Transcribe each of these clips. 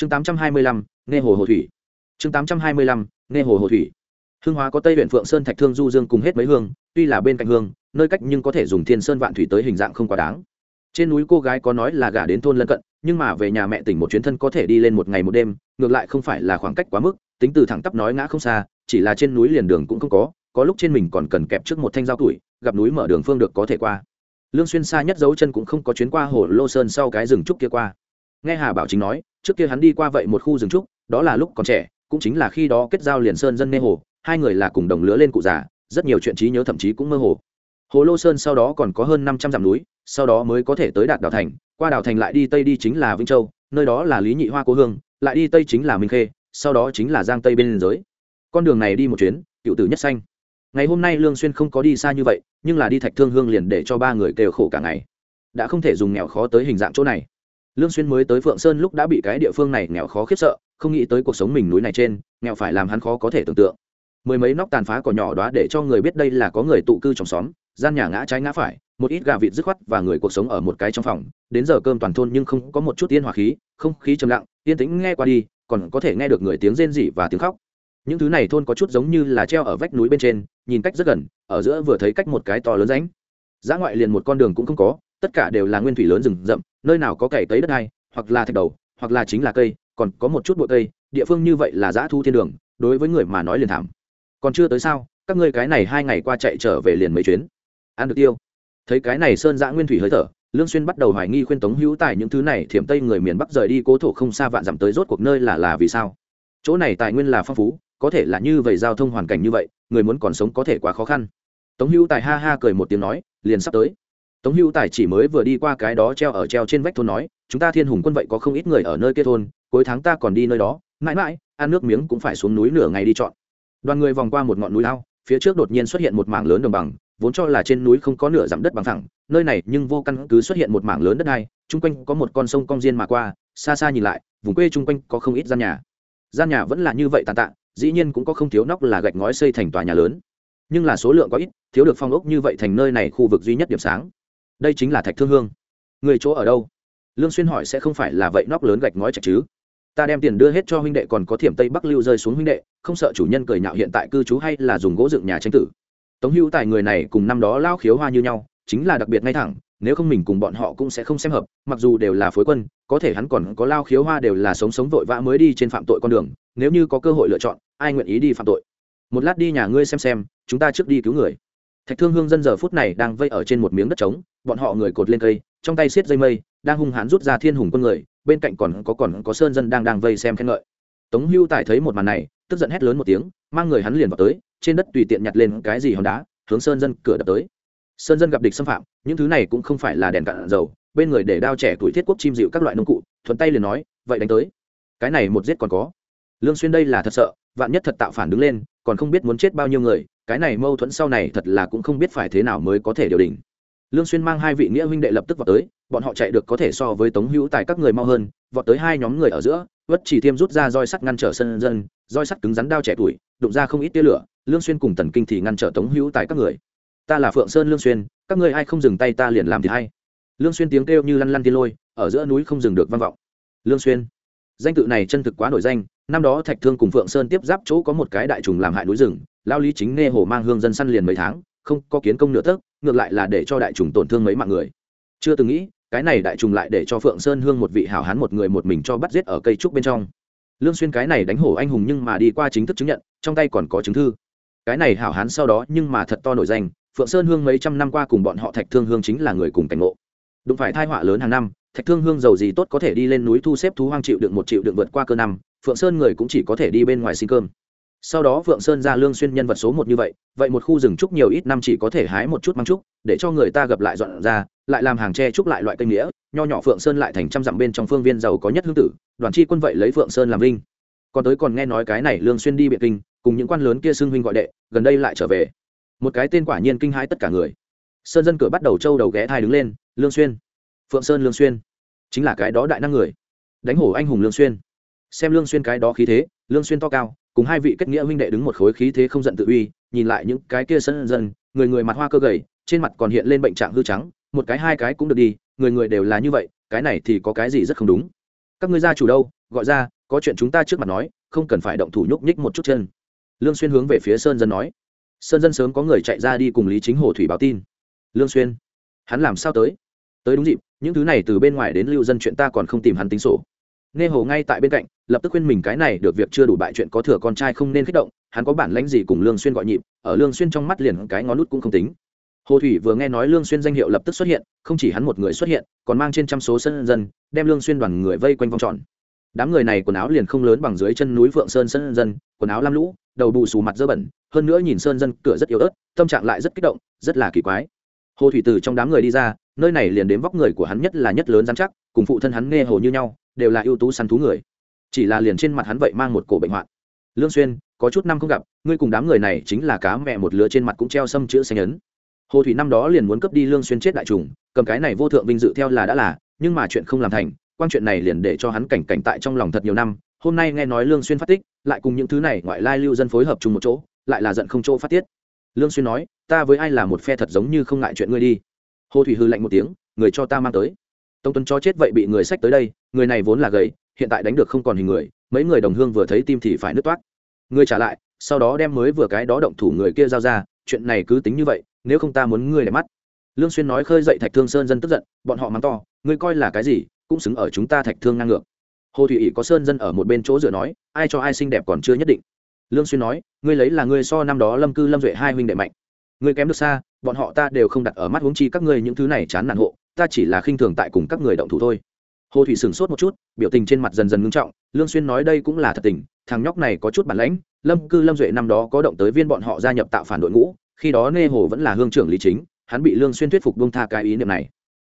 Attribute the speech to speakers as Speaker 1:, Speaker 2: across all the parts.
Speaker 1: chương tám trăm hai mươi lăm, nghe hồ hồ thủy. Chương tám trăm hai mươi lăm, nghe hồ hồ thủy. Hương hóa có tây huyện phượng sơn thạch thương du dương cùng hết mấy hương, tuy là bên cạnh hương, nơi cách nhưng có thể dùng thiên sơn vạn thủy tới hình dạng không quá đáng. Trên núi cô gái có nói là gả đến thôn lân cận, nhưng mà về nhà mẹ tỉnh một chuyến thân có thể đi lên một ngày một đêm, ngược lại không phải là khoảng cách quá mức, tính từ thẳng tắp nói ngã không xa, chỉ là trên núi liền đường cũng không có có lúc trên mình còn cần kẹp trước một thanh dao tuổi gặp núi mở đường phương được có thể qua. Lương xuyên xa nhất dấu chân cũng không có chuyến qua hồ lô sơn sau cái rừng trúc kia qua. Nghe hà bảo chính nói trước kia hắn đi qua vậy một khu rừng trúc, đó là lúc còn trẻ, cũng chính là khi đó kết giao liền sơn dân nê hồ, hai người là cùng đồng lứa lên cụ già, rất nhiều chuyện trí nhớ thậm chí cũng mơ hồ. Hồ lô sơn sau đó còn có hơn năm trăm dặm núi, sau đó mới có thể tới đạt đảo thành, qua đảo thành lại đi tây đi chính là vĩnh châu, nơi đó là lý nhị hoa cố hương, lại đi tây chính là minh khê, sau đó chính là giang tây bên liên giới. Con đường này đi một chuyến, cựu tử nhất xanh ngày hôm nay lương xuyên không có đi xa như vậy, nhưng là đi thạch thương hương liền để cho ba người kêu khổ cả ngày. Đã không thể dùng nghèo khó tới hình dạng chỗ này lương xuyên mới tới phượng sơn lúc đã bị cái địa phương này nghèo khó khiếp sợ, không nghĩ tới cuộc sống mình núi này trên, nghèo phải làm hắn khó có thể tưởng tượng. Mười mấy nóc tàn phá cỏ nhỏ đó để cho người biết đây là có người tụ cư trong xóm, gian nhà ngã trái ngã phải, một ít gà vịt dứt khoát và người cuộc sống ở một cái trong phòng. Đến giờ cơm toàn thôn nhưng không có một chút yên hòa khí, không khí trầm lặng, yên tĩnh nghe qua đi, còn có thể nghe được người tiếng rên rỉ và tiếng khóc. Những thứ này thôn có chút giống như là treo ở vách núi bên trên, nhìn cách rất gần, ở giữa vừa thấy cách một cái to lớn ránh giã ngoại liền một con đường cũng không có tất cả đều là nguyên thủy lớn rừng rậm nơi nào có cày cấy đất hay, hoặc là thạch đầu hoặc là chính là cây còn có một chút bụi cây địa phương như vậy là giã thu thiên đường đối với người mà nói liền thảm. Còn chưa tới sao các ngươi cái này hai ngày qua chạy trở về liền mấy chuyến. Ăn được tiêu. Thấy cái này sơn giã nguyên thủy hơi thở lương xuyên bắt đầu hoài nghi khuyên tống hữu tài những thứ này thiểm tây người miền bắc rời đi cố thổ không xa vạn dặm tới rốt cuộc nơi là là vì sao? Chỗ này tài nguyên là phong phú có thể là như vậy giao thông hoàn cảnh như vậy người muốn còn sống có thể quá khó khăn. Tống hữu tài ha ha cười một tiếng nói liền sắp tới tống hữu tài chỉ mới vừa đi qua cái đó treo ở treo trên vách thôn nói, chúng ta thiên hùng quân vậy có không ít người ở nơi kia thôn, cuối tháng ta còn đi nơi đó, mãi mãi, ăn nước miếng cũng phải xuống núi nửa ngày đi chọn. Đoàn người vòng qua một ngọn núi lao phía trước đột nhiên xuất hiện một mảng lớn đồng bằng, vốn cho là trên núi không có nửa dặm đất bằng thẳng, nơi này nhưng vô căn cứ xuất hiện một mảng lớn đất này chung quanh có một con sông cong diên mà qua, xa xa nhìn lại, vùng quê chung quanh có không ít gian nhà. Gian nhà vẫn là như vậy tàn tạ, dĩ nhiên cũng có không thiếu nóc là gạch ngói xây thành tòa nhà lớn. Nhưng là số lượng có ít, thiếu được phong ốc như vậy thành nơi này khu vực duy nhất điểm sáng đây chính là thạch thương hương. Người chỗ ở đâu? Lương xuyên hỏi sẽ không phải là vậy, nóc lớn gạch ngói chạch chứ? Ta đem tiền đưa hết cho huynh đệ, còn có thiểm tây bắc lưu rơi xuống huynh đệ, không sợ chủ nhân cười nhạo hiện tại cư trú hay là dùng gỗ dựng nhà tranh tử. Tống Hưu tài người này cùng năm đó lao khiếu hoa như nhau, chính là đặc biệt ngay thẳng, nếu không mình cùng bọn họ cũng sẽ không xem hợp, mặc dù đều là phối quân, có thể hắn còn có lao khiếu hoa đều là sống sống vội vã mới đi trên phạm tội con đường, nếu như có cơ hội lựa chọn, ai nguyện ý đi phạm tội? Một lát đi nhà ngươi xem xem, chúng ta trước đi cứu người thạch thương hương dân giờ phút này đang vây ở trên một miếng đất trống, bọn họ người cột lên cây, trong tay xiết dây mây, đang hung hãn rút ra thiên hùng quân người, bên cạnh còn có còn có sơn dân đang đang vây xem khen ngợi. Tống hưu tài thấy một màn này, tức giận hét lớn một tiếng, mang người hắn liền vào tới, trên đất tùy tiện nhặt lên cái gì hòn đá, hướng sơn dân cửa đập tới. Sơn dân gặp địch xâm phạm, những thứ này cũng không phải là đèn cạn dầu, bên người để đao trẻ tuổi thiết quốc chim dịu các loại nông cụ, thuận tay liền nói, vậy đánh tới. Cái này một giết còn có. Lương xuyên đây là thật sợ, vạn nhất thật tạo phản đứng lên còn không biết muốn chết bao nhiêu người, cái này mâu thuẫn sau này thật là cũng không biết phải thế nào mới có thể điều đình. Lương xuyên mang hai vị nghĩa huynh đệ lập tức vào tới, bọn họ chạy được có thể so với tống hữu tài các người mau hơn, vọt tới hai nhóm người ở giữa vất chỉ thiêm rút ra roi sắt ngăn trở sân dân, roi sắt cứng rắn đao trẻ tuổi, đụng ra không ít tia lửa, lương xuyên cùng tần kinh thì ngăn trở tống hữu tài các người. Ta là phượng sơn lương xuyên, các người ai không dừng tay ta liền làm thì hay. Lương xuyên tiếng kêu như lăn lăn tiên lôi, ở giữa núi không dừng được vang vọng. Lương xuyên, danh tự này chân thực quá nổi danh năm đó thạch thương cùng phượng sơn tiếp giáp chỗ có một cái đại trùng làm hại núi rừng, lao lý chính nghe hồ mang hương dân săn liền mấy tháng, không có kiến công nửa tấc, ngược lại là để cho đại trùng tổn thương mấy mạng người. Chưa từng nghĩ, cái này đại trùng lại để cho phượng sơn hương một vị hảo hán một người một mình cho bắt giết ở cây trúc bên trong. Lương xuyên cái này đánh hổ anh hùng nhưng mà đi qua chính thức chứng nhận, trong tay còn có chứng thư. Cái này hảo hán sau đó nhưng mà thật to nổi danh, phượng sơn hương mấy trăm năm qua cùng bọn họ thạch thương hương chính là người cùng cảnh ngộ. Đụng phải tai họa lớn hàng năm thạch thương hương giàu gì tốt có thể đi lên núi thu xếp thú hoang chịu đựng một triệu đựng vượt qua cơ năm, phượng sơn người cũng chỉ có thể đi bên ngoài xin cơm. Sau đó phượng sơn ra lương xuyên nhân vật số một như vậy vậy một khu rừng trúc nhiều ít năm chỉ có thể hái một chút măng trúc, để cho người ta gặp lại dọn ra, lại làm hàng tre trúc lại loại cây nghĩa, nho nhỏ phượng sơn lại thành trăm dặm bên trong phương viên giàu có nhất hương tử, đoàn chi quân vậy lấy phượng sơn làm vinh. Còn tới còn nghe nói cái này lương xuyên đi biệt kinh, cùng những quan lớn kia xưng huynh gọi đệ, gần đây lại trở về. Một cái tên quả nhiên kinh hãi tất cả người. Sơn dân cửa bắt đầu trâu đầu ghé thai đứng lên, lương xuyên. Phượng sơn, lương xuyên chính là cái đó đại năng người. Đánh hổ anh hùng lương xuyên. Xem lương xuyên cái đó khí thế, lương xuyên to cao, cùng hai vị kết nghĩa huynh đệ đứng một khối khí thế không giận tự uy, nhìn lại những cái kia sân dân, người người mặt hoa cơ gầy, trên mặt còn hiện lên bệnh trạng hư trắng, một cái hai cái cũng được đi, người người đều là như vậy, cái này thì có cái gì rất không đúng. Các ngươi gia chủ đâu? Gọi ra, có chuyện chúng ta trước mặt nói, không cần phải động thủ nhúc nhích một chút chân. Lương xuyên hướng về phía sơn dân nói. Sơn dân sớm có người chạy ra đi cùng lý chính hồ thủy báo tin. Lương xuyên, hắn làm sao tới? Tới đúng dịp những thứ này từ bên ngoài đến lưu dân chuyện ta còn không tìm hắn tính sổ. Nghe hồ ngay tại bên cạnh, lập tức khuyên mình cái này được việc chưa đủ bại chuyện có thừa con trai không nên kích động, hắn có bản lãnh gì cùng lương xuyên gọi nhịp, ở lương xuyên trong mắt liền cái ngón nút cũng không tính. Hồ thủy vừa nghe nói lương xuyên danh hiệu lập tức xuất hiện, không chỉ hắn một người xuất hiện, còn mang trên trăm số sân dân, đem lương xuyên đoàn người vây quanh vòng tròn. Đám người này quần áo liền không lớn bằng dưới chân núi phượng sơn sân dân, quần áo lam lũ, đầu bù xù mặt dơ bẩn, hơn nữa nhìn sơn dân, cửa rất yếu ớt, tâm trạng lại rất kích động, rất là kỳ quái. Hồ thủy từ trong đám người đi ra nơi này liền đếm vóc người của hắn nhất là nhất lớn dám chắc, cùng phụ thân hắn nghe hồ như nhau, đều là ưu tú săn thú người. Chỉ là liền trên mặt hắn vậy mang một cổ bệnh hoạn. Lương xuyên, có chút năm không gặp, ngươi cùng đám người này chính là cá mẹ một lứa trên mặt cũng treo xâm chữ xanh ấn. Hồ thủy năm đó liền muốn cướp đi lương xuyên chết đại trùng, cầm cái này vô thượng vinh dự theo là đã là, nhưng mà chuyện không làm thành quan chuyện này liền để cho hắn cảnh cảnh tại trong lòng thật nhiều năm. Hôm nay nghe nói lương xuyên phát tích, lại cùng những thứ này ngoại lai lưu dân phối hợp chung một chỗ, lại là giận không chỗ phát tiết. Lương xuyên nói, ta với ai là một phe thật giống như không ngại chuyện ngươi đi hồ thủy hư lạnh một tiếng, người cho ta mang tới. Tông tuấn cho chết vậy bị người sách tới đây, người này vốn là gầy, hiện tại đánh được không còn hình người, mấy người đồng hương vừa thấy tim thì phải nứt toát người trả lại, sau đó đem mới vừa cái đó động thủ người kia giao ra, chuyện này cứ tính như vậy, nếu không ta muốn ngươi để mắt. Lương xuyên nói khơi dậy thạch thương sơn dân tức giận, bọn họ mắng to, ngươi coi là cái gì, cũng xứng ở chúng ta thạch thương ngang ngược. Hồ thủy ỉ có sơn dân ở một bên chỗ dựa nói, ai cho ai xinh đẹp còn chưa nhất định. Lương xuyên nói, ngươi lấy là ngươi so năm đó lâm cư lâm duệ hai huynh đệ mạnh. Ngươi kém được xa bọn họ ta đều không đặt ở mắt huống chi các ngươi những thứ này chán nản hộ, ta chỉ là khinh thường tại cùng các người động thủ thôi. Hồ thủy sửng sốt một chút, biểu tình trên mặt dần dần ngưng trọng, lương xuyên nói đây cũng là thật tình, thằng nhóc này có chút bản lãnh, lâm cư lâm duệ năm đó có động tới viên bọn họ gia nhập tạo phản đội ngũ, khi đó nê hồ vẫn là hương trưởng lý chính, hắn bị lương xuyên thuyết phục buông tha cái ý niệm này.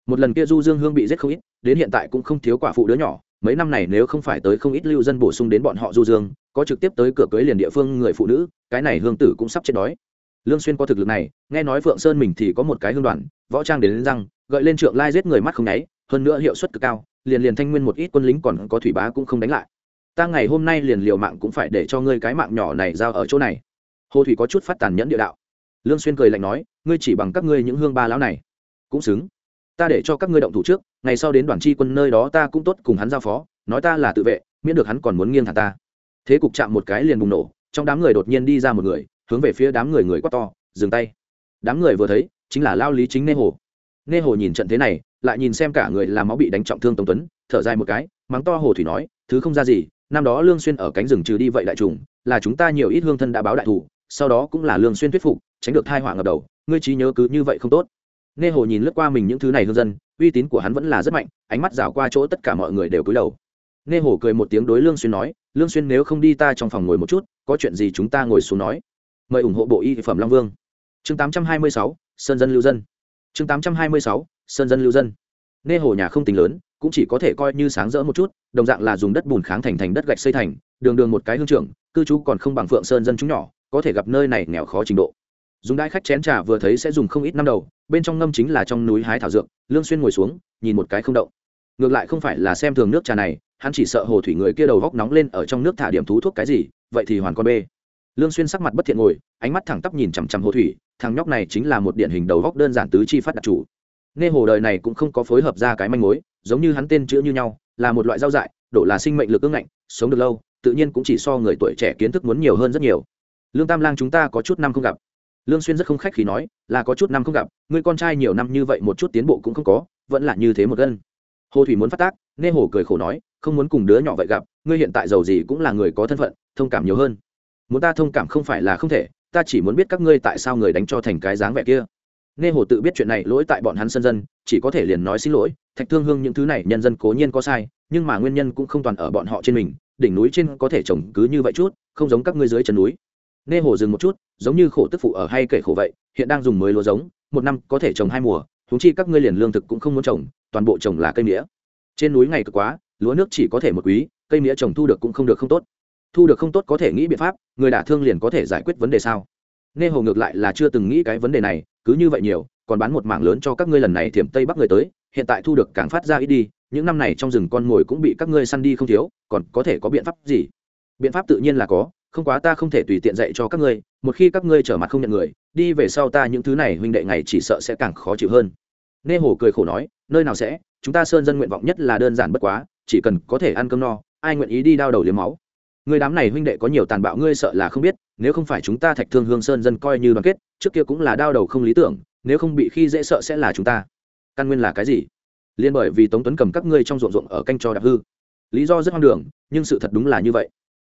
Speaker 1: Một lần kia du dương hương bị giết không ít, đến hiện tại cũng không thiếu quả phụ đứa nhỏ, mấy năm này nếu không phải tới không ít lưu dân bổ sung đến bọn họ du dương, có trực tiếp tới cửa cưới liền địa phương người phụ nữ, cái này hương tử cũng sắp chết đói lương xuyên có thực lực này nghe nói phượng sơn mình thì có một cái hương đoàn võ trang đến, lên răng gợi lên trượng lai giết người mắt không nháy hơn nữa hiệu suất cực cao liền liền thanh nguyên một ít quân lính còn có thủy bá cũng không đánh lại. Ta ngày hôm nay liền liều mạng cũng phải để cho ngươi cái mạng nhỏ này giao ở chỗ này. Hồ thủy có chút phát tàn nhẫn địa đạo. Lương xuyên cười lạnh nói ngươi chỉ bằng các ngươi những hương ba lão này. Cũng xứng. Ta để cho các ngươi động thủ trước ngày sau đến đoàn chi quân nơi đó ta cũng tốt cùng hắn giao phó nói ta là tự vệ miễn được hắn còn muốn nghiêng thả ta. Thế cục chạm một cái liền bùng nổ trong đám người đột nhiên đi ra một người hướng về phía đám người người quát to, dừng tay. Đám người vừa thấy, chính là lao lý chính nê hồ. Nê hồ nhìn trận thế này, lại nhìn xem cả người làm máu bị đánh trọng thương tống tuấn, thở dài một cái, mắng to hồ thủy nói, thứ không ra gì, năm đó lương xuyên ở cánh rừng trừ đi vậy đại trùng, là chúng ta nhiều ít hương thân đã báo đại thủ, sau đó cũng là lương xuyên thuyết phục, tránh được tai họa ngập đầu, ngươi trí nhớ cứ như vậy không tốt. Nê hồ nhìn lướt qua mình những thứ này hương dân, uy tín của hắn vẫn là rất mạnh, ánh mắt rảo qua chỗ tất cả mọi người đều cúi đầu. Nê hồ cười một tiếng đối lương xuyên nói, lương xuyên nếu không đi ta trong phòng ngồi một chút, có chuyện gì chúng ta ngồi xuống nói mời ủng hộ bộ y phẩm long vương. Chương 826, sơn dân lưu dân. Chương 826, sơn dân lưu dân. Nê hồ nhà không tính lớn cũng chỉ có thể coi như sáng rỡ một chút đồng dạng là dùng đất bùn kháng thành thành đất gạch xây thành đường đường một cái hương trưởng cư trú còn không bằng phượng sơn dân chúng nhỏ có thể gặp nơi này nghèo khó trình độ. Dùng đai khách chén trà vừa thấy sẽ dùng không ít năm đầu bên trong ngâm chính là trong núi hái thảo dược lương xuyên ngồi xuống nhìn một cái không động. Ngược lại không phải là xem thường nước trà này hắn chỉ sợ hồ thủy người kia đầu góc nóng lên ở trong nước thả điểm thú thuốc cái gì vậy thì hoàn con bê lương xuyên sắc mặt bất thiện ngồi, ánh mắt thẳng tắp nhìn chằm chằm hồ thủy, thằng nhóc này chính là một điển hình đầu góc đơn giản tứ chi phát đặc chủ. Nghe hồ đời này cũng không có phối hợp ra cái manh mối, giống như hắn tên chữ như nhau, là một loại rau dại, đổ là sinh mệnh lực ương ngạnh, sống được lâu, tự nhiên cũng chỉ so người tuổi trẻ kiến thức muốn nhiều hơn rất nhiều. Lương tam lang chúng ta có chút năm không gặp. Lương xuyên rất không khách khí nói, là có chút năm không gặp, người con trai nhiều năm như vậy một chút tiến bộ cũng không có, vẫn là như thế một gân. Hồ thủy muốn phát tác, nghe hồ cười khổ nói, không muốn cùng đứa nhỏ vậy gặp, ngươi hiện tại giàu gì cũng là người có thân phận, thông cảm nhiều hơn muốn ta thông cảm không phải là không thể, ta chỉ muốn biết các ngươi tại sao người đánh cho thành cái dáng vẻ kia. Nghe hồ tự biết chuyện này, lỗi tại bọn hắn sân dân, chỉ có thể liền nói xin lỗi, thạch thương hương những thứ này nhân dân cố nhiên có sai, nhưng mà nguyên nhân cũng không toàn ở bọn họ trên mình, đỉnh núi trên có thể trồng cứ như vậy chút, không giống các ngươi dưới chân núi. Nghe hồ dừng một chút, giống như khổ tức phụ ở hay kể khổ vậy, hiện đang dùng mới lúa giống, một năm có thể trồng hai mùa thúng chi các ngươi liền lương thực cũng không muốn trồng, toàn bộ trồng là cây nghĩa trên núi ngày cực quá, lúa nước chỉ có thể một quý, cây nghĩa trồng thu được cũng không được không tốt thu được không tốt có thể nghĩ biện pháp, người đả thương liền có thể giải quyết vấn đề sao? Nghe hồ ngược lại là chưa từng nghĩ cái vấn đề này, cứ như vậy nhiều, còn bán một mảng lớn cho các ngươi lần này thiểm tây bắc người tới, hiện tại thu được càng phát ra ít đi, những năm này trong rừng con mồi cũng bị các ngươi săn đi không thiếu, còn có thể có biện pháp gì? Biện pháp tự nhiên là có, không quá ta không thể tùy tiện dạy cho các ngươi, một khi các ngươi trở mặt không nhận người, đi về sau ta những thứ này huynh đệ ngày chỉ sợ sẽ càng khó chịu hơn. Nê hồ cười khổ nói, nơi nào sẽ, chúng ta sơn dân nguyện vọng nhất là đơn giản bất quá, chỉ cần có thể ăn cơm no, ai nguyện ý đi đau đầu liếm máu? Người đám này huynh đệ có nhiều tàn bạo ngươi sợ là không biết, nếu không phải chúng ta thạch thương hương sơn dân coi như đoàn kết, trước kia cũng là đau đầu không lý tưởng, nếu không bị khi dễ sợ sẽ là chúng ta. Căn nguyên là cái gì? Liên bởi vì tống tuấn cầm các ngươi trong ruộng ruộng ở canh cho đạp hư. Lý do rất hoang đường, nhưng sự thật đúng là như vậy.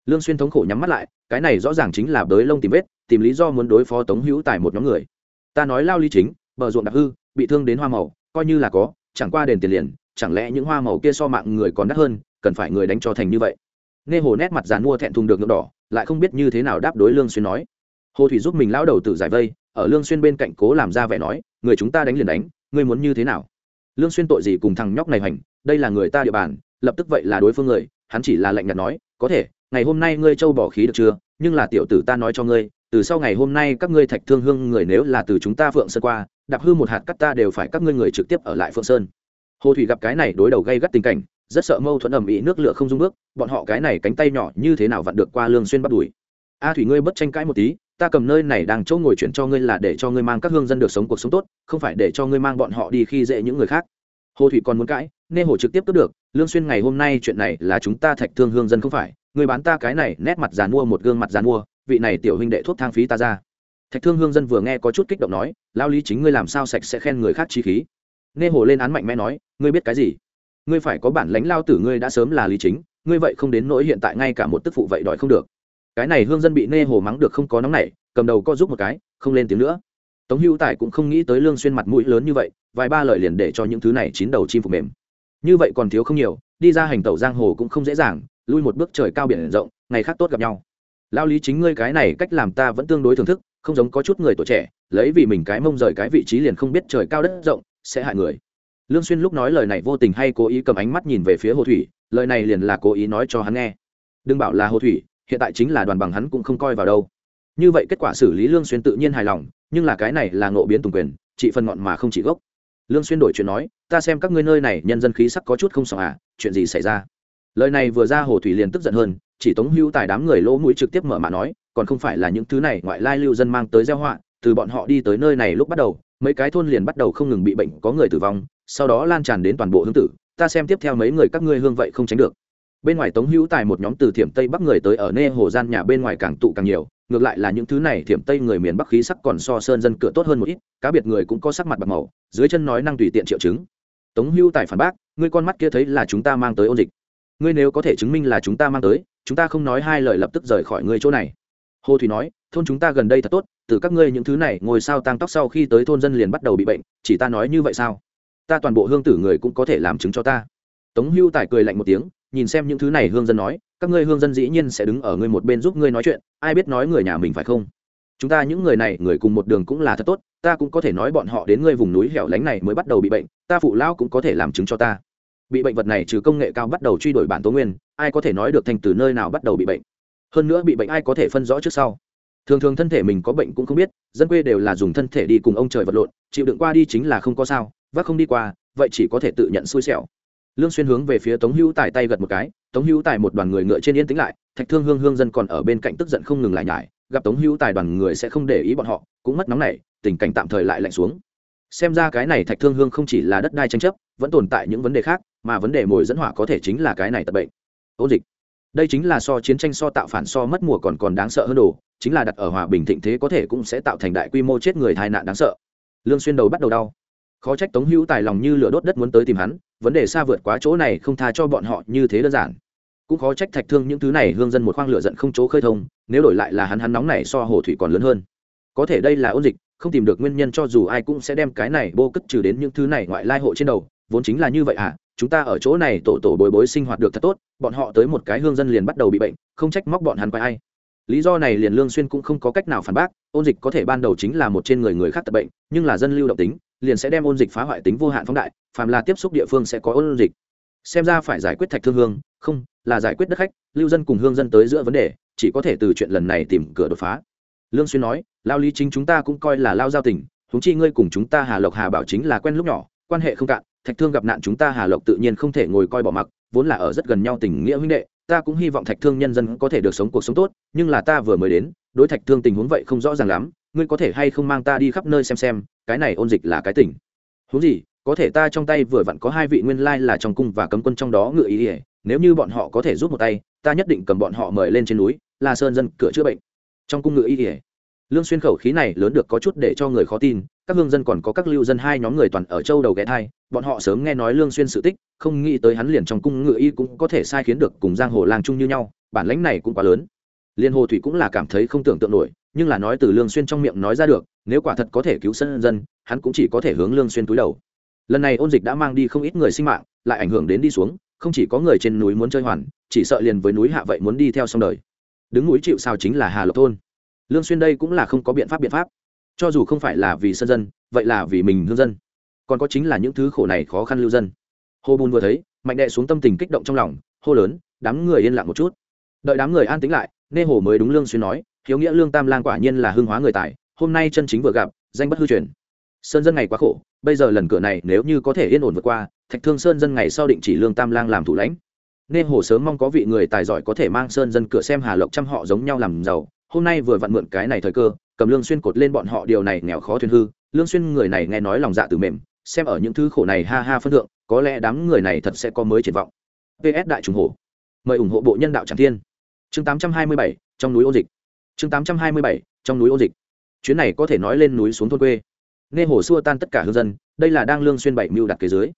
Speaker 1: Lương xuyên thống khổ nhắm mắt lại, cái này rõ ràng chính là bới lông tìm vết, tìm lý do muốn đối phó tống hữu tài một nhóm người. Ta nói lao lý chính, bờ ruộng đạp hư, bị thương đến hoa màu, coi như là có, chẳng qua đền tiền liền, chẳng lẽ những hoa màu kia so mạng người còn đắt hơn, cần phải người đánh cho thành như vậy? Nghe hồ nét mặt dàn mua thẹn thùng được ngựa đỏ, lại không biết như thế nào đáp đối lương xuyên nói. Hồ thủy giúp mình lão đầu tử giải vây, ở lương xuyên bên cạnh cố làm ra vẻ nói, người chúng ta đánh liền đánh, ngươi muốn như thế nào? Lương xuyên tội gì cùng thằng nhóc này hành, đây là người ta địa bàn, lập tức vậy là đối phương người, hắn chỉ là lạnh nhạt nói, có thể, ngày hôm nay ngươi châu bỏ khí được chưa, nhưng là tiểu tử ta nói cho ngươi, từ sau ngày hôm nay các ngươi thạch thương hương người nếu là từ chúng ta phượng sơn qua, đạp hư một hạt cắt ta đều phải các ngươi người trực tiếp ở lại phượng sơn. Hồ thủy gặp cái này đối đầu gây gắt tình cảnh rất sợ mâu thuẫn ầm ĩ nước lửa không dung bước, bọn họ cái này cánh tay nhỏ như thế nào vặn được qua lương xuyên bắt đuổi a thủy ngươi bất tranh cãi một tí, ta cầm nơi này đang chỗ ngồi chuyển cho ngươi là để cho ngươi mang các hương dân được sống cuộc sống tốt, không phải để cho ngươi mang bọn họ đi khi dễ những người khác. Hồ thủy còn muốn cãi nên hồ trực tiếp cướp được, lương xuyên ngày hôm nay chuyện này là chúng ta thạch thương hương dân không phải, ngươi bán ta cái này, nét mặt giàn mua một gương mặt giàn mua vị này tiểu huynh đệ thuốc thang phí ta ra. Thạch thương hương dân vừa nghe có chút kích động nói, lao lý chính ngươi làm sao sạch sẽ khen người khác chi khí. Nên hồ lên án mạnh mẽ nói, ngươi biết cái gì? Ngươi phải có bản lãnh lao tử ngươi đã sớm là lý chính, ngươi vậy không đến nỗi hiện tại ngay cả một tức phụ vậy đòi không được. Cái này hương dân bị nê hồ mắng được không có nóng nảy, cầm đầu co giúp một cái, không lên tiếng nữa. Tống hữu tài cũng không nghĩ tới lương xuyên mặt mũi lớn như vậy, vài ba lời liền để cho những thứ này chín đầu chim phục mềm. Như vậy còn thiếu không nhiều, đi ra hành tẩu giang hồ cũng không dễ dàng, lui một bước trời cao biển rộng, ngày khác tốt gặp nhau. Lao lý chính ngươi cái này cách làm ta vẫn tương đối thưởng thức, không giống có chút người tuổi trẻ, lấy vì mình cái mông rời cái vị trí liền không biết trời cao đất rộng, sẽ hại người lương xuyên lúc nói lời này vô tình hay cố ý cầm ánh mắt nhìn về phía hồ thủy, lời này liền là cố ý nói cho hắn nghe. Đừng bảo là hồ thủy, hiện tại chính là đoàn bằng hắn cũng không coi vào đâu. Như vậy kết quả xử lý lương xuyên tự nhiên hài lòng, nhưng là cái này là ngộ biến tùng quyền chỉ phần ngọn mà không chỉ gốc. Lương xuyên đổi chuyện nói, ta xem các ngươi nơi này nhân dân khí sắc có chút không sợ à chuyện gì xảy ra? Lời này vừa ra hồ thủy liền tức giận hơn, chỉ tống hưu tài đám người lỗ mũi trực tiếp mở mà nói, còn không phải là những thứ này ngoại lai lưu dân mang tới gieo họa, từ bọn họ đi tới nơi này lúc bắt đầu mấy cái thôn liền bắt đầu không ngừng bị bệnh, có người tử vong, sau đó lan tràn đến toàn bộ hương tử. Ta xem tiếp theo mấy người các ngươi hương vậy không tránh được. Bên ngoài tống hữu tài một nhóm từ thiểm tây bắc người tới ở nê hồ gian nhà bên ngoài càng tụ càng nhiều, ngược lại là những thứ này thiểm tây người miền bắc khí sắc còn so sơn dân cửa tốt hơn một ít, cá biệt người cũng có sắc mặt bạc màu, dưới chân nói năng tùy tiện triệu chứng. Tống hữu tài phản bác, ngươi con mắt kia thấy là chúng ta mang tới ôn dịch. Ngươi nếu có thể chứng minh là chúng ta mang tới, chúng ta không nói hai lời lập tức rời khỏi ngươi chỗ này. Hồ thủy nói, thôn chúng ta gần đây thật tốt từ các ngươi những thứ này ngồi sao tăng tóc sau khi tới thôn dân liền bắt đầu bị bệnh, chỉ ta nói như vậy sao? Ta toàn bộ hương tử người cũng có thể làm chứng cho ta. Tống hưu tài cười lạnh một tiếng, nhìn xem những thứ này hương dân nói, các ngươi hương dân dĩ nhiên sẽ đứng ở ngươi một bên giúp ngươi nói chuyện, ai biết nói người nhà mình phải không? Chúng ta những người này, người cùng một đường cũng là thật tốt, ta cũng có thể nói bọn họ đến ngươi vùng núi hẻo lánh này mới bắt đầu bị bệnh, ta phụ lão cũng có thể làm chứng cho ta. Bị bệnh vật này trừ công nghệ cao bắt đầu truy đuổi bản tố nguyên, ai có thể nói được thành từ nơi nào bắt đầu bị bệnh? Hơn nữa bị bệnh ai có thể phân rõ trước sau? Thường thường thân thể mình có bệnh cũng không biết, dân quê đều là dùng thân thể đi cùng ông trời vật lộn, chịu đựng qua đi chính là không có sao, vác không đi qua, vậy chỉ có thể tự nhận xui xẻo. Lương xuyên hướng về phía tống hữu tài tay gật một cái, tống hữu tài một đoàn người ngựa trên yên tĩnh lại, thạch thương hương hương dân còn ở bên cạnh tức giận không ngừng lại nhải, gặp tống hữu tài đoàn người sẽ không để ý bọn họ, cũng mất nóng nảy, tình cảnh tạm thời lại lạnh xuống. Xem ra cái này thạch thương hương không chỉ là đất đai tranh chấp, vẫn tồn tại những vấn đề khác, mà vấn đề mồi dẫn hỏa có thể chính là cái này tật bệnh. Ôn dịch đây chính là so chiến tranh, so tạo phản, so mất mùa còn còn đáng sợ hơn đồ, chính là đặt ở hòa bình thịnh thế có thể cũng sẽ tạo thành đại quy mô chết người tai nạn đáng sợ. Lương xuyên đầu bắt đầu đau. Khó trách tống hữu tài lòng như lửa đốt đất muốn tới tìm hắn, vấn đề xa vượt quá chỗ này không tha cho bọn họ như thế đơn giản. Cũng khó trách thạch thương những thứ này hương dân một khoang lửa giận không chỗ khơi thông, nếu đổi lại là hắn hắn nóng này so hồ thủy còn lớn hơn. Có thể đây là ôn dịch, không tìm được nguyên nhân cho dù ai cũng sẽ đem cái này bô cất trừ đến những thứ này ngoại lai hộ trên đầu, vốn chính là như vậy à? Chúng ta ở chỗ này tổ tổ bồi bối sinh hoạt được thật tốt, bọn họ tới một cái hương dân liền bắt đầu bị bệnh, không trách móc bọn hắn quay ai. Lý do này liền lương xuyên cũng không có cách nào phản bác, ôn dịch có thể ban đầu chính là một trên người người khác tật bệnh, nhưng là dân lưu động tính, liền sẽ đem ôn dịch phá hoại tính vô hạn phóng đại, phàm là tiếp xúc địa phương sẽ có ôn dịch. Xem ra phải giải quyết thạch thương hương, không, là giải quyết đất khách, lưu dân cùng hương dân tới giữa vấn đề, chỉ có thể từ chuyện lần này tìm cửa đột phá. Lương xuyên nói, lao lý chính chúng ta cũng coi là lao giao tình chúng chi ngươi cùng chúng ta hà lộc hà bảo chính là quen lúc nhỏ, quan hệ không cạn thạch thương gặp nạn chúng ta hà lộc tự nhiên không thể ngồi coi bỏ mặc, vốn là ở rất gần nhau tình nghĩa huynh đệ, ta cũng hy vọng thạch thương nhân dân có thể được sống cuộc sống tốt, nhưng là ta vừa mới đến, đối thạch thương tình huống vậy không rõ ràng lắm, ngươi có thể hay không mang ta đi khắp nơi xem xem, cái này ôn dịch là cái tỉnh. Huống gì, có thể ta trong tay vừa vặn có hai vị nguyên lai là trong cung và cấm quân trong đó ngựa ý ỉa nếu như bọn họ có thể giúp một tay, ta nhất định cầm bọn họ mời lên trên núi, là sơn dân cửa chữa bệnh. Trong cung ngựa ý ỉa lương xuyên khẩu khí này lớn được có chút để cho người khó tin các hương dân còn có các lưu dân hai nhóm người toàn ở châu đầu ghé thai, bọn họ sớm nghe nói lương xuyên sự tích, không nghĩ tới hắn liền trong cung ngựa y cũng có thể sai khiến được cùng giang hồ lang chung như nhau, bản lãnh này cũng quá lớn. Liên hồ thủy cũng là cảm thấy không tưởng tượng nổi, nhưng là nói từ lương xuyên trong miệng nói ra được, nếu quả thật có thể cứu dân dân, hắn cũng chỉ có thể hướng lương xuyên túi đầu. Lần này ôn dịch đã mang đi không ít người sinh mạng, lại ảnh hưởng đến đi xuống, không chỉ có người trên núi muốn chơi hoàn, chỉ sợ liền với núi hạ vậy muốn đi theo xong đời. Đứng núi chịu sao chính là hà lộc thôn. Lương xuyên đây cũng là không có biện pháp biện pháp cho dù không phải là vì sân dân, vậy là vì mình hương dân. Còn có chính là những thứ khổ này khó khăn lưu dân. Hồ bùn vừa thấy, mạnh đệ xuống tâm tình kích động trong lòng, hô lớn, đám người yên lặng một chút. Đợi đám người an tĩnh lại, nê hồ mới đúng lương xuyên nói, hiếu nghĩa lương tam lang quả nhiên là hương hóa người tài, hôm nay chân chính vừa gặp, danh bất hư truyền. Sơn dân ngày quá khổ, bây giờ lần cửa này nếu như có thể yên ổn vượt qua, thạch thương sơn dân ngày sau định chỉ lương tam lang làm thủ lãnh. Nên hồ sớm mong có vị người tài giỏi có thể mang sơn dân cửa xem hà lộc trăm họ giống nhau làm giàu, hôm nay vừa vặn mượn cái này thời cơ cầm lương xuyên cột lên bọn họ điều này nghèo khó thuyền hư lương xuyên người này nghe nói lòng dạ từ mềm xem ở những thứ khổ này ha ha phân thượng có lẽ đám người này thật sẽ có mới triển vọng. Ps đại trùng hổ. Mời ủng hộ bộ nhân đạo tràng thiên. Chương 827, trong núi ô dịch. Chương 827, trong núi ô dịch. Chuyến này có thể nói lên núi xuống thôn quê. Nghe hồ xua tan tất cả hương dân đây là đang lương xuyên bảy mưu đặt kế dưới.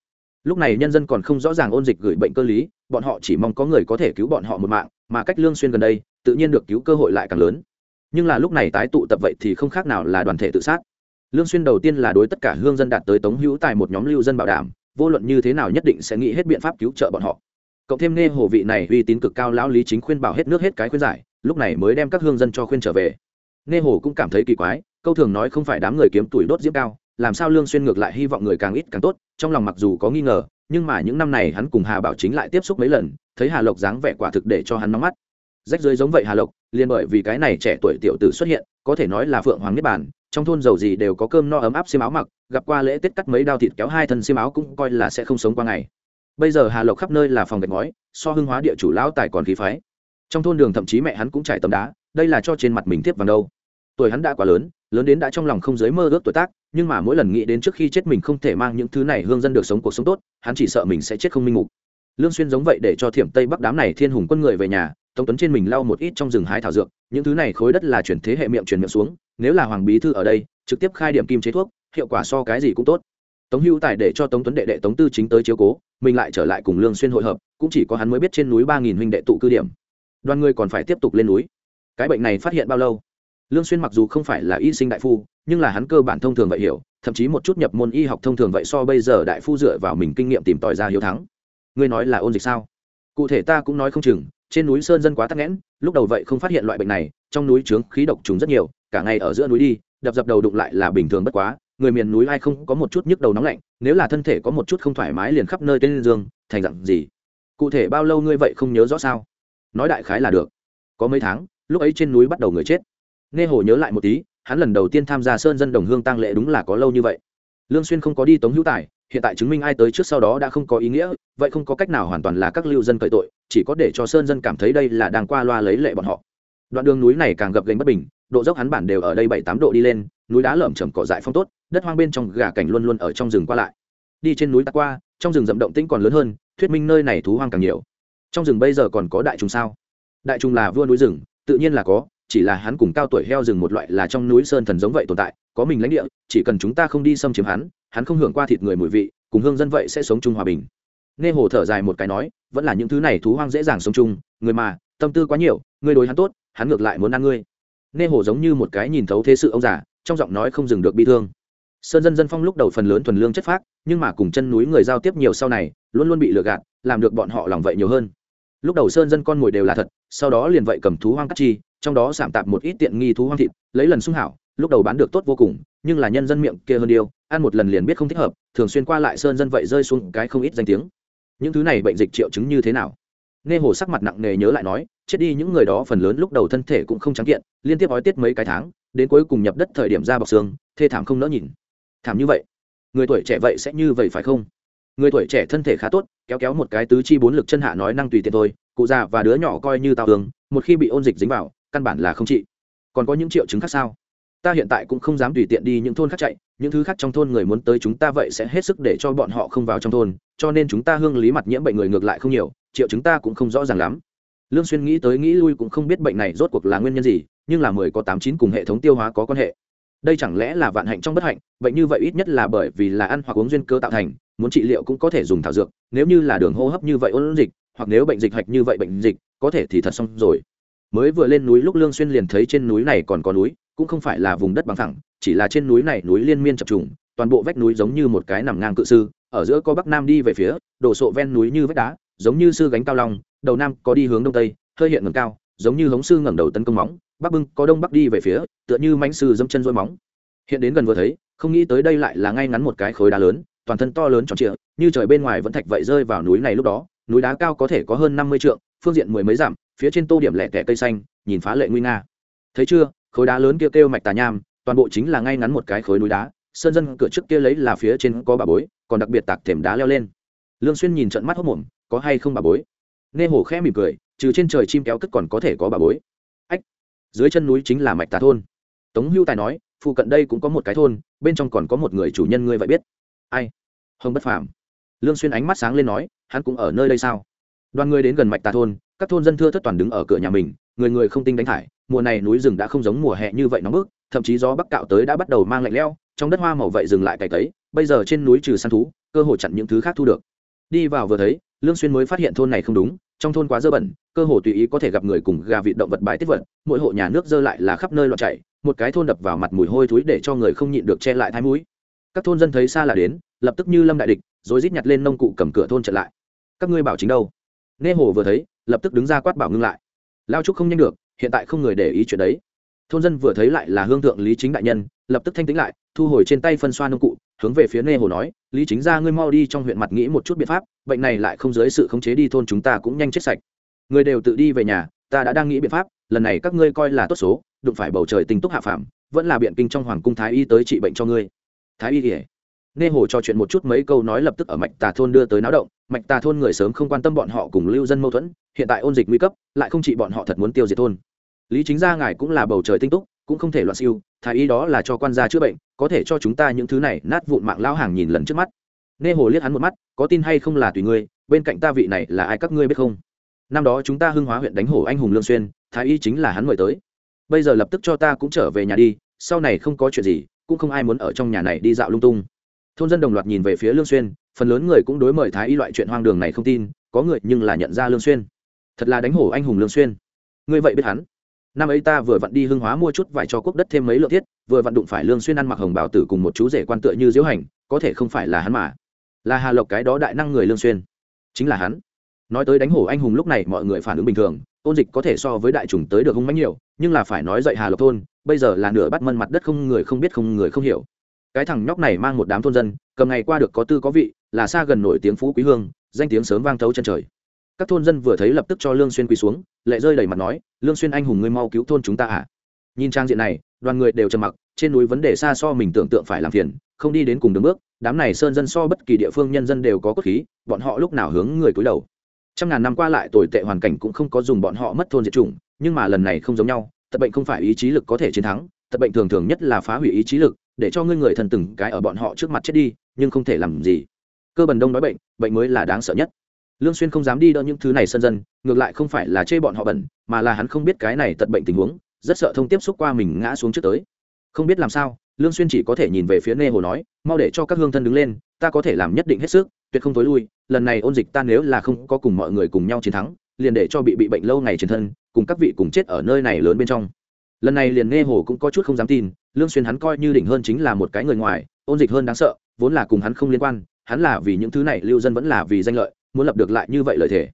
Speaker 1: Lúc này nhân dân còn không rõ ràng ôn dịch gửi bệnh cơ lý bọn họ chỉ mong có người có thể cứu bọn họ một mạng mà cách lương xuyên gần đây tự nhiên được cứu cơ hội lại càng lớn nhưng là lúc này tái tụ tập vậy thì không khác nào là đoàn thể tự sát. Lương xuyên đầu tiên là đối tất cả hương dân đạt tới tống hữu tài một nhóm lưu dân bảo đảm, vô luận như thế nào nhất định sẽ nghĩ hết biện pháp cứu trợ bọn họ. Cộng thêm nghe hồ vị này uy tín cực cao lão lý chính khuyên bảo hết nước hết cái khuyên giải, lúc này mới đem các hương dân cho khuyên trở về. Nghe hồ cũng cảm thấy kỳ quái, câu thường nói không phải đám người kiếm tuổi đốt diễm cao, làm sao lương xuyên ngược lại hy vọng người càng ít càng tốt, trong lòng mặc dù có nghi ngờ, nhưng mà những năm này hắn cùng hà bảo chính lại tiếp xúc mấy lần, thấy hà lộc dáng vẻ quả thực để cho hắn nóng mắt. Rách dưới giống vậy hà lộc liền bởi vì cái này trẻ tuổi tiểu tử xuất hiện, có thể nói là phượng hoàng niết bàn, trong thôn giàu gì đều có cơm no ấm áp xiêm áo mặc, gặp qua lễ tết cắt mấy đao thịt kéo hai thân xiêm áo cũng coi là sẽ không sống qua ngày. Bây giờ hà lộc khắp nơi là phòng gạch ngói, so hưng hóa địa chủ lão tài còn khí phái. Trong thôn đường thậm chí mẹ hắn cũng trải tấm đá, đây là cho trên mặt mình tiếp vào đâu. Tuổi hắn đã quá lớn lớn đến đã trong lòng không dưới mơ ước tuổi tác, nhưng mà mỗi lần nghĩ đến trước khi chết mình không thể mang những thứ này hương dân được sống cuộc sống tốt, hắn chỉ sợ mình sẽ chết không minh mục. Lương xuyên giống vậy để cho thiểm tây bắc đám này thiên hùng quân người về nhà tống tuấn trên mình lau một ít trong rừng hái thảo dược, những thứ này khối đất là chuyển thế hệ miệng chuyển miệng xuống, nếu là hoàng bí thư ở đây, trực tiếp khai điểm kim chế thuốc, hiệu quả so cái gì cũng tốt. Tống hữu tài để cho tống tuấn đệ đệ tống tư chính tới chiếu cố, mình lại trở lại cùng lương xuyên hội hợp, cũng chỉ có hắn mới biết trên núi ba nghìn huynh đệ tụ cư điểm. Đoàn người còn phải tiếp tục lên núi. Cái bệnh này phát hiện bao lâu? Lương xuyên mặc dù không phải là y sinh đại phu, nhưng là hắn cơ bản thông thường vậy hiểu, thậm chí một chút nhập môn y học thông thường vậy so bây giờ đại phu dựa vào mình kinh nghiệm tìm tòi ra hiếu thắng. Ngươi nói là ôn dịch sao? Cụ thể ta cũng nói không chừng trên núi sơn dân quá tắc nghẽn, lúc đầu vậy không phát hiện loại bệnh này, trong núi trướng khí độc trùng rất nhiều, cả ngày ở giữa núi đi, đập dập đầu đụng lại là bình thường bất quá, người miền núi ai không có một chút nhức đầu nóng lạnh, nếu là thân thể có một chút không thoải mái liền khắp nơi tên dương thành dạng gì? Cụ thể bao lâu ngươi vậy không nhớ rõ sao? Nói đại khái là được. Có mấy tháng, lúc ấy trên núi bắt đầu người chết. Nghe hồ nhớ lại một tí, hắn lần đầu tiên tham gia sơn dân đồng hương tăng lễ đúng là có lâu như vậy. Lương xuyên không có đi tống hữu tài hiện tại chứng minh ai tới trước sau đó đã không có ý nghĩa, vậy không có cách nào hoàn toàn là các lưu dân cởi tội, chỉ có để cho sơn dân cảm thấy đây là đang qua loa lấy lệ bọn họ. Đoạn đường núi này càng gập ghềnh bất bình, độ dốc hắn bản đều ở đây bảy tám độ đi lên, núi đá lởm chởm cỏ dại phong tốt, đất hoang bên trong gà cảnh luôn luôn ở trong rừng qua lại. Đi trên núi ta qua, trong rừng rậm động tĩnh còn lớn hơn, thuyết minh nơi này thú hoang càng nhiều. Trong rừng bây giờ còn có đại trùng sao? Đại trùng là vua núi rừng, tự nhiên là có, chỉ là hắn cùng cao tuổi heo rừng một loại là trong núi sơn thần giống vậy tồn tại, có mình lãnh địa, chỉ cần chúng ta không đi xâm chiếm hắn hắn không hưởng qua thịt người mùi vị, cùng hương dân vậy sẽ sống chung hòa bình. Nghe hồ thở dài một cái nói, vẫn là những thứ này thú hoang dễ dàng sống chung, người mà, tâm tư quá nhiều, người đối hắn tốt, hắn ngược lại muốn ăn ngươi. Nghe hồ giống như một cái nhìn thấu thế sự ông già, trong giọng nói không dừng được bi thương. Sơn dân dân phong lúc đầu phần lớn thuần lương chất phác, nhưng mà cùng chân núi người giao tiếp nhiều sau này, luôn luôn bị lừa gạt, làm được bọn họ lòng vậy nhiều hơn. Lúc đầu sơn dân con mồi đều là thật, sau đó liền vậy cầm thú hoang cắt chi, trong đó giảm tạp một ít tiện nghi thú hoang thịt, lấy lần sung hảo lúc đầu bán được tốt vô cùng, nhưng là nhân dân miệng kia hơn điêu ăn một lần liền biết không thích hợp, thường xuyên qua lại sơn dân vậy rơi xuống cái không ít danh tiếng. Những thứ này bệnh dịch triệu chứng như thế nào? Nghe hồ sắc mặt nặng nề nhớ lại nói, chết đi những người đó phần lớn lúc đầu thân thể cũng không trắng kiện, liên tiếp ói tiết mấy cái tháng, đến cuối cùng nhập đất thời điểm ra bọc xương, thê thảm không nỡ nhìn. Thảm như vậy, người tuổi trẻ vậy sẽ như vậy phải không? Người tuổi trẻ thân thể khá tốt, kéo kéo một cái tứ chi bốn lực chân hạ nói năng tùy tiện thôi, cụ già và đứa nhỏ coi như tao tường một khi bị ôn dịch dính vào, căn bản là không trị. Còn có những triệu chứng khác sao? Ta hiện tại cũng không dám tùy tiện đi những thôn khác chạy, những thứ khác trong thôn người muốn tới chúng ta vậy sẽ hết sức để cho bọn họ không vào trong thôn, cho nên chúng ta hương lý mặt nhiễm bệnh người ngược lại không nhiều, triệu chúng ta cũng không rõ ràng lắm. Lương xuyên nghĩ tới nghĩ lui cũng không biết bệnh này rốt cuộc là nguyên nhân gì, nhưng là mười có tám chín cùng hệ thống tiêu hóa có quan hệ. Đây chẳng lẽ là vạn hạnh trong bất hạnh, bệnh như vậy ít nhất là bởi vì là ăn hoặc uống duyên cơ tạo thành, muốn trị liệu cũng có thể dùng thảo dược, nếu như là đường hô hấp như vậy ôn dịch, hoặc nếu bệnh dịch hạch như vậy bệnh dịch, có thể thì thật xong rồi. Mới vừa lên núi lúc lương xuyên liền thấy trên núi này còn có núi cũng không phải là vùng đất bằng thẳng, chỉ là trên núi này núi liên miên chập trùng toàn bộ vách núi giống như một cái nằm ngang cự sư ở giữa có bắc nam đi về phía đổ sộ ven núi như vách đá giống như sư gánh cao long đầu nam có đi hướng đông tây hơi hiện ngầm cao giống như hống sư ngẩng đầu tấn công móng bắc bưng có đông bắc đi về phía tựa như mãnh sư dâm chân dôi móng. Hiện đến gần vừa thấy không nghĩ tới đây lại là ngay ngắn một cái khối đá lớn toàn thân to lớn tròn trịa như trời bên ngoài vẫn thạch vậy rơi vào núi này lúc đó núi đá cao có thể có hơn năm mươi trượng phương diện mười mấy dặm phía trên tô điểm lẻ tẻ cây xanh nhìn phá lệ nguy nga. Thấy chưa khối đá lớn kia kêu, kêu mạch tà nham toàn bộ chính là ngay ngắn một cái khối núi đá sơn dân cửa trước kia lấy là phía trên có bà bối còn đặc biệt tạc thềm đá leo lên. Lương xuyên nhìn trận mắt hốc mồm có hay không bà bối? Nghe hổ khẽ mỉm cười trừ trên trời chim kéo cất còn có thể có bà bối. Ách dưới chân núi chính là mạch tà thôn. Tống hưu tài nói phụ cận đây cũng có một cái thôn bên trong còn có một người chủ nhân ngươi vậy biết. Ai? Hồng bất phàm. Lương xuyên ánh mắt sáng lên nói hắn cũng ở nơi đây sao? Đoàn người đến gần mạch tà thôn các thôn dân thưa thất toàn đứng ở cửa nhà mình người người không tinh đánh thải mùa này núi rừng đã không giống mùa hè như vậy nóng bức, thậm chí gió bắc cạo tới đã bắt đầu mang lạnh lẽo, trong đất hoa màu vậy dừng lại cày cấy, bây giờ trên núi trừ săn thú, cơ hội chặn những thứ khác thu được. Đi vào vừa thấy, lương xuyên mới phát hiện thôn này không đúng, trong thôn quá dơ bẩn, cơ hồ tùy ý có thể gặp người cùng gà vịt động vật bãi tiết vật, mỗi hộ nhà nước dơ lại là khắp nơi loạn chảy, một cái thôn đập vào mặt mùi hôi thối để cho người không nhịn được che lại thái mũi. Các thôn dân thấy xa là đến, lập tức như lâm đại địch, rồi rít nhặt lên nông cụ cầm cửa thôn chặn lại. Các ngươi bảo chính đâu? Nghe hồ vừa thấy, lập tức đứng ra quát bảo ngưng lại. Lao trúc không nhanh được hiện tại không người để ý chuyện đấy. Thôn dân vừa thấy lại là hương thượng lý chính đại nhân, lập tức thanh tĩnh lại, thu hồi trên tay phân xoa nông cụ, hướng về phía nê hồ nói, lý chính ra ngươi mau đi trong huyện mặt nghĩ một chút biện pháp, bệnh này lại không dưới sự khống chế đi thôn chúng ta cũng nhanh chết sạch. Người đều tự đi về nhà, ta đã đang nghĩ biện pháp, lần này các ngươi coi là tốt số, đụng phải bầu trời tinh túc hạ phạm vẫn là biện kinh trong hoàng cung thái y tới trị bệnh cho ngươi. Thái y kể nê hồ trò chuyện một chút mấy câu nói lập tức ở mạch tà thôn đưa tới náo động, mạch tà thôn người sớm không quan tâm bọn họ cùng lưu dân mâu thuẫn, hiện tại ôn dịch nguy cấp, lại không chỉ bọn họ thật muốn tiêu diệt thôn lý chính gia ngài cũng là bầu trời tinh túc, cũng không thể loạn siêu, thái y đó là cho quan gia chữa bệnh, có thể cho chúng ta những thứ này nát vụn mạng lao hàng nhìn lần trước mắt. Nê hồ liếc hắn một mắt, có tin hay không là tùy ngươi, bên cạnh ta vị này là ai các ngươi biết không? Năm đó chúng ta hưng hóa huyện đánh hổ anh hùng lương xuyên, thái y chính là hắn mời tới. Bây giờ lập tức cho ta cũng trở về nhà đi, sau này không có chuyện gì, cũng không ai muốn ở trong nhà này đi dạo lung tung. Thôn dân đồng loạt nhìn về phía lương xuyên, phần lớn người cũng đối mời thái y loại chuyện hoang đường này không tin, có người nhưng là nhận ra lương xuyên. Thật là đánh hổ anh hùng lương xuyên. Ngươi vậy biết hắn? Năm ấy ta vừa vặn đi hưng hóa mua chút vải cho quốc đất thêm mấy lượng thiết, vừa vặn đụng phải lương xuyên ăn mặc hồng bảo tử cùng một chú rể quan tựa như diễu hành, có thể không phải là hắn mà. Là hà lộc cái đó đại năng người lương xuyên. Chính là hắn. Nói tới đánh hổ anh hùng lúc này mọi người phản ứng bình thường, ôn dịch có thể so với đại trùng tới được hung mãnh nhiều, nhưng là phải nói dậy hà lộc thôn, bây giờ là nửa bắt mân mặt đất không người không biết không người không hiểu. Cái thằng nhóc này mang một đám thôn dân, cầm ngày qua được có tư có vị, là xa gần nổi tiếng phú quý hương, danh tiếng sớm vang thấu chân trời. Các thôn dân vừa thấy lập tức cho lương xuyên quỳ xuống lệ rơi đầy mặt nói, lương xuyên anh hùng ngươi mau cứu thôn chúng ta à? Nhìn trang diện này, đoàn người đều trầm mặc, trên núi vấn đề xa so mình tưởng tượng phải làm phiền, không đi đến cùng đường bước, đám này sơn dân so bất kỳ địa phương nhân dân đều có cốt khí, bọn họ lúc nào hướng người cúi đầu. Trăm ngàn năm qua lại tồi tệ hoàn cảnh cũng không có dùng bọn họ mất thôn diệt chủng, nhưng mà lần này không giống nhau, tật bệnh không phải ý chí lực có thể chiến thắng, tật bệnh thường thường nhất là phá hủy ý chí lực, để cho ngươi người thần từng cái ở bọn họ trước mặt chết đi, nhưng không thể làm gì. Cơ bần đông nói bệnh bệnh mới là đáng sợ nhất lương xuyên không dám đi đỡ những thứ này sân dân, ngược lại không phải là chê bọn họ bẩn, mà là hắn không biết cái này tật bệnh tình huống, rất sợ thông tiếp xúc qua mình ngã xuống trước tới. Không biết làm sao, lương xuyên chỉ có thể nhìn về phía nê hồ nói, mau để cho các hương thân đứng lên, ta có thể làm nhất định hết sức, tuyệt không tối lui, lần này ôn dịch ta nếu là không có cùng mọi người cùng nhau chiến thắng, liền để cho bị bị bệnh lâu ngày trên thân, cùng các vị cùng chết ở nơi này lớn bên trong. Lần này liền nghe hồ cũng có chút không dám tin, lương xuyên hắn coi như đỉnh hơn chính là một cái người ngoài, ôn dịch hơn đáng sợ, vốn là cùng hắn không liên quan, hắn là vì những thứ này, lưu dân vẫn là vì danh lợi muốn lập được lại như vậy lợi thể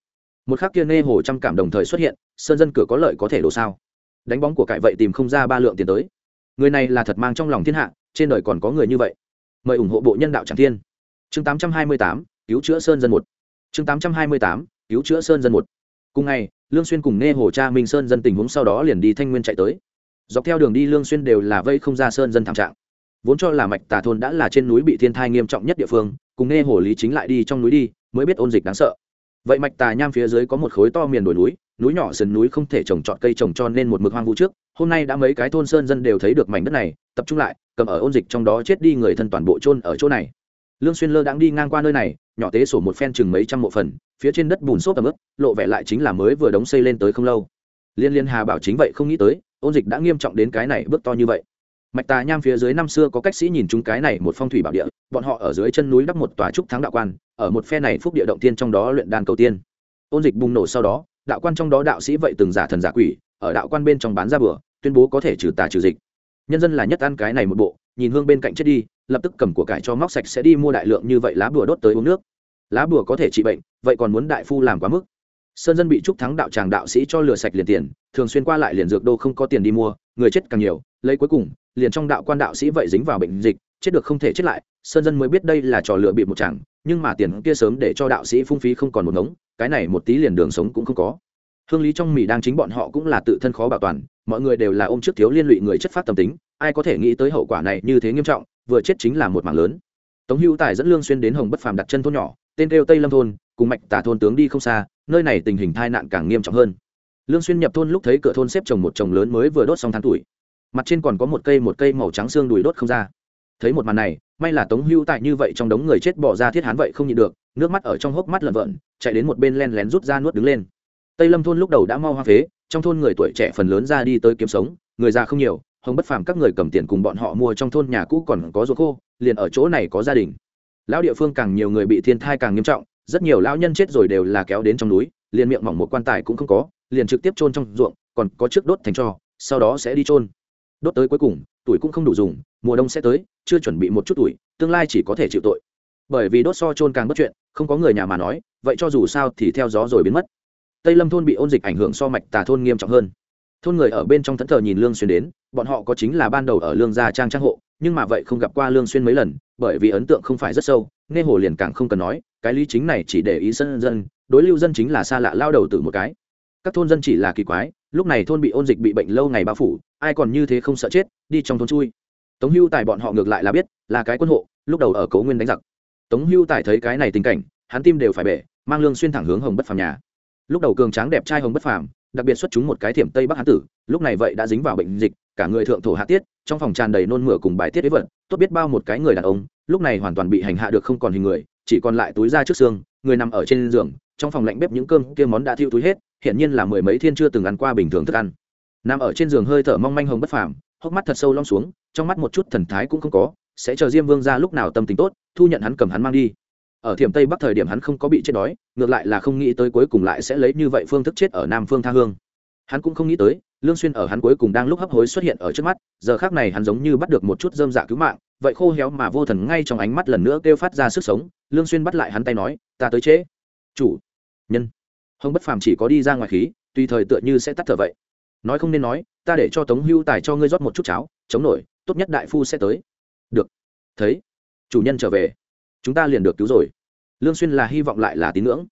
Speaker 1: một khắc kia nghe hồ trăm cảm đồng thời xuất hiện sơn dân cửa có lợi có thể đổ sao? Đánh bóng của cải vậy tìm không ra ba lượng tiền tới. Người này là thật mang trong lòng thiên hạ trên đời còn có người như vậy. Mời ủng hộ bộ nhân đạo tràng thiên. Chương 828, cứu chữa sơn dân một. Chương 828, cứu chữa sơn dân một. Cùng ngày lương xuyên cùng nghe hồ cha minh sơn dân tình huống sau đó liền đi thanh nguyên chạy tới. Dọc theo đường đi lương xuyên đều là vây không ra sơn dân thảm trạng. Vốn cho là mạch tà thôn đã là trên núi bị thiên tai nghiêm trọng nhất địa phương cùng nghe hồ lý chính lại đi trong núi đi mới biết ôn dịch đáng sợ. Vậy mạch tà nham phía dưới có một khối to miền đồi núi núi nhỏ sườn núi không thể trồng trọt cây trồng cho nên một mực hoang vu trước. Hôm nay đã mấy cái thôn sơn dân đều thấy được mảnh đất này, tập trung lại, cầm ở ôn dịch trong đó chết đi người thân toàn bộ chôn ở chỗ này. Lương xuyên lơ đang đi ngang qua nơi này, nhỏ tế sổ một phen chừng mấy trăm mộ phần, phía trên đất bùn xốp tầm ướp lộ vẻ lại chính là mới vừa đóng xây lên tới không lâu. Liên liên hà bảo chính vậy không nghĩ tới, ôn dịch đã nghiêm trọng đến cái này bước to như vậy mạch tà nham phía dưới năm xưa có cách sĩ nhìn chúng cái này một phong thủy bảo địa, bọn họ ở dưới chân núi đắp một tòa trúc thắng đạo quan, ở một phe này phúc địa động tiên trong đó luyện đan cầu tiên. Ôn dịch bùng nổ sau đó, đạo quan trong đó đạo sĩ vậy từng giả thần giả quỷ, ở đạo quan bên trong bán ra bừa, tuyên bố có thể trừ tà trừ dịch. Nhân dân là nhất ăn cái này một bộ, nhìn hương bên cạnh chết đi, lập tức cầm của cải cho móc sạch sẽ đi mua đại lượng như vậy lá bùa đốt tới uống nước. Lá bùa có thể trị bệnh, vậy còn muốn đại phu làm quá mức? Sơn dân bị trúc thắng đạo tràng đạo sĩ cho lừa sạch liền tiền, thường xuyên qua lại liền dược đô không có tiền đi mua, người chết càng nhiều, lấy cuối cùng liền trong đạo quan đạo sĩ vậy dính vào bệnh dịch, chết được không thể chết lại, sơn dân mới biết đây là trò lừa bị một chẳng nhưng mà tiền kia sớm để cho đạo sĩ phung phí không còn một ngống, cái này một tí liền đường sống cũng không có. Hương lý trong mì đang chính bọn họ cũng là tự thân khó bảo toàn, mọi người đều là ôm trước thiếu liên lụy người chất phát tâm tính, ai có thể nghĩ tới hậu quả này như thế nghiêm trọng, vừa chết chính là một mảng lớn. Tống hữu tài dẫn lương xuyên đến hồng bất phàm đặt chân thôn nhỏ, tên kêu tây lâm thôn, cùng mạch tả thôn tướng đi không xa, nơi này tình hình tai nạn càng nghiêm trọng hơn. Lương xuyên nhập thôn lúc thấy cửa thôn xếp trồng một chồng lớn mới vừa đốt xong tháng tuổi mặt trên còn có một cây một cây màu trắng xương đùi đốt không ra. Thấy một màn này, may là tống hưu tại như vậy trong đống người chết bỏ ra thiết hán vậy không nhịn được, nước mắt ở trong hốc mắt lợn vợn, chạy đến một bên len lén rút ra nuốt đứng lên. Tây lâm thôn lúc đầu đã mau hoa phế, trong thôn người tuổi trẻ phần lớn ra đi tới kiếm sống, người già không nhiều, hồng bất phàm các người cầm tiền cùng bọn họ mua trong thôn nhà cũ còn có ruộng khô, liền ở chỗ này có gia đình. Lão địa phương càng nhiều người bị thiên thai càng nghiêm trọng, rất nhiều lão nhân chết rồi đều là kéo đến trong núi, liền miệng mỏng một quan tài cũng không có, liền trực tiếp chôn trong ruộng, còn có trước đốt thành trò sau đó sẽ đi chôn đốt tới cuối cùng, tuổi cũng không đủ dùng, mùa đông sẽ tới, chưa chuẩn bị một chút tuổi, tương lai chỉ có thể chịu tội. Bởi vì đốt so chôn càng bất chuyện, không có người nhà mà nói, vậy cho dù sao thì theo gió rồi biến mất. Tây lâm thôn bị ôn dịch ảnh hưởng so mạch tà thôn nghiêm trọng hơn. Thôn người ở bên trong thẫn thờ nhìn lương xuyên đến, bọn họ có chính là ban đầu ở lương gia trang trang hộ, nhưng mà vậy không gặp qua lương xuyên mấy lần, bởi vì ấn tượng không phải rất sâu, nghe hồ liền càng không cần nói, cái lý chính này chỉ để ý dân dân, đối lưu dân chính là xa lạ lao đầu từ một cái. Các thôn dân chỉ là kỳ quái, lúc này thôn bị ôn dịch bị bệnh lâu ngày bao phủ ai còn như thế không sợ chết, đi trong thôn chui. Tống hưu tài bọn họ ngược lại là biết, là cái quân hộ, lúc đầu ở cấu nguyên đánh giặc. Tống hưu tài thấy cái này tình cảnh, hắn tim đều phải bể, mang lương xuyên thẳng hướng hồng bất phàm nhà. Lúc đầu cường tráng đẹp trai hồng bất phàm, đặc biệt xuất chúng một cái thiểm tây bắc hán tử, lúc này vậy đã dính vào bệnh dịch, cả người thượng thổ hạ tiết, trong phòng tràn đầy nôn mửa cùng bài tiết với vật, tốt biết bao một cái người đàn ông, lúc này hoàn toàn bị hành hạ được không còn hình người, chỉ còn lại túi da trước xương, người nằm ở trên giường, trong phòng lạnh bếp những cơm kia món đã thiêu túi hết hiện nhiên là mười mấy thiên chưa từng ăn qua bình thường thức ăn nằm ở trên giường hơi thở mong manh hồng bất phàm, hốc mắt thật sâu long xuống, trong mắt một chút thần thái cũng không có, sẽ chờ diêm vương ra lúc nào tâm tình tốt, thu nhận hắn cầm hắn mang đi. Ở thiểm tây bắc thời điểm hắn không có bị chết đói, ngược lại là không nghĩ tới cuối cùng lại sẽ lấy như vậy phương thức chết ở nam phương tha hương. Hắn cũng không nghĩ tới, lương xuyên ở hắn cuối cùng đang lúc hấp hối xuất hiện ở trước mắt, giờ khắc này hắn giống như bắt được một chút dơm dạ cứu mạng, vậy khô héo mà vô thần ngay trong ánh mắt lần nữa kêu phát ra sức sống, lương xuyên bắt lại hắn tay nói, ta tới chế chủ, nhân. Hồng bất phàm chỉ có đi ra ngoài khí, tùy thời tựa như sẽ tắt thở vậy nói không nên nói, ta để cho tống hưu tài cho ngươi rót một chút cháo, chống nổi, tốt nhất đại phu sẽ tới. Được. Thấy. Chủ nhân trở về. Chúng ta liền được cứu rồi. Lương xuyên là hy vọng lại là tín ngưỡng.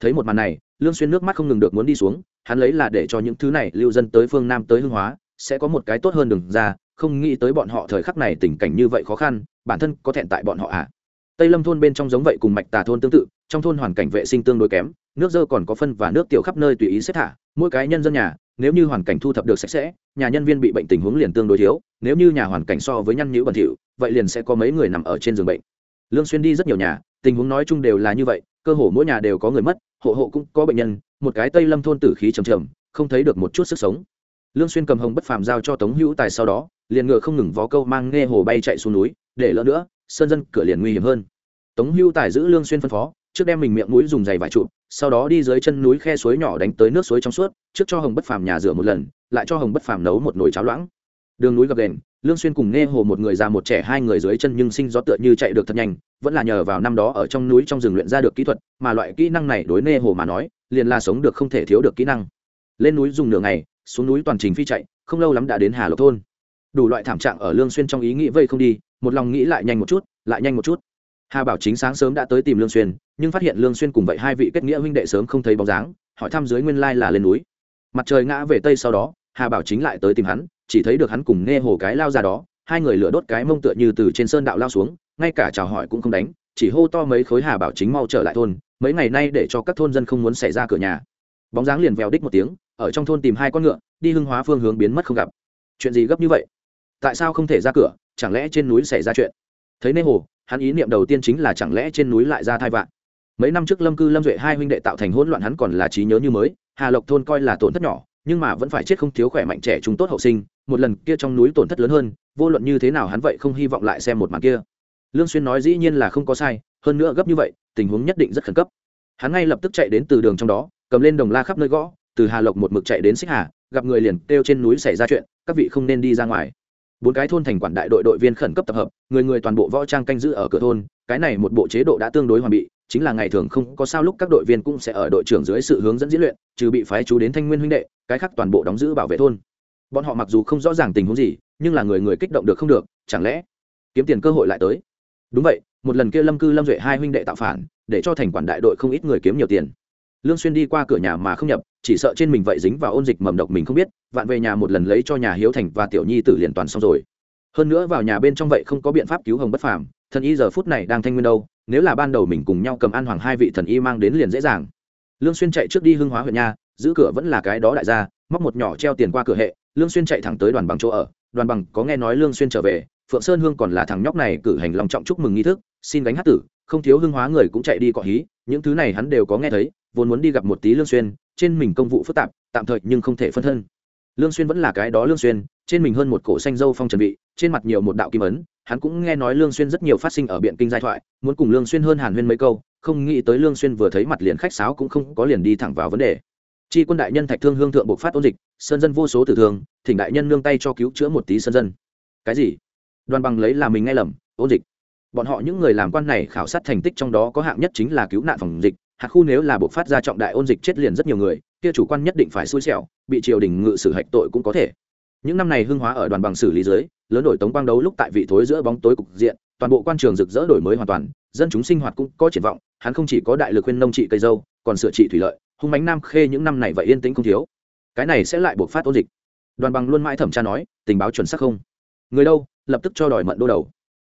Speaker 1: Thấy một màn này, lương xuyên nước mắt không ngừng được muốn đi xuống, hắn lấy là để cho những thứ này lưu dân tới phương nam tới hương hóa, sẽ có một cái tốt hơn đường ra, không nghĩ tới bọn họ thời khắc này tình cảnh như vậy khó khăn, bản thân có thẹn tại bọn họ à? Tây lâm thôn bên trong giống vậy cùng mạch tà thôn tương tự, trong thôn hoàn cảnh vệ sinh tương đối kém, nước dơ còn có phân và nước tiểu khắp nơi tùy ý xếp thả. Mỗi cái nhân dân nhà, nếu như hoàn cảnh thu thập được sạch sẽ, nhà nhân viên bị bệnh tình huống liền tương đối thiếu, nếu như nhà hoàn cảnh so với nhăn nhữ bẩn thỉu, vậy liền sẽ có mấy người nằm ở trên giường bệnh. Lương xuyên đi rất nhiều nhà, tình huống nói chung đều là như vậy, cơ hồ mỗi nhà đều có người mất, hộ hộ cũng có bệnh nhân, một cái tây lâm thôn tử khí trầm trầm, không thấy được một chút sức sống. Lương xuyên cầm hồng bất phàm giao cho tống hữu tài sau đó, liền ngựa không ngừng vó câu mang nghe hồ bay chạy xuống núi, để lỡ nữa, sơn dân cửa liền nguy hiểm hơn tống hưu tài giữ lương xuyên phân phó, trước đem mình miệng mũi dùng giày vải trụ, sau đó đi dưới chân núi khe suối nhỏ đánh tới nước suối trong suốt, trước cho hồng bất phàm nhà rửa một lần, lại cho hồng bất phàm nấu một nồi cháo loãng. Đường núi gập đền lương xuyên cùng nghe hồ một người già một trẻ hai người dưới chân nhưng sinh gió tựa như chạy được thật nhanh, vẫn là nhờ vào năm đó ở trong núi trong rừng luyện ra được kỹ thuật, mà loại kỹ năng này đối nghe hồ mà nói, liền là sống được không thể thiếu được kỹ năng. Lên núi dùng nửa ngày, xuống núi toàn trình phi chạy, không lâu lắm đã đến hà lộc thôn. Đủ loại thảm trạng ở lương xuyên trong ý nghĩ vây không đi, một lòng nghĩ lại nhanh một chút, lại nhanh một chút hà bảo chính sáng sớm đã tới tìm lương xuyên, nhưng phát hiện lương xuyên cùng vậy hai vị kết nghĩa huynh đệ sớm không thấy bóng dáng, hỏi thăm dưới nguyên lai là lên núi. Mặt trời ngã về tây sau đó, hà bảo chính lại tới tìm hắn, chỉ thấy được hắn cùng nghe hồ cái lao ra đó, hai người lửa đốt cái mông tựa như từ trên sơn đạo lao xuống, ngay cả chào hỏi cũng không đánh, chỉ hô to mấy khối hà bảo chính mau trở lại thôn, mấy ngày nay để cho các thôn dân không muốn xảy ra cửa nhà. Bóng dáng liền vèo đích một tiếng, ở trong thôn tìm hai con ngựa, đi hưng hóa phương hướng biến mất không gặp. Chuyện gì gấp như vậy? Tại sao không thể ra cửa? Chẳng lẽ trên núi xảy ra chuyện? Thấy nê hồ hắn ý niệm đầu tiên chính là chẳng lẽ trên núi lại ra thai vạn. Mấy năm trước lâm cư lâm duệ hai huynh đệ tạo thành hỗn loạn hắn còn là trí nhớ như mới, hà lộc thôn coi là tổn thất nhỏ, nhưng mà vẫn phải chết không thiếu khỏe mạnh trẻ chúng tốt hậu sinh, một lần kia trong núi tổn thất lớn hơn, vô luận như thế nào hắn vậy không hy vọng lại xem một màn kia. Lương xuyên nói dĩ nhiên là không có sai, hơn nữa gấp như vậy, tình huống nhất định rất khẩn cấp. Hắn ngay lập tức chạy đến từ đường trong đó, cầm lên đồng la khắp nơi gõ, từ hà lộc một mực chạy đến xích hà, gặp người liền kêu trên núi xảy ra chuyện, các vị không nên đi ra ngoài bốn cái thôn thành quản đại đội đội viên khẩn cấp tập hợp, người người toàn bộ võ trang canh giữ ở cửa thôn, cái này một bộ chế độ đã tương đối hoàn bị, chính là ngày thường không có sao lúc các đội viên cũng sẽ ở đội trưởng dưới sự hướng dẫn diễn luyện, trừ bị phái chú đến thanh nguyên huynh đệ, cái khác toàn bộ đóng giữ bảo vệ thôn. Bọn họ mặc dù không rõ ràng tình huống gì, nhưng là người người kích động được không được, chẳng lẽ kiếm tiền cơ hội lại tới? Đúng vậy, một lần kia lâm cư lâm duệ hai huynh đệ tạo phản, để cho thành quản đại đội không ít người kiếm nhiều tiền. Lương xuyên đi qua cửa nhà mà không nhập chỉ sợ trên mình vậy dính vào ôn dịch mầm độc mình không biết, vạn về nhà một lần lấy cho nhà hiếu thành và tiểu nhi tử liền toàn xong rồi. Hơn nữa vào nhà bên trong vậy không có biện pháp cứu hồng bất phàm, thần y giờ phút này đang thanh nguyên đâu, nếu là ban đầu mình cùng nhau cầm an hoàng hai vị thần y mang đến liền dễ dàng. Lương xuyên chạy trước đi hưng hóa huyện nha, giữ cửa vẫn là cái đó đại gia, móc một nhỏ treo tiền qua cửa hệ, lương xuyên chạy thẳng tới đoàn bằng chỗ ở, đoàn bằng có nghe nói lương xuyên trở về, phượng sơn hương còn là thằng nhóc này cử hành long trọng chúc mừng nghi thức, xin gánh hát tử, không thiếu hưng hóa người cũng chạy đi cọ hí, những thứ này hắn đều có nghe thấy, vốn muốn đi gặp một tí lương xuyên trên mình công vụ phức tạp, tạm thời nhưng không thể phân thân. Lương xuyên vẫn là cái đó lương xuyên, trên mình hơn một cổ xanh dâu phong trần vị, trên mặt nhiều một đạo kim ấn, hắn cũng nghe nói lương xuyên rất nhiều phát sinh ở biện kinh giai thoại, muốn cùng lương xuyên hơn hàn huyên mấy câu, không nghĩ tới lương xuyên vừa thấy mặt liền khách sáo cũng không có liền đi thẳng vào vấn đề. Chi quân đại nhân thạch thương hương thượng buộc phát ôn dịch, sơn dân vô số tử thương, thỉnh đại nhân nương tay cho cứu chữa một tí sơn dân. Cái gì? Đoàn bằng lấy là mình nghe lầm, ôn dịch. Bọn họ những người làm quan này khảo sát thành tích trong đó có hạng nhất chính là cứu nạn phòng dịch hạt khu nếu là buộc phát ra trọng đại ôn dịch chết liền rất nhiều người, kia chủ quan nhất định phải xui xẻo, bị triều đình ngự xử hạch tội cũng có thể. Những năm này hưng hóa ở đoàn bằng xử lý dưới, lớn đổi tống quang đấu lúc tại vị thối giữa bóng tối cục diện, toàn bộ quan trường rực rỡ đổi mới hoàn toàn, dân chúng sinh hoạt cũng có triển vọng, hắn không chỉ có đại lực khuyên nông trị cây dâu, còn sửa trị thủy lợi, hung bánh nam khê những năm này vậy yên tĩnh không thiếu. Cái này sẽ lại buộc phát ôn dịch. Đoàn bằng luôn mãi thẩm tra nói, tình báo chuẩn xác không? Người đâu, lập tức cho đòi mận đô đầu.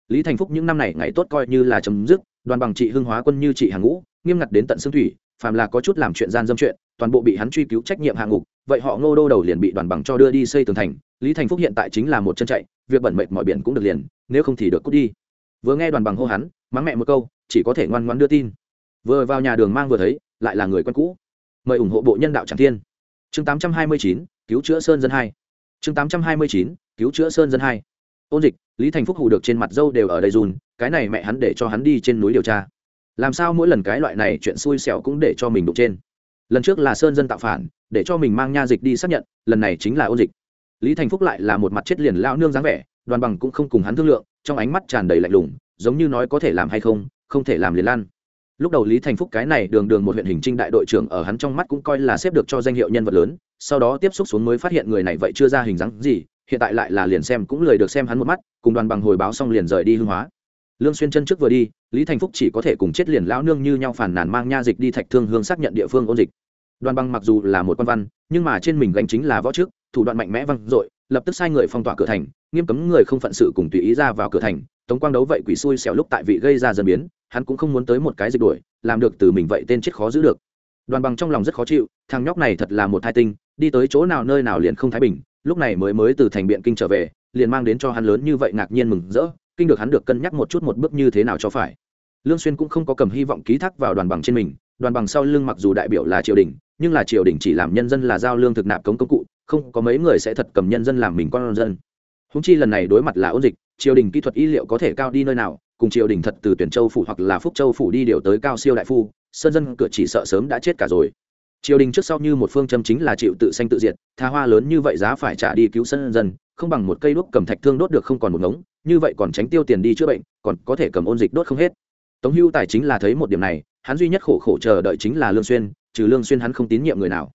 Speaker 1: Lý thành phúc những năm này ngày tốt coi như là chấm dứt, đoàn bằng trị hưng hóa quân như trị hàng ngũ nghiêm ngặt đến tận xương thủy phàm là có chút làm chuyện gian dâm chuyện toàn bộ bị hắn truy cứu trách nhiệm hạng ngục vậy họ ngô đô đầu liền bị đoàn bằng cho đưa đi xây tường thành lý thành phúc hiện tại chính là một chân chạy việc bẩn mệt mọi biển cũng được liền nếu không thì được cút đi. Vừa nghe đoàn bằng hô hắn mắng mẹ một câu chỉ có thể ngoan ngoan đưa tin. Vừa vào nhà đường mang vừa thấy lại là người quen cũ. Mời ủng hộ bộ nhân đạo tràng thiên. Chương 829, cứu chữa sơn dân hai. Chương 829, cứu chữa sơn dân hai. Ôn dịch lý thành phúc hù được trên mặt dâu đều ở đây dùn cái này mẹ hắn để cho hắn đi trên núi điều tra làm sao mỗi lần cái loại này chuyện xui xẻo cũng để cho mình đụng trên? Lần trước là sơn dân tạo phản, để cho mình mang nha dịch đi xác nhận, lần này chính là ôn dịch. Lý thành phúc lại là một mặt chết liền lao nương dáng vẻ, đoàn bằng cũng không cùng hắn thương lượng, trong ánh mắt tràn đầy lạnh lùng, giống như nói có thể làm hay không không thể làm liền lan. Lúc đầu lý thành phúc cái này đường đường một huyện hình trinh đại đội trưởng ở hắn trong mắt cũng coi là xếp được cho danh hiệu nhân vật lớn, sau đó tiếp xúc xuống mới phát hiện người này vậy chưa ra hình dáng gì, hiện tại lại là liền xem cũng lười được xem hắn một mắt, cùng đoàn bằng hồi báo xong liền rời đi hương hóa lương xuyên chân trước vừa đi, lý thành phúc chỉ có thể cùng chết liền lão nương như nhau phản nàn mang nha dịch đi thạch thương hương xác nhận địa phương ôn dịch. Đoàn băng mặc dù là một quan văn, nhưng mà trên mình gánh chính là võ trước, thủ đoạn mạnh mẽ văng dội, lập tức sai người phong tỏa cửa thành, nghiêm cấm người không phận sự cùng tùy ý ra vào cửa thành. Tống quang đấu vậy quỷ xui xẻo lúc tại vị gây ra dần biến, hắn cũng không muốn tới một cái dịch đuổi, làm được từ mình vậy tên chết khó giữ được. Đoàn bằng trong lòng rất khó chịu, thằng nhóc này thật là một thai tinh, đi tới chỗ nào nơi nào liền không thái bình, lúc này mới mới từ thành biện kinh trở về, liền mang đến cho hắn lớn như vậy ngạc nhiên mừng rỡ kinh được hắn được cân nhắc một chút một bước như thế nào cho phải. Lương xuyên cũng không có cầm hy vọng ký thác vào đoàn bằng trên mình, đoàn bằng sau lưng mặc dù đại biểu là triều đình, nhưng là triều đình chỉ làm nhân dân là giao lương thực nạp cống công cụ, không có mấy người sẽ thật cầm nhân dân làm mình con dân. Húng chi lần này đối mặt là ôn dịch, triều đình kỹ thuật y liệu có thể cao đi nơi nào, cùng triều đình thật từ tuyển châu phủ hoặc là phúc châu phủ đi điều tới cao siêu đại phu, sơn dân cửa chỉ sợ sớm đã chết cả rồi. Triều đình trước sau như một phương châm chính là chịu tự sanh tự diệt, tha hoa lớn như vậy giá phải trả đi cứu sơn dân không bằng một cây đuốc cầm thạch thương đốt được không còn một ngống, như vậy còn tránh tiêu tiền đi chữa bệnh, còn có thể cầm ôn dịch đốt không hết. Tống hưu tài chính là thấy một điểm này, hắn duy nhất khổ khổ chờ đợi chính là lương xuyên, trừ lương xuyên hắn không tín nhiệm người nào.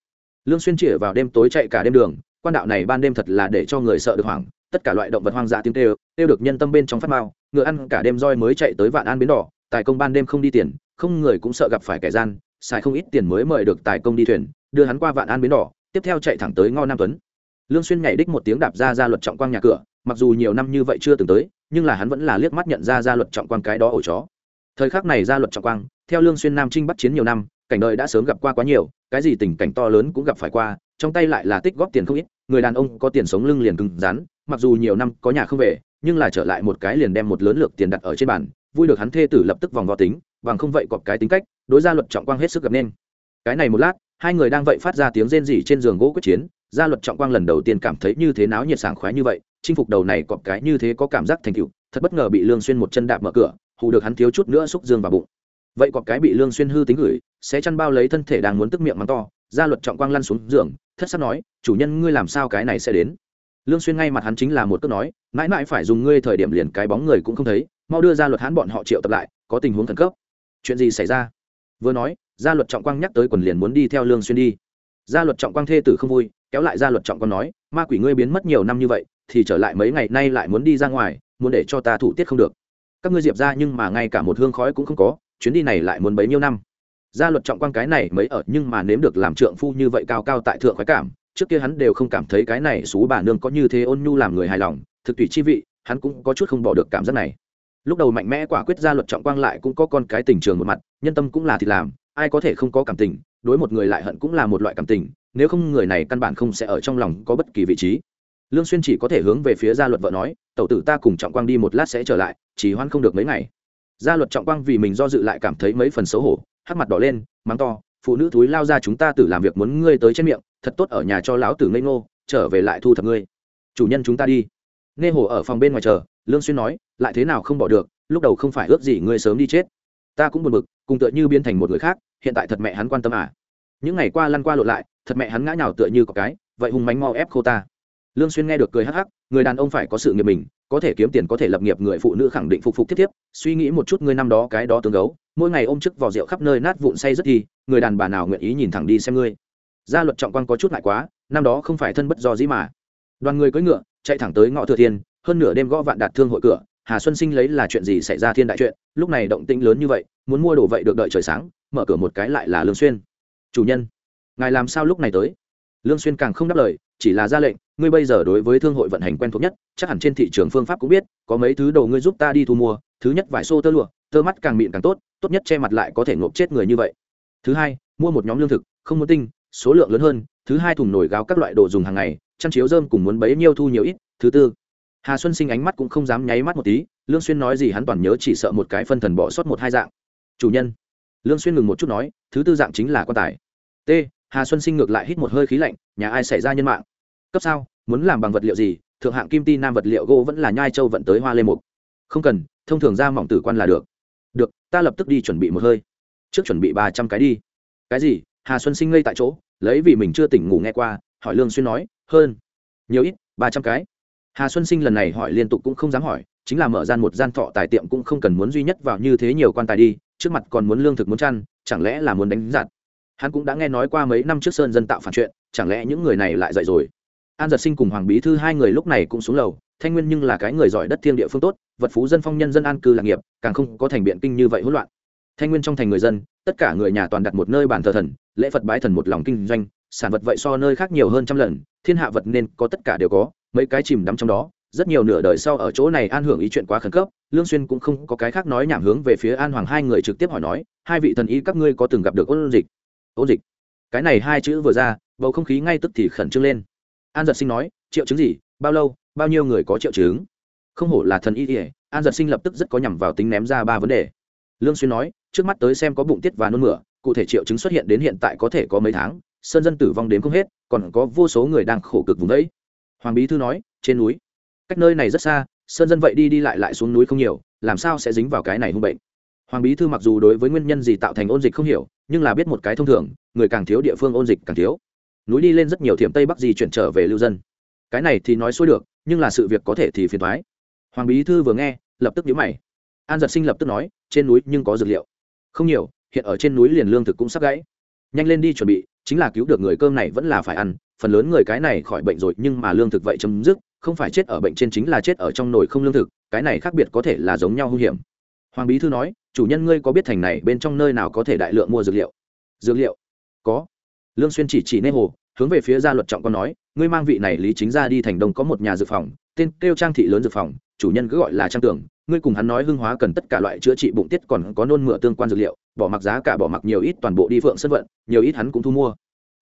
Speaker 1: Lương xuyên chỉ vào đêm tối chạy cả đêm đường, quan đạo này ban đêm thật là để cho người sợ được hoảng, tất cả loại động vật hoang dã tiếng kêu kêu được nhân tâm bên trong phát mao ngựa ăn cả đêm roi mới chạy tới vạn an bến đỏ, tài công ban đêm không đi tiền, không người cũng sợ gặp phải kẻ gian, xài không ít tiền mới mời được tài công đi thuyền, đưa hắn qua vạn an bến đỏ, tiếp theo chạy thẳng tới ngô nam tuấn lương xuyên nhảy đích một tiếng đạp ra ra luật trọng quang nhà cửa, mặc dù nhiều năm như vậy chưa từng tới, nhưng là hắn vẫn là liếc mắt nhận ra ra luật trọng quang cái đó ổ chó. Thời khắc này ra luật trọng quang, theo lương xuyên nam trinh bắt chiến nhiều năm, cảnh đời đã sớm gặp qua quá nhiều, cái gì tình cảnh to lớn cũng gặp phải qua, trong tay lại là tích góp tiền không ít, người đàn ông có tiền sống lưng liền cứng rắn, mặc dù nhiều năm có nhà không về, nhưng là trở lại một cái liền đem một lớn lượng tiền đặt ở trên bàn, vui được hắn thê tử lập tức vòng vo tính, bằng không vậy cọp cái tính cách, đối ra luật trọng quang hết sức gặp nên. Cái này một lát, hai người đang vậy phát ra tiếng rên rỉ trên giường gỗ quyết chiến gia luật trọng quang lần đầu tiên cảm thấy như thế náo nhiệt sảng khoái như vậy, chinh phục đầu này cọp cái như thế có cảm giác thành tựu, thật bất ngờ bị lương xuyên một chân đạp mở cửa, hù được hắn thiếu chút nữa xúc dương vào bụng. Vậy cọp cái bị lương xuyên hư tính gửi, sẽ chăn bao lấy thân thể đang muốn tức miệng mắng to, gia luật trọng quang lăn xuống giường, thất sắc nói, chủ nhân, ngươi làm sao cái này sẽ đến? Lương xuyên ngay mặt hắn chính là một cước nói, mãi mãi phải dùng ngươi thời điểm liền cái bóng người cũng không thấy, mau đưa ra luật hắn bọn họ triệu tập lại, có tình huống khẩn cấp. Chuyện gì xảy ra? Vừa nói, gia luật trọng quang nhắc tới quần liền muốn đi theo lương xuyên đi gia luật trọng quang thê tử không vui, kéo lại gia luật trọng quang nói, ma quỷ ngươi biến mất nhiều năm như vậy, thì trở lại mấy ngày nay lại muốn đi ra ngoài, muốn để cho ta thủ tiết không được. Các ngươi diệp ra nhưng mà ngay cả một hương khói cũng không có, chuyến đi này lại muốn bấy nhiêu năm. Gia luật trọng quang cái này mới ở nhưng mà nếm được làm trượng phu như vậy cao cao tại thượng khoái cảm, trước kia hắn đều không cảm thấy cái này xú bà nương có như thế ôn nhu làm người hài lòng, thực tùy chi vị, hắn cũng có chút không bỏ được cảm giác này. Lúc đầu mạnh mẽ quả quyết gia luật trọng quang lại cũng có con cái tình trường một mặt, nhân tâm cũng là thì làm ai có thể không có cảm tình, đối một người lại hận cũng là một loại cảm tình, nếu không người này căn bản không sẽ ở trong lòng có bất kỳ vị trí. Lương xuyên chỉ có thể hướng về phía gia luật vợ nói, tẩu tử ta cùng trọng quang đi một lát sẽ trở lại, chỉ hoan không được mấy ngày. Gia luật trọng quang vì mình do dự lại cảm thấy mấy phần xấu hổ, hắc mặt đỏ lên, mắng to, phụ nữ túi lao ra chúng ta tử làm việc muốn ngươi tới trên miệng, thật tốt ở nhà cho lão tử ngây ngô, trở về lại thu thập ngươi. Chủ nhân chúng ta đi. Nghe hồ ở phòng bên ngoài chờ, lương xuyên nói, lại thế nào không bỏ được, lúc đầu không phải ước gì ngươi sớm đi chết ta cũng buồn bực, cùng tựa như biến thành một người khác, hiện tại thật mẹ hắn quan tâm à. Những ngày qua lăn qua lộ lại, thật mẹ hắn ngã nhào tựa như có cái, vậy hùng mánh mau ép khô ta. Lương xuyên nghe được cười hắc hắc, người đàn ông phải có sự nghiệp mình, có thể kiếm tiền có thể lập nghiệp, người phụ nữ khẳng định phục phục tiếp tiếp suy nghĩ một chút người năm đó cái đó tương gấu, mỗi ngày ôm chức vào rượu khắp nơi nát vụn say rất thì người đàn bà nào nguyện ý nhìn thẳng đi xem ngươi. Gia luật trọng quan có chút ngại quá, năm đó không phải thân bất do dĩ mà. Đoàn người cưỡi ngựa, chạy thẳng tới ngõ thừa thiên, hơn nửa đêm gõ vạn đạt thương hội cửa hà xuân sinh lấy là chuyện gì xảy ra thiên đại chuyện, lúc này động tĩnh lớn như vậy, muốn mua đồ vậy được đợi trời sáng, mở cửa một cái lại là lương xuyên. Chủ nhân, ngài làm sao lúc này tới? Lương xuyên càng không đáp lời, chỉ là ra lệnh, ngươi bây giờ đối với thương hội vận hành quen thuộc nhất, chắc hẳn trên thị trường phương pháp cũng biết, có mấy thứ đồ ngươi giúp ta đi thu mua, thứ nhất vải xô tơ lụa, tơ mắt càng mịn càng tốt tốt nhất che mặt lại có thể ngộp chết người như vậy. Thứ hai, mua một nhóm lương thực, không muốn tinh, số lượng lớn hơn, thứ hai thùng nồi gáo các loại đồ dùng hàng ngày, chăn chiếu dơm cùng muốn bấy nhiêu thu nhiều ít, thứ tư hà xuân sinh ánh mắt cũng không dám nháy mắt một tí, lương xuyên nói gì hắn toàn nhớ chỉ sợ một cái phân thần bỏ sót một hai dạng. Chủ nhân. Lương xuyên ngừng một chút nói, thứ tư dạng chính là quan tài. T, hà xuân sinh ngược lại hít một hơi khí lạnh, nhà ai xảy ra nhân mạng? Cấp sao, muốn làm bằng vật liệu gì? Thượng hạng kim ti nam vật liệu gỗ vẫn là nhai châu vận tới hoa lê mục. Không cần, thông thường ra mỏng tử quan là được. Được, ta lập tức đi chuẩn bị một hơi. Trước chuẩn bị ba trăm cái đi. Cái gì? Hà xuân sinh ngây tại chỗ, lấy vì mình chưa tỉnh ngủ nghe qua, hỏi lương xuyên nói, hơn, nhiều ít, ba trăm cái hà xuân sinh lần này hỏi liên tục cũng không dám hỏi, chính là mở gian một gian thọ tài tiệm cũng không cần muốn duy nhất vào như thế nhiều quan tài đi, trước mặt còn muốn lương thực muốn chăn, chẳng lẽ là muốn đánh giặt hắn cũng đã nghe nói qua mấy năm trước sơn dân tạo phản chuyện, chẳng lẽ những người này lại dậy rồi? An giật sinh cùng hoàng bí thư hai người lúc này cũng xuống lầu, thanh nguyên nhưng là cái người giỏi đất thiên địa phương tốt, vật phú dân phong nhân dân an cư lạc nghiệp, càng không có thành biện kinh như vậy hỗn loạn. Thanh nguyên trong thành người dân, tất cả người nhà toàn đặt một nơi bàn thờ thần, lễ phật bái thần một lòng kinh doanh sản vật vậy so nơi khác nhiều hơn trăm lần, thiên hạ vật nên có tất cả đều có, mấy cái chìm đắm trong đó, rất nhiều nửa đời sau ở chỗ này an hưởng ý chuyện quá khẩn cấp, lương xuyên cũng không có cái khác nói nhảm hướng về phía an hoàng hai người trực tiếp hỏi nói, hai vị thần y các ngươi có từng gặp được ôn dịch? Ôn dịch? Cái này hai chữ vừa ra, bầu không khí ngay tức thì khẩn trương lên. An giật sinh nói, triệu chứng gì? Bao lâu? Bao nhiêu người có triệu chứng? Không hổ là thần y ỉa an giật sinh lập tức rất có nhằm vào tính ném ra ba vấn đề. Lương xuyên nói, trước mắt tới xem có bụng tiết và nôn mửa, cụ thể triệu chứng xuất hiện đến hiện tại có thể có mấy tháng sơn dân tử vong đến không hết, còn có vô số người đang khổ cực vùng đấy hoàng bí thư nói, trên núi. Cách nơi này rất xa, sơn dân vậy đi đi lại lại xuống núi không nhiều, làm sao sẽ dính vào cái này hung bệnh? Hoàng bí thư mặc dù đối với nguyên nhân gì tạo thành ôn dịch không hiểu, nhưng là biết một cái thông thường, người càng thiếu địa phương ôn dịch càng thiếu. Núi đi lên rất nhiều thiểm tây bắc gì chuyển trở về lưu dân. Cái này thì nói xuôi được, nhưng là sự việc có thể thì phiền thoái hoàng bí thư vừa nghe, lập tức nhíu mày. An giật sinh lập tức nói, trên núi nhưng có dược liệu. Không nhiều, hiện ở trên núi liền lương thực cũng sắp gãy. Nhanh lên đi chuẩn bị chính là cứu được người cơm này vẫn là phải ăn, phần lớn người cái này khỏi bệnh rồi nhưng mà lương thực vậy chấm dứt, không phải chết ở bệnh trên chính là chết ở trong nồi không lương thực, cái này khác biệt có thể là giống nhau hung hiểm. Hoàng bí thư nói, chủ nhân ngươi có biết thành này bên trong nơi nào có thể đại lượng mua dược liệu? Dược liệu? Có. Lương xuyên chỉ chỉ nê hồ, hướng về phía gia luật trọng con nói, ngươi mang vị này lý chính ra đi thành đông có một nhà dược phòng, tên kêu trang thị lớn dược phòng, chủ nhân cứ gọi là trang tưởng ngươi cùng hắn nói hưng hóa cần tất cả loại chữa trị bụng tiết còn có nôn mửa tương quan dược liệu, bỏ mặc giá cả bỏ mặc nhiều ít toàn bộ đi phượng sân vận, nhiều ít hắn cũng thu mua.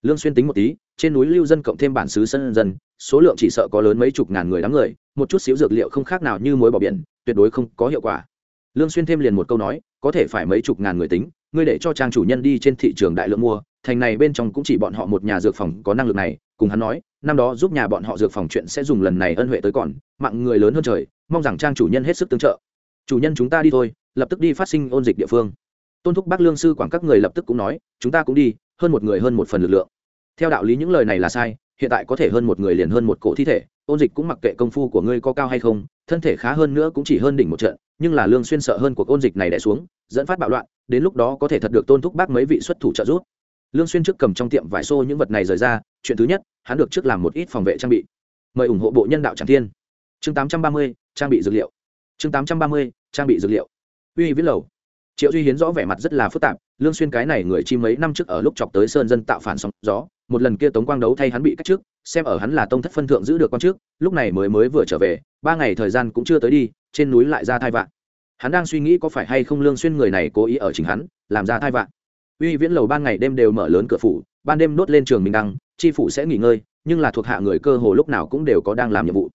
Speaker 1: Lương xuyên tính một tí, trên núi lưu dân cộng thêm bản xứ sân dân, số lượng chỉ sợ có lớn mấy chục ngàn người đám người, một chút xíu dược liệu không khác nào như muối bỏ biển, tuyệt đối không có hiệu quả. Lương xuyên thêm liền một câu nói, có thể phải mấy chục ngàn người tính, ngươi để cho trang chủ nhân đi trên thị trường đại lượng mua, thành này bên trong cũng chỉ bọn họ một nhà dược phòng có năng lực này, cùng hắn nói, năm đó giúp nhà bọn họ dược phòng chuyện sẽ dùng lần này ân huệ tới còn, mạng người lớn hơn trời mong rằng trang chủ nhân hết sức tương trợ. Chủ nhân chúng ta đi thôi lập tức đi phát sinh ôn dịch địa phương. Tôn thúc bác lương sư quảng các người lập tức cũng nói chúng ta cũng đi hơn một người hơn một phần lực lượng. Theo đạo lý những lời này là sai hiện tại có thể hơn một người liền hơn một cổ thi thể ôn dịch cũng mặc kệ công phu của ngươi có cao hay không thân thể khá hơn nữa cũng chỉ hơn đỉnh một trận nhưng là lương xuyên sợ hơn cuộc ôn dịch này đè xuống dẫn phát bạo loạn đến lúc đó có thể thật được tôn thúc bác mấy vị xuất thủ trợ giúp. Lương xuyên trước cầm trong tiệm vải xô những vật này rời ra chuyện thứ nhất hắn được trước làm một ít phòng vệ trang bị. Mời ủng hộ bộ nhân đạo tràng thiên. Chương 830, trang bị dược liệu. Chương 830, trang bị dược liệu. Uy viễn lầu. Triệu duy hiến rõ vẻ mặt rất là phức tạp lương xuyên cái này người chi mấy năm trước ở lúc chọc tới sơn dân tạo phản sóng gió một lần kia tống quang đấu thay hắn bị cách trước xem ở hắn là tông thất phân thượng giữ được con trước lúc này mới mới vừa trở về ba ngày thời gian cũng chưa tới đi trên núi lại ra thai vạn. Hắn đang suy nghĩ có phải hay không lương xuyên người này cố ý ở chính hắn làm ra thai vạn. Uy viễn lầu ban ngày đêm đều mở lớn cửa phủ ban đêm nốt lên trường mình đăng chi phủ sẽ nghỉ ngơi nhưng là thuộc hạ người cơ hồ lúc nào cũng đều có đang làm nhiệm vụ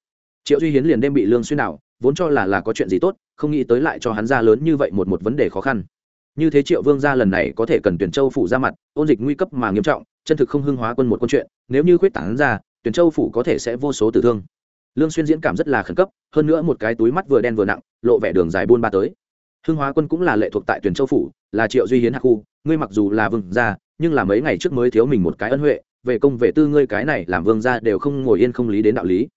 Speaker 1: triệu duy hiến liền đêm bị lương xuyên đảo, vốn cho là là có chuyện gì tốt, không nghĩ tới lại cho hắn ra lớn như vậy một một vấn đề khó khăn. Như thế triệu vương gia lần này có thể cần tuyển châu phủ ra mặt, ôn dịch nguy cấp mà nghiêm trọng, chân thực không hưng hóa quân một quân chuyện, nếu như quyết tán ra tuyển châu phủ có thể sẽ vô số tử thương. Lương xuyên diễn cảm rất là khẩn cấp, hơn nữa một cái túi mắt vừa đen vừa nặng, lộ vẻ đường dài buôn ba tới. Hưng hóa quân cũng là lệ thuộc tại tuyển châu phủ, là triệu duy hiến hạ khu, ngươi mặc dù là vương gia, nhưng là mấy ngày trước mới thiếu mình một cái ân huệ, về công về tư ngươi cái này làm vương gia đều không ngồi yên không lý đến đạo lý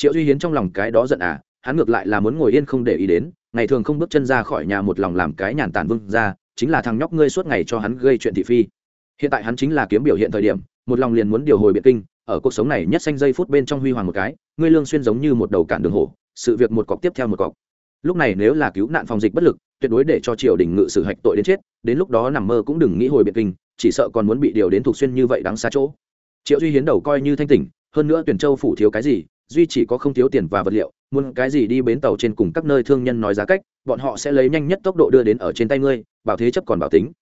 Speaker 1: triệu duy hiến trong lòng cái đó giận à hắn ngược lại là muốn ngồi yên không để ý đến, ngày thường không bước chân ra khỏi nhà một lòng làm cái nhàn tản vương gia chính là thằng nhóc ngươi suốt ngày cho hắn gây chuyện thị phi. Hiện tại hắn chính là kiếm biểu hiện thời điểm, một lòng liền muốn điều hồi biện kinh, ở cuộc sống này nhất xanh giây phút bên trong huy hoàng một cái, ngươi lương xuyên giống như một đầu cản đường hổ, sự việc một cọc tiếp theo một cọc. Lúc này nếu là cứu nạn phòng dịch bất lực, tuyệt đối để cho triều đình ngự xử hạch tội đến chết, đến lúc đó nằm mơ cũng đừng nghĩ hồi biện kinh, chỉ sợ còn muốn bị điều đến thuộc xuyên như vậy đáng xa chỗ. Triệu duy hiến đầu coi như thanh tỉnh, hơn nữa tuyển châu phủ thiếu cái gì duy chỉ có không thiếu tiền và vật liệu, muốn cái gì đi bến tàu trên cùng các nơi thương nhân nói giá cách, bọn họ sẽ lấy nhanh nhất tốc độ đưa đến ở trên tay ngươi, bảo thế chấp còn bảo tính.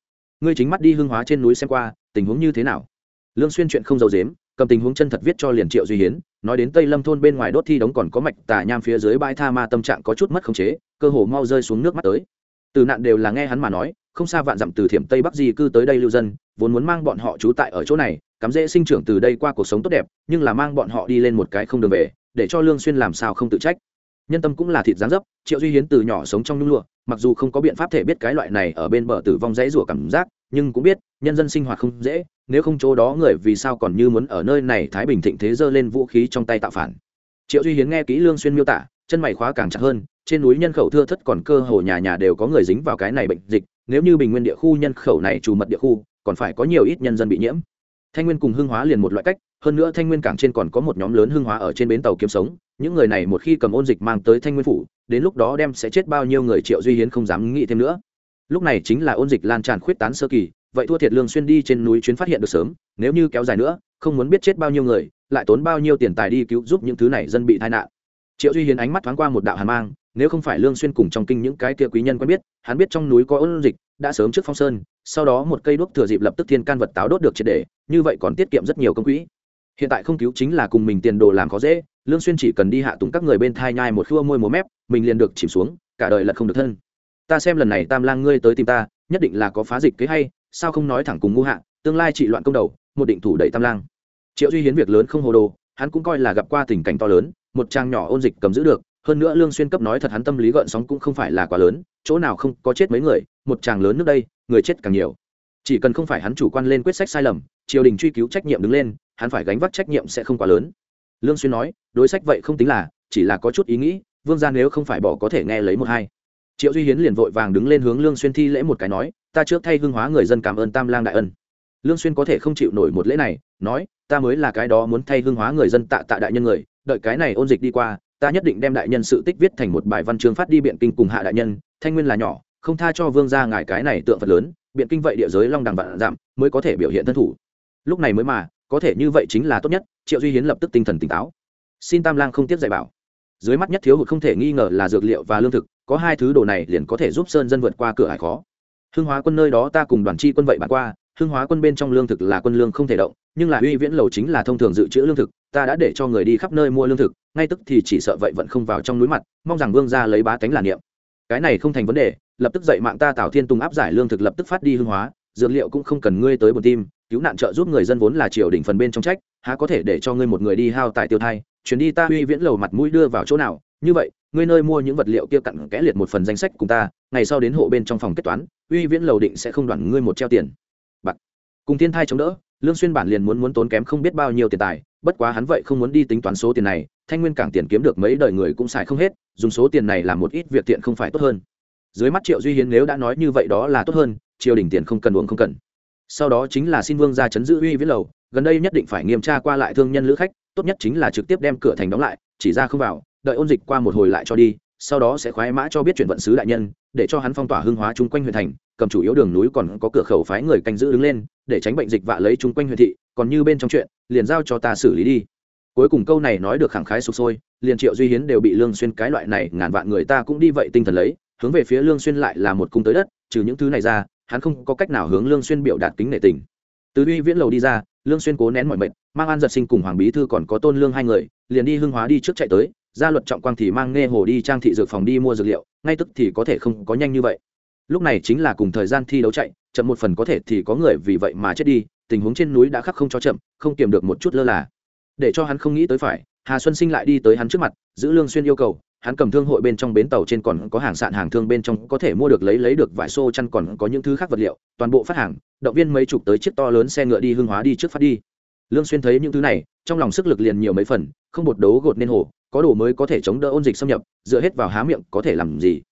Speaker 1: Ngươi chính mắt đi hưng hóa trên núi xem qua, tình huống như thế nào? Lương xuyên chuyện không giấu dếm cầm tình huống chân thật viết cho liền triệu duy hiến, nói đến tây lâm thôn bên ngoài đốt thi đống còn có mạch tà nham phía dưới bãi tha ma tâm trạng có chút mất khống chế, cơ hồ mau rơi xuống nước mắt tới. Từ nạn đều là nghe hắn mà nói, không xa vạn dặm từ thiểm tây bắc di cư tới đây lưu dân, vốn muốn mang bọn họ trú tại ở chỗ này cắm dễ sinh trưởng từ đây qua cuộc sống tốt đẹp, nhưng là mang bọn họ đi lên một cái không đường về, để cho lương xuyên làm sao không tự trách. Nhân tâm cũng là thịt dáng dấp, triệu duy hiến từ nhỏ sống trong nhung lụa, mặc dù không có biện pháp thể biết cái loại này ở bên bờ tử vong dãy rủa cảm giác, nhưng cũng biết, nhân dân sinh hoạt không dễ, nếu không chỗ đó người vì sao còn như muốn ở nơi này thái bình thịnh thế giơ lên vũ khí trong tay tạo phản. Triệu duy hiến nghe kỹ lương xuyên miêu tả, chân mày khóa càng chặt hơn, trên núi nhân khẩu thưa thất còn cơ hồ nhà nhà đều có người dính vào cái này bệnh dịch, nếu như bình nguyên địa khu nhân khẩu này trù mật địa khu, còn phải có nhiều ít nhân dân bị nhiễm thanh nguyên cùng hưng hóa liền một loại cách, hơn nữa thanh nguyên cảng trên còn có một nhóm lớn hưng hóa ở trên bến tàu kiếm sống, những người này một khi cầm ôn dịch mang tới thanh nguyên phủ, đến lúc đó đem sẽ chết bao nhiêu người triệu duy hiến không dám nghĩ thêm nữa. Lúc này chính là ôn dịch lan tràn khuyết tán sơ kỳ, vậy thua thiệt lương xuyên đi trên núi chuyến phát hiện được sớm, nếu như kéo dài nữa, không muốn biết chết bao nhiêu người, lại tốn bao nhiêu tiền tài đi cứu giúp những thứ này dân bị tai nạn. Triệu duy hiến ánh mắt thoáng qua một đạo hàn mang, nếu không phải lương xuyên cùng trong kinh những cái kia quý nhân quen biết, hắn biết trong núi có ôn dịch đã sớm trước phong sơn, sau đó một cây đuốc thừa dịp lập tức thiên can vật táo đốt được triệt để, như vậy còn tiết kiệm rất nhiều công quỹ. Hiện tại không cứu chính là cùng mình tiền đồ làm khó dễ, lương xuyên chỉ cần đi hạ tùng các người bên thai nhai một khua môi múa mép, mình liền được chìm xuống, cả đời lật không được thân. Ta xem lần này tam lang ngươi tới tìm ta, nhất định là có phá dịch kế hay, sao không nói thẳng cùng ngu hạ, tương lai trị loạn công đầu, một định thủ đẩy tam lang. Triệu duy hiến việc lớn không hồ đồ, hắn cũng coi là gặp qua tình cảnh to lớn, một trang nhỏ ôn dịch cầm giữ được, hơn nữa lương xuyên cấp nói thật hắn tâm lý gợn sóng cũng không phải là quá lớn, chỗ nào không có chết mấy người một chàng lớn nước đây, người chết càng nhiều. Chỉ cần không phải hắn chủ quan lên quyết sách sai lầm, triều đình truy cứu trách nhiệm đứng lên, hắn phải gánh vác trách nhiệm sẽ không quá lớn. Lương xuyên nói, đối sách vậy không tính là, chỉ là có chút ý nghĩ, vương gia nếu không phải bỏ có thể nghe lấy một hai. Triệu duy hiến liền vội vàng đứng lên hướng lương xuyên thi lễ một cái nói, ta trước thay hương hóa người dân cảm ơn tam lang đại ân. Lương xuyên có thể không chịu nổi một lễ này, nói, ta mới là cái đó muốn thay hương hóa người dân tạ tạ đại nhân người, đợi cái này ôn dịch đi qua, ta nhất định đem đại nhân sự tích viết thành một bài văn chương phát đi biện kinh cùng hạ đại nhân, thanh nguyên là nhỏ không tha cho vương gia ngài cái này tượng phật lớn, biện kinh vậy địa giới long đằng vạn giảm mới có thể biểu hiện thân thủ. Lúc này mới mà, có thể như vậy chính là tốt nhất, triệu duy hiến lập tức tinh thần tỉnh táo. Xin tam lang không tiếp dạy bảo. Dưới mắt nhất thiếu hụt không thể nghi ngờ là dược liệu và lương thực, có hai thứ đồ này liền có thể giúp sơn dân vượt qua cửa hải khó. Hưng hóa quân nơi đó ta cùng đoàn chi quân vậy bản qua, hưng hóa quân bên trong lương thực là quân lương không thể động, nhưng là uy viễn lầu chính là thông thường dự trữ lương thực, ta đã để cho người đi khắp nơi mua lương thực, ngay tức thì chỉ sợ vậy vẫn không vào trong núi mặt, mong rằng vương ra lấy bá tánh là niệm. Cái này không thành vấn đề lập tức dậy mạng ta tào thiên tùng áp giải lương thực lập tức phát đi hương hóa, dược liệu cũng không cần ngươi tới buồn tim, cứu nạn trợ giúp người dân vốn là triều đình phần bên trong trách, há có thể để cho ngươi một người đi hao tại tiêu thai, chuyến đi ta uy viễn lầu mặt mũi đưa vào chỗ nào, như vậy, ngươi nơi mua những vật liệu kia cặn kẽ liệt một phần danh sách cùng ta, ngày sau đến hộ bên trong phòng kết toán, uy viễn lầu định sẽ không đoản ngươi một treo tiền. Bạc. Cùng thiên thai chống đỡ, lương xuyên bản liền muốn muốn tốn kém không biết bao nhiêu tiền tài, bất quá hắn vậy không muốn đi tính toán số tiền này, thanh nguyên cảng tiền kiếm được mấy đời người cũng xài không hết, dùng số tiền này làm một ít việc tiện không phải tốt hơn dưới mắt triệu duy hiến nếu đã nói như vậy đó là tốt hơn, triều đình tiền không cần uống không cần. Sau đó chính là xin vương ra chấn giữ uy viết lầu, gần đây nhất định phải nghiêm tra qua lại thương nhân lữ khách, tốt nhất chính là trực tiếp đem cửa thành đóng lại, chỉ ra không vào, đợi ôn dịch qua một hồi lại cho đi, sau đó sẽ khoái mã cho biết chuyển vận sứ đại nhân, để cho hắn phong tỏa hưng hóa chung quanh huyện thành, cầm chủ yếu đường núi còn có cửa khẩu phái người canh giữ đứng lên, để tránh bệnh dịch vạ lấy chung quanh huyện thị, còn như bên trong chuyện, liền giao cho ta xử lý đi. Cuối cùng câu này nói được khẳng khái sụp sôi, liền triệu duy hiến đều bị lương xuyên cái loại này, ngàn vạn người ta cũng đi vậy tinh thần lấy hướng về phía lương xuyên lại là một cung tới đất, trừ những thứ này ra, hắn không có cách nào hướng lương xuyên biểu đạt kính nể tình. Từ uy viễn lầu đi ra, lương xuyên cố nén mọi mệnh mang an giật sinh cùng hoàng bí thư còn có tôn lương hai người, liền đi hương hóa đi trước chạy tới gia luật trọng quang thì mang nghe hồ đi trang thị dược phòng đi mua dược liệu, ngay tức thì có thể không có nhanh như vậy. Lúc này chính là cùng thời gian thi đấu chạy, chậm một phần có thể thì có người vì vậy mà chết đi, tình huống trên núi đã khắc không cho chậm, không kiềm được một chút lơ là. Để cho hắn không nghĩ tới phải, hà xuân sinh lại đi tới hắn trước mặt, giữ lương xuyên yêu cầu hắn cầm thương hội bên trong bến tàu trên còn có hàng sạn hàng thương bên trong có thể mua được lấy lấy được vải xô chăn còn có những thứ khác vật liệu toàn bộ phát hàng động viên mấy chục tới chiếc to lớn xe ngựa đi hương hóa đi trước phát đi. Lương xuyên thấy những thứ này trong lòng sức lực liền nhiều mấy phần không bột đấu gột nên hổ, có đồ mới có thể chống đỡ ôn dịch xâm nhập dựa hết vào há miệng có thể làm gì?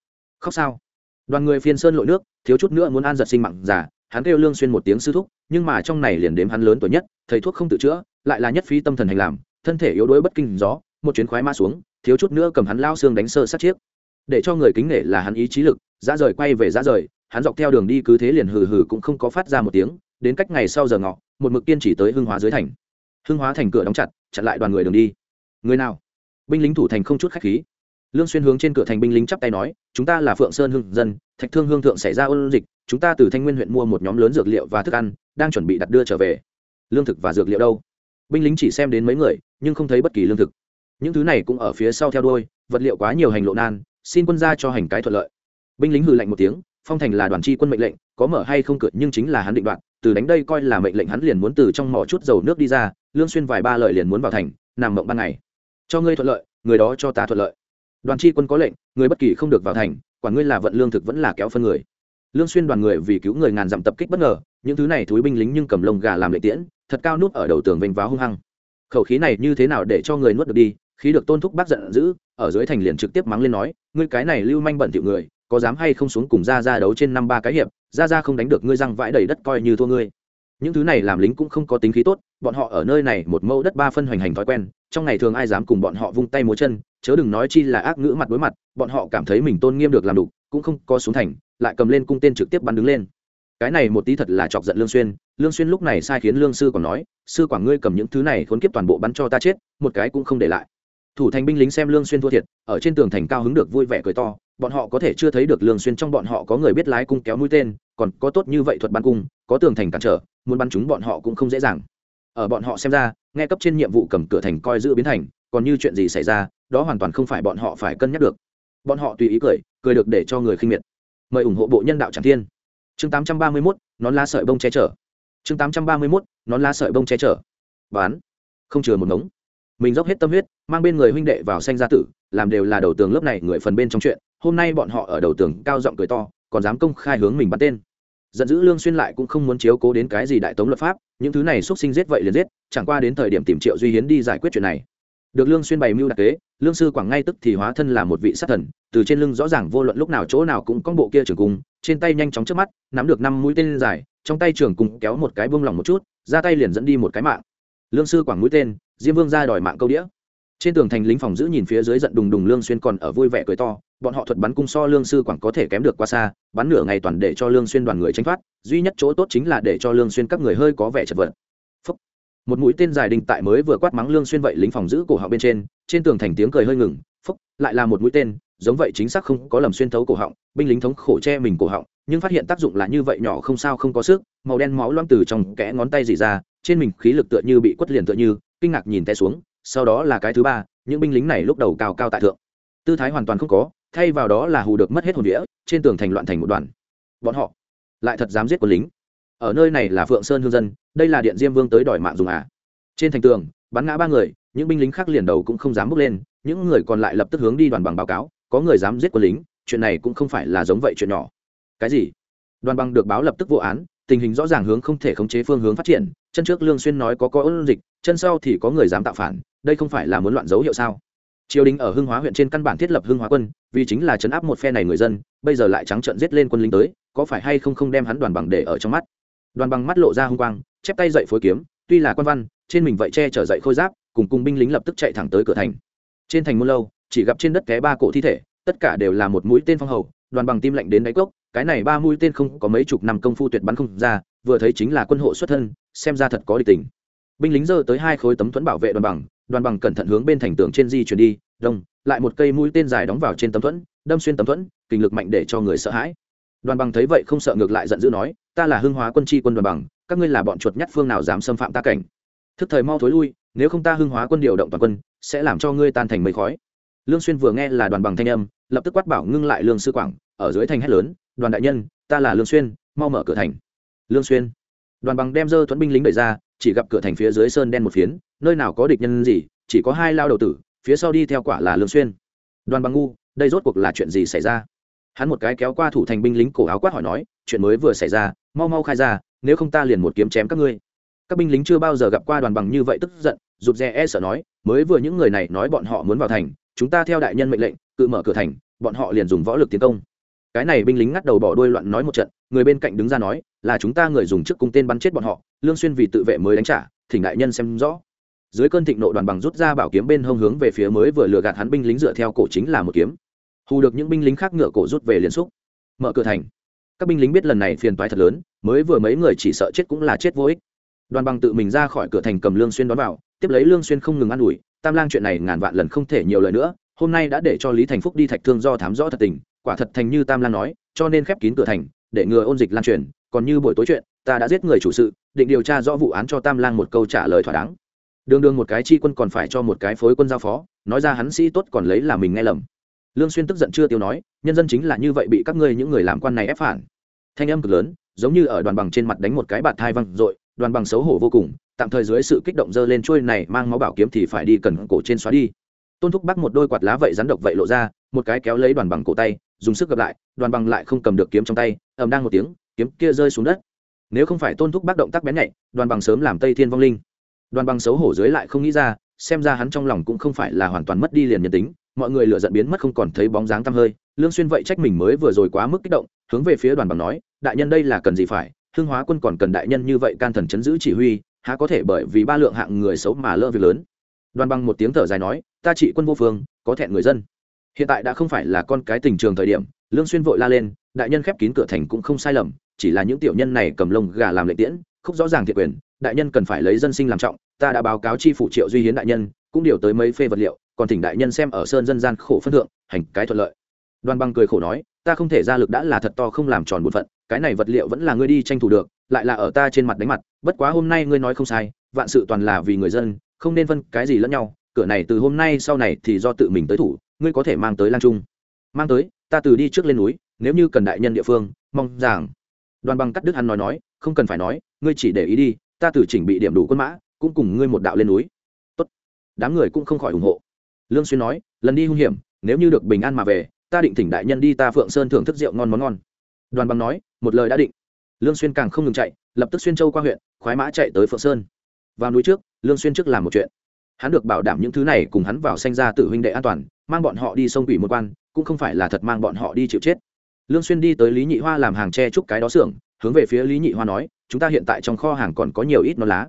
Speaker 1: Khóc sao? Đoàn người phiên sơn lội nước thiếu chút nữa muốn an giật sinh mạng giả hắn kêu lương xuyên một tiếng sư thúc nhưng mà trong này liền đếm hắn lớn tuổi nhất thầy thuốc không tự chữa lại là nhất phi tâm thần hành làm thân thể yếu đuối bất kinh gió một chuyến khoái ma xuống thiếu chút nữa cầm hắn lao xương đánh sơ sát chiếc. Để cho người kính nể là hắn ý chí lực ra rời quay về ra rời, hắn dọc theo đường đi cứ thế liền hừ hừ cũng không có phát ra một tiếng, đến cách ngày sau giờ ngọ, một mực kiên chỉ tới hưng hóa dưới thành. Hưng hóa thành cửa đóng chặt, chặn lại đoàn người đường đi. Người nào? Binh lính thủ thành không chút khách khí. Lương xuyên hướng trên cửa thành binh lính chắp tay nói, chúng ta là phượng sơn hưng dân, thạch thương hương thượng xảy ra ôn dịch, chúng ta từ thanh nguyên huyện mua một nhóm lớn dược liệu và thức ăn, đang chuẩn bị đặt đưa trở về. Lương thực và dược liệu đâu? Binh lính chỉ xem đến mấy người, nhưng không thấy bất kỳ lương thực những thứ này cũng ở phía sau theo đuôi, vật liệu quá nhiều hành lộ nan, xin quân gia cho hành cái thuận lợi. Binh lính hừ lạnh một tiếng, phong thành là đoàn chi quân mệnh lệnh, có mở hay không cự nhưng chính là hắn định đoạn, từ đánh đây coi là mệnh lệnh hắn liền muốn từ trong mỏ chút dầu nước đi ra, lương xuyên vài ba lời liền muốn vào thành, nằm mộng ban ngày. Cho ngươi thuận lợi, người đó cho ta thuận lợi. Đoàn chi quân có lệnh, người bất kỳ không được vào thành, quản ngươi là vận lương thực vẫn là kéo phân người. Lương xuyên đoàn người vì cứu người ngàn dặm tập kích bất ngờ, những thứ này thúi binh lính nhưng cầm lông gà làm lệ tiễn, thật cao nút ở đầu tường vênh váo hung hăng. Khẩu khí này như thế nào để cho người nuốt được đi khí được tôn thúc bác giận dữ, ở dưới thành liền trực tiếp mắng lên nói, ngươi cái này lưu manh bẩn thiệu người, có dám hay không xuống cùng ra ra đấu trên năm ba cái hiệp ra ra không đánh được ngươi răng vãi đầy đất coi như thua ngươi. Những thứ này làm lính cũng không có tính khí tốt, bọn họ ở nơi này một mẫu đất ba phân hoành hành thói quen, trong ngày thường ai dám cùng bọn họ vung tay múa chân, chớ đừng nói chi là ác ngữ mặt đối mặt, bọn họ cảm thấy mình tôn nghiêm được làm đủ, cũng không có xuống thành, lại cầm lên cung tên trực tiếp bắn đứng lên. Cái này một tí thật là chọc giận lương xuyên lương xuyên lúc này sai khiến lương sư còn nói, sư quảng ngươi cầm những thứ này khốn kiếp toàn bộ bắn cho ta chết, một cái cũng không để lại thủ thành binh lính xem lương xuyên thua thiệt ở trên tường thành cao hứng được vui vẻ cười to bọn họ có thể chưa thấy được lương xuyên trong bọn họ có người biết lái cung kéo mũi tên còn có tốt như vậy thuật bắn cung có tường thành cản trở muốn bắn chúng bọn họ cũng không dễ dàng. Ở bọn họ xem ra nghe cấp trên nhiệm vụ cầm cửa thành coi giữ biến thành còn như chuyện gì xảy ra đó hoàn toàn không phải bọn họ phải cân nhắc được. Bọn họ tùy ý cười cười được để cho người khinh miệt. Mời ủng hộ bộ nhân đạo tràng thiên. Chương 831, nón lá sợi bông che chở. Chương 831, nón lá sợi bông che chở. Bán. Không chừa một ngống mình dốc hết tâm huyết, mang bên người huynh đệ vào sanh gia tử, làm đều là đầu tường lớp này người phần bên trong chuyện, hôm nay bọn họ ở đầu tường cao giọng cười to, còn dám công khai hướng mình bắn tên. Giận dữ lương xuyên lại cũng không muốn chiếu cố đến cái gì đại tống luật pháp, những thứ này xuất sinh giết vậy liền giết, chẳng qua đến thời điểm tìm triệu duy hiến đi giải quyết chuyện này. Được lương xuyên bày mưu đặc kế, lương sư quảng ngay tức thì hóa thân là một vị sát thần, từ trên lưng rõ ràng vô luận lúc nào chỗ nào cũng có bộ kia trường cung, trên tay nhanh chóng trước mắt, nắm được năm mũi tên dài, trong tay trường cung kéo một cái buông lỏng một chút, ra tay liền dẫn đi một cái mạng. Lương sư quảng mũi tên diêm vương ra đòi mạng câu đĩa trên tường thành lính phòng giữ nhìn phía dưới giận đùng đùng lương xuyên còn ở vui vẻ cười to, bọn họ thuật bắn cung so lương sư quảng có thể kém được qua xa, bắn nửa ngày toàn để cho lương xuyên đoàn người tránh thoát, duy nhất chỗ tốt chính là để cho lương xuyên các người hơi có vẻ chật vật Phúc. một mũi tên dài đinh tại mới vừa quát mắng lương xuyên vậy lính phòng giữ cổ họng bên trên trên tường thành tiếng cười hơi ngừng, phúc, lại là một mũi tên, giống vậy chính xác không có lầm xuyên thấu cổ họng, binh lính thống khổ che mình cổ họng, nhưng phát hiện tác dụng là như vậy nhỏ không sao không có sức, màu đen máu loang từ trong kẽ ngón tay dì ra, trên mình khí lực tựa như bị quất liền tựa như kinh ngạc nhìn té xuống, sau đó là cái thứ ba, những binh lính này lúc đầu cao cao tại thượng. Tư thái hoàn toàn không có, thay vào đó là hù được mất hết hồn đĩa trên tường thành loạn thành một đoàn. Bọn họ lại thật dám giết quân lính. Ở nơi này là phượng sơn hương dân, đây là điện diêm vương tới đòi mạng dùng à. Trên thành tường, bắn ngã ba người, những binh lính khác liền đầu cũng không dám bước lên, những người còn lại lập tức hướng đi đoàn bằng báo cáo, có người dám giết quân lính, chuyện này cũng không phải là giống vậy chuyện nhỏ. Cái gì? Đoàn bằng được báo lập tức vô án tình hình rõ ràng hướng không thể khống chế phương hướng phát triển, chân trước lương xuyên nói có có ôn dịch, chân sau thì có người dám tạo phản, đây không phải là muốn loạn dấu hiệu sao? Triều đình ở hưng hóa huyện trên căn bản thiết lập hưng hóa quân, vì chính là chấn áp một phe này người dân, bây giờ lại trắng trợn giết lên quân lính tới, có phải hay không không đem hắn đoàn bằng để ở trong mắt? Đoàn bằng mắt lộ ra hung quang, chép tay dậy phối kiếm, tuy là quan văn, trên mình vậy che trở dậy khôi giáp, cùng cùng binh lính lập tức chạy thẳng tới cửa thành. Trên thành muôn lâu, chỉ gặp trên đất té ba cổ thi thể, tất cả đều là một mũi tên phong hầu đoàn bằng tim lạnh đến đáy cốc, cái này ba mũi tên không có mấy chục năm công phu tuyệt bắn không ra, vừa thấy chính là quân hộ xuất thân, xem ra thật có địch tình. Binh lính giơ tới hai khối tấm thuẫn bảo vệ đoàn bằng đoàn bằng cẩn thận hướng bên thành tường trên di chuyển đi, đông, lại một cây mũi tên dài đóng vào trên tấm thuẫn, đâm xuyên tấm thuẫn, kinh lực mạnh để cho người sợ hãi. Đoàn bằng thấy vậy không sợ ngược lại giận dữ nói, ta là hưng hóa quân tri quân đoàn bằng, các ngươi là bọn chuột nhắt phương nào dám xâm phạm ta cảnh? Thức thời mau thối lui, nếu không ta hưng hóa quân điều động toàn quân, sẽ làm cho ngươi tan thành mây khói lương xuyên vừa nghe là đoàn bằng thanh âm, lập tức quát bảo ngưng lại lương sư quảng, ở dưới thành hét lớn, đoàn đại nhân, ta là lương xuyên, mau mở cửa thành. Lương xuyên? Đoàn bằng đem dơ thuẫn binh lính đẩy ra, chỉ gặp cửa thành phía dưới sơn đen một phiến, nơi nào có địch nhân gì, chỉ có hai lao đầu tử, phía sau đi theo quả là lương xuyên. Đoàn bằng ngu, đây rốt cuộc là chuyện gì xảy ra? Hắn một cái kéo qua thủ thành binh lính cổ áo quát hỏi nói, chuyện mới vừa xảy ra, mau mau khai ra, nếu không ta liền một kiếm chém các ngươi. Các binh lính chưa bao giờ gặp qua đoàn bằng như vậy tức giận, rụt rè e sợ nói, mới vừa những người này nói bọn họ muốn vào thành chúng ta theo đại nhân mệnh lệnh cự mở cửa thành, bọn họ liền dùng võ lực tiến công. Cái này binh lính ngắt đầu bỏ đuôi loạn nói một trận, người bên cạnh đứng ra nói, là chúng ta người dùng trước cung tên bắn chết bọn họ, lương xuyên vì tự vệ mới đánh trả, thỉnh đại nhân xem rõ. Dưới cơn thịnh nộ đoàn bằng rút ra bảo kiếm bên hông hướng về phía mới vừa lừa gạt hắn binh lính dựa theo cổ chính là một kiếm. Hù được những binh lính khác ngựa cổ rút về liền xúc. Mở cửa thành. Các binh lính biết lần này phiền toái thật lớn, mới vừa mấy người chỉ sợ chết cũng là chết vô ích. Đoàn bằng tự mình ra khỏi cửa thành cầm lương xuyên đón vào, tiếp lấy lương xuyên không ngừng ăn ủi tam lang chuyện này ngàn vạn lần không thể nhiều lời nữa, hôm nay đã để cho lý thành phúc đi thạch thương do thám rõ thật tình, quả thật thành như tam lang nói, cho nên khép kín cửa thành, để ngừa ôn dịch lan truyền, còn như buổi tối chuyện, ta đã giết người chủ sự, định điều tra rõ vụ án cho tam lang một câu trả lời thỏa đáng. Đường đường một cái chi quân còn phải cho một cái phối quân giao phó, nói ra hắn sĩ tốt còn lấy là mình nghe lầm. Lương xuyên tức giận chưa tiêu nói, nhân dân chính là như vậy bị các ngươi những người làm quan này ép phản. Thanh âm cực lớn, giống như ở đoàn bằng trên mặt đánh một cái bạt thai văng rồi đoàn bằng xấu hổ vô cùng tạm thời dưới sự kích động dơ lên trôi này mang máu bảo kiếm thì phải đi cần cổ trên xóa đi. Tôn thúc bắc một đôi quạt lá vậy rắn độc vậy lộ ra, một cái kéo lấy đoàn bằng cổ tay, dùng sức gặp lại, đoàn bằng lại không cầm được kiếm trong tay, ầm đang một tiếng, kiếm kia rơi xuống đất. Nếu không phải tôn thúc bác động tác bén nhạy, đoàn bằng sớm làm tây thiên vong linh. Đoàn bằng xấu hổ dưới lại không nghĩ ra, xem ra hắn trong lòng cũng không phải là hoàn toàn mất đi liền nhân tính, mọi người lựa giận biến mất không còn thấy bóng dáng tăm hơi. Lương xuyên vậy trách mình mới vừa rồi quá mức kích động, hướng về phía đoàn bằng nói, đại nhân đây là cần gì phải? Hương hóa quân còn cần đại nhân như vậy can thần chấn giữ chỉ huy há có thể bởi vì ba lượng hạng người xấu mà lỡ việc lớn. Đoàn bằng một tiếng thở dài nói, ta trị quân vô phương, có thẹn người dân. Hiện tại đã không phải là con cái tình trường thời điểm, lương xuyên vội la lên, đại nhân khép kín cửa thành cũng không sai lầm, chỉ là những tiểu nhân này cầm lông gà làm lệnh tiễn, không rõ ràng thiệt quyền, đại nhân cần phải lấy dân sinh làm trọng, ta đã báo cáo chi phủ triệu duy hiến đại nhân, cũng điều tới mấy phê vật liệu, còn thỉnh đại nhân xem ở sơn dân gian khổ phân thượng, hành cái thuận lợi. Đoàn bằng cười khổ nói, ta không thể ra lực đã là thật to không làm tròn bổn phận, cái này vật liệu vẫn là ngươi đi tranh thủ được lại là ở ta trên mặt đánh mặt, bất quá hôm nay ngươi nói không sai, vạn sự toàn là vì người dân, không nên phân cái gì lẫn nhau, cửa này từ hôm nay sau này thì do tự mình tới thủ, ngươi có thể mang tới lang trung. Mang tới, ta từ đi trước lên núi, nếu như cần đại nhân địa phương, mong rằng. Đoàn bằng cắt đức hắn nói nói, không cần phải nói, ngươi chỉ để ý đi, ta từ chỉnh bị điểm đủ quân mã, cũng cùng ngươi một đạo lên núi. Tốt. đám người cũng không khỏi ủng hộ. Lương xuyên nói, lần đi hung hiểm, nếu như được bình an mà về, ta định thỉnh đại nhân đi ta phượng sơn thưởng thức rượu ngon món ngon. Đoàn bằng nói, một lời đã định lương xuyên càng không ngừng chạy, lập tức xuyên châu qua huyện, khoái mã chạy tới phượng sơn. Vào núi trước, lương xuyên trước làm một chuyện. Hắn được bảo đảm những thứ này cùng hắn vào sanh ra tự huynh đệ an toàn, mang bọn họ đi sông quỷ một quan, cũng không phải là thật mang bọn họ đi chịu chết. Lương xuyên đi tới lý nhị hoa làm hàng tre trúc cái đó xưởng, hướng về phía lý nhị hoa nói, chúng ta hiện tại trong kho hàng còn có nhiều ít nón lá.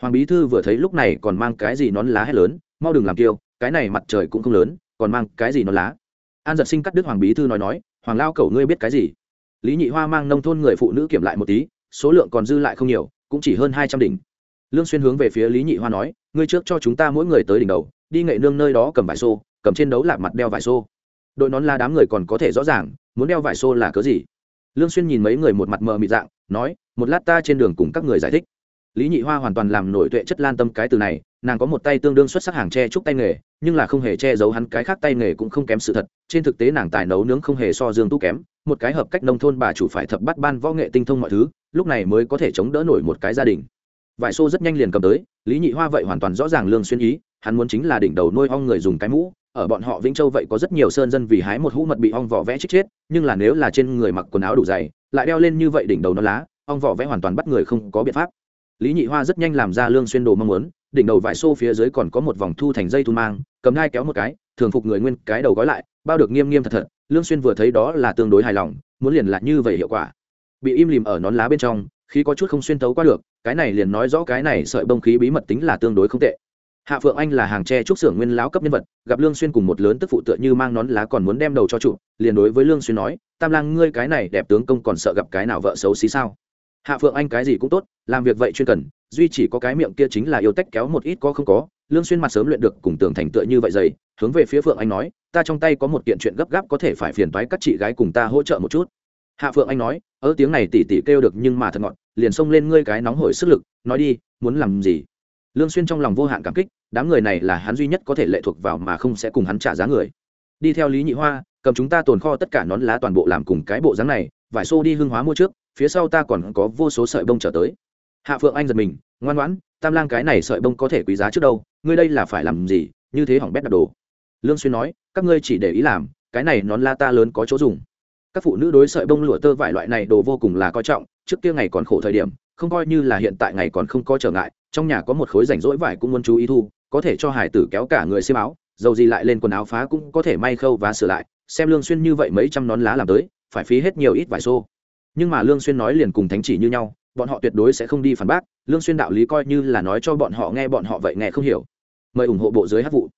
Speaker 1: Hoàng bí thư vừa thấy lúc này còn mang cái gì nón lá hết lớn, mau đừng làm kiêu, cái này mặt trời cũng không lớn, còn mang cái gì nón lá? An giật sinh cắt đứt hoàng bí thư nói nói, hoàng lao cẩu ngươi biết cái gì? Lý nhị hoa mang nông thôn người phụ nữ kiểm lại một tí, số lượng còn dư lại không nhiều, cũng chỉ hơn hai trăm đỉnh. Lương xuyên hướng về phía lý nhị hoa nói, ngươi trước cho chúng ta mỗi người tới đỉnh đầu, đi nghệ nương nơi đó cầm vải xô, cầm trên đấu lạc mặt đeo vải xô. Đội nón la đám người còn có thể rõ ràng, muốn đeo vải xô là cớ gì. Lương xuyên nhìn mấy người một mặt mờ mịt dạng, nói, một lát ta trên đường cùng các người giải thích lý nhị hoa hoàn toàn làm nổi tuệ chất lan tâm cái từ này, nàng có một tay tương đương xuất sắc hàng tre trúc tay nghề, nhưng là không hề che giấu hắn cái khác tay nghề cũng không kém sự thật, trên thực tế nàng tài nấu nướng không hề so dương tu kém, một cái hợp cách nông thôn bà chủ phải thập bắt ban võ nghệ tinh thông mọi thứ, lúc này mới có thể chống đỡ nổi một cái gia đình. Vải xô rất nhanh liền cầm tới, lý nhị hoa vậy hoàn toàn rõ ràng lương xuyên ý, hắn muốn chính là đỉnh đầu nuôi ong người dùng cái mũ, ở bọn họ vĩnh châu vậy có rất nhiều sơn dân vì hái một hũ mật bị ong vỏ vẽ chết chết, nhưng là nếu là trên người mặc quần áo đủ dày, lại đeo lên như vậy đỉnh đầu nó lá, ong vỏ vẽ hoàn toàn bắt người không có biện pháp lý nhị hoa rất nhanh làm ra lương xuyên đồ mong muốn, đỉnh đầu vải xô phía dưới còn có một vòng thu thành dây thu mang, cầm hai kéo một cái, thường phục người nguyên cái đầu gói lại, bao được nghiêm nghiêm thật thật, lương xuyên vừa thấy đó là tương đối hài lòng, muốn liền lại như vậy hiệu quả. Bị im lìm ở nón lá bên trong, khí có chút không xuyên tấu qua được, cái này liền nói rõ cái này sợi bông khí bí mật tính là tương đối không tệ. Hạ phượng anh là hàng tre trúc xưởng nguyên lão cấp nhân vật, gặp lương xuyên cùng một lớn tức phụ tựa như mang nón lá còn muốn đem đầu cho chủ, liền đối với lương xuyên nói, tam lang, ngươi cái này đẹp tướng công còn sợ gặp cái nào vợ xấu xí sao? Hạ phượng anh cái gì cũng tốt, làm việc vậy chuyên cần, duy chỉ có cái miệng kia chính là yêu tách kéo một ít có không có, lương xuyên mặt sớm luyện được cùng tưởng thành tựa như vậy dày, hướng về phía phượng anh nói, ta trong tay có một kiện chuyện gấp gáp có thể phải phiền toái các chị gái cùng ta hỗ trợ một chút. Hạ phượng anh nói ở tiếng này tỉ tỉ kêu được nhưng mà thật ngọt, liền xông lên ngươi cái nóng hổi sức lực, nói đi, muốn làm gì? Lương xuyên trong lòng vô hạn cảm kích, đám người này là hắn duy nhất có thể lệ thuộc vào mà không sẽ cùng hắn trả giá người. Đi theo lý nhị hoa, cầm chúng ta tồn kho tất cả nón lá toàn bộ làm cùng cái bộ dáng này, vải xô đi hương hóa mua trước phía sau ta còn có vô số sợi bông trở tới. Hạ phượng anh giật mình, ngoan ngoãn, tam lang cái này sợi bông có thể quý giá trước đâu, ngươi đây là phải làm gì, như thế hỏng bét đặt đồ. Lương xuyên nói, các ngươi chỉ để ý làm, cái này nón la ta lớn có chỗ dùng. Các phụ nữ đối sợi bông lụa tơ vải loại này đồ vô cùng là coi trọng, trước kia ngày còn khổ thời điểm, không coi như là hiện tại ngày còn không có trở ngại, trong nhà có một khối rảnh rỗi vải cũng muốn chú ý thu, có thể cho hải tử kéo cả người xiêm áo, dầu gì lại lên quần áo phá cũng có thể may khâu và sửa lại, xem lương xuyên như vậy mấy trăm nón lá làm tới, phải phí hết nhiều ít vải xô nhưng mà lương xuyên nói liền cùng thánh chỉ như nhau bọn họ tuyệt đối sẽ không đi phản bác lương xuyên đạo lý coi như là nói cho bọn họ nghe bọn họ vậy nghe không hiểu. Mời ủng hộ bộ dưới hát vụ.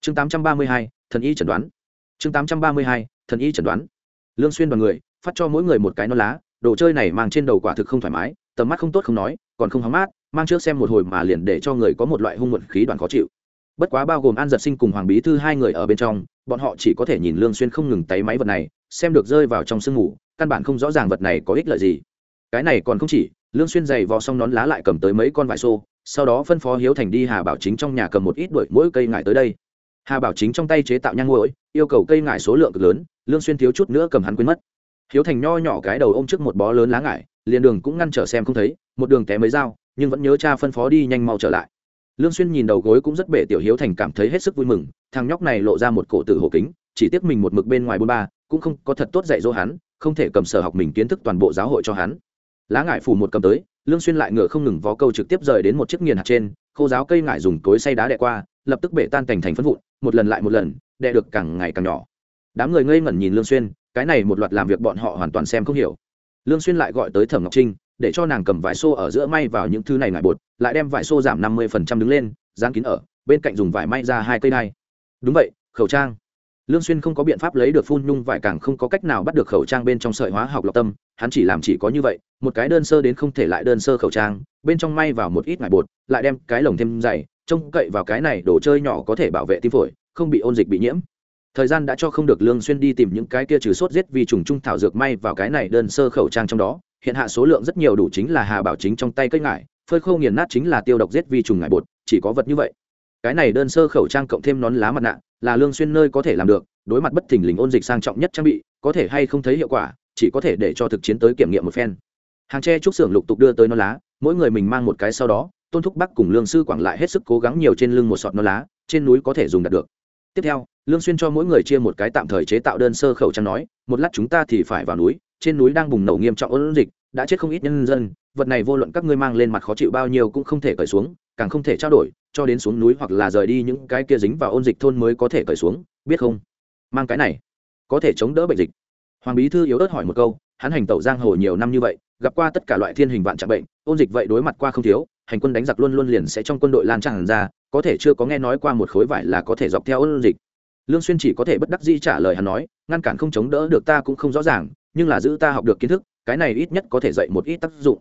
Speaker 1: Chương 832, thần y chẩn đoán. Chương 832, thần y chẩn đoán. Lương xuyên đoàn người phát cho mỗi người một cái non lá đồ chơi này mang trên đầu quả thực không thoải mái tầm mắt không tốt không nói còn không hóng mát mang trước xem một hồi mà liền để cho người có một loại hung muộn khí đoàn khó chịu. Bất quá bao gồm an giật sinh cùng hoàng bí thư hai người ở bên trong bọn họ chỉ có thể nhìn lương xuyên không ngừng tay máy vật này xem được rơi vào trong sương ngủ căn bản không rõ ràng vật này có ích lợi gì. Cái này còn không chỉ, lương xuyên giày vò xong nón lá lại cầm tới mấy con vải xô, sau đó phân phó hiếu thành đi hà bảo chính trong nhà cầm một ít đuổi mỗi cây ngải tới đây. Hà bảo chính trong tay chế tạo nhang mũi yêu cầu cây ngải số lượng cực lớn, lương xuyên thiếu chút nữa cầm hắn quên mất. Hiếu thành nho nhỏ cái đầu ôm trước một bó lớn lá ngải, liền đường cũng ngăn trở xem không thấy, một đường té mấy dao, nhưng vẫn nhớ cha phân phó đi nhanh mau trở lại. Lương xuyên nhìn đầu gối cũng rất bể tiểu hiếu thành cảm thấy hết sức vui mừng, thằng nhóc này lộ ra một cổ tử hổ kính, chỉ tiếc mình một mực bên ngoài bôn ba cũng không có thật tốt dạy dỗ hắn, không thể cầm sở học mình kiến thức toàn bộ giáo hội cho hắn. Lá ngải phủ một cầm tới, lương xuyên lại ngựa không ngừng vó câu trực tiếp rời đến một chiếc nghiền hạt trên, khô giáo cây ngải dùng cối xay đá đè qua, lập tức bể tan thành thành phân vụn, một lần lại một lần, đè được càng ngày càng nhỏ. Đám người ngây ngẩn nhìn lương xuyên, cái này một loạt làm việc bọn họ hoàn toàn xem không hiểu. Lương xuyên lại gọi tới thẩm ngọc trinh, để cho nàng cầm vải xô ở giữa may vào những thứ này ngải bột, lại đem vải xô giảm 50% đứng lên, dán kín ở, bên cạnh dùng vải may ra hai cây đai. Đúng vậy, khẩu trang lương xuyên không có biện pháp lấy được phun nhung vải càng không có cách nào bắt được khẩu trang bên trong sợi hóa học lọc tâm, hắn chỉ làm chỉ có như vậy, một cái đơn sơ đến không thể lại đơn sơ khẩu trang, bên trong may vào một ít ngải bột, lại đem cái lồng thêm dày, trông cậy vào cái này đồ chơi nhỏ có thể bảo vệ tim phổi, không bị ôn dịch bị nhiễm. Thời gian đã cho không được lương xuyên đi tìm những cái kia trừ sốt giết vì trùng trung thảo dược may vào cái này đơn sơ khẩu trang trong đó, hiện hạ số lượng rất nhiều đủ chính là hà bảo chính trong tay cây ngải, phơi khô nghiền nát chính là tiêu độc giết vi trùng ngải bột, chỉ có vật như vậy cái này đơn sơ khẩu trang cộng thêm nón lá mặt nạ, là lương xuyên nơi có thể làm được, đối mặt bất thình lình ôn dịch sang trọng nhất trang bị, có thể hay không thấy hiệu quả, chỉ có thể để cho thực chiến tới kiểm nghiệm một phen. Hàng tre trúc xưởng lục tục đưa tới nón lá, mỗi người mình mang một cái sau đó, tôn thúc bắc cùng lương sư quảng lại hết sức cố gắng nhiều trên lưng một sọt nón lá, trên núi có thể dùng đạt được. Tiếp theo, lương xuyên cho mỗi người chia một cái tạm thời chế tạo đơn sơ khẩu trang nói, một lát chúng ta thì phải vào núi, trên núi đang bùng nổ nghiêm trọng ôn dịch, đã chết không ít nhân dân, vật này vô luận các ngươi mang lên mặt khó chịu bao nhiêu cũng không thể cởi xuống càng không thể trao đổi, cho đến xuống núi hoặc là rời đi những cái kia dính vào ôn dịch thôn mới có thể cởi xuống, biết không? Mang cái này, có thể chống đỡ bệnh dịch. Hoàng bí thư yếu ớt hỏi một câu, hắn hành tẩu giang hồ nhiều năm như vậy, gặp qua tất cả loại thiên hình vạn trạng bệnh, ôn dịch vậy đối mặt qua không thiếu, hành quân đánh giặc luôn luôn liền sẽ trong quân đội lan tràn ra, có thể chưa có nghe nói qua một khối vải là có thể dọc theo ôn dịch. Lương xuyên chỉ có thể bất đắc dĩ trả lời hắn nói, ngăn cản không chống đỡ được ta cũng không rõ ràng, nhưng là giữ ta học được kiến thức, cái này ít nhất có thể dạy một ít tác dụng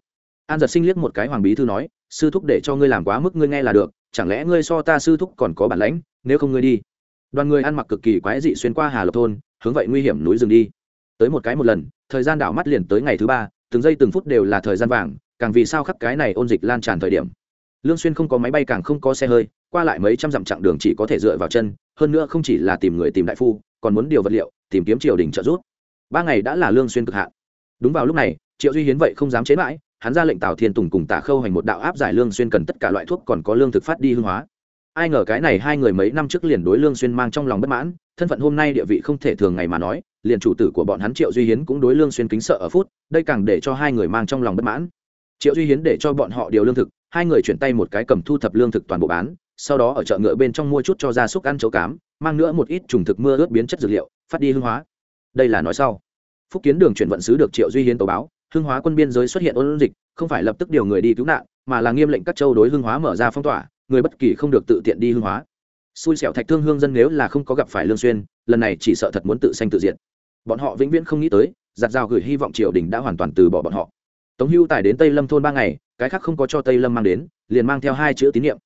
Speaker 1: an giật sinh liếc một cái hoàng bí thư nói, sư thúc để cho ngươi làm quá mức ngươi nghe là được, chẳng lẽ ngươi so ta sư thúc còn có bản lãnh, nếu không ngươi đi. Đoàn người ăn mặc cực kỳ quái dị xuyên qua hà lộc thôn, hướng vậy nguy hiểm núi rừng đi. Tới một cái một lần, thời gian đảo mắt liền tới ngày thứ ba, từng giây từng phút đều là thời gian vàng, càng vì sao khắp cái này ôn dịch lan tràn thời điểm. Lương xuyên không có máy bay càng không có xe hơi, qua lại mấy trăm dặm chặng đường chỉ có thể dựa vào chân, hơn nữa không chỉ là tìm người tìm đại phu, còn muốn điều vật liệu, tìm kiếm triều đình trợ giúp. Ba ngày đã là lương xuyên cực hạn. Đúng vào lúc này, triệu duy hiến vậy không dám chế mãi hắn ra lệnh tào thiên tùng cùng tả khâu hành một đạo áp giải lương xuyên cần tất cả loại thuốc còn có lương thực phát đi hương hóa ai ngờ cái này hai người mấy năm trước liền đối lương xuyên mang trong lòng bất mãn thân phận hôm nay địa vị không thể thường ngày mà nói liền chủ tử của bọn hắn triệu duy hiến cũng đối lương xuyên kính sợ ở phút đây càng để cho hai người mang trong lòng bất mãn triệu duy hiến để cho bọn họ điều lương thực hai người chuyển tay một cái cầm thu thập lương thực toàn bộ bán sau đó ở chợ ngựa bên trong mua chút cho gia súc ăn chấu cám mang nữa một ít trùng thực mưa ướt biến chất dược liệu phát đi hương hóa đây là nói sau phúc kiến đường chuyển vận sứ được triệu duy hiến tố báo hương hóa quân biên giới xuất hiện ôn dịch, không phải lập tức điều người đi cứu nạn, mà là nghiêm lệnh các châu đối hương hóa mở ra phong tỏa, người bất kỳ không được tự tiện đi hương hóa. Xui xẻo thạch thương hương dân nếu là không có gặp phải lương xuyên, lần này chỉ sợ thật muốn tự sanh tự diệt. Bọn họ vĩnh viễn không nghĩ tới giặt rào gửi hy vọng triều đình đã hoàn toàn từ bỏ bọn họ. Tống hưu tài đến tây lâm thôn ba ngày, cái khác không có cho tây lâm mang đến, liền mang theo hai chữ tín nhiệm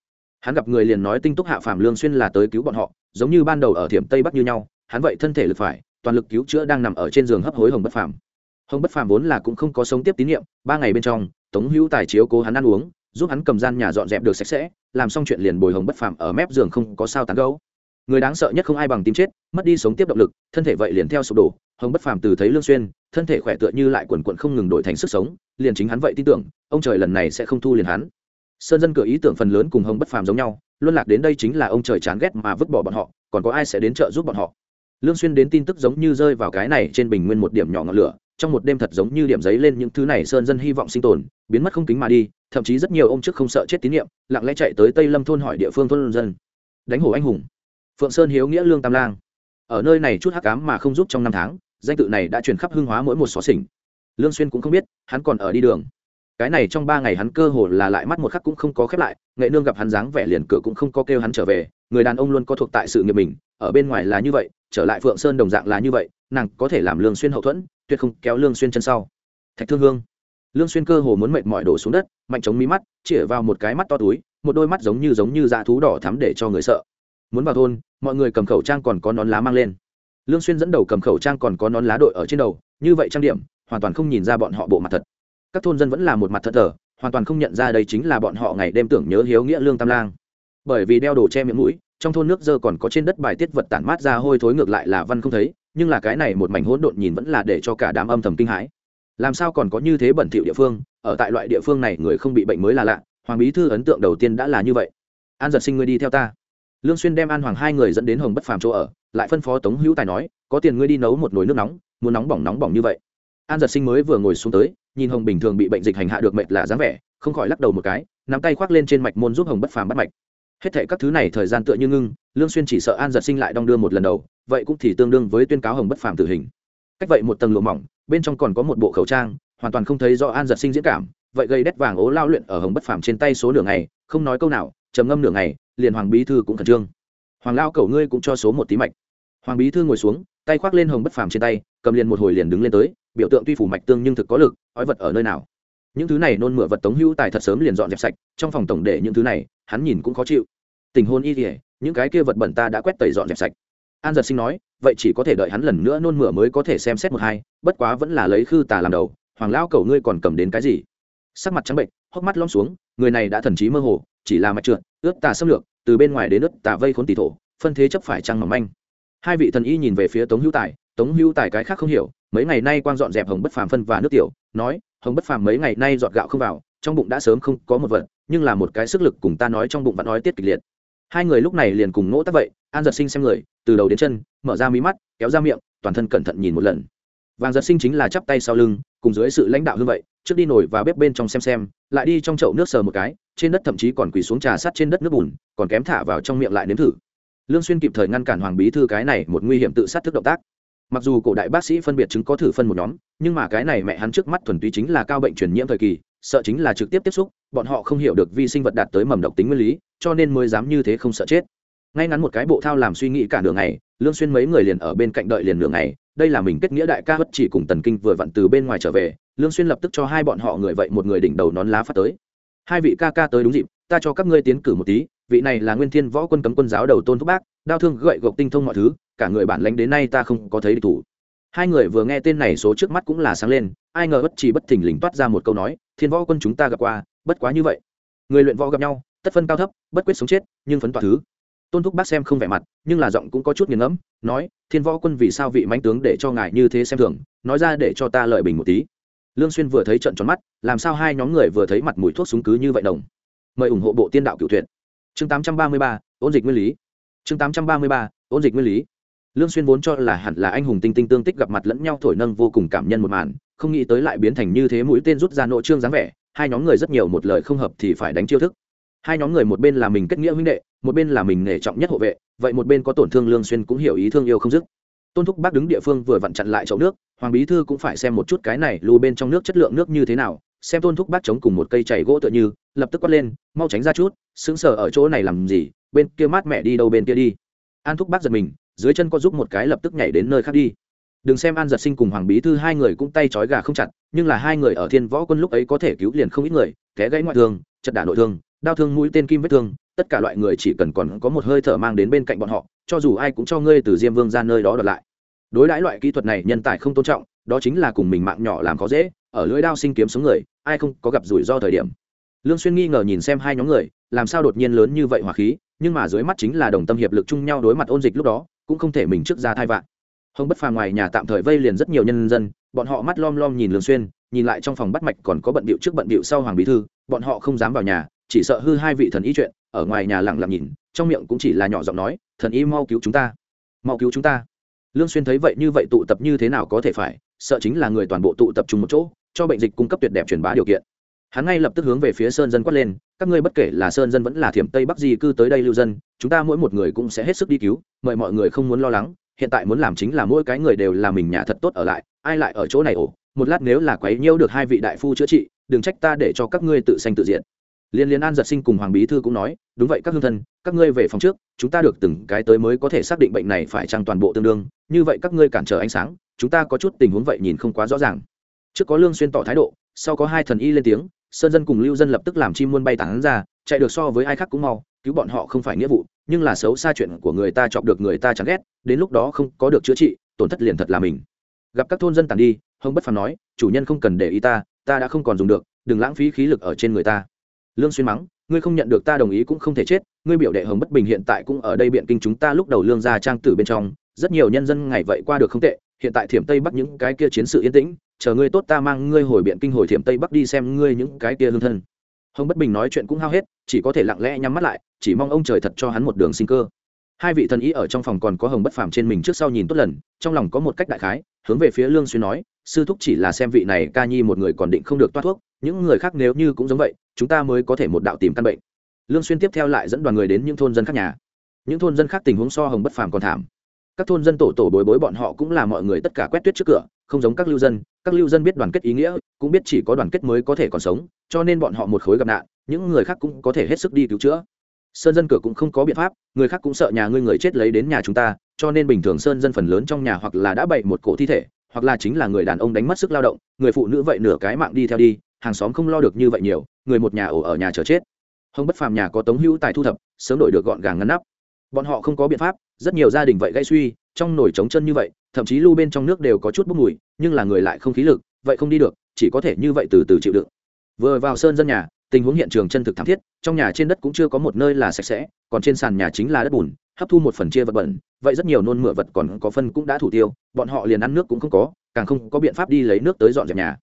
Speaker 1: hắn gặp người liền nói tinh túc hạ phàm lương xuyên là tới cứu bọn họ, giống như ban đầu ở thiểm tây bắc như nhau, hắn vậy thân thể lực phải, toàn lực cứu chữa đang nằm ở trên giường hấp hối hồng bất phàm hồng bất phàm vốn là cũng không có sống tiếp tín nhiệm, ba ngày bên trong, tống hữu tài chiếu cố hắn ăn uống, giúp hắn cầm gian nhà dọn dẹp được sạch sẽ, làm xong chuyện liền bồi hồng bất phàm ở mép giường không có sao tán gấu người đáng sợ nhất không ai bằng tim chết, mất đi sống tiếp động lực, thân thể vậy liền theo sụp đổ. Hồng bất phàm từ thấy lương xuyên, thân thể khỏe tựa như lại quần quận không ngừng đổi thành sức sống, liền chính hắn vậy tin tưởng, ông trời lần này sẽ không thu liền hắn. Sơn dân cửa ý tưởng phần lớn cùng hồng bất phàm giống nhau, luân lạc đến đây chính là ông trời chán ghét mà vứt bỏ bọn họ, còn có ai sẽ đến trợ giúp bọn họ? Lương xuyên đến tin tức giống như rơi vào cái này trên bình nguyên một điểm nhỏ ngọn lửa trong một đêm thật giống như điểm giấy lên những thứ này sơn dân hy vọng sinh tồn, biến mất không kính mà đi, thậm chí rất nhiều ông trước không sợ chết tín nhiệm, lặng lẽ chạy tới tây lâm thôn hỏi địa phương thôn dân. Đánh hổ anh hùng. Phượng sơn hiếu nghĩa lương tam lang. Ở nơi này chút hắc ám mà không giúp trong năm tháng, danh tự này đã truyền khắp hương hóa mỗi một xó xỉnh. Lương xuyên cũng không biết, hắn còn ở đi đường. Cái này trong ba ngày hắn cơ hồ là lại mắt một khắc cũng không có khép lại, nghệ nương gặp hắn dáng vẻ liền cửa cũng không có kêu hắn trở về, người đàn ông luôn có thuộc tại sự nghiệp mình, ở bên ngoài là như vậy, trở lại phượng sơn đồng dạng là như vậy, nàng có thể làm lương xuyên hậu thuẫn tuyệt không kéo lương xuyên chân sau. Thạch thương hương. Lương xuyên cơ hồ muốn mệt mỏi đổ xuống đất, mạnh chống mí mắt, chĩa vào một cái mắt to túi, một đôi mắt giống như giống như dạ thú đỏ thắm để cho người sợ. Muốn vào thôn, mọi người cầm khẩu trang còn có nón lá mang lên. Lương xuyên dẫn đầu cầm khẩu trang còn có nón lá đội ở trên đầu, như vậy trang điểm, hoàn toàn không nhìn ra bọn họ bộ mặt thật. Các thôn dân vẫn là một mặt thật thờ, hoàn toàn không nhận ra đây chính là bọn họ ngày đêm tưởng nhớ hiếu nghĩa lương tam lang. Bởi vì đeo đồ che miệng mũi, trong thôn nước dơ còn có trên đất bài tiết vật tản mát ra hôi thối ngược lại là văn không thấy nhưng là cái này một mảnh hỗn độn nhìn vẫn là để cho cả đám âm thầm kinh hãi. Làm sao còn có như thế bẩn thỉu địa phương, ở tại loại địa phương này người không bị bệnh mới là lạ, hoàng bí thư ấn tượng đầu tiên đã là như vậy. An giật sinh ngươi đi theo ta. Lương xuyên đem an hoàng hai người dẫn đến hồng bất phàm chỗ ở, lại phân phó tống hữu tài nói, có tiền ngươi đi nấu một nồi nước nóng, muốn nóng bỏng nóng bỏng như vậy. An giật sinh mới vừa ngồi xuống tới, nhìn hồng bình thường bị bệnh dịch hành hạ được mệt là dáng vẻ, không khỏi lắc đầu một cái, nắm tay khoác lên trên mạch môn giúp hồng bất phàm bắt mạch hết thệ các thứ này thời gian tựa như ngưng, lương xuyên chỉ sợ an giật sinh lại đong đưa một lần đầu, vậy cũng thì tương đương với tuyên cáo hồng bất phàm tử hình. Cách vậy một tầng lụa mỏng, bên trong còn có một bộ khẩu trang, hoàn toàn không thấy do an giật sinh diễn cảm, vậy gây đét vàng ố lao luyện ở hồng bất phàm trên tay số nửa ngày, không nói câu nào, trầm ngâm nửa ngày, liền hoàng bí thư cũng khẩn trương. Hoàng lao cầu ngươi cũng cho số một tí mạch. Hoàng bí thư ngồi xuống, tay khoác lên hồng bất phàm trên tay, cầm liền một hồi liền đứng lên tới, biểu tượng tuy phủ mạch tương nhưng thực có lực, ói vật ở nơi nào. Những thứ này nôn mửa vật tống hữu tài thật sớm liền dọn dẹp sạch, trong phòng tổng để những thứ này hắn nhìn cũng khó chịu. Tình hôn y kỉa những cái kia vật bẩn ta đã quét tẩy dọn dẹp sạch. An giật sinh nói, vậy chỉ có thể đợi hắn lần nữa nôn mửa mới có thể xem xét một hai, bất quá vẫn là lấy khư tà làm đầu, hoàng lao cầu ngươi còn cầm đến cái gì? Sắc mặt trắng bệnh, hốc mắt lom xuống, người này đã thần trí mơ hồ, chỉ là mạch trượt, ướt tà xâm lược, từ bên ngoài đến ướt tà vây khốn tỷ thổ, phân thế chấp phải trăng mỏng manh. Hai vị thần y nhìn về phía tống hữu tài, tống hữu tài cái khác không hiểu, mấy ngày nay quang dọn dẹp hồng bất phàm phân và nước tiểu, nói, hồng bất phàm mấy ngày nay dọn gạo không vào, trong bụng đã sớm không có một vật nhưng là một cái sức lực cùng ta nói trong bụng vẫn nói tiết kịch liệt. Hai người lúc này liền cùng ngỗ tắc vậy, an giật sinh xem người, từ đầu đến chân, mở ra mí mắt, kéo ra miệng, toàn thân cẩn thận nhìn một lần. Vàng giật sinh chính là chắp tay sau lưng, cùng dưới sự lãnh đạo như vậy, trước đi nổi và bếp bên trong xem xem, lại đi trong chậu nước sờ một cái, trên đất thậm chí còn quỳ xuống trà sắt trên đất nước bùn, còn kém thả vào trong miệng lại nếm thử. Lương xuyên kịp thời ngăn cản hoàng bí thư cái này một nguy hiểm tự sát thức động tác. Mặc dù cổ đại bác sĩ phân biệt chứng có thử phân một nhóm, nhưng mà cái này mẹ hắn trước mắt thuần túy chính là cao bệnh truyền nhiễm thời kỳ sợ chính là trực tiếp tiếp xúc, bọn họ không hiểu được vi sinh vật đạt tới mầm độc tính nguyên lý, cho nên mới dám như thế không sợ chết. Ngay ngắn một cái bộ thao làm suy nghĩ cả đường ngày, lương xuyên mấy người liền ở bên cạnh đợi liền nửa ngày, đây là mình kết nghĩa đại ca bất chỉ cùng tần kinh vừa vặn từ bên ngoài trở về, lương xuyên lập tức cho hai bọn họ người vậy một người đỉnh đầu nón lá phát tới. Hai vị ca ca tới đúng dịp, ta cho các ngươi tiến cử một tí, vị này là nguyên thiên võ quân cấm quân giáo đầu tôn thúc bác, đao thương gậy gộc tinh thông mọi thứ, cả người bản lãnh đến nay ta không có thấy địch thủ. Hai người vừa nghe tên này số trước mắt cũng là sáng lên, ai ngờ bất chỉ bất thình lình toát ra một câu nói thiên võ quân chúng ta gặp qua bất quá như vậy. Người luyện võ gặp nhau tất phân cao thấp bất quyết sống chết nhưng phấn tỏa thứ. Tôn thúc bác xem không vẻ mặt nhưng là giọng cũng có chút nghiền ngẫm nói thiên võ quân vì sao vị mãnh tướng để cho ngài như thế xem thường nói ra để cho ta lợi bình một tí. Lương xuyên vừa thấy trận tròn mắt làm sao hai nhóm người vừa thấy mặt mùi thuốc súng cứ như vậy đồng. Mời ủng hộ bộ tiên đạo cửu tuyệt. Chương 833, ôn dịch nguyên lý. Chương 833, ôn dịch nguyên lý. Lương xuyên vốn cho là hẳn là anh hùng tinh tinh tương tích gặp mặt lẫn nhau thổi nâng vô cùng cảm nhân một màn không nghĩ tới lại biến thành như thế mũi tên rút ra nội trương dáng vẻ, hai nhóm người rất nhiều một lời không hợp thì phải đánh chiêu thức. Hai nhóm người một bên là mình kết nghĩa huynh đệ, một bên là mình nể trọng nhất hộ vệ, vậy một bên có tổn thương lương xuyên cũng hiểu ý thương yêu không dứt. Tôn thúc bác đứng địa phương vừa vặn chặn lại chậu nước, hoàng bí thư cũng phải xem một chút cái này lù bên trong nước chất lượng nước như thế nào, xem tôn thúc bác chống cùng một cây chảy gỗ tựa như, lập tức quát lên, mau tránh ra chút, sững sờ ở chỗ này làm gì, bên kia mát mẹ đi đâu bên kia đi. An thúc bác giật mình, dưới chân có giúp một cái lập tức nhảy đến nơi khác đi đừng xem an giật sinh cùng hoàng bí thư hai người cũng tay trói gà không chặt, nhưng là hai người ở thiên võ quân lúc ấy có thể cứu liền không ít người, té gãy ngoại thương, chật đả nội thương, đau thương mũi tên kim vết thương, tất cả loại người chỉ cần còn có một hơi thở mang đến bên cạnh bọn họ, cho dù ai cũng cho ngươi từ diêm vương ra nơi đó đợt lại. Đối đãi loại kỹ thuật này, nhân tài không tôn trọng, đó chính là cùng mình mạng nhỏ làm khó dễ, ở lưỡi đao sinh kiếm sống người, ai không có gặp rủi ro thời điểm. Lương xuyên nghi ngờ nhìn xem hai nhóm người, làm sao đột nhiên lớn như vậy hỏa khí, nhưng mà dưới mắt chính là đồng tâm hiệp lực chung nhau đối mặt ôn dịch lúc đó, cũng không thể mình trước ra thai vạn hồng bất phà ngoài nhà tạm thời vây liền rất nhiều nhân dân, bọn họ mắt lom lom nhìn lương xuyên, nhìn lại trong phòng bắt mạch còn có bận điệu trước bận điệu sau hoàng bí thư, bọn họ không dám vào nhà, chỉ sợ hư hai vị thần y chuyện, ở ngoài nhà lặng lặng nhìn, trong miệng cũng chỉ là nhỏ giọng nói, thần y mau cứu chúng ta, mau cứu chúng ta. Lương xuyên thấy vậy như vậy tụ tập như thế nào có thể phải, sợ chính là người toàn bộ tụ tập trung một chỗ, cho bệnh dịch cung cấp tuyệt đẹp truyền bá điều kiện. Hắn ngay lập tức hướng về phía sơn dân quát lên, các ngươi bất kể là sơn dân vẫn là thiểm tây bắc di cư tới đây lưu dân, chúng ta mỗi một người cũng sẽ hết sức đi cứu, mời mọi người không muốn lo lắng hiện tại muốn làm chính là mỗi cái người đều là mình nhà thật tốt ở lại, ai lại ở chỗ này ổ? Một lát nếu là quấy nhiễu được hai vị đại phu chữa trị, đừng trách ta để cho các ngươi tự sanh tự diện liên liên an giật sinh cùng hoàng bí thư cũng nói, đúng vậy, các hương thân, các ngươi về phòng trước, chúng ta được từng cái tới mới có thể xác định bệnh này phải chăng toàn bộ tương đương, như vậy các ngươi cản trở ánh sáng, chúng ta có chút tình huống vậy nhìn không quá rõ ràng. Trước có lương xuyên tỏ thái độ, sau có hai thần y lên tiếng, sơn dân cùng lưu dân lập tức làm chim muôn bay tán ra, chạy được so với ai khác cũng mau cứu bọn họ không phải nghĩa vụ, nhưng là xấu xa chuyện của người ta chọc được người ta chẳng ghét, đến lúc đó không có được chữa trị, tổn thất liền thật là mình. Gặp các thôn dân tàn đi, hồng bất phàm nói, chủ nhân không cần để ý ta ta đã không còn dùng được, đừng lãng phí khí lực ở trên người ta. Lương xuyên mắng, ngươi không nhận được ta đồng ý cũng không thể chết, ngươi biểu đệ hồng bất bình hiện tại cũng ở đây biện kinh chúng ta lúc đầu lương gia trang tử bên trong, rất nhiều nhân dân ngày vậy qua được không tệ, hiện tại thiểm tây bắc những cái kia chiến sự yên tĩnh, chờ ngươi tốt ta mang ngươi hồi biện kinh hồi thiểm tây bắc đi xem ngươi những cái kia lương thân hồng bất bình nói chuyện cũng hao hết chỉ có thể lặng lẽ nhắm mắt lại chỉ mong ông trời thật cho hắn một đường sinh cơ hai vị thần ý ở trong phòng còn có hồng bất phàm trên mình trước sau nhìn tốt lần trong lòng có một cách đại khái hướng về phía lương xuyên nói sư thúc chỉ là xem vị này ca nhi một người còn định không được toát thuốc những người khác nếu như cũng giống vậy chúng ta mới có thể một đạo tìm căn bệnh lương xuyên tiếp theo lại dẫn đoàn người đến những thôn dân khác nhà những thôn dân khác tình huống so hồng bất phàm còn thảm các thôn dân tổ tổ bối bối bọn họ cũng là mọi người tất cả quét tuyết trước cửa không giống các lưu dân các lưu dân biết đoàn kết ý nghĩa cũng biết chỉ có đoàn kết mới có thể còn sống cho nên bọn họ một khối gặp nạn, những người khác cũng có thể hết sức đi cứu chữa. Sơn dân cửa cũng không có biện pháp, người khác cũng sợ nhà ngươi người chết lấy đến nhà chúng ta, cho nên bình thường sơn dân phần lớn trong nhà hoặc là đã bậy một cổ thi thể, hoặc là chính là người đàn ông đánh mất sức lao động, người phụ nữ vậy nửa cái mạng đi theo đi, hàng xóm không lo được như vậy nhiều, người một nhà ổ ở nhà chờ chết. Hồng bất phàm nhà có tống hữu tài thu thập, sớm đổi được gọn gàng ngăn nắp. Bọn họ không có biện pháp, rất nhiều gia đình vậy gây suy, trong nồi trống chân như vậy, thậm chí lưu bên trong nước đều có chút bốc mùi, nhưng là người lại không khí lực, vậy không đi được, chỉ có thể như vậy từ từ chịu đựng vừa vào sơn dân nhà, tình huống hiện trường chân thực thảm thiết, trong nhà trên đất cũng chưa có một nơi là sạch sẽ, còn trên sàn nhà chính là đất bùn, hấp thu một phần chia vật bẩn, vậy rất nhiều nôn mửa vật còn có phân cũng đã thủ tiêu, bọn họ liền ăn nước cũng không có, càng không có biện pháp đi lấy nước tới dọn dẹp nhà.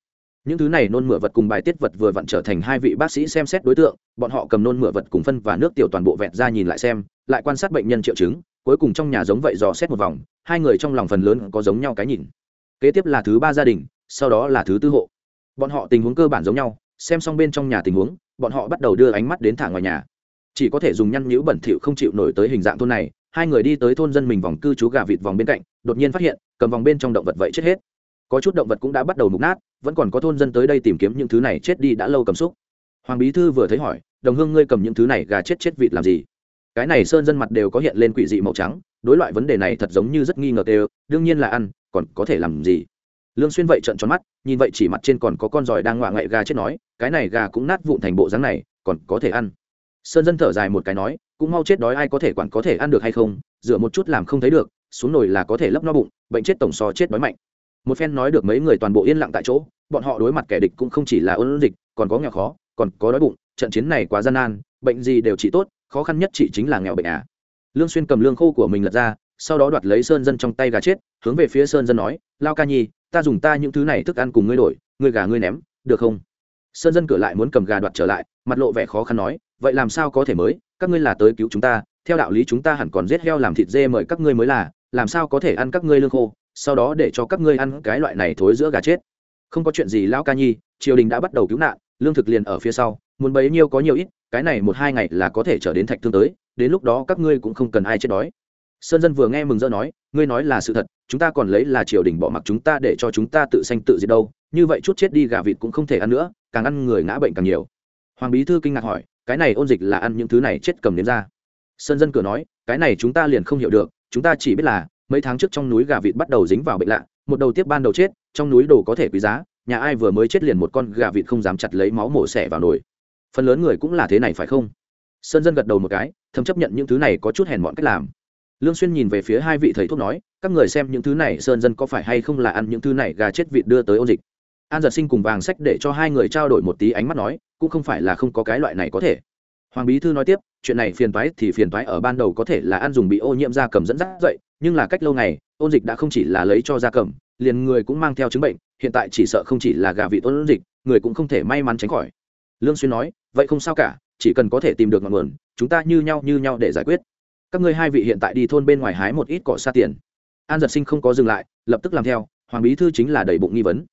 Speaker 1: Những thứ này nôn mửa vật cùng bài tiết vật vừa vặn trở thành hai vị bác sĩ xem xét đối tượng, bọn họ cầm nôn mửa vật cùng phân và nước tiểu toàn bộ vẹn ra nhìn lại xem, lại quan sát bệnh nhân triệu chứng, cuối cùng trong nhà giống vậy dò xét một vòng, hai người trong lòng phần lớn có giống nhau cái nhìn. Kế tiếp là thứ ba gia đình, sau đó là thứ tư hộ. Bọn họ tình huống cơ bản giống nhau xem xong bên trong nhà tình huống, bọn họ bắt đầu đưa ánh mắt đến thả ngoài nhà. Chỉ có thể dùng nhăn nhữ bẩn thỉu không chịu nổi tới hình dạng thôn này, hai người đi tới thôn dân mình vòng cư trú gà vịt vòng bên cạnh, đột nhiên phát hiện, cầm vòng bên trong động vật vậy chết hết. Có chút động vật cũng đã bắt đầu mục nát, vẫn còn có thôn dân tới đây tìm kiếm những thứ này chết đi đã lâu cầm xúc. Hoàng bí thư vừa thấy hỏi, đồng hương, ngươi cầm những thứ này gà chết chết vịt làm gì? Cái này sơn dân mặt đều có hiện lên quỷ dị màu trắng, đối loại vấn đề này thật giống như rất nghi ngờ đều, đương nhiên là ăn, còn có thể làm gì? Lương xuyên vậy trợn tròn mắt, nhìn vậy chỉ mặt trên còn có con giỏi đang ngoạ ngậy gà chết nói, cái này gà cũng nát vụn thành bộ dáng này, còn có thể ăn. Sơn dân thở dài một cái nói, cũng mau chết đói ai có thể quản có thể ăn được hay không dựa một chút làm không thấy được, xuống nồi là có thể lấp no bụng, bệnh chết tổng so chết đói mạnh. Một phen nói được mấy người toàn bộ yên lặng tại chỗ, bọn họ đối mặt kẻ địch cũng không chỉ là ôn dịch, còn có nghèo khó, còn có đói bụng, trận chiến này quá gian nan, bệnh gì đều trị tốt, khó khăn nhất chỉ chính là nghèo bệnh à. Lương xuyên cầm lương khô của mình lật ra, sau đó đoạt lấy sơn dân trong tay gà chết, hướng về phía sơn dân nói, lao ca nhi ta dùng ta những thứ này thức ăn cùng ngươi đổi, ngươi gà ngươi ném, được không? Sơn dân cửa lại muốn cầm gà đoạt trở lại, mặt lộ vẻ khó khăn nói, vậy làm sao có thể mới? Các ngươi là tới cứu chúng ta, theo đạo lý chúng ta hẳn còn giết heo làm thịt dê mời các ngươi mới là, làm sao có thể ăn các ngươi lương khô, sau đó để cho các ngươi ăn cái loại này thối giữa gà chết. Không có chuyện gì, lão ca nhi, triều đình đã bắt đầu cứu nạn, lương thực liền ở phía sau, muốn bấy nhiêu có nhiều ít, cái này một hai ngày là có thể trở đến thạch thương tới, đến lúc đó các ngươi cũng không cần ai chết đói sơn dân vừa nghe mừng rỡ nói, ngươi nói là sự thật, chúng ta còn lấy là triều đình bỏ mặc chúng ta để cho chúng ta tự sanh tự diệt đâu, như vậy chút chết đi gà vịt cũng không thể ăn nữa, càng ăn người ngã bệnh càng nhiều. Hoàng bí thư kinh ngạc hỏi, cái này ôn dịch là ăn những thứ này chết cầm nếm ra? Sơn dân cửa nói, cái này chúng ta liền không hiểu được, chúng ta chỉ biết là, mấy tháng trước trong núi gà vịt bắt đầu dính vào bệnh lạ, một đầu tiếp ban đầu chết, trong núi đồ có thể quý giá, nhà ai vừa mới chết liền một con gà vịt không dám chặt lấy máu mổ xẻ vào nồi. Phần lớn người cũng là thế này phải không? Sơn dân gật đầu một cái thấm chấp nhận những thứ này có chút hèn mọn cách làm lương xuyên nhìn về phía hai vị thầy thuốc nói, các người xem những thứ này sơn dân có phải hay không là ăn những thứ này gà chết vịt đưa tới ôn dịch? An giật sinh cùng vàng sách để cho hai người trao đổi một tí ánh mắt nói, cũng không phải là không có cái loại này có thể. Hoàng bí thư nói tiếp, chuyện này phiền toái thì phiền toái ở ban đầu có thể là ăn dùng bị ô nhiễm da cầm dẫn dắt dậy, nhưng là cách lâu ngày, ôn dịch đã không chỉ là lấy cho da cầm, liền người cũng mang theo chứng bệnh, hiện tại chỉ sợ không chỉ là gà vị ôn dịch, người cũng không thể may mắn tránh khỏi. Lương xuyên nói, vậy không sao cả, chỉ cần có thể tìm được ngọn nguồn, chúng ta như nhau như nhau để giải quyết các ngươi hai vị hiện tại đi thôn bên ngoài hái một ít cỏ xa tiền. An giật sinh không có dừng lại, lập tức làm theo, hoàng bí thư chính là đầy bụng nghi vấn.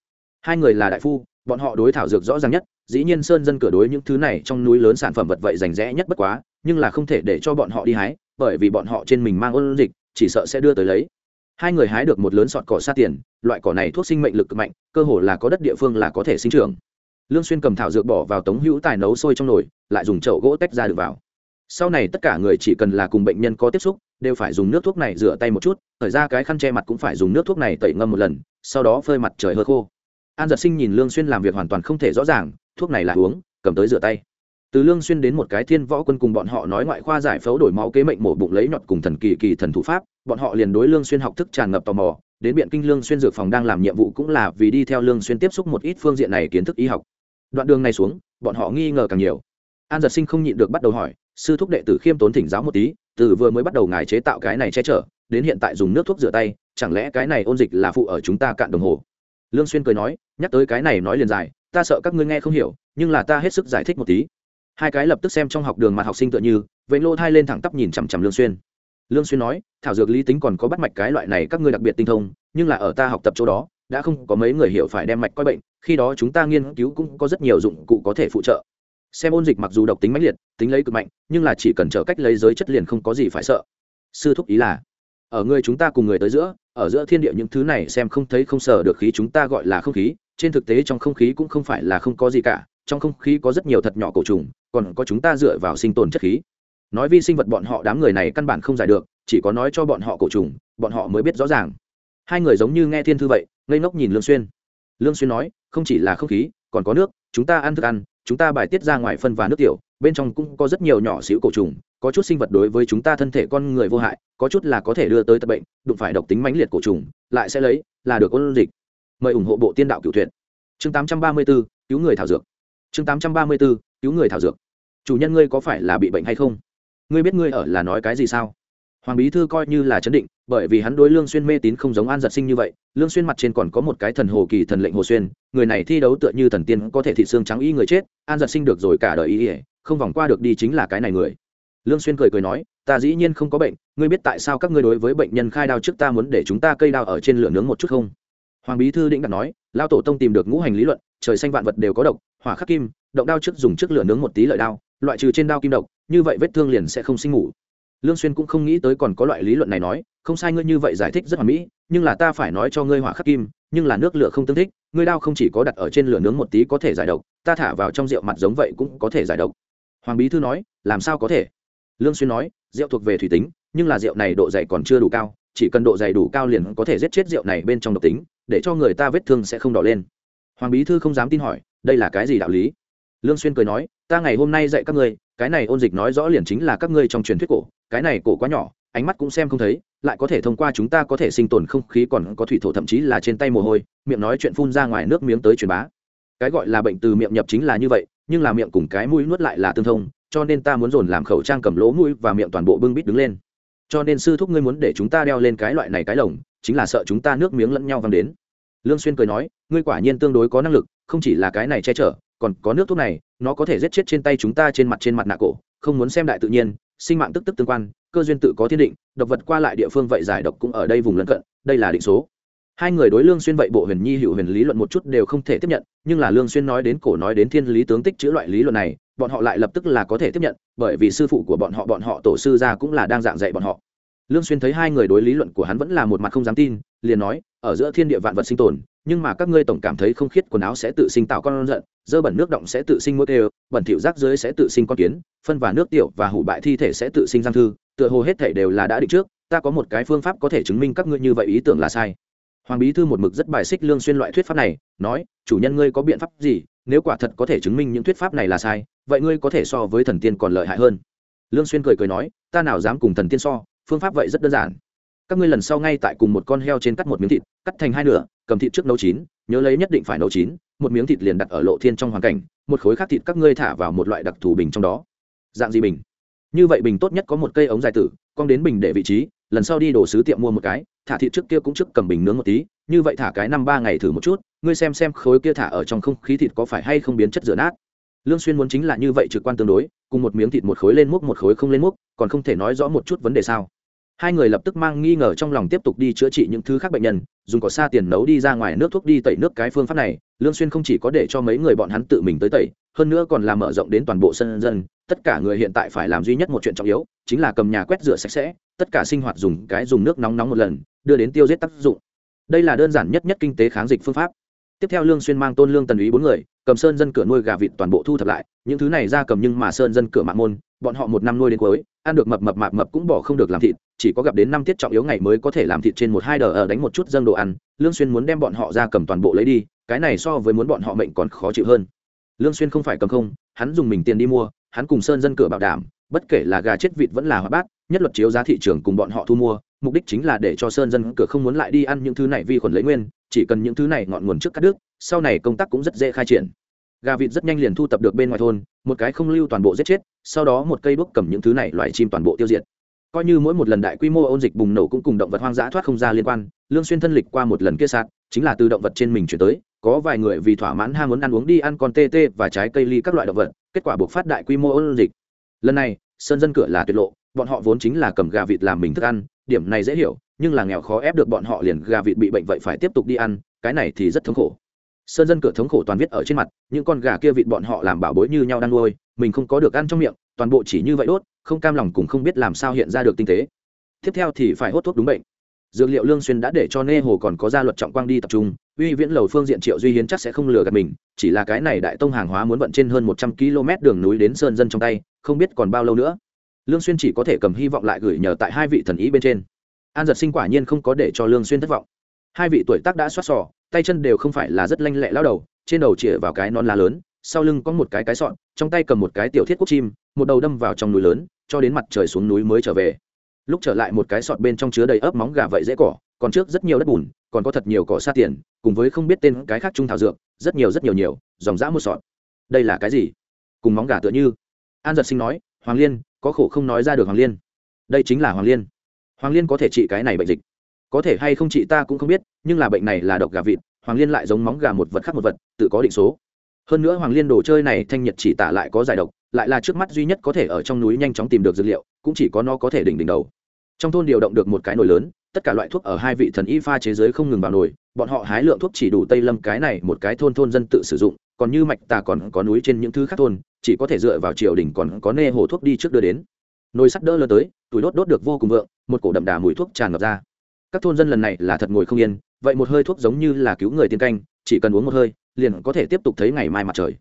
Speaker 1: Hai người là đại phu, bọn họ đối thảo dược rõ ràng nhất, dĩ nhiên sơn dân cửa đối những thứ này trong núi lớn sản phẩm vật vậy rành rẽ nhất bất quá, nhưng là không thể để cho bọn họ đi hái, bởi vì bọn họ trên mình mang ôn dịch, chỉ sợ sẽ đưa tới lấy. Hai người hái được một lớn sọt cỏ xa tiền, loại cỏ này thuốc sinh mệnh lực mạnh, cơ hồ là có đất địa phương là có thể sinh trưởng. Lương xuyên cầm thảo dược bỏ vào tống hữu tài nấu sôi trong nồi, lại dùng chậu gỗ tách ra được vào sau này tất cả người chỉ cần là cùng bệnh nhân có tiếp xúc, đều phải dùng nước thuốc này rửa tay một chút, thời ra cái khăn che mặt cũng phải dùng nước thuốc này tẩy ngâm một lần, sau đó phơi mặt trời hơi khô. An giật sinh nhìn lương xuyên làm việc hoàn toàn không thể rõ ràng, thuốc này là uống, cầm tới rửa tay. Từ lương xuyên đến một cái thiên võ quân cùng bọn họ nói ngoại khoa giải phẫu đổi máu kế mệnh mổ bụng lấy nhọt cùng thần kỳ kỳ thần thủ pháp, bọn họ liền đối lương xuyên học thức tràn ngập tò mò, đến biện kinh lương xuyên dược phòng đang làm nhiệm vụ cũng là vì đi theo lương xuyên tiếp xúc một ít phương diện này kiến thức y học. Đoạn đường này xuống, bọn họ nghi ngờ càng nhiều. An giật sinh không nhịn được bắt đầu hỏi sư thúc đệ tử khiêm tốn thỉnh giáo một tí, từ vừa mới bắt đầu ngài chế tạo cái này che chở, đến hiện tại dùng nước thuốc rửa tay, chẳng lẽ cái này ôn dịch là phụ ở chúng ta cạn đồng hồ? Lương xuyên cười nói, nhắc tới cái này nói liền dài, ta sợ các ngươi nghe không hiểu, nhưng là ta hết sức giải thích một tí. Hai cái lập tức xem trong học đường mặt học sinh tựa như vậy lô thai lên thẳng tắp nhìn chằm chằm lương xuyên. Lương xuyên nói, thảo dược lý tính còn có bắt mạch cái loại này các ngươi đặc biệt tinh thông, nhưng là ở ta học tập chỗ đó, đã không có mấy người hiểu phải đem mạch coi bệnh, khi đó chúng ta nghiên cứu cũng có rất nhiều dụng cụ có thể phụ trợ xem ôn dịch mặc dù độc tính mãnh liệt, tính lấy cực mạnh, nhưng là chỉ cần trở cách lấy giới chất liền không có gì phải sợ. Sư thúc ý là, ở người chúng ta cùng người tới giữa, ở giữa thiên địa những thứ này xem không thấy không sở được khí chúng ta gọi là không khí, trên thực tế trong không khí cũng không phải là không có gì cả, trong không khí có rất nhiều thật nhỏ cổ trùng, còn có chúng ta dựa vào sinh tồn chất khí. Nói vi sinh vật bọn họ đám người này căn bản không giải được, chỉ có nói cho bọn họ cổ trùng, bọn họ mới biết rõ ràng. Hai người giống như nghe thiên thư vậy, ngây ngốc nhìn lương xuyên. Lương xuyên nói, không chỉ là không khí, còn có nước, chúng ta ăn thức ăn chúng ta bài tiết ra ngoài phân và nước tiểu bên trong cũng có rất nhiều nhỏ xíu cổ trùng có chút sinh vật đối với chúng ta thân thể con người vô hại có chút là có thể đưa tới tật bệnh đụng phải độc tính mãnh liệt cổ trùng lại sẽ lấy là được ôn dịch. Mời ủng hộ bộ tiên đạo cửu thuyền chương 834, cứu người thảo dược. Chương 834, cứu người thảo dược. Chủ nhân ngươi có phải là bị bệnh hay không? Ngươi biết ngươi ở là nói cái gì sao? Hoàng bí thư coi như là chấn định bởi vì hắn đối lương xuyên mê tín không giống an giật sinh như vậy lương xuyên mặt trên còn có một cái thần hồ kỳ thần lệnh hồ xuyên người này thi đấu tựa như thần tiên có thể thị xương trắng y người chết an giật sinh được rồi cả đời ý, không vòng qua được đi chính là cái này người. Lương xuyên cười cười nói ta dĩ nhiên không có bệnh ngươi biết tại sao các ngươi đối với bệnh nhân khai đao trước ta muốn để chúng ta cây đao ở trên lửa nướng một chút không? Hoàng bí thư định đặt nói lao tổ tông tìm được ngũ hành lý luận trời xanh vạn vật đều có độc hỏa khắc kim động đao trước dùng trước lửa nướng một tí lợi đao loại trừ trên đao kim độc như vậy vết thương liền sẽ không sinh ngủ lương xuyên cũng không nghĩ tới còn có loại lý luận này nói, không sai ngươi như vậy giải thích rất hoàn mỹ, nhưng là ta phải nói cho ngươi hỏa khắc kim, nhưng là nước lửa không tương thích, ngươi đao không chỉ có đặt ở trên lửa nướng một tí có thể giải độc, ta thả vào trong rượu mặt giống vậy cũng có thể giải độc. Hoàng bí thư nói, làm sao có thể? Lương xuyên nói, rượu thuộc về thủy tính, nhưng là rượu này độ dày còn chưa đủ cao, chỉ cần độ dày đủ cao liền có thể giết chết rượu này bên trong độc tính, để cho người ta vết thương sẽ không đỏ lên. Hoàng bí thư không dám tin hỏi, đây là cái gì đạo lý? Lương xuyên cười nói, ta ngày hôm nay dạy các ngươi cái này ôn dịch nói rõ liền chính là các ngươi trong truyền thuyết cổ, cái này cổ quá nhỏ, ánh mắt cũng xem không thấy, lại có thể thông qua chúng ta có thể sinh tồn không khí còn có thủy thổ thậm chí là trên tay mồ hôi, miệng nói chuyện phun ra ngoài nước miếng tới truyền bá. Cái gọi là bệnh từ miệng nhập chính là như vậy, nhưng là miệng cùng cái mũi nuốt lại là tương thông, cho nên ta muốn dồn làm khẩu trang cầm lỗ mũi và miệng toàn bộ bưng bít đứng lên. Cho nên sư thúc ngươi muốn để chúng ta đeo lên cái loại này cái lồng, chính là sợ chúng ta nước miếng lẫn nhau văng đến. Lương xuyên cười nói, ngươi quả nhiên tương đối có năng lực, không chỉ là cái này che chở còn có nước thuốc này, nó có thể giết chết trên tay chúng ta trên mặt trên mặt nạ cổ, không muốn xem đại tự nhiên, sinh mạng tức tức tương quan, cơ duyên tự có thiên định, độc vật qua lại địa phương vậy giải độc cũng ở đây vùng lân cận, đây là định số. Hai người đối lương xuyên vậy bộ huyền nhi hữu huyền lý luận một chút đều không thể tiếp nhận, nhưng là lương xuyên nói đến cổ nói đến thiên lý tướng tích chữ loại lý luận này, bọn họ lại lập tức là có thể tiếp nhận, bởi vì sư phụ của bọn họ bọn họ tổ sư gia cũng là đang dạng dạy bọn họ. Lương xuyên thấy hai người đối lý luận của hắn vẫn là một mặt không dám tin, liền nói, ở giữa thiên địa vạn vật sinh tồn nhưng mà các ngươi tổng cảm thấy không khiết quần áo sẽ tự sinh tạo con giận, dơ bẩn nước động sẽ tự sinh mốt đều bẩn thỉu rác dưới sẽ tự sinh con kiến, phân và nước tiểu và hủ bại thi thể sẽ tự sinh giang thư, tựa hồ hết thể đều là đã định trước, ta có một cái phương pháp có thể chứng minh các ngươi như vậy ý tưởng là sai. Hoàng bí thư một mực rất bài xích lương xuyên loại thuyết pháp này, nói, chủ nhân ngươi có biện pháp gì? Nếu quả thật có thể chứng minh những thuyết pháp này là sai, vậy ngươi có thể so với thần tiên còn lợi hại hơn. Lương xuyên cười cười nói, ta nào dám cùng thần tiên so, phương pháp vậy rất đơn giản. Các ngươi lần sau ngay tại cùng một con heo trên cắt một miếng thịt cắt thành hai nửa, cầm thịt trước nấu chín, nhớ lấy nhất định phải nấu chín, một miếng thịt liền đặt ở lộ thiên trong hoàn cảnh, một khối khác thịt các ngươi thả vào một loại đặc thù bình trong đó. Dạng gì bình? Như vậy bình tốt nhất có một cây ống dài tử, cong đến bình để vị trí, lần sau đi đồ sứ tiệm mua một cái, thả thịt trước kia cũng trước cầm bình nướng một tí, như vậy thả cái năm ba ngày thử một chút, ngươi xem xem khối kia thả ở trong không khí thịt có phải hay không biến chất rửa nát. Lương xuyên muốn chính là như vậy trực quan tương đối, cùng một miếng thịt một khối lên múc một khối không lên múc, còn không thể nói rõ một chút vấn đề sao hai người lập tức mang nghi ngờ trong lòng tiếp tục đi chữa trị những thứ khác bệnh nhân, dùng cỏ xa tiền nấu đi ra ngoài nước thuốc đi tẩy nước cái phương pháp này, lương xuyên không chỉ có để cho mấy người bọn hắn tự mình tới tẩy, hơn nữa còn làm mở rộng đến toàn bộ sân dân. Tất cả người hiện tại phải làm duy nhất một chuyện trọng yếu, chính là cầm nhà quét rửa sạch sẽ, tất cả sinh hoạt dùng cái dùng nước nóng nóng một lần, đưa đến tiêu diệt tác dụng. Đây là đơn giản nhất nhất kinh tế kháng dịch phương pháp. Tiếp theo lương xuyên mang tôn lương tần ý bốn người, cầm sơn dân cửa nuôi gà vịt toàn bộ thu thập lại, những thứ này ra cầm nhưng mà sơn dân cửa mạng môn, bọn họ một năm nuôi đến cuối, ăn được mập mập mạp mập cũng bỏ không được làm thịt chỉ có gặp đến năm tiết trọng yếu ngày mới có thể làm thịt trên một hai đờ ở đánh một chút dâng đồ ăn, lương xuyên muốn đem bọn họ ra cầm toàn bộ lấy đi, cái này so với muốn bọn họ mệnh còn khó chịu hơn. Lương xuyên không phải cầm không, hắn dùng mình tiền đi mua, hắn cùng sơn dân cửa bảo đảm, bất kể là gà chết vịt vẫn là hoa bát, nhất luật chiếu giá thị trường cùng bọn họ thu mua, mục đích chính là để cho sơn dân cửa không muốn lại đi ăn những thứ này vi khuẩn lấy nguyên, chỉ cần những thứ này ngọn nguồn trước cắt đứt, sau này công tác cũng rất dễ khai triển. Gà vịt rất nhanh liền thu tập được bên ngoài thôn, một cái không lưu toàn bộ giết chết, sau đó một cây bước cầm những thứ này loại chim toàn bộ tiêu diệt coi như mỗi một lần đại quy mô ôn dịch bùng nổ cũng cùng động vật hoang dã thoát không ra liên quan, lương xuyên thân lịch qua một lần kia sạt, chính là từ động vật trên mình chuyển tới, có vài người vì thỏa mãn ham muốn ăn uống đi ăn con tê tê và trái cây ly các loại động vật, kết quả buộc phát đại quy mô ôn dịch. Lần này, sơn dân cửa là tuyệt lộ, bọn họ vốn chính là cầm gà vịt làm mình thức ăn, điểm này dễ hiểu, nhưng là nghèo khó ép được bọn họ liền gà vịt bị bệnh vậy phải tiếp tục đi ăn, cái này thì rất thống khổ. Sơn dân cửa thống khổ toàn viết ở trên mặt, những con gà kia vịt bọn họ làm bảo bối như nhau đang nuôi, mình không có được ăn trong miệng, toàn bộ chỉ như vậy đốt không cam lòng cũng không biết làm sao hiện ra được tinh tế. Tiếp theo thì phải hốt thuốc đúng bệnh. Dược liệu lương xuyên đã để cho nê hồ còn có gia luật trọng quang đi tập trung, uy viễn lầu phương diện triệu duy hiến chắc sẽ không lừa gạt mình, chỉ là cái này đại tông hàng hóa muốn vận trên hơn 100 km đường núi đến sơn dân trong tay, không biết còn bao lâu nữa. Lương xuyên chỉ có thể cầm hy vọng lại gửi nhờ tại hai vị thần ý bên trên. An giật sinh quả nhiên không có để cho lương xuyên thất vọng. Hai vị tuổi tác đã xoát sò, tay chân đều không phải là rất lanh lẹ lao đầu, trên đầu chĩa vào cái non lá lớn sau lưng có một cái cái sọn, trong tay cầm một cái tiểu thiết quốc chim, một đầu đâm vào trong núi lớn, cho đến mặt trời xuống núi mới trở về. Lúc trở lại một cái sọt bên trong chứa đầy ớp móng gà vậy dễ cỏ, còn trước rất nhiều đất bùn, còn có thật nhiều cỏ xa tiền, cùng với không biết tên cái khác trung thảo dược, rất nhiều rất nhiều nhiều, dòng dã một sọt đây là cái gì? Cùng móng gà tựa như. An giật sinh nói, hoàng liên, có khổ không nói ra được hoàng liên. Đây chính là hoàng liên. Hoàng liên có thể trị cái này bệnh dịch. Có thể hay không trị ta cũng không biết, nhưng là bệnh này là độc gà vịt, hoàng liên lại giống móng gà một vật khác một vật, tự có định số hơn nữa hoàng liên đồ chơi này thanh nhiệt chỉ tả lại có giải độc, lại là trước mắt duy nhất có thể ở trong núi nhanh chóng tìm được dược liệu, cũng chỉ có nó có thể đỉnh đỉnh đầu. Trong thôn điều động được một cái nồi lớn, tất cả loại thuốc ở hai vị thần y pha chế giới không ngừng vào nồi, bọn họ hái lượng thuốc chỉ đủ tây lâm cái này một cái thôn thôn dân tự sử dụng, còn như mạch tà còn có núi trên những thứ khác thôn, chỉ có thể dựa vào triều đình còn có nê hồ thuốc đi trước đưa đến. Nồi sắt đỡ lơ tới, tuổi đốt đốt được vô cùng vượng, một cổ đậm đà mùi thuốc tràn ngập ra. Các thôn dân lần này là thật ngồi không yên, vậy một hơi thuốc giống như là cứu người tiên canh, chỉ cần uống một hơi liền có thể tiếp tục thấy ngày mai mặt trời.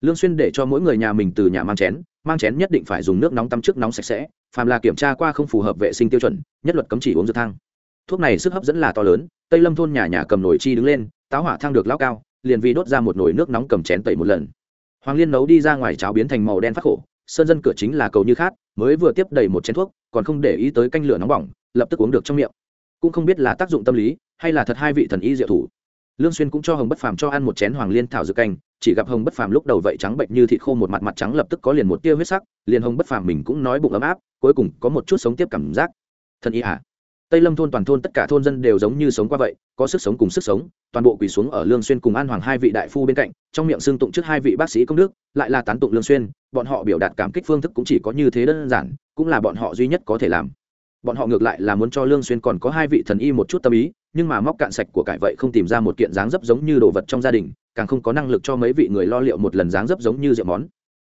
Speaker 1: Lương xuyên để cho mỗi người nhà mình từ nhà mang chén mang chén nhất định phải dùng nước nóng tắm trước nóng sạch sẽ, phàm là kiểm tra qua không phù hợp vệ sinh tiêu chuẩn, nhất luật cấm chỉ uống dược thang. Thuốc này sức hấp dẫn là to lớn, tây lâm thôn nhà nhà cầm nồi chi đứng lên, táo hỏa thang được lao cao, liền vì đốt ra một nồi nước nóng cầm chén tẩy một lần. Hoàng liên nấu đi ra ngoài cháo biến thành màu đen phát khổ, sơn dân cửa chính là cầu như khát, mới vừa tiếp đầy một chén thuốc, còn không để ý tới canh lửa nóng bỏng, lập tức uống được trong miệng. Cũng không biết là tác dụng tâm lý, hay là thật hai vị thần y diệu thủ lương xuyên cũng cho hồng bất phàm cho ăn một chén hoàng liên thảo dược canh, chỉ gặp hồng bất phàm lúc đầu vậy trắng bệnh như thịt khô một mặt mặt trắng lập tức có liền một tia huyết sắc, liền hồng bất phàm mình cũng nói bụng ấm áp, cuối cùng có một chút sống tiếp cảm giác. Thần y à? Tây lâm thôn toàn thôn tất cả thôn dân đều giống như sống qua vậy, có sức sống cùng sức sống, toàn bộ quỳ xuống ở lương xuyên cùng an hoàng hai vị đại phu bên cạnh, trong miệng xương tụng trước hai vị bác sĩ công đức, lại là tán tụng lương xuyên, bọn họ biểu đạt cảm kích phương thức cũng chỉ có như thế đơn giản, cũng là bọn họ duy nhất có thể làm. Bọn họ ngược lại là muốn cho lương xuyên còn có hai vị thần y một chút tâm ý nhưng mà móc cạn sạch của cải vậy không tìm ra một kiện dáng dấp giống như đồ vật trong gia đình, càng không có năng lực cho mấy vị người lo liệu một lần dáng dấp giống như rượu món.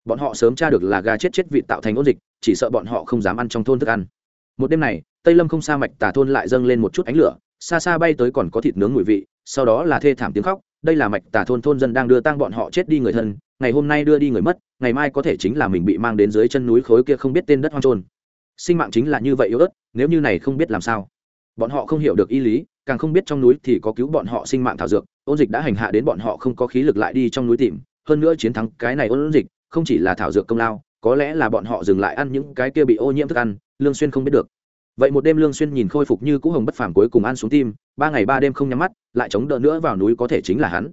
Speaker 1: Bọn họ sớm tra được là gà chết chết vị tạo thành ôn dịch, chỉ sợ bọn họ không dám ăn trong thôn thức ăn. Một đêm này, tây lâm không xa mạch tà thôn lại dâng lên một chút ánh lửa, xa xa bay tới còn có thịt nướng mùi vị, sau đó là thê thảm tiếng khóc, đây là mạch tà thôn thôn dân đang đưa tang bọn họ chết đi người thân, ngày hôm nay đưa đi người mất, ngày mai có thể chính là mình bị mang đến dưới chân núi khối kia không biết tên đất hoang trôn sinh mạng chính là như vậy yếu ớt, nếu như này không biết làm sao. Bọn họ không hiểu được y lý càng không biết trong núi thì có cứu bọn họ sinh mạng thảo dược, ôn dịch đã hành hạ đến bọn họ không có khí lực lại đi trong núi tìm, hơn nữa chiến thắng cái này ôn dịch, không chỉ là thảo dược công lao, có lẽ là bọn họ dừng lại ăn những cái kia bị ô nhiễm thức ăn, lương xuyên không biết được. Vậy một đêm lương xuyên nhìn khôi phục như cũ hồng bất phàm cuối cùng ăn xuống tim, ba ngày ba đêm không nhắm mắt, lại chống đỡ nữa vào núi có thể chính là hắn.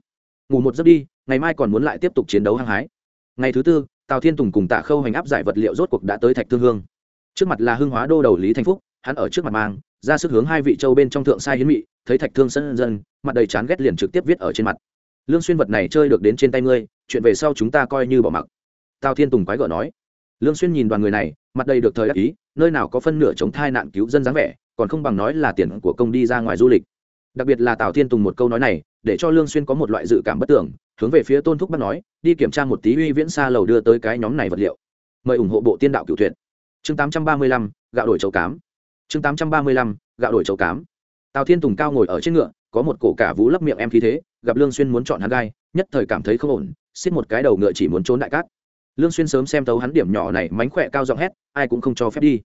Speaker 1: Ngủ một giấc đi, ngày mai còn muốn lại tiếp tục chiến đấu hăng hái. Ngày thứ tư, tào thiên tùng cùng tạ khâu hành áp giải vật liệu rốt cuộc đã tới thạch thương hương. Trước mặt là hương hóa đô đầu lý thành phúc hắn ở trước mặt mang ra sức hướng hai vị châu bên trong thượng sai hiến mị thấy thạch thương sân dân mặt đầy chán ghét liền trực tiếp viết ở trên mặt. Lương xuyên vật này chơi được đến trên tay ngươi chuyện về sau chúng ta coi như bỏ mặc. Tào thiên tùng quái gở nói. Lương xuyên nhìn đoàn người này mặt đầy được thời đắc ý nơi nào có phân nửa chống thai nạn cứu dân dáng vẻ còn không bằng nói là tiền của công đi ra ngoài du lịch. Đặc biệt là tào thiên tùng một câu nói này để cho lương xuyên có một loại dự cảm bất tưởng hướng về phía tôn thúc bắt nói đi kiểm tra một tí uy viễn xa lầu đưa tới cái nhóm này vật liệu. Mời ủng hộ bộ tiên đạo cửu thuyện chương 835, gạo đổi chấu cám chương 835, gạo đổi chậu cám. Tào thiên tùng cao ngồi ở trên ngựa có một cổ cả vú lấp miệng em khí thế gặp lương xuyên muốn chọn hắn gai nhất thời cảm thấy không ổn xiết một cái đầu ngựa chỉ muốn trốn đại cát. Lương xuyên sớm xem tấu hắn điểm nhỏ này mánh khỏe cao giọng hét ai cũng không cho phép đi.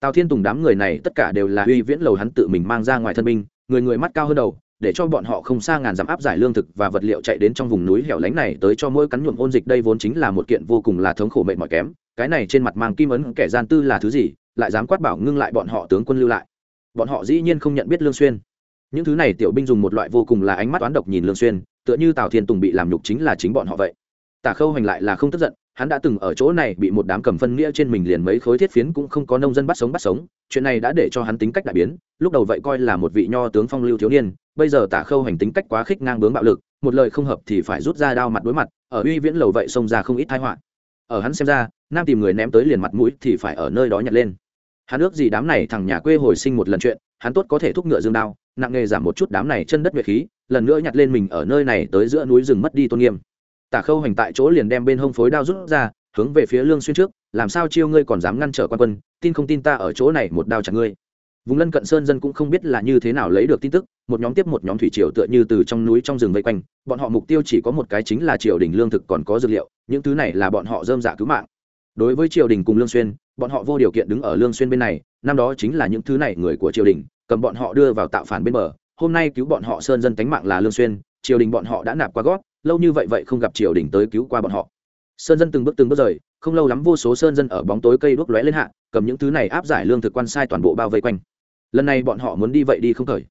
Speaker 1: Tào thiên tùng đám người này tất cả đều là uy viễn lầu hắn tự mình mang ra ngoài thân binh người người mắt cao hơn đầu để cho bọn họ không xa ngàn dặm áp giải lương thực và vật liệu chạy đến trong vùng núi hẻo lánh này tới cho mỗi cắn nhuộm ôn dịch đây vốn chính là một kiện vô cùng là thống khổ mệt mỏi kém cái này trên mặt mang kim ấn kẻ gian tư là thứ gì, lại dám quát bảo ngưng lại bọn họ tướng quân lưu lại. Bọn họ dĩ nhiên không nhận biết lương xuyên. Những thứ này tiểu binh dùng một loại vô cùng là ánh mắt toán độc nhìn lương xuyên, tựa như tào thiên tùng bị làm nhục chính là chính bọn họ vậy. Tả khâu hành lại là không tức giận, hắn đã từng ở chỗ này bị một đám cầm phân nghĩa trên mình liền mấy khối thiết phiến cũng không có nông dân bắt sống bắt sống, chuyện này đã để cho hắn tính cách đại biến, lúc đầu vậy coi là một vị nho tướng phong lưu thiếu niên, bây giờ tả khâu hành tính cách quá khích ngang bướng bạo lực, một lời không hợp thì phải rút ra đao mặt đối mặt, ở uy viễn lầu vậy xông ra không ít tai họa. Ở hắn xem ra nam tìm người ném tới liền mặt mũi thì phải ở nơi đó nhặt lên. Hắn ước gì đám này thằng nhà quê hồi sinh một lần chuyện, hắn tốt có thể thúc ngựa dương đao, nặng nghề giảm một chút đám này chân đất nguyệt khí, lần nữa nhặt lên mình ở nơi này tới giữa núi rừng mất đi tôn nghiêm. Tả khâu hành tại chỗ liền đem bên hông phối đao rút ra, hướng về phía lương xuyên trước, làm sao chiêu ngươi còn dám ngăn trở quan quân, tin không tin ta ở chỗ này một đao chặt ngươi? Vùng lân cận sơn dân cũng không biết là như thế nào lấy được tin tức, một nhóm tiếp một nhóm thủy triều tựa như từ trong núi trong rừng vây quanh, bọn họ mục tiêu chỉ có một cái chính là triều đình lương thực còn có dược liệu, những thứ này là bọn họ dơm dạ cứu mạng đối với triều đình cùng lương xuyên, bọn họ vô điều kiện đứng ở lương xuyên bên này, năm đó chính là những thứ này người của triều đình, cầm bọn họ đưa vào tạo phản bên bờ. Hôm nay cứu bọn họ sơn dân tánh mạng là lương xuyên, triều đình bọn họ đã nạp qua gót, lâu như vậy vậy không gặp triều đình tới cứu qua bọn họ. Sơn dân từng bước từng bước rời, không lâu lắm vô số sơn dân ở bóng tối cây đuốc lóe lên hạ, cầm những thứ này áp giải lương thực quan sai toàn bộ bao vây quanh. Lần này bọn họ muốn đi vậy đi không thời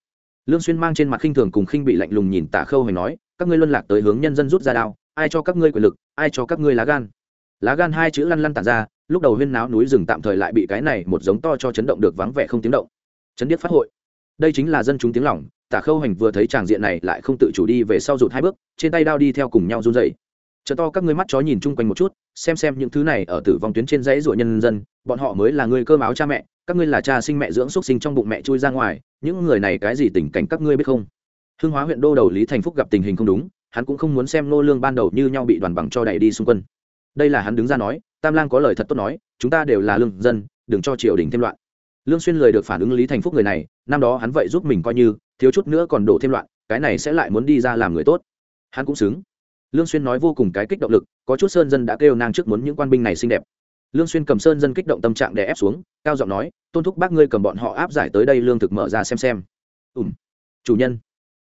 Speaker 1: lương xuyên mang trên mặt khinh thường cùng khinh bị lạnh lùng nhìn tả khâu hành nói, các ngươi luân lạc tới hướng nhân dân rút ra đao, ai cho các ngươi quyền lực, ai cho các ngươi lá gan? Lá gan hai chữ lăn lăn tản ra, lúc đầu huyên náo núi rừng tạm thời lại bị cái này một giống to cho chấn động được vắng vẻ không tiếng động. Chấn điếc phát hội. Đây chính là dân chúng tiếng lòng, tả khâu hành vừa thấy tràng diện này lại không tự chủ đi về sau rụt hai bước, trên tay đao đi theo cùng nhau run dậy chợ to các ngươi mắt chó nhìn chung quanh một chút, xem xem những thứ này ở tử vong tuyến trên dãy ruộng nhân dân, bọn họ mới là người cơm áo cha mẹ, các ngươi là cha sinh mẹ dưỡng xúc sinh trong bụng mẹ chui ra ngoài, những người này cái gì tình cảnh các ngươi biết không? Hương hóa huyện đô đầu lý thành phúc gặp tình hình không đúng, hắn cũng không muốn xem nô lương ban đầu như nhau bị đoàn bằng cho đẩy đi xung quân đây là hắn đứng ra nói, tam lang có lời thật tốt nói, chúng ta đều là lương dân, đừng cho triều đình thêm loạn. Lương xuyên lời được phản ứng lý thành phúc người này, năm đó hắn vậy giúp mình coi như, thiếu chút nữa còn đổ thêm loạn, cái này sẽ lại muốn đi ra làm người tốt. Hắn cũng xứng. Lương xuyên nói vô cùng cái kích động lực, có chút sơn dân đã kêu nàng trước muốn những quan binh này xinh đẹp. Lương xuyên cầm sơn dân kích động tâm trạng đè ép xuống, cao giọng nói, tôn thúc bác ngươi cầm bọn họ áp giải tới đây lương thực mở ra xem xem. Ủm chủ nhân.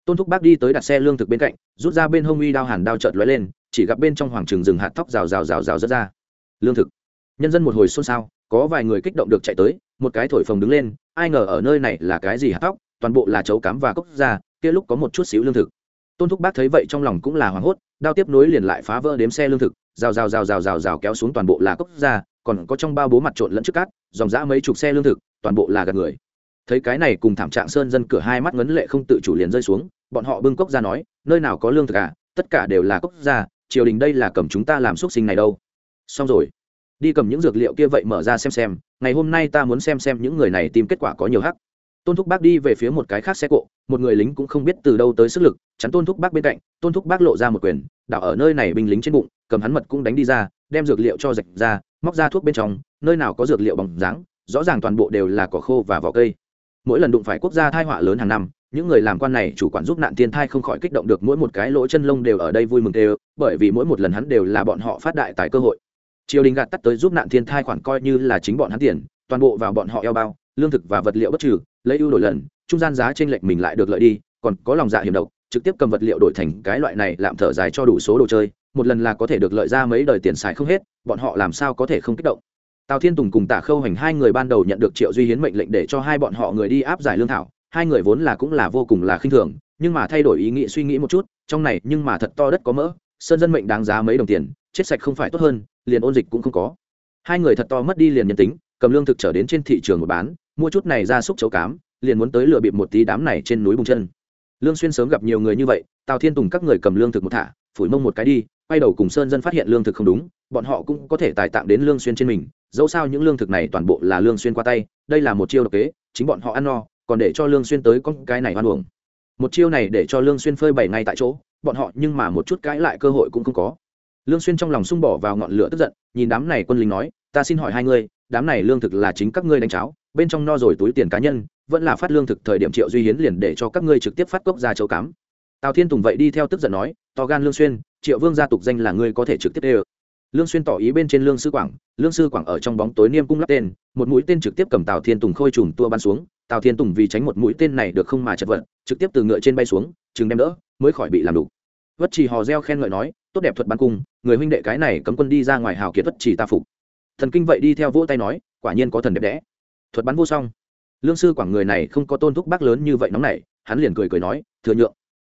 Speaker 1: Tôn thúc bác đi tới đặt xe lương thực bên cạnh, rút ra bên hông uy đao hàn đao chợt lóe lên chỉ gặp bên trong hoàng trường rừng hạt tóc rào rào rào rào rớt ra. Lương thực. Nhân dân một hồi xôn xao, có vài người kích động được chạy tới, một cái thổi phồng đứng lên, ai ngờ ở nơi này là cái gì hạt tóc toàn bộ là chấu cám và cốc ra, kia lúc có một chút xíu lương thực. Tôn thúc bác thấy vậy trong lòng cũng là hoảng hốt, đao tiếp nối liền lại phá vỡ đếm xe lương thực, rào rào rào rào rào rào kéo xuống toàn bộ là cốc ra, còn có trong bao bố mặt trộn lẫn trước cát, dòng dã mấy chục xe lương thực, toàn bộ là gạt người. Thấy cái này cùng thảm trạng sơn dân cửa hai mắt ngấn lệ không tự chủ liền rơi xuống, bọn họ bưng cốc ra nói, nơi nào có lương thực à? Tất cả đều là cốc ra triều đình đây là cầm chúng ta làm xúc sinh này đâu. Xong rồi. Đi cầm những dược liệu kia vậy mở ra xem xem, ngày hôm nay ta muốn xem xem những người này tìm kết quả có nhiều hắc. Tôn thúc bác đi về phía một cái khác xe cộ, một người lính cũng không biết từ đâu tới sức lực, chắn tôn thúc bác bên cạnh, tôn thúc bác lộ ra một quyền, đảo ở nơi này binh lính trên bụng, cầm hắn mật cũng đánh đi ra, đem dược liệu cho rạch ra, móc ra thuốc bên trong, nơi nào có dược liệu bằng dáng, rõ ràng toàn bộ đều là cỏ khô và vỏ cây. Mỗi lần đụng phải quốc gia thai họa lớn hàng năm những người làm quan này chủ quản giúp nạn thiên thai không khỏi kích động được mỗi một cái lỗ chân lông đều ở đây vui mừng đều, bởi vì mỗi một lần hắn đều là bọn họ phát đại tại cơ hội. Triều đình gạt tắt tới giúp nạn thiên thai khoản coi như là chính bọn hắn tiền, toàn bộ vào bọn họ eo bao, lương thực và vật liệu bất trừ, lấy ưu đổi lần, trung gian giá trên lệch mình lại được lợi đi, còn có lòng dạ hiểm độc, trực tiếp cầm vật liệu đổi thành cái loại này làm thở dài cho đủ số đồ chơi, một lần là có thể được lợi ra mấy đời tiền xài không hết, bọn họ làm sao có thể không kích động. Tào thiên tùng cùng tả khâu hành hai người ban đầu nhận được triệu duy hiến mệnh lệnh để cho hai bọn họ người đi áp giải lương thảo hai người vốn là cũng là vô cùng là khinh thường, nhưng mà thay đổi ý nghĩ suy nghĩ một chút, trong này nhưng mà thật to đất có mỡ, sơn dân mệnh đáng giá mấy đồng tiền, chết sạch không phải tốt hơn, liền ôn dịch cũng không có. Hai người thật to mất đi liền nhân tính, cầm lương thực trở đến trên thị trường một bán, mua chút này ra xúc chấu cám, liền muốn tới lựa bịp một tí đám này trên núi bùng chân. Lương xuyên sớm gặp nhiều người như vậy, tào thiên tùng các người cầm lương thực một thả, phủi mông một cái đi, quay đầu cùng sơn dân phát hiện lương thực không đúng, bọn họ cũng có thể tài tạm đến lương xuyên trên mình, dẫu sao những lương thực này toàn bộ là lương xuyên qua tay, đây là một chiêu độc kế, chính bọn họ ăn no còn để cho lương xuyên tới con cái này hoan uổng. Một chiêu này để cho lương xuyên phơi bảy ngay tại chỗ, bọn họ nhưng mà một chút cãi lại cơ hội cũng không có. Lương xuyên trong lòng sung bỏ vào ngọn lửa tức giận, nhìn đám này quân lính nói, ta xin hỏi hai người đám này lương thực là chính các ngươi đánh cháo, bên trong no rồi túi tiền cá nhân, vẫn là phát lương thực thời điểm triệu duy hiến liền để cho các ngươi trực tiếp phát cốc ra châu cám. Tào thiên tùng vậy đi theo tức giận nói, to gan lương xuyên, triệu vương gia tục danh là ngươi có thể trực tiếp đê lương xuyên tỏ ý bên trên lương sư quảng, lương sư quảng ở trong bóng tối niêm cung lắp tên, một mũi tên trực tiếp cầm tào thiên tùng khôi trùm tua bắn xuống. Tào thiên tùng vì tránh một mũi tên này được không mà chật vật, trực tiếp từ ngựa trên bay xuống, chừng đem đỡ, mới khỏi bị làm đủ vất trì hò reo khen ngợi nói, tốt đẹp thuật bắn cung, người huynh đệ cái này cấm quân đi ra ngoài hào kiệt vất chỉ ta phục. Thần kinh vậy đi theo vỗ tay nói, quả nhiên có thần đẹp đẽ. Thuật bắn vô song. Lương sư quảng người này không có tôn thúc bác lớn như vậy nóng này hắn liền cười cười nói, thừa nhượng.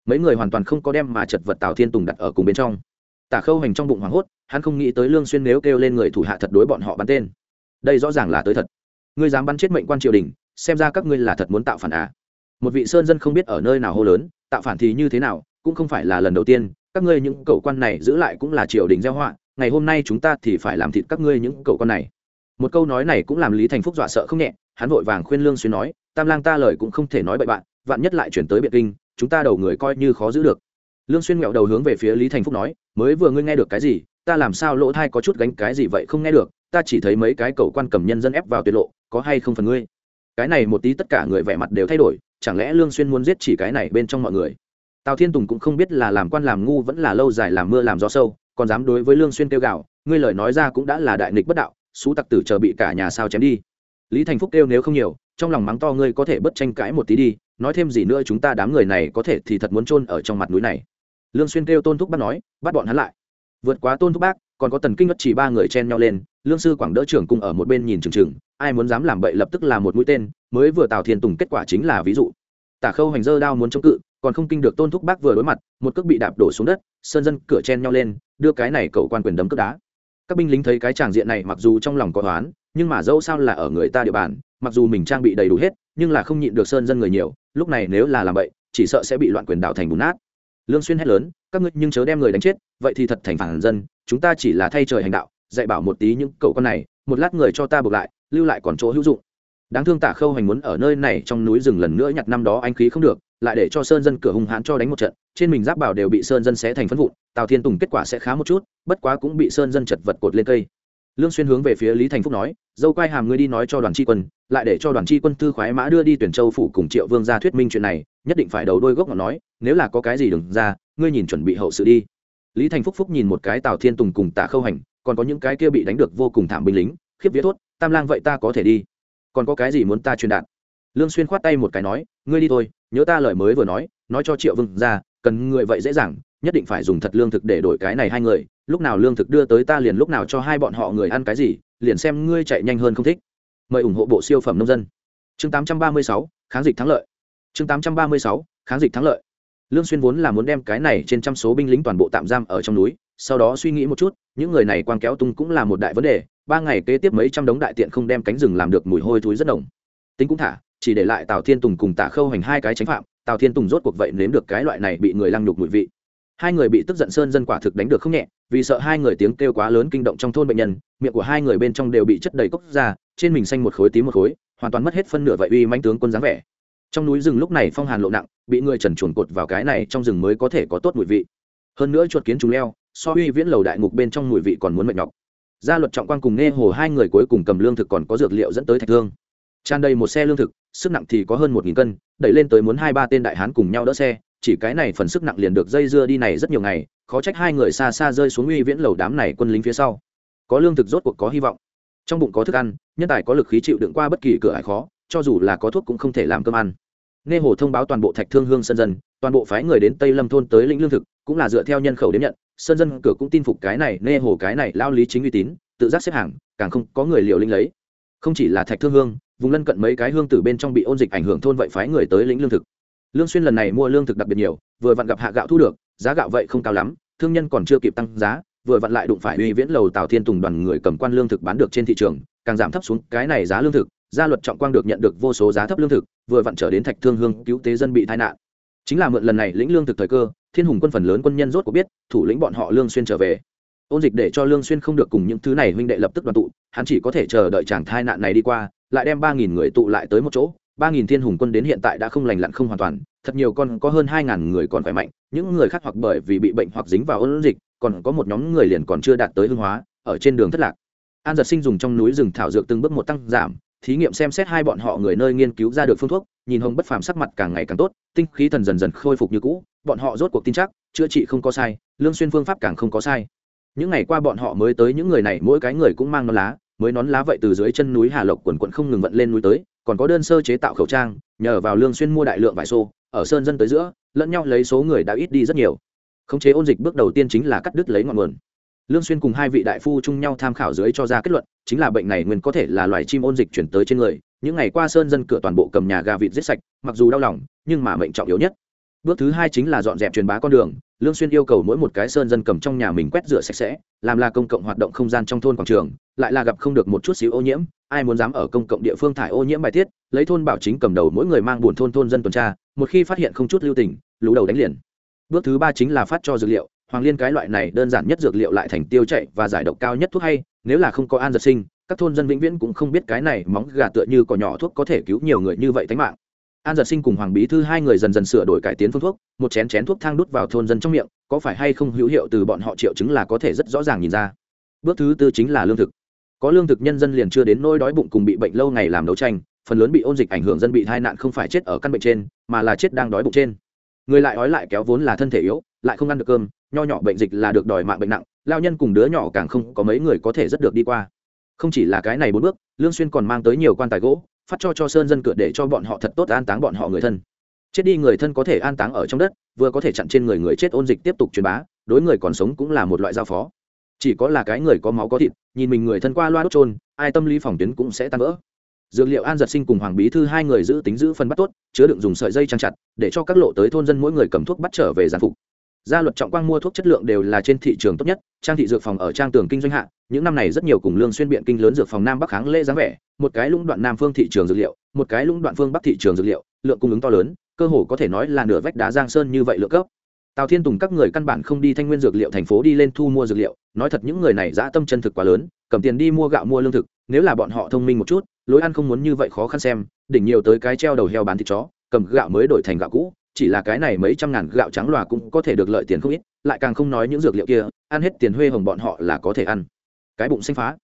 Speaker 1: Mấy người hoàn toàn không có đem mà chật vật tào thiên tùng đặt ở cùng bên trong tả khâu hành trong bụng hoảng hốt, hắn không nghĩ tới lương xuyên nếu kêu lên người thủ hạ thật đối bọn họ bắn tên. Đây rõ ràng là tới thật. Ngươi dám bắn chết mệnh quan triều đình, xem ra các ngươi là thật muốn tạo phản à? Một vị sơn dân không biết ở nơi nào hô lớn, tạo phản thì như thế nào, cũng không phải là lần đầu tiên, các ngươi những cậu quan này giữ lại cũng là triều đình gieo họa, ngày hôm nay chúng ta thì phải làm thịt các ngươi những cậu quan này. Một câu nói này cũng làm lý thành phúc dọa sợ không nhẹ, hắn vội vàng khuyên lương xuyên nói, tam lang ta lời cũng không thể nói bậy bạn, vạn nhất lại chuyển tới biệt kinh, chúng ta đầu người coi như khó giữ được. Lương xuyên ngẹo đầu hướng về phía lý thành phúc nói mới vừa ngươi nghe được cái gì, ta làm sao lỗ thai có chút gánh cái gì vậy không nghe được, ta chỉ thấy mấy cái cầu quan cầm nhân dân ép vào tuyệt lộ, có hay không phần ngươi? Cái này một tí tất cả người vẻ mặt đều thay đổi, chẳng lẽ lương xuyên muốn giết chỉ cái này bên trong mọi người? Tào thiên tùng cũng không biết là làm quan làm ngu vẫn là lâu dài làm mưa làm gió sâu, còn dám đối với lương xuyên kêu gào, ngươi lời nói ra cũng đã là đại nghịch bất đạo, xú tặc tử chờ bị cả nhà sao chém đi. Lý thành phúc kêu nếu không nhiều, trong lòng mắng to ngươi có thể bất tranh cãi một tí đi, nói thêm gì nữa chúng ta đám người này có thể thì thật muốn chôn ở trong mặt núi này lương xuyên kêu tôn thúc bác nói, bắt bọn hắn lại. Vượt quá tôn thúc bác, còn có tần kinh ngất chỉ ba người chen nhau lên, lương sư quảng đỡ trưởng cung ở một bên nhìn chừng chừng, ai muốn dám làm bậy lập tức là một mũi tên, mới vừa tào thiên tùng kết quả chính là ví dụ. Tả khâu hành dơ đao muốn chống cự, còn không kinh được tôn thúc bác vừa đối mặt, một cước bị đạp đổ xuống đất, sơn dân cửa chen nhau lên, đưa cái này cậu quan quyền đấm cước đá. Các binh lính thấy cái tràng diện này mặc dù trong lòng có toán nhưng mà dẫu sao là ở người ta địa bàn, mặc dù mình trang bị đầy đủ hết, nhưng là không nhịn được sơn dân người nhiều, lúc này nếu là làm bậy, chỉ sợ sẽ bị loạn quyền đảo thành bùn nát lương xuyên hét lớn, các ngươi nhưng chớ đem người đánh chết, vậy thì thật thành phản dân, chúng ta chỉ là thay trời hành đạo, dạy bảo một tí những cậu con này, một lát người cho ta buộc lại, lưu lại còn chỗ hữu dụng. Đáng thương tả khâu hành muốn ở nơi này trong núi rừng lần nữa nhặt năm đó anh khí không được, lại để cho sơn dân cửa hung hãn cho đánh một trận, trên mình giáp bảo đều bị sơn dân xé thành phân vụn, tào thiên tùng kết quả sẽ khá một chút, bất quá cũng bị sơn dân chật vật cột lên cây. Lương xuyên hướng về phía lý thành phúc nói dâu quay hàm ngươi đi nói cho đoàn tri quân, lại để cho đoàn tri quân thư khoái mã đưa đi tuyển châu phủ cùng triệu vương ra thuyết minh chuyện này, nhất định phải đầu đôi gốc ngọn nói, nếu là có cái gì đừng ra, ngươi nhìn chuẩn bị hậu sự đi. Lý thành phúc phúc nhìn một cái tào thiên tùng cùng tả khâu hành, còn có những cái kia bị đánh được vô cùng thảm binh lính, khiếp viết thốt, tam lang vậy ta có thể đi. Còn có cái gì muốn ta truyền đạt? Lương xuyên khoát tay một cái nói, ngươi đi thôi, nhớ ta lời mới vừa nói nói cho triệu vương ra, cần người vậy dễ dàng, nhất định phải dùng thật lương thực để đổi cái này hai người, lúc nào lương thực đưa tới ta liền lúc nào cho hai bọn họ người ăn cái gì liền xem ngươi chạy nhanh hơn không thích. Mời ủng hộ bộ siêu phẩm nông dân. Chương 836, kháng dịch thắng lợi. Chương 836, kháng dịch thắng lợi. Lương xuyên vốn là muốn đem cái này trên trăm số binh lính toàn bộ tạm giam ở trong núi sau đó suy nghĩ một chút những người này quang kéo tung cũng là một đại vấn đề ba ngày kế tiếp mấy trăm đống đại tiện không đem cánh rừng làm được mùi hôi thối rất đồng tính cũng thả chỉ để lại tào thiên tùng cùng tạ khâu hành hai cái tránh phạm tào thiên tùng rốt cuộc vậy nếm được cái loại này bị người lăng nhục mùi vị. Hai người bị tức giận sơn dân quả thực đánh được không nhẹ vì sợ hai người tiếng kêu quá lớn kinh động trong thôn bệnh nhân, miệng của hai người bên trong đều bị chất đầy cốc ra, trên mình xanh một khối tím một khối, hoàn toàn mất hết phân nửa vậy uy manh tướng quân dáng vẻ. Trong núi rừng lúc này phong hàn lộ nặng, bị người trần chuồn cột vào cái này trong rừng mới có thể có tốt mùi vị. Hơn nữa chuột kiến chúng leo, so uy viễn lầu đại ngục bên trong mùi vị còn muốn mệt nhọc. Gia luật trọng quan cùng nghe hồ hai người cuối cùng cầm lương thực còn có dược liệu dẫn tới thạch thương. Tràn đầy một xe lương thực, sức nặng thì có hơn một nghìn cân, đẩy lên tới muốn hai ba tên đại hán cùng nhau đỡ xe chỉ cái này phần sức nặng liền được dây dưa đi này rất nhiều ngày, khó trách hai người xa xa rơi xuống uy viễn lầu đám này quân lính phía sau. Có lương thực rốt cuộc có hy vọng. Trong bụng có thức ăn, nhân tài có lực khí chịu đựng qua bất kỳ cửa hải khó, cho dù là có thuốc cũng không thể làm cơm ăn. Nghe hồ thông báo toàn bộ thạch thương hương sân dân, toàn bộ phái người đến tây lâm thôn tới lĩnh lương thực, cũng là dựa theo nhân khẩu đến nhận, sân dân cửa cũng tin phục cái này, nghe hồ cái này lao lý chính uy tín, tự giác xếp hàng, càng không có người liều lĩnh lấy. Không chỉ là thạch thương hương, vùng lân cận mấy cái hương tử bên trong bị ôn dịch ảnh hưởng thôn vậy phái người tới lĩnh lương thực lương xuyên lần này mua lương thực đặc biệt nhiều, vừa vặn gặp hạ gạo thu được, giá gạo vậy không cao lắm, thương nhân còn chưa kịp tăng giá, vừa vặn lại đụng phải uy viễn lầu tào thiên tùng đoàn người cầm quan lương thực bán được trên thị trường, càng giảm thấp xuống cái này giá lương thực, gia luật trọng quang được nhận được vô số giá thấp lương thực, vừa vặn trở đến thạch thương hương cứu tế dân bị tai nạn. Chính là mượn lần này lĩnh lương thực thời cơ, thiên hùng quân phần lớn quân nhân rốt cuộc biết, thủ lĩnh bọn họ lương xuyên trở về. Ôn dịch để cho lương xuyên không được cùng những thứ này huynh đệ lập tức đoàn tụ, hắn chỉ có thể chờ đợi chàng tai nạn này đi qua, lại đem ba nghìn người tụ lại tới một chỗ ba nghìn thiên hùng quân đến hiện tại đã không lành lặn không hoàn toàn, thật nhiều con có hơn hai ngàn người còn khỏe mạnh, những người khác hoặc bởi vì bị bệnh hoặc dính vào ôn dịch, còn có một nhóm người liền còn chưa đạt tới hương hóa, ở trên đường thất lạc. An giật sinh dùng trong núi rừng thảo dược từng bước một tăng giảm, thí nghiệm xem xét hai bọn họ người nơi nghiên cứu ra được phương thuốc, nhìn hồng bất phàm sắc mặt càng ngày càng tốt, tinh khí thần dần dần khôi phục như cũ, bọn họ rốt cuộc tin chắc, chữa trị không có sai, lương xuyên phương pháp càng không có sai. Những ngày qua bọn họ mới tới, những người này mỗi cái người cũng mang nón lá, mới nón lá vậy từ dưới chân núi hà lộc quần quận không ngừng vận lên núi tới còn có đơn sơ chế tạo khẩu trang, nhờ vào lương xuyên mua đại lượng vải xô, ở sơn dân tới giữa, lẫn nhau lấy số người đã ít đi rất nhiều. Khống chế ôn dịch bước đầu tiên chính là cắt đứt lấy ngọn nguồn. Lương xuyên cùng hai vị đại phu chung nhau tham khảo dưới cho ra kết luận, chính là bệnh này nguyên có thể là loài chim ôn dịch chuyển tới trên người, những ngày qua sơn dân cửa toàn bộ cầm nhà gà vịt giết sạch, mặc dù đau lòng, nhưng mà mệnh trọng yếu nhất. Bước thứ hai chính là dọn dẹp truyền bá con đường lương xuyên yêu cầu mỗi một cái sơn dân cầm trong nhà mình quét rửa sạch sẽ, làm là công cộng hoạt động không gian trong thôn quảng trường, lại là gặp không được một chút xíu ô nhiễm, ai muốn dám ở công cộng địa phương thải ô nhiễm bài tiết, lấy thôn bảo chính cầm đầu mỗi người mang buồn thôn thôn dân tuần tra, một khi phát hiện không chút lưu tình lũ đầu đánh liền. Bước thứ ba chính là phát cho dược liệu, hoàng liên cái loại này đơn giản nhất dược liệu lại thành tiêu chạy và giải độc cao nhất thuốc hay, nếu là không có an giật sinh, các thôn dân vĩnh viễn cũng không biết cái này móng gà tựa như cỏ nhỏ thuốc có thể cứu nhiều người như vậy tính mạng an giật sinh cùng hoàng bí thư hai người dần dần sửa đổi cải tiến phương thuốc, một chén chén thuốc thang đút vào thôn dân trong miệng, có phải hay không hữu hiệu từ bọn họ triệu chứng là có thể rất rõ ràng nhìn ra. Bước thứ tư chính là lương thực. Có lương thực nhân dân liền chưa đến nỗi đói bụng cùng bị bệnh lâu ngày làm đấu tranh, phần lớn bị ôn dịch ảnh hưởng dân bị tai nạn không phải chết ở căn bệnh trên, mà là chết đang đói bụng trên. Người lại ói lại kéo vốn là thân thể yếu, lại không ăn được cơm, nho nhỏ bệnh dịch là được đòi mạng bệnh nặng, lao nhân cùng đứa nhỏ càng không có mấy người có thể rất được đi qua. Không chỉ là cái này bốn bước, lương xuyên còn mang tới nhiều quan tài gỗ phát cho cho sơn dân cửa để cho bọn họ thật tốt an táng bọn họ người thân. Chết đi người thân có thể an táng ở trong đất, vừa có thể chặn trên người người chết ôn dịch tiếp tục truyền bá, đối người còn sống cũng là một loại giao phó. Chỉ có là cái người có máu có thịt, nhìn mình người thân qua loa đốt trôn ai tâm lý phòng tuyến cũng sẽ tan vỡ. Dược liệu an giật sinh cùng hoàng bí thư hai người giữ tính giữ phân bắt tốt, chứa đựng dùng sợi dây trang chặt, để cho các lộ tới thôn dân mỗi người cầm thuốc bắt trở về giàn phục gia luật trọng quang mua thuốc chất lượng đều là trên thị trường tốt nhất, trang thị dược phòng ở trang tường kinh doanh hạ, những năm này rất nhiều cùng lương xuyên biện kinh lớn dược phòng nam bắc kháng lễ dáng vẻ, một cái lũng đoạn nam phương thị trường dược liệu, một cái lũng đoạn phương bắc thị trường dược liệu, lượng cung ứng to lớn, cơ hồ có thể nói là nửa vách đá giang sơn như vậy lượng cấp. Tào thiên tùng các người căn bản không đi thanh nguyên dược liệu thành phố đi lên thu mua dược liệu, nói thật những người này dã tâm chân thực quá lớn, cầm tiền đi mua gạo mua lương thực, nếu là bọn họ thông minh một chút, lối ăn không muốn như vậy khó khăn xem, đỉnh nhiều tới cái treo đầu heo bán thịt chó, cầm gạo mới đổi thành gạo cũ chỉ là cái này mấy trăm ngàn gạo trắng lòa cũng có thể được lợi tiền không ít, lại càng không nói những dược liệu kia, ăn hết tiền huê hồng bọn họ là có thể ăn. Cái bụng xanh phá.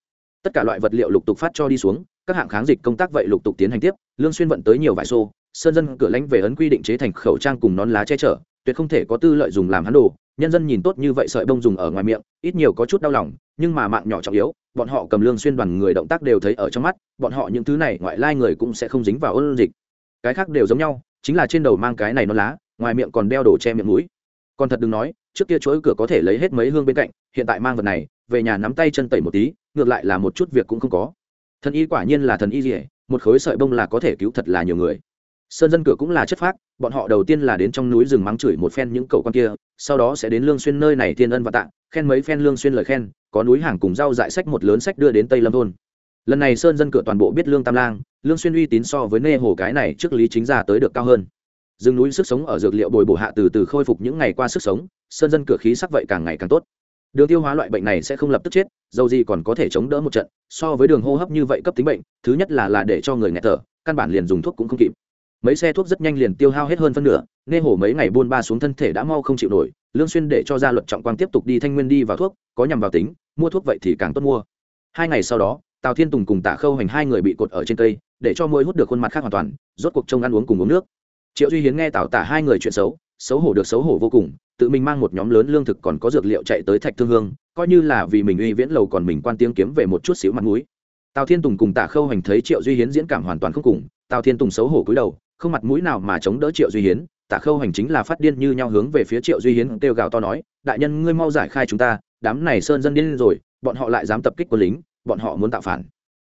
Speaker 1: Tất cả loại vật liệu lục tục phát cho đi xuống, các hạng kháng dịch công tác vậy lục tục tiến hành tiếp, lương xuyên vận tới nhiều vải xô, sơn dân cửa lãnh về ấn quy định chế thành khẩu trang cùng nón lá che chở, tuyệt không thể có tư lợi dùng làm hắn đồ, nhân dân nhìn tốt như vậy sợi bông dùng ở ngoài miệng, ít nhiều có chút đau lòng, nhưng mà mạng nhỏ trọng yếu, bọn họ cầm lương xuyên đoàn người động tác đều thấy ở trong mắt, bọn họ những thứ này ngoại lai người cũng sẽ không dính vào ôn dịch. Cái khác đều giống nhau chính là trên đầu mang cái này nó lá, ngoài miệng còn đeo đồ che miệng mũi. Còn thật đừng nói, trước kia chuỗi cửa có thể lấy hết mấy hương bên cạnh, hiện tại mang vật này, về nhà nắm tay chân tẩy một tí, ngược lại là một chút việc cũng không có. Thần y quả nhiên là thần y gì một khối sợi bông là có thể cứu thật là nhiều người. Sơn dân cửa cũng là chất phác, bọn họ đầu tiên là đến trong núi rừng mắng chửi một phen những cậu con kia, sau đó sẽ đến lương xuyên nơi này thiên ân và tặng khen mấy phen lương xuyên lời khen, có núi hàng cùng rau dại sách một lớn sách đưa đến tây lâm thôn lần này sơn dân cửa toàn bộ biết lương tam lang, lương xuyên uy tín so với nê hồ cái này trước lý chính ra tới được cao hơn. Rừng núi sức sống ở dược liệu bồi bổ hạ từ từ khôi phục những ngày qua sức sống, sơn dân cửa khí sắc vậy càng ngày càng tốt. Đường tiêu hóa loại bệnh này sẽ không lập tức chết, dầu gì còn có thể chống đỡ một trận, so với đường hô hấp như vậy cấp tính bệnh, thứ nhất là là để cho người nghẹt thở, căn bản liền dùng thuốc cũng không kịp. Mấy xe thuốc rất nhanh liền tiêu hao hết hơn phân nửa, nê hổ mấy ngày buôn ba xuống thân thể đã mau không chịu nổi, lương xuyên để cho gia luật trọng quang tiếp tục đi thanh nguyên đi vào thuốc, có nhằm vào tính, mua thuốc vậy thì càng tốt mua. Hai ngày sau đó tào thiên tùng cùng tạ khâu hành hai người bị cột ở trên cây, để cho môi hút được khuôn mặt khác hoàn toàn, rốt cuộc trông ăn uống cùng uống nước. Triệu duy hiến nghe tào tả hai người chuyện xấu xấu hổ được xấu hổ vô cùng, tự mình mang một nhóm lớn lương thực còn có dược liệu chạy tới thạch thương hương, coi như là vì mình uy viễn lầu còn mình quan tiếng kiếm về một chút xíu mặt mũi. Tào thiên tùng cùng tạ khâu hành thấy triệu duy hiến diễn cảm hoàn toàn không cùng, tào thiên tùng xấu hổ cúi đầu, không mặt mũi nào mà chống đỡ triệu duy hiến tạ khâu hành chính là phát điên như nhau hướng về phía triệu duy hiến kêu gào to nói, đại nhân, ngươi mau giải khai chúng ta, đám này sơn dân điên rồi, bọn họ lại dám tập kích quân lính bọn họ muốn tạo phản.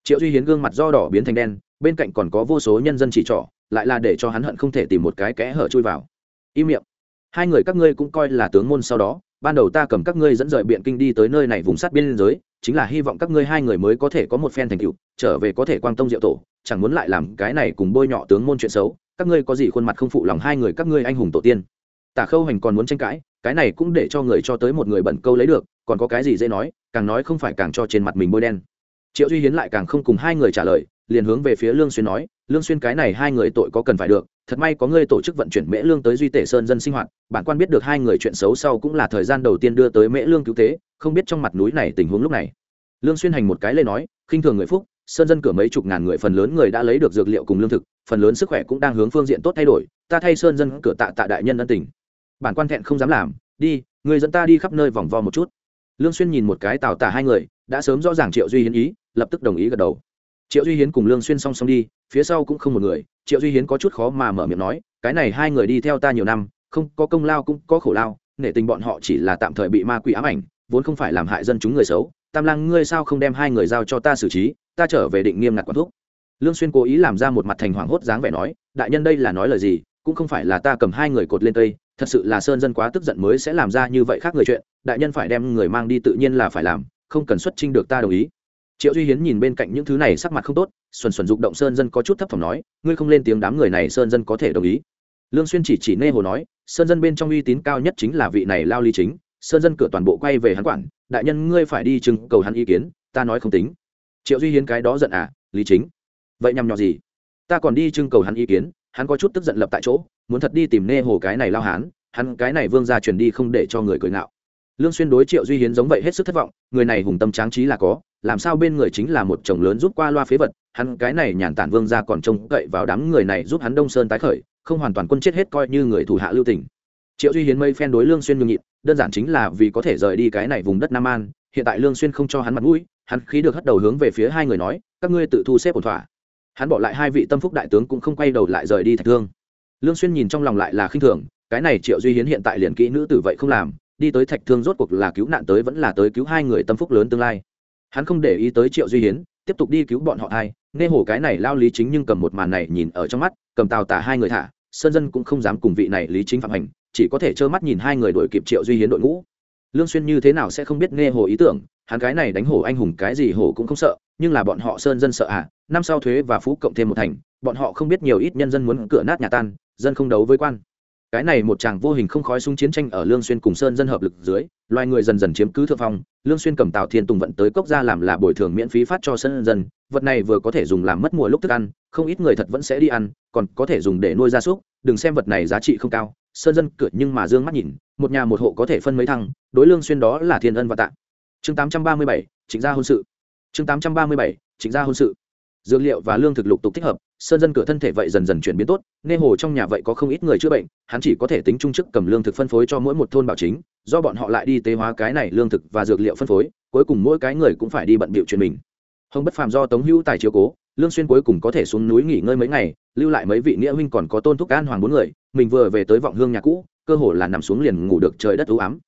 Speaker 1: Triệu duy hiến gương mặt do đỏ biến thành đen, bên cạnh còn có vô số nhân dân chỉ trỏ, lại là để cho hắn hận không thể tìm một cái kẽ hở chui vào. Im miệng. Hai người các ngươi cũng coi là tướng môn sau đó, ban đầu ta cầm các ngươi dẫn rời biện kinh đi tới nơi này vùng sát biên giới, chính là hy vọng các ngươi hai người mới có thể có một phen thành tựu, trở về có thể quang tông diệu tổ, chẳng muốn lại làm cái này cùng bôi nhọ tướng môn chuyện xấu, các ngươi có gì khuôn mặt không phụ lòng hai người các ngươi anh hùng tổ tiên. Tả khâu hành còn muốn tranh cãi, cái này cũng để cho người cho tới một người bận câu lấy được còn có cái gì dễ nói, càng nói không phải càng cho trên mặt mình bôi đen. Triệu duy hiến lại càng không cùng hai người trả lời, liền hướng về phía lương xuyên nói, lương xuyên cái này hai người tội có cần phải được, thật may có ngươi tổ chức vận chuyển mễ lương tới duy tể sơn dân sinh hoạt, bản quan biết được hai người chuyện xấu sau cũng là thời gian đầu tiên đưa tới mễ lương cứu tế, không biết trong mặt núi này tình huống lúc này. Lương xuyên hành một cái lên nói, khinh thường người phúc, sơn dân cửa mấy chục ngàn người phần lớn người đã lấy được dược liệu cùng lương thực, phần lớn sức khỏe cũng đang hướng phương diện tốt thay đổi, ta thay sơn dân cửa tạ tạ đại nhân ân tình. Bản quan thẹn không dám làm, đi người dẫn ta đi khắp nơi vòng vo một chút lương xuyên nhìn một cái tào tả hai người, đã sớm rõ ràng triệu duy hiến ý, lập tức đồng ý gật đầu. Triệu duy hiến cùng lương xuyên song song đi, phía sau cũng không một người. Triệu duy hiến có chút khó mà mở miệng nói, cái này hai người đi theo ta nhiều năm, không có công lao cũng có khổ lao, nể tình bọn họ chỉ là tạm thời bị ma quỷ ám ảnh, vốn không phải làm hại dân chúng người xấu. Tam lang, ngươi sao không đem hai người giao cho ta xử trí? Ta trở về định nghiêm ngặt quản thúc. Lương xuyên cố ý làm ra một mặt thành hoàng hốt dáng vẻ nói, đại nhân đây là nói lời gì? Cũng không phải là ta cầm hai người cột lên tây thật sự là sơn dân quá tức giận mới sẽ làm ra như vậy khác người chuyện, đại nhân phải đem người mang đi tự nhiên là phải làm, không cần xuất trình được ta đồng ý. Triệu duy hiến nhìn bên cạnh những thứ này sắc mặt không tốt xuân xuân dục động sơn dân có chút thấp thỏm nói, ngươi không lên tiếng đám người này sơn dân có thể đồng ý. Lương xuyên chỉ chỉ nê hồ nói, sơn dân bên trong uy tín cao nhất chính là vị này lao lý chính, sơn dân cửa toàn bộ quay về hắn quản, đại nhân ngươi phải đi trưng cầu hắn ý kiến, ta nói không tính. Triệu duy hiến cái đó giận à lý chính, vậy nhằm nhỏ gì? Ta còn đi trưng cầu hắn ý kiến hắn có chút tức giận lập tại chỗ, muốn thật đi tìm nê hồ cái này lao hán, hắn cái này vương ra truyền đi không để cho người cười ngạo. Lương xuyên đối triệu duy hiến giống vậy hết sức thất vọng, người này hùng tâm tráng trí là có, làm sao bên người chính là một chồng lớn giúp qua loa phế vật, hắn cái này nhàn tản vương ra còn trông cậy vào đám người này giúp hắn đông sơn tái khởi, không hoàn toàn quân chết hết coi như người thủ hạ lưu tình. Triệu duy hiến mây phen đối lương xuyên nhường nhịn, đơn giản chính là vì có thể rời đi cái này vùng đất nam an, hiện tại lương xuyên không cho hắn mặt mũi, hắn khí được hất đầu hướng về phía hai người nói, các ngươi tự thu xếp ổn thỏa hắn bỏ lại hai vị tâm phúc đại tướng cũng không quay đầu lại rời đi thạch thương. Lương xuyên nhìn trong lòng lại là khinh thường, cái này triệu duy hiến hiện tại liền kỹ nữ tử vậy không làm, đi tới thạch thương rốt cuộc là cứu nạn tới vẫn là tới cứu hai người tâm phúc lớn tương lai. Hắn không để ý tới triệu duy hiến, tiếp tục đi cứu bọn họ hai, nghe hồ cái này lao lý chính nhưng cầm một màn này nhìn ở trong mắt, cầm tào tả hai người thả, sơn dân cũng không dám cùng vị này lý chính phạm hành, chỉ có thể trơ mắt nhìn hai người đội kịp triệu duy hiến đội ngũ. Lương xuyên như thế nào sẽ không biết nghe hồ ý tưởng, hắn cái này đánh hổ anh hùng cái gì hổ cũng không sợ, nhưng là bọn họ sơn dân sợ à năm sau thuế và phú cộng thêm một thành bọn họ không biết nhiều ít nhân dân muốn cửa nát nhà tan dân không đấu với quan. Cái này một chàng vô hình không khói súng chiến tranh ở lương xuyên cùng sơn dân hợp lực dưới loài người dần dần chiếm cứ thượng phong lương xuyên cầm tào thiên tùng vận tới cốc gia làm là bồi thường miễn phí phát cho sơn dân vật này vừa có thể dùng làm mất mùa lúc thức ăn không ít người thật vẫn sẽ đi ăn còn có thể dùng để nuôi gia súc đừng xem vật này giá trị không cao sơn dân cửa nhưng mà dương mắt nhìn một nhà một hộ có thể phân mấy thăng đối lương xuyên đó là thiên ân và tạ. Chương 837, chính gia hôn sự. Chương 837, chính gia hôn sự dược liệu và lương thực lục tục thích hợp, sơn dân cửa thân thể vậy dần dần chuyển biến tốt nên hồ trong nhà vậy có không ít người chữa bệnh, hắn chỉ có thể tính trung chức cầm lương thực phân phối cho mỗi một thôn bảo chính, do bọn họ lại đi tế hóa cái này lương thực và dược liệu phân phối, cuối cùng mỗi cái người cũng phải đi bận bịu chuyện mình. Hồng bất phàm do tống hữu tài chiếu cố, lương xuyên cuối cùng có thể xuống núi nghỉ ngơi mấy ngày, lưu lại mấy vị nghĩa huynh còn có tôn thúc an hoàng bốn người, mình vừa về tới vọng hương nhà cũ, cơ hồ là nằm xuống liền ngủ được trời đất u ám.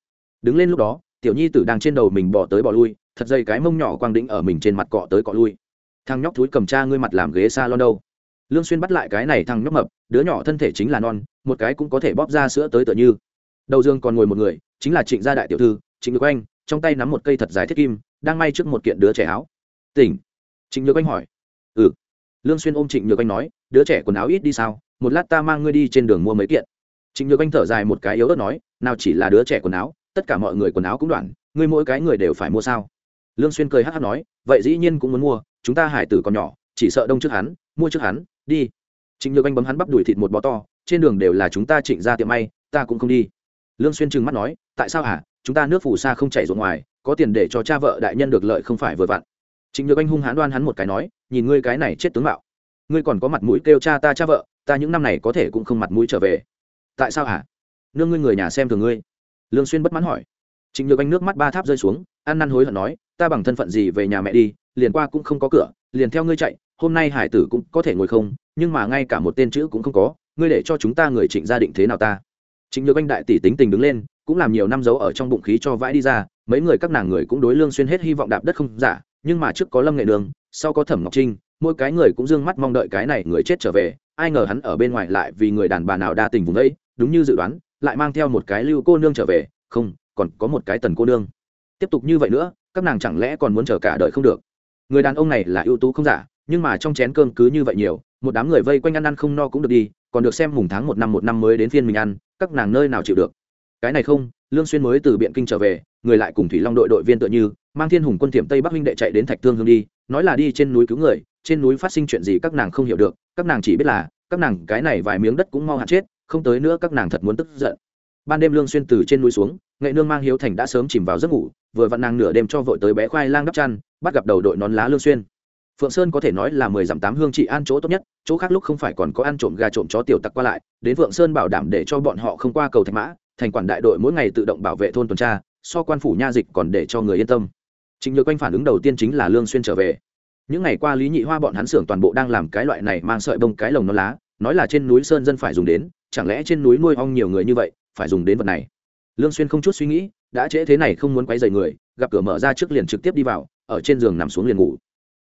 Speaker 1: Đứng lên lúc đó, tiểu nhi tử đang trên đầu mình bỏ tới bỏ lui, thật dây cái mông nhỏ quang đĩnh ở mình trên mặt cọ tới cọ lui thằng nhóc thúi cầm cha ngươi mặt làm ghế xa lon đâu? Lương xuyên bắt lại cái này thằng nhóc mập, đứa nhỏ thân thể chính là non, một cái cũng có thể bóp ra sữa tới tựa như. Đầu dương còn ngồi một người, chính là trịnh gia đại tiểu thư, trịnh nhược anh trong tay nắm một cây thật dài thiết kim, đang may trước một kiện đứa trẻ áo. Tỉnh. Trịnh nhược anh hỏi. Ừ. Lương xuyên ôm trịnh nhược anh nói, đứa trẻ quần áo ít đi sao? Một lát ta mang ngươi đi trên đường mua mấy kiện. Trịnh nhược anh thở dài một cái yếu ớt nói, nào chỉ là đứa trẻ quần áo, tất cả mọi người quần áo cũng đoạn, ngươi mỗi cái người đều phải mua sao? Lương xuyên cười hắt hắt nói, vậy dĩ nhiên cũng muốn mua chúng ta hải tử còn nhỏ, chỉ sợ đông trước hắn, mua trước hắn, đi. Trịnh nhược anh bấm hắn bắp đuổi thịt một bó to, trên đường đều là chúng ta trịnh ra tiệm may, ta cũng không đi. Lương xuyên trừng mắt nói, tại sao hả? Chúng ta nước phù sa không chảy ruộng ngoài, có tiền để cho cha vợ đại nhân được lợi không phải vừa vặn. Trịnh nhược anh hung hãn đoan hắn một cái nói, nhìn ngươi cái này chết tướng mạo. Ngươi còn có mặt mũi kêu cha ta cha vợ, ta những năm này có thể cũng không mặt mũi trở về. Tại sao hả? Nương ngươi người nhà xem thường ngươi. Lương xuyên bất mãn hỏi. Trịnh nhược anh nước mắt ba tháp rơi xuống, ăn năn hối hận nói, ta bằng thân phận gì về nhà mẹ đi liền qua cũng không có cửa, liền theo ngươi chạy, hôm nay hải tử cũng có thể ngồi không, nhưng mà ngay cả một tên chữ cũng không có, ngươi để cho chúng ta người trịnh gia định thế nào ta? Trịnh nhược anh đại tỷ tính tình đứng lên, cũng làm nhiều năm dấu ở trong bụng khí cho vãi đi ra, mấy người các nàng người cũng đối lương xuyên hết hy vọng đạp đất không giả, nhưng mà trước có lâm nghệ đường, sau có thẩm ngọc trinh, mỗi cái người cũng dương mắt mong đợi cái này người chết trở về, ai ngờ hắn ở bên ngoài lại vì người đàn bà nào đa tình vùng ấy, đúng như dự đoán, lại mang theo một cái lưu cô nương trở về, không, còn có một cái tần cô nương. Tiếp tục như vậy nữa, các nàng chẳng lẽ còn muốn chờ cả đời không được? Người đàn ông này là ưu tú không giả, nhưng mà trong chén cơm cứ như vậy nhiều, một đám người vây quanh ăn ăn không no cũng được đi, còn được xem mùng tháng một năm một năm mới đến phiên mình ăn, các nàng nơi nào chịu được. Cái này không, lương xuyên mới từ biện kinh trở về, người lại cùng thủy long đội đội viên tựa như, mang thiên hùng quân tiệm tây bắc huynh đệ chạy đến thạch thương hương đi, nói là đi trên núi cứu người, trên núi phát sinh chuyện gì các nàng không hiểu được, các nàng chỉ biết là, các nàng cái này vài miếng đất cũng mau hạn chết, không tới nữa các nàng thật muốn tức giận. Ban đêm lương xuyên từ trên núi xuống, nghệ nương mang hiếu thành đã sớm chìm vào giấc ngủ, vừa vặn nàng nửa đêm cho vội tới bé khoai lang đắp chăn bắt gặp đầu đội nón lá lương xuyên phượng sơn có thể nói là mười dặm tám hương trị an chỗ tốt nhất chỗ khác lúc không phải còn có ăn trộm gà trộm chó tiểu tặc qua lại đến phượng sơn bảo đảm để cho bọn họ không qua cầu thạch mã thành quản đại đội mỗi ngày tự động bảo vệ thôn tuần tra so quan phủ nha dịch còn để cho người yên tâm chính Nhược quanh phản ứng đầu tiên chính là Lương Xuyên trở về. Những ngày qua Lý Nhị Hoa bọn hắn xưởng toàn bộ đang làm cái loại này mang sợi bông cái lồng nó lá, nói là trên núi sơn dân phải dùng đến, chẳng lẽ trên núi nuôi ong nhiều người như vậy, phải dùng đến vật này. Lương Xuyên không chút suy nghĩ, đã trễ thế này không muốn quấy rầy người, gặp cửa mở ra trước liền trực tiếp đi vào, ở trên giường nằm xuống liền ngủ.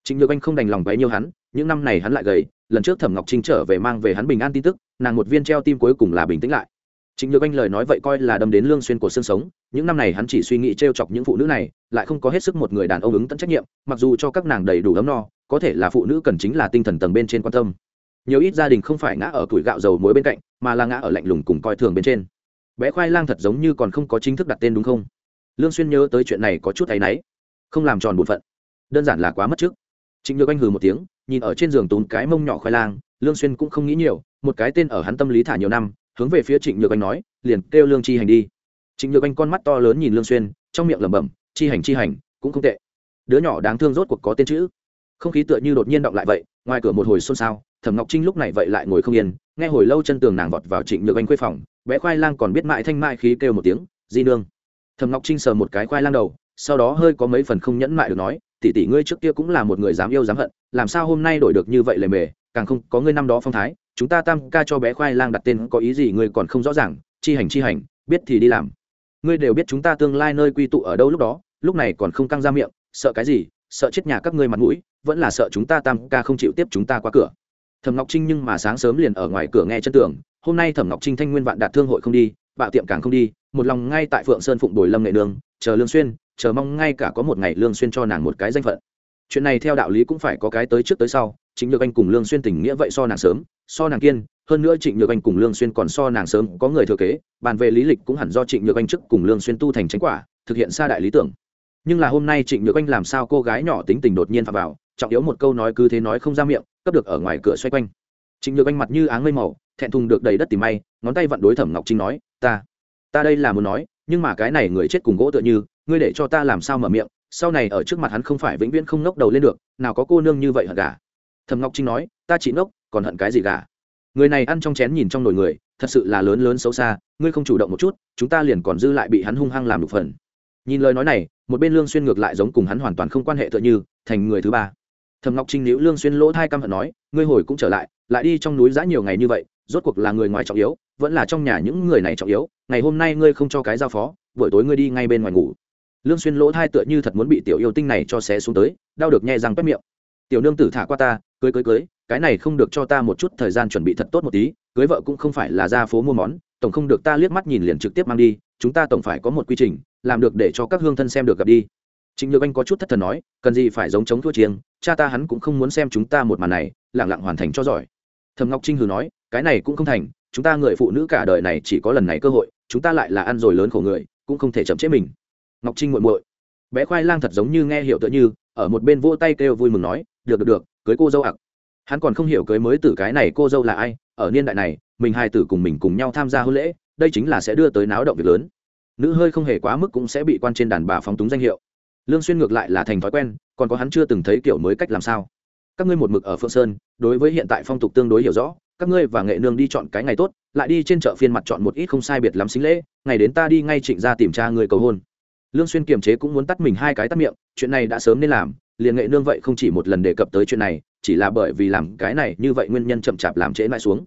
Speaker 1: Trình Nhược Anh không đành lòng bấy nhiêu hắn, những năm này hắn lại gầy, lần trước Thẩm Ngọc Trinh trở về mang về hắn bình an tin tức, nàng một viên treo tim cuối cùng là bình tĩnh lại. Trịnh Nhược Anh lời nói vậy coi là đâm đến lương xuyên của xương sống, những năm này hắn chỉ suy nghĩ trêu chọc những phụ nữ này, lại không có hết sức một người đàn ông ứng tận trách nhiệm, mặc dù cho các nàng đầy đủ ấm no, có thể là phụ nữ cần chính là tinh thần tầng bên trên quan tâm. Nhiều ít gia đình không phải ngã ở tuổi gạo dầu muối bên cạnh, mà là ngã ở lạnh lùng cùng coi thường bên trên. Bé khoai lang thật giống như còn không có chính thức đặt tên đúng không? Lương xuyên nhớ tới chuyện này có chút thấy nấy, không làm tròn bổn phận, đơn giản là quá mất trước. Trịnh Nhược Anh hừ một tiếng, nhìn ở trên giường tốn cái mông nhỏ khoai lang, Lương xuyên cũng không nghĩ nhiều, một cái tên ở hắn tâm lý thả nhiều năm, hướng về phía trịnh nhược anh nói liền kêu lương chi hành đi. Trịnh nhược anh con mắt to lớn nhìn lương xuyên trong miệng lẩm bẩm chi hành chi hành cũng không tệ. Đứa nhỏ đáng thương rốt cuộc có tên chữ. Không khí tựa như đột nhiên động lại vậy ngoài cửa một hồi xôn xao thẩm ngọc trinh lúc này vậy lại ngồi không yên nghe hồi lâu chân tường nàng vọt vào trịnh nhược anh khuê phòng bé khoai lang còn biết mại thanh mại khí kêu một tiếng di nương. Thẩm ngọc trinh sờ một cái khoai lang đầu sau đó hơi có mấy phần không nhẫn mại được nói, tỷ tỷ ngươi trước kia cũng là một người dám yêu dám hận, làm sao hôm nay đổi được như vậy lề mề, càng không có ngươi năm đó phong thái, chúng ta tam ca cho bé khoai lang đặt tên có ý gì ngươi còn không rõ ràng, chi hành chi hành, biết thì đi làm. Ngươi đều biết chúng ta tương lai nơi quy tụ ở đâu lúc đó, lúc này còn không căng ra miệng, sợ cái gì, sợ chết nhà các ngươi mặt mũi, vẫn là sợ chúng ta tam ca không chịu tiếp chúng ta qua cửa. Thẩm ngọc trinh nhưng mà sáng sớm liền ở ngoài cửa nghe chân tưởng hôm nay thẩm ngọc trinh thanh nguyên vạn đạt thương hội không đi, bạo tiệm càng không đi, một lòng ngay tại phượng sơn phụng đồi lâm nghệ nương chờ lương xuyên chờ mong ngay cả có một ngày lương xuyên cho nàng một cái danh phận. Chuyện này theo đạo lý cũng phải có cái tới trước tới sau chính nhược anh cùng lương xuyên tình nghĩa vậy so nàng sớm, so nàng kiên, hơn nữa trịnh nhược anh cùng lương xuyên còn so nàng sớm, có người thừa kế, bàn về lý lịch cũng hẳn do trịnh nhược anh trước cùng lương xuyên tu thành chánh quả, thực hiện xa đại lý tưởng. Nhưng là hôm nay trịnh nhược anh làm sao cô gái nhỏ tính tình đột nhiên phạm vào, trọng yếu một câu nói cứ thế nói không ra miệng, cấp được ở ngoài cửa xoay quanh. Trịnh nhược anh mặt như áng mây màu, thẹn thùng được đầy đất tìm may, ngón tay vặn đối thẩm ngọc trinh nói, ta ta đây là muốn nói, nhưng mà cái này người chết cùng gỗ tựa như ngươi để cho ta làm sao mở miệng, sau này ở trước mặt hắn không phải vĩnh viễn không ngốc đầu lên được, nào có cô nương như vậy hận gà. Thầm ngọc trinh nói, ta chỉ ngốc, còn hận cái gì gà? Người này ăn trong chén nhìn trong nồi người, thật sự là lớn lớn xấu xa, ngươi không chủ động một chút, chúng ta liền còn dư lại bị hắn hung hăng làm đục phần. Nhìn lời nói này, một bên lương xuyên ngược lại giống cùng hắn hoàn toàn không quan hệ tựa như, thành người thứ ba. Thầm ngọc trinh liễu lương xuyên lỗ thai căm hận nói, ngươi hồi cũng trở lại lại đi trong núi giã nhiều ngày như vậy, rốt cuộc là người ngoài trọng yếu, vẫn là trong nhà những người này trọng yếu, ngày hôm nay ngươi không cho cái giao phó, buổi tối ngươi đi ngay bên ngoài ngủ lương xuyên lỗ thai tựa như thật muốn bị tiểu yêu tinh này cho xé xuống tới, đau được nhẹ răng quét miệng. Tiểu nương tử thả qua ta, cưới cưới cưới, cái này không được cho ta một chút thời gian chuẩn bị thật tốt một tí, cưới vợ cũng không phải là ra phố mua món, tổng không được ta liếc mắt nhìn liền trực tiếp mang đi, chúng ta tổng phải có một quy trình, làm được để cho các hương thân xem được gặp đi. Trịnh nhược anh có chút thất thần nói, cần gì phải giống chống thua chiêng, cha ta hắn cũng không muốn xem chúng ta một màn này, lặng lặng hoàn thành cho giỏi. Thầm ngọc trinh hừ nói, cái này cũng không thành, chúng ta người phụ nữ cả đời này chỉ có lần này cơ hội, chúng ta lại là ăn rồi lớn khổ người, cũng không thể chậm chế mình ngọc trinh muội muội. Bé khoai lang thật giống như nghe hiểu tựa như, ở một bên vỗ tay kêu vui mừng nói, được được được, cưới cô dâu ặc hắn còn không hiểu cưới mới tử cái này cô dâu là ai, ở niên đại này, mình hai tử cùng mình cùng nhau tham gia hôn lễ, đây chính là sẽ đưa tới náo động việc lớn. Nữ hơi không hề quá mức cũng sẽ bị quan trên đàn bà phóng túng danh hiệu. Lương xuyên ngược lại là thành thói quen, còn có hắn chưa từng thấy kiểu mới cách làm sao. Các ngươi một mực ở phượng sơn, đối với hiện tại phong tục tương đối hiểu rõ, các ngươi và nghệ nương đi chọn cái ngày tốt, lại đi trên chợ phiên mặt chọn một ít không sai biệt lắm xính lễ, ngày đến ta đi ngay trịnh ra tìm cha người cầu hôn lương xuyên kiềm chế cũng muốn tắt mình hai cái tắt miệng, chuyện này đã sớm nên làm, liền nghệ nương vậy không chỉ một lần đề cập tới chuyện này, chỉ là bởi vì làm cái này như vậy nguyên nhân chậm chạp làm trễ lại xuống.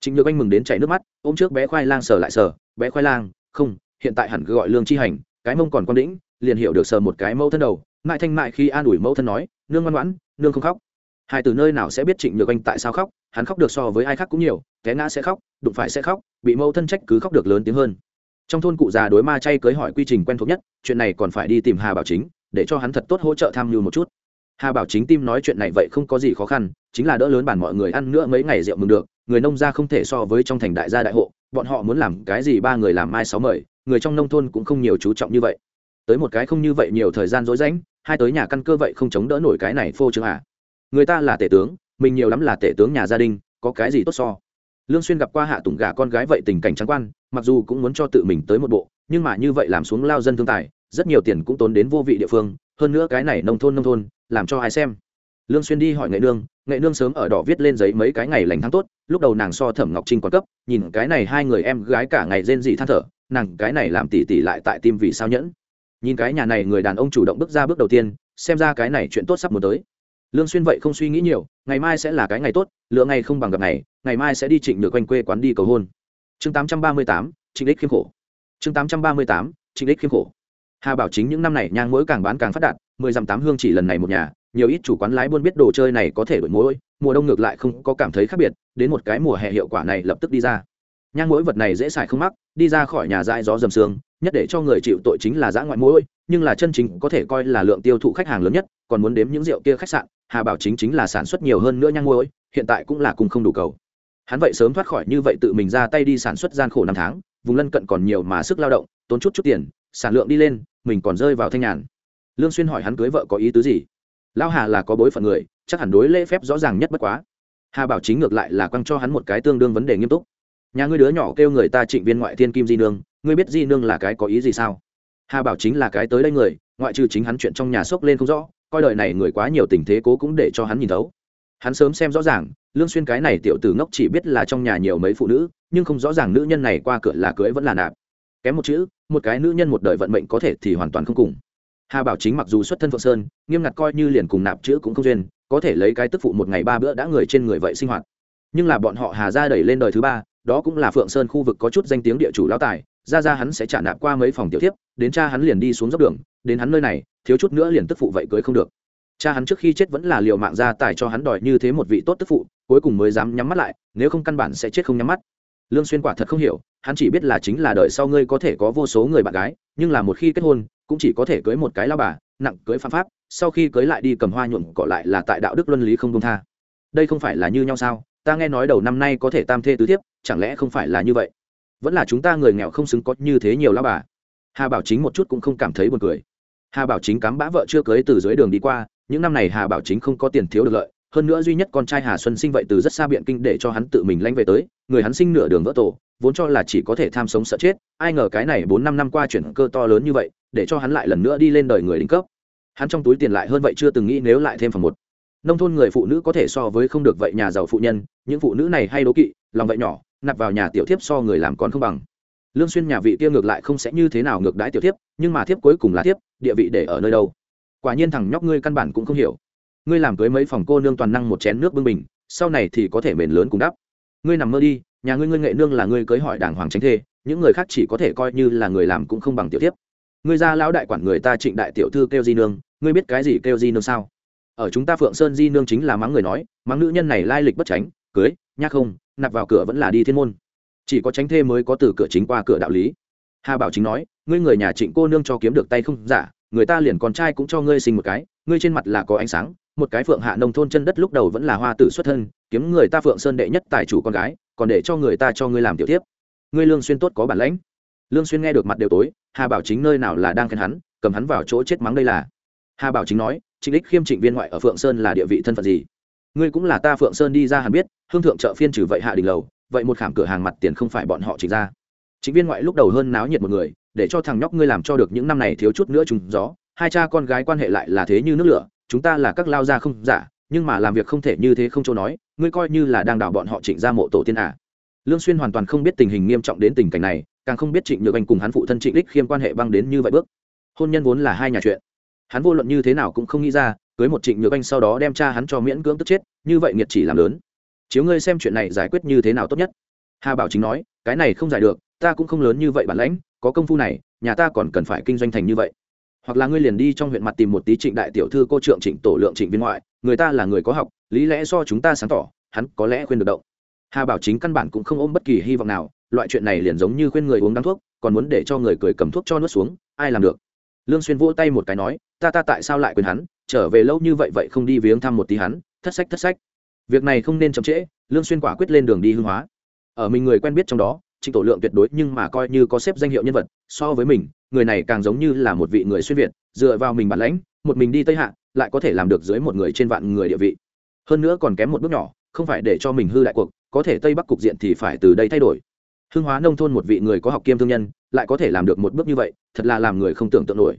Speaker 1: Trịnh nhược anh mừng đến chảy nước mắt, ôm trước bé khoai lang sờ lại sờ, bé khoai lang, không, hiện tại hẳn cứ gọi lương chi hành, cái mông còn quan đĩnh, liền hiểu được sờ một cái mẫu thân đầu. Mại thanh mại khi an ủi mẫu thân nói, nương ngoan ngoãn, nương không khóc. Hai từ nơi nào sẽ biết trịnh nhược anh tại sao khóc, hắn khóc được so với ai khác cũng nhiều, té ngã sẽ khóc, đụng phải sẽ khóc, bị mẫu thân trách cứ khóc được lớn tiếng hơn trong thôn cụ già đối ma chay cưới hỏi quy trình quen thuộc nhất, chuyện này còn phải đi tìm hà bảo chính, để cho hắn thật tốt hỗ trợ tham mưu một chút. Hà bảo chính tim nói chuyện này vậy không có gì khó khăn, chính là đỡ lớn bản mọi người ăn nữa mấy ngày rượu mừng được, người nông gia không thể so với trong thành đại gia đại hộ, bọn họ muốn làm cái gì ba người làm mai sáu mời, người trong nông thôn cũng không nhiều chú trọng như vậy. Tới một cái không như vậy nhiều thời gian rối rãnh, hai tới nhà căn cơ vậy không chống đỡ nổi cái này phô trương à. Người ta là tể tướng, mình nhiều lắm là tể tướng nhà gia đình, có cái gì tốt so. Lương xuyên gặp qua hạ tùng gà con gái vậy tình cảnh trắng quan mặc dù cũng muốn cho tự mình tới một bộ, nhưng mà như vậy làm xuống lao dân thương tài, rất nhiều tiền cũng tốn đến vô vị địa phương, hơn nữa cái này nông thôn nông thôn, làm cho ai xem? Lương xuyên đi hỏi nghệ nương nghệ nương sớm ở đỏ viết lên giấy mấy cái ngày lành tháng tốt, lúc đầu nàng so thẩm ngọc trinh còn cấp, nhìn cái này hai người em gái cả ngày rên rỉ than thở, nàng cái này làm tỉ tỉ lại tại tim vì sao nhẫn. Nhìn cái nhà này người đàn ông chủ động bước ra bước đầu tiên, xem ra cái này chuyện tốt sắp muốn tới. Lương xuyên vậy không suy nghĩ nhiều, ngày mai sẽ là cái ngày tốt, lựa ngày không bằng gặp ngày ngày mai sẽ đi trịnh được quanh quê quán đi cầu hôn chương 838, trịnh đích khiêm khổ. Chương 838, trịnh đích khiêm khổ. Hà bảo chính những năm này nhang mỗi càng bán càng phát đạt mười dặm tám hương chỉ lần này một nhà nhiều ít chủ quán lái buôn biết đồ chơi này có thể đổi mối mùa đông ngược lại không có cảm thấy khác biệt đến một cái mùa hè hiệu quả này lập tức đi ra. Nhang mỗi vật này dễ xài không mắc đi ra khỏi nhà dại gió dầm sương nhất để cho người chịu tội chính là giã ngoại mỗi nhưng là chân chính có thể coi là lượng tiêu thụ khách hàng lớn nhất còn muốn đếm những rượu kia khách sạn hà bảo chính chính là sản xuất nhiều hơn nữa nhang mỗi hiện tại cũng là cùng không đủ cầu hắn vậy sớm thoát khỏi như vậy tự mình ra tay đi sản xuất gian khổ năm tháng, vùng lân cận còn nhiều mà sức lao động, tốn chút chút tiền, sản lượng đi lên, mình còn rơi vào thanh nhàn. Lương xuyên hỏi hắn cưới vợ có ý tứ gì? Lao hà là có bối phận người, chắc hẳn đối lễ phép rõ ràng nhất bất quá. Hà bảo chính ngược lại là quăng cho hắn một cái tương đương vấn đề nghiêm túc. Nhà ngươi đứa nhỏ kêu người ta trịnh viên ngoại thiên kim di nương, ngươi biết di nương là cái có ý gì sao? Hà bảo chính là cái tới đây người, ngoại trừ chính hắn chuyện trong nhà sốc lên không rõ, coi đời này người quá nhiều tình thế cố cũng để cho hắn nhìn thấu hắn sớm xem rõ ràng, lương xuyên cái này tiểu tử ngốc chỉ biết là trong nhà nhiều mấy phụ nữ, nhưng không rõ ràng nữ nhân này qua cửa là cưới vẫn là nạp. Kém một chữ, một cái nữ nhân một đời vận mệnh có thể thì hoàn toàn không cùng. Hà bảo chính mặc dù xuất thân phượng sơn, nghiêm ngặt coi như liền cùng nạp chữ cũng không duyên, có thể lấy cái tức phụ một ngày ba bữa đã người trên người vậy sinh hoạt. Nhưng là bọn họ hà gia đẩy lên đời thứ ba, đó cũng là phượng sơn khu vực có chút danh tiếng địa chủ lão tài ra ra hắn sẽ trả nạp qua mấy phòng tiểu tiếp đến cha hắn liền đi xuống dốc đường, đến hắn nơi này, thiếu chút nữa liền tức phụ vậy cưới không được cha hắn trước khi chết vẫn là liều mạng ra tài cho hắn đòi như thế một vị tốt tức phụ, cuối cùng mới dám nhắm mắt lại, nếu không căn bản sẽ chết không nhắm mắt. Lương xuyên quả thật không hiểu, hắn chỉ biết là chính là đợi sau ngươi có thể có vô số người bạn gái, nhưng là một khi kết hôn, cũng chỉ có thể cưới một cái lao bà, nặng cưới phạm pháp, sau khi cưới lại đi cầm hoa nhuộm cỏ lại là tại đạo đức luân lý không công tha. Đây không phải là như nhau sao? Ta nghe nói đầu năm nay có thể tam thê tứ thiếp, chẳng lẽ không phải là như vậy? Vẫn là chúng ta người nghèo không xứng có như thế nhiều lao bà. Hà bảo chính một chút cũng không cảm thấy buồn cười. Hà bảo chính cắm bã vợ chưa cưới từ dưới đường đi qua những năm này hà bảo chính không có tiền thiếu được lợi, hơn nữa duy nhất con trai hà xuân sinh vậy từ rất xa biện kinh để cho hắn tự mình lanh về tới, người hắn sinh nửa đường vỡ tổ, vốn cho là chỉ có thể tham sống sợ chết, ai ngờ cái này bốn năm năm qua chuyển cơ to lớn như vậy, để cho hắn lại lần nữa đi lên đời người đỉnh cấp. Hắn trong túi tiền lại hơn vậy chưa từng nghĩ nếu lại thêm phần một. Nông thôn người phụ nữ có thể so với không được vậy nhà giàu phụ nhân, những phụ nữ này hay đố kỵ, lòng vậy nhỏ, nạp vào nhà tiểu thiếp so người làm còn không bằng. Lương xuyên nhà vị kia ngược lại không sẽ như thế nào ngược đãi tiểu thiếp, nhưng mà thiếp cuối cùng là thiếp, địa vị để ở nơi đâu? Quả nhiên thằng nhóc ngươi căn bản cũng không hiểu. Ngươi làm cưới mấy phòng cô nương toàn năng một chén nước bưng bình, sau này thì có thể mền lớn cùng đắp. Ngươi nằm mơ đi, nhà ngươi ngươi nghệ nương là ngươi cưới hỏi đàng hoàng tránh thê, những người khác chỉ có thể coi như là người làm cũng không bằng tiểu tiếp ngươi ra lão đại quản người ta trịnh đại tiểu thư kêu di nương, ngươi biết cái gì kêu di nương sao? Ở chúng ta phượng sơn di nương chính là mắng người nói, mắng nữ nhân này lai lịch bất tránh cưới, nhắc không, nạp vào cửa vẫn là đi thiên môn. Chỉ có tránh thê mới có từ cửa chính qua cửa đạo lý. Hà bảo chính nói, ngươi người nhà trịnh cô nương cho kiếm được tay không? Giả người ta liền con trai cũng cho ngươi sinh một cái, ngươi trên mặt là có ánh sáng, một cái phượng hạ nông thôn chân đất lúc đầu vẫn là hoa tử xuất thân, kiếm người ta phượng sơn đệ nhất tài chủ con gái, còn để cho người ta cho ngươi làm tiểu tiếp ngươi lương xuyên tốt có bản lãnh. Lương xuyên nghe được mặt đều tối, hà bảo chính nơi nào là đang khen hắn, cầm hắn vào chỗ chết mắng đây là. Hà bảo chính nói, trịnh đích khiêm trịnh viên ngoại ở phượng sơn là địa vị thân phận gì? Ngươi cũng là ta phượng sơn đi ra hẳn biết, hương thượng trợ phiên trừ vậy hạ đình lầu, vậy một khảm cửa hàng mặt tiền không phải bọn họ trịnh ra. Chính viên ngoại lúc đầu hơn náo nhiệt một người để cho thằng nhóc ngươi làm cho được những năm này thiếu chút nữa trùng gió. Hai cha con gái quan hệ lại là thế như nước lửa, chúng ta là các lao gia không giả, nhưng mà làm việc không thể như thế không chỗ nói, ngươi coi như là đang đảo bọn họ trịnh ra mộ tổ tiên à. lương xuyên hoàn toàn không biết tình hình nghiêm trọng đến tình cảnh này, càng không biết trịnh nhược anh cùng hắn phụ thân trịnh đích khiêm quan hệ băng đến như vậy bước. Hôn nhân vốn là hai nhà chuyện. Hắn vô luận như thế nào cũng không nghĩ ra, cưới một trịnh nhược anh sau đó đem cha hắn cho miễn cưỡng tức chết, như vậy nghiệt chỉ làm lớn. Chiếu ngươi xem chuyện này giải quyết như thế nào tốt nhất. Hà bảo chính nói, cái này không giải được, ta cũng không lớn như vậy bản lãnh có công phu này, nhà ta còn cần phải kinh doanh thành như vậy. Hoặc là ngươi liền đi trong huyện mặt tìm một tí trịnh đại tiểu thư cô trượng trịnh tổ lượng trịnh viên ngoại, người ta là người có học, lý lẽ do chúng ta sáng tỏ, hắn có lẽ khuyên được động. Hà bảo chính căn bản cũng không ôm bất kỳ hy vọng nào, loại chuyện này liền giống như khuyên người uống đắng thuốc, còn muốn để cho người cười cầm thuốc cho nuốt xuống, ai làm được? Lương xuyên vỗ tay một cái nói, ta ta tại sao lại quên hắn? Trở về lâu như vậy vậy không đi viếng thăm một tí hắn, thất sách thất sách. Việc này không nên chậm trễ, lương xuyên quả quyết lên đường đi hương hóa. Ở mình người quen biết trong đó trịnh tổ lượng tuyệt đối nhưng mà coi như có xếp danh hiệu nhân vật, so với mình, người này càng giống như là một vị người xuyên việt, dựa vào mình bản lãnh, một mình đi tây hạ, lại có thể làm được dưới một người trên vạn người địa vị. Hơn nữa còn kém một bước nhỏ, không phải để cho mình hư đại cuộc, có thể tây bắc cục diện thì phải từ đây thay đổi. Hương hóa nông thôn một vị người có học kiêm thương nhân, lại có thể làm được một bước như vậy, thật là làm người không tưởng tượng nổi.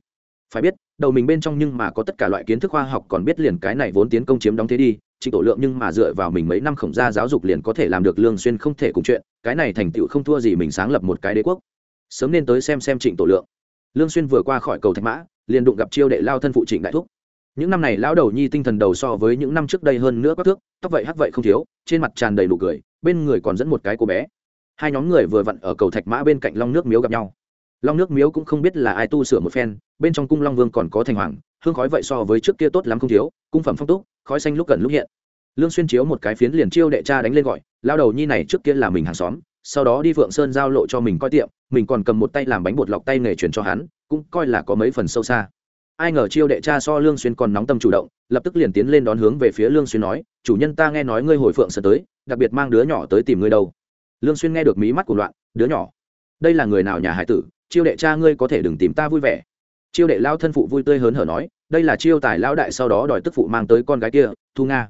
Speaker 1: Phải biết, đầu mình bên trong nhưng mà có tất cả loại kiến thức khoa học còn biết liền cái này vốn tiến công chiếm đóng thế đi trịnh tổ lượng nhưng mà dựa vào mình mấy năm khổng gia giáo dục liền có thể làm được lương xuyên không thể cùng chuyện, cái này thành tựu không thua gì mình sáng lập một cái đế quốc. Sớm nên tới xem xem trịnh tổ lượng. Lương xuyên vừa qua khỏi cầu thạch mã, liền đụng gặp chiêu đệ lao thân phụ trịnh đại thúc. Những năm này lão đầu nhi tinh thần đầu so với những năm trước đây hơn nữa các thước, tóc vậy hắc vậy không thiếu, trên mặt tràn đầy nụ cười, bên người còn dẫn một cái cô bé. Hai nhóm người vừa vặn ở cầu thạch mã bên cạnh long nước miếu gặp nhau long nước miếu cũng không biết là ai tu sửa một phen, bên trong cung long vương còn có thành hoàng, hương khói vậy so với trước kia tốt lắm không thiếu, cung phẩm phong túc, khói xanh lúc gần lúc hiện. Lương xuyên chiếu một cái phiến liền chiêu đệ cha đánh lên gọi, lao đầu nhi này trước kia là mình hàng xóm, sau đó đi vượng sơn giao lộ cho mình coi tiệm, mình còn cầm một tay làm bánh bột lọc tay nghề truyền cho hắn, cũng coi là có mấy phần sâu xa. Ai ngờ chiêu đệ cha so lương xuyên còn nóng tâm chủ động, lập tức liền tiến lên đón hướng về phía lương xuyên nói, chủ nhân ta nghe nói ngươi hồi phượng sơn tới, đặc biệt mang đứa nhỏ tới tìm ngươi đâu. Lương xuyên nghe được mí mắt của loạn, đứa nhỏ, đây là người nào nhà hải tử chiêu đệ cha ngươi có thể đừng tìm ta vui vẻ. Chiêu đệ lao thân phụ vui tươi hớn hở nói, đây là chiêu tài lao đại sau đó đòi tức phụ mang tới con gái kia, thu nga.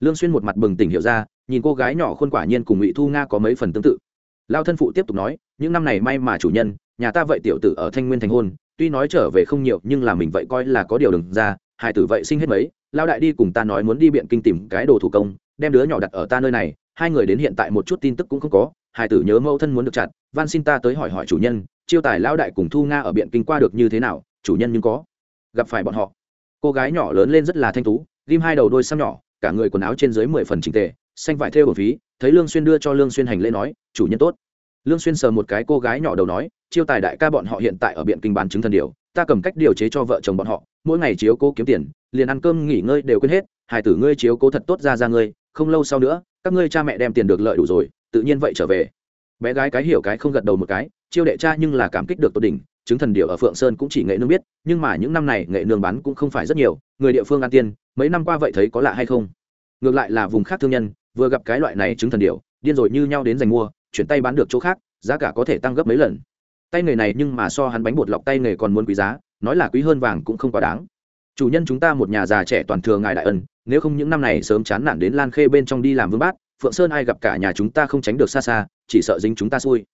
Speaker 1: Lương xuyên một mặt bừng tỉnh hiểu ra, nhìn cô gái nhỏ khuôn quả nhiên cùng ngụy thu nga có mấy phần tương tự. Lao thân phụ tiếp tục nói, những năm này may mà chủ nhân, nhà ta vậy tiểu tử ở thanh nguyên thành hôn, tuy nói trở về không nhiều, nhưng là mình vậy coi là có điều đừng ra hải tử vậy sinh hết mấy lao đại đi cùng ta nói muốn đi biện kinh tìm cái đồ thủ công, đem đứa nhỏ đặt ở ta nơi này, hai người đến hiện tại một chút tin tức cũng không có hải tử nhớ mẫu thân muốn được chặt, van xin ta tới hỏi hỏi chủ nhân chiêu tài Lão đại cùng thu nga ở biện kinh qua được như thế nào, chủ nhân nhưng có. Gặp phải bọn họ. Cô gái nhỏ lớn lên rất là thanh tú, ghim hai đầu đôi xăm nhỏ, cả người quần áo trên dưới mười phần trình tề, xanh vải thêu ở phí, thấy lương xuyên đưa cho lương xuyên hành lễ nói, chủ nhân tốt. Lương xuyên sờ một cái cô gái nhỏ đầu nói, chiêu tài đại ca bọn họ hiện tại ở biện kinh bán chứng thần điều, ta cầm cách điều chế cho vợ chồng bọn họ, mỗi ngày chiếu cố kiếm tiền, liền ăn cơm nghỉ ngơi đều quên hết hải tử ngươi chiếu cố thật tốt ra ra ngươi, không lâu sau nữa, các ngươi cha mẹ đem tiền được lợi đủ rồi, tự nhiên vậy trở về. Bé gái cái hiểu cái không gật đầu một cái chiêu đệ cha nhưng là cảm kích được tốt đỉnh, chứng thần điệu ở phượng sơn cũng chỉ nghệ nương biết, nhưng mà những năm này nghệ nương bán cũng không phải rất nhiều, người địa phương ăn tiên, mấy năm qua vậy thấy có lạ hay không? Ngược lại là vùng khác thương nhân, vừa gặp cái loại này chứng thần điệu điên rồi như nhau đến giành mua, chuyển tay bán được chỗ khác, giá cả có thể tăng gấp mấy lần. Tay nghề này nhưng mà so hắn bánh bột lọc tay nghề còn muốn quý giá, nói là quý hơn vàng cũng không quá đáng. Chủ nhân chúng ta một nhà già trẻ toàn thừa ngài đại ân, nếu không những năm này sớm chán nản đến lan khê bên trong đi làm vương bát, phượng sơn ai gặp cả nhà chúng ta không tránh được xa xa, chỉ sợ dính chúng ta xui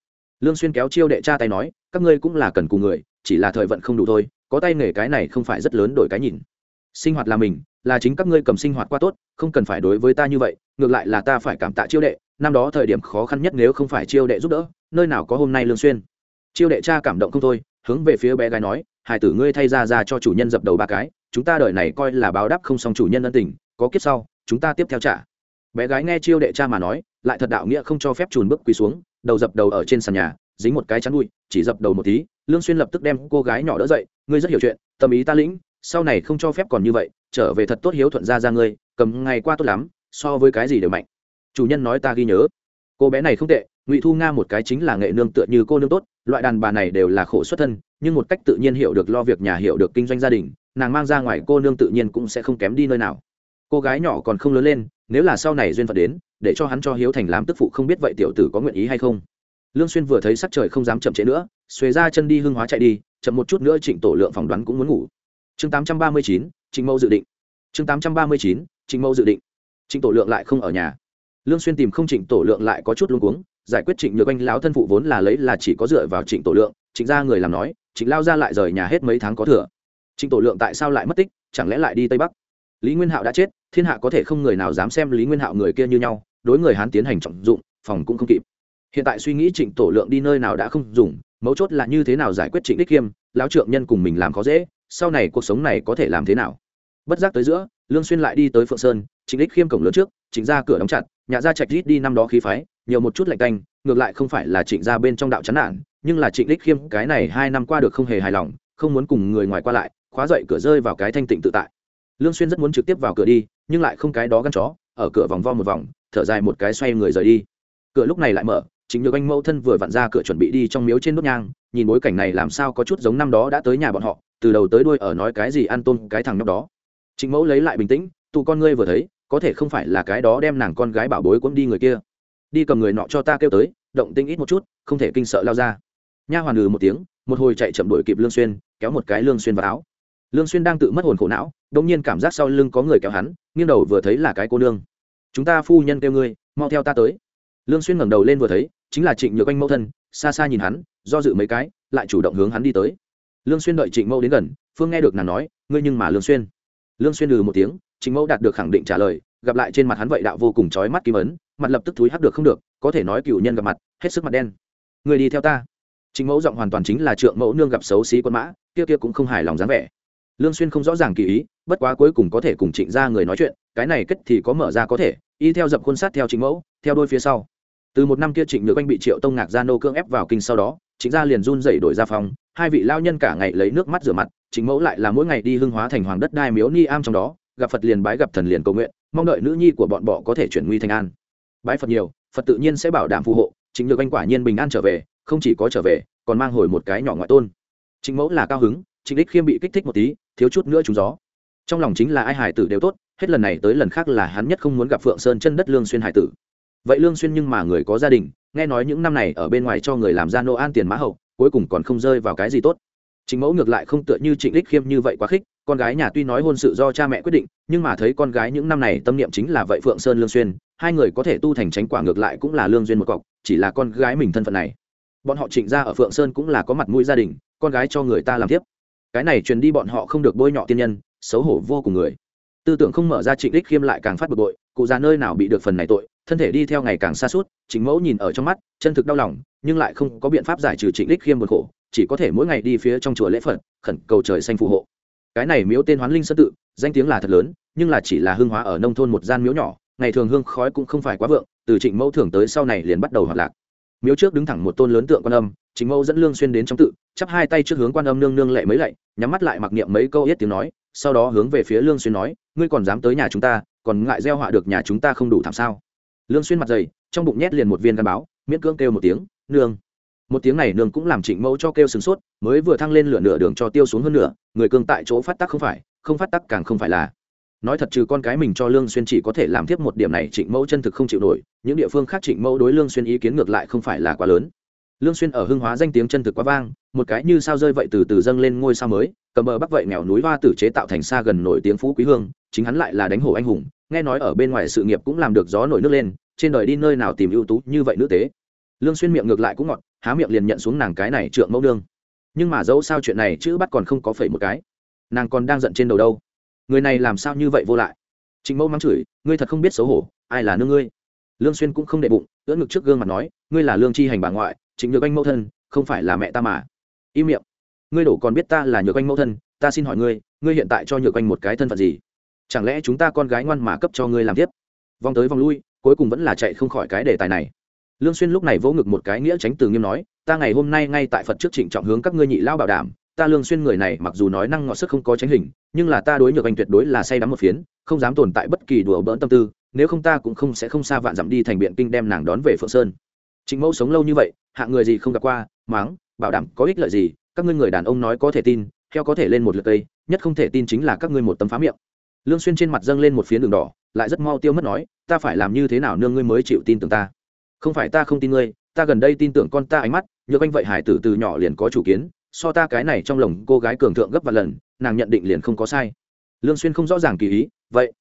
Speaker 1: lương xuyên kéo chiêu đệ cha tay nói, các ngươi cũng là cần cùng người, chỉ là thời vận không đủ thôi, có tay nghề cái này không phải rất lớn đổi cái nhìn. Sinh hoạt là mình, là chính các ngươi cầm sinh hoạt qua tốt, không cần phải đối với ta như vậy, ngược lại là ta phải cảm tạ chiêu đệ, năm đó thời điểm khó khăn nhất nếu không phải chiêu đệ giúp đỡ, nơi nào có hôm nay lương xuyên. Chiêu đệ cha cảm động không thôi, hướng về phía bé gái nói, hải tử ngươi thay ra ra cho chủ nhân dập đầu ba cái, chúng ta đời này coi là báo đáp không xong chủ nhân ân tình, có kiếp sau, chúng ta tiếp theo trả. Bé gái nghe chiêu đệ cha mà nói lại thật đạo nghĩa không cho phép chùn bước quỳ xuống, đầu dập đầu ở trên sàn nhà, dính một cái chắn bụi chỉ dập đầu một tí, lương xuyên lập tức đem cô gái nhỏ đỡ dậy, ngươi rất hiểu chuyện, tâm ý ta lĩnh, sau này không cho phép còn như vậy, trở về thật tốt hiếu thuận ra ra ngươi, cầm ngày qua tốt lắm, so với cái gì đều mạnh. Chủ nhân nói ta ghi nhớ. Cô bé này không tệ, ngụy thu nga một cái chính là nghệ nương tựa như cô nương tốt, loại đàn bà này đều là khổ xuất thân, nhưng một cách tự nhiên hiểu được lo việc nhà, hiểu được kinh doanh gia đình, nàng mang ra ngoài cô nương tự nhiên cũng sẽ không kém đi nơi nào. Cô gái nhỏ còn không lớn lên, nếu là sau này duyên phật đến để cho hắn cho hiếu thành làm tức phụ không biết vậy tiểu tử có nguyện ý hay không. Lương xuyên vừa thấy sắc trời không dám chậm trễ nữa xuề ra chân đi hưng hóa chạy đi chậm một chút nữa trịnh tổ lượng phỏng đoán cũng muốn ngủ. Chương 839, trịnh mâu dự định. Chương 839, trịnh mâu dự định. Trịnh tổ lượng lại không ở nhà. Lương xuyên tìm không trịnh tổ lượng lại có chút luống cuống giải quyết trịnh nhược anh lão thân phụ vốn là lấy là chỉ có dựa vào trịnh tổ lượng trịnh gia người làm nói trịnh lao gia lại rời nhà hết mấy tháng có thừa. Trịnh tổ lượng tại sao lại mất tích chẳng lẽ lại đi tây bắc? Lý nguyên hạo đã chết thiên hạ có thể không người nào dám xem lý nguyên hạo người kia như nhau đối người hán tiến hành trọng dụng, phòng cũng không kịp. Hiện tại suy nghĩ trịnh tổ lượng đi nơi nào đã không dùng, mấu chốt là như thế nào giải quyết trịnh đích khiêm, lão trượng nhân cùng mình làm khó dễ, sau này cuộc sống này có thể làm thế nào? Bất giác tới giữa, lương xuyên lại đi tới phượng sơn, trịnh đích khiêm cổng lớn trước, trịnh ra cửa đóng chặt nhà ra trạch rít đi năm đó khí phái, nhiều một chút lạnh canh ngược lại không phải là trịnh ra bên trong đạo chán nản, nhưng là trịnh đích khiêm cái này hai năm qua được không hề hài lòng, không muốn cùng người ngoài qua lại, khóa dậy cửa rơi vào cái thanh tịnh tự tại. Lương xuyên rất muốn trực tiếp vào cửa đi, nhưng lại không cái đó gắn chó, ở cửa vòng vo một vòng thở dài một cái xoay người rời đi. Cửa lúc này lại mở chính nhược anh mẫu thân vừa vặn ra cửa chuẩn bị đi trong miếu trên nốt nhang, nhìn bối cảnh này làm sao có chút giống năm đó đã tới nhà bọn họ, từ đầu tới đuôi ở nói cái gì ăn tôm cái thằng nhóc đó. Chính mẫu lấy lại bình tĩnh, tụ con ngươi vừa thấy, có thể không phải là cái đó đem nàng con gái bảo bối cũng đi người kia. Đi cầm người nọ cho ta kêu tới, động tinh ít một chút, không thể kinh sợ lao ra. Nha hoàn lừ một tiếng, một hồi chạy chậm đuổi kịp lương xuyên, kéo một cái lương xuyên vào áo. Lương xuyên đang tự mất hồn khổ não, đột nhiên cảm giác sau lưng có người kéo hắn, nghiêng đầu vừa thấy là cái cô nương chúng ta phu nhân kêu ngươi, mau theo ta tới. Lương xuyên ngẩng đầu lên vừa thấy, chính là trịnh nhược anh mẫu thân, xa xa nhìn hắn, do dự mấy cái, lại chủ động hướng hắn đi tới. Lương xuyên đợi trịnh mẫu đến gần, phương nghe được nàng nói, ngươi nhưng mà lương xuyên. Lương xuyên lừ một tiếng, trịnh mẫu đạt được khẳng định trả lời, gặp lại trên mặt hắn vậy đạo vô cùng chói mắt kim ấn, mặt lập tức thúi hắc được không được, có thể nói cựu nhân gặp mặt, hết sức mặt đen. Người đi theo ta. Trịnh mẫu giọng hoàn toàn chính là trượng mẫu nương gặp xấu xí quân mã, kia kia cũng không hài lòng dáng vẻ. Lương xuyên không rõ ràng kỳ ý, bất quá cuối cùng có thể cùng trịnh gia người nói chuyện, cái này kết thì có mở ra có thể y theo dập khuôn sát theo chính mẫu, theo đôi phía sau. Từ một năm kia trịnh nhược anh bị triệu tông ngạc gia nô cưỡng ép vào kinh sau đó chính gia liền run rẩy đổi ra phòng, hai vị lao nhân cả ngày lấy nước mắt rửa mặt chính mẫu lại là mỗi ngày đi hưng hóa thành hoàng đất đai miếu ni am trong đó, gặp phật liền bái gặp thần liền cầu nguyện, mong đợi nữ nhi của bọn bọ có thể chuyển nguy thành an. Bái phật nhiều, phật tự nhiên sẽ bảo đảm phù hộ Chính nhược anh quả nhiên bình an trở về, không chỉ có trở về, còn mang hồi một cái nhỏ ngoại tôn. Chính mẫu là cao hứng chính đích khiêm bị kích thích một tí, thiếu chút nữa trúng gió. Trong lòng chính là ai hải tử đều tốt hết lần này tới lần khác là hắn nhất không muốn gặp phượng sơn chân đất lương xuyên hải tử. Vậy lương xuyên nhưng mà người có gia đình, nghe nói những năm này ở bên ngoài cho người làm gia nô an tiền mã hậu, cuối cùng còn không rơi vào cái gì tốt. Chính mẫu ngược lại không tựa như trịnh đích khiêm như vậy quá khích, con gái nhà tuy nói hôn sự do cha mẹ quyết định, nhưng mà thấy con gái những năm này tâm niệm chính là vậy phượng sơn lương xuyên, hai người có thể tu thành tránh quả ngược lại cũng là lương duyên một cọc, chỉ là con gái mình thân phận này. Bọn họ trịnh ra ở phượng sơn cũng là có mặt mũi gia đình, con gái cho người ta làm tiếp. Cái này truyền đi bọn họ không được bôi nhọ tiên nhân, xấu hổ vô cùng người tư tưởng không mở ra trịnh đích khiêm lại càng phát bực bội, cụ già nơi nào bị được phần này tội, thân thể đi theo ngày càng xa suốt chính mẫu nhìn ở trong mắt, chân thực đau lòng, nhưng lại không có biện pháp giải trừ trịnh đích khiêm buồn khổ, chỉ có thể mỗi ngày đi phía trong chùa lễ phật, khẩn cầu trời xanh phù hộ. Cái này miếu tên hoán linh sơn tự, danh tiếng là thật lớn, nhưng là chỉ là hương hóa ở nông thôn một gian miếu nhỏ, ngày thường hương khói cũng không phải quá vượng, từ trịnh mẫu thường tới sau này liền bắt đầu hoạt lạc miếu trước đứng thẳng một tôn lớn tượng quan âm trịnh mẫu dẫn lương xuyên đến trong tự, chắp hai tay trước hướng quan âm nương nương lệ mấy lạy, nhắm mắt lại mặc niệm mấy câu yết tiếng nói, sau đó hướng về phía lương xuyên nói, ngươi còn dám tới nhà chúng ta, còn ngại gieo họa được nhà chúng ta không đủ thảm sao? Lương xuyên mặt dày, trong bụng nhét liền một viên gan báo, miễn cưỡng kêu một tiếng, nương. Một tiếng này nương cũng làm trịnh mẫu cho kêu sừng sốt, mới vừa thăng lên lửa nửa đường cho tiêu xuống hơn nửa, người cương tại chỗ phát tác không phải, không phát tác càng không phải là nói thật trừ con cái mình cho lương xuyên chỉ có thể làm tiếp một điểm này, trịnh mẫu chân thực không chịu nổi. Những địa phương khác trịnh mẫu đối lương xuyên ý kiến ngược lại không phải là quá lớn. Lương xuyên ở hưng hóa danh tiếng chân thực quá vang, một cái như sao rơi vậy từ từ dâng lên ngôi sao mới, cầm bờ bắc vậy nghèo núi hoa tử chế tạo thành xa gần nổi tiếng phú quý hương, chính hắn lại là đánh hổ anh hùng, nghe nói ở bên ngoài sự nghiệp cũng làm được gió nổi nước lên, trên đời đi nơi nào tìm ưu tú như vậy nữ tế. Lương xuyên miệng ngược lại cũng ngọt, há miệng liền nhận xuống nàng cái này trượng mẫu đương nhưng mà dẫu sao chuyện này chữ bắt còn không có phẩy một cái. Nàng còn đang giận trên đầu đâu người này làm sao như vậy vô lại? Trịnh mẫu mắng chửi, ngươi thật không biết xấu hổ, ai là nương ngươi? Lương xuyên cũng không đệ bụng, ưỡn ngực trước gương mặt nói, ngươi là lương chi hành bà ngoại, trịnh nhược anh mẫu thân, không phải là mẹ ta mà. Im miệng. Ngươi đổ còn biết ta là nhược anh mẫu thân, ta xin hỏi ngươi ngươi hiện tại cho nhược anh một cái thân phận gì? Chẳng lẽ chúng ta con gái ngoan mà cấp cho ngươi làm tiếp? Vòng tới vòng lui, cuối cùng vẫn là chạy không khỏi cái đề tài này. Lương xuyên lúc này vỗ ngực một cái nghĩa tránh từ nghiêm nói, ta ngày hôm nay ngay tại phật trước trịnh trọng hướng các ngươi nhị lao bảo đảm ta lương xuyên người này mặc dù nói năng ngọt sức không có tránh hình, nhưng là ta đối nhược anh tuyệt đối là say đắm một phiến, không dám tồn tại bất kỳ đùa bỡn tâm tư, nếu không ta cũng không sẽ không xa vạn dặm đi thành biện kinh đem nàng đón về phượng sơn. Trịnh mẫu sống lâu như vậy, hạng người gì không gặp qua, máng, bảo đảm có ích lợi gì, các ngươi người đàn ông nói có thể tin theo có thể lên một lượt cây, nhất không thể tin chính là các ngươi một tấm phá miệng. Lương xuyên trên mặt dâng lên một phiến đường đỏ, lại rất mau tiêu mất nói, ta phải làm như thế nào nương ngươi mới chịu tin tưởng ta? Không phải ta không tin ngươi, ta gần đây tin tưởng con ta ánh mắt, nhược anh vậy hải tử từ nhỏ liền có chủ kiến so ta cái này trong lòng cô gái cường thượng gấp vài lần, nàng nhận định liền không có sai. Lương xuyên không rõ ràng kỳ ý, vậy,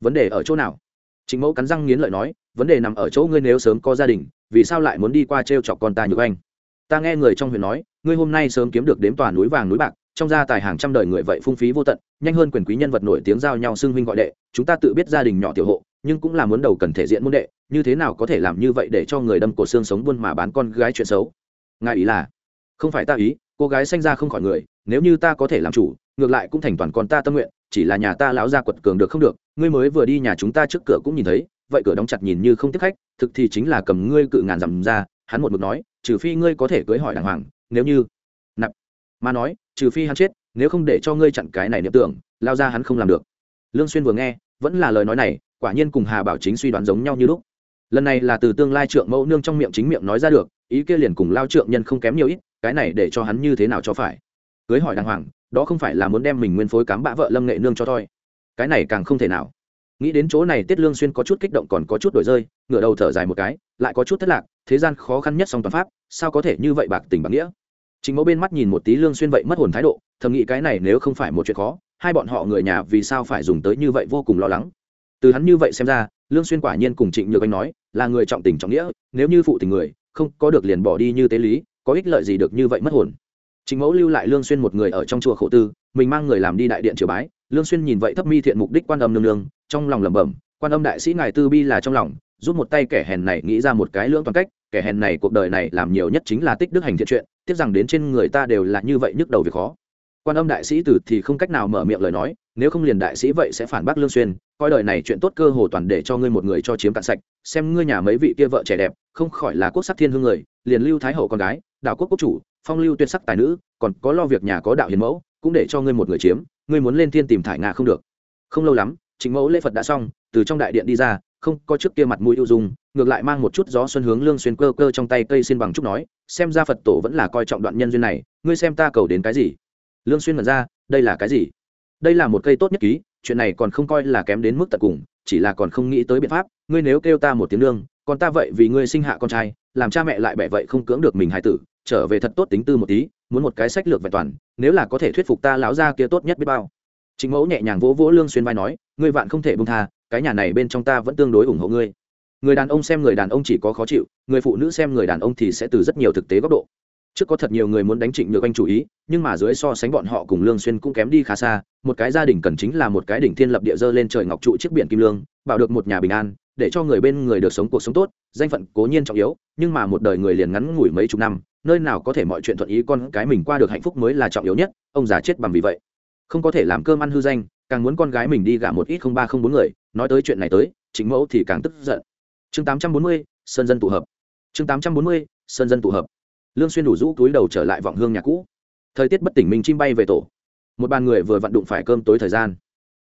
Speaker 1: vấn đề ở chỗ nào? Trịnh mẫu cắn răng nghiến lợi nói, vấn đề nằm ở chỗ ngươi nếu sớm có gia đình, vì sao lại muốn đi qua treo chọc con ta nhược anh? Ta nghe người trong huyện nói, ngươi hôm nay sớm kiếm được đếm tòa núi vàng núi bạc, trong gia tài hàng trăm đời người vậy phung phí vô tận, nhanh hơn quyền quý nhân vật nổi tiếng giao nhau xưng huynh gọi đệ, chúng ta tự biết gia đình nhỏ tiểu hộ, nhưng cũng là muốn đầu cần thể diện môn đệ, như thế nào có thể làm như vậy để cho người đâm cổ xương sống buôn mà bán con gái chuyện xấu? Ngài ý là, không phải ta ý cô gái sanh ra không khỏi người, nếu như ta có thể làm chủ, ngược lại cũng thành toàn con ta tâm nguyện, chỉ là nhà ta lão gia quật cường được không được, ngươi mới vừa đi nhà chúng ta trước cửa cũng nhìn thấy, vậy cửa đóng chặt nhìn như không tiếp khách, thực thì chính là cầm ngươi cự ngàn dặm ra, hắn một mực nói, trừ phi ngươi có thể cưới hỏi đàng hoàng, nếu như nạp. Mà nói, trừ phi hắn chết, nếu không để cho ngươi chặn cái này niệm tưởng, lao ra hắn không làm được. Lương xuyên vừa nghe, vẫn là lời nói này, quả nhiên cùng hà bảo chính suy đoán giống nhau như lúc. Lần này là từ tương lai trượng mẫu nương trong miệng chính miệng nói ra được, ý kia liền cùng lao trượng nhân không kém nhiều ít cái này để cho hắn như thế nào cho phải? Cưới hỏi đàng hoàng, đó không phải là muốn đem mình nguyên phối cám bạ vợ lâm nghệ nương cho thôi. Cái này càng không thể nào. Nghĩ đến chỗ này tiết lương xuyên có chút kích động còn có chút đổi rơi, ngửa đầu thở dài một cái, lại có chút thất lạc, thế gian khó khăn nhất song toàn pháp, sao có thể như vậy bạc tình bạc nghĩa? Chính mẫu bên mắt nhìn một tí lương xuyên vậy mất hồn thái độ, thầm nghĩ cái này nếu không phải một chuyện khó, hai bọn họ người nhà vì sao phải dùng tới như vậy vô cùng lo lắng. Từ hắn như vậy xem ra, lương xuyên quả nhiên cùng trịnh nhược anh nói, là người trọng tình trọng nghĩa, nếu như phụ tình người, không có được liền bỏ đi như tế lý có ích lợi gì được như vậy mất hồn. Chính mẫu lưu lại lương xuyên một người ở trong chùa khổ tư, mình mang người làm đi đại điện triều bái. Lương xuyên nhìn vậy thấp mi thiện mục đích quan âm nương nương, trong lòng lẩm bẩm, quan âm đại sĩ ngài tư bi là trong lòng, giúp một tay kẻ hèn này nghĩ ra một cái lưỡng toàn cách, kẻ hèn này cuộc đời này làm nhiều nhất chính là tích đức hành thiện chuyện, tiếc rằng đến trên người ta đều là như vậy nhức đầu việc khó. Quan âm đại sĩ tử thì không cách nào mở miệng lời nói, nếu không liền đại sĩ vậy sẽ phản bác lương xuyên, coi đời này chuyện tốt cơ hồ toàn để cho ngươi một người cho chiếm cạn sạch, xem ngươi nhà mấy vị kia vợ trẻ đẹp, không khỏi là quốc sắc thiên hương người liền lưu thái hậu con gái, đạo quốc quốc chủ, phong lưu tuyệt sắc tài nữ, còn có lo việc nhà có đạo hiền mẫu, cũng để cho ngươi một người chiếm, ngươi muốn lên thiên tìm thải ngạ không được. Không lâu lắm chính mẫu lễ phật đã xong, từ trong đại điện đi ra, không có trước kia mặt mũi ưu dung, ngược lại mang một chút gió xuân hướng lương xuyên cơ cơ trong tay cây xin bằng trúc nói, xem ra phật tổ vẫn là coi trọng đoạn nhân duyên này, ngươi xem ta cầu đến cái gì? Lương xuyên mở ra, đây là cái gì? Đây là một cây tốt nhất ký, chuyện này còn không coi là kém đến mức tận cùng, chỉ là còn không nghĩ tới biện pháp, ngươi nếu kêu ta một tiếng lương còn ta vậy vì ngươi sinh hạ con trai, làm cha mẹ lại bẻ vậy không cưỡng được mình hài tử, trở về thật tốt tính tư một tí, muốn một cái sách lược vẹn toàn, nếu là có thể thuyết phục ta lão ra kia tốt nhất biết bao. Chính mẫu nhẹ nhàng vỗ vỗ lương xuyên vai nói, ngươi vạn không thể buông tha, cái nhà này bên trong ta vẫn tương đối ủng hộ ngươi. Người đàn ông xem người đàn ông chỉ có khó chịu, người phụ nữ xem người đàn ông thì sẽ từ rất nhiều thực tế góc độ. Trước có thật nhiều người muốn đánh trịnh nhược anh chủ ý, nhưng mà dưới so sánh bọn họ cùng lương xuyên cũng kém đi khá xa, một cái gia đình cần chính là một cái đỉnh thiên lập địa dơ lên trời ngọc trụ chiếc biển kim lương, bảo được một nhà bình an để cho người bên người được sống cuộc sống tốt, danh phận cố nhiên trọng yếu, nhưng mà một đời người liền ngắn ngủi mấy chục năm, nơi nào có thể mọi chuyện thuận ý con cái mình qua được hạnh phúc mới là trọng yếu nhất, ông già chết bằng vì vậy. Không có thể làm cơm ăn hư danh, càng muốn con gái mình đi gả một ít không ba không bốn người, nói tới chuyện này tới chính mẫu thì càng tức giận. Chương tám trăm bốn mươi, sơn dân tụ hợp. Chương tám trăm bốn mươi, sơn dân tụ hợp. Lương xuyên đủ rũ túi đầu trở lại vọng hương nhà cũ. Thời tiết bất tỉnh mình chim bay về tổ. Một bàn người vừa vặn đụng phải cơm tối thời gian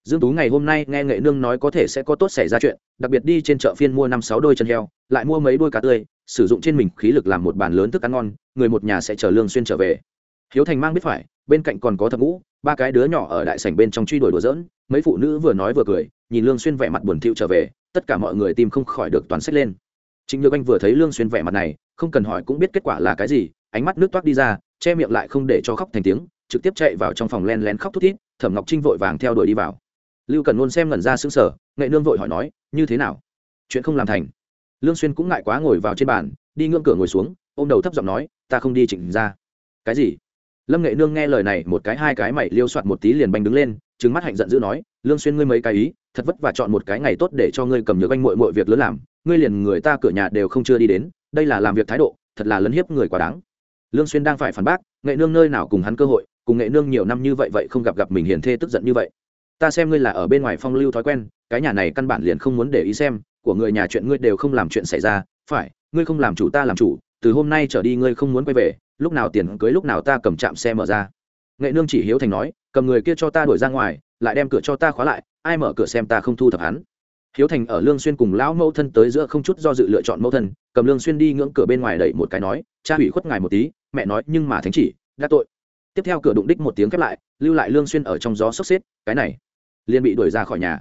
Speaker 1: dương tú ngày hôm nay nghe nghệ nương nói có thể sẽ có tốt xảy ra chuyện đặc biệt đi trên chợ phiên mua năm sáu đôi chân heo lại mua mấy đôi cá tươi sử dụng trên mình khí lực làm một bàn lớn thức ăn ngon người một nhà sẽ chờ lương xuyên trở về hiếu thành mang biết phải bên cạnh còn có thập ngũ ba cái đứa nhỏ ở đại sảnh bên trong truy đuổi đùa giỡn mấy phụ nữ vừa nói vừa cười nhìn lương xuyên vẻ mặt buồn thiu trở về tất cả mọi người tim không khỏi được toàn sách lên Trịnh Nhược Anh vừa thấy Lương Xuyên vẻ mặt này, không cần hỏi cũng biết kết quả là cái gì, ánh mắt nước toát đi ra, che miệng lại không để cho khóc thành tiếng, trực tiếp chạy vào trong phòng len lén khóc thút thít, Thẩm Ngọc Trinh vội vàng theo đuổi đi vào. Lưu Cần luôn xem ngẩn ra xứng sở nghệ nương vội hỏi nói, như thế nào? Chuyện không làm thành. Lương Xuyên cũng ngại quá ngồi vào trên bàn, đi ngưỡng cửa ngồi xuống, ôm đầu thấp giọng nói, ta không đi chỉnh ra. Cái gì? Lâm Nghệ nương nghe lời này, một cái hai cái mày liêu soạt một tí liền bành đứng lên, trừng mắt hạnh giận dữ nói, Lương Xuyên ngươi mấy cái ý, thật vất vả chọn một cái ngày tốt để cho ngươi cầm nhược anh muội muội việc lớn làm, ngươi liền người ta cửa nhà đều không chưa đi đến đây là làm việc thái độ thật là lấn hiếp người quá đáng lương xuyên đang phải phản bác nghệ nương nơi nào cùng hắn cơ hội cùng nghệ nương nhiều năm như vậy vậy không gặp gặp mình hiền thê tức giận như vậy ta xem ngươi là ở bên ngoài phong lưu thói quen, cái nhà này căn bản liền không muốn để ý xem, của người nhà chuyện ngươi đều không làm chuyện xảy ra, phải, ngươi không làm chủ ta làm chủ, từ hôm nay trở đi ngươi không muốn quay về, lúc nào tiền cưới lúc nào ta cầm chạm xe mở ra. Nghệ nương chỉ hiếu thành nói, cầm người kia cho ta đuổi ra ngoài, lại đem cửa cho ta khóa lại, ai mở cửa xem ta không thu thập hắn. Hiếu thành ở lương xuyên cùng lão mẫu thân tới giữa không chút do dự lựa chọn mẫu thân, cầm lương xuyên đi ngưỡng cửa bên ngoài đẩy một cái nói, cha hủy khuất ngài một tí, mẹ nói nhưng mà thánh chỉ, đã tội. Tiếp theo cửa đụng đích một tiếng khép lại, lưu lại lương xuyên ở trong gió sốc xếp, cái này liền bị đuổi ra khỏi nhà.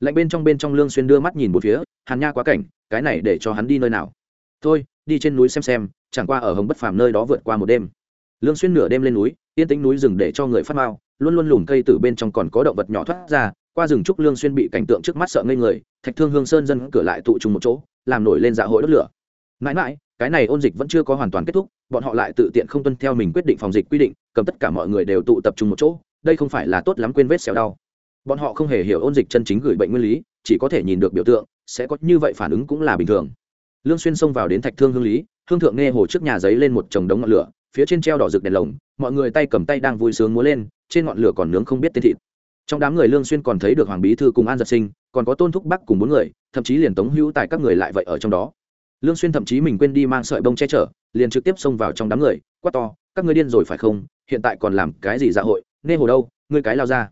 Speaker 1: Lạnh bên trong bên trong lương xuyên đưa mắt nhìn một phía, hàn nha quá cảnh, cái này để cho hắn đi nơi nào? Thôi, đi trên núi xem xem, chẳng qua ở hồng bất phàm nơi đó vượt qua một đêm. Lương xuyên nửa đêm lên núi, yên tĩnh núi rừng để cho người phát mao luôn luôn lùm cây từ bên trong còn có động vật nhỏ thoát ra, qua rừng trúc lương xuyên bị cảnh tượng trước mắt sợ ngây người, thạch thương hương sơn dân cửa lại tụ trung một chỗ, làm nổi lên dạ hội đốt lửa. Mãi mãi, cái này ôn dịch vẫn chưa có hoàn toàn kết thúc, bọn họ lại tự tiện không tuân theo mình quyết định phòng dịch quy định, cầm tất cả mọi người đều tụ tập trung một chỗ, đây không phải là tốt lắm quên vết xẻo đau bọn họ không hề hiểu ôn dịch chân chính gửi bệnh nguyên lý, chỉ có thể nhìn được biểu tượng, sẽ có như vậy phản ứng cũng là bình thường. Lương xuyên xông vào đến thạch thương hương lý, hương thượng nghe hồ trước nhà giấy lên một chồng đống ngọn lửa, phía trên treo đỏ rực đèn lồng, mọi người tay cầm tay đang vui sướng múa lên, trên ngọn lửa còn nướng không biết tên thịt. Trong đám người lương xuyên còn thấy được hoàng bí thư cùng an giật sinh, còn có tôn thúc bắc cùng bốn người, thậm chí liền tống hữu tại các người lại vậy ở trong đó. Lương xuyên thậm chí mình quên đi mang sợi bông che chở, liền trực tiếp xông vào trong đám người, quát to, các ngươi điên rồi phải không? Hiện tại còn làm cái gì dạ hội? Nê hồ đâu? Ngươi cái lao ra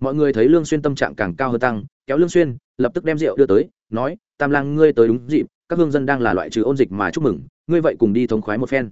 Speaker 1: mọi người thấy lương xuyên tâm trạng càng cao hơn tăng, kéo lương xuyên, lập tức đem rượu đưa tới, nói, tam lang, ngươi tới đúng dịp, các hương dân đang là loại trừ ôn dịch mà chúc mừng, ngươi vậy cùng đi thống khoái một phen.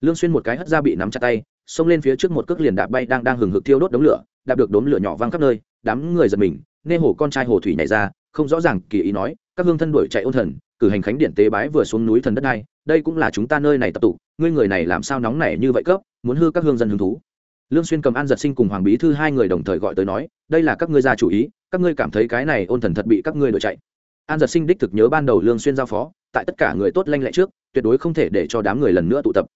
Speaker 1: Lương xuyên một cái hất ra bị nắm chặt tay, xông lên phía trước một cước liền đạp bay đang đang hừng hực thiêu đốt đống lửa, đạp được đống lửa nhỏ văng khắp nơi, đám người giật mình, nghe hồ con trai hồ thủy nhảy ra, không rõ ràng kỳ ý nói, các hương thân đuổi chạy ôn thần, cử hành khánh điện tế bái vừa xuống núi thần đất này, đây cũng là chúng ta nơi này tập tụ, ngươi người này làm sao nóng nảy như vậy cấp, muốn hư các hương dân hứng thú lương xuyên cầm an giật sinh cùng hoàng bí thư hai người đồng thời gọi tới nói, đây là các ngươi gia chủ ý, các ngươi cảm thấy cái này ôn thần thật bị các ngươi đuổi chạy. An giật sinh đích thực nhớ ban đầu lương xuyên giao phó, tại tất cả người tốt lanh lẹ trước, tuyệt đối không thể để cho đám người lần nữa tụ tập.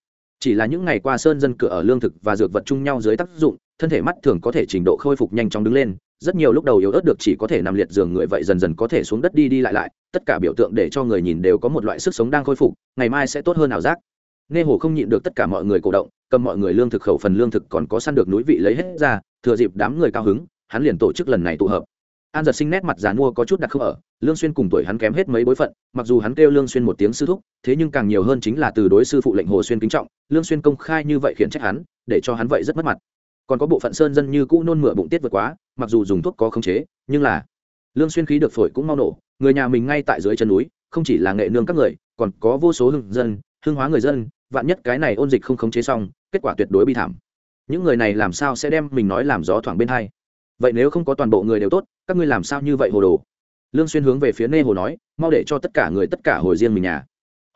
Speaker 1: Chỉ là những ngày qua sơn dân cửa ở lương thực và dược vật chung nhau dưới tác dụng, thân thể mắt thường có thể trình độ khôi phục nhanh chóng đứng lên, rất nhiều lúc đầu yếu ớt được chỉ có thể nằm liệt giường người vậy dần dần có thể xuống đất đi đi lại lại, tất cả biểu tượng để cho người nhìn đều có một loại sức sống đang khôi phục, ngày mai sẽ tốt hơn ảo giác nghe hồ không nhịn được tất cả mọi người cổ động, cầm mọi người lương thực khẩu phần lương thực còn có săn được núi vị lấy hết ra, thừa dịp đám người cao hứng, hắn liền tổ chức lần này tụ hợp. An giật sinh nét mặt giàn mua có chút đặt không ở, lương xuyên cùng tuổi hắn kém hết mấy bối phận, mặc dù hắn kêu lương xuyên một tiếng sư thúc, thế nhưng càng nhiều hơn chính là từ đối sư phụ lệnh hồ xuyên kính trọng, lương xuyên công khai như vậy khiển trách hắn, để cho hắn vậy rất mất mặt. Còn có bộ phận sơn dân như cũ nôn mửa bụng tiết vượt quá, mặc dù dùng thuốc có khống chế, nhưng là lương xuyên khí được phổi cũng mau nổ, người nhà mình ngay tại dưới chân núi, không chỉ là nghệ nương các người, còn có vô số hương dân hương hóa người dân vạn nhất cái này ôn dịch không khống chế xong, kết quả tuyệt đối bi thảm. Những người này làm sao sẽ đem mình nói làm gió thoảng bên hai? Vậy nếu không có toàn bộ người đều tốt, các ngươi làm sao như vậy hồ đồ? Lương xuyên hướng về phía nê hồ nói, mau để cho tất cả người tất cả hồi riêng mình nhà.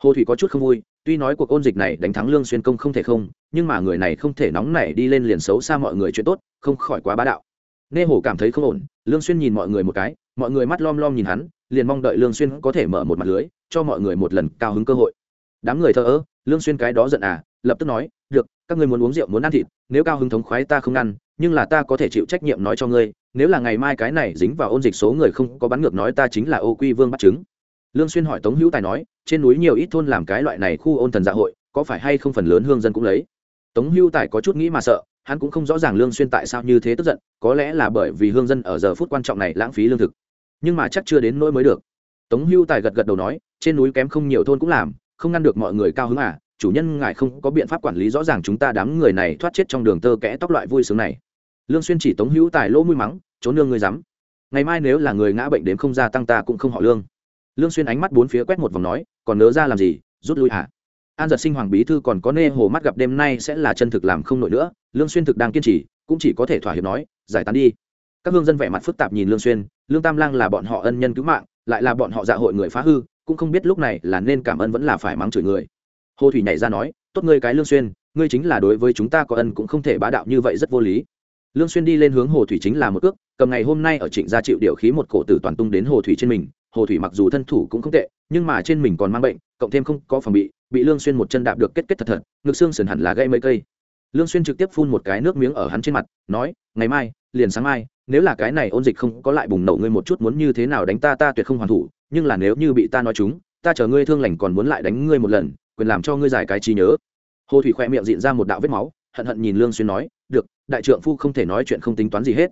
Speaker 1: Hồ thủy có chút không vui, tuy nói cuộc ôn dịch này đánh thắng lương xuyên công không thể không, nhưng mà người này không thể nóng nảy đi lên liền xấu xa mọi người chuyện tốt, không khỏi quá bá đạo. Nê hồ cảm thấy không ổn, lương xuyên nhìn mọi người một cái, mọi người mắt lom lom nhìn hắn, liền mong đợi lương xuyên có thể mở một mặt lưới, cho mọi người một lần cao hứng cơ hội. Đám người thờ ơ lương xuyên cái đó giận à lập tức nói, được, các ngươi muốn uống rượu, muốn ăn thịt, nếu cao hứng thống khoái ta không ăn, nhưng là ta có thể chịu trách nhiệm nói cho ngươi, nếu là ngày mai cái này dính vào ôn dịch số người không có bắn ngược nói ta chính là ô quy vương bắt chứng lương xuyên hỏi tống hữu tài nói, trên núi nhiều ít thôn làm cái loại này khu ôn thần dạ hội, có phải hay không phần lớn hương dân cũng lấy? Tống hữu tài có chút nghĩ mà sợ, hắn cũng không rõ ràng lương xuyên tại sao như thế tức giận, có lẽ là bởi vì hương dân ở giờ phút quan trọng này lãng phí lương thực. Nhưng mà chắc chưa đến nỗi mới được. Tống hữu tài gật gật đầu nói, trên núi kém không nhiều thôn cũng làm không ngăn được mọi người cao hứng à chủ nhân ngài không có biện pháp quản lý rõ ràng chúng ta đám người này thoát chết trong đường tơ kẽ tóc loại vui sướng này. Lương xuyên chỉ tống hữu tài lỗ mũi mắng, trốn nương người dám. Ngày mai nếu là người ngã bệnh đến không gia tăng ta cũng không họ lương. Lương xuyên ánh mắt bốn phía quét một vòng nói, còn nỡ ra làm gì, rút lui à an giật sinh hoàng bí thư còn có nê hồ mắt gặp đêm nay sẽ là chân thực làm không nổi nữa, lương xuyên thực đang kiên trì, cũng chỉ có thể thỏa hiệp nói, giải tán đi. Các hương dân vẻ mặt phức tạp nhìn lương xuyên, lương tam lang là bọn họ ân nhân cứu mạng, lại là bọn họ dạ hội người phá hư cũng không biết lúc này là nên cảm ơn vẫn là phải mắng chửi người. Hồ thủy nhảy ra nói, tốt ngươi cái lương xuyên, ngươi chính là đối với chúng ta có ân cũng không thể bá đạo như vậy rất vô lý. Lương xuyên đi lên hướng hồ thủy chính là một cước, cầm ngày hôm nay ở trịnh gia chịu điều khí một cổ tử toàn tung đến hồ thủy trên mình. Hồ thủy mặc dù thân thủ cũng không tệ, nhưng mà trên mình còn mang bệnh, cộng thêm không có phòng bị bị lương xuyên một chân đạp được kết kết thật thật, ngực xương sườn hẳn là gây mấy cây. Lương xuyên trực tiếp phun một cái nước miếng ở hắn trên mặt, nói, ngày mai, liền sáng mai, nếu là cái này ôn dịch không có lại bùng nổ ngươi một chút muốn như thế nào đánh ta ta tuyệt không hoàn thủ nhưng là nếu như bị ta nói chúng ta chờ ngươi thương lành còn muốn lại đánh ngươi một lần quyền làm cho ngươi giải cái trí nhớ. Hồ thủy khoe miệng diện ra một đạo vết máu hận hận nhìn lương xuyên nói được đại trượng phu không thể nói chuyện không tính toán gì hết.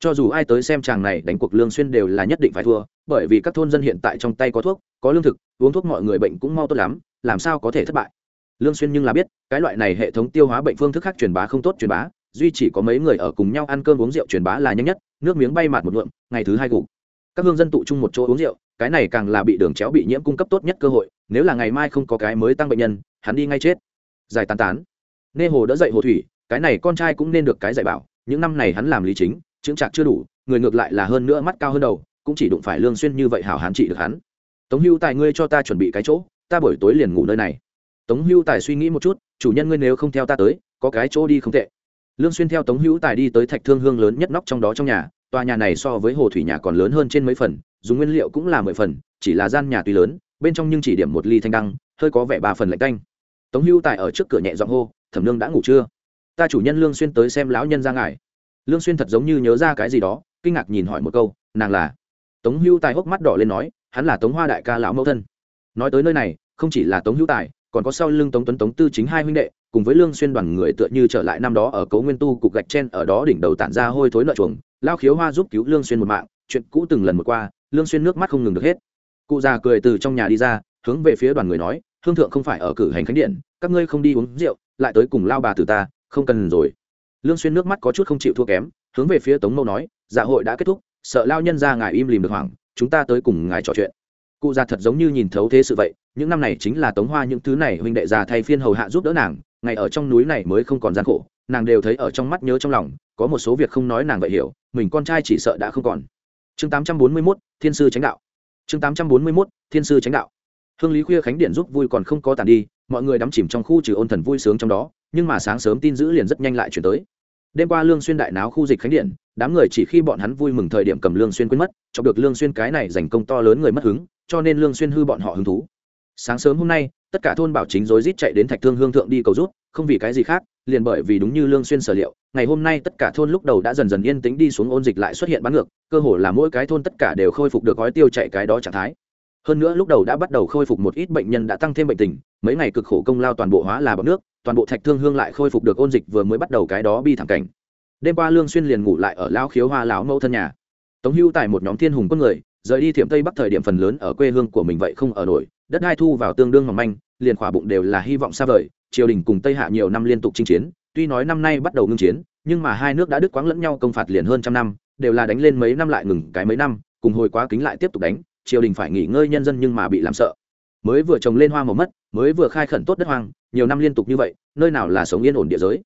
Speaker 1: Cho dù ai tới xem chàng này đánh cuộc lương xuyên đều là nhất định phải thua bởi vì các thôn dân hiện tại trong tay có thuốc có lương thực uống thuốc mọi người bệnh cũng mau tốt lắm làm sao có thể thất bại? Lương xuyên nhưng là biết cái loại này hệ thống tiêu hóa bệnh phương thức khác truyền bá không tốt truyền bá duy chỉ có mấy người ở cùng nhau ăn cơm uống rượu truyền bá là nhanh nhất nước miếng bay mạt một lượng, ngày thứ hai gục các hương dân tụ chung một chỗ uống rượu, cái này càng là bị đường chéo bị nhiễm cung cấp tốt nhất cơ hội, nếu là ngày mai không có cái mới tăng bệnh nhân, hắn đi ngay chết. Giải tán tán. Nê hồ đỡ dậy hồ thủy, cái này con trai cũng nên được cái dạy bảo, những năm này hắn làm lý chính, chững trạc chưa đủ, người ngược lại là hơn nữa mắt cao hơn đầu, cũng chỉ đụng phải lương xuyên như vậy hảo hán trị được hắn. Tống hưu tài ngươi cho ta chuẩn bị cái chỗ, ta buổi tối liền ngủ nơi này. Tống hưu tài suy nghĩ một chút, chủ nhân ngươi nếu không theo ta tới, có cái chỗ đi không tệ. Lương xuyên theo tống hữu tài đi tới thạch thương hương lớn nhất nóc trong đó trong nhà tòa nhà này so với hồ thủy nhà còn lớn hơn trên mấy phần, dùng nguyên liệu cũng là mười phần, chỉ là gian nhà tuy lớn, bên trong nhưng chỉ điểm một ly thanh đăng, hơi có vẻ ba phần lạnh canh tống Hưu tài ở trước cửa nhẹ giọng hô, thẩm lương đã ngủ chưa? Ta chủ nhân lương xuyên tới xem lão nhân ra ngài. Lương xuyên thật giống như nhớ ra cái gì đó, kinh ngạc nhìn hỏi một câu, nàng là? Tống Hưu tài hốc mắt đỏ lên nói, hắn là tống hoa đại ca lão mẫu thân. Nói tới nơi này, không chỉ là tống hữu tài còn có sau lưng tống tuấn tống tư chính hai huynh đệ, cùng với lương xuyên đoàn người tựa như trở lại năm đó ở cấu nguyên tu cục gạch trên ở đó đỉnh đầu tản ra hôi thối nợ chuồng. Lao khiếu hoa giúp cứu lương xuyên một mạng, chuyện cũ từng lần một qua, lương xuyên nước mắt không ngừng được hết. Cụ già cười từ trong nhà đi ra, hướng về phía đoàn người nói, hương thượng không phải ở cử hành khánh điện, các ngươi không đi uống rượu, lại tới cùng lao bà từ ta, không cần rồi. Lương xuyên nước mắt có chút không chịu thua kém, hướng về phía tống mâu nói dạ hội đã kết thúc, sợ lao nhân ra ngài im lìm được hoảng, chúng ta tới cùng ngài trò chuyện cụ già thật giống như nhìn thấu thế sự vậy những năm này chính là tống hoa những thứ này huynh đệ già thay phiên hầu hạ giúp đỡ nàng ngày ở trong núi này mới không còn gian khổ nàng đều thấy ở trong mắt nhớ trong lòng có một số việc không nói nàng vậy hiểu mình con trai chỉ sợ đã không còn. Chương 841, thiên sư tránh đạo. Chương 841, thiên sư tránh đạo. Hương lý khuya khánh điện giúp vui còn không có tàn đi mọi người đắm chìm trong khu trừ ôn thần vui sướng trong đó nhưng mà sáng sớm tin dữ liền rất nhanh lại chuyển tới. Đêm qua lương xuyên đại náo khu dịch khánh điện đám người chỉ khi bọn hắn vui mừng thời điểm cầm lương xuyên quên mất chọc được lương xuyên cái này giành công to lớn người mất hứng cho nên lương xuyên hư bọn họ hứng thú. Sáng sớm hôm nay, tất cả thôn bảo chính rối rít chạy đến thạch thương hương thượng đi cầu rút không vì cái gì khác, liền bởi vì đúng như lương xuyên sở liệu, ngày hôm nay tất cả thôn lúc đầu đã dần dần yên tĩnh đi xuống ôn dịch lại xuất hiện bán ngược, cơ hồ là mỗi cái thôn tất cả đều khôi phục được gói tiêu chạy cái đó trạng thái. Hơn nữa lúc đầu đã bắt đầu khôi phục một ít bệnh nhân đã tăng thêm bệnh tình, mấy ngày cực khổ công lao toàn bộ hóa là bọc nước, toàn bộ thạch thương hương lại khôi phục được ôn dịch vừa mới bắt đầu cái đó bi thảm cảnh. Đêm qua lương xuyên liền ngủ lại ở lão khiếu hoa lão mẫu thân nhà. Tống hưu tại một nhóm thiên hùng quân người rời đi thiểm tây bắc thời điểm phần lớn ở quê hương của mình vậy không ở nổi, đất hai thu vào tương đương mỏng manh, liền khỏa bụng đều là hy vọng xa vời, triều đình cùng tây hạ nhiều năm liên tục chinh chiến, tuy nói năm nay bắt đầu ngưng chiến, nhưng mà hai nước đã đứt quãng lẫn nhau công phạt liền hơn trăm năm, đều là đánh lên mấy năm lại ngừng cái mấy năm, cùng hồi quá kính lại tiếp tục đánh, triều đình phải nghỉ ngơi nhân dân nhưng mà bị làm sợ. Mới vừa trồng lên hoa màu mất, mới vừa khai khẩn tốt đất hoang, nhiều năm liên tục như vậy, nơi nào là sống yên ổn địa giới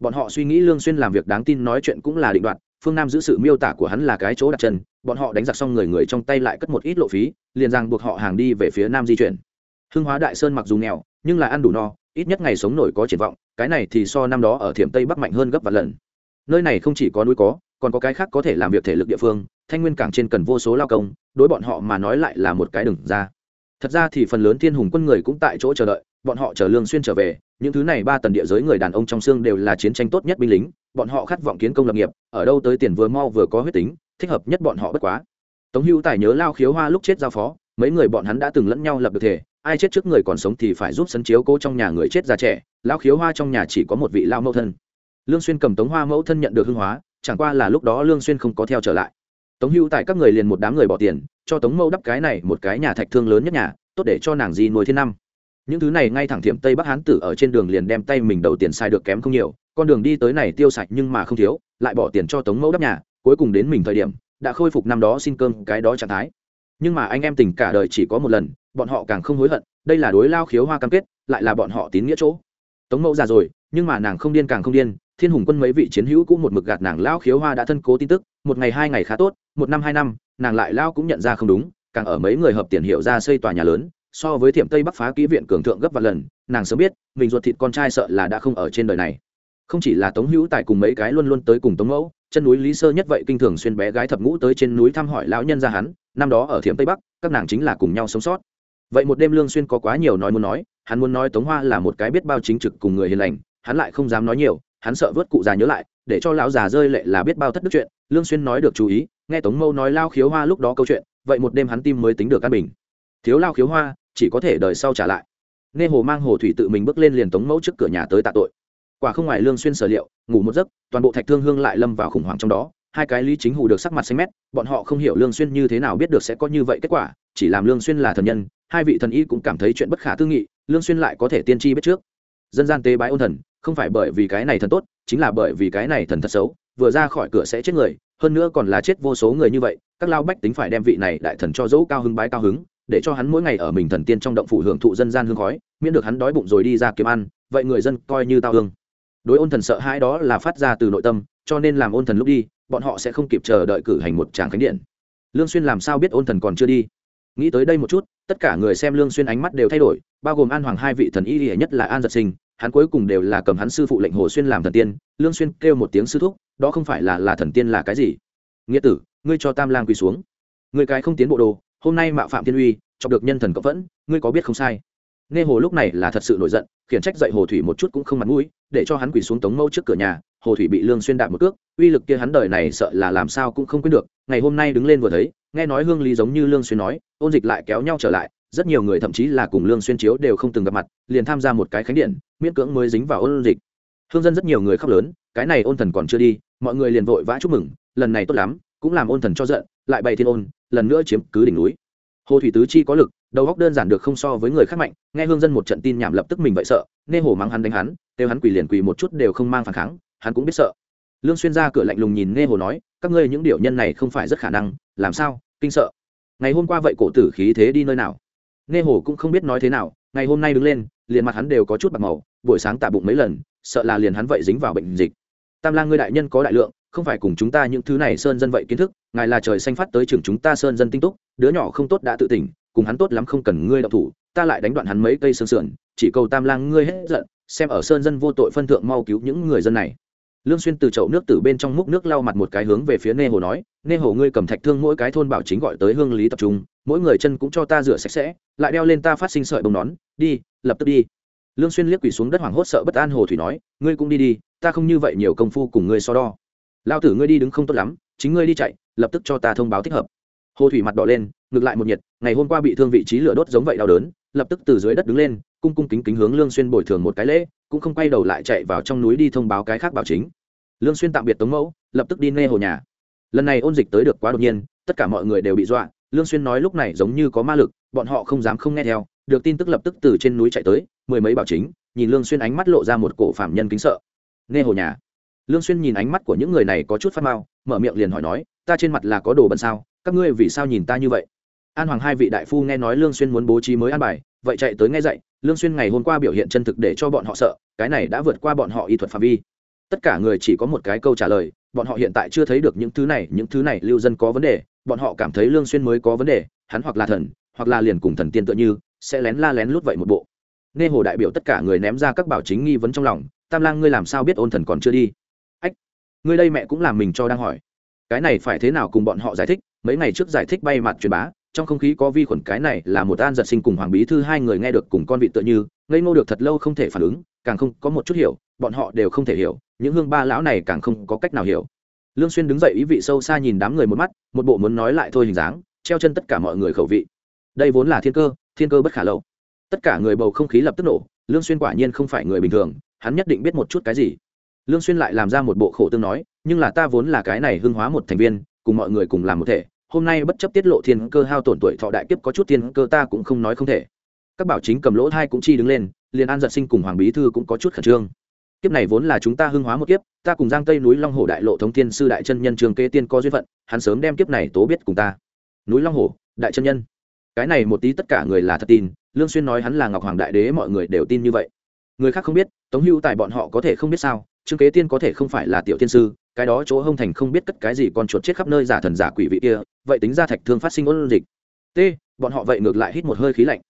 Speaker 1: bọn họ suy nghĩ lương xuyên làm việc đáng tin nói chuyện cũng là định đoạt, phương nam giữ sự miêu tả của hắn là cái chỗ đặt chân, bọn họ đánh giặc xong người người trong tay lại cất một ít lộ phí, liền rằng buộc họ hàng đi về phía nam di chuyển. Hưng hóa đại sơn mặc dù nghèo, nhưng là ăn đủ no, ít nhất ngày sống nổi có triển vọng, cái này thì so năm đó ở thiểm tây bắc mạnh hơn gấp vài lần. Nơi này không chỉ có núi có, còn có cái khác có thể làm việc thể lực địa phương, thanh nguyên cảng trên cần vô số lao công, đối bọn họ mà nói lại là một cái đừng ra. Thật ra thì phần lớn thiên hùng quân người cũng tại chỗ chờ đợi, bọn họ chờ lương xuyên trở về những thứ này ba tần địa giới người đàn ông trong xương đều là chiến tranh tốt nhất binh lính, bọn họ khát vọng kiến công lập nghiệp, ở đâu tới tiền vừa mau vừa có huyết tính, thích hợp nhất bọn họ bất quá. Tống hữu tài nhớ lao khiếu hoa lúc chết giao phó, mấy người bọn hắn đã từng lẫn nhau lập được thể, ai chết trước người còn sống thì phải giúp sân chiếu cố trong nhà người chết già trẻ, lao khiếu hoa trong nhà chỉ có một vị lao mẫu thân. Lương xuyên cầm tống hoa mẫu thân nhận được hương hóa, chẳng qua là lúc đó lương xuyên không có theo trở lại. Tống hữu tại các người liền một đám người bỏ tiền, cho tống mẫu đắp cái này một cái nhà thạch thương lớn nhất nhà, tốt để cho nàng di nuôi thiên năm những thứ này ngay thẳng thiệm tây bắc hán tử ở trên đường liền đem tay mình đầu tiền sai được kém không nhiều, con đường đi tới này tiêu sạch nhưng mà không thiếu, lại bỏ tiền cho tống mẫu đắp nhà, cuối cùng đến mình thời điểm, đã khôi phục năm đó xin cơm cái đó trạng thái. Nhưng mà anh em tình cả đời chỉ có một lần, bọn họ càng không hối hận, đây là đối lao khiếu hoa cam kết, lại là bọn họ tín nghĩa chỗ. Tống mẫu già rồi, nhưng mà nàng không điên càng không điên, thiên hùng quân mấy vị chiến hữu cũng một mực gạt nàng lao khiếu hoa đã thân cố tin tức, một ngày hai ngày khá tốt, một năm hai năm, nàng lại lao cũng nhận ra không đúng, càng ở mấy người hợp tiền hiệu ra xây tòa nhà lớn so với thiểm tây bắc phá kỹ viện cường thượng gấp vài lần, nàng sớm biết, mình ruột thịt con trai sợ là đã không ở trên đời này. Không chỉ là tống hữu tài cùng mấy cái luôn luôn tới cùng tống mẫu, chân núi lý sơ nhất vậy kinh thường xuyên bé gái thập ngũ tới trên núi thăm hỏi lão nhân ra hắn, năm đó ở thiểm tây bắc, các nàng chính là cùng nhau sống sót. Vậy một đêm lương xuyên có quá nhiều nói muốn nói, hắn muốn nói tống hoa là một cái biết bao chính trực cùng người hiền lành, hắn lại không dám nói nhiều, hắn sợ vớt cụ già nhớ lại, để cho lão già rơi lệ là biết bao thất đức chuyện, lương xuyên nói được chú ý, nghe tống mâu nói lao khiếu hoa lúc đó câu chuyện, vậy một đêm hắn tim mới tính được căn bình. Thiếu lao khiếu hoa chỉ có thể đời sau trả lại. Nghe hồ mang hồ thủy tự mình bước lên liền tống mẫu trước cửa nhà tới tạ tội. Quả không ngoài lương xuyên sở liệu, ngủ một giấc, toàn bộ thạch thương hương lại lâm vào khủng hoảng trong đó. Hai cái lý chính hù được sắc mặt xanh mét, bọn họ không hiểu lương xuyên như thế nào biết được sẽ có như vậy kết quả, chỉ làm lương xuyên là thần nhân, hai vị thần y cũng cảm thấy chuyện bất khả tư nghị, lương xuyên lại có thể tiên tri biết trước. Dân gian tế bái ôn thần, không phải bởi vì cái này thần tốt, chính là bởi vì cái này thần thật xấu, vừa ra khỏi cửa sẽ chết người, hơn nữa còn là chết vô số người như vậy, các lao bách tính phải đem vị này đại thần cho dỗ cao hứng bái cao hứng để cho hắn mỗi ngày ở mình thần tiên trong động phủ hưởng thụ dân gian hương khói, miễn được hắn đói bụng rồi đi ra kiếm ăn, vậy người dân coi như tao hương. Đối ôn thần sợ hãi đó là phát ra từ nội tâm, cho nên làm ôn thần lúc đi, bọn họ sẽ không kịp chờ đợi cử hành một tràng khánh điện. Lương xuyên làm sao biết ôn thần còn chưa đi? Nghĩ tới đây một chút, tất cả người xem lương xuyên ánh mắt đều thay đổi, bao gồm an hoàng hai vị thần y lìa nhất là an giật sinh, hắn cuối cùng đều là cầm hắn sư phụ lệnh hồ xuyên làm thần tiên, lương xuyên kêu một tiếng sư thúc, đó không phải là là thần tiên là cái gì? Nghĩa tử, ngươi cho tam lang quỳ xuống. Ngươi cái không tiến bộ đồ hôm nay mạo phạm thiên uy, chọc được nhân thần cộng vẫn, ngươi có biết không sai. Nghe hồ lúc này là thật sự nổi giận, khiển trách dậy hồ thủy một chút cũng không mặt mũi, để cho hắn quỳ xuống tống mâu trước cửa nhà, hồ thủy bị lương xuyên đạp một cước, uy lực kia hắn đời này sợ là làm sao cũng không quên được, ngày hôm nay đứng lên vừa thấy, nghe nói hương lý giống như lương xuyên nói, ôn dịch lại kéo nhau trở lại, rất nhiều người thậm chí là cùng lương xuyên chiếu đều không từng gặp mặt, liền tham gia một cái khánh điện, miễn cưỡng mới dính vào ôn dịch. Hương dân rất nhiều người khóc lớn, cái này ôn thần còn chưa đi, mọi người liền vội vã chúc mừng, lần này tốt lắm cũng làm ôn thần cho giận, lại bày thiên ôn, lần nữa chiếm cứ đỉnh núi. Hồ thủy tứ chi có lực, đầu góc đơn giản được không so với người khác mạnh, nghe hương dân một trận tin nhảm lập tức mình vậy sợ nên hồ mắng hắn đánh hắn, kêu hắn quỳ liền quỳ một chút đều không mang phản kháng, hắn cũng biết sợ. Lương xuyên ra cửa lạnh lùng nhìn nghe hồ nói, các ngươi những điều nhân này không phải rất khả năng, làm sao, kinh sợ. Ngày hôm qua vậy cổ tử khí thế đi nơi nào? Nghe hồ cũng không biết nói thế nào, ngày hôm nay đứng lên, liền mặt hắn đều có chút bạc màu, buổi sáng tạ bụng mấy lần, sợ là liền hắn vậy dính vào bệnh dịch. Tam lang ngươi đại nhân có đại lượng không phải cùng chúng ta những thứ này sơn dân vậy kiến thức, ngài là trời xanh phát tới trường chúng ta sơn dân tinh túc, đứa nhỏ không tốt đã tự tỉnh, cùng hắn tốt lắm không cần ngươi đọc thủ, ta lại đánh đoạn hắn mấy cây sơn sườn, chỉ cầu tam lang ngươi hết giận, xem ở sơn dân vô tội phân thượng mau cứu những người dân này. Lương xuyên từ chậu nước từ bên trong múc nước lau mặt một cái hướng về phía nê hồ nói, nê hồ ngươi cầm thạch thương mỗi cái thôn bảo chính gọi tới hương lý tập trung, mỗi người chân cũng cho ta rửa sạch sẽ, lại đeo lên ta phát sinh sợi bông nón, đi, lập tức đi. Lương xuyên liếc quỳ xuống đất hoảng hốt sợ bất an hồ thủy nói, ngươi cũng đi đi, ta không như vậy nhiều công phu cùng ngươi so đo lao tử ngươi đi đứng không tốt lắm, chính ngươi đi chạy, lập tức cho ta thông báo thích hợp. Hồ thủy mặt đỏ lên, ngược lại một nhiệt, ngày hôm qua bị thương vị trí lửa đốt giống vậy đau đớn, lập tức từ dưới đất đứng lên, cung cung kính kính hướng lương xuyên bồi thường một cái lễ, cũng không quay đầu lại chạy vào trong núi đi thông báo cái khác bảo chính. Lương xuyên tạm biệt tống mẫu, lập tức đi nghe hồ nhà. Lần này ôn dịch tới được quá đột nhiên, tất cả mọi người đều bị dọa, lương xuyên nói lúc này giống như có ma lực, bọn họ không dám không nghe theo, được tin tức lập tức từ trên núi chạy tới, mười mấy bảo chính, nhìn lương xuyên ánh mắt lộ ra một cổ phạm nhân kính sợ. Nghe hồ nhà lương xuyên nhìn ánh mắt của những người này có chút phát mau, mở miệng liền hỏi nói, ta trên mặt là có đồ bẩn sao? Các ngươi vì sao nhìn ta như vậy? An hoàng hai vị đại phu nghe nói lương xuyên muốn bố trí mới an bài, vậy chạy tới nghe dậy lương xuyên ngày hôm qua biểu hiện chân thực để cho bọn họ sợ, cái này đã vượt qua bọn họ y thuật phạm vi. Tất cả người chỉ có một cái câu trả lời, bọn họ hiện tại chưa thấy được những thứ này, những thứ này lưu dân có vấn đề, bọn họ cảm thấy lương xuyên mới có vấn đề, hắn hoặc là thần, hoặc là liền cùng thần tiên tựa như, sẽ lén la lén lút vậy một bộ. Nghe hồ đại biểu tất cả người ném ra các bảo chính nghi vấn trong lòng, tam lang ngươi làm sao biết ôn thần còn chưa đi? Ngươi đây mẹ cũng làm mình cho đang hỏi. Cái này phải thế nào cùng bọn họ giải thích? Mấy ngày trước giải thích bay mặt truyền bá, trong không khí có vi khuẩn, cái này là một an giật sinh cùng hoàng bí thư hai người nghe được cùng con vị tựa như, ngây ngô được thật lâu không thể phản ứng, càng không có một chút hiểu, bọn họ đều không thể hiểu, những hương ba lão này càng không có cách nào hiểu. Lương xuyên đứng dậy ý vị sâu xa nhìn đám người một mắt, một bộ muốn nói lại thôi hình dáng, treo chân tất cả mọi người khẩu vị. Đây vốn là thiên cơ thiên cơ bất khả lâu tất cả người bầu không khí lập tức nổ, lương xuyên quả nhiên không phải người bình thường, hắn nhất định biết một chút cái gì lương xuyên lại làm ra một bộ khổ tương nói, nhưng là ta vốn là cái này hương hóa một thành viên, cùng mọi người cùng làm một thể, hôm nay bất chấp tiết lộ thiên cơ hao tổn tuổi thọ đại kiếp có chút thiên cơ ta cũng không nói không thể. Các bảo chính cầm lỗ thai cũng chi đứng lên, liền an giật sinh cùng hoàng bí thư cũng có chút khẩn trương. Kiếp này vốn là chúng ta hưng hóa một kiếp, ta cùng giang tây núi long hồ đại lộ thống tiên sư đại chân nhân trường kế tiên có duyên phận, hắn sớm đem kiếp này tố biết cùng ta. Núi long hồ đại chân nhân. Cái này một tí tất cả người là thật tin, lương xuyên nói hắn là ngọc hoàng đại đế, mọi người đều tin như vậy. Người khác không biết, tống hưu tại bọn họ có thể không biết sao trương kế tiên có thể không phải là tiểu tiên sư, cái đó chỗ hông thành không biết cất cái gì còn chuột chết khắp nơi giả thần giả quỷ vị kia, vậy tính ra thạch thương phát sinh ôn dịch. T, bọn họ vậy ngược lại hít một hơi khí lạnh.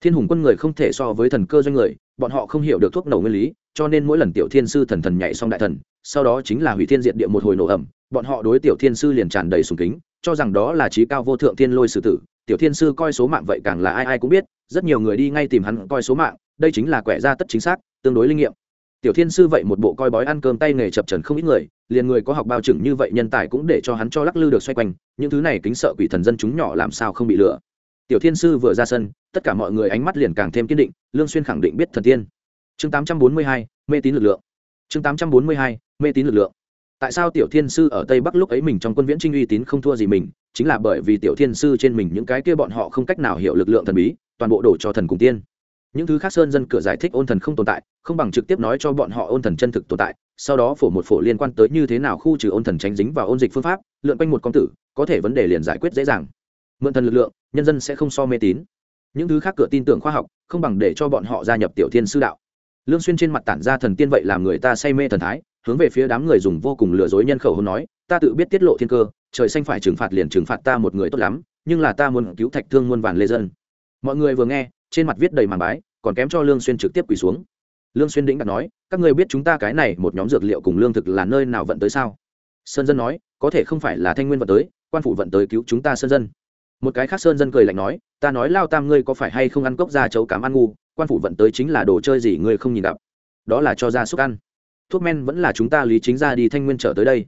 Speaker 1: Thiên hùng quân người không thể so với thần cơ doanh người, bọn họ không hiểu được thuốc nổ nguyên lý, cho nên mỗi lần tiểu thiên sư thần thần nhảy xong đại thần, sau đó chính là hủy thiên diện địa một hồi nổ ẩm, bọn họ đối tiểu thiên sư liền tràn đầy sùng kính, cho rằng đó là trí cao vô thượng thiên lôi sử tử. Tiểu thiên sư coi số mạng vậy càng là ai ai cũng biết, rất nhiều người đi ngay tìm hắn coi số mạng, đây chính là quẻ ra tất chính xác, tương đối linh nghiệm tiểu thiên sư vậy một bộ coi bói ăn cơm tay nghề chập trần không ít người liền người có học bao trừng như vậy nhân tài cũng để cho hắn cho lắc lư được xoay quanh những thứ này kính sợ quỷ thần dân chúng nhỏ làm sao không bị lừa. Tiểu thiên sư vừa ra sân tất cả mọi người ánh mắt liền càng thêm kiên định lương xuyên khẳng định biết thần tiên. Chương 842, mê tín lực lượng. Chương 842, mê tín lực lượng. Tại sao tiểu thiên sư ở tây bắc lúc ấy mình trong quân viễn trinh uy tín không thua gì mình chính là bởi vì tiểu thiên sư trên mình những cái kia bọn họ không cách nào hiểu lực lượng thần bí toàn bộ đổ cho thần cùng tiên những thứ khác sơn dân cửa giải thích ôn thần không tồn tại, không bằng trực tiếp nói cho bọn họ ôn thần chân thực tồn tại, sau đó phổ một phổ liên quan tới như thế nào khu trừ ôn thần tránh dính vào ôn dịch phương pháp, lượn quanh một con tử, có thể vấn đề liền giải quyết dễ dàng. Mượn thần lực lượng, nhân dân sẽ không so mê tín. Những thứ khác cửa tin tưởng khoa học, không bằng để cho bọn họ gia nhập tiểu thiên sư đạo. Lương xuyên trên mặt tản ra thần tiên vậy làm người ta say mê thần thái, hướng về phía đám người dùng vô cùng lừa dối nhân khẩu hôn nói, ta tự biết tiết lộ thiên cơ, trời xanh phải trừng phạt liền trừng phạt ta một người tốt lắm, nhưng là ta muốn cứu thạch thương muôn vàn lê dân. Mọi người vừa nghe trên mặt viết đầy màn bái, còn kém cho lương xuyên trực tiếp quỳ xuống. Lương xuyên đĩnh đặt nói, các ngươi biết chúng ta cái này một nhóm dược liệu cùng lương thực là nơi nào vận tới sao? Sơn dân nói, có thể không phải là thanh nguyên vận tới, quan phủ vận tới cứu chúng ta sơn dân. Một cái khác sơn dân cười lạnh nói, ta nói lao tam ngươi có phải hay không ăn cốc ra chấu cám ăn ngu, quan phủ vận tới chính là đồ chơi gì ngươi không nhìn gặp? Đó là cho gia súc ăn. Thuốc men vẫn là chúng ta lý chính ra đi thanh nguyên trở tới đây.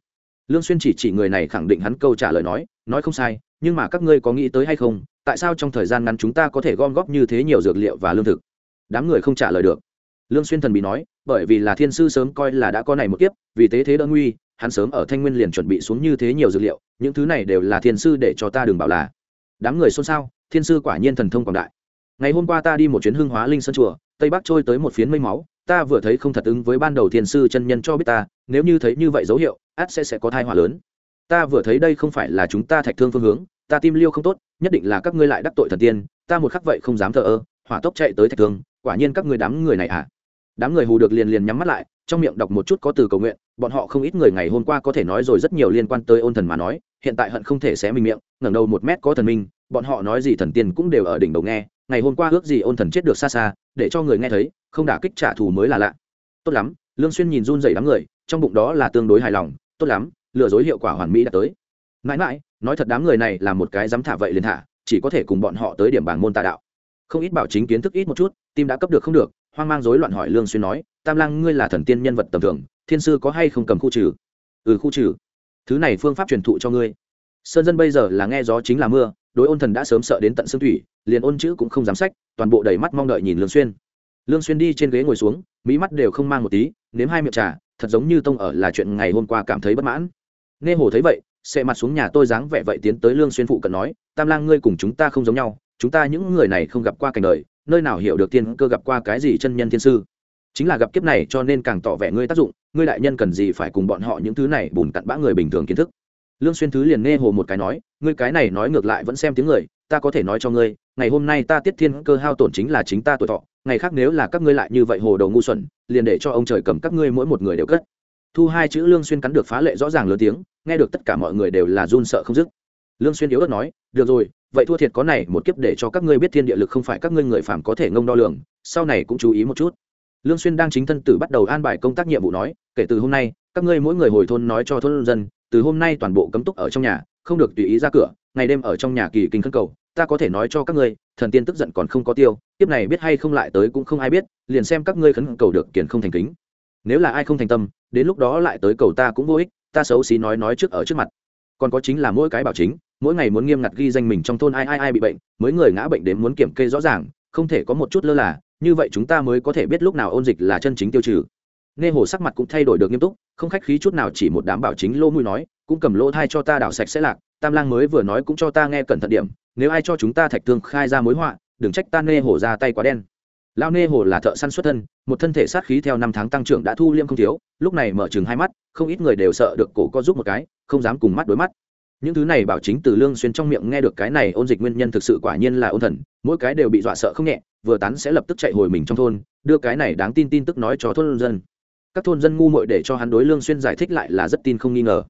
Speaker 1: Lương xuyên chỉ chỉ người này khẳng định hắn câu trả lời nói nói không sai, nhưng mà các ngươi có nghĩ tới hay không tại sao trong thời gian ngắn chúng ta có thể gom góp như thế nhiều dược liệu và lương thực? Đám người không trả lời được. Lương xuyên thần bị nói, bởi vì là thiên sư sớm coi là đã có này một kiếp, vì thế thế đỡ nguy, hắn sớm ở thanh nguyên liền chuẩn bị xuống như thế nhiều dược liệu, những thứ này đều là thiên sư để cho ta đừng bảo là. Đám người xôn xao, thiên sư quả nhiên thần thông quảng đại. Ngày hôm qua ta đi một chuyến hương hóa linh sơn chùa, tây bắc trôi tới một phiến mây máu, ta vừa thấy không thật ứng với ban đầu thiên sư chân nhân cho biết ta, nếu như thấy như vậy dấu hiệu át sẽ sẽ có thai họa lớn. Ta vừa thấy đây không phải là chúng ta thạch thương phương hướng ta tim liêu không tốt, nhất định là các ngươi lại đắc tội thần tiên, ta một khắc vậy không dám thờ ơ, hỏa tốc chạy tới thạch thương quả nhiên các ngươi đám người này à. Đám người hù được liền liền nhắm mắt lại, trong miệng đọc một chút có từ cầu nguyện, bọn họ không ít người ngày hôm qua có thể nói rồi rất nhiều liên quan tới ôn thần mà nói, hiện tại hận không thể xé mình miệng, ngẩng đầu một mét có thần minh, bọn họ nói gì thần tiên cũng đều ở đỉnh đầu nghe, ngày hôm qua ước gì ôn thần chết được xa xa, để cho người nghe thấy, không đả kích trả thù mới là lạ. Tốt lắm, lương xuyên nhìn run rẩy đám người, trong bụng đó là tương đối hài lòng, tốt lắm, lừa dối hiệu quả hoàn mỹ đã tới. Mãi mãi nói thật đám người này là một cái dám thả vậy liền thả, chỉ có thể cùng bọn họ tới điểm bảng môn tà đạo. Không ít bảo chính kiến thức ít một chút, tim đã cấp được không được, hoang mang rối loạn hỏi lương xuyên nói, tam lang ngươi là thần tiên nhân vật tầm thường, thiên sư có hay không cầm khu trừ? Ừ khu trừ. Thứ này phương pháp truyền thụ cho ngươi. Sơn dân bây giờ là nghe gió chính là mưa, đối ôn thần đã sớm sợ đến tận xương thủy, liền ôn chữ cũng không dám sách, toàn bộ đầy mắt mong đợi nhìn lương xuyên. Lương xuyên đi trên ghế ngồi xuống, mỹ mắt đều không mang một tí, nếm hai miệng trà, thật giống như tông ở là chuyện ngày hôm qua cảm thấy bất mãn. Nghe hồ thấy vậy sẽ mặt xuống nhà tôi dáng vẻ vậy tiến tới lương xuyên phụ cận nói, tam lang ngươi cùng chúng ta không giống nhau, chúng ta những người này không gặp qua cảnh đời, nơi nào hiểu được tiên cơ gặp qua cái gì chân nhân thiên sư. Chính là gặp kiếp này cho nên càng tỏ vẻ ngươi tác dụng, ngươi đại nhân cần gì phải cùng bọn họ những thứ này bùn cặn bã người bình thường kiến thức. Lương xuyên thứ liền nghe hồ một cái nói, ngươi cái này nói ngược lại vẫn xem tiếng người, ta có thể nói cho ngươi, ngày hôm nay ta tiết thiên cơ hao tổn chính là chính ta tuổi thọ, ngày khác nếu là các ngươi lại như vậy hồ đầu ngu xuẩn, liền để cho ông trời cầm các ngươi mỗi một người đều cất. Thu hai chữ lương xuyên cắn được phá lệ rõ ràng lớn tiếng nghe được tất cả mọi người đều là run sợ không dứt. Lương xuyên yếu ớt nói, được rồi, vậy thua thiệt có này, một kiếp để cho các ngươi biết thiên địa lực không phải các ngươi người phàm có thể ngông đo lường, sau này cũng chú ý một chút. Lương xuyên đang chính thân tử bắt đầu an bài công tác nhiệm vụ nói, kể từ hôm nay, các ngươi mỗi người hồi thôn nói cho thôn dân, từ hôm nay toàn bộ cấm túc ở trong nhà, không được tùy ý ra cửa, ngày đêm ở trong nhà kỳ kinh khấn cầu, ta có thể nói cho các ngươi, thần tiên tức giận còn không có tiêu tiếp này biết hay không lại tới cũng không ai biết, liền xem các ngươi khấn cầu được kiền không thành kính. Nếu là ai không thành tâm, đến lúc đó lại tới cầu ta cũng vô ích ta xấu xí nói nói trước ở trước mặt. Còn có chính là mỗi cái bảo chính, mỗi ngày muốn nghiêm ngặt ghi danh mình trong thôn ai ai ai bị bệnh, mới người ngã bệnh đến muốn kiểm kê rõ ràng, không thể có một chút lơ là, như vậy chúng ta mới có thể biết lúc nào ôn dịch là chân chính tiêu trừ. Nghe hồ sắc mặt cũng thay đổi được nghiêm túc, không khách khí chút nào chỉ một đám bảo chính lô mũi nói, cũng cầm lỗ thai cho ta đảo sạch sẽ lạc, tam lang mới vừa nói cũng cho ta nghe cẩn thận điểm, nếu ai cho chúng ta thạch thương khai ra mối họa, đừng trách ta nê hổ ra tay quá đen lao nê hồ là thợ săn xuất thân, một thân thể sát khí theo năm tháng tăng trưởng đã thu liêm không thiếu, lúc này mở chừng hai mắt, không ít người đều sợ được cổ co giúp một cái, không dám cùng mắt đối mắt. Những thứ này bảo chính từ lương xuyên trong miệng nghe được cái này ôn dịch nguyên nhân thực sự quả nhiên là ôn thần, mỗi cái đều bị dọa sợ không nhẹ, vừa tán sẽ lập tức chạy hồi mình trong thôn, đưa cái này đáng tin tin tức nói cho thôn dân. Các thôn dân ngu muội để cho hắn đối lương xuyên giải thích lại là rất tin không nghi ngờ.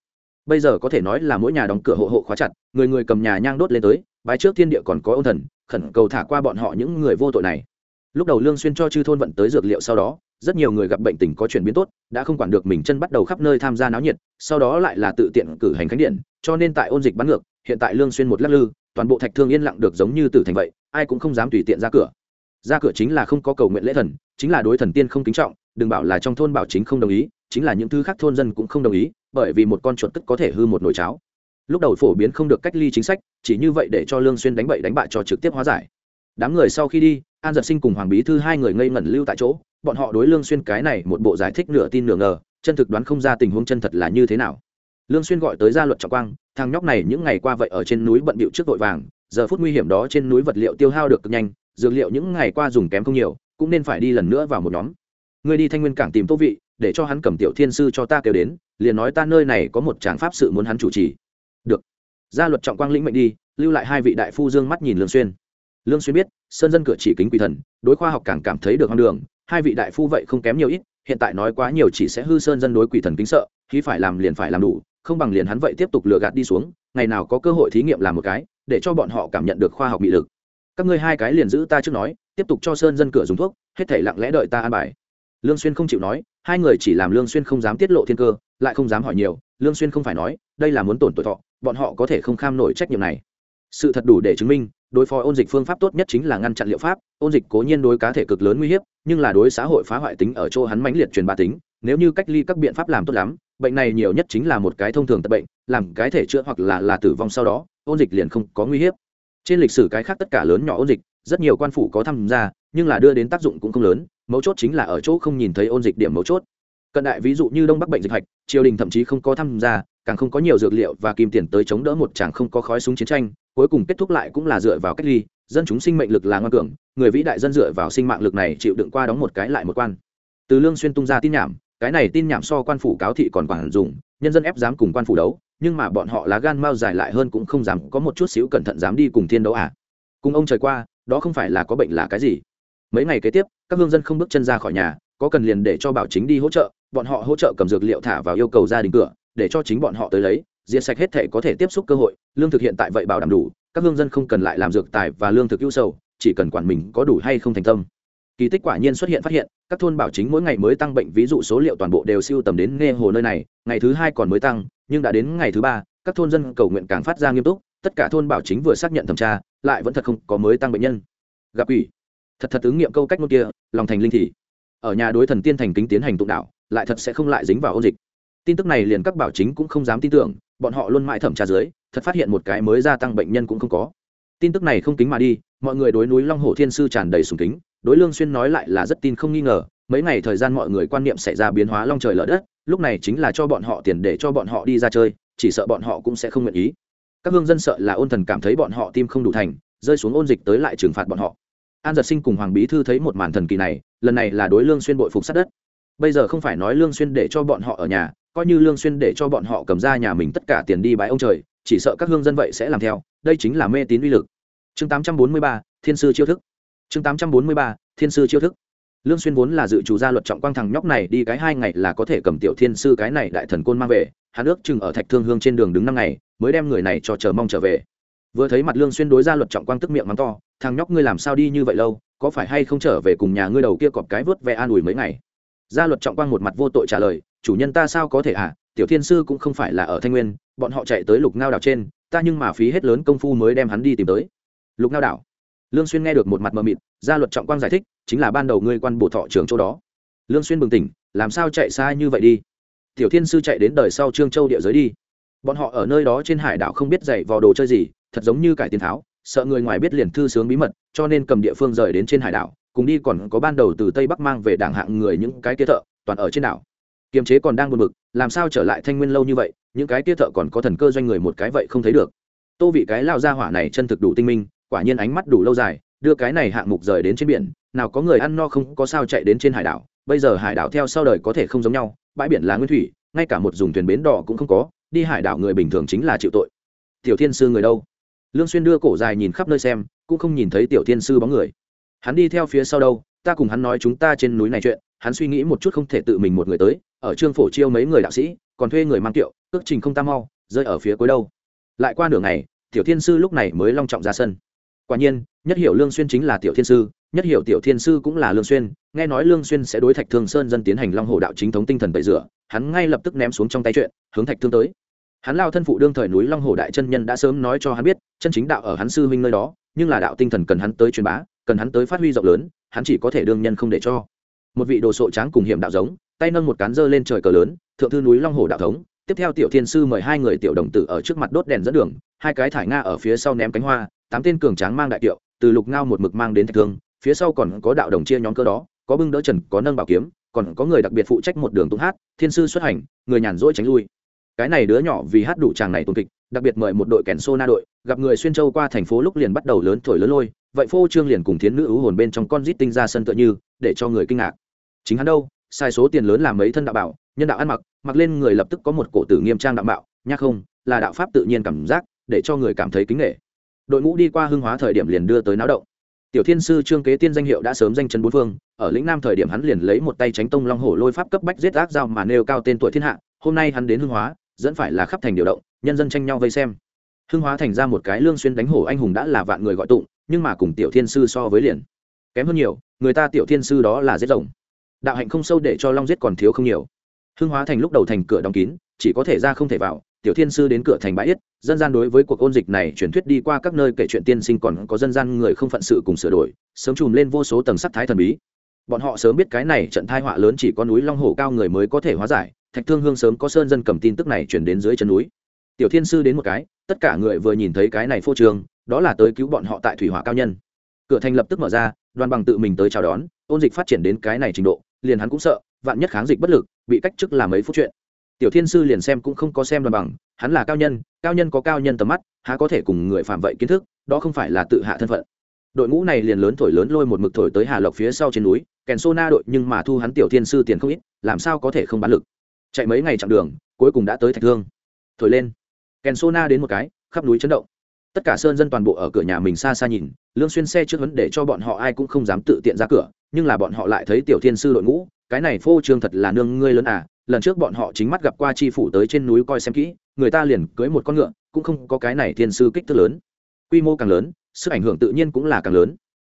Speaker 1: Bây giờ có thể nói là mỗi nhà đóng cửa hộ hộ khóa chặt, người người cầm nhà nhang đốt lên tới, bái trước thiên địa còn có ôn thần, khẩn cầu thả qua bọn họ những người vô tội này lúc đầu lương xuyên cho chư thôn vận tới dược liệu sau đó, rất nhiều người gặp bệnh tình có chuyển biến tốt, đã không quản được mình chân bắt đầu khắp nơi tham gia náo nhiệt, sau đó lại là tự tiện cử hành khánh điện, cho nên tại ôn dịch bắn ngược, hiện tại lương xuyên một lắc lư, toàn bộ thạch thương yên lặng được giống như tử thành vậy, ai cũng không dám tùy tiện ra cửa. Ra cửa chính là không có cầu nguyện lễ thần, chính là đối thần tiên không kính trọng, đừng bảo là trong thôn bảo chính không đồng ý, chính là những thứ khác thôn dân cũng không đồng ý, bởi vì một con chuột tức có thể hư một nồi cháo. Lúc đầu phổ biến không được cách ly chính sách, chỉ như vậy để cho lương xuyên đánh bậy đánh bại cho trực tiếp hóa giải. Đám người sau khi đi an giật sinh cùng hoàng bí thư hai người ngây ngẩn lưu tại chỗ, bọn họ đối lương xuyên cái này một bộ giải thích nửa tin nửa ngờ, chân thực đoán không ra tình huống chân thật là như thế nào. Lương xuyên gọi tới gia luật trọng quang, thằng nhóc này những ngày qua vậy ở trên núi bận bịu trước vội vàng, giờ phút nguy hiểm đó trên núi vật liệu tiêu hao được cực nhanh, dược liệu những ngày qua dùng kém không nhiều, cũng nên phải đi lần nữa vào một nhóm. Ngươi đi thanh nguyên cảng tìm tô vị, để cho hắn cầm tiểu thiên sư cho ta kêu đến, liền nói ta nơi này có một tràng pháp sự muốn hắn chủ trì. Được. Gia luật trọng quang lĩnh mệnh đi, lưu lại hai vị đại phu dương mắt nhìn lương xuyên. Lương xuyên biết sơn dân cửa chỉ kính quỷ thần, đối khoa học càng cảm thấy được hoang đường, hai vị đại phu vậy không kém nhiều ít, hiện tại nói quá nhiều chỉ sẽ hư sơn dân đối quỷ thần kính sợ, khi phải làm liền phải làm đủ, không bằng liền hắn vậy tiếp tục lừa gạt đi xuống, ngày nào có cơ hội thí nghiệm làm một cái, để cho bọn họ cảm nhận được khoa học bị lực. Các ngươi hai cái liền giữ ta trước nói, tiếp tục cho sơn dân cửa dùng thuốc, hết thảy lặng lẽ đợi ta an bài. Lương xuyên không chịu nói, hai người chỉ làm lương xuyên không dám tiết lộ thiên cơ, lại không dám hỏi nhiều, lương xuyên không phải nói, đây là muốn tổn tuổi thọ, bọn họ có thể không kham nổi trách nhiệm này. Sự thật đủ để chứng minh đối phó ôn dịch phương pháp tốt nhất chính là ngăn chặn liệu pháp. Ôn dịch cố nhiên đối cá thể cực lớn nguy hiểm nhưng là đối xã hội phá hoại tính ở chỗ hắn mãnh liệt truyền bá tính, nếu như cách ly các biện pháp làm tốt lắm, bệnh này nhiều nhất chính là một cái thông thường tật bệnh, làm cái thể chữa hoặc là là tử vong sau đó, ôn dịch liền không có nguy hiểm trên lịch sử cái khác tất cả lớn nhỏ ôn dịch, rất nhiều quan phủ có tham gia, nhưng là đưa đến tác dụng cũng không lớn, mấu chốt chính là ở chỗ không nhìn thấy ôn dịch điểm mấu chốt. Cận đại ví dụ như đông bắc bệnh dịch hạch, triều đình thậm chí không có tham gia, càng không có nhiều dược liệu và kim tiền tới chống đỡ một chàng không có khói súng chiến tranh cuối cùng kết thúc lại cũng là dựa vào cách ly, dân chúng sinh mệnh lực là ngoan cường, người vĩ đại dân dựa vào sinh mạng lực này chịu đựng qua đóng một cái lại một quan. Từ lương xuyên tung ra tin nhảm, cái này tin nhảm so quan phủ cáo thị còn quản dùng nhân dân ép dám cùng quan phủ đấu, nhưng mà bọn họ lá gan mau dài lại hơn cũng không dám có một chút xíu cẩn thận dám đi cùng thiên đấu à. Cùng ông trời qua, đó không phải là có bệnh là cái gì. Mấy ngày kế tiếp, các hương dân không bước chân ra khỏi nhà, có cần liền để cho bảo chính đi hỗ trợ, bọn họ hỗ trợ cầm dược liệu thả vào yêu cầu gia đình cửa, để cho chính bọn họ tới lấy diệt sạch hết thể có thể tiếp xúc cơ hội, lương thực hiện tại vậy bảo đảm đủ, các hương dân không cần lại làm dược tài và lương thực ưu sầu, chỉ cần quản mình có đủ hay không thành tâm. Kỳ tích quả nhiên xuất hiện phát hiện, các thôn bảo chính mỗi ngày mới tăng bệnh ví dụ số liệu toàn bộ đều siêu tầm đến nghe hồ nơi này, ngày thứ hai còn mới tăng, nhưng đã đến ngày thứ ba, các thôn dân cầu nguyện càng phát ra nghiêm túc, tất cả thôn bảo chính vừa xác nhận thẩm tra, lại vẫn thật không có mới tăng bệnh nhân. Gặp ủy, thật thật ứng nghiệm câu cách ngôn kia, lòng thành linh thị. Ở nhà đối thần tiên thành kính tiến hành tụng đạo, lại thật sẽ không lại dính vào ôn dịch. Tin tức này liền các bảo chính cũng không dám tin tưởng bọn họ luôn mãi thẩm tra dưới, thật phát hiện một cái mới gia tăng bệnh nhân cũng không có. Tin tức này không kính mà đi, mọi người đối núi long hồ thiên sư tràn đầy sùng kính, đối lương xuyên nói lại là rất tin không nghi ngờ, mấy ngày thời gian mọi người quan niệm xảy ra biến hóa long trời lở đất, lúc này chính là cho bọn họ tiền để cho bọn họ đi ra chơi, chỉ sợ bọn họ cũng sẽ không nguyện ý. Các hương dân sợ là ôn thần cảm thấy bọn họ tim không đủ thành, rơi xuống ôn dịch tới lại trừng phạt bọn họ. An giật sinh cùng hoàng bí thư thấy một màn thần kỳ này, lần này là đối lương xuyên bội phục sát đất. Bây giờ không phải nói lương xuyên để cho bọn họ ở nhà coi như lương xuyên để cho bọn họ cầm ra nhà mình tất cả tiền đi bái ông trời chỉ sợ các hương dân vậy sẽ làm theo. Đây chính là mê tín uy lực. Chương 843, thiên sư chiêu thức. Chương 843, thiên sư chiêu thức. Lương xuyên vốn là dự chủ gia luật trọng quang thằng nhóc này đi cái hai ngày là có thể cầm tiểu thiên sư cái này đại thần côn mang về hắn ước chừng ở thạch thương hương trên đường đứng năm ngày mới đem người này cho chờ mong trở về. Vừa thấy mặt lương xuyên đối gia luật trọng quang tức miệng mắng to thằng nhóc ngươi làm sao đi như vậy lâu có phải hay không trở về cùng nhà ngươi đầu kia cọp cái vớt về an ủi mấy ngày? Gia luật trọng quang một mặt vô tội trả lời chủ nhân ta sao có thể à tiểu thiên sư cũng không phải là ở thanh nguyên, bọn họ chạy tới lục ngao đảo trên, ta nhưng mà phí hết lớn công phu mới đem hắn đi tìm tới. Lục ngao đảo. Lương xuyên nghe được một mặt mờ mịt gia luật trọng quang giải thích, chính là ban đầu ngươi quan bộ thọ trưởng châu đó. Lương xuyên bừng tỉnh, làm sao chạy xa như vậy đi? Tiểu thiên sư chạy đến đời sau trương châu địa giới đi. Bọn họ ở nơi đó trên hải đảo không biết dạy vò đồ chơi gì, thật giống như cải tiền tháo, sợ người ngoài biết liền thư sướng bí mật, cho nên cầm địa phương rời đến trên hải đảo, cùng đi còn có ban đầu từ tây bắc mang về đảng hạng người những cái kia thợ, toàn ở trên đảo kiềm chế còn đang buồn bực, làm sao trở lại thanh nguyên lâu như vậy, những cái kia thợ còn có thần cơ doanh người một cái vậy không thấy được. Tô vị cái lao ra hỏa này chân thực đủ tinh minh, quả nhiên ánh mắt đủ lâu dài, đưa cái này hạng mục rời đến trên biển, nào có người ăn no không có sao chạy đến trên hải đảo, bây giờ hải đảo theo sau đời có thể không giống nhau, bãi biển là nguyên thủy, ngay cả một dùng thuyền bến đỏ cũng không có, đi hải đảo người bình thường chính là chịu tội. Tiểu thiên sư người đâu? Lương xuyên đưa cổ dài nhìn khắp nơi xem, cũng không nhìn thấy tiểu thiên sư bóng người. Hắn đi theo phía sau đâu, ta cùng hắn nói chúng ta trên núi này chuyện hắn suy nghĩ một chút không thể tự mình một người tới, ở trương phổ chiêu mấy người đạo sĩ, còn thuê người mang tiệu ước trình không tam mau, rơi ở phía cuối đâu. Lại qua nửa ngày, tiểu thiên sư lúc này mới long trọng ra sân. Quả nhiên, nhất hiểu lương xuyên chính là tiểu thiên sư, nhất hiểu tiểu thiên sư cũng là lương xuyên, nghe nói lương xuyên sẽ đối thạch thương sơn dân tiến hành long hồ đạo chính thống tinh thần tẩy rửa, hắn ngay lập tức ném xuống trong tay chuyện, hướng thạch thương tới. Hắn lao thân phụ đương thời núi long hồ đại chân nhân đã sớm nói cho hắn biết, chân chính đạo ở hắn sư huynh nơi đó, nhưng là đạo tinh thần cần hắn tới truyền bá, cần hắn tới phát huy rộng lớn, hắn chỉ có thể đương nhân không để cho một vị đồ sộ tráng cùng hiểm đạo giống, tay nâng một cán dơ lên trời cờ lớn, thượng thư núi long hồ đạo thống. Tiếp theo tiểu thiên sư mời hai người tiểu đồng tử ở trước mặt đốt đèn dẫn đường, hai cái thải nga ở phía sau ném cánh hoa, tám tên cường tráng mang đại tiệu từ lục ngao một mực mang đến thạch thương, phía sau còn có đạo đồng chia nhóm cơ đó, có bưng đỡ trần, có nâng bảo kiếm, còn có người đặc biệt phụ trách một đường tung hát, thiên sư xuất hành, người nhàn rỗi tránh lui. Cái này đứa nhỏ vì hát đủ chàng này tuần kịch, đặc biệt mời một đội kèn xô na đội, gặp người xuyên châu qua thành phố lúc liền bắt đầu lớn thổi lớn lôi, vậy phô trương liền cùng thiến nữ ưu hồn bên trong con rít tinh ra sân tựa như, để cho người kinh ngạc chính hắn đâu, sai số tiền lớn làm mấy thân đạo bảo, nhân đạo ăn mặc mặc lên người lập tức có một cổ tử nghiêm trang đạo bạo nhắc không, là đạo pháp tự nhiên cảm giác, để cho người cảm thấy kính nghệ đội ngũ đi qua hưng hóa thời điểm liền đưa tới náo động. Tiểu thiên sư trương kế tiên danh hiệu đã sớm danh chân bốn phương, ở lĩnh nam thời điểm hắn liền lấy một tay tránh tông long hổ lôi pháp cấp bách giết ác dao mà nêu cao tên tuổi thiên hạ, hôm nay hắn đến hưng hóa, dẫn phải là khắp thành điều động, nhân dân tranh nhau vây xem. Hưng hóa thành ra một cái lương xuyên đánh hổ anh hùng đã là vạn người gọi tụng, nhưng mà cùng tiểu thiên sư so với liền, kém hơn nhiều, người ta tiểu thiên sư đó là giết rồng đạo hạnh không sâu để cho long giết còn thiếu không nhiều. Hưng hóa thành lúc đầu thành cửa đóng kín, chỉ có thể ra không thể vào, tiểu thiên sư đến cửa thành bãi yết, dân gian đối với cuộc ôn dịch này truyền thuyết đi qua các nơi kể chuyện tiên sinh còn có dân gian người không phận sự cùng sửa đổi, sớm chùm lên vô số tầng sắc thái thần bí. Bọn họ sớm biết cái này trận thai họa lớn chỉ có núi long hồ cao người mới có thể hóa giải, thạch thương hương sớm có sơn dân cầm tin tức này chuyển đến dưới chân núi. Tiểu thiên sư đến một cái, tất cả người vừa nhìn thấy cái này phô trường đó là tới cứu bọn họ tại thủy hỏa cao nhân. Cửa thành lập tức mở ra, đoàn bằng tự mình tới chào đón ôn dịch phát triển đến cái này trình độ, liền hắn cũng sợ, vạn nhất kháng dịch bất lực, bị cách chức làm mấy phút chuyện. Tiểu thiên sư liền xem cũng không có xem đoàn bằng, hắn là cao nhân cao nhân có cao nhân tầm mắt, há có thể cùng người phạm vậy kiến thức, đó không phải là tự hạ thân phận. Đội ngũ này liền lớn thổi lớn lôi một mực thổi tới hà lộc phía sau trên núi, kèn xô na đội nhưng mà thu hắn tiểu thiên sư tiền không ít, làm sao có thể không bán lực. Chạy mấy ngày chặng đường, cuối cùng đã tới thạch thương. Thổi lên. Kèn xô na đến một cái, khắp núi chấn động. Tất cả sơn dân toàn bộ ở cửa nhà mình xa xa nhìn, lương xuyên xe trước vấn để cho bọn họ ai cũng không dám tự tiện ra cửa nhưng là bọn họ lại thấy tiểu thiên sư đội ngũ, cái này phô trương thật là nương ngươi lớn à lần trước bọn họ chính mắt gặp qua chi phủ tới trên núi coi xem kỹ, người ta liền cưới một con ngựa, cũng không có cái này thiên sư kích thước lớn. Quy mô càng lớn, sức ảnh hưởng tự nhiên cũng là càng lớn.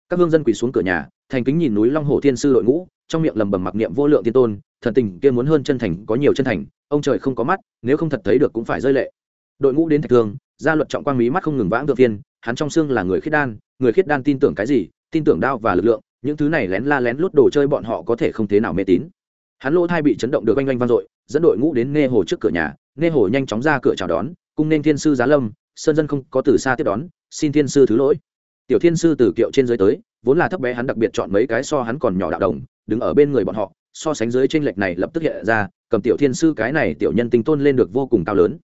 Speaker 1: Các hương dân quỳ xuống cửa nhà, thành kính nhìn núi long hồ thiên sư đội ngũ, trong miệng lầm bầm mặc niệm vô lượng tiên tôn, thần tình kia muốn hơn chân thành, có nhiều chân thành, ông trời không có mắt, nếu không thật thấy được cũng phải rơi lệ. Đội ngũ đến thạch thương gia luật trọng quang mí mắt không ngừng vãng thượng viên hắn trong xương là người khiết đan, người khiết đan tin tưởng cái gì, tin tưởng đao và lực lượng những thứ này lén la lén lút đồ chơi bọn họ có thể không thế nào mê tín. Hắn lỗ thai bị chấn động được oanh oanh vang dội, dẫn đội ngũ đến nghe hồ trước cửa nhà nghe hồ nhanh chóng ra cửa chào đón, cung nên thiên sư giá lâm, sơn dân không có từ xa tiếp đón, xin thiên sư thứ lỗi. Tiểu thiên sư từ kiệu trên dưới tới, vốn là thấp bé hắn đặc biệt chọn mấy cái so hắn còn nhỏ đạo đồng, đứng ở bên người bọn họ, so sánh dưới trên lệch này lập tức hiện ra, cầm tiểu thiên sư cái này tiểu nhân tính tôn lên được vô cùng cao lớn.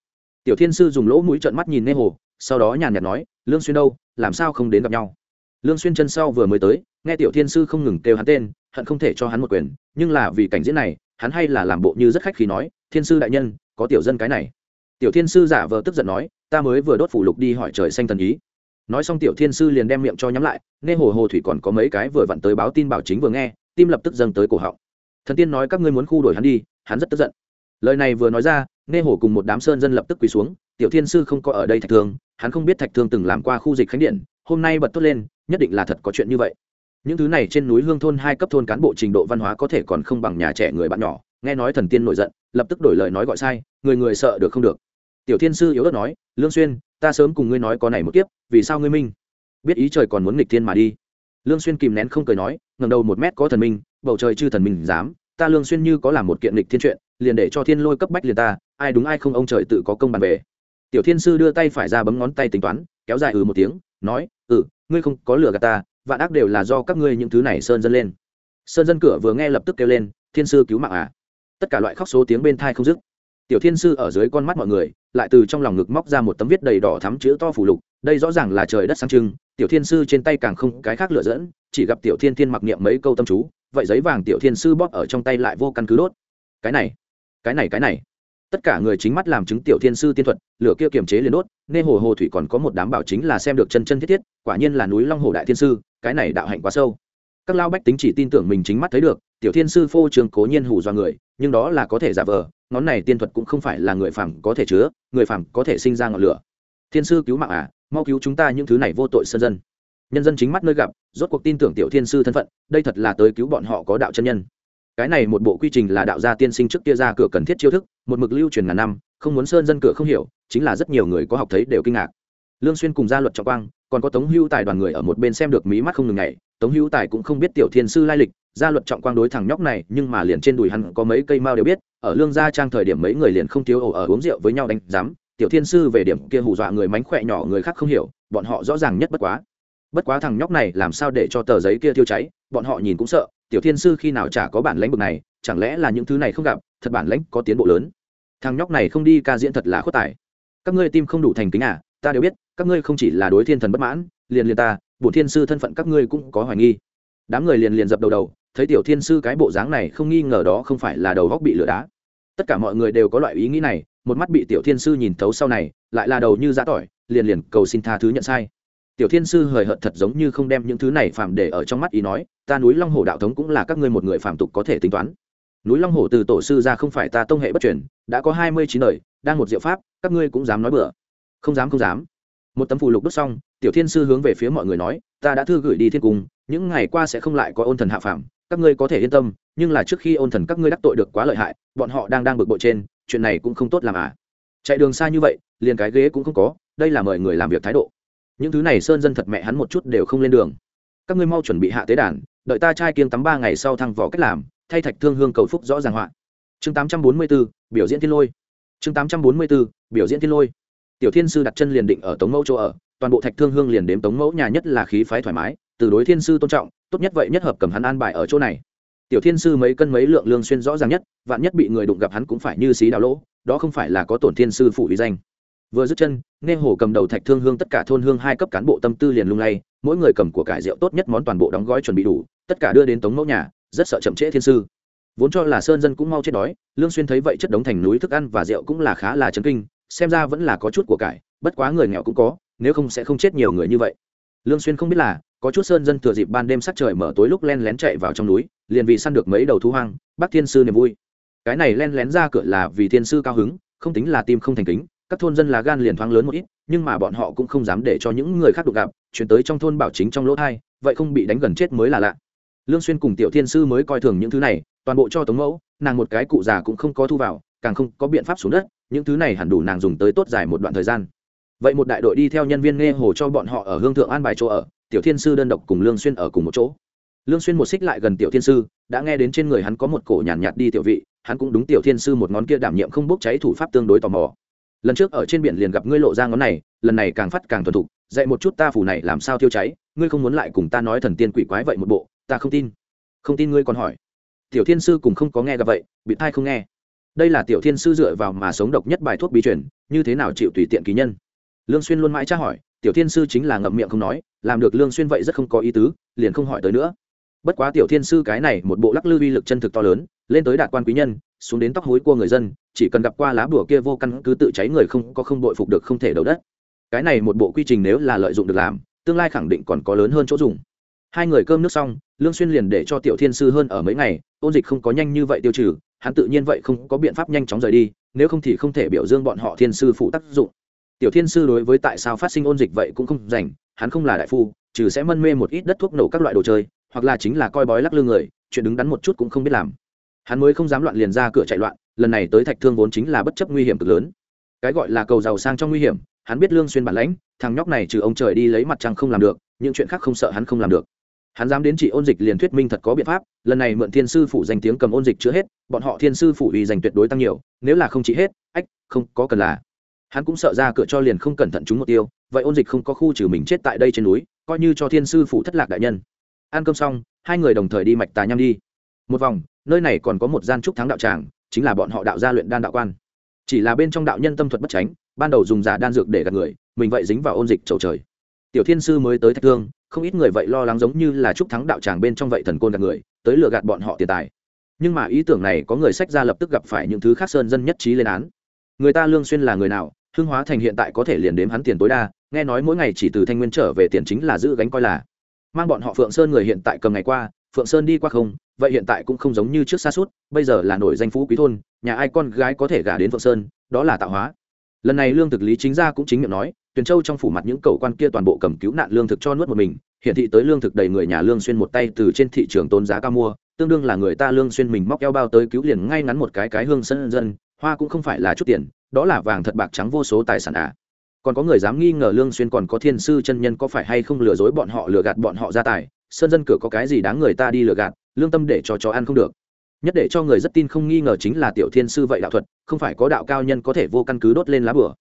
Speaker 1: Tiểu thiên sư dùng lỗ mũi trợn mắt nhìn nghe hồ, sau đó nhàn nhạt nói, lương xuyên đâu, làm sao không đến gặp nhau? Lương xuyên chân sau vừa mới tới, nghe tiểu thiên sư không ngừng kêu hắn tên, hận không thể cho hắn một quyền, nhưng là vì cảnh diễn này, hắn hay là làm bộ như rất khách khí nói, thiên sư đại nhân, có tiểu dân cái này. Tiểu thiên sư giả vờ tức giận nói, ta mới vừa đốt phủ lục đi hỏi trời xanh thần ý. Nói xong tiểu thiên sư liền đem miệng cho nhắm lại, nghe hồ hồ thủy còn có mấy cái vừa vặn tới báo tin bảo chính vừa nghe, tim lập tức dâng tới cổ họng. Thần tiên nói, các ngươi muốn khu đuổi hắn đi, hắn rất tức giận. Lời này vừa nói ra, nghe hồ cùng một đám sơn dân lập tức quỳ xuống, tiểu thiên sư không có ở đây thạch thương, hắn không biết thạch thương từng làm qua khu dịch khánh điện, hôm nay bật tốt lên nhất định là thật có chuyện như vậy. Những thứ này trên núi hương thôn hai cấp thôn cán bộ trình độ văn hóa có thể còn không bằng nhà trẻ người bạn nhỏ. Nghe nói thần tiên nổi giận, lập tức đổi lời nói gọi sai, người người sợ được không được. Tiểu thiên sư yếu ớt nói, lương xuyên, ta sớm cùng ngươi nói có này một kiếp, vì sao ngươi minh? Biết ý trời còn muốn nghịch thiên mà đi. Lương xuyên kìm nén không cười nói, ngẩng đầu một mét có thần minh, bầu trời chư thần minh dám, ta lương xuyên như có làm một kiện nghịch thiên chuyện, liền để cho thiên lôi cấp bách liền ta, ai đúng ai không ông trời tự có công bàn về. Tiểu thiên sư đưa tay phải ra bấm ngón tay tính toán, kéo dài ừ một tiếng, nói ừ ngươi không có lừa gạt ta, vạn ác đều là do các ngươi những thứ này sơn dân lên. Sơn dân cửa vừa nghe lập tức kêu lên, thiên sư cứu mạng à? Tất cả loại khóc số tiếng bên thai không dứt. Tiểu thiên sư ở dưới con mắt mọi người, lại từ trong lòng ngực móc ra một tấm viết đầy đỏ thắm chữ to phủ lục, đây rõ ràng là trời đất sáng trưng, tiểu thiên sư trên tay càng không cái khác lựa dẫn, chỉ gặp tiểu thiên thiên mặc niệm mấy câu tâm chú, vậy giấy vàng tiểu thiên sư bóp ở trong tay lại vô căn cứ đốt. Cái này cái này cái này tất cả người chính mắt làm chứng tiểu thiên sư tiên thuật, lửa kia kiềm chế liền đốt nên hồ hồ thủy còn có một đám bảo chính là xem được chân chân thiết thiết, quả nhiên là núi long hồ đại thiên sư, cái này đạo hạnh quá sâu. Các lao bách tính chỉ tin tưởng mình chính mắt thấy được, tiểu thiên sư phô trường cố nhiên hù do người, nhưng đó là có thể giả vờ, ngón này tiên thuật cũng không phải là người phàm có thể chứa, người phàm có thể sinh ra ngọn lửa. Thiên sư cứu mạng à mau cứu chúng ta những thứ này vô tội sân dân. Nhân dân chính mắt nơi gặp, rốt cuộc tin tưởng tiểu thiên sư thân phận, đây thật là tới cứu bọn họ có đạo chân nhân. Cái này một bộ quy trình là đạo gia tiên sinh trước kia ra cửa cần thiết chiêu thức một mực lưu truyền ngàn năm, không muốn sơn dân cửa không hiểu, chính là rất nhiều người có học thấy đều kinh ngạc. Lương xuyên cùng gia luật trọng quang, còn có tống hưu tài đoàn người ở một bên xem được mí mắt không ngừng ngày tống hưu tài cũng không biết tiểu thiên sư lai lịch, gia luật trọng quang đối thằng nhóc này, nhưng mà liền trên đùi hắn có mấy cây mao đều biết, ở lương gia trang thời điểm mấy người liền không thiếu ổ ở uống rượu với nhau đánh giám, tiểu thiên sư về điểm kia hù dọa người mánh khỏe nhỏ người khác không hiểu, bọn họ rõ ràng nhất bất quá. Bất quá thằng nhóc này làm sao để cho tờ giấy kia thiêu cháy, bọn họ nhìn cũng sợ, tiểu thiên sư khi nào chả có bản lãnh bực này chẳng lẽ là những thứ này không gặp, thật bản lãnh có tiến bộ lớn. Thằng nhóc này không đi, ca diễn thật là khuất tài. Các ngươi tim không đủ thành kính à ta đều biết, các ngươi không chỉ là đối thiên thần bất mãn, liền liền ta bộ thiên sư thân phận các ngươi cũng có hoài nghi. Đám người liền liền dập đầu đầu, thấy tiểu thiên sư cái bộ dáng này không nghi ngờ đó không phải là đầu góc bị lửa đá. Tất cả mọi người đều có loại ý nghĩ này, một mắt bị tiểu thiên sư nhìn thấu sau này, lại là đầu như giã tỏi, liền liền cầu xin tha thứ nhận sai. Tiểu thiên sư hời hợt thật giống như không đem những thứ này phàm để ở trong mắt ý nói, ta núi long hồ đạo thống cũng là các ngươi một người phàm tục có thể tính toán núi long Hổ từ tổ sư ra không phải ta tông hệ bất truyền, đã có hai mươi chín đời, đang một diệu pháp, các ngươi cũng dám nói bừa. Không dám không dám. Một tấm phù lục đốt xong, tiểu thiên sư hướng về phía mọi người nói, ta đã thư gửi đi thiên cung, những ngày qua sẽ không lại có ôn thần hạ phàm, các ngươi có thể yên tâm, nhưng là trước khi ôn thần các ngươi đắc tội được quá lợi hại, bọn họ đang đang bực bội trên, chuyện này cũng không tốt làm à. Chạy đường xa như vậy, liền cái ghế cũng không có, đây là mời người làm việc thái độ. Những thứ này sơn dân thật mẹ hắn một chút đều không lên đường. Các ngươi mau chuẩn bị hạ tế đàn, đợi ta trai kiêng tắm ba ngày sau thăng võ cách làm thay thạch thương hương cầu phúc rõ ràng họa. Chương tám trăm bốn mươi 844, biểu diễn thiên lôi. Chương tám trăm bốn mươi 844, biểu diễn thiên lôi. Tiểu thiên sư đặt chân liền định ở tống mẫu chỗ ở toàn bộ thạch thương hương liền đếm tống mẫu nhà nhất là khí phái thoải mái từ đối thiên sư tôn trọng tốt nhất vậy nhất hợp cầm hắn an bài ở chỗ này. Tiểu thiên sư mấy cân mấy lượng lương xuyên rõ ràng nhất vạn nhất bị người đụng gặp hắn cũng phải như xí đào lỗ đó không phải là có tổn thiên sư phụ uy danh. Vừa dứt chân nghe hồ cầm đầu thạch thương hương tất cả thôn hương hai cấp cán bộ tâm tư liền lung lay mỗi người cầm của cải rượu tốt nhất món toàn bộ đóng gói chuẩn bị đủ tất cả đưa đến tống mẫu nhà rất sợ chậm trễ thiên sư. Vốn cho là sơn dân cũng mau chết đói, lương xuyên thấy vậy chất đống thành núi thức ăn và rượu cũng là khá là chấn kinh, xem ra vẫn là có chút của cải, bất quá người nghèo cũng có, nếu không sẽ không chết nhiều người như vậy. Lương xuyên không biết là, có chút sơn dân thừa dịp ban đêm sắc trời mở tối lúc len lén chạy vào trong núi, liền vì săn được mấy đầu thú hoang bác thiên sư niềm vui. Cái này len lén ra cửa là vì thiên sư cao hứng, không tính là tim không thành kính, các thôn dân là gan liền thoáng lớn một ít, nhưng mà bọn họ cũng không dám để cho những người khác đụng gặp, chuyển tới trong thôn bảo chính trong lỗ thai, vậy không bị đánh gần chết mới là lạ lương xuyên cùng tiểu thiên sư mới coi thường những thứ này toàn bộ cho tống mẫu nàng một cái cụ già cũng không có thu vào càng không có biện pháp xuống đất những thứ này hẳn đủ nàng dùng tới tốt dài một đoạn thời gian. Vậy một đại đội đi theo nhân viên nghe hồ cho bọn họ ở hương thượng an bài chỗ ở tiểu thiên sư đơn độc cùng lương xuyên ở cùng một chỗ. Lương xuyên một xích lại gần tiểu thiên sư đã nghe đến trên người hắn có một cổ nhàn nhạt, nhạt đi tiểu vị hắn cũng đúng tiểu thiên sư một ngón kia đảm nhiệm không bốc cháy thủ pháp tương đối tò mò. Lần trước ở trên biển liền gặp ngươi lộ ra ngón này lần này càng phát càng thuần thục dạy một chút ta phủ này làm sao tiêu cháy ngươi không muốn lại cùng ta nói thần tiên quỷ quái vậy một bộ ta không tin. Không tin ngươi còn hỏi. Tiểu thiên sư cùng không có nghe gặp vậy, bị thai không nghe. Đây là tiểu thiên sư dựa vào mà sống độc nhất bài thuốc bí truyền, như thế nào chịu tùy tiện ký nhân? Lương xuyên luôn mãi tra hỏi, tiểu thiên sư chính là ngậm miệng không nói, làm được lương xuyên vậy rất không có ý tứ, liền không hỏi tới nữa. Bất quá tiểu thiên sư cái này một bộ lắc lư uy lực chân thực to lớn, lên tới đạt quan quý nhân, xuống đến tóc hối của người dân, chỉ cần gặp qua lá bùa kia vô căn cứ tự cháy người không, có không bội phục được không thể đầu đất. Cái này một bộ quy trình nếu là lợi dụng được làm, tương lai khẳng định còn có lớn hơn chỗ dùng hai người cơm nước xong, lương xuyên liền để cho tiểu thiên sư hơn ở mấy ngày, ôn dịch không có nhanh như vậy tiêu trừ, hắn tự nhiên vậy không có biện pháp nhanh chóng rời đi, nếu không thì không thể biểu dương bọn họ thiên sư phụ tác dụng. Tiểu thiên sư đối với tại sao phát sinh ôn dịch vậy cũng không rảnh, hắn không là đại phu, trừ sẽ mân mê một ít đất thuốc nổ các loại đồ chơi, hoặc là chính là coi bói lắc lư người, chuyện đứng đắn một chút cũng không biết làm. Hắn mới không dám loạn liền ra cửa chạy loạn, lần này tới thạch thương vốn chính là bất chấp nguy hiểm cực lớn. Cái gọi là cầu giàu sang trong nguy hiểm, hắn biết lương xuyên bản lãnh, thằng nhóc này trừ ông trời đi lấy mặt trăng không làm được, những chuyện khác không sợ hắn không làm được hắn dám đến chỉ ôn dịch liền thuyết minh thật có biện pháp, lần này mượn thiên sư phủ danh tiếng cầm ôn dịch chữa hết, bọn họ thiên sư phủ ủy dành tuyệt đối tăng nhiều, nếu là không trị hết, ách, không có cần là. Hắn cũng sợ ra cửa cho liền không cẩn thận trúng một tiêu, vậy ôn dịch không có khu trừ mình chết tại đây trên núi, coi như cho thiên sư phủ thất lạc đại nhân. Ăn cơm xong, hai người đồng thời đi mạch tà nhăm đi. Một vòng, nơi này còn có một gian trúc thắng đạo tràng, chính là bọn họ đạo gia luyện đan đạo quan. Chỉ là bên trong đạo nhân tâm thuật bất tránh ban đầu dùng giả đan dược để gạt người, mình vậy dính vào ôn dịch trầu trời. Tiểu thiên sư mới tới thạch thương không ít người vậy lo lắng giống như là trúc thắng đạo tràng bên trong vậy thần côn gạt người, tới lừa gạt bọn họ tiền tài. Nhưng mà ý tưởng này có người sách ra lập tức gặp phải những thứ khác sơn dân nhất trí lên án. Người ta lương xuyên là người nào hương hóa thành hiện tại có thể liền đếm hắn tiền tối đa, nghe nói mỗi ngày chỉ từ thanh nguyên trở về tiền chính là giữ gánh coi là. Mang bọn họ phượng sơn người hiện tại cầm ngày qua, phượng sơn đi qua không, vậy hiện tại cũng không giống như trước xa suốt, bây giờ là nổi danh phú quý thôn, nhà ai con gái có thể gả đến phượng sơn, đó là tạo hóa. Lần này lương thực lý chính ra cũng chính miệng nói tuyền châu trong phủ mặt những cầu quan kia toàn bộ cầm cứu nạn lương thực cho nuốt một mình, hiển thị tới lương thực đầy người nhà lương xuyên một tay từ trên thị trường tôn giá cao mua, tương đương là người ta lương xuyên mình móc eo bao tới cứu liền ngay ngắn một cái cái hương sân dân, hoa cũng không phải là chút tiền, đó là vàng thật bạc trắng vô số tài sản à. Còn có người dám nghi ngờ lương xuyên còn có thiên sư chân nhân có phải hay không lừa dối bọn họ, lừa gạt bọn họ ra tài, sơn dân cửa có cái gì đáng người ta đi lừa gạt, lương tâm để cho chó ăn không được. Nhất để cho người rất tin không nghi ngờ chính là tiểu thiên sư vậy đạo thuật, không phải có đạo cao nhân có thể vô căn cứ đốt lên lá bửa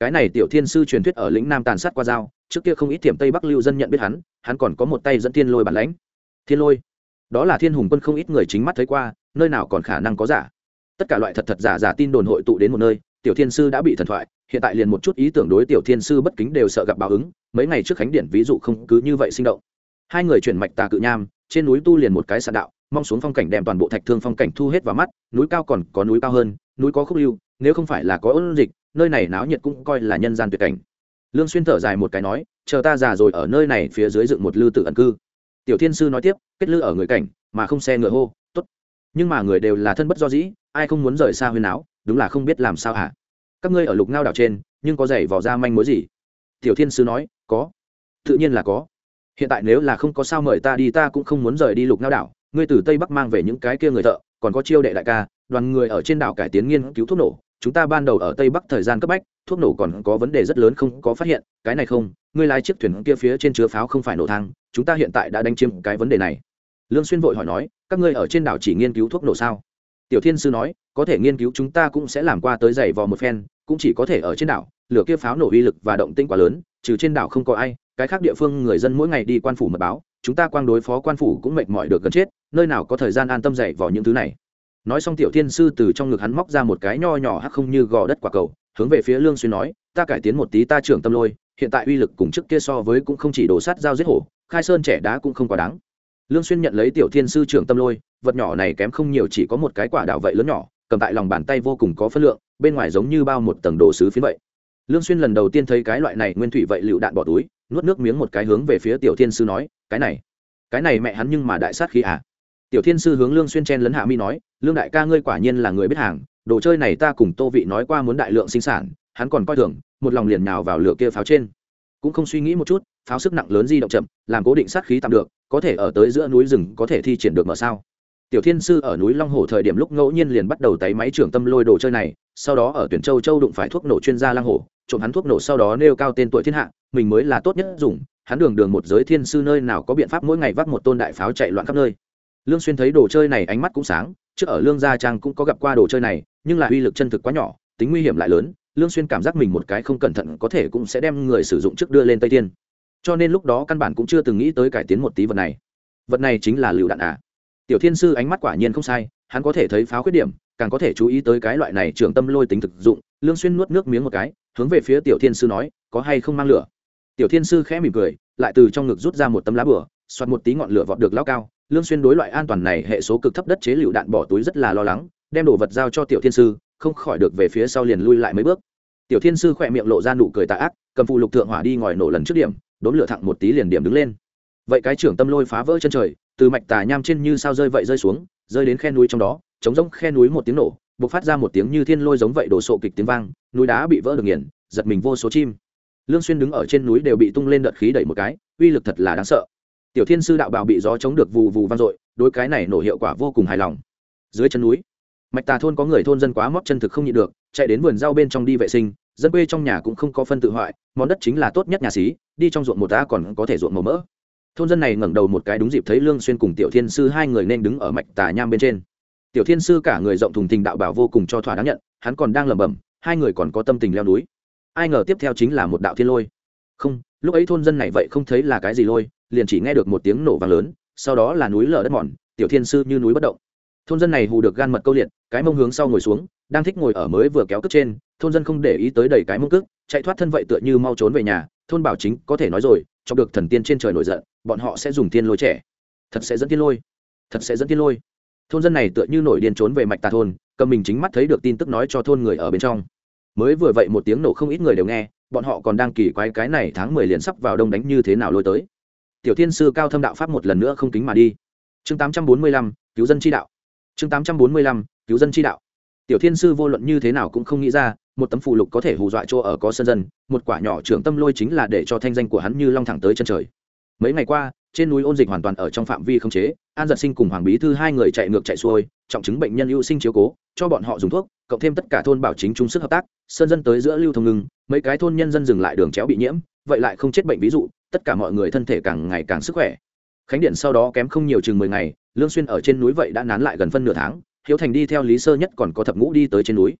Speaker 1: cái này tiểu thiên sư truyền thuyết ở lĩnh nam tàn sát qua dao trước kia không ít tiềm tây bắc lưu dân nhận biết hắn hắn còn có một tay dẫn thiên lôi bản lãnh. Thiên lôi? Đó là thiên hùng quân không ít người chính mắt thấy qua, nơi nào còn khả năng có giả. Tất cả loại thật thật giả giả tin đồn hội tụ đến một nơi, tiểu thiên sư đã bị thần thoại, hiện tại liền một chút ý tưởng đối tiểu thiên sư bất kính đều sợ gặp báo ứng, mấy ngày trước khánh điện ví dụ không cứ như vậy sinh động. Hai người chuyển mạch tà cự nham, trên núi tu liền một cái sạn đạo, mong xuống phong cảnh đem toàn bộ thạch thương phong cảnh thu hết vào mắt, núi cao còn có núi cao hơn núi có khúc lưu, nếu không phải là có ôn dịch, nơi này náo nhiệt cũng coi là nhân gian tuyệt cảnh. Lương xuyên thở dài một cái nói, chờ ta già rồi ở nơi này phía dưới dựng một lư tự ẩn cư. Tiểu thiên sư nói tiếp, kết lư ở người cảnh, mà không xe ngựa hô, tốt. Nhưng mà người đều là thân bất do dĩ, ai không muốn rời xa huyên áo đúng là không biết làm sao hả? Các ngươi ở lục ngao đảo trên, nhưng có giày vò ra manh mối gì? Tiểu thiên sư nói, có. Tự nhiên là có. Hiện tại nếu là không có sao mời ta đi, ta cũng không muốn rời đi lục ngao đảo. Ngươi từ tây bắc mang về những cái kia người thợ, còn có chiêu đệ đại ca đoàn người ở trên đảo cải tiến nghiên cứu thuốc nổ. Chúng ta ban đầu ở tây bắc thời gian cấp bách, thuốc nổ còn có vấn đề rất lớn không có phát hiện. Cái này không, ngươi lái chiếc thuyền kia phía trên chứa pháo không phải nổ thang, chúng ta hiện tại đã đánh chiếm cái vấn đề này. Lương xuyên vội hỏi nói, các ngươi ở trên đảo chỉ nghiên cứu thuốc nổ sao? Tiểu thiên sư nói, có thể nghiên cứu chúng ta cũng sẽ làm qua tới giày vò một phen, cũng chỉ có thể ở trên đảo. Lửa kia pháo nổ uy lực và động tĩnh quá lớn, trừ trên đảo không có ai, cái khác địa phương người dân mỗi ngày đi quan phủ mật báo, chúng ta quang đối phó quan phủ cũng mệt mỏi được gần chết, nơi nào có thời gian an tâm dạy vào những thứ này? Nói xong tiểu thiên sư từ trong ngực hắn móc ra một cái nho nhỏ hắc không như gò đất quả cầu, hướng về phía lương xuyên nói, ta cải tiến một tí ta trưởng tâm lôi, hiện tại uy lực cùng trước kia so với cũng không chỉ đổ sát giao giết hổ, khai sơn trẻ đá cũng không quá đáng. Lương xuyên nhận lấy tiểu thiên sư trưởng tâm lôi, vật nhỏ này kém không nhiều chỉ có một cái quả đào vậy lớn nhỏ, cầm tại lòng bàn tay vô cùng có phân lượng, bên ngoài giống như bao một tầng đồ sứ phiến vậy. Lương xuyên lần đầu tiên thấy cái loại này nguyên thủy vậy lựu đạn bỏ túi, nuốt nước miếng một cái hướng về phía tiểu thiên sư nói, cái này cái này mẹ hắn nhưng mà đại sát khí à? Tiểu thiên sư hướng lương xuyên chen lấn hạ mi nói lương đại ca ngươi quả nhiên là người biết hàng, đồ chơi này ta cùng tô vị nói qua muốn đại lượng sinh sản, hắn còn coi thường, một lòng liền nhào vào lửa kia pháo trên. Cũng không suy nghĩ một chút, pháo sức nặng lớn di động chậm, làm cố định sát khí tạm được, có thể ở tới giữa núi rừng có thể thi triển được mở sao? Tiểu thiên sư ở núi long hồ thời điểm lúc ngẫu nhiên liền bắt đầu tay máy trưởng tâm lôi đồ chơi này, sau đó ở tuyển châu châu đụng phải thuốc nổ chuyên gia lang hồ, trộm hắn thuốc nổ sau đó nêu cao tên tuổi thiên hạ, mình mới là tốt nhất dùng, hắn đường đường một giới thiên sư nơi nào có biện pháp mỗi ngày vác một tôn đại pháo chạy loạn khắp nơi lương xuyên thấy đồ chơi này ánh mắt cũng sáng, trước ở lương gia trang cũng có gặp qua đồ chơi này, nhưng là uy lực chân thực quá nhỏ, tính nguy hiểm lại lớn, lương xuyên cảm giác mình một cái không cẩn thận có thể cũng sẽ đem người sử dụng trước đưa lên tây thiên cho nên lúc đó căn bản cũng chưa từng nghĩ tới cải tiến một tí vật này. Vật này chính là lựu đạn à? Tiểu thiên sư ánh mắt quả nhiên không sai, hắn có thể thấy pháo khuyết điểm, càng có thể chú ý tới cái loại này trưởng tâm lôi tính thực dụng, lương xuyên nuốt nước miếng một cái, hướng về phía tiểu thiên sư nói, có hay không mang lửa? Tiểu thiên sư khẽ mỉm cười, lại từ trong ngực rút ra một tấm lá bửa xoát một tí ngọn lửa vọt được lao cao lương xuyên đối loại an toàn này hệ số cực thấp đất chế liệu đạn bỏ túi rất là lo lắng, đem đồ vật giao cho tiểu thiên sư, không khỏi được về phía sau liền lui lại mấy bước. Tiểu thiên sư khỏe miệng lộ ra nụ cười tà ác, cầm phụ lục thượng hỏa đi ngòi nổ lần trước điểm, đốn lửa thẳng một tí liền điểm đứng lên. Vậy cái trưởng tâm lôi phá vỡ chân trời, từ mạch tà nham trên như sao rơi vậy rơi xuống, rơi đến khe núi trong đó chống rỗng khe núi một tiếng nổ, bộc phát ra một tiếng như thiên lôi giống vậy đổ sộ kịch tiếng vang, núi đá bị vỡ được nghiền, giật mình vô số chim. Lương xuyên đứng ở trên núi đều bị tung lên đợt khí đẩy một cái, uy lực thật là đáng sợ tiểu thiên sư đạo bảo bị gió chống được vù vù vang dội, đối cái này nổ hiệu quả vô cùng hài lòng. Dưới chân núi, mạch tà thôn có người thôn dân quá móc chân thực không nhịn được, chạy đến vườn rau bên trong đi vệ sinh, dân quê trong nhà cũng không có phân tự hoại, món đất chính là tốt nhất nhà xí, đi trong ruộng một ta còn có thể ruộng màu mỡ. Thôn dân này ngẩng đầu một cái đúng dịp thấy lương xuyên cùng tiểu thiên sư hai người nên đứng ở mạch tà nham bên trên. Tiểu thiên sư cả người rộng thùng thình đạo bảo vô cùng cho thỏa đáng nhận, hắn còn đang lẩm bẩm, hai người còn có tâm tình leo núi. Ai ngờ tiếp theo chính là một đạo thiên lôi. Không, lúc ấy thôn dân này vậy không thấy là cái gì lôi liền chỉ nghe được một tiếng nổ vang lớn, sau đó là núi lở đất mòn, tiểu thiên sư như núi bất động. Thôn dân này hù được gan mật câu liệt, cái mông hướng sau ngồi xuống, đang thích ngồi ở mới vừa kéo cước trên, thôn dân không để ý tới đầy cái mông cước, chạy thoát thân vậy tựa như mau trốn về nhà, thôn bảo chính có thể nói rồi, chọc được thần tiên trên trời nổi giận, bọn họ sẽ dùng tiên lôi trẻ. Thật sẽ dẫn tiên lôi. Thật sẽ dẫn tiên lôi. Thôn dân này tựa như nổi điên trốn về mạch tà thôn, cầm mình chính mắt thấy được tin tức nói cho thôn người ở bên trong. Mới vừa vậy một tiếng nổ không ít người đều nghe, bọn họ còn đang kỳ quái cái này tháng mười liền sắp vào đông đánh như thế nào lôi tới tiểu thiên sư cao thâm đạo pháp một lần nữa không kính mà đi. Chương tám trăm bốn mươi lăm, cứu dân chi đạo. Chương tám trăm bốn mươi lăm, cứu dân chi đạo. Tiểu thiên sư vô luận như thế nào cũng không nghĩ ra, một tấm phụ lục có thể hù dọa chỗ ở có sân dân, một quả nhỏ trưởng tâm lôi chính là để cho thanh danh của hắn như long thẳng tới chân trời. Mấy ngày qua, trên núi ôn dịch hoàn toàn ở trong phạm vi không chế, an giật sinh cùng hoàng bí thư hai người chạy ngược chạy xuôi, trọng chứng bệnh nhân ưu sinh chiếu cố, cho bọn họ dùng thuốc, cộng thêm tất cả thôn bảo chính chung sức hợp tác, sơn dân tới giữa lưu thông ngưng. mấy cái thôn nhân dân dừng lại đường chéo bị nhiễm vậy lại không chết bệnh ví dụ, tất cả mọi người thân thể càng ngày càng sức khỏe. Khánh điện sau đó kém không nhiều chừng mười ngày, lương xuyên ở trên núi vậy đã nán lại gần phân nửa tháng, hiếu thành đi theo lý sơ nhất còn có thập ngũ đi tới trên núi.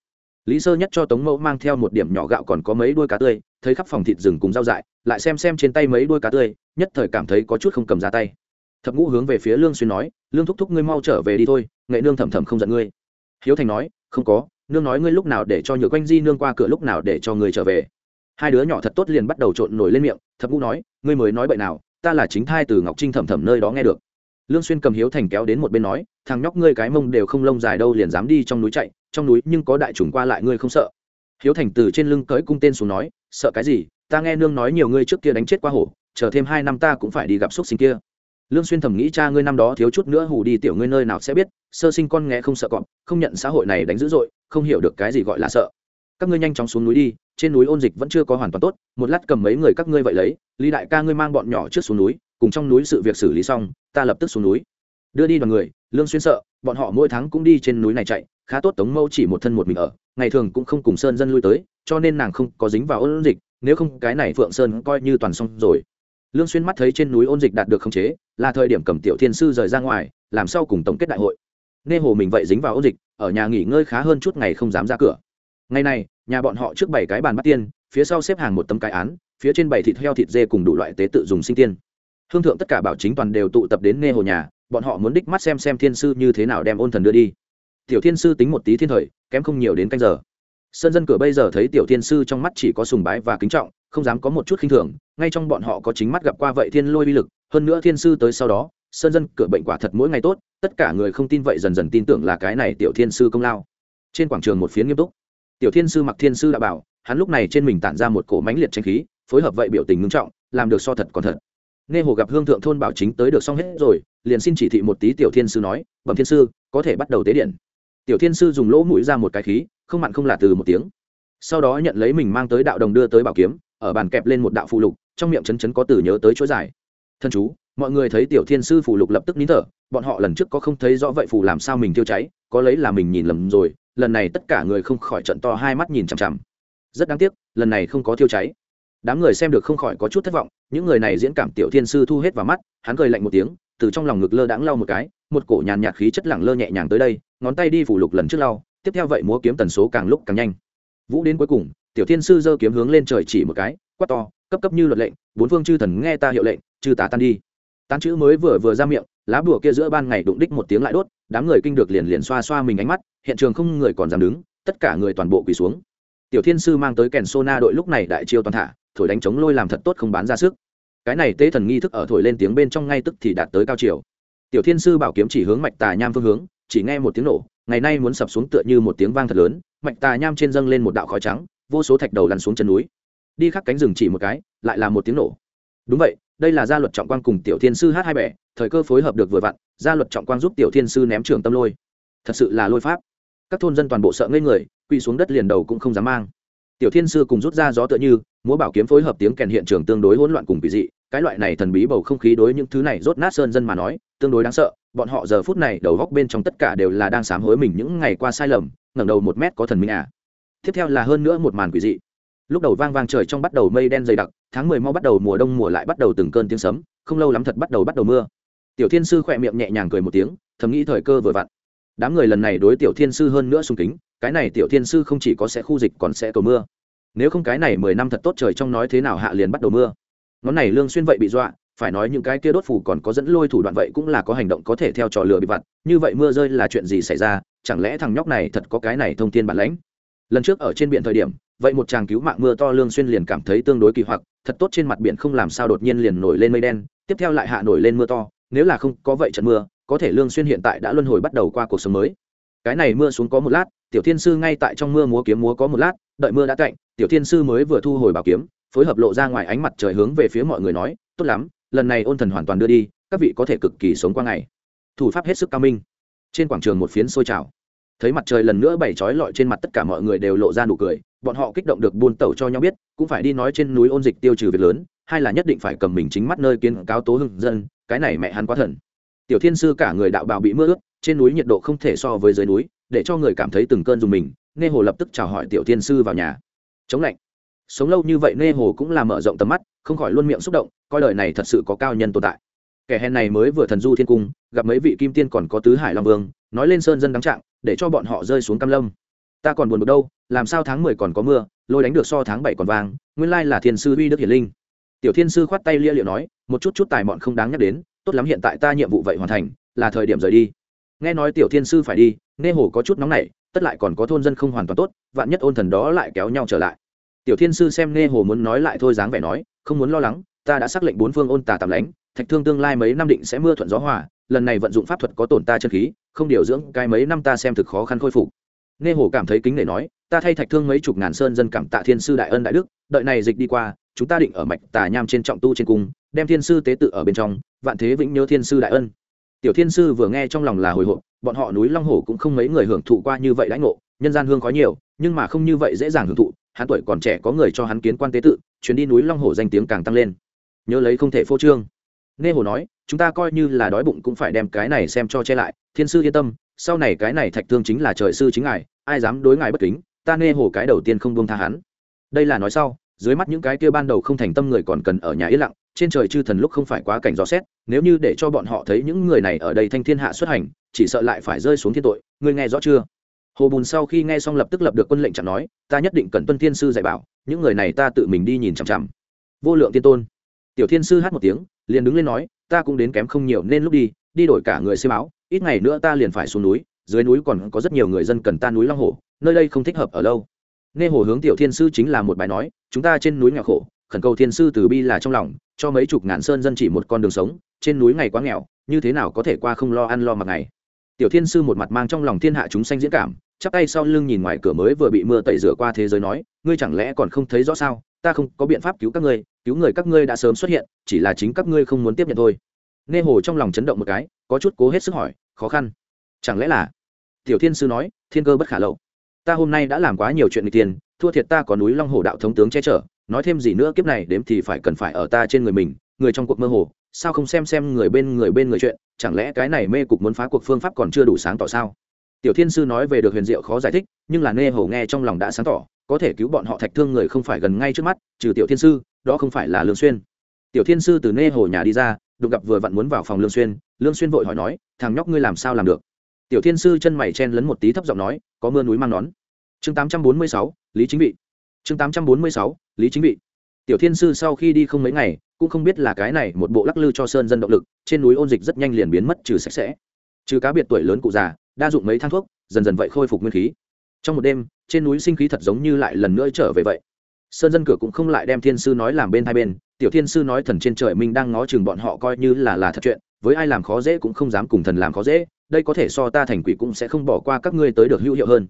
Speaker 1: Lý sơ nhất cho tống mẫu mang theo một điểm nhỏ gạo còn có mấy đuôi cá tươi, thấy khắp phòng thịt rừng cùng rau dại, lại xem xem trên tay mấy đuôi cá tươi, nhất thời cảm thấy có chút không cầm ra tay. Thập ngũ hướng về phía lương xuyên nói, lương thúc thúc ngươi mau trở về đi thôi, nghệ nương thầm thầm không giận ngươi. Hiếu thành nói, không có, nương nói ngươi lúc nào để cho nhược quanh di, nương qua cửa lúc nào để cho người trở về hai đứa nhỏ thật tốt liền bắt đầu trộn nổi lên miệng, thập ngũ nói, ngươi mới nói bậy nào, ta là chính thai từ ngọc trinh thẩm thẩm nơi đó nghe được. Lương xuyên cầm hiếu thành kéo đến một bên nói, thằng nhóc ngươi cái mông đều không lông dài đâu liền dám đi trong núi chạy, trong núi nhưng có đại trùng qua lại ngươi không sợ. Hiếu thành từ trên lưng cởi cung tên xuống nói, sợ cái gì, ta nghe nương nói nhiều ngươi trước kia đánh chết qua hổ, chờ thêm hai năm ta cũng phải đi gặp xuất sinh kia. Lương xuyên thầm nghĩ cha ngươi năm đó thiếu chút nữa hù đi tiểu ngươi nơi nào sẽ biết, sơ sinh con nghe không sợ cọp, không nhận xã hội này đánh dữ dội, không hiểu được cái gì gọi là sợ các ngươi nhanh chóng xuống núi đi, trên núi ôn dịch vẫn chưa có hoàn toàn tốt, một lát cầm mấy người các ngươi vậy lấy, lý đại ca ngươi mang bọn nhỏ trước xuống núi, cùng trong núi sự việc xử lý xong, ta lập tức xuống núi. Đưa đi đoàn người, lương xuyên sợ, bọn họ mỗi tháng cũng đi trên núi này chạy, khá tốt tống mâu chỉ một thân một mình ở, ngày thường cũng không cùng sơn dân lui tới, cho nên nàng không có dính vào ôn dịch, nếu không cái này phượng sơn coi như toàn xong rồi. Lương xuyên mắt thấy trên núi ôn dịch đạt được khống chế, là thời điểm cầm tiểu thiên sư rời ra ngoài, làm sao cùng tổng kết đại hội. Nghe hồ mình vậy dính vào ôn dịch, ở nhà nghỉ ngơi khá hơn chút ngày không dám ra cửa ngày này, nhà bọn họ trước bảy cái bàn bắt tiên, phía sau xếp hàng một tấm cái án, phía trên bảy thịt heo thịt dê cùng đủ loại tế tự dùng sinh tiên. Hương thượng tất cả bảo chính toàn đều tụ tập đến nghe hồ nhà, bọn họ muốn đích mắt xem xem thiên sư như thế nào đem ôn thần đưa đi. Tiểu thiên sư tính một tí thiên thời, kém không nhiều đến canh giờ. Sơn dân cửa bây giờ thấy tiểu thiên sư trong mắt chỉ có sùng bái và kính trọng, không dám có một chút khinh thường, ngay trong bọn họ có chính mắt gặp qua vậy thiên lôi uy lực, hơn nữa thiên sư tới sau đó, sơn dân cửa bệnh quả thật mỗi ngày tốt, tất cả người không tin vậy dần dần tin tưởng là cái này tiểu thiên sư công lao. Trên quảng trường một phiến nghiêm túc tiểu thiên sư mặc thiên sư đã bảo, hắn lúc này trên mình tản ra một cổ mãnh liệt tranh khí, phối hợp vậy biểu tình ngưng trọng, làm được so thật còn thật. Nghe hồ gặp hương thượng thôn bảo chính tới được xong hết rồi, liền xin chỉ thị một tí tiểu thiên sư nói, bẩm thiên sư, có thể bắt đầu tế điện. Tiểu thiên sư dùng lỗ mũi ra một cái khí, không mặn không lạ từ một tiếng. Sau đó nhận lấy mình mang tới đạo đồng đưa tới bảo kiếm, ở bàn kẹp lên một đạo phụ lục, trong miệng chấn chấn có từ nhớ tới chỗ dài. Thân chú, mọi người thấy tiểu thiên sư phụ lục lập tức nín thở, bọn họ lần trước có không thấy rõ vậy phù làm sao mình tiêu cháy, có lấy là mình nhìn lầm rồi lần này tất cả người không khỏi trận to hai mắt nhìn chằm chằm. Rất đáng tiếc, lần này không có thiêu cháy. Đám người xem được không khỏi có chút thất vọng, những người này diễn cảm tiểu thiên sư thu hết vào mắt, hắn cười lạnh một tiếng, từ trong lòng ngực lơ đãng lau một cái, một cổ nhàn nhạt khí chất lẳng lơ nhẹ nhàng tới đây, ngón tay đi phủ lục lần trước lau, tiếp theo vậy múa kiếm tần số càng lúc càng nhanh. Vũ đến cuối cùng, tiểu thiên sư giơ kiếm hướng lên trời chỉ một cái, quát to, cấp cấp như luật lệnh, bốn phương chư thần nghe ta hiệu lệnh, chư tá tan đi. Tán chữ mới vừa vừa ra miệng lá bùa kia giữa ban ngày đụng đích một tiếng lại đốt, đám người kinh được liền liền xoa xoa mình ánh mắt, hiện trường không người còn dám đứng, tất cả người toàn bộ quỳ xuống. Tiểu thiên sư mang tới kèn sona đội lúc này đại chiêu toàn thả, thổi đánh chống lôi làm thật tốt không bán ra sức. Cái này tế thần nghi thức ở thổi lên tiếng bên trong ngay tức thì đạt tới cao chiều. Tiểu thiên sư bảo kiếm chỉ hướng mạch tà nham phương hướng, chỉ nghe một tiếng nổ, ngày nay muốn sập xuống tựa như một tiếng vang thật lớn, mạch tà nham trên dâng lên một đạo khói trắng, vô số thạch đầu lăn xuống chân núi. Đi khắc cánh rừng chỉ một cái, lại là một tiếng nổ. Đúng vậy đây là gia luật trọng quang cùng tiểu thiên sư hát hai bẻ, thời cơ phối hợp được vừa vặn, gia luật trọng quang giúp tiểu thiên sư ném trường tâm lôi. Thật sự là lôi pháp. Các thôn dân toàn bộ sợ ngây người, quỳ xuống đất liền đầu cũng không dám mang. Tiểu thiên sư cùng rút ra gió tựa như, múa bảo kiếm phối hợp tiếng kèn hiện trường tương đối hỗn loạn cùng kỳ dị, cái loại này thần bí bầu không khí đối những thứ này rốt nát sơn dân mà nói, tương đối đáng sợ, bọn họ giờ phút này đầu góc bên trong tất cả đều là đang sám hối mình những ngày qua sai lầm, ngẩng đầu một mét có thần minh à. Tiếp theo là hơn nữa một màn quỷ dị. Lúc đầu vang vang trời trong bắt đầu mây đen dày đặc tháng mười mau bắt đầu mùa đông mùa lại bắt đầu từng cơn tiếng sấm, không lâu lắm thật bắt đầu bắt đầu mưa. Tiểu thiên sư khỏe miệng nhẹ nhàng cười một tiếng, thầm nghĩ thời cơ vừa vặn. Đám người lần này đối tiểu thiên sư hơn nữa sung kính, cái này tiểu thiên sư không chỉ có sẽ khu dịch còn sẽ cầu mưa. Nếu không cái này mười năm thật tốt trời trong nói thế nào hạ liền bắt đầu mưa. Ngón này lương xuyên vậy bị dọa, phải nói những cái kia đốt phủ còn có dẫn lôi thủ đoạn vậy cũng là có hành động có thể theo trò lừa bị vặt, như vậy mưa rơi là chuyện gì xảy ra, chẳng lẽ thằng nhóc này thật có cái này thông tin bản lãnh? Lần trước ở trên biển thời điểm vậy một chàng cứu mạng mưa to lương xuyên liền cảm thấy tương đối kỳ hoặc, thật tốt trên mặt biển không làm sao đột nhiên liền nổi lên mây đen, tiếp theo lại hạ nổi lên mưa to, nếu là không có vậy trận mưa, có thể lương xuyên hiện tại đã luân hồi bắt đầu qua cuộc sống mới. Cái này mưa xuống có một lát, tiểu thiên sư ngay tại trong mưa múa kiếm múa có một lát, đợi mưa đã tạnh, tiểu thiên sư mới vừa thu hồi bảo kiếm, phối hợp lộ ra ngoài ánh mặt trời hướng về phía mọi người nói, tốt lắm, lần này ôn thần hoàn toàn đưa đi, các vị có thể cực kỳ sống qua ngày. Thủ pháp hết sức cao minh. Trên quảng trường một phiến sôi trào. Thấy mặt trời lần nữa bảy trói lọi trên mặt tất cả mọi người đều lộ ra nụ cười bọn họ kích động được buôn tẩu cho nhau biết, cũng phải đi nói trên núi ôn dịch tiêu trừ việc lớn hay là nhất định phải cầm mình chính mắt nơi kiến cáo tố hưng dân, cái này mẹ hắn quá thần. Tiểu thiên sư cả người đạo bào bị mưa ướt, trên núi nhiệt độ không thể so với dưới núi, để cho người cảm thấy từng cơn dùng mình nghe hồ lập tức chào hỏi tiểu thiên sư vào nhà. Chống lạnh. Sống lâu như vậy nghe hồ cũng là mở rộng tầm mắt, không khỏi luôn miệng xúc động, coi đời này thật sự có cao nhân tồn tại. Kẻ hèn này mới vừa thần du thiên cung, gặp mấy vị kim tiên còn có tứ hải long vương, nói lên sơn dân đắng trạng, để cho bọn họ rơi xuống cam lâm ta còn buồn bực đâu, làm sao tháng mười còn có mưa, lôi đánh được so tháng bảy còn vàng, nguyên lai là thiên sư uy đức hiển linh. Tiểu thiên sư khoát tay lia liệu nói, một chút chút tài mọn không đáng nhắc đến, tốt lắm hiện tại ta nhiệm vụ vậy hoàn thành, là thời điểm rời đi. Nghe nói tiểu thiên sư phải đi, nghe hồ có chút nóng nảy, tất lại còn có thôn dân không hoàn toàn tốt, vạn nhất ôn thần đó lại kéo nhau trở lại. Tiểu thiên sư xem nghe hồ muốn nói lại thôi dáng vẻ nói, không muốn lo lắng, ta đã xác lệnh bốn phương ôn tà tạm lánh, thạch thương tương lai mấy năm định sẽ mưa thuận gió hòa, lần này vận dụng pháp thuật có tổn ta chân khí, không điều dưỡng cái mấy năm ta xem thực khó khăn khôi phục nghe hồ cảm thấy kính để nói, ta thay thạch thương mấy chục ngàn sơn dân cảm tạ thiên sư đại ân đại đức, đợi này dịch đi qua, chúng ta định ở mạch tà nham trên trọng tu trên cung, đem thiên sư tế tự ở bên trong, vạn thế vĩnh nhớ thiên sư đại ân. Tiểu thiên sư vừa nghe trong lòng là hồi hộp, bọn họ núi long hồ cũng không mấy người hưởng thụ qua như vậy đãi ngộ, nhân gian hương khói nhiều, nhưng mà không như vậy dễ dàng hưởng thụ, hắn tuổi còn trẻ có người cho hắn kiến quan tế tự, chuyến đi núi long hồ danh tiếng càng tăng lên. Nhớ lấy không thể phô trương. Nghe hồ nói, chúng ta coi như là đói bụng cũng phải đem cái này xem cho che lại, thiên sư yên tâm sau này cái này thạch thương chính là trời sư chính ngài, ai dám đối ngài bất kính, ta nghe hồ cái đầu tiên không buông tha hắn. Đây là nói sau, dưới mắt những cái kia ban đầu không thành tâm người còn cần ở nhà yên lặng, trên trời chư thần lúc không phải quá cảnh gió xét, nếu như để cho bọn họ thấy những người này ở đây thanh thiên hạ xuất hành, chỉ sợ lại phải rơi xuống thiên tội, ngươi nghe rõ chưa? Hồ bùn sau khi nghe xong lập tức lập được quân lệnh chẳng nói, ta nhất định cần tuân thiên sư dạy bảo, những người này ta tự mình đi nhìn chằm chằm. Vô lượng tiên tôn. Tiểu thiên sư hát một tiếng, liền đứng lên nói, ta cũng đến kém không nhiều nên lúc đi đi đổi cả người xem áo ít ngày nữa ta liền phải xuống núi, dưới núi còn có rất nhiều người dân cần ta núi long hồ nơi đây không thích hợp ở lâu. Nghe hồ hướng tiểu thiên sư chính là một bài nói, chúng ta trên núi nghèo khổ, khẩn cầu thiên sư từ bi là trong lòng, cho mấy chục ngàn sơn dân chỉ một con đường sống, trên núi ngày quá nghèo, như thế nào có thể qua không lo ăn lo mặc ngày? Tiểu thiên sư một mặt mang trong lòng thiên hạ chúng sanh diễn cảm, chắp tay sau lưng nhìn ngoài cửa mới vừa bị mưa tẩy rửa qua thế giới nói, ngươi chẳng lẽ còn không thấy rõ sao? Ta không có biện pháp cứu các ngươi, cứu người các ngươi đã sớm xuất hiện, chỉ là chính các ngươi không muốn tiếp nhận thôi nghe hồ trong lòng chấn động một cái, có chút cố hết sức hỏi, khó khăn. Chẳng lẽ là? Tiểu thiên sư nói, thiên cơ bất khả lậu. Ta hôm nay đã làm quá nhiều chuyện người tiền, thua thiệt ta có núi long hồ đạo thống tướng che chở, nói thêm gì nữa kiếp này đếm thì phải cần phải ở ta trên người mình, người trong cuộc mơ hồ, sao không xem xem người bên người bên người chuyện, chẳng lẽ cái này mê cục muốn phá cuộc phương pháp còn chưa đủ sáng tỏ sao? Tiểu thiên sư nói về được huyền diệu khó giải thích, nhưng là nghe hồ nghe trong lòng đã sáng tỏ, có thể cứu bọn họ thạch thương người không phải gần ngay trước mắt, trừ tiểu thiên sư, đó không phải là lương xuyên. Tiểu thiên sư từ nê hồ nhà đi ra đụng gặp vừa vặn muốn vào phòng lương xuyên lương xuyên vội hỏi nói thằng nhóc ngươi làm sao làm được? Tiểu thiên sư chân mày chen lấn một tí thấp giọng nói có mưa núi mang nón. Chương 846, lý chính vị. Chương 846, lý chính vị. Tiểu thiên sư sau khi đi không mấy ngày cũng không biết là cái này một bộ lắc lư cho sơn dân động lực trên núi ôn dịch rất nhanh liền biến mất trừ sạch sẽ. Trừ cá biệt tuổi lớn cụ già đa dụng mấy thang thuốc dần dần vậy khôi phục nguyên khí. Trong một đêm trên núi sinh khí thật giống như lại lần nữa trở về vậy. Sơn dân cửa cũng không lại đem thiên sư nói làm bên hai bên tiểu thiên sư nói thần trên trời minh đang ngó chừng bọn họ coi như là là thật chuyện, với ai làm khó dễ cũng không dám cùng thần làm khó dễ, đây có thể so ta thành quỷ cũng sẽ không bỏ qua các ngươi tới được hữu hiệu hơn.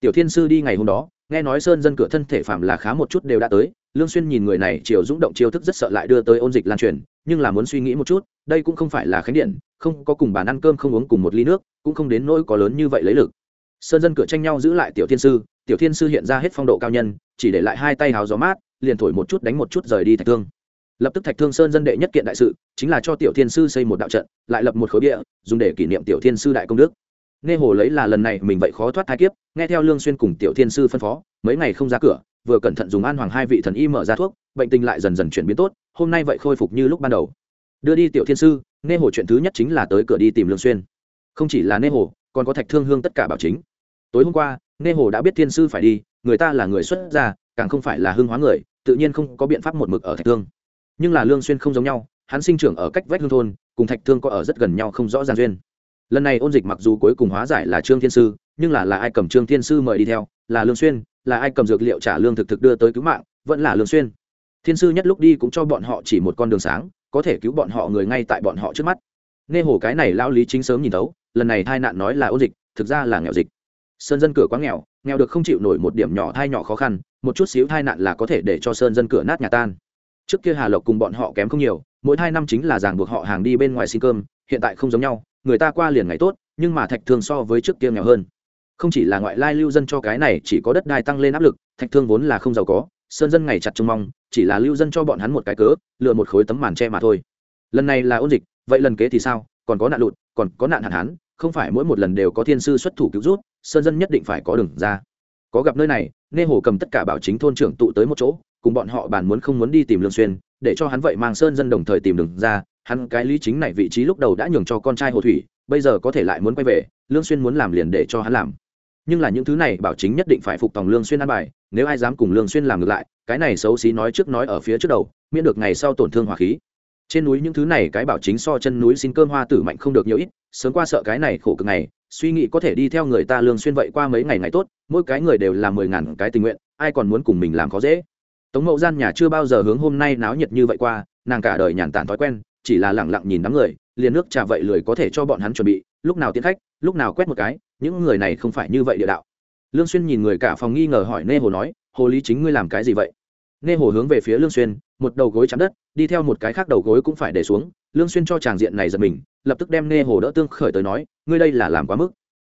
Speaker 1: Tiểu thiên sư đi ngày hôm đó, nghe nói sơn dân cửa thân thể phạm là khá một chút đều đã tới, lương xuyên nhìn người này chiều dũng động chiêu thức rất sợ lại đưa tới ôn dịch lan truyền, nhưng là muốn suy nghĩ một chút, đây cũng không phải là khánh điện, không có cùng bàn ăn cơm không uống cùng một ly nước, cũng không đến nỗi có lớn như vậy lấy lực. Sơn dân cửa tranh nhau giữ lại tiểu thiên sư, tiểu thiên sư hiện ra hết phong độ cao nhân, chỉ để lại hai tay hào gió mát, liền thổi một chút đánh một chút rời đi thạch thương lập tức thạch thương sơn dân đệ nhất kiện đại sự, chính là cho tiểu thiên sư xây một đạo trận, lại lập một khối địa, dùng để kỷ niệm tiểu thiên sư đại công đức. Nghe hồ lấy là lần này mình vậy khó thoát thai kiếp, nghe theo lương xuyên cùng tiểu thiên sư phân phó, mấy ngày không ra cửa, vừa cẩn thận dùng an hoàng hai vị thần y mở ra thuốc, bệnh tình lại dần dần chuyển biến tốt, hôm nay vậy khôi phục như lúc ban đầu. Đưa đi tiểu thiên sư, nghe hồ chuyện thứ nhất chính là tới cửa đi tìm lương xuyên. Không chỉ là nghe hồ, còn có thạch thương hương tất cả bảo chính. Tối hôm qua, nghe hồ đã biết thiên sư phải đi, người ta là người xuất gia, càng không phải là hương hóa người, tự nhiên không có biện pháp một mực ở thạch thương nhưng là lương xuyên không giống nhau, hắn sinh trưởng ở cách vách hương thôn, cùng thạch thương có ở rất gần nhau không rõ ràng duyên. Lần này ôn dịch mặc dù cuối cùng hóa giải là trương thiên sư, nhưng là là ai cầm trương thiên sư mời đi theo, là lương xuyên, là ai cầm dược liệu trả lương thực thực đưa tới cứu mạng, vẫn là lương xuyên. Thiên sư nhất lúc đi cũng cho bọn họ chỉ một con đường sáng, có thể cứu bọn họ người ngay tại bọn họ trước mắt. Nghe hồ cái này lão lý chính sớm nhìn thấu, lần này tai nạn nói là ôn dịch, thực ra là nghèo dịch. Sơn dân cửa quá nghèo nghèo được không chịu nổi một điểm nhỏ thai nhỏ khó khăn, một chút xíu tai nạn là có thể để cho sơn dân cửa nát nhà tan trước kia hà lộc cùng bọn họ kém không nhiều, mỗi hai năm chính là ràng buộc họ hàng đi bên ngoài xin cơm, hiện tại không giống nhau, người ta qua liền ngày tốt, nhưng mà thạch thương so với trước kia nghèo hơn. Không chỉ là ngoại lai lưu dân cho cái này chỉ có đất đai tăng lên áp lực, thạch thương vốn là không giàu có, sơn dân ngày chặt trông mong, chỉ là lưu dân cho bọn hắn một cái cớ lựa một khối tấm màn tre mà thôi. Lần này là ôn dịch, vậy lần kế thì sao? Còn có nạn lụt, còn có nạn hạn hán, không phải mỗi một lần đều có thiên sư xuất thủ cứu rút, sơn dân nhất định phải có đường ra. Có gặp nơi này, Nê hồ cầm tất cả bảo chính thôn trưởng tụ tới một chỗ cùng bọn họ bàn muốn không muốn đi tìm lương xuyên, để cho hắn vậy mang sơn dân đồng thời tìm đường ra, hắn cái lý chính này vị trí lúc đầu đã nhường cho con trai hồ thủy, bây giờ có thể lại muốn quay về, lương xuyên muốn làm liền để cho hắn làm. Nhưng là những thứ này bảo chính nhất định phải phục tòng lương xuyên ăn bài, nếu ai dám cùng lương xuyên làm ngược lại, cái này xấu xí nói trước nói ở phía trước đầu, miễn được ngày sau tổn thương hòa khí. Trên núi những thứ này cái bảo chính so chân núi xin cơm hoa tử mạnh không được nhiều ít, sớm qua sợ cái này khổ cực này, suy nghĩ có thể đi theo người ta lương xuyên vậy qua mấy ngày ngày tốt, mỗi cái người đều là mười ngàn cái tình nguyện, ai còn muốn cùng mình làm khó dễ? Tống mậu gian nhà chưa bao giờ hướng hôm nay náo nhiệt như vậy qua, nàng cả đời nhàn tản thói quen, chỉ là lẳng lặng nhìn đám người, liền nước trà vậy lười có thể cho bọn hắn chuẩn bị, lúc nào tiến khách, lúc nào quét một cái, những người này không phải như vậy địa đạo. Lương xuyên nhìn người cả phòng nghi ngờ hỏi nê hồ nói, hồ lý chính ngươi làm cái gì vậy? Nê hồ hướng về phía lương xuyên, một đầu gối chạm đất, đi theo một cái khác đầu gối cũng phải để xuống. Lương xuyên cho chàng diện này giật mình, lập tức đem nê hồ đỡ tương khởi tới nói, ngươi đây là làm quá mức.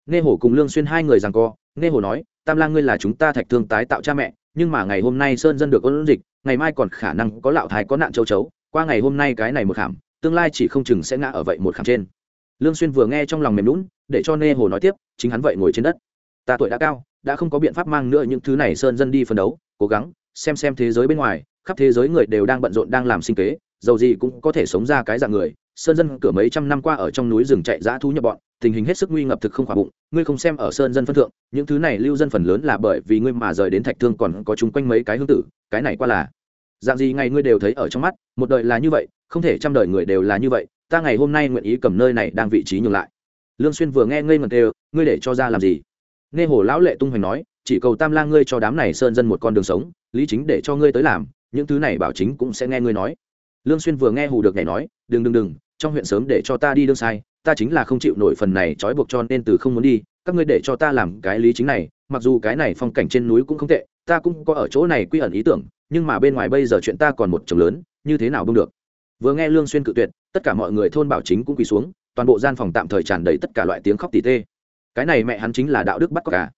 Speaker 1: Nê hồ cùng lương xuyên hai người giằng co, nê hồ nói, tam lang ngươi là chúng ta thạch thương tái tạo cha mẹ nhưng mà ngày hôm nay sơn dân được ôn dịch, ngày mai còn khả năng có lão thái có nạn châu chấu, qua ngày hôm nay cái này một khảm, tương lai chỉ không chừng sẽ ngã ở vậy một khảm trên. Lương xuyên vừa nghe trong lòng mềm lún để cho nê hồ nói tiếp, chính hắn vậy ngồi trên đất. Ta tuổi đã cao, đã không có biện pháp mang nữa những thứ này sơn dân đi phân đấu, cố gắng, xem xem thế giới bên ngoài, khắp thế giới người đều đang bận rộn đang làm sinh kế dầu gì cũng có thể sống ra cái dạng người. Sơn dân cửa mấy trăm năm qua ở trong núi rừng chạy dã thú nhập bọn tình hình hết sức nguy ngập thực không khỏa bụng, ngươi không xem ở sơn dân phân thượng, những thứ này lưu dân phần lớn là bởi vì ngươi mà rời đến thạch thương còn có chung quanh mấy cái hương tử, cái này qua là. Dạng gì ngày ngươi đều thấy ở trong mắt, một đời là như vậy, không thể trăm đời người đều là như vậy, ta ngày hôm nay nguyện ý cầm nơi này đang vị trí nhường lại. Lương xuyên vừa nghe ngây ngẩn đều ngươi để cho ra làm gì? Nghe hồ lão lệ tung hoành nói, chỉ cầu tam lang ngươi cho đám này sơn dân một con đường sống, lý chính để cho ngươi tới làm, những thứ này bảo chính cũng sẽ nghe ngươi nói. Lương xuyên vừa nghe hù được nhảy nói, đừng đừng đừng, trong huyện sớm để cho ta đi đương sai ta chính là không chịu nổi phần này trói buộc cho nên từ không muốn đi, các ngươi để cho ta làm cái lý chính này, mặc dù cái này phong cảnh trên núi cũng không tệ, ta cũng có ở chỗ này quy ẩn ý tưởng, nhưng mà bên ngoài bây giờ chuyện ta còn một chồng lớn, như thế nào bưng được? Vừa nghe lương xuyên cự tuyệt, tất cả mọi người thôn bảo chính cũng quỳ xuống, toàn bộ gian phòng tạm thời tràn đầy tất cả loại tiếng khóc tỉ tê. Cái này mẹ hắn chính là đạo đức bắt cóc cả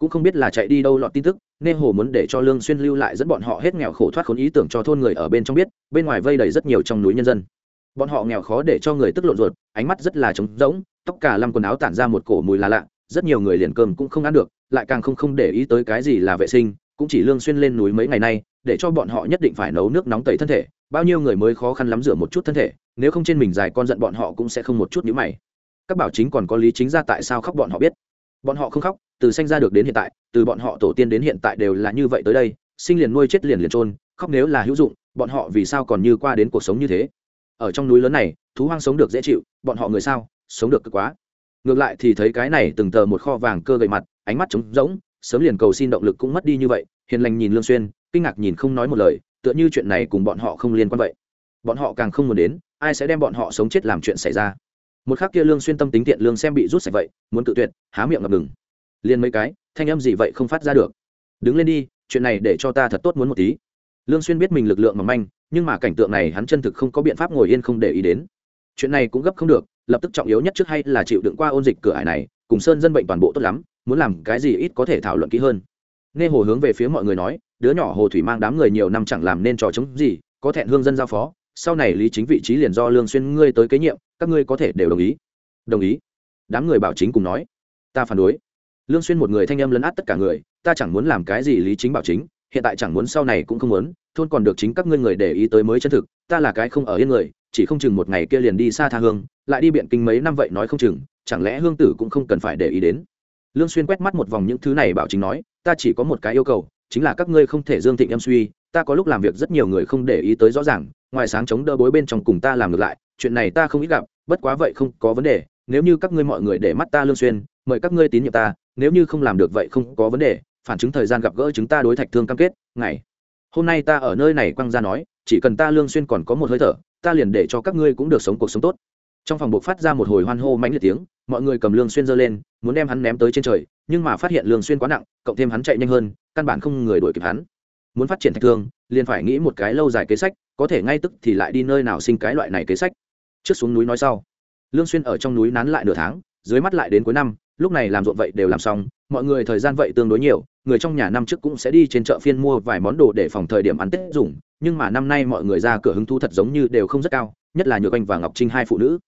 Speaker 1: cũng không biết là chạy đi đâu lọt tin tức, nên hồ muốn để cho lương xuyên lưu lại dẫn bọn họ hết nghèo khổ thoát khốn ý tưởng cho thôn người ở bên trong biết, bên ngoài vây đầy rất nhiều trong núi nhân dân bọn họ nghèo khó để cho người tức lộn ruột, ánh mắt rất là trống rỗng, tóc cả lăm quần áo tản ra một cổ mùi là lạ, rất nhiều người liền cơm cũng không ăn được, lại càng không không để ý tới cái gì là vệ sinh, cũng chỉ lương xuyên lên núi mấy ngày nay, để cho bọn họ nhất định phải nấu nước nóng tẩy thân thể, bao nhiêu người mới khó khăn lắm rửa một chút thân thể, nếu không trên mình dài con giận bọn họ cũng sẽ không một chút nhíu mày. Các bảo chính còn có lý chính ra tại sao khóc bọn họ biết? Bọn họ không khóc, từ sinh ra được đến hiện tại, từ bọn họ tổ tiên đến hiện tại đều là như vậy tới đây, sinh liền nuôi chết liền liền trôn khóc nếu là hữu dụng, bọn họ vì sao còn như qua đến cuộc sống như thế? Ở trong núi lớn này, thú hoang sống được dễ chịu, bọn họ người sao, sống được cực quá. Ngược lại thì thấy cái này từng tờ một kho vàng cơ gậy mặt, ánh mắt trống rỗng, sớm liền cầu xin động lực cũng mất đi như vậy, hiền lành nhìn lương xuyên, kinh ngạc nhìn không nói một lời, tựa như chuyện này cùng bọn họ không liên quan vậy. Bọn họ càng không muốn đến, ai sẽ đem bọn họ sống chết làm chuyện xảy ra. Một khắc kia lương xuyên tâm tính tiện lương xem bị rút sạch vậy, muốn tự tuyệt, há miệng ngập ngừng. Liền mấy cái, thanh âm gì vậy không phát ra được. Đứng lên đi, chuyện này để cho ta thật tốt muốn một tí. Lương xuyên biết mình lực lượng mỏng manh nhưng mà cảnh tượng này hắn chân thực không có biện pháp ngồi yên không để ý đến. Chuyện này cũng gấp không được, lập tức trọng yếu nhất trước hay là chịu đựng qua ôn dịch cửa ải này, cùng sơn dân bệnh toàn bộ tốt lắm, muốn làm cái gì ít có thể thảo luận kỹ hơn. Nghe hồ hướng về phía mọi người nói, đứa nhỏ hồ thủy mang đám người nhiều năm chẳng làm nên trò chống gì, có thẹn hương dân giao phó, sau này lý chính vị trí liền do lương xuyên ngươi tới kế nhiệm, các ngươi có thể đều đồng ý. Đồng ý. Đám người bảo chính cùng nói. Ta phản đối. Lương xuyên một người thanh âm lấn át tất cả người, ta chẳng muốn làm cái gì lý chính bảo chính hiện tại chẳng muốn sau này cũng không muốn, thôn còn được chính các ngươi người để ý tới mới chân thực, ta là cái không ở yên người, chỉ không chừng một ngày kia liền đi xa tha hương, lại đi biện kinh mấy năm vậy nói không chừng, chẳng lẽ hương tử cũng không cần phải để ý đến? Lương xuyên quét mắt một vòng những thứ này bảo chính nói, ta chỉ có một cái yêu cầu, chính là các ngươi không thể dương thịnh em suy, ta có lúc làm việc rất nhiều người không để ý tới rõ ràng, ngoài sáng chống đỡ bối bên trong cùng ta làm ngược lại, chuyện này ta không ít gặp, bất quá vậy không có vấn đề, nếu như các ngươi mọi người để mắt ta lương xuyên, mời các ngươi tín nhiệm ta, nếu như không làm được vậy không có vấn đề phản chứng thời gian gặp gỡ chúng ta đối thạch thương cam kết, ngày. Hôm nay ta ở nơi này quăng ra nói, chỉ cần ta lương xuyên còn có một hơi thở, ta liền để cho các ngươi cũng được sống cuộc sống tốt. Trong phòng buộc phát ra một hồi hoan hô mãnh liệt tiếng, mọi người cầm lương xuyên giơ lên, muốn đem hắn ném tới trên trời, nhưng mà phát hiện lương xuyên quá nặng, cộng thêm hắn chạy nhanh hơn, căn bản không người đuổi kịp hắn. Muốn phát triển thạch thương, liền phải nghĩ một cái lâu dài kế sách, có thể ngay tức thì lại đi nơi nào sinh cái loại này kế sách. Trước xuống núi nói sau. Lương xuyên ở trong núi nán lại nửa tháng, dưới mắt lại đến cuối năm, lúc này làm ruộng vậy đều làm xong, mọi người thời gian vậy tương đối nhiều người trong nhà năm trước cũng sẽ đi trên chợ phiên mua vài món đồ để phòng thời điểm ăn tết dùng, nhưng mà năm nay mọi người ra cửa hứng thu thật giống như đều không rất cao, nhất là nhược anh và ngọc trinh hai phụ nữ.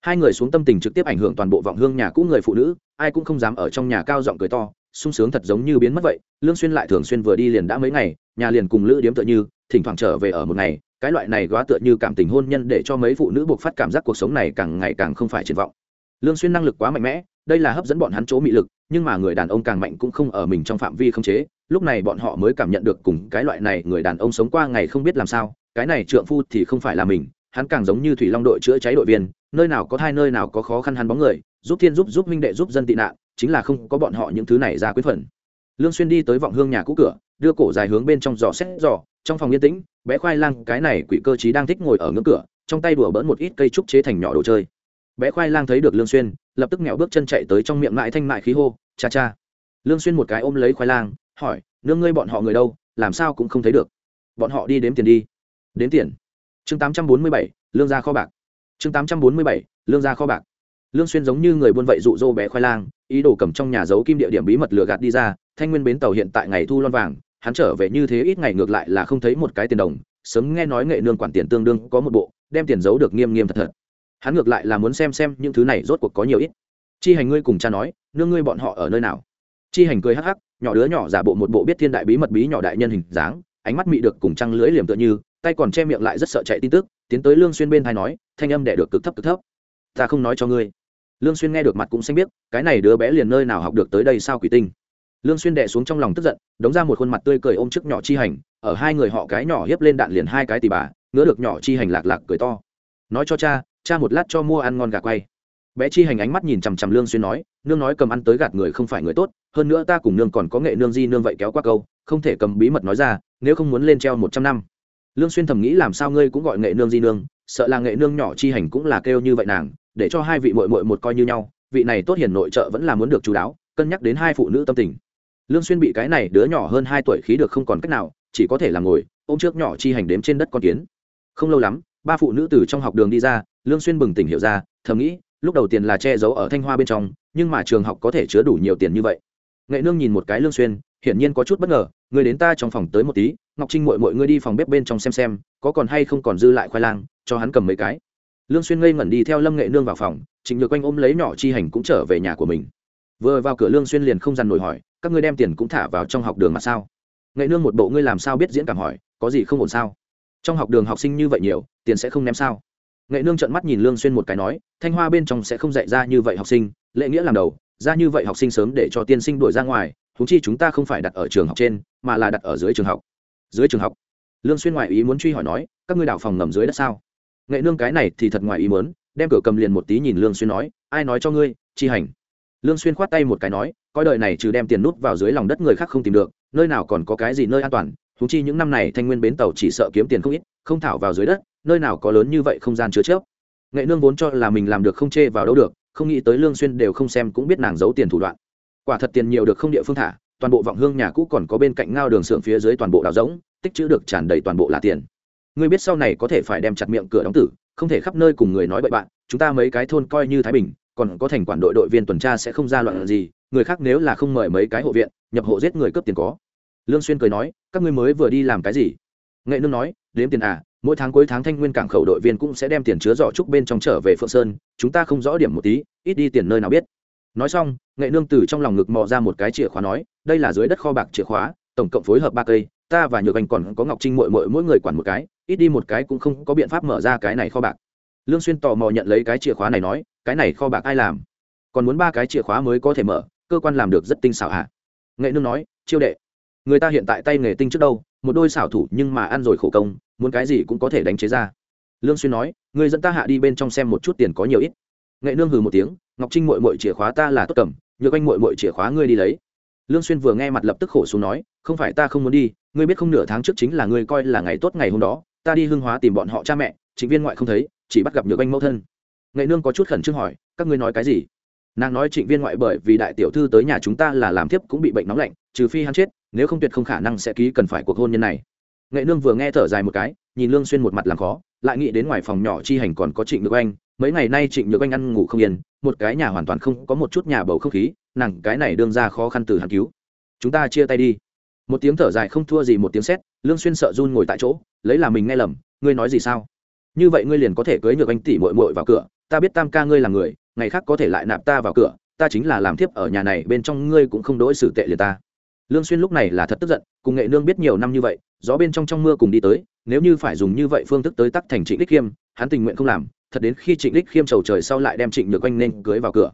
Speaker 1: Hai người xuống tâm tình trực tiếp ảnh hưởng toàn bộ vọng hương nhà cũ người phụ nữ, ai cũng không dám ở trong nhà cao giọng cười to, sung sướng thật giống như biến mất vậy, lương xuyên lại thường xuyên vừa đi liền đã mấy ngày, nhà liền cùng lữ điếm tựa như, thỉnh thoảng trở về ở một ngày, cái loại này góa tựa như cảm tình hôn nhân để cho mấy phụ nữ buộc phát cảm giác cuộc sống này càng ngày càng không phải triển vọng lương xuyên năng lực quá mạnh mẽ, đây là hấp dẫn bọn hắn chỗ mị lực, nhưng mà người đàn ông càng mạnh cũng không ở mình trong phạm vi không chế, lúc này bọn họ mới cảm nhận được cùng cái loại này người đàn ông sống qua ngày không biết làm sao, cái này trượng phu thì không phải là mình, hắn càng giống như thủy long đội chữa cháy đội viên, nơi nào có thai nơi nào có khó khăn hắn bóng người, giúp thiên giúp giúp minh đệ giúp dân tị nạn, chính là không có bọn họ những thứ này ra quyết phần. Lương xuyên đi tới vọng hương nhà cũ cửa, đưa cổ dài hướng bên trong giò xét giò trong phòng yên tĩnh, bé khoai lang cái này quỷ cơ trí đang thích ngồi ở ngưỡng cửa, trong tay đùa bỡn một ít cây trúc chế thành nhỏ đồ chơi bé khoai lang thấy được lương xuyên lập tức nẹo bước chân chạy tới trong miệng mại thanh mại khí hô cha cha. Lương xuyên một cái ôm lấy khoai lang hỏi nương ngươi bọn họ người đâu làm sao cũng không thấy được? Bọn họ đi đếm tiền đi. Đếm tiền? Chương 847, lương gia kho bạc. Chương 847, lương gia kho bạc. Lương xuyên giống như người buôn vậy dụ dỗ bé khoai lang ý đồ cầm trong nhà giấu kim địa điểm bí mật lừa gạt đi ra thanh nguyên bến tàu hiện tại ngày thu lon vàng hắn trở về như thế ít ngày ngược lại là không thấy một cái tiền đồng sớm nghe nói nghệ nương quản tiền tương đương có một bộ đem tiền giấu được nghiêm nghiêm thật thật hắn ngược lại là muốn xem xem những thứ này rốt cuộc có nhiều ít. Chi hành ngươi cùng cha nói, nương ngươi bọn họ ở nơi nào? Chi hành cười hắc hắc, nhỏ đứa nhỏ giả bộ một bộ biết thiên đại bí mật bí nhỏ đại nhân hình dáng, ánh mắt mị được cùng trăng lưỡi liềm tựa như, tay còn che miệng lại rất sợ chạy tin tức, tiến tới lương xuyên bên thai nói, thanh âm đẻ được cực thấp cực thấp. Ta không nói cho ngươi. Lương xuyên nghe được mặt cũng xanh biết cái này đứa bé liền nơi nào học được tới đây sao quỷ tinh? Lương xuyên đè xuống trong lòng tức giận, đống ra một khuôn mặt tươi cười ôm trước nhỏ chi hành, ở hai người họ cái nhỏ hiếp lên đạn liền hai cái tì bà, ngứa được nhỏ chi hành lạc lạc cười to. Nói cho cha cha một lát cho mua ăn ngon gà quay. Bé chi hành ánh mắt nhìn chằm chằm lương xuyên nói, nương nói cầm ăn tới gạt người không phải người tốt, hơn nữa ta cùng nương còn có nghệ nương di nương vậy kéo qua câu, không thể cầm bí mật nói ra, nếu không muốn lên treo một trăm năm. Lương xuyên thầm nghĩ làm sao ngươi cũng gọi nghệ nương di nương, sợ là nghệ nương nhỏ chi hành cũng là kêu như vậy nàng, để cho hai vị muội muội một coi như nhau, vị này tốt hiền nội trợ vẫn là muốn được chú đáo, cân nhắc đến hai phụ nữ tâm tình. Lương xuyên bị cái này đứa nhỏ hơn hai tuổi khí được không còn cách nào, chỉ có thể là ngồi, ôm trước nhỏ chi hành đếm trên đất con kiến. Không lâu lắm, ba phụ nữ từ trong học đường đi ra lương xuyên bừng tỉnh hiểu ra, thầm nghĩ, lúc đầu tiền là che giấu ở thanh hoa bên trong, nhưng mà trường học có thể chứa đủ nhiều tiền như vậy. Nghệ nương nhìn một cái lương xuyên, hiển nhiên có chút bất ngờ người đến ta trong phòng tới một tí, ngọc trinh muội muội ngươi đi phòng bếp bên trong xem xem, có còn hay không còn dư lại khoai lang, cho hắn cầm mấy cái. Lương xuyên ngây ngẩn đi theo lâm nghệ nương vào phòng, trịnh nhược quanh ôm lấy nhỏ chi hành cũng trở về nhà của mình. Vừa vào cửa lương xuyên liền không dằn nổi hỏi, các ngươi đem tiền cũng thả vào trong học đường mà sao? Nghệ nương một bộ ngươi làm sao biết diễn cảm hỏi, có gì không ổn sao? Trong học đường học sinh như vậy nhiều, tiền sẽ không ném sao? Nghệ nương trợn mắt nhìn lương xuyên một cái nói, thanh hoa bên trong sẽ không dạy ra như vậy học sinh lệ nghĩa làm đầu, ra như vậy học sinh sớm để cho tiên sinh đuổi ra ngoài chúng chi chúng ta không phải đặt ở trường học trên, mà là đặt ở dưới trường học. Dưới trường học, lương xuyên ngoại ý muốn truy hỏi nói, các ngươi đào phòng ngầm dưới đất sao? Nghệ nương cái này thì thật ngoại ý muốn, đem cửa cầm liền một tí nhìn lương xuyên nói, ai nói cho ngươi, chi hành? Lương xuyên khoát tay một cái nói, coi đời này trừ đem tiền nút vào dưới lòng đất người khác không tìm được, nơi nào còn có cái gì nơi an toàn thú chi những năm này thanh nguyên bến tàu chỉ sợ kiếm tiền không ít, không thảo vào dưới đất nơi nào có lớn như vậy không gian chứa chấp nghệ nương vốn cho là mình làm được không chê vào đâu được, không nghĩ tới lương xuyên đều không xem cũng biết nàng giấu tiền thủ đoạn. Quả thật tiền nhiều được không địa phương thả, toàn bộ vọng hương nhà cũ còn có bên cạnh ngao đường sượng phía dưới toàn bộ đào rỗng, tích trữ được tràn đầy toàn bộ là tiền. Ngươi biết sau này có thể phải đem chặt miệng cửa đóng tử, không thể khắp nơi cùng người nói bậy bạn, chúng ta mấy cái thôn coi như thái bình, còn có thành quản đội đội viên tuần tra sẽ không ra loạn gì, người khác nếu là không mời mấy cái hộ viện, nhập hộ giết người cướp tiền có. Lương xuyên cười nói, các ngươi mới vừa đi làm cái gì? Nghệ nương nói, đếm tiền à mỗi tháng cuối tháng thanh nguyên cảng khẩu đội viên cũng sẽ đem tiền chứa giỏ trúc bên trong trở về phượng sơn, chúng ta không rõ điểm một tí, ít đi tiền nơi nào biết. Nói xong, nghệ nương từ trong lòng ngực mò ra một cái chìa khóa nói, đây là dưới đất kho bạc chìa khóa, tổng cộng phối hợp ba cây, ta và nhược anh còn có ngọc trinh mội mội mỗi người quản một cái, ít đi một cái cũng không có biện pháp mở ra cái này kho bạc. Lương xuyên tò mò nhận lấy cái chìa khóa này nói, cái này kho bạc ai làm? Còn muốn ba cái chìa khóa mới có thể mở, cơ quan làm được rất tinh xảo à? nghệ nương nói, chiêu đệ, người ta hiện tại tay nghề tinh trước đâu một đôi xảo thủ nhưng mà ăn rồi khổ công, muốn cái gì cũng có thể đánh chế ra. Lương xuyên nói người dẫn ta hạ đi bên trong xem một chút tiền có nhiều ít. Nghệ nương hừ một tiếng, ngọc trinh muội muội chìa khóa ta là tốt cầm, nhược anh muội muội chìa khóa ngươi đi lấy. Lương xuyên vừa nghe mặt lập tức khổ xuống nói, không phải ta không muốn đi, ngươi biết không nửa tháng trước chính là ngươi coi là ngày tốt ngày hôm đó, ta đi hương hóa tìm bọn họ cha mẹ chính viên ngoại không thấy, chỉ bắt gặp nhược anh mẫu thân. Nghệ nương có chút khẩn trương hỏi, các ngươi nói cái gì? Nàng nói, trịnh viên ngoại bởi vì đại tiểu thư tới nhà chúng ta là làm tiếp cũng bị bệnh nóng lạnh, trừ phi hắn chết nếu không tuyệt không khả năng sẽ ký cần phải cuộc hôn nhân này. Nghệ nương vừa nghe thở dài một cái, nhìn lương xuyên một mặt làm khó, lại nghĩ đến ngoài phòng nhỏ chi hành còn có trịnh nhược anh, mấy ngày nay trịnh nhược anh ăn ngủ không yên, một cái nhà hoàn toàn không có một chút nhà bầu không khí, nàng cái này đương ra khó khăn từ hàn cứu. Chúng ta chia tay đi. Một tiếng thở dài không thua gì một tiếng sét, lương xuyên sợ run ngồi tại chỗ, lấy là mình nghe lầm, ngươi nói gì sao? Như vậy ngươi liền có thể cưới nhược anh tỷ muội muội vào cửa, ta biết tam ca ngươi là người, ngày khác có thể lại nạp ta vào cửa, ta chính là làm thiếp ở nhà này, bên trong ngươi cũng không đối xử tệ liền ta lương xuyên lúc này là thật tức giận, cùng nghệ nương biết nhiều năm như vậy, gió bên trong trong mưa cùng đi tới, nếu như phải dùng như vậy phương thức tới tắc thành trịnh đích khiêm, hắn tình nguyện không làm, thật đến khi trịnh đích khiêm trầu trời sau lại đem trịnh nhược anh nên cưới vào cửa.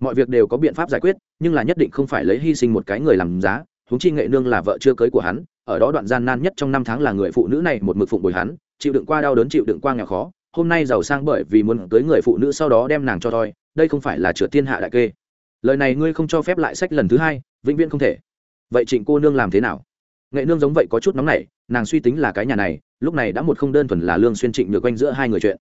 Speaker 1: Mọi việc đều có biện pháp giải quyết, nhưng là nhất định không phải lấy hy sinh một cái người làm giá, huống chi nghệ nương là vợ chưa cưới của hắn, ở đó đoạn gian nan nhất trong năm tháng là người phụ nữ này một mực phụng bồi hắn, chịu đựng qua đau đớn chịu đựng qua nghèo khó, hôm nay giàu sang bởi vì muốn cưới người phụ nữ sau đó đem nàng cho thôi, đây không phải là chữa thiên hạ đại kê. Lời này ngươi không cho phép lại sách lần thứ hai, vĩnh viễn không thể vậy trịnh cô nương làm thế nào? Nghệ nương giống vậy có chút nóng nảy, nàng suy tính là cái nhà này, lúc này đã một không đơn thuần là lương xuyên trịnh được quanh giữa hai người chuyện.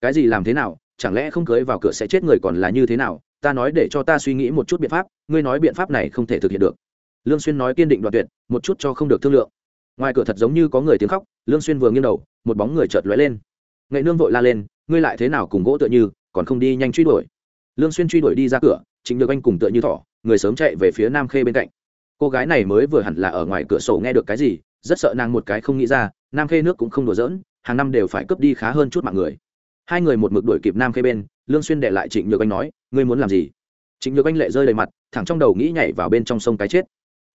Speaker 1: Cái gì làm thế nào, chẳng lẽ không cưới vào cửa sẽ chết người còn là như thế nào? Ta nói để cho ta suy nghĩ một chút biện pháp, ngươi nói biện pháp này không thể thực hiện được. Lương xuyên nói kiên định đoạn tuyệt, một chút cho không được thương lượng. Ngoài cửa thật giống như có người tiếng khóc, lương xuyên vừa nghiêng đầu, một bóng người chợt lóe lên. Nghệ nương vội la lên, ngươi lại thế nào cùng gỗ tựa như, còn không đi nhanh truy đuổi? Lương xuyên truy đuổi đi ra cửa, trịnh được anh cùng tựa như thỏ, người sớm chạy về phía nam khê bên cạnh cô gái này mới vừa hẳn là ở ngoài cửa sổ nghe được cái gì, rất sợ nàng một cái không nghĩ ra, nam khê nước cũng không đùa giỡn, hàng năm đều phải cướp đi khá hơn chút mạng người. Hai người một mực đuổi kịp nam khê bên, lương xuyên để lại trịnh nhược anh nói, ngươi muốn làm gì? Trịnh nhược anh lệ rơi đầy mặt, thẳng trong đầu nghĩ nhảy vào bên trong sông cái chết.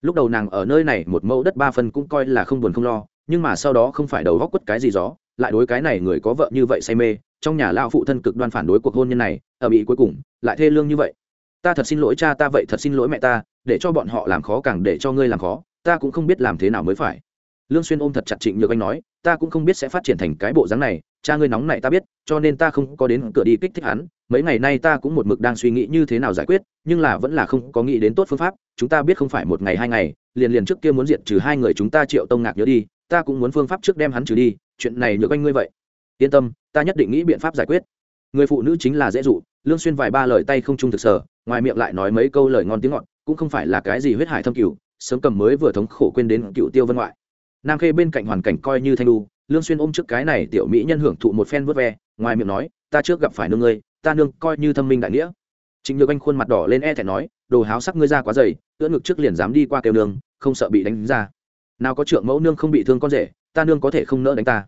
Speaker 1: Lúc đầu nàng ở nơi này một mẫu đất ba phân cũng coi là không buồn không lo, nhưng mà sau đó không phải đầu góc quất cái gì gió, lại đối cái này người có vợ như vậy say mê, trong nhà lao phụ thân cực đoan phản đối cuộc hôn nhân này ở bị cuối cùng, lại thê lương như vậy. Ta thật xin lỗi cha ta, vậy thật xin lỗi mẹ ta để cho bọn họ làm khó càng để cho ngươi làm khó, ta cũng không biết làm thế nào mới phải. Lương xuyên ôm thật chặt trịnh nhược anh nói, ta cũng không biết sẽ phát triển thành cái bộ dáng này, cha ngươi nóng này ta biết, cho nên ta không có đến cửa đi kích thích hắn. Mấy ngày nay ta cũng một mực đang suy nghĩ như thế nào giải quyết, nhưng là vẫn là không có nghĩ đến tốt phương pháp. Chúng ta biết không phải một ngày hai ngày, liền liền trước kia muốn diệt trừ hai người chúng ta triệu tông ngạc nhớ đi, ta cũng muốn phương pháp trước đem hắn trừ đi. Chuyện này nhược anh ngươi vậy. Yên tâm, ta nhất định nghĩ biện pháp giải quyết. Người phụ nữ chính là dễ dụ. Lương xuyên vài ba lời tay không trung thực sở, ngoài miệng lại nói mấy câu lời ngon tiếng ngọt cũng không phải là cái gì huyết hải thâm cửu sớm cầm mới vừa thống khổ quên đến cựu tiêu vân ngoại. Nam khê bên cạnh hoàn cảnh coi như thanh lưu, lương xuyên ôm trước cái này tiểu mỹ nhân hưởng thụ một phen vớt ve ngoài miệng nói ta trước gặp phải nương ngươi ta nương coi như thâm minh đại nghĩa. Trịnh nhược anh khuôn mặt đỏ lên e thẹn nói đồ háo sắc ngươi ra quá dày ưỡn ngực trước liền dám đi qua kêu nương không sợ bị đánh ra. Nào có trưởng mẫu nương không bị thương con rể ta nương có thể không nỡ đánh ta.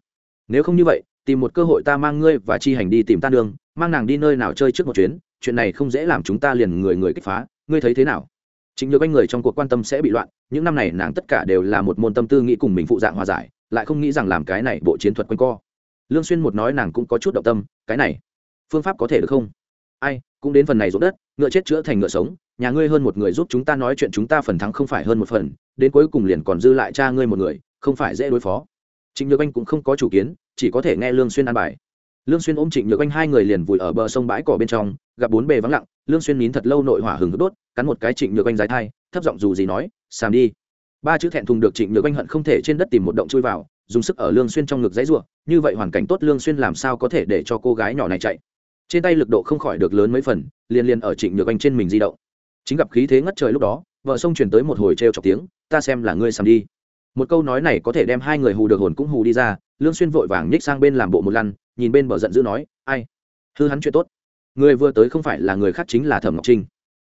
Speaker 1: Nếu không như vậy tìm một cơ hội ta mang ngươi và chi hành đi tìm ta nương mang nàng đi nơi nào chơi trước một chuyến chuyện này không dễ làm chúng ta liền người người kích phá ngươi thấy thế nào? Chính nhược anh người trong cuộc quan tâm sẽ bị loạn, những năm này nàng tất cả đều là một môn tâm tư nghĩ cùng mình phụ dạng hòa giải, lại không nghĩ rằng làm cái này bộ chiến thuật quanh co. Lương xuyên một nói nàng cũng có chút động tâm, cái này, phương pháp có thể được không? Ai, cũng đến phần này rốt đất, ngựa chết chữa thành ngựa sống, nhà ngươi hơn một người giúp chúng ta nói chuyện chúng ta phần thắng không phải hơn một phần, đến cuối cùng liền còn dư lại cha ngươi một người, không phải dễ đối phó. Trịnh nhược anh cũng không có chủ kiến, chỉ có thể nghe lương xuyên an bài. Lương xuyên ôm trịnh nhược anh hai người liền vùi ở bờ sông bãi cỏ bên trong, gặp bốn bề vắng lặng lương xuyên nín thật lâu nội hỏa hừng đốt cắn một cái trịnh nhược anh dài thai thấp giọng dù gì nói sàm đi. Ba chữ thẹn thùng được trịnh nhược anh hận không thể trên đất tìm một động chui vào dùng sức ở lương xuyên trong ngực dãy rủa như vậy hoàn cảnh tốt lương xuyên làm sao có thể để cho cô gái nhỏ này chạy? Trên tay lực độ không khỏi được lớn mấy phần liền liền ở trịnh nhược anh trên mình di động. Chính gặp khí thế ngất trời lúc đó vợ sông truyền tới một hồi treo chọc tiếng ta xem là ngươi sàm đi. Một câu nói này có thể đem hai người hù được hồn cũng hù đi ra lương xuyên vội vàng nhích sang bên làm bộ một lần, nhìn bên bờ giận dữ nói ai? Hư hắn chuyện tốt người vừa tới không phải là người khác chính là thẩm ngọc trinh.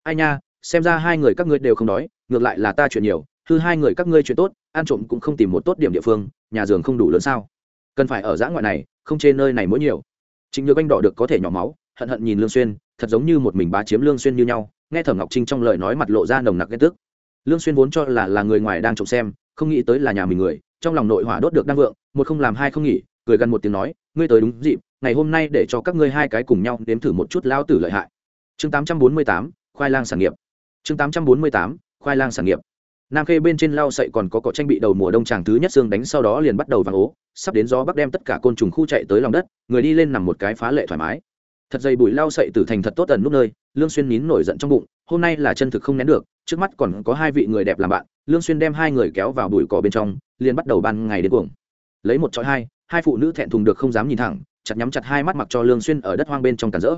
Speaker 1: Ai nha, xem ra hai người các ngươi đều không đói, ngược lại là ta chuyện nhiều thứ hai người các ngươi chuyện tốt, ăn trộm cũng không tìm một tốt điểm địa phương, nhà giường không đủ lớn sao? Cần phải ở giã ngoại này, không trên nơi này mỗi nhiều. Chính nhược anh đỏ được có thể nhỏ máu, hận hận nhìn lương xuyên, thật giống như một mình bá chiếm lương xuyên như nhau, nghe thẩm ngọc trinh trong lời nói mặt lộ ra nồng nặc ghen tức. Lương xuyên vốn cho là là người ngoài đang trộm xem, không nghĩ tới là nhà mình người, trong lòng nội hỏa đốt được đang vượng, một không làm hai không nghỉ, cười gần một tiếng nói, ngươi tới đúng dịp ngày hôm nay để cho các ngươi hai cái cùng nhau đếm thử một chút lao tử lợi hại. Chương 848, khoai lang sản nghiệp. Chương 848, khoai lang sản nghiệp. Nam khê bên trên lao sậy còn có cỏ tranh bị đầu mùa đông tràng thứ nhất xương đánh sau đó liền bắt đầu vàng ố. Sắp đến gió bắc đem tất cả côn trùng khu chạy tới lòng đất người đi lên nằm một cái phá lệ thoải mái. Thật dày bụi lao sậy từ thành thật tốt ẩn nút nơi lương xuyên nín nổi giận trong bụng hôm nay là chân thực không nén được trước mắt còn có hai vị người đẹp làm bạn lương xuyên đem hai người kéo vào bụi cỏ bên trong liền bắt đầu ban ngày đến cuồng. Lấy một chọi hai hai phụ nữ thẹn thùng được không dám nhìn thẳng chặt nhắm chặt hai mắt mặc cho lương xuyên ở đất hoang bên trong cản rỡ.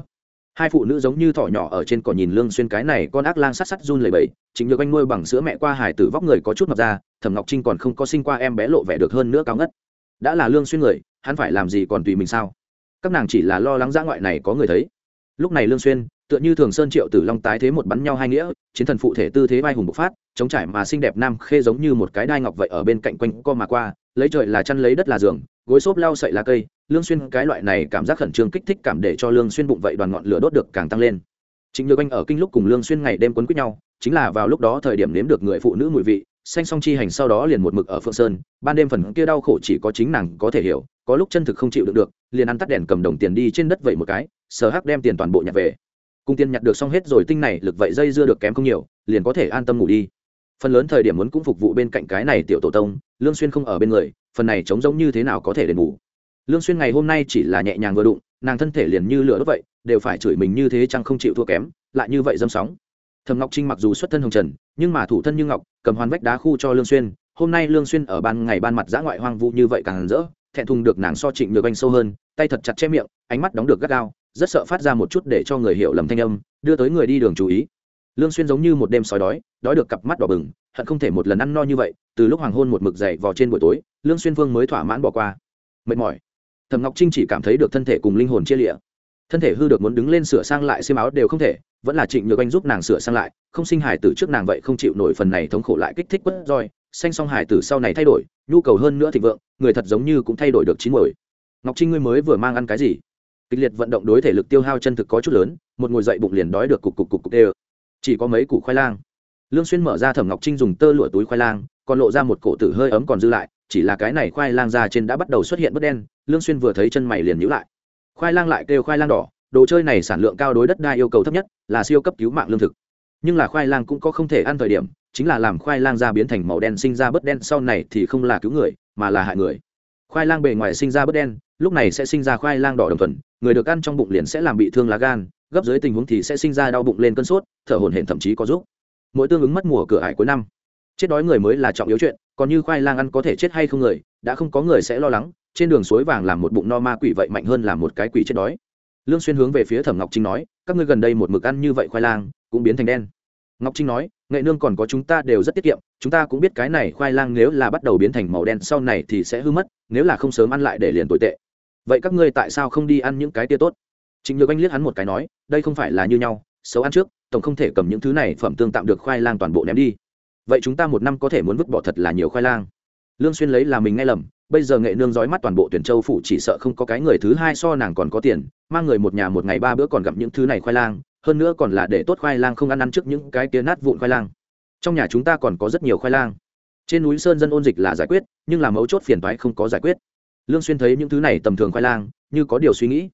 Speaker 1: Hai phụ nữ giống như thỏ nhỏ ở trên cỏ nhìn lương xuyên cái này con ác lang sát sát run lẩy bẩy chính được anh nuôi bằng sữa mẹ qua hải tử vóc người có chút mập ra, thẩm ngọc trinh còn không có sinh qua em bé lộ vẻ được hơn nữa cao ngất. Đã là lương xuyên người, hắn phải làm gì còn tùy mình sao? Các nàng chỉ là lo lắng ra ngoại này có người thấy. Lúc này lương xuyên, tựa như thường sơn triệu tử long tái thế một bắn nhau hai nghĩa, chiến thần phụ thể tư thế vai hùng bộc phát, chống trải mà xinh đẹp nam khê giống như một cái đai ngọc vậy ở bên cạnh quanh co mà qua, lấy trời là chăn lấy đất là giường, gối xốp lau sậy là cây lương xuyên cái loại này cảm giác khẩn trương kích thích cảm để cho lương xuyên bụng vậy đoàn ngọn lửa đốt được càng tăng lên. Chính nhược anh ở kinh lúc cùng lương xuyên ngày đêm quấn quýt nhau, chính là vào lúc đó thời điểm nếm được người phụ nữ mùi vị xanh song chi hành sau đó liền một mực ở phượng sơn, ban đêm phần kia đau khổ chỉ có chính nàng có thể hiểu, có lúc chân thực không chịu được được, liền ăn tắt đèn cầm đồng tiền đi trên đất vậy một cái, sờ hắc đem tiền toàn bộ nhặt về. Cung tiền nhặt được xong hết rồi tinh này, lực vậy dây dưa được kém không nhiều, liền có thể an tâm ngủ đi. Phần lớn thời điểm muốn cũng phục vụ bên cạnh cái này tiểu tổ tông, lương xuyên không ở bên người, phần này trống giống như thế nào có thể đền bù lương xuyên ngày hôm nay chỉ là nhẹ nhàng vừa đụng, nàng thân thể liền như lửa đốt vậy, đều phải chửi mình như thế chẳng không chịu thua kém, lại như vậy dâm sóng. Thầm ngọc trinh mặc dù xuất thân hồng trần, nhưng mà thủ thân như ngọc, cầm hoàn vách đá khu cho lương xuyên, hôm nay lương xuyên ở ban ngày ban mặt giã ngoại hoang vu như vậy càng rỡ, thẹn thùng được nàng so trịnh được anh sâu hơn, tay thật chặt che miệng, ánh mắt đóng được gắt gao, rất sợ phát ra một chút để cho người hiểu lầm thanh âm, đưa tới người đi đường chú ý. Lương xuyên giống như một đêm sói đói đói được cặp mắt đỏ bừng, hận không thể một lần ăn no như vậy, từ lúc hoàng hôn một mực dậy vào trên buổi tối, lương xuyên vương mới thỏa mãn bỏ qua. Mệt mỏi thẩm ngọc trinh chỉ cảm thấy được thân thể cùng linh hồn chia liệt thân thể hư được muốn đứng lên sửa sang lại xiêm áo đều không thể, vẫn là trịnh nhược anh giúp nàng sửa sang lại, không sinh hải tử trước nàng vậy không chịu nổi phần này thống khổ lại kích thích quất roi xanh song hải tử sau này thay đổi, nhu cầu hơn nữa thịnh vượng, người thật giống như cũng thay đổi được chín mồi ngọc trinh ngươi mới vừa mang ăn cái gì? Kịch liệt vận động đối thể lực tiêu hao chân thực có chút lớn, một ngồi dậy bụng liền đói được cục cục cục cục đê chỉ có mấy củ khoai lang. Lương xuyên mở ra thẩm ngọc trinh dùng tơ lụa túi khoai lang, còn lộ ra một cổ tử hơi ấm còn dư lại chỉ là cái này khoai lang ra trên đã bắt đầu xuất hiện bớt đen, lương xuyên vừa thấy chân mày liền nhíu lại. Khoai lang lại kêu khoai lang đỏ, đồ chơi này sản lượng cao đối đất đai yêu cầu thấp nhất, là siêu cấp cứu mạng lương thực. Nhưng là khoai lang cũng có không thể ăn thời điểm, chính là làm khoai lang ra biến thành màu đen sinh ra bớt đen, sau này thì không là cứu người, mà là hại người. Khoai lang bề ngoài sinh ra bớt đen, lúc này sẽ sinh ra khoai lang đỏ đồng thuần, người được ăn trong bụng liền sẽ làm bị thương lá gan, gấp dưới tình huống thì sẽ sinh ra đau bụng lên cơn sốt, thở hổn hển thậm chí có giúp mỗi tương ứng mất mùa cửa ải cuối năm. Chết đói người mới là trọng yếu chuyện còn như khoai lang ăn có thể chết hay không người, đã không có người sẽ lo lắng, trên đường suối vàng làm một bụng no ma quỷ vậy mạnh hơn làm một cái quỷ chết đói. Lương xuyên hướng về phía thẩm ngọc trinh nói, các ngươi gần đây một mực ăn như vậy khoai lang, cũng biến thành đen. Ngọc trinh nói, nghệ nương còn có chúng ta đều rất tiết kiệm, chúng ta cũng biết cái này khoai lang nếu là bắt đầu biến thành màu đen sau này thì sẽ hư mất, nếu là không sớm ăn lại để liền tồi tệ. Vậy các ngươi tại sao không đi ăn những cái tia tốt? Trịnh nhược anh liếc hắn một cái nói, đây không phải là như nhau, xấu ăn trước, tổng không thể cầm những thứ này phẩm tương tạm được khoai lang toàn bộ ném đi vậy chúng ta một năm có thể muốn vứt bỏ thật là nhiều khoai lang. Lương xuyên lấy là mình nghe lầm, bây giờ nghệ nương dõi mắt toàn bộ tuyển châu phủ chỉ sợ không có cái người thứ hai so nàng còn có tiền, mang người một nhà một ngày ba bữa còn gặp những thứ này khoai lang, hơn nữa còn là để tốt khoai lang không ăn ăn trước những cái kia nát vụn khoai lang. Trong nhà chúng ta còn có rất nhiều khoai lang. Trên núi sơn dân ôn dịch là giải quyết, nhưng là mấu chốt phiền toái không có giải quyết. Lương xuyên thấy những thứ này tầm thường khoai lang, như có điều suy nghĩ.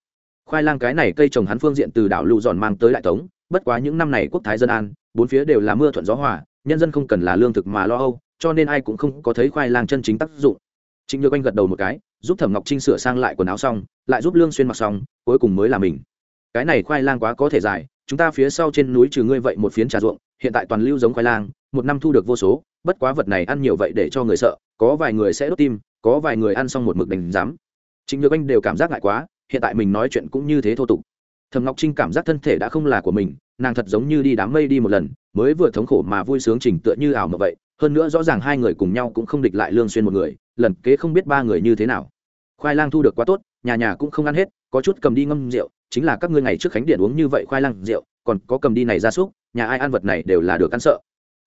Speaker 1: Khoai lang cái này cây trồng hắn phương diện từ đảo lụ giòn mang tới đại tống, bất quá những năm này quốc thái dân an, bốn phía đều là mưa thuận gió hòa nhân dân không cần là lương thực mà lo âu, cho nên ai cũng không có thấy khoai lang chân chính tác dụng. Trịnh nhược anh gật đầu một cái, giúp thẩm ngọc trinh sửa sang lại quần áo xong, lại giúp lương xuyên mặc xong, cuối cùng mới là mình. Cái này khoai lang quá có thể dài, chúng ta phía sau trên núi trừ ngươi vậy một phiến trà ruộng, hiện tại toàn lưu giống khoai lang, một năm thu được vô số, bất quá vật này ăn nhiều vậy để cho người sợ, có vài người sẽ đốt tim, có vài người ăn xong một mực đành dám. trịnh nhược anh đều cảm giác ngại quá, hiện tại mình nói chuyện cũng như thế thô tục. Thẩm ngọc trinh cảm giác thân thể đã không là của mình, nàng thật giống như đi đám mây đi một lần mới vừa thống khổ mà vui sướng trình tựa như ảo mà vậy, hơn nữa rõ ràng hai người cùng nhau cũng không địch lại lương xuyên một người, lần kế không biết ba người như thế nào. Khoai lang thu được quá tốt, nhà nhà cũng không ăn hết, có chút cầm đi ngâm rượu, chính là các ngươi ngày trước khánh điện uống như vậy khoai lang rượu, còn có cầm đi này ra súc, nhà ai ăn vật này đều là được ăn sợ.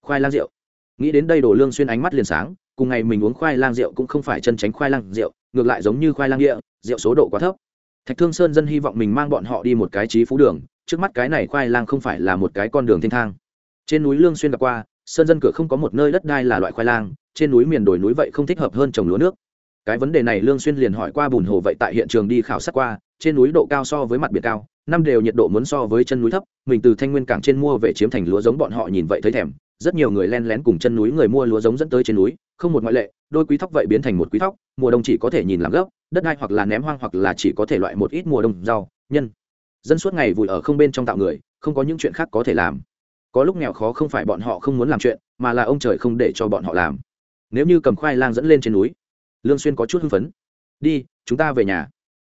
Speaker 1: Khoai lang rượu. Nghĩ đến đây đồ lương xuyên ánh mắt liền sáng, cùng ngày mình uống khoai lang rượu cũng không phải chân tránh khoai lang rượu, ngược lại giống như khoai lang địa, rượu số độ quá thấp. Thạch thương sơn dân hy vọng mình mang bọn họ đi một cái trí phú đường, trước mắt cái này khoai lang không phải là một cái con đường thiên thang trên núi lương xuyên gặp qua, sơn dân cửa không có một nơi đất đai là loại khoai lang, trên núi miền đồi núi vậy không thích hợp hơn trồng lúa nước. Cái vấn đề này lương xuyên liền hỏi qua bùn hồ vậy tại hiện trường đi khảo sát qua, trên núi độ cao so với mặt biển cao, năm đều nhiệt độ muốn so với chân núi thấp, mình từ thanh nguyên cảng trên mua về chiếm thành lúa giống bọn họ nhìn vậy thấy thèm, rất nhiều người len lén cùng chân núi người mua lúa giống dẫn tới trên núi, không một ngoại lệ, đôi quý thóc vậy biến thành một quý thóc, mùa đông chỉ có thể nhìn làm gốc, đất đai hoặc là ném hoang hoặc là chỉ có thể loại một ít mùa đông rau, nhân. Dân suốt ngày vùi ở không bên trong tạo người, không có những chuyện khác có thể làm có lúc nghèo khó không phải bọn họ không muốn làm chuyện, mà là ông trời không để cho bọn họ làm. Nếu như cầm khoai lang dẫn lên trên núi, lương xuyên có chút hưng phấn. Đi, chúng ta về nhà.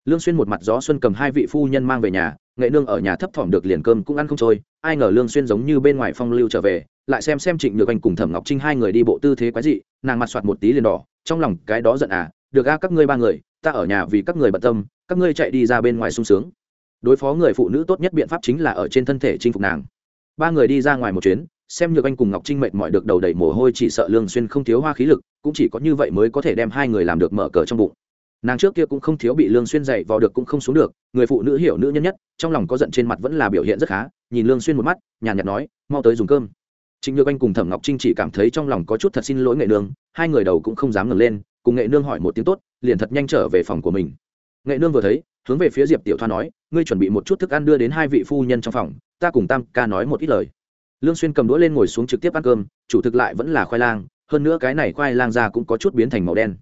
Speaker 1: Lương xuyên một mặt gió xuân cầm hai vị phu nhân mang về nhà, nghệ nương ở nhà thấp thỏm được liền cơm cũng ăn không trôi, ai ngờ lương xuyên giống như bên ngoài phong lưu trở về, lại xem xem trịnh nhược anh cùng thẩm ngọc trinh hai người đi bộ tư thế quái dị, nàng mặt soạt một tí liền đỏ, trong lòng cái đó giận à được a, các ngươi ba người, ta ở nhà vì các người bận tâm, các ngươi chạy đi ra bên ngoài sung sướng. Đối phó người phụ nữ tốt nhất biện pháp chính là ở trên thân thể chinh phục nàng ba người đi ra ngoài một chuyến, xem nhược anh cùng ngọc trinh mệt mỏi được đầu đầy mồ hôi chỉ sợ lương xuyên không thiếu hoa khí lực, cũng chỉ có như vậy mới có thể đem hai người làm được mở cờ trong bụng. Nàng trước kia cũng không thiếu bị lương xuyên dạy vào được cũng không xuống được, người phụ nữ hiểu nữ nhân nhất, trong lòng có giận trên mặt vẫn là biểu hiện rất khá, nhìn lương xuyên một mắt, nhàn nhạt nói, mau tới dùng cơm. Trịnh nhược anh cùng thẩm ngọc trinh chỉ cảm thấy trong lòng có chút thật xin lỗi nghệ nương, hai người đầu cũng không dám ngẩng lên, cùng nghệ nương hỏi một tiếng tốt, liền thật nhanh trở về phòng của mình. Nghệ nương vừa thấy, hướng về phía diệp tiểu thoa nói, ngươi chuẩn bị một chút thức ăn đưa đến hai vị phu nhân trong phòng ta cùng tam ca nói một ít lời. Lương xuyên cầm đũa lên ngồi xuống trực tiếp ăn cơm, chủ thực lại vẫn là khoai lang, hơn nữa cái này khoai lang ra cũng có chút biến thành màu đen.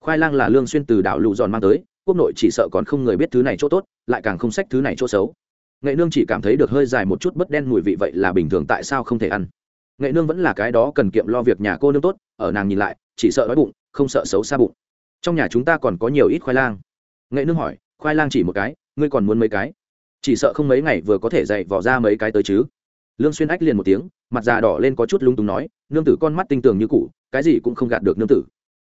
Speaker 1: Khoai lang là lương xuyên từ đảo lụ giòn mang tới, quốc nội chỉ sợ còn không người biết thứ này chỗ tốt, lại càng không sách thứ này chỗ xấu. Nghệ nương chỉ cảm thấy được hơi dài một chút bất đen mùi vị vậy là bình thường tại sao không thể ăn. Nghệ nương vẫn là cái đó cần kiệm lo việc nhà cô nương tốt, ở nàng nhìn lại, chỉ sợ đói bụng, không sợ xấu xa bụng. Trong nhà chúng ta còn có nhiều ít khoai lang. Nghệ nương hỏi, khoai lang chỉ một cái, ngươi còn muốn mấy cái? Chỉ sợ không mấy ngày vừa có thể dạy vỏ ra mấy cái tới chứ. Lương xuyên ách liền một tiếng, mặt già đỏ lên có chút lung tung nói, nương tử con mắt tinh tường như cũ, cái gì cũng không gạt được nương tử.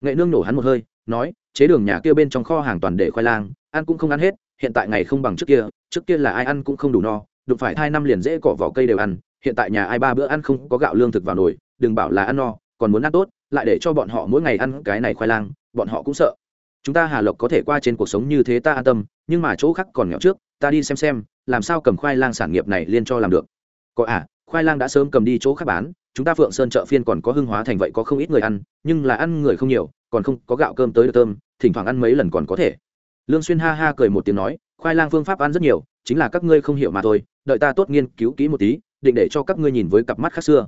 Speaker 1: Nghệ nương nổ hắn một hơi, nói, chế đường nhà kia bên trong kho hàng toàn để khoai lang, ăn cũng không ăn hết, hiện tại ngày không bằng trước kia trước kia là ai ăn cũng không đủ no, đụng phải hai năm liền dễ cỏ vỏ cây đều ăn, hiện tại nhà ai ba bữa ăn không có gạo lương thực vào nồi, đừng bảo là ăn no, còn muốn ăn tốt, lại để cho bọn họ mỗi ngày ăn cái này khoai lang, bọn họ cũng sợ chúng ta hà lộc có thể qua trên cuộc sống như thế ta an tâm, nhưng mà chỗ khác còn nghèo trước, ta đi xem xem, làm sao cầm khoai lang sản nghiệp này liên cho làm được. Có à khoai lang đã sớm cầm đi chỗ khác bán, chúng ta phượng sơn chợ phiên còn có hưng hóa thành vậy có không ít người ăn, nhưng là ăn người không nhiều, còn không có gạo cơm tới được tôm thỉnh thoảng ăn mấy lần còn có thể. Lương xuyên ha ha cười một tiếng nói, khoai lang phương pháp ăn rất nhiều, chính là các ngươi không hiểu mà thôi, đợi ta tốt nghiên cứu kỹ một tí, định để cho các ngươi nhìn với cặp mắt khác xưa.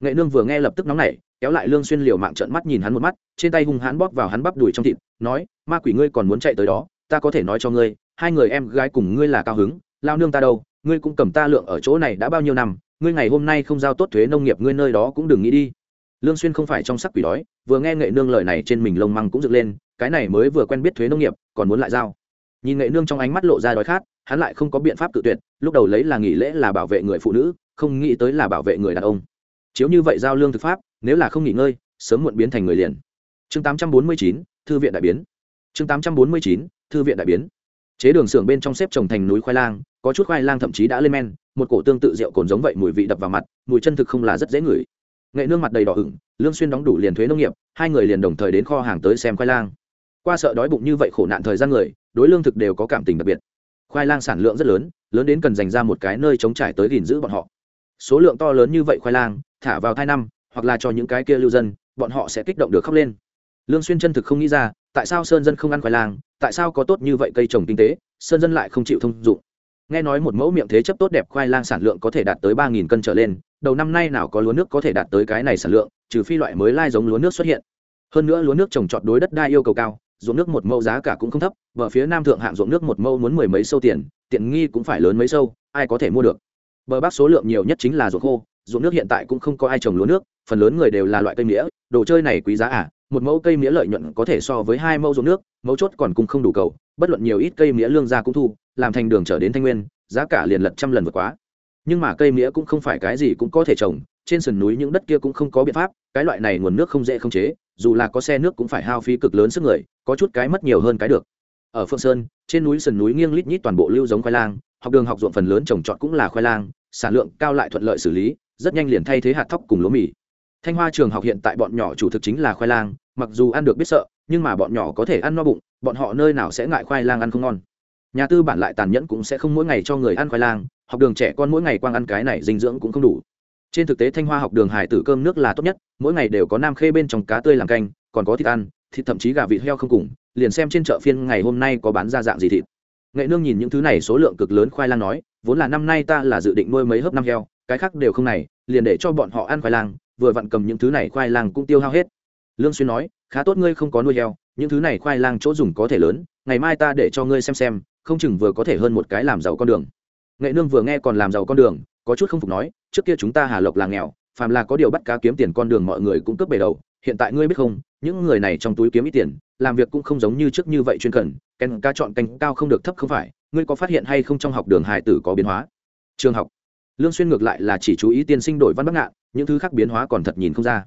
Speaker 1: Nghệ nương vừa nghe lập tức nóng nảy kéo lại lương xuyên liều mạng trợn mắt nhìn hắn một mắt, trên tay hung hãn bóp vào hắn bắp đùi trong thịt, nói, ma quỷ ngươi còn muốn chạy tới đó, ta có thể nói cho ngươi, hai người em gái cùng ngươi là cao hứng, lao nương ta đâu, ngươi cũng cầm ta lượng ở chỗ này đã bao nhiêu năm, ngươi ngày hôm nay không giao tốt thuế nông nghiệp ngươi nơi đó cũng đừng nghĩ đi. Lương xuyên không phải trong sắc quỷ đói, vừa nghe nghệ nương lời này trên mình lông măng cũng dựng lên, cái này mới vừa quen biết thuế nông nghiệp, còn muốn lại giao. Nhìn nghệ nương trong ánh mắt lộ ra đói khát, hắn lại không có biện pháp tự tuyệt, lúc đầu lấy là nghỉ lễ là bảo vệ người phụ nữ, không nghĩ tới là bảo vệ người đàn ông chiếu như vậy giao lương thực pháp nếu là không nghỉ ngơi sớm muộn biến thành người liền. Chương 849, thư viện đại biến. Chương 849, thư viện đại biến. Chế đường xưởng bên trong xếp trồng thành núi khoai lang có chút khoai lang thậm chí đã lên men một cổ tương tự rượu cồn giống vậy mùi vị đập vào mặt mùi chân thực không là rất dễ ngửi. Nghệ nương mặt đầy đỏ ửng lương xuyên đóng đủ liền thuế nông nghiệp hai người liền đồng thời đến kho hàng tới xem khoai lang. Qua sợ đói bụng như vậy khổ nạn thời gian người đối lương thực đều có cảm tình đặc biệt. Khoai lang sản lượng rất lớn lớn đến cần dành ra một cái nơi chống trải tới gìn giữ bọn họ. Số lượng to lớn như vậy khoai lang thả vào thai năm, hoặc là cho những cái kia lưu dân, bọn họ sẽ kích động được khóc lên. Lương xuyên chân thực không nghĩ ra, tại sao sơn dân không ăn khoai lang, tại sao có tốt như vậy cây trồng kinh tế, sơn dân lại không chịu thông dụng. Nghe nói một mẫu miệng thế chấp tốt đẹp khoai lang sản lượng có thể đạt tới ba nghìn cân trở lên, đầu năm nay nào có lúa nước có thể đạt tới cái này sản lượng, trừ phi loại mới lai giống lúa nước xuất hiện. Hơn nữa lúa nước trồng trọt đối đất đai yêu cầu cao, ruộng nước một mẫu giá cả cũng không thấp và phía nam thượng hạng ruộng nước một mẫu muốn mười mấy sâu tiền, tiện nghi cũng phải lớn mấy sâu, ai có thể mua được. Bờ bắc số lượng nhiều nhất chính là ruộng khô ruộng nước hiện tại cũng không có ai trồng lúa nước, phần lớn người đều là loại cây mía, đồ chơi này quý giá à một mẫu cây mía lợi nhuận có thể so với hai mẫu ruộng nước mẫu chốt còn cũng không đủ cầu, bất luận nhiều ít cây mía lương ra cũng thu, làm thành đường trở đến thanh nguyên, giá cả liền lật trăm lần vượt quá. Nhưng mà cây mía cũng không phải cái gì cũng có thể trồng, trên sườn núi những đất kia cũng không có biện pháp, cái loại này nguồn nước không dễ không chế, dù là có xe nước cũng phải hao phí cực lớn sức người, có chút cái mất nhiều hơn cái được. Ở phượng sơn, trên núi sườn núi nghiêng lít nhít toàn bộ lưu giống khoai lang, học đường học ruộng phần lớn trồng trọt cũng là khoai lang, sản lượng cao lại thuận lợi xử lý rất nhanh liền thay thế hạt thóc cùng lúa mì. Thanh hoa trường học hiện tại bọn nhỏ chủ thực chính là khoai lang, mặc dù ăn được biết sợ, nhưng mà bọn nhỏ có thể ăn no bụng, bọn họ nơi nào sẽ ngại khoai lang ăn không ngon. Nhà tư bản lại tàn nhẫn cũng sẽ không mỗi ngày cho người ăn khoai lang, học đường trẻ con mỗi ngày quang ăn cái này dinh dưỡng cũng không đủ. Trên thực tế thanh hoa học đường hải tử cơm nước là tốt nhất, mỗi ngày đều có nam khê bên trong cá tươi làm canh, còn có thịt ăn, thịt thậm chí gà vịt heo không cùng, liền xem trên chợ phiên ngày hôm nay có bán ra dạng gì thịt. Nghệ nương nhìn những thứ này số lượng cực lớn khoai lang nói, vốn là năm nay ta là dự định nuôi mấy hớp năm heo cái khác đều không này, liền để cho bọn họ ăn khoai lang, vừa vặn cầm những thứ này khoai lang cũng tiêu hao hết. Lương xuyên nói, khá tốt ngươi không có nuôi heo, những thứ này khoai lang chỗ dùng có thể lớn, ngày mai ta để cho ngươi xem xem, không chừng vừa có thể hơn một cái làm giàu con đường. Nghệ nương vừa nghe còn làm giàu con đường, có chút không phục nói, trước kia chúng ta hà lộc là nghèo, phàm là có điều bắt cá kiếm tiền con đường mọi người cũng cướp bể đầu, hiện tại ngươi biết không, những người này trong túi kiếm ít tiền, làm việc cũng không giống như trước như vậy chuyên cần, canh ca chọn canh cao không được thấp không phải, ngươi có phát hiện hay không trong học đường hải tử có biến hóa? Trường học lương xuyên ngược lại là chỉ chú ý tiên sinh đổi văn bắc ngạn, những thứ khác biến hóa còn thật nhìn không ra.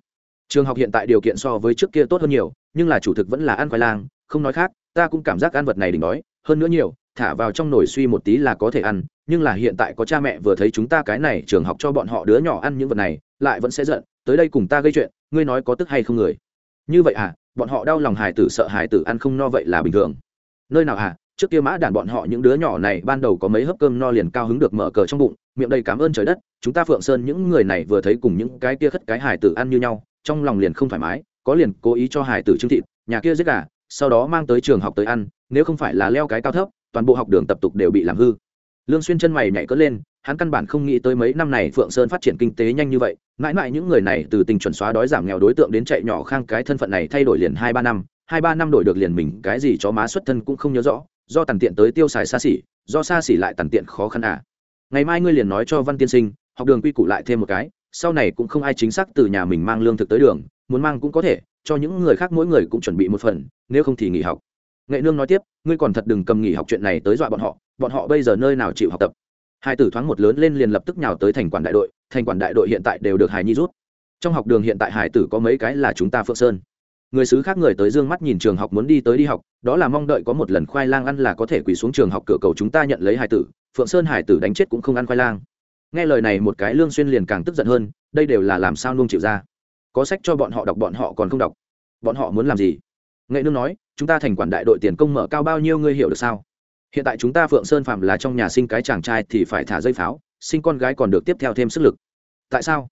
Speaker 1: Trường học hiện tại điều kiện so với trước kia tốt hơn nhiều, nhưng là chủ thực vẫn là ăn khoai lang, không nói khác, ta cũng cảm giác ăn vật này đỉnh đói, hơn nữa nhiều, thả vào trong nồi suy một tí là có thể ăn, nhưng là hiện tại có cha mẹ vừa thấy chúng ta cái này trường học cho bọn họ đứa nhỏ ăn những vật này, lại vẫn sẽ giận, tới đây cùng ta gây chuyện, ngươi nói có tức hay không người? Như vậy à bọn họ đau lòng hài tử sợ hài tử ăn không no vậy là bình thường. Nơi nào à trước kia mã đàn bọn họ những đứa nhỏ này ban đầu có mấy hớp cơm no liền cao hứng được mở cờ trong bụng, miệng đầy cảm ơn trời đất, chúng ta phượng sơn những người này vừa thấy cùng những cái kia khất cái hải tử ăn như nhau, trong lòng liền không thoải mái, có liền cố ý cho hải tử trưng thịt, nhà kia giết gà, sau đó mang tới trường học tới ăn, nếu không phải là leo cái cao thấp, toàn bộ học đường tập tục đều bị làm hư. Lương xuyên chân mày nhảy cỡ lên, hắn căn bản không nghĩ tới mấy năm này phượng sơn phát triển kinh tế nhanh như vậy, mãi mãi những người này từ tình chuẩn xóa đói giảm nghèo đối tượng đến chạy nhỏ khang cái thân phận này thay đổi liền hai ba năm, hai ba năm đổi được liền mình cái gì chó má xuất thân cũng không nhớ rõ do tàn tiện tới tiêu xài xa xỉ, do xa xỉ lại tàn tiện khó khăn à. Ngày mai ngươi liền nói cho văn tiên sinh, học đường quy củ lại thêm một cái, sau này cũng không ai chính xác từ nhà mình mang lương thực tới đường, muốn mang cũng có thể, cho những người khác mỗi người cũng chuẩn bị một phần, nếu không thì nghỉ học. Nghệ nương nói tiếp, ngươi còn thật đừng cầm nghỉ học chuyện này tới dọa bọn họ bọn họ bây giờ nơi nào chịu học tập. Hai tử thoáng một lớn lên liền lập tức nhào tới thành quản đại đội, thành quản đại đội hiện tại đều được hải nhi rút. Trong học đường hiện tại hải tử có mấy cái là chúng ta phượng sơn người xứ khác người tới dương mắt nhìn trường học muốn đi tới đi học, đó là mong đợi có một lần khoai lang ăn là có thể quỳ xuống trường học cửa cầu chúng ta nhận lấy hải tử, phượng sơn hải tử đánh chết cũng không ăn khoai lang. Nghe lời này một cái lương xuyên liền càng tức giận hơn, đây đều là làm sao nuông chịu ra. Có sách cho bọn họ đọc bọn họ còn không đọc. Bọn họ muốn làm gì? Nghệ nương nói, chúng ta thành quản đại đội tiền công mở cao bao nhiêu ngươi hiểu được sao? Hiện tại chúng ta phượng sơn phạm là trong nhà sinh cái chàng trai thì phải thả dây pháo, sinh con gái còn được tiếp theo thêm sức lực. Tại sao?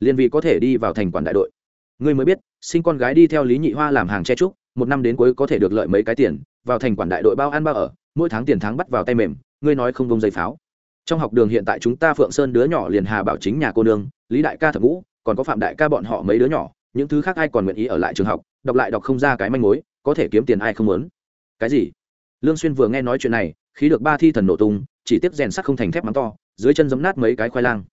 Speaker 1: Liên vì có thể đi vào thành quản đại đội ngươi mới biết, sinh con gái đi theo lý nhị hoa làm hàng che trúc một năm đến cuối có thể được lợi mấy cái tiền, vào thành quản đại đội bao ăn bao ở, mỗi tháng tiền tháng bắt vào tay mềm, ngươi nói không bông dây pháo. Trong học đường hiện tại chúng ta phượng sơn đứa nhỏ liền hà bảo chính nhà cô nương, lý đại ca thập ngũ, còn có phạm đại ca bọn họ mấy đứa nhỏ, những thứ khác ai còn nguyện ý ở lại trường học, đọc lại đọc không ra cái manh mối, có thể kiếm tiền ai không muốn. Cái gì? Lương xuyên vừa nghe nói chuyện này, khí được ba thi thần nổ tung, chỉ tiếp rèn sắt không thành thép mắng to, dưới chân giấm nát mấy cái khoai lang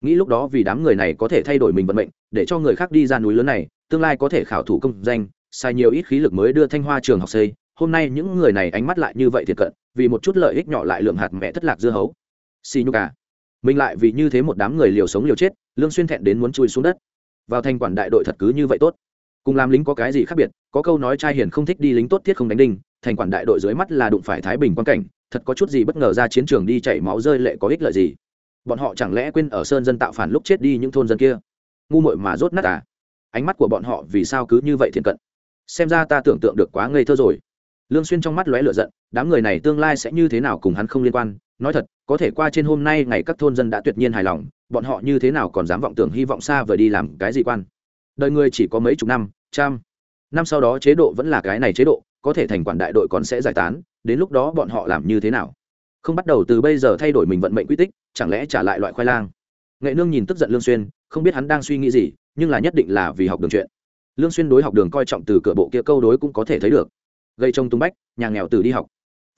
Speaker 1: nghĩ lúc đó vì đám người này có thể thay đổi mình vận mệnh, để cho người khác đi ra núi lớn này, tương lai có thể khảo thủ công danh, xài nhiều ít khí lực mới đưa thanh hoa trường học xây. Hôm nay những người này ánh mắt lại như vậy thiệt cận, vì một chút lợi ích nhỏ lại lượng hạt mẹ thất lạc dưa hấu. Xì nhu cả à. mình lại vì như thế một đám người liều sống liều chết, lương xuyên thẹn đến muốn chui xuống đất. Vào thành quản đại đội thật cứ như vậy tốt. Cùng làm lính có cái gì khác biệt, có câu nói trai hiền không thích đi lính tốt thiết không đánh đinh, thành quản đại đội dưới mắt là đụng phải thái bình quan cảnh, thật có chút gì bất ngờ ra chiến trường đi chảy máu rơi lệ có ích lợi gì bọn họ chẳng lẽ quên ở sơn dân tạo phản lúc chết đi những thôn dân kia? Ngu muội mà rốt nát à? Ánh mắt của bọn họ vì sao cứ như vậy thiện cận? Xem ra ta tưởng tượng được quá ngây thơ rồi. Lương xuyên trong mắt lóe lửa giận, đám người này tương lai sẽ như thế nào cùng hắn không liên quan? Nói thật, có thể qua trên hôm nay ngày các thôn dân đã tuyệt nhiên hài lòng, bọn họ như thế nào còn dám vọng tưởng hy vọng xa vời đi làm cái gì quan? Đời người chỉ có mấy chục năm, trăm. Năm sau đó chế độ vẫn là cái này chế độ, có thể thành quản đại đội còn sẽ giải tán, đến lúc đó bọn họ làm như thế nào? Không bắt đầu từ bây giờ thay đổi mình vận mệnh quy tích, chẳng lẽ trả lại loại khoai lang? Nghệ nương nhìn tức giận lương xuyên, không biết hắn đang suy nghĩ gì, nhưng là nhất định là vì học đường chuyện. Lương xuyên đối học đường coi trọng từ cửa bộ kia câu đối cũng có thể thấy được. Gây trông tung bách, nhà nghèo từ đi học.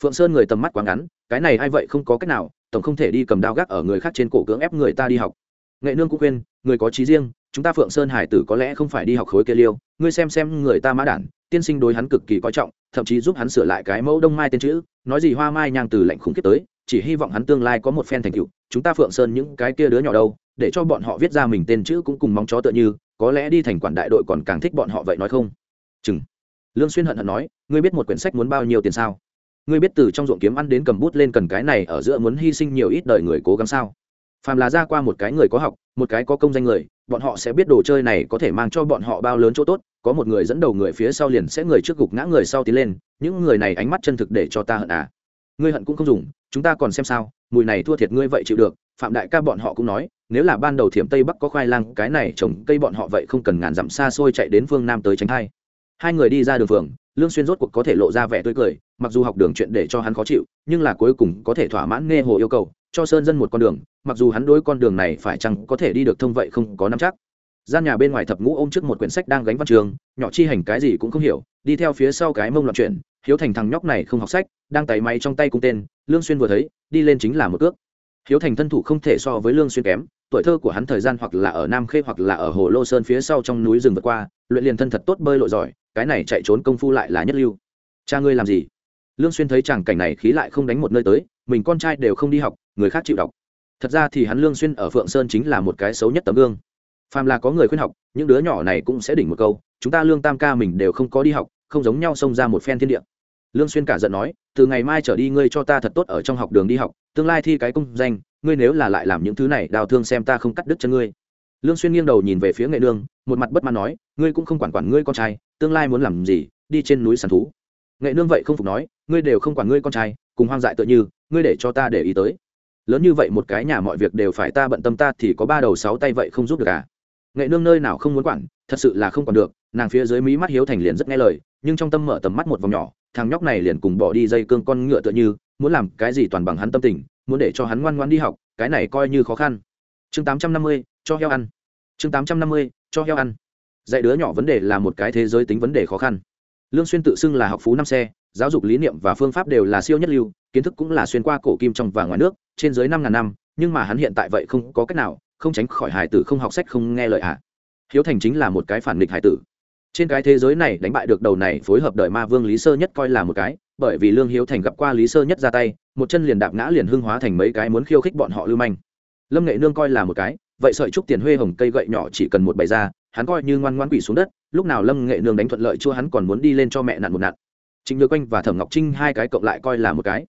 Speaker 1: Phượng sơn người tầm mắt quá ngắn, cái này ai vậy không có cách nào, tổng không thể đi cầm đao gác ở người khác trên cổ cưỡng ép người ta đi học. Nghệ nương cũng khuyên, người có trí riêng, chúng ta phượng sơn hải tử có lẽ không phải đi học khối kia liêu, ngươi xem xem người ta mã đản tiên sinh đối hắn cực kỳ coi trọng, thậm chí giúp hắn sửa lại cái mẫu đông mai tên chữ, nói gì hoa mai nhang từ lạnh khủng khiếp tới, chỉ hy vọng hắn tương lai có một phen thành tựu, chúng ta phượng sơn những cái kia đứa nhỏ đâu, để cho bọn họ viết ra mình tên chữ cũng cùng mong chó tựa như, có lẽ đi thành quản đại đội còn càng thích bọn họ vậy nói không? Chừng. Lương xuyên hận hận nói, ngươi biết một quyển sách muốn bao nhiêu tiền sao? Ngươi biết từ trong ruộng kiếm ăn đến cầm bút lên cần cái này ở giữa muốn hy sinh nhiều ít đời người cố gắng sao? Phàm là ra qua một cái người có học, một cái có công danh người bọn họ sẽ biết đồ chơi này có thể mang cho bọn họ bao lớn chỗ tốt, có một người dẫn đầu người phía sau liền sẽ người trước gục ngã người sau tiến lên, những người này ánh mắt chân thực để cho ta hận à. Ngươi hận cũng không dùng, chúng ta còn xem sao, mùi này thua thiệt ngươi vậy chịu được, phạm đại ca bọn họ cũng nói, nếu là ban đầu thiểm tây bắc có khoai lang, cái này trồng cây bọn họ vậy không cần ngàn dặm xa xôi chạy đến phương nam tới tránh thai. Hai người đi ra đường phường, lương xuyên rốt cuộc có thể lộ ra vẻ tươi cười, mặc dù học đường chuyện để cho hắn khó chịu, nhưng là cuối cùng có thể thỏa mãn nghe hồ yêu cầu, cho sơn dân một con đường mặc dù hắn đối con đường này phải chăng có thể đi được thông vậy không có nắm chắc. Gian nhà bên ngoài thập ngũ ôm trước một quyển sách đang gánh văn trường, nhỏ chi hành cái gì cũng không hiểu, đi theo phía sau cái mông loạn chuyện hiếu thành thằng nhóc này không học sách, đang tay máy trong tay cung tên, lương xuyên vừa thấy, đi lên chính là một cước. Hiếu thành thân thủ không thể so với lương xuyên kém, tuổi thơ của hắn thời gian hoặc là ở nam khê hoặc là ở hồ lô sơn phía sau trong núi rừng vượt qua, luyện liền thân thật tốt bơi lội giỏi, cái này chạy trốn công phu lại là nhất lưu. Cha ngươi làm gì? Lương xuyên thấy chàng cảnh này khí lại không đánh một nơi tới, mình con trai đều không đi học, người khác chịu đọc thật ra thì hắn lương xuyên ở phượng sơn chính là một cái xấu nhất tấm gương phàm là có người khuyên học những đứa nhỏ này cũng sẽ đỉnh một câu chúng ta lương tam ca mình đều không có đi học không giống nhau xông ra một phen thiên địa lương xuyên cả giận nói từ ngày mai trở đi ngươi cho ta thật tốt ở trong học đường đi học tương lai thi cái công danh ngươi nếu là lại làm những thứ này đào thương xem ta không cắt đứt chân ngươi lương xuyên nghiêng đầu nhìn về phía nghệ nương một mặt bất mãn nói ngươi cũng không quản quản ngươi con trai tương lai muốn làm gì đi trên núi săn thú nghệ nương vậy không phục nói ngươi đều không quản ngươi con trai cùng hoang dại tự như ngươi để cho ta để ý tới lớn như vậy một cái nhà mọi việc đều phải ta bận tâm ta thì có ba đầu sáu tay vậy không giúp được à? Nghệ nương nơi nào không muốn quản, thật sự là không còn được, nàng phía dưới mí mắt hiếu thành liền rất nghe lời, nhưng trong tâm mở tầm mắt một vòng nhỏ, thằng nhóc này liền cùng bỏ đi dây cương con ngựa tựa như, muốn làm cái gì toàn bằng hắn tâm tình, muốn để cho hắn ngoan ngoan đi học, cái này coi như khó khăn. Chương tám trăm năm mươi, cho heo ăn. Chương tám trăm năm mươi, cho heo ăn. Dạy đứa nhỏ vấn đề là một cái thế giới tính vấn đề khó khăn. Lương xuyên tự xưng là học phú năm xe giáo dục lý niệm và phương pháp đều là siêu nhất lưu, kiến thức cũng là xuyên qua cổ kim trong và ngoài nước, trên dưới năm ngàn năm, nhưng mà hắn hiện tại vậy không có cách nào, không tránh khỏi hải tử không học sách không nghe lời ạ. À. hiếu thành chính là một cái phản nghịch hải tử. Trên cái thế giới này đánh bại được đầu này phối hợp đợi ma vương lý sơ nhất coi là một cái, bởi vì lương hiếu thành gặp qua lý sơ nhất ra tay, một chân liền đạp ngã liền hưng hóa thành mấy cái muốn khiêu khích bọn họ lưu manh. Lâm nghệ nương coi là một cái, vậy sợi trúc tiền huê hồng cây gậy nhỏ chỉ cần một bày ra, hắn coi như ngoan ngoan quỷ xuống đất, lúc nào lâm nghệ nương đánh thuận lợi chua hắn còn muốn đi lên cho mẹ nặn một nặn trịnh nhược quanh và thẩm ngọc trinh hai cái cộng lại coi là một cái.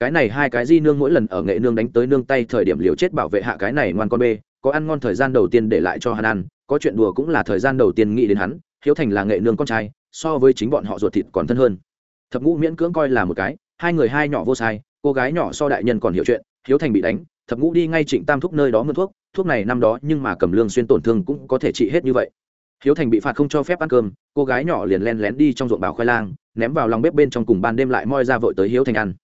Speaker 1: Cái này hai cái di nương mỗi lần ở nghệ nương đánh tới nương tay thời điểm liều chết bảo vệ hạ cái này ngoan con bê, có ăn ngon thời gian đầu tiên để lại cho hắn ăn, có chuyện đùa cũng là thời gian đầu tiên nghĩ đến hắn, hiếu thành là nghệ nương con trai, so với chính bọn họ ruột thịt còn thân hơn. Thập ngũ miễn cưỡng coi là một cái, hai người hai nhỏ vô sai, cô gái nhỏ so đại nhân còn hiểu chuyện, hiếu thành bị đánh, thập ngũ đi ngay trịnh tam thúc nơi đó mượn thuốc thuốc này năm đó nhưng mà cầm lương xuyên tổn thương cũng có thể trị hết như vậy. Hiếu thành bị phạt không cho phép ăn cơm, cô gái nhỏ liền len lén đi trong ruộng bảo khoai lang ném vào lòng bếp bên trong cùng ban đêm lại moi ra vội tới hiếu thành ăn.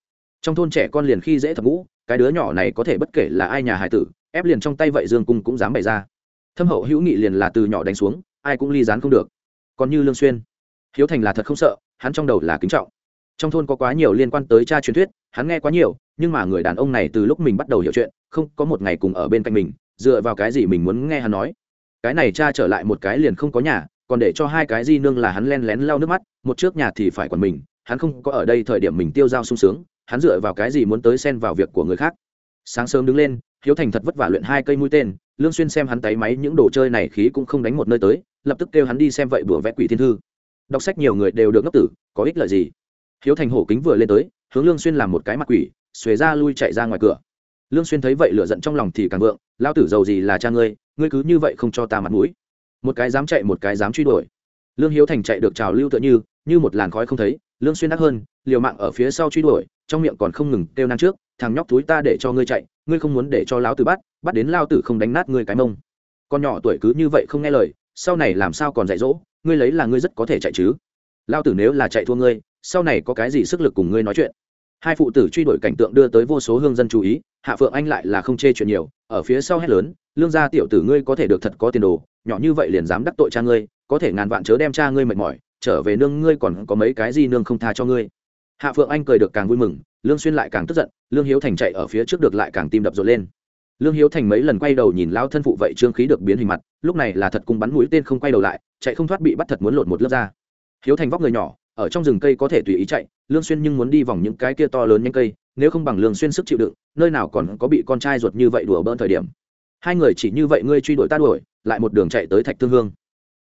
Speaker 1: Trong thôn trẻ con liền khi dễ thập ngũ, cái đứa nhỏ này có thể bất kể là ai nhà hải tử, ép liền trong tay vậy dương cung cũng dám bày ra. Thâm hậu hữu nghị liền là từ nhỏ đánh xuống, ai cũng ly dán không được. Còn như lương xuyên, hiếu thành là thật không sợ, hắn trong đầu là kính trọng. Trong thôn có quá nhiều liên quan tới cha truyền thuyết, hắn nghe quá nhiều, nhưng mà người đàn ông này từ lúc mình bắt đầu hiểu chuyện, không có một ngày cùng ở bên cạnh mình, dựa vào cái gì mình muốn nghe hắn nói. Cái này cha trở lại một cái liền không có nhà còn để cho hai cái di nương là hắn len lén lau nước mắt, một trước nhà thì phải còn mình, hắn không có ở đây thời điểm mình tiêu dao sung sướng, hắn dựa vào cái gì muốn tới xen vào việc của người khác. Sáng sớm đứng lên, hiếu thành thật vất vả luyện hai cây mũi tên, lương xuyên xem hắn tay máy những đồ chơi này khí cũng không đánh một nơi tới, lập tức kêu hắn đi xem vậy bữa vẽ quỷ thiên thư. Đọc sách nhiều người đều được ngốc tử, có ích lợi gì? Hiếu thành hổ kính vừa lên tới, hướng lương xuyên làm một cái mặt quỷ, xuề ra lui chạy ra ngoài cửa. Lương xuyên thấy vậy lửa giận trong lòng thì càng vượng lao tử giàu gì là cha ngươi ngươi cứ như vậy không cho ta mặt mũi một cái dám chạy, một cái dám truy đuổi. Lương hiếu thành chạy được trào lưu tựa như như một làn khói không thấy, lương xuyên đắc hơn, liều mạng ở phía sau truy đuổi, trong miệng còn không ngừng kêu nan trước, thằng nhóc túi ta để cho ngươi chạy, ngươi không muốn để cho lão tử bắt bắt đến lao tử không đánh nát ngươi cái mông. Con nhỏ tuổi cứ như vậy không nghe lời, sau này làm sao còn dạy dỗ, ngươi lấy là ngươi rất có thể chạy chứ. Lao tử nếu là chạy thua ngươi, sau này có cái gì sức lực cùng ngươi nói chuyện? Hai phụ tử truy đuổi cảnh tượng đưa tới vô số hương dân chú ý, hạ phượng anh lại là không chê chuyện nhiều, ở phía sau hét lớn, lương gia tiểu tử ngươi có thể được thật có tiền đồ nhỏ như vậy liền dám đắc tội cha ngươi, có thể ngàn vạn chớ đem cha ngươi mệt mỏi, trở về nương ngươi còn có mấy cái gì nương không tha cho ngươi. Hạ phượng anh cười được càng vui mừng, lương xuyên lại càng tức giận, lương hiếu thành chạy ở phía trước được lại càng tim đập rộn lên. Lương hiếu thành mấy lần quay đầu nhìn lao thân phụ vậy trương khí được biến hình mặt, lúc này là thật cung bắn mũi tên không quay đầu lại, chạy không thoát bị bắt thật muốn lột một lớp ra. Hiếu thành vóc người nhỏ, ở trong rừng cây có thể tùy ý chạy, lương xuyên nhưng muốn đi vòng những cái kia to lớn nhanh cây, nếu không bằng lương xuyên sức chịu đựng, nơi nào còn có bị con trai ruột như vậy đùa bỡn thời điểm. Hai người chỉ như vậy ngươi truy đuổi ta đuổi lại một đường chạy tới thạch thương hương.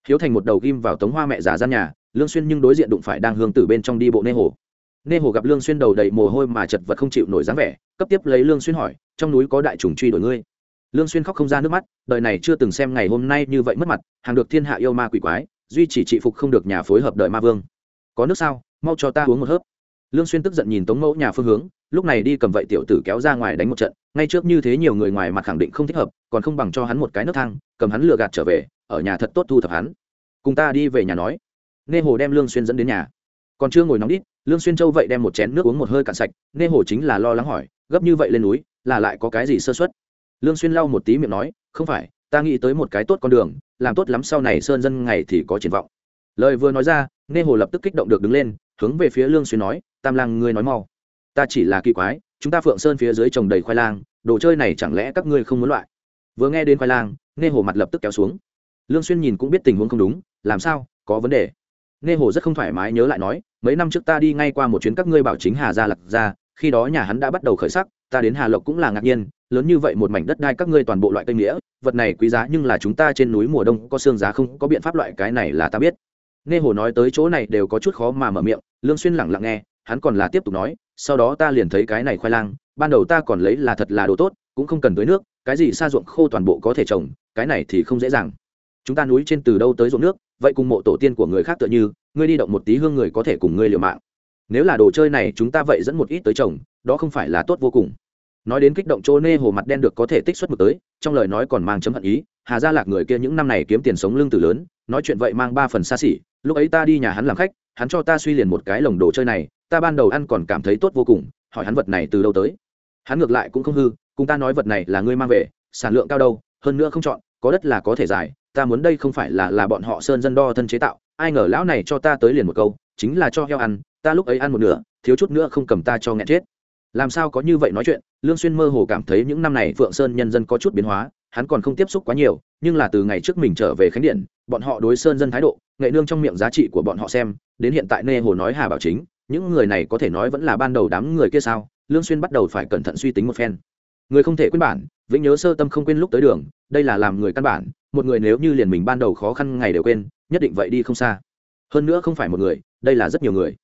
Speaker 1: Hiếu thành một đầu ghim vào tống hoa mẹ già gian nhà, lương xuyên nhưng đối diện đụng phải đang hương tử bên trong đi bộ nê hồ. Nê hồ gặp lương xuyên đầu đầy mồ hôi mà chật vật không chịu nổi dáng vẻ, cấp tiếp lấy lương xuyên hỏi, trong núi có đại trùng truy đuổi ngươi? Lương xuyên khóc không ra nước mắt, đời này chưa từng xem ngày hôm nay như vậy mất mặt, hàng được thiên hạ yêu ma quỷ quái, duy chỉ trị phục không được nhà phối hợp đợi ma vương. Có nước sao? Mau cho ta uống một hớp. Lương xuyên tức giận nhìn tống mẫu nhà phương hướng, lúc này đi cầm vậy tiểu tử kéo ra ngoài đánh một trận ngay trước như thế nhiều người ngoài mặt khẳng định không thích hợp, còn không bằng cho hắn một cái nấc thang, cầm hắn lừa gạt trở về, ở nhà thật tốt thu thập hắn. Cùng ta đi về nhà nói. Nê hồ đem lương xuyên dẫn đến nhà. Còn chưa ngồi nóng đít, lương xuyên châu vậy đem một chén nước uống một hơi cạn sạch, nê hồ chính là lo lắng hỏi, gấp như vậy lên núi, là lại có cái gì sơ suất? Lương xuyên lau một tí miệng nói, không phải, ta nghĩ tới một cái tốt con đường, làm tốt lắm sau này sơn dân ngày thì có triển vọng. Lời vừa nói ra, nê hồ lập tức kích động được đứng lên, hướng về phía lương xuyên nói, tam lang ngươi nói mau. Ta chỉ là kỳ quái chúng ta phượng sơn phía dưới trồng đầy khoai lang, đồ chơi này chẳng lẽ các ngươi không muốn loại? Vừa nghe đến khoai lang, nê hồ mặt lập tức kéo xuống. Lương xuyên nhìn cũng biết tình huống không đúng, làm sao, có vấn đề? Nê hồ rất không thoải mái nhớ lại nói, mấy năm trước ta đi ngay qua một chuyến các ngươi bảo chính hà gia lạc gia, khi đó nhà hắn đã bắt đầu khởi sắc, ta đến hà lộc cũng là ngạc nhiên, lớn như vậy một mảnh đất đai các ngươi toàn bộ loại cây nghĩa, vật này quý giá nhưng là chúng ta trên núi mùa đông có xương giá không, có biện pháp loại cái này là ta biết. Nghe hồ nói tới chỗ này đều có chút khó mà mở miệng, lương xuyên lẳng lặng nghe, hắn còn là tiếp tục nói sau đó ta liền thấy cái này khoai lang, ban đầu ta còn lấy là thật là đồ tốt, cũng không cần tưới nước, cái gì xa ruộng khô toàn bộ có thể trồng, cái này thì không dễ dàng. Chúng ta núi trên từ đâu tới ruộng nước, vậy cùng mộ tổ tiên của người khác tựa như, ngươi đi động một tí hương người có thể cùng ngươi liều mạng. Nếu là đồ chơi này chúng ta vậy dẫn một ít tới trồng, đó không phải là tốt vô cùng. Nói đến kích động chỗ nê hồ mặt đen được có thể tích xuất một tới, trong lời nói còn mang chấm hận ý, hà gia lạc người kia những năm này kiếm tiền sống lương tử lớn, nói chuyện vậy mang ba phần xa xỉ, lúc ấy ta đi nhà hắn làm khách, hắn cho ta suy liền một cái lồng đồ chơi này ta ban đầu ăn còn cảm thấy tốt vô cùng, hỏi hắn vật này từ đâu tới. Hắn ngược lại cũng không hư, cùng ta nói vật này là ngươi mang về, sản lượng cao đâu, hơn nữa không chọn, có đất là có thể giải, ta muốn đây không phải là là bọn họ sơn dân đo thân chế tạo, ai ngờ lão này cho ta tới liền một câu, chính là cho heo ăn, ta lúc ấy ăn một nửa, thiếu chút nữa không cầm ta cho nghẹn chết. Làm sao có như vậy nói chuyện, lương xuyên mơ hồ cảm thấy những năm này phượng sơn nhân dân có chút biến hóa, hắn còn không tiếp xúc quá nhiều, nhưng là từ ngày trước mình trở về khánh điện, bọn họ đối sơn dân thái độ, nghệ nương trong miệng giá trị của bọn họ xem, đến hiện tại nê hồ nói hà bảo chính những người này có thể nói vẫn là ban đầu đám người kia sao? Lương xuyên bắt đầu phải cẩn thận suy tính một phen. Người không thể quên bản, vĩnh nhớ sơ tâm không quên lúc tới đường, đây là làm người căn bản, một người nếu như liền mình ban đầu khó khăn ngày đều quên, nhất định vậy đi không xa. Hơn nữa không phải một người, đây là rất nhiều người.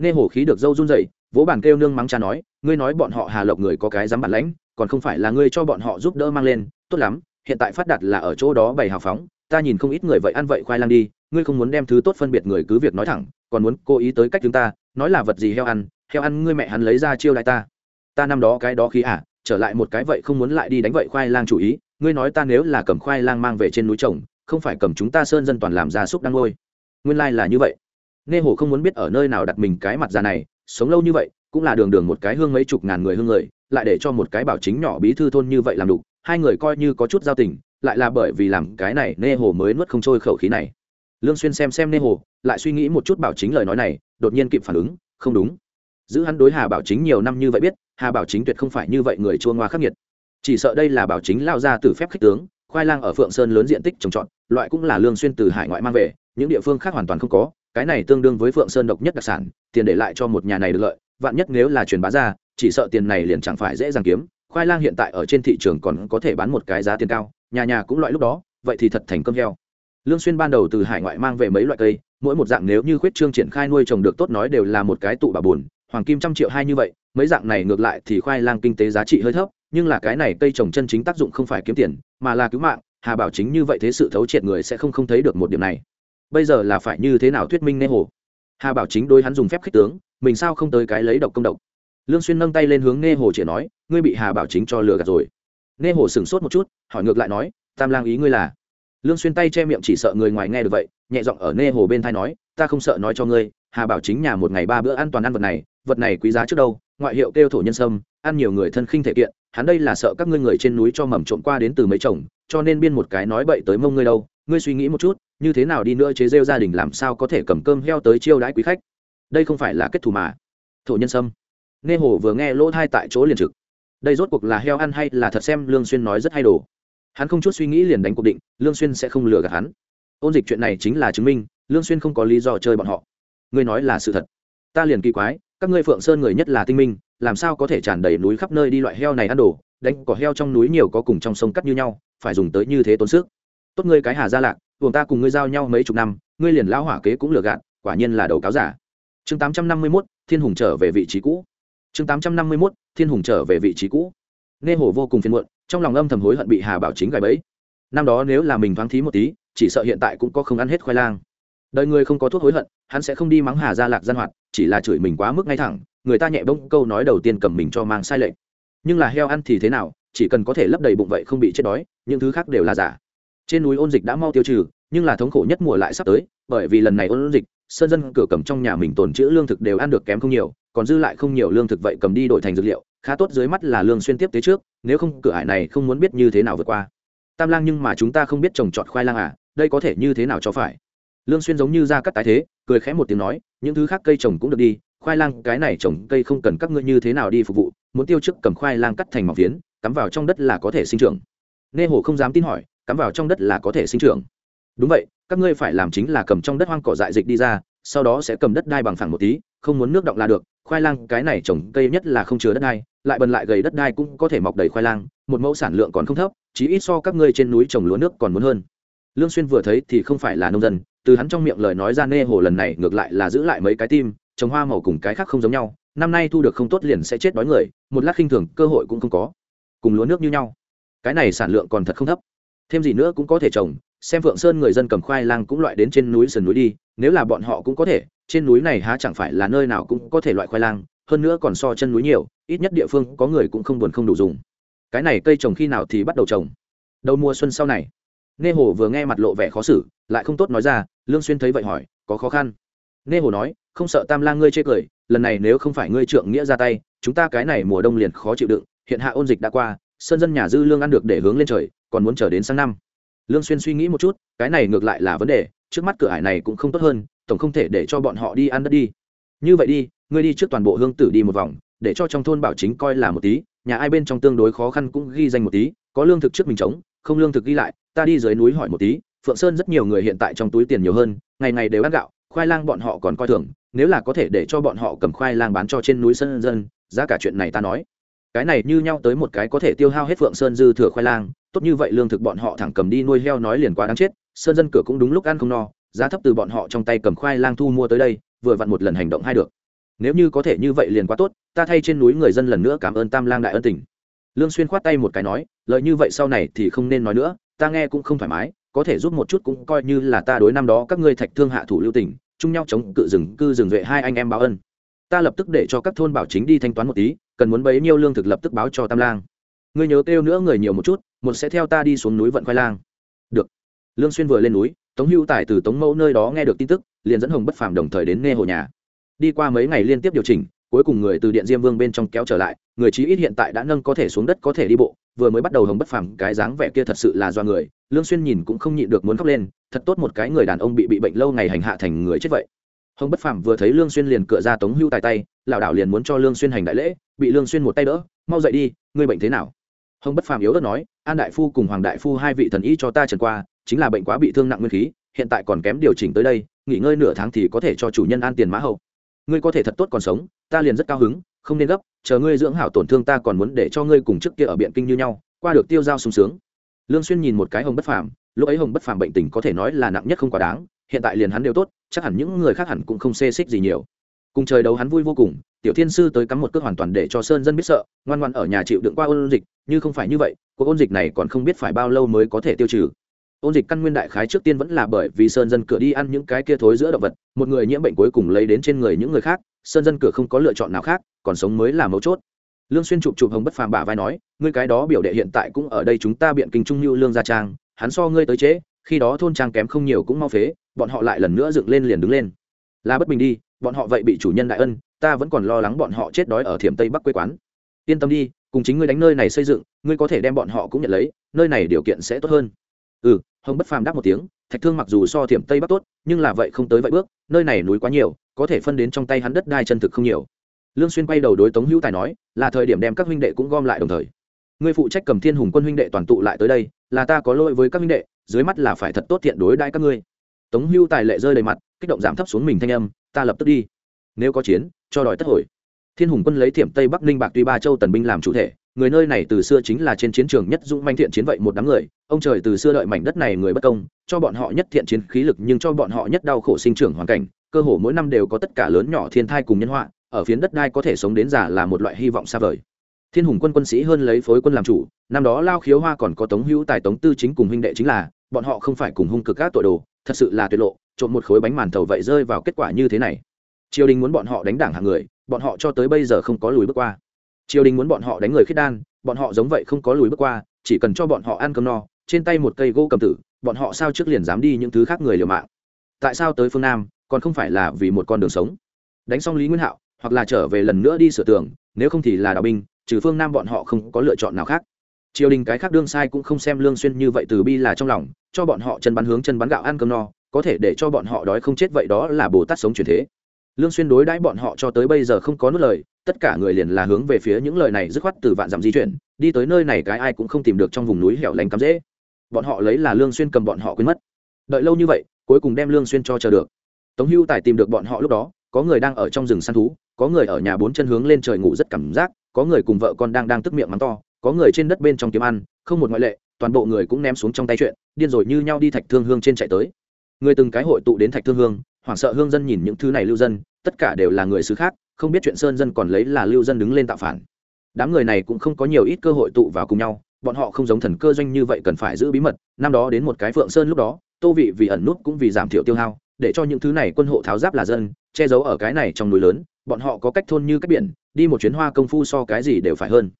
Speaker 1: Nghe hổ khí được dâu run dậy vỗ bàn kêu nương mắng cha nói, ngươi nói bọn họ hà lộc người có cái dám bản lãnh, còn không phải là ngươi cho bọn họ giúp đỡ mang lên, tốt lắm, hiện tại phát đạt là ở chỗ đó bày hào phóng, ta nhìn không ít người vậy ăn vậy khoai lang đi, ngươi không muốn đem thứ tốt phân biệt người cứ việc nói thẳng, còn muốn cố ý tới cách chúng ta nói là vật gì heo ăn heo ăn ngươi mẹ hắn lấy ra chiêu lại ta. Ta năm đó cái đó khí à trở lại một cái vậy không muốn lại đi đánh vậy khoai lang chủ ý, ngươi nói ta nếu là cầm khoai lang mang về trên núi trồng, không phải cầm chúng ta sơn dân toàn làm gia súc đang ngôi. Nguyên lai là như vậy. Nghe hồ không muốn biết ở nơi nào đặt mình cái mặt già này, sống lâu như vậy, cũng là đường đường một cái hương mấy chục ngàn người hương người, lại để cho một cái bảo chính nhỏ bí thư thôn như vậy làm đủ, hai người coi như có chút giao tình, lại là bởi vì làm cái này nê hồ mới nuốt không trôi khẩu khí này. Lương xuyên xem xem nê hồ lại suy nghĩ một chút bảo chính lời nói này đột nhiên kịp phản ứng, không đúng. Giữ hắn đối hà bảo chính nhiều năm như vậy biết, hà bảo chính tuyệt không phải như vậy người chua ngoa khắc nghiệt. Chỉ sợ đây là bảo chính lao ra từ phép khích tướng, khoai lang ở phượng sơn lớn diện tích trồng trọt, loại cũng là lương xuyên từ hải ngoại mang về, những địa phương khác hoàn toàn không có, cái này tương đương với phượng sơn độc nhất đặc sản, tiền để lại cho một nhà này được lợi, vạn nhất nếu là truyền bá ra, chỉ sợ tiền này liền chẳng phải dễ dàng kiếm, khoai lang hiện tại ở trên thị trường còn có thể bán một cái giá tiền cao, nhà nhà cũng loại lúc đó, vậy thì thật thành cơm heo. Lương xuyên ban đầu từ hải ngoại mang về mấy loại cây mỗi một dạng nếu như khuyết trương triển khai nuôi trồng được tốt nói đều là một cái tụ bà buồn hoàng kim trăm triệu hai như vậy, mấy dạng này ngược lại thì khoai lang kinh tế giá trị hơi thấp, nhưng là cái này cây trồng chân chính tác dụng không phải kiếm tiền, mà là cứu mạng, hà bảo chính như vậy thế sự thấu triệt người sẽ không không thấy được một điểm này. Bây giờ là phải như thế nào thuyết minh nê hồ? Hà bảo chính đôi hắn dùng phép khích tướng, mình sao không tới cái lấy độc công độc? Lương xuyên nâng tay lên hướng nê hồ chỉ nói, ngươi bị hà bảo chính cho lừa gạt rồi. Nê hồ sừng sốt một chút, hỏi ngược lại nói, tam lang ý ngươi là? Lương xuyên tay che miệng chỉ sợ người ngoài nghe được vậy, nhẹ giọng ở nê hồ bên thay nói, ta không sợ nói cho ngươi, hà bảo chính nhà một ngày ba bữa ăn toàn ăn vật này vật này quý giá trước đâu, ngoại hiệu kêu thổ nhân sâm, ăn nhiều người thân khinh thể kiện, hắn đây là sợ các ngươi người trên núi cho mầm trộm qua đến từ mấy chồng, cho nên biên một cái nói bậy tới mông ngươi đâu, ngươi suy nghĩ một chút, như thế nào đi nữa chế rêu gia đình làm sao có thể cầm cơm heo tới chiêu đãi quý khách? Đây không phải là kết thù mà. Thổ nhân sâm. Nghe hồ vừa nghe lỗ thai tại chỗ liền trực. Đây rốt cuộc là heo ăn hay là thật xem lương xuyên nói rất hay đồ hắn không chút suy nghĩ liền đánh cuộc định lương xuyên sẽ không lừa gạt hắn. Ôn dịch chuyện này chính là chứng minh lương xuyên không có lý do chơi bọn họ. Ngươi nói là sự thật. Ta liền kỳ quái các ngươi phượng sơn người nhất là tinh minh làm sao có thể tràn đầy núi khắp nơi đi loại heo này ăn đồ đánh cỏ heo trong núi nhiều có cùng trong sông cắt như nhau phải dùng tới như thế tốn sức. Tốt ngươi cái hà gia lạc buồng ta cùng ngươi giao nhau mấy chục năm ngươi liền lão hỏa kế cũng lừa gạt quả nhiên là đầu cáo giả. Chương 851, thiên hùng trở về vị trí cũ. Chương 851, thiên hùng trở về vị trí cũ. Nghe hồ vô cùng phiền muộn trong lòng âm thầm hối hận bị hà bảo chính gài bẫy. Năm đó nếu là mình thoáng thí một tí, chỉ sợ hiện tại cũng có không ăn hết khoai lang. Đời người không có thuốc hối hận, hắn sẽ không đi mắng hà gia lạc gian hoạt, chỉ là chửi mình quá mức ngay thẳng, người ta nhẹ bông câu nói đầu tiên cầm mình cho mang sai lệch. Nhưng là heo ăn thì thế nào, chỉ cần có thể lấp đầy bụng vậy không bị chết đói, những thứ khác đều là giả. Trên núi ôn dịch đã mau tiêu trừ, nhưng là thống khổ nhất mùa lại sắp tới, bởi vì lần này ôn dịch, sơn dân cửa cầm trong nhà mình tồn trữ lương thực đều ăn được kém không nhiều còn dư lại không nhiều lương thực vậy cầm đi đổi thành dược liệu, khá tốt dưới mắt là lương xuyên tiếp tế trước, nếu không cửa hải này không muốn biết như thế nào vượt qua. Tam lang nhưng mà chúng ta không biết trồng trọt khoai lang à đây có thể như thế nào cho phải? Lương xuyên giống như ra cắt tái thế, cười khẽ một tiếng nói, những thứ khác cây trồng cũng được đi, khoai lang, cái này trồng cây không cần các ngươi như thế nào đi phục vụ, muốn tiêu chức cầm khoai lang cắt thành mỏng phiến, cắm vào trong đất là có thể sinh trưởng. Nghe hồ không dám tin hỏi, cắm vào trong đất là có thể sinh trưởng. Đúng vậy, các ngươi phải làm chính là cầm trong đất hoang cỏ dại dịch đi ra, sau đó sẽ cầm đất đai bằng phẳng một tí, không muốn nước động là được khoai lang, cái này trồng cây nhất là không chứa đất đai, lại bần lại gầy đất đai cũng có thể mọc đầy khoai lang, một mẫu sản lượng còn không thấp chỉ ít so các ngươi trên núi trồng lúa nước còn muốn hơn. Lương xuyên vừa thấy thì không phải là nông dân, từ hắn trong miệng lời nói ra nê hồ lần này ngược lại là giữ lại mấy cái tim, trồng hoa màu cùng cái khác không giống nhau, năm nay thu được không tốt liền sẽ chết đói người, một lát khinh thường, cơ hội cũng không có. Cùng lúa nước như nhau, cái này sản lượng còn thật không thấp. Thêm gì nữa cũng có thể trồng, xem phượng sơn người dân cầm khoai lang cũng loại đến trên núi sườn núi đi, nếu là bọn họ cũng có thể trên núi này há chẳng phải là nơi nào cũng có thể loại khoai lang, hơn nữa còn so chân núi nhiều, ít nhất địa phương có người cũng không buồn không đủ dùng. Cái này cây trồng khi nào thì bắt đầu trồng? Đầu mùa xuân sau này. Nghe hồ vừa nghe mặt lộ vẻ khó xử, lại không tốt nói ra, lương xuyên thấy vậy hỏi, có khó khăn? Nghe hồ nói, không sợ tam lang ngươi chê cười, lần này nếu không phải ngươi trượng nghĩa ra tay, chúng ta cái này mùa đông liền khó chịu đựng, hiện hạ ôn dịch đã qua, sơn dân nhà dư lương ăn được để hướng lên trời, còn muốn chờ đến sang năm. Lương xuyên suy nghĩ một chút, cái này ngược lại là vấn đề, trước mắt cửa ải này cũng không tốt hơn tổng không thể để cho bọn họ đi ăn đất đi. Như vậy đi, ngươi đi trước toàn bộ hương tử đi một vòng, để cho trong thôn bảo chính coi là một tí, nhà ai bên trong tương đối khó khăn cũng ghi danh một tí, có lương thực trước mình chống không lương thực ghi lại, ta đi dưới núi hỏi một tí, phượng sơn rất nhiều người hiện tại trong túi tiền nhiều hơn, ngày ngày đều ăn gạo, khoai lang bọn họ còn coi thường, nếu là có thể để cho bọn họ cầm khoai lang bán cho trên núi sơn dân, giá cả chuyện này ta nói. Cái này như nhau tới một cái có thể tiêu hao hết phượng sơn dư thừa khoai lang, tốt như vậy lương thực bọn họ thẳng cầm đi nuôi heo nói liền quá đáng chết sơn dân cửa cũng đúng lúc ăn không no giá thấp từ bọn họ trong tay cầm khoai lang thu mua tới đây, vừa vặn một lần hành động hay được. Nếu như có thể như vậy liền quá tốt, ta thay trên núi người dân lần nữa cảm ơn tam lang đại ân tình. Lương xuyên khoát tay một cái nói lợi như vậy sau này thì không nên nói nữa, ta nghe cũng không thoải mái, có thể giúp một chút cũng coi như là ta đối năm đó các ngươi thạch thương hạ thủ lưu tình, chung nhau chống cự rừng cư rừng duệ hai anh em báo ân. Ta lập tức để cho các thôn bảo chính đi thanh toán một tí, cần muốn bấy nhiêu lương thực lập tức báo cho tam lang. Ngươi nhớ kêu nữa người nhiều một chút, một sẽ theo ta đi xuống núi vận khoai lang lương xuyên vừa lên núi, tống hưu tài từ tống mẫu nơi đó nghe được tin tức, liền dẫn hồng bất phàm đồng thời đến nghe hồ nhà. Đi qua mấy ngày liên tiếp điều chỉnh, cuối cùng người từ điện diêm vương bên trong kéo trở lại, người chí ít hiện tại đã nâng có thể xuống đất có thể đi bộ, vừa mới bắt đầu hồng bất phàm cái dáng vẻ kia thật sự là do người, lương xuyên nhìn cũng không nhịn được muốn khóc lên, thật tốt một cái người đàn ông bị bị bệnh lâu ngày hành hạ thành người chết vậy. Hồng bất phàm vừa thấy lương xuyên liền cựa ra tống hưu tài tay lão đảo liền muốn cho lương xuyên hành đại lễ, bị lương xuyên một tay đỡ, mau dậy đi, ngươi bệnh thế nào? Hồng bất phàm yếu ớt nói, an đại phu cùng hoàng đại phu hai vị thần y cho ta trần qua, chính là bệnh quá bị thương nặng nguyên khí, hiện tại còn kém điều chỉnh tới đây, nghỉ ngơi nửa tháng thì có thể cho chủ nhân an tiền mã hậu. Ngươi có thể thật tốt còn sống, ta liền rất cao hứng, không nên gấp, chờ ngươi dưỡng hảo tổn thương ta còn muốn để cho ngươi cùng trước kia ở biện kinh như nhau, qua được tiêu giao sung sướng. Lương xuyên nhìn một cái hồng bất phàm, lúc ấy hồng bất phàm bệnh tình có thể nói là nặng nhất không quá đáng, hiện tại liền hắn đều tốt, chắc hẳn những người khác hẳn cũng không xê xích gì nhiều. Cùng trời đấu hắn vui vô cùng tiểu thiên sư tới cắm một cước hoàn toàn để cho sơn dân biết sợ, ngoan ngoan ở nhà chịu đựng qua ôn dịch, như không phải như vậy, cuộc ôn dịch này còn không biết phải bao lâu mới có thể tiêu trừ. Ôn dịch căn nguyên đại khái trước tiên vẫn là bởi vì sơn dân cửa đi ăn những cái kia thối giữa động vật, một người nhiễm bệnh cuối cùng lấy đến trên người những người khác, sơn dân cửa không có lựa chọn nào khác, còn sống mới là mấu chốt. Lương xuyên chụp chụp hồng bất phàm bả vai nói, ngươi cái đó biểu đệ hiện tại cũng ở đây chúng ta biện kinh trung lưu lương gia trang, hắn so ngươi tới chế khi đó thôn trang kém không nhiều cũng mau phế, bọn họ lại lần nữa dựng lên liền đứng lên. Là bất bình đi bọn họ vậy bị chủ nhân đại ân, ta vẫn còn lo lắng bọn họ chết đói ở thiểm tây bắc quê quán. Yên tâm đi, cùng chính ngươi đánh nơi này xây dựng, ngươi có thể đem bọn họ cũng nhận lấy, nơi này điều kiện sẽ tốt hơn. Ừ hồng bất phàm đáp một tiếng, thạch thương mặc dù so thiểm tây bắc tốt, nhưng là vậy không tới vậy bước, nơi này núi quá nhiều, có thể phân đến trong tay hắn đất đai chân thực không nhiều. Lương xuyên quay đầu đối tống hữu tài nói, là thời điểm đem các huynh đệ cũng gom lại đồng thời. Ngươi phụ trách cầm thiên hùng quân huynh đệ toàn tụ lại tới đây, là ta có lỗi với các huynh đệ, dưới mắt là phải thật tốt thiện đối đãi các ngươi. Tống hữu tài lệ rơi đầy mặt, kích động giảm thấp xuống mình thanh âm ta lập tức đi. Nếu có chiến, cho đòi tất hồi. Thiên hùng quân lấy thiểm tây bắc ninh bạc tuy ba châu tần binh làm chủ thể, người nơi này từ xưa chính là trên chiến trường nhất dũng manh thiện chiến vậy một đám người, ông trời từ xưa đợi mảnh đất này người bất công, cho bọn họ nhất thiện chiến khí lực nhưng cho bọn họ nhất đau khổ sinh trưởng hoàn cảnh, cơ hồ mỗi năm đều có tất cả lớn nhỏ thiên thai cùng nhân họa, ở phiến đất đai có thể sống đến già là một loại hy vọng xa vời. Thiên hùng quân quân sĩ hơn lấy phối quân làm chủ, năm đó lao khiếu hoa còn có tống hữu tài tống tư chính cùng huynh đệ chính là, bọn họ không phải cùng hung cực các tội đồ, thật sự là tuyệt lộ trộm một khối bánh màn thầu vậy rơi vào kết quả như thế này. Triều đình muốn bọn họ đánh đảng hàng người, bọn họ cho tới bây giờ không có lùi bước qua. Triều đình muốn bọn họ đánh người khiết đan, bọn họ giống vậy không có lùi bước qua, chỉ cần cho bọn họ ăn cơm no, trên tay một cây gỗ cầm tử, bọn họ sao trước liền dám đi những thứ khác người liều mạng? Tại sao tới phương nam, còn không phải là vì một con đường sống? Đánh xong lý nguyên hạo, hoặc là trở về lần nữa đi sửa tường, nếu không thì là đạo binh, trừ phương nam bọn họ không có lựa chọn nào khác. Triều đình cái khác đương sai cũng không xem lương xuyên như vậy từ bi là trong lòng, cho bọn họ chân bắn hướng chân bắn gạo ăn cơm no có thể để cho bọn họ đói không chết vậy đó là bồ tát sống truyền thế. Lương xuyên đối đãi bọn họ cho tới bây giờ không có nuốt lời, tất cả người liền là hướng về phía những lời này dứt khoát từ vạn dặm di chuyển, đi tới nơi này cái ai cũng không tìm được trong vùng núi hẻo lánh cắm dễ. Bọn họ lấy là lương xuyên cầm bọn họ quên mất. Đợi lâu như vậy, cuối cùng đem lương xuyên cho chờ được. Tống hưu tài tìm được bọn họ lúc đó, có người đang ở trong rừng săn thú, có người ở nhà bốn chân hướng lên trời ngủ rất cảm giác, có người cùng vợ con đang đang tức miệng mắng to, có người trên đất bên trong kiếm ăn, không một ngoại lệ, toàn bộ người cũng ném xuống trong tay chuyện, điên rồi như nhau đi thạch thương hương trên chạy tới người từng cái hội tụ đến thạch thương hương, hoảng sợ hương dân nhìn những thứ này lưu dân, tất cả đều là người xứ khác, không biết chuyện sơn dân còn lấy là lưu dân đứng lên tạo phản. Đám người này cũng không có nhiều ít cơ hội tụ vào cùng nhau, bọn họ không giống thần cơ doanh như vậy cần phải giữ bí mật, năm đó đến một cái phượng sơn lúc đó, tô vị vì ẩn nút cũng vì giảm thiểu tiêu hao, để cho những thứ này quân hộ tháo giáp là dân, che giấu ở cái này trong núi lớn, bọn họ có cách thôn như cách biển, đi một chuyến hoa công phu so cái gì đều phải hơn.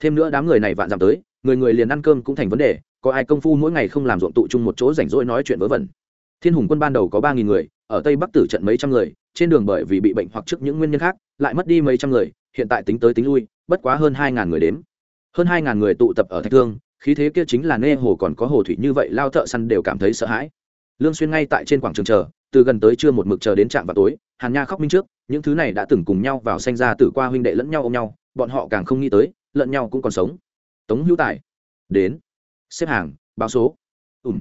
Speaker 1: Thêm nữa đám người này vạn giảm tới, người người liền ăn cơm cũng thành vấn đề, có ai công phu mỗi ngày không làm ruộng tụ chung một chỗ rảnh rỗi nói chuyện vớ vẩn thiên hùng quân ban đầu có ba nghìn người, ở tây bắc tử trận mấy trăm người, trên đường bởi vì bị bệnh hoặc trước những nguyên nhân khác, lại mất đi mấy trăm người, hiện tại tính tới tính lui, bất quá hơn hai ngàn người đếm. Hơn hai ngàn người tụ tập ở thạch thương, khí thế kia chính là nê hồ còn có hồ thủy như vậy, lao thợ săn đều cảm thấy sợ hãi. Lương xuyên ngay tại trên quảng trường chờ, từ gần tới trưa một mực chờ đến trạm vào tối, hàn nha khóc minh trước, những thứ này đã từng cùng nhau vào sanh ra tử qua huynh đệ lẫn nhau ôm nhau, bọn họ càng không nghĩ tới, lẫn nhau cũng còn sống. Tống hữu tài, đến, xếp hàng, báo số. Ùm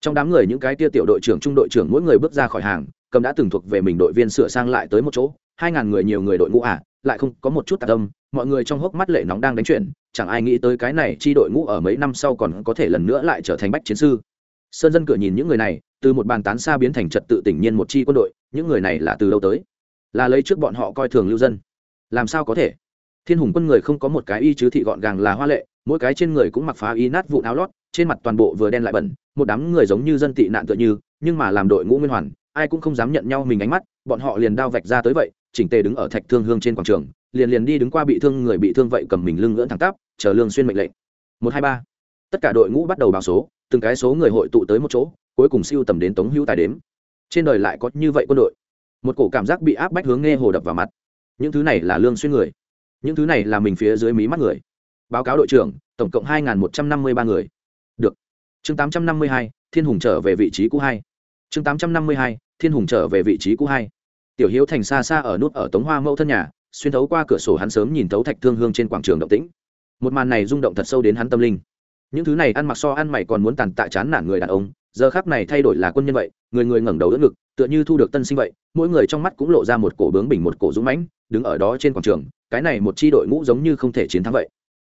Speaker 1: trong đám người những cái tia tiểu đội trưởng, trung đội trưởng mỗi người bước ra khỏi hàng, cầm đã từng thuộc về mình đội viên sửa sang lại tới một chỗ. Hai ngàn người nhiều người đội ngũ à lại không có một chút tạc tâm. Mọi người trong hốc mắt lệ nóng đang đánh chuyển, chẳng ai nghĩ tới cái này chi đội ngũ ở mấy năm sau còn có thể lần nữa lại trở thành bách chiến sư. Sơn dân cửa nhìn những người này, từ một bàn tán xa biến thành trật tự tỉnh nhiên một chi quân đội, những người này là từ đâu tới? Là lấy trước bọn họ coi thường lưu dân. Làm sao có thể? Thiên hùng quân người không có một cái y chứ thị gọn gàng là hoa lệ, mỗi cái trên người cũng mặc phá y nát vụ áo lót trên mặt toàn bộ vừa đen lại bẩn, một đám người giống như dân tị nạn tựa như, nhưng mà làm đội ngũ nguyên hoàn, ai cũng không dám nhận nhau mình ánh mắt, bọn họ liền đao vạch ra tới vậy, chỉnh tề đứng ở thạch thương hương trên quảng trường, liền liền đi đứng qua bị thương người bị thương vậy cầm mình lưng ngưỡng thẳng tắp, chờ lương xuyên mệnh lệnh. Một, hai, ba. Tất cả đội ngũ bắt đầu báo số, từng cái số người hội tụ tới một chỗ, cuối cùng siêu tầm đến tống hữu tài đếm. Trên đời lại có như vậy quân đội. Một cổ cảm giác bị áp bách hướng nghe hồ đập vào mặt. Những thứ này là lương xuyên người. Những thứ này là mình phía dưới mí mắt người. Báo cáo đội trưởng, tổng cộng hai một trăm năm mươi ba người chương tám trăm năm mươi hai, thiên hùng trở về vị trí cũ hai. Chương tám trăm năm mươi hai, thiên hùng trở về vị trí cũ hai. Tiểu hiếu thành xa xa ở nút ở tống hoa mẫu thân nhà, xuyên thấu qua cửa sổ hắn sớm nhìn thấu thạch thương hương trên quảng trường động tĩnh. Một màn này rung động thật sâu đến hắn tâm linh. Những thứ này ăn mặc so ăn mày còn muốn tàn tạ chán nản người đàn ông, giờ khác này thay đổi là quân nhân vậy, người người ngẩng đầu đỡ ngực, tựa như thu được tân sinh vậy, mỗi người trong mắt cũng lộ ra một cổ bướng bình một cổ dũng mãnh, đứng ở đó trên quảng trường, cái này một chi đội ngũ giống như không thể chiến thắng vậy.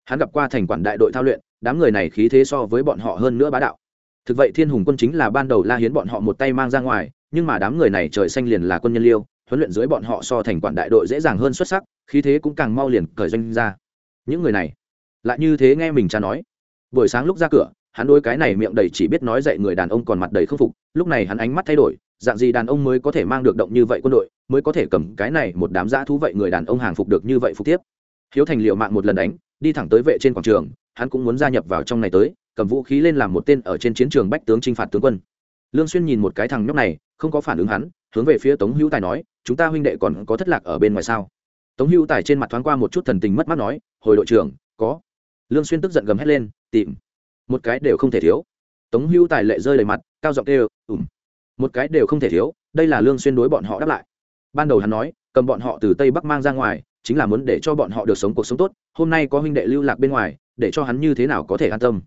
Speaker 1: Hắn gặp qua thành quản đại đội thao luyện đám người này khí thế so với bọn họ hơn nữa bá đạo. Thực vậy thiên hùng quân chính là ban đầu la hiến bọn họ một tay mang ra ngoài, nhưng mà đám người này trời xanh liền là quân nhân liêu, huấn luyện dưới bọn họ so thành quản đại đội dễ dàng hơn xuất sắc, khí thế cũng càng mau liền cởi doanh ra. Những người này, lại như thế nghe mình cha nói. Buổi sáng lúc ra cửa, hắn đôi cái này miệng đầy chỉ biết nói dạy người đàn ông còn mặt đầy không phục, lúc này hắn ánh mắt thay đổi, dạng gì đàn ông mới có thể mang được động như vậy quân đội, mới có thể cầm cái này một đám dã thú vậy người đàn ông hàng phục được như vậy phục tiếp. Hiếu thành liệu mạng một lần đánh, đi thẳng tới vệ trên quảng trường hắn cũng muốn gia nhập vào trong này tới, cầm vũ khí lên làm một tên ở trên chiến trường bách tướng chinh phạt tướng quân. Lương xuyên nhìn một cái thằng nhóc này, không có phản ứng hắn, hướng về phía tống hữu tài nói, chúng ta huynh đệ còn có thất lạc ở bên ngoài sao? Tống hữu tài trên mặt thoáng qua một chút thần tình mất mát nói, hồi đội trưởng, có. Lương xuyên tức giận gầm hét lên, tìm. Một cái đều không thể thiếu. Tống hữu tài lệ rơi đầy mặt, cao giọng kêu ủm một cái đều không thể thiếu, đây là lương xuyên đối bọn họ đáp lại. Ban đầu hắn nói, cầm bọn họ từ tây bắc mang ra ngoài chính là muốn để cho bọn họ được sống cuộc sống tốt, hôm nay có huynh đệ lưu lạc bên ngoài, để cho hắn như thế nào có thể an tâm.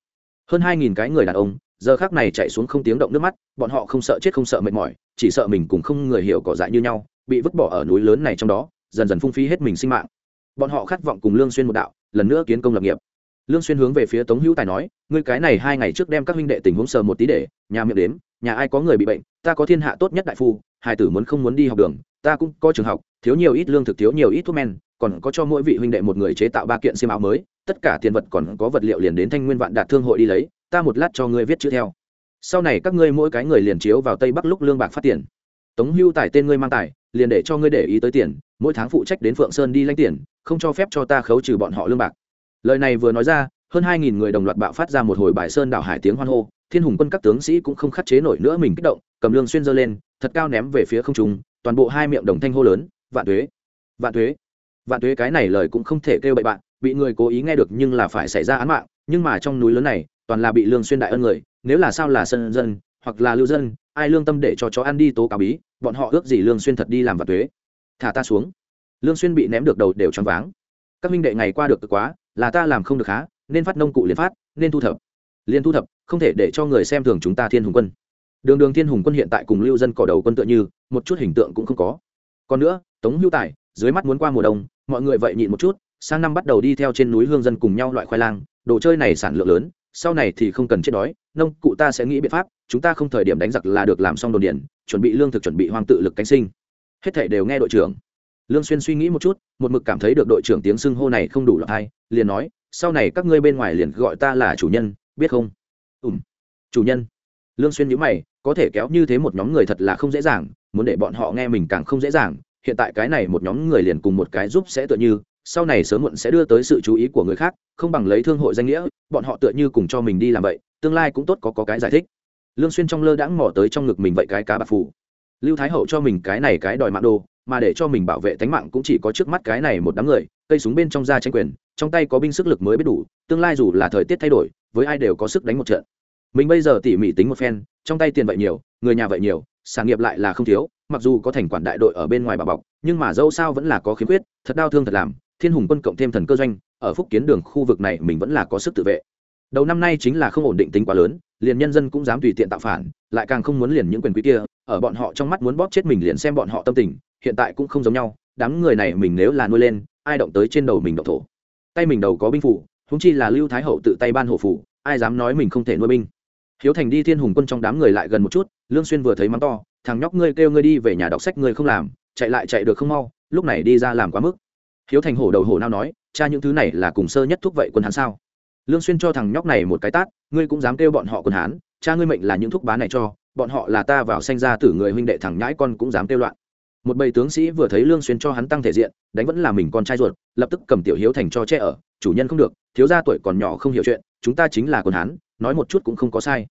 Speaker 1: Hơn hai nghìn cái người đàn ông, giờ khác này chạy xuống không tiếng động nước mắt, bọn họ không sợ chết không sợ mệt mỏi, chỉ sợ mình cùng không người hiểu cỏ dại như nhau, bị vứt bỏ ở núi lớn này trong đó, dần dần phung phí hết mình sinh mạng. Bọn họ khát vọng cùng lương xuyên một đạo, lần nữa kiến công lập nghiệp. Lương xuyên hướng về phía tống hữu tài nói, ngươi cái này hai ngày trước đem các huynh đệ tình huống sờ một tí để, nhà miệng đến nhà ai có người bị bệnh, ta có thiên hạ tốt nhất đại phu, hai tử muốn không muốn đi học đường, ta cũng có trường học, thiếu nhiều ít lương thực, thiếu nhiều ít thuốc men còn có cho mỗi vị huynh đệ một người chế tạo ba kiện xiêm áo mới, tất cả tiền vật còn có vật liệu liền đến thanh nguyên vạn đạt thương hội đi lấy, ta một lát cho ngươi viết chữ theo. Sau này các ngươi mỗi cái người liền chiếu vào tây bắc lúc lương bạc phát tiền. Tống hưu tài tên ngươi mang tài, liền để cho ngươi để ý tới tiền, mỗi tháng phụ trách đến phượng sơn đi lãnh tiền, không cho phép cho ta khấu trừ bọn họ lương bạc. Lời này vừa nói ra, hơn hai nghìn người đồng loạt bạo phát ra một hồi bài sơn đảo hải tiếng hoan hô, thiên hùng quân các tướng sĩ cũng không khắc chế nổi nữa mình kích động, cầm lương xuyên giơ lên, thật cao ném về phía không trung, toàn bộ hai miệng đồng thanh hô lớn, vạn thuế vạn thuế vạn tuế cái này lời cũng không thể kêu bậy bạn, bị người cố ý nghe được nhưng là phải xảy ra án mạng, nhưng mà trong núi lớn này, toàn là bị lương xuyên đại ân người, nếu là sao là sân dân, hoặc là lưu dân, ai lương tâm để cho chó ăn đi tố cáo bí, bọn họ ước gì lương xuyên thật đi làm vạn tuế. Thả ta xuống. Lương xuyên bị ném được đầu đều choáng váng. Các minh đệ ngày qua được cực quá, là ta làm không được há, nên phát nông cụ liền phát, nên thu thập. Liền thu thập, không thể để cho người xem thường chúng ta thiên hùng quân. Đường đường thiên hùng quân hiện tại cùng lưu dân cỏ đầu quân tựa như, một chút hình tượng cũng không có. Còn nữa, tống hữu tài, dưới mắt muốn qua mùa đông mọi người vậy nhịn một chút, sang năm bắt đầu đi theo trên núi hương dân cùng nhau loại khoai lang, đồ chơi này sản lượng lớn, sau này thì không cần chết đói, nông cụ ta sẽ nghĩ biện pháp, chúng ta không thời điểm đánh giặc là được làm xong đồn điện, chuẩn bị lương thực chuẩn bị hoang tự lực cánh sinh. Hết thảy đều nghe đội trưởng. Lương xuyên suy nghĩ một chút, một mực cảm thấy được đội trưởng tiếng sưng hô này không đủ lọt hay, liền nói, sau này các ngươi bên ngoài liền gọi ta là chủ nhân, biết không? Ừm. Chủ nhân. Lương xuyên nhíu mày, có thể kéo như thế một nhóm người thật là không dễ dàng, muốn để bọn họ nghe mình càng không dễ dàng hiện tại cái này một nhóm người liền cùng một cái giúp sẽ tựa như sau này sớm muộn sẽ đưa tới sự chú ý của người khác không bằng lấy thương hội danh nghĩa bọn họ tựa như cùng cho mình đi làm vậy tương lai cũng tốt có, có cái giải thích. Lương xuyên trong lơ đãng mò tới trong ngực mình vậy cái cá bạc phủ lưu thái hậu cho mình cái này cái đòi mạng đồ mà để cho mình bảo vệ tính mạng cũng chỉ có trước mắt cái này một đám người cây súng bên trong ra tranh quyền trong tay có binh sức lực mới biết đủ tương lai dù là thời tiết thay đổi với ai đều có sức đánh một trận. Mình bây giờ tỉ mỉ tính một phen trong tay tiền vậy nhiều người nhà vậy nhiều sản nghiệp lại là không thiếu, mặc dù có thành quản đại đội ở bên ngoài bà bọc, nhưng mà dẫu sao vẫn là có khiếm khuyết, thật đau thương thật làm, thiên hùng quân cộng thêm thần cơ doanh, ở phúc kiến đường khu vực này mình vẫn là có sức tự vệ. Đầu năm nay chính là không ổn định tính quá lớn, liền nhân dân cũng dám tùy tiện tạo phản, lại càng không muốn liền những quyền quý kia, ở bọn họ trong mắt muốn bóp chết mình liền xem bọn họ tâm tình, hiện tại cũng không giống nhau, đám người này mình nếu là nuôi lên, ai động tới trên đầu mình động thổ? Tay mình đầu có binh phủ húng chi là lưu thái hậu tự tay ban hộ phủ, ai dám nói mình không thể nuôi binh? Hiếu thành đi thiên hùng quân trong đám người lại gần một chút, lương xuyên vừa thấy mắng to, thằng nhóc ngươi kêu ngươi đi về nhà đọc sách ngươi không làm, chạy lại chạy được không mau, lúc này đi ra làm quá mức. Hiếu thành hổ đầu hổ nao nói, cha những thứ này là cùng sơ nhất thúc vậy quân hắn sao? Lương xuyên cho thằng nhóc này một cái tát, ngươi cũng dám kêu bọn họ quân hán, cha ngươi mệnh là những thúc bá này cho, bọn họ là ta vào sanh ra tử người huynh đệ thằng nhãi con cũng dám kêu loạn. Một bầy tướng sĩ vừa thấy lương xuyên cho hắn tăng thể diện, đánh vẫn là mình con trai ruột, lập tức cầm tiểu hiếu thành cho che ở, chủ nhân không được, thiếu gia tuổi còn nhỏ không hiểu chuyện chúng ta chính là quân hán, nói một chút cũng không có sai.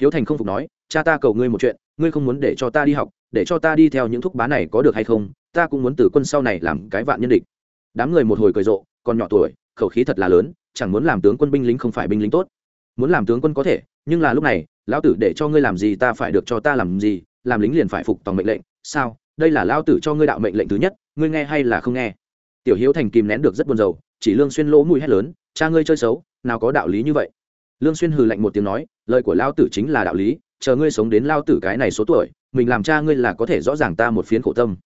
Speaker 1: Hiếu thành không phục nói, cha ta cầu ngươi một chuyện, ngươi không muốn để cho ta đi học, để cho ta đi theo những thúc bá này có được hay không, ta cũng muốn từ quân sau này làm cái vạn nhân địch. Đám người một hồi cười rộ, còn nhỏ tuổi, khẩu khí thật là lớn, chẳng muốn làm tướng quân binh lính không phải binh lính tốt. Muốn làm tướng quân có thể, nhưng là lúc này, lão tử để cho ngươi làm gì ta phải được cho ta làm gì, làm lính liền phải phục tòng mệnh lệnh. Sao? Đây là lão tử cho ngươi đạo mệnh lệnh thứ nhất, ngươi nghe hay là không nghe? Tiểu hiếu thành kìm nén được rất buồn rầu, chỉ lương xuyên lỗ mũi hét lớn cha ngươi chơi xấu, nào có đạo lý như vậy. Lương xuyên hừ lạnh một tiếng nói, lời của lao tử chính là đạo lý, chờ ngươi sống đến lao tử cái này số tuổi, mình làm cha ngươi là có thể rõ ràng ta một phiến khổ tâm.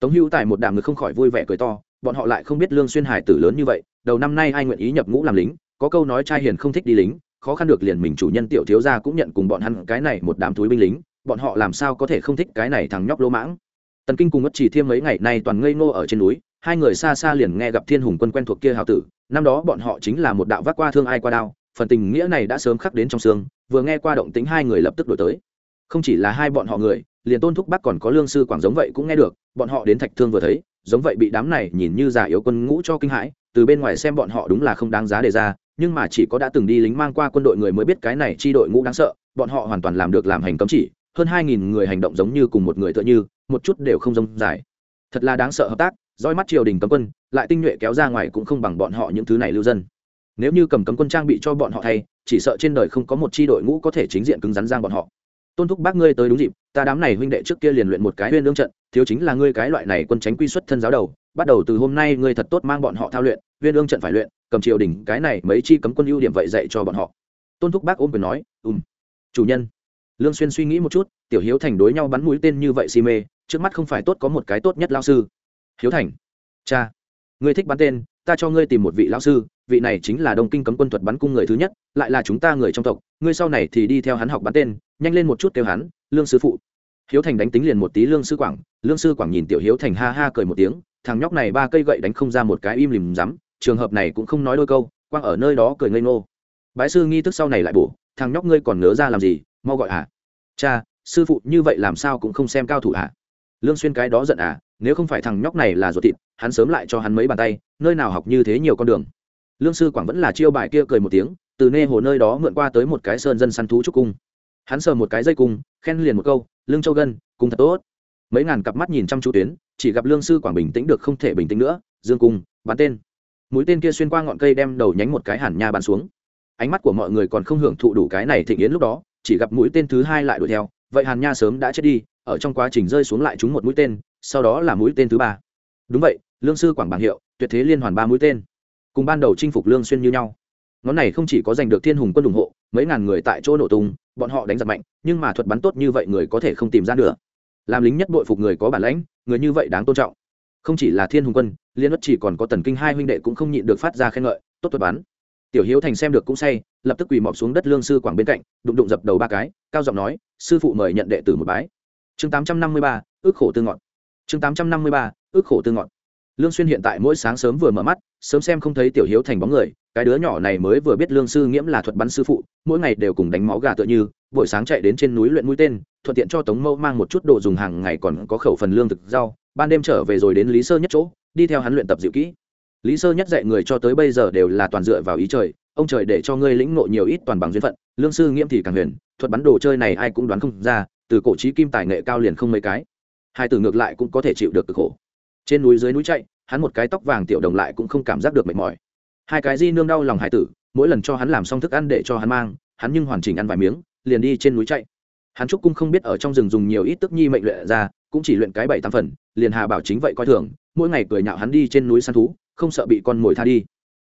Speaker 1: Tống hữu tại một đàm người không khỏi vui vẻ cười to, bọn họ lại không biết lương xuyên hải tử lớn như vậy, đầu năm nay ai nguyện ý nhập ngũ làm lính, có câu nói trai hiền không thích đi lính, khó khăn được liền mình chủ nhân tiểu thiếu gia cũng nhận cùng bọn hắn cái này một đám túi binh lính, bọn họ làm sao có thể không thích cái này thằng nhóc lỗ mãng tần kinh cùng ngất chỉ thiêm mấy ngày nay toàn ngây ngô ở trên núi, hai người xa xa liền nghe gặp thiên hùng quân quen thuộc kia hào tử, năm đó bọn họ chính là một đạo vác qua thương ai qua đao, phần tình nghĩa này đã sớm khắc đến trong xương, vừa nghe qua động tính hai người lập tức đổi tới. Không chỉ là hai bọn họ người, liền tôn thúc bắc còn có lương sư quảng giống vậy cũng nghe được, bọn họ đến thạch thương vừa thấy, giống vậy bị đám này nhìn như giả yếu quân ngũ cho kinh hãi, từ bên ngoài xem bọn họ đúng là không đáng giá đề ra, nhưng mà chỉ có đã từng đi lính mang qua quân đội người mới biết cái này chi đội ngũ đáng sợ, bọn họ hoàn toàn làm được làm hành cấm chỉ, hơn hai nghìn người hành động giống như cùng một người tựa như một chút đều không rông dài. Thật là đáng sợ hợp tác roi mắt triều đình cấm quân, lại tinh nhuệ kéo ra ngoài cũng không bằng bọn họ những thứ này lưu dân. Nếu như cầm cấm quân trang bị cho bọn họ thay, chỉ sợ trên đời không có một chi đội ngũ có thể chính diện cứng rắn giang bọn họ. Tôn thúc bác ngươi tới đúng dịp, ta đám này huynh đệ trước kia liền luyện một cái huyên lương trận, thiếu chính là ngươi cái loại này quân tránh quy xuất thân giáo đầu, bắt đầu từ hôm nay ngươi thật tốt mang bọn họ thao luyện, huyên lương trận phải luyện, cầm triều đình cái này mấy chi cấm quân ưu điểm vậy dạy cho bọn họ. Tôn thúc bác ôm quyền nói ùm chủ nhân lương xuyên suy nghĩ một chút, tiểu hiếu thành đối nhau bắn mũi tên như vậy si mê, trước mắt không phải tốt có một cái tốt nhất lão sư. Hiếu thành, cha, ngươi thích bắn tên, ta cho ngươi tìm một vị lão sư, vị này chính là đông kinh cấm quân thuật bắn cung người thứ nhất, lại là chúng ta người trong tộc, ngươi sau này thì đi theo hắn học bắn tên, nhanh lên một chút kêu hắn, lương sư phụ. Hiếu thành đánh tính liền một tí lương sư quảng, lương sư quảng nhìn tiểu hiếu thành ha ha cười một tiếng, thằng nhóc này ba cây gậy đánh không ra một cái im lìm rắm, trường hợp này cũng không nói đôi câu, quang ở nơi đó cười ngây ngô. Bái sư nghi thức sau này lại bổ, thằng nhóc ngươi còn nhớ ra làm gì mau gọi hả cha, sư phụ, như vậy làm sao cũng không xem cao thủ hả lương xuyên cái đó giận à nếu không phải thằng nhóc này là ruột thịt, hắn sớm lại cho hắn mấy bàn tay, nơi nào học như thế nhiều con đường. Lương sư quảng vẫn là chiêu bài kia cười một tiếng, từ nê hồ nơi đó mượn qua tới một cái sơn dân săn thú trúc cung. Hắn sờ một cái dây cung, khen liền một câu, lương châu gân, cung thật tốt. Mấy ngàn cặp mắt nhìn chăm chú tuyến, chỉ gặp lương sư quảng bình tĩnh được không thể bình tĩnh nữa, dương cung, bắn tên. Mũi tên kia xuyên qua ngọn cây đem đầu nhánh một cái hẳn nha bắn xuống. Ánh mắt của mọi người còn không hưởng thụ đủ cái này thịnh yến lúc đó chỉ gặp mũi tên thứ hai lại đuổi theo, vậy hàn nha sớm đã chết đi, ở trong quá trình rơi xuống lại trúng một mũi tên, sau đó là mũi tên thứ ba. Đúng vậy, lương sư quảng bảng hiệu, tuyệt thế liên hoàn ba mũi tên. Cùng ban đầu chinh phục lương xuyên như nhau. Ngón này không chỉ có giành được thiên hùng quân ủng hộ, mấy ngàn người tại chỗ nổ tung, bọn họ đánh giặc mạnh, nhưng mà thuật bắn tốt như vậy người có thể không tìm ra nữa làm lính nhất bội phục người có bản lãnh, người như vậy đáng tôn trọng. Không chỉ là thiên hùng quân, liên ất chỉ còn có tần kinh hai huynh đệ cũng không nhịn được phát ra khen ngợi, tốt thuật bắn tiểu hiếu thành xem được cũng say, lập tức quỳ mọp xuống đất lương sư quảng bên cạnh, đụng đụng dập đầu ba cái, cao giọng nói, sư phụ mời nhận đệ tử một bái. Chương tám trăm năm mươi ba, ước khổ tư ngọn chương tám trăm năm mươi ba, ước khổ tư ngọn lương xuyên hiện tại mỗi sáng sớm vừa mở mắt, sớm xem không thấy tiểu hiếu thành bóng người, cái đứa nhỏ này mới vừa biết lương sư nghiễm là thuật bắn sư phụ, mỗi ngày đều cùng đánh máu gà tựa như, buổi sáng chạy đến trên núi luyện mũi tên, thuận tiện cho tống mẫu mang một chút đồ dùng hàng ngày còn có khẩu phần lương thực rau, ban đêm trở về rồi đến lý sơ nhất chỗ, đi theo hắn luyện tập dịu kỹ lý sơ nhất dạy người cho tới bây giờ đều là toàn dựa vào ý trời, ông trời để cho ngươi lĩnh ngộ nhiều ít toàn bằng duyên phận, lương sư nghiễm thì càng huyền, thuật bắn đồ chơi này ai cũng đoán không ra, từ cổ trí kim tài nghệ cao liền không mấy cái. Hai từ ngược lại cũng có thể chịu được cực khổ. Trên núi dưới núi chạy, hắn một cái tóc vàng tiểu đồng lại cũng không cảm giác được mệt mỏi. Hai cái di nương đau lòng hải tử, mỗi lần cho hắn làm xong thức ăn để cho hắn mang, hắn nhưng hoàn chỉnh ăn vài miếng, liền đi trên núi chạy. Hắn trúc cung không biết ở trong rừng dùng nhiều ít tức nhi mệnh luyện ra, cũng chỉ luyện cái bảy tam phần, liền hà bảo chính vậy coi thường, mỗi ngày cười nhạo hắn đi trên núi săn thú không sợ bị con mồi tha đi.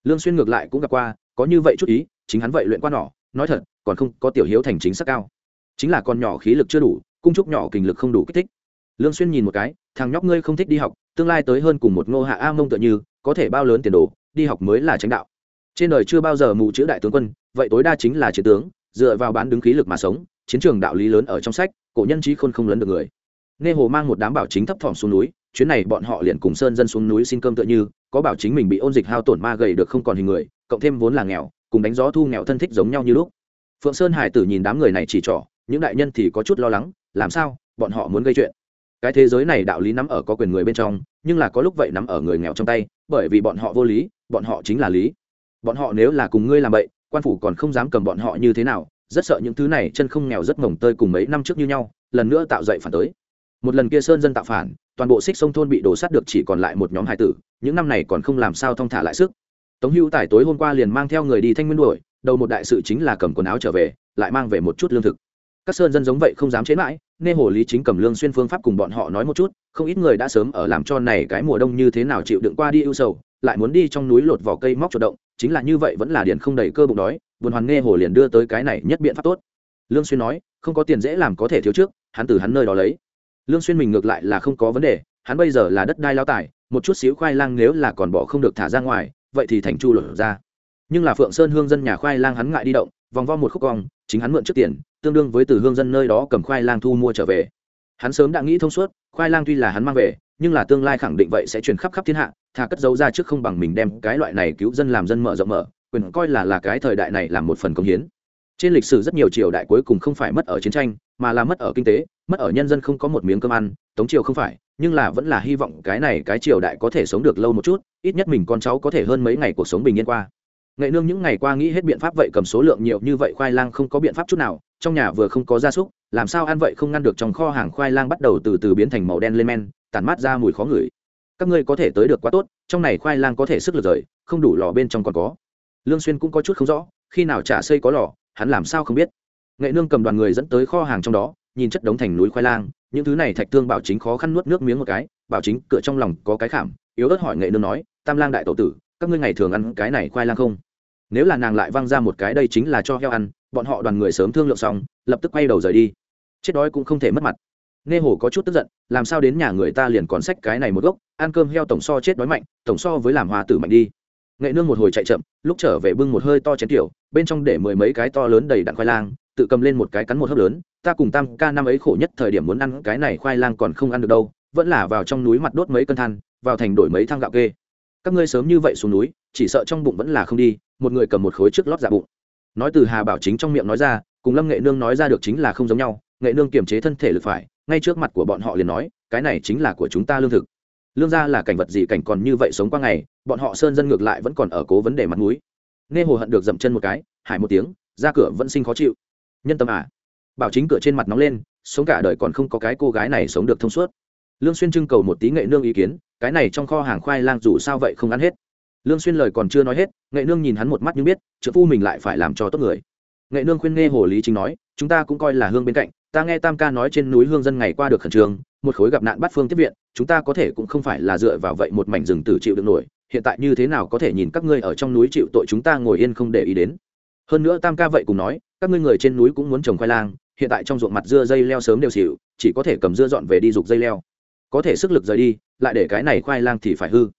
Speaker 1: Lương xuyên ngược lại cũng gặp qua, có như vậy chút ý, chính hắn vậy luyện qua nỏ, nói thật, còn không có tiểu hiếu thành chính xác cao. Chính là con nhỏ khí lực chưa đủ, cung trúc nhỏ kình lực không đủ kích thích. Lương xuyên nhìn một cái, thằng nhóc ngươi không thích đi học, tương lai tới hơn cùng một ngô hạ a mông tựa như, có thể bao lớn tiền đồ, đi học mới là tránh đạo. Trên đời chưa bao giờ mù chữ đại tướng quân, vậy tối đa chính là chiến tướng, dựa vào bán đứng khí lực mà sống, chiến trường đạo lý lớn ở trong sách, cổ nhân trí khôn không lớn được người. Nghe hồ mang một đám bảo chính thấp thỏm xuống núi, chuyến này bọn họ liền cùng sơn dân xuống núi xin cơm tựa như có bảo chính mình bị ôn dịch hao tổn ma gầy được không còn hình người cộng thêm vốn là nghèo cùng đánh gió thu nghèo thân thích giống nhau như lúc. Phượng sơn hải tử nhìn đám người này chỉ trỏ những đại nhân thì có chút lo lắng làm sao bọn họ muốn gây chuyện. Cái thế giới này đạo lý nắm ở có quyền người bên trong nhưng là có lúc vậy nắm ở người nghèo trong tay bởi vì bọn họ vô lý bọn họ chính là lý. Bọn họ nếu là cùng ngươi làm bậy, quan phủ còn không dám cầm bọn họ như thế nào rất sợ những thứ này chân không nghèo rất mồng tơi cùng mấy năm trước như nhau lần nữa tạo dậy phản tới. Một lần kia sơn dân tạo phản toàn bộ xích sông thôn bị đổ sát được chỉ còn lại một nhóm hải tử, những năm này còn không làm sao thong thả lại sức. Tống hữu tải tối hôm qua liền mang theo người đi thanh nguyên đuổi, đầu một đại sự chính là cầm quần áo trở về, lại mang về một chút lương thực. Các sơn dân giống vậy không dám chế mãi, nên hồ lý chính cầm lương xuyên phương pháp cùng bọn họ nói một chút, không ít người đã sớm ở làm cho này cái mùa đông như thế nào chịu đựng qua đi ưu sầu, lại muốn đi trong núi lột vỏ cây móc chuột động, chính là như vậy vẫn là điền không đầy cơ bụng đói vườn hoàn nghe hồ liền đưa tới cái này nhất biện pháp tốt. Lương xuyên nói, không có tiền dễ làm có thể thiếu trước, hắn từ hắn nơi đó lấy lương xuyên mình ngược lại là không có vấn đề, hắn bây giờ là đất đai lao tải một chút xíu khoai lang nếu là còn bỏ không được thả ra ngoài, vậy thì thành chu lột ra. Nhưng là phượng sơn hương dân nhà khoai lang hắn ngại đi động, vòng vo một khúc cong, chính hắn mượn trước tiền, tương đương với từ hương dân nơi đó cầm khoai lang thu mua trở về. Hắn sớm đã nghĩ thông suốt, khoai lang tuy là hắn mang về, nhưng là tương lai khẳng định vậy sẽ truyền khắp khắp thiên hạ thà cất giấu ra trước không bằng mình đem cái loại này cứu dân làm dân mở rộng mở, quyền coi là là cái thời đại này làm một phần công hiến. Trên lịch sử rất nhiều triều đại cuối cùng không phải mất ở chiến tranh, mà là mất ở kinh tế mất ở nhân dân không có một miếng cơm ăn, tống triều không phải, nhưng là vẫn là hy vọng cái này cái triều đại có thể sống được lâu một chút, ít nhất mình con cháu có thể hơn mấy ngày cuộc sống bình yên qua. Nghệ nương những ngày qua nghĩ hết biện pháp vậy cầm số lượng nhiều như vậy khoai lang không có biện pháp chút nào, trong nhà vừa không có gia súc, làm sao ăn vậy không ngăn được trong kho hàng khoai lang bắt đầu từ từ biến thành màu đen lên men, tản mát ra mùi khó ngửi. Các ngươi có thể tới được quá tốt, trong này khoai lang có thể sức lực rời, không đủ lò bên trong còn có. Lương xuyên cũng có chút không rõ, khi nào trả xây có lò, hắn làm sao không biết. Nghệ nương cầm đoàn người dẫn tới kho hàng trong đó nhìn chất đống thành núi khoai lang, những thứ này thạch thương bảo chính khó khăn nuốt nước miếng một cái, bảo chính cửa trong lòng có cái khảm, yếu ớt hỏi nghệ nương nói, tam lang đại tổ tử, các ngươi ngày thường ăn cái này khoai lang không? Nếu là nàng lại văng ra một cái đây chính là cho heo ăn, bọn họ đoàn người sớm thương lượng xong, lập tức quay đầu rời đi. Chết đói cũng không thể mất mặt. Nghe hồ có chút tức giận, làm sao đến nhà người ta liền còn xách cái này một gốc, ăn cơm heo tổng so chết đói mạnh, tổng so với làm hoa tử mạnh đi. Nghệ nương một hồi chạy chậm, lúc trở về bưng một hơi to chén tiểu, bên trong để mười mấy cái to lớn đầy đặn khoai lang tự cầm lên một cái cắn một hớp lớn, ta cùng tam ca năm ấy khổ nhất thời điểm muốn ăn cái này khoai lang còn không ăn được đâu, vẫn là vào trong núi mặt đốt mấy cân than, vào thành đổi mấy thang gạo kê. Các ngươi sớm như vậy xuống núi, chỉ sợ trong bụng vẫn là không đi, một người cầm một khối trước lót dạ bụng. Nói từ hà bảo chính trong miệng nói ra, cùng lâm nghệ nương nói ra được chính là không giống nhau, nghệ nương kiềm chế thân thể lực phải, ngay trước mặt của bọn họ liền nói, cái này chính là của chúng ta lương thực. Lương gia là cảnh vật gì cảnh còn như vậy sống qua ngày, bọn họ sơn dân ngược lại vẫn còn ở cố vấn đề mặt núi nghe hồ hận được dậm chân một cái hải một tiếng, ra cửa vẫn sinh khó chịu nhân tâm à. Bảo chính cửa trên mặt nóng lên, sống cả đời còn không có cái cô gái này sống được thông suốt. Lương xuyên trưng cầu một tí nghệ nương ý kiến, cái này trong kho hàng khoai lang dù sao vậy không ăn hết. Lương xuyên lời còn chưa nói hết, nghệ nương nhìn hắn một mắt nhưng biết, trợ phu mình lại phải làm cho tốt người. Nghệ nương khuyên nghe hồ lý chính nói, chúng ta cũng coi là hương bên cạnh, ta nghe tam ca nói trên núi hương dân ngày qua được khẩn trương, một khối gặp nạn bắt phương tiếp viện, chúng ta có thể cũng không phải là dựa vào vậy một mảnh rừng tử chịu được nổi, hiện tại như thế nào có thể nhìn các ngươi ở trong núi chịu tội chúng ta ngồi yên không để ý đến. Hơn nữa tam ca vậy cùng nói các ngươi người trên núi cũng muốn trồng khoai lang, hiện tại trong ruộng mặt dưa dây leo sớm đều xỉu, chỉ có thể cầm dưa dọn về đi dục dây leo. Có thể sức lực rời đi, lại để cái này khoai lang thì phải hư.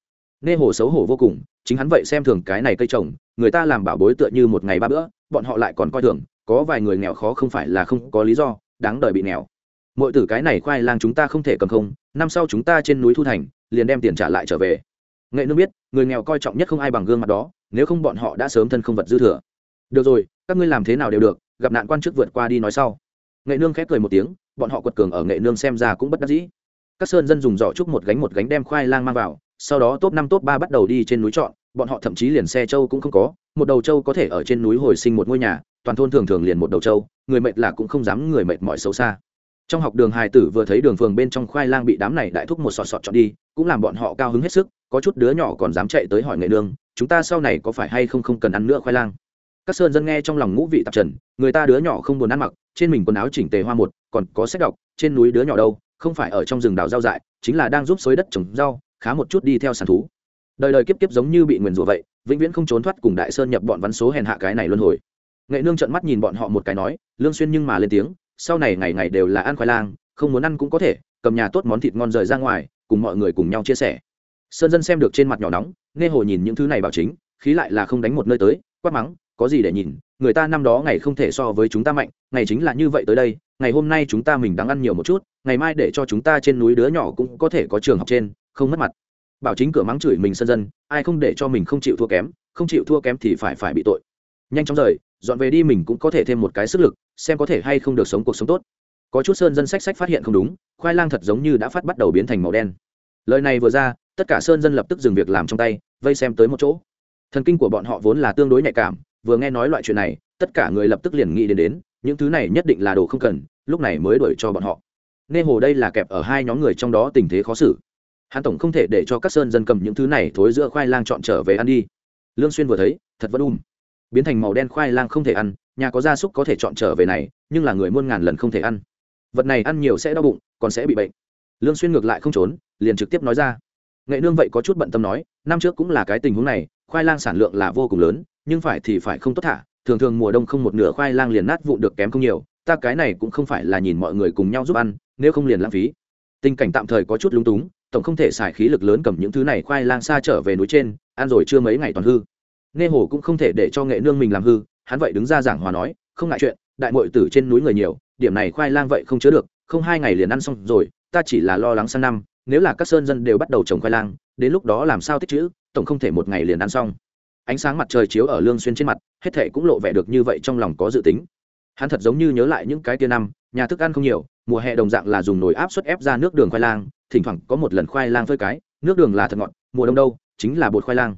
Speaker 1: Nê hồ xấu hổ vô cùng, chính hắn vậy xem thường cái này cây trồng, người ta làm bảo bối tựa như một ngày ba bữa, bọn họ lại còn coi thường, có vài người nghèo khó không phải là không có lý do, đáng đời bị nghèo. Mọi tử cái này khoai lang chúng ta không thể cầm không, năm sau chúng ta trên núi thu thành, liền đem tiền trả lại trở về. Nghệ nương biết, người nghèo coi trọng nhất không ai bằng gương mặt đó, nếu không bọn họ đã sớm thân không vật dư thừa. Được rồi các ngươi làm thế nào đều được, gặp nạn quan chức vượt qua đi nói sau. Nghệ nương khép cười một tiếng, bọn họ quật cường ở nghệ nương xem ra cũng bất đắc dĩ. Các sơn dân dùng giỏ trúc một gánh một gánh đem khoai lang mang vào, sau đó top năm, top ba bắt đầu đi trên núi chọn, bọn họ thậm chí liền xe châu cũng không có, một đầu châu có thể ở trên núi hồi sinh một ngôi nhà, toàn thôn thường thường liền một đầu châu người mệt là cũng không dám người mệt mỏi xấu xa. Trong học đường hài tử vừa thấy đường phường bên trong khoai lang bị đám này đại thúc một sọt sọt chọn đi, cũng làm bọn họ cao hứng hết sức, có chút đứa nhỏ còn dám chạy tới hỏi nghệ nương, chúng ta sau này có phải hay không không cần ăn nữa khoai lang? Các sơn dân nghe trong lòng ngũ vị tạp trần, người ta đứa nhỏ không buồn ăn mặc, trên mình quần áo chỉnh tề hoa một, còn có sách đọc, trên núi đứa nhỏ đâu, không phải ở trong rừng đào rau dại, chính là đang giúp xới đất trồng rau, khá một chút đi theo sàn thú. Đời đời kiếp kiếp giống như bị nguyền rủa vậy, vĩnh viễn không trốn thoát cùng đại sơn nhập bọn văn số hèn hạ cái này luân hồi. Nghệ nương trợn mắt nhìn bọn họ một cái nói, lương xuyên nhưng mà lên tiếng, sau này ngày ngày đều là ăn khoai lang, không muốn ăn cũng có thể, cầm nhà tốt món thịt ngon rời ra ngoài, cùng mọi người cùng nhau chia sẻ. Sơn dân xem được trên mặt nhỏ nóng, nghe hồ nhìn những thứ này bảo chính, khí lại là không đánh một nơi tới, quát mắng có gì để nhìn, người ta năm đó ngày không thể so với chúng ta mạnh, ngày chính là như vậy tới đây, ngày hôm nay chúng ta mình đang ăn nhiều một chút, ngày mai để cho chúng ta trên núi đứa nhỏ cũng có thể có trường học trên, không mất mặt. Bảo chính cửa mắng chửi mình sân dân, ai không để cho mình không chịu thua kém, không chịu thua kém thì phải phải bị tội. Nhanh chóng rời, dọn về đi mình cũng có thể thêm một cái sức lực, xem có thể hay không được sống cuộc sống tốt. Có chút sơn dân sách sách phát hiện không đúng, khoai lang thật giống như đã phát bắt đầu biến thành màu đen. Lời này vừa ra, tất cả sơn dân lập tức dừng việc làm trong tay, vây xem tới một chỗ. Thần kinh của bọn họ vốn là tương đối nhạy cảm vừa nghe nói loại chuyện này, tất cả người lập tức liền nghĩ đến đến, những thứ này nhất định là đồ không cần, lúc này mới đuổi cho bọn họ. Nghe hồ đây là kẹp ở hai nhóm người trong đó tình thế khó xử. Hắn tổng không thể để cho các sơn dân cầm những thứ này thối giữa khoai lang chọn trở về ăn đi. Lương xuyên vừa thấy, thật vẫn um. Biến thành màu đen khoai lang không thể ăn, nhà có gia súc có thể chọn trở về này, nhưng là người muôn ngàn lần không thể ăn. Vật này ăn nhiều sẽ đau bụng, còn sẽ bị bệnh. Lương xuyên ngược lại không trốn, liền trực tiếp nói ra. Nghệ nương vậy có chút bận tâm nói, năm trước cũng là cái tình huống này, khoai lang sản lượng là vô cùng lớn nhưng phải thì phải không tốt thả, thường thường mùa đông không một nửa khoai lang liền nát vụn được kém không nhiều, ta cái này cũng không phải là nhìn mọi người cùng nhau giúp ăn, nếu không liền lãng phí. Tình cảnh tạm thời có chút lúng túng, tổng không thể xài khí lực lớn cầm những thứ này khoai lang xa trở về núi trên, ăn rồi chưa mấy ngày toàn hư. Nghe hồ cũng không thể để cho nghệ nương mình làm hư, hắn vậy đứng ra giảng hòa nói, không ngại chuyện, đại mội tử trên núi người nhiều, điểm này khoai lang vậy không chứa được, không hai ngày liền ăn xong rồi, ta chỉ là lo lắng sang năm, nếu là các sơn dân đều bắt đầu trồng khoai lang, đến lúc đó làm sao tích chữ tổng không thể một ngày liền ăn xong ánh sáng mặt trời chiếu ở lương xuyên trên mặt, hết thảy cũng lộ vẻ được như vậy trong lòng có dự tính. Hắn thật giống như nhớ lại những cái tia năm, nhà thức ăn không nhiều, mùa hè đồng dạng là dùng nồi áp suất ép ra nước đường khoai lang, thỉnh thoảng có một lần khoai lang phơi cái, nước đường là thật ngọt, mùa đông đâu, chính là bột khoai lang.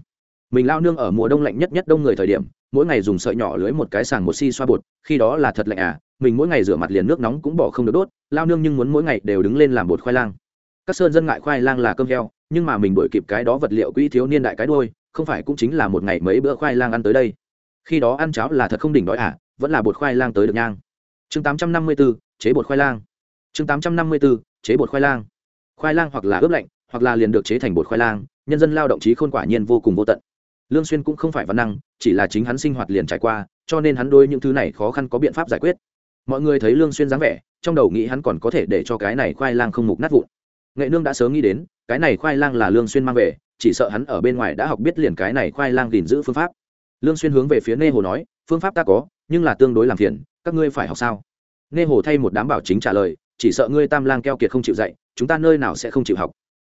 Speaker 1: Mình lao nương ở mùa đông lạnh nhất nhất đông người thời điểm, mỗi ngày dùng sợi nhỏ lưới một cái sàng một xi xoa bột, khi đó là thật lạnh à mình mỗi ngày rửa mặt liền nước nóng cũng bỏ không được đốt, lao nương nhưng muốn mỗi ngày đều đứng lên làm bột khoai lang. Các sơn dân ngại khoai lang là cơm heo, nhưng mà mình đổi kịp cái đó vật liệu quỹ thiếu niên đại cái đôi không phải cũng chính là một ngày mấy bữa khoai lang ăn tới đây. Khi đó ăn cháo là thật không đỉnh đói à vẫn là bột khoai lang tới được nhang. Chương 854, chế bột khoai lang. Chương 854, chế bột khoai lang. Khoai lang hoặc là ướp lạnh hoặc là liền được chế thành bột khoai lang nhân dân lao động trí khôn quả nhiên vô cùng vô tận. Lương xuyên cũng không phải văn năng chỉ là chính hắn sinh hoạt liền trải qua cho nên hắn đối những thứ này khó khăn có biện pháp giải quyết. Mọi người thấy lương xuyên dáng vẻ trong đầu nghĩ hắn còn có thể để cho cái này khoai lang không mục nát vụn. Nghệ nương đã sớm nghĩ đến cái này khoai lang là lương xuyên mang về chỉ sợ hắn ở bên ngoài đã học biết liền cái này khoai lang gìn giữ phương pháp. Lương xuyên hướng về phía nê hồ nói, phương pháp ta có, nhưng là tương đối làm phiền, các ngươi phải học sao? Nê hồ thay một đám bảo chính trả lời, chỉ sợ ngươi tam lang keo kiệt không chịu dạy, chúng ta nơi nào sẽ không chịu học?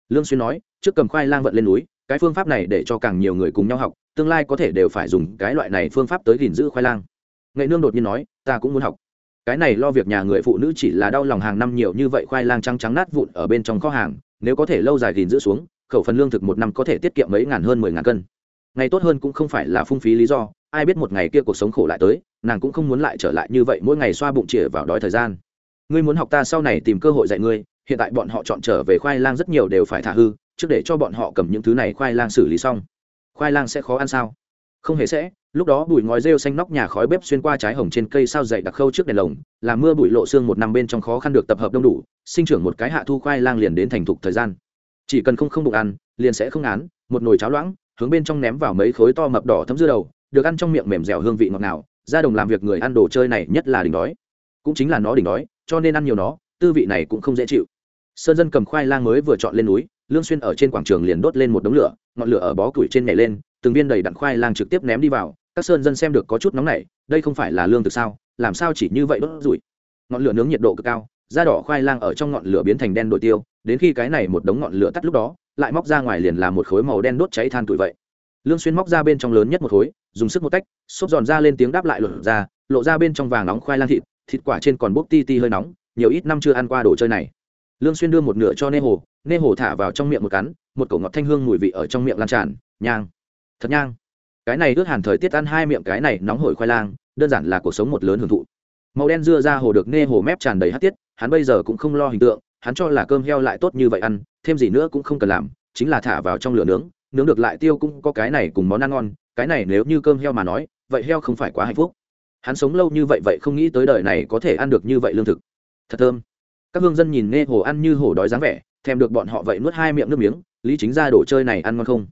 Speaker 1: Lương xuyên nói, trước cầm khoai lang vận lên núi, cái phương pháp này để cho càng nhiều người cùng nhau học, tương lai có thể đều phải dùng cái loại này phương pháp tới gìn giữ khoai lang. Nghệ nương đột nhiên nói, ta cũng muốn học. Cái này lo việc nhà người phụ nữ chỉ là đau lòng hàng năm nhiều như vậy khoai lang trắng trắng nát vụn ở bên trong kho hàng, nếu có thể lâu dài gìn giữ xuống khẩu phần lương thực một năm có thể tiết kiệm mấy ngàn hơn mười ngàn cân. Ngày tốt hơn cũng không phải là phung phí lý do, ai biết một ngày kia cuộc sống khổ lại tới, nàng cũng không muốn lại trở lại như vậy mỗi ngày xoa bụng chĩa vào đói thời gian. Ngươi muốn học ta sau này tìm cơ hội dạy ngươi, hiện tại bọn họ chọn trở về khoai lang rất nhiều đều phải thả hư, trước để cho bọn họ cầm những thứ này khoai lang xử lý xong. Khoai lang sẽ khó ăn sao? Không hề sẽ, lúc đó bụi ngói rêu xanh nóc nhà khói bếp xuyên qua trái hồng trên cây sao dày đặc khâu trước đèn lồng, làm mưa bụi lộ xương một năm bên trong khó khăn được tập hợp đông đủ, sinh trưởng một cái hạ thu khoai lang liền đến thành thục thời gian chỉ cần không không bụng ăn, liền sẽ không án một nồi cháo loãng, hướng bên trong ném vào mấy khối to mập đỏ thấm dưa đầu, được ăn trong miệng mềm dẻo hương vị ngọt ngào, ra đồng làm việc người ăn đồ chơi này nhất là đỉnh đói. Cũng chính là nó đỉnh đói, cho nên ăn nhiều nó, tư vị này cũng không dễ chịu. Sơn dân cầm khoai lang mới vừa chọn lên núi, lương xuyên ở trên quảng trường liền đốt lên một đống lửa, ngọn lửa ở bó củi trên nhảy lên, từng viên đầy đặn khoai lang trực tiếp ném đi vào, các sơn dân xem được có chút nóng nảy, đây không phải là lương thực sao, làm sao chỉ như vậy đốt rủi. Ngọn lửa nướng nhiệt độ cực cao, da đỏ khoai lang ở trong ngọn lửa biến thành đen đội tiêu đến khi cái này một đống ngọn lửa tắt lúc đó lại móc ra ngoài liền là một khối màu đen đốt cháy than tuổi vậy. Lương xuyên móc ra bên trong lớn nhất một khối dùng sức một tách, xốp giòn ra lên tiếng đáp lại lột ra lộ ra bên trong vàng nóng khoai lang thịt thịt quả trên còn bốc ti ti hơi nóng nhiều ít năm chưa ăn qua đồ chơi này. Lương xuyên đưa một nửa cho nê hồ nê hồ thả vào trong miệng một cắn một cổ ngọt thanh hương mùi vị ở trong miệng lan tràn nhang. Thật nhang. Cái này ướt hàn thời tiết ăn hai miệng cái này nóng hổi khoai lang đơn giản là cuộc sống một lớn hưởng thụ. Màu đen dưa ra hồ được nê hồ mép tràn đầy hắt tiết hắn bây giờ cũng không lo hình tượng hắn cho là cơm heo lại tốt như vậy ăn, thêm gì nữa cũng không cần làm, chính là thả vào trong lửa nướng nướng được lại tiêu cũng có cái này cùng món ăn ngon, cái này nếu như cơm heo mà nói, vậy heo không phải quá hạnh phúc. Hắn sống lâu như vậy vậy không nghĩ tới đời này có thể ăn được như vậy lương thực. Thật thơm. Các hương dân nhìn nghe hồ ăn như hổ đói dáng vẻ, thèm được bọn họ vậy nuốt hai miệng nước miếng, lý chính ra đồ chơi này ăn ngon không?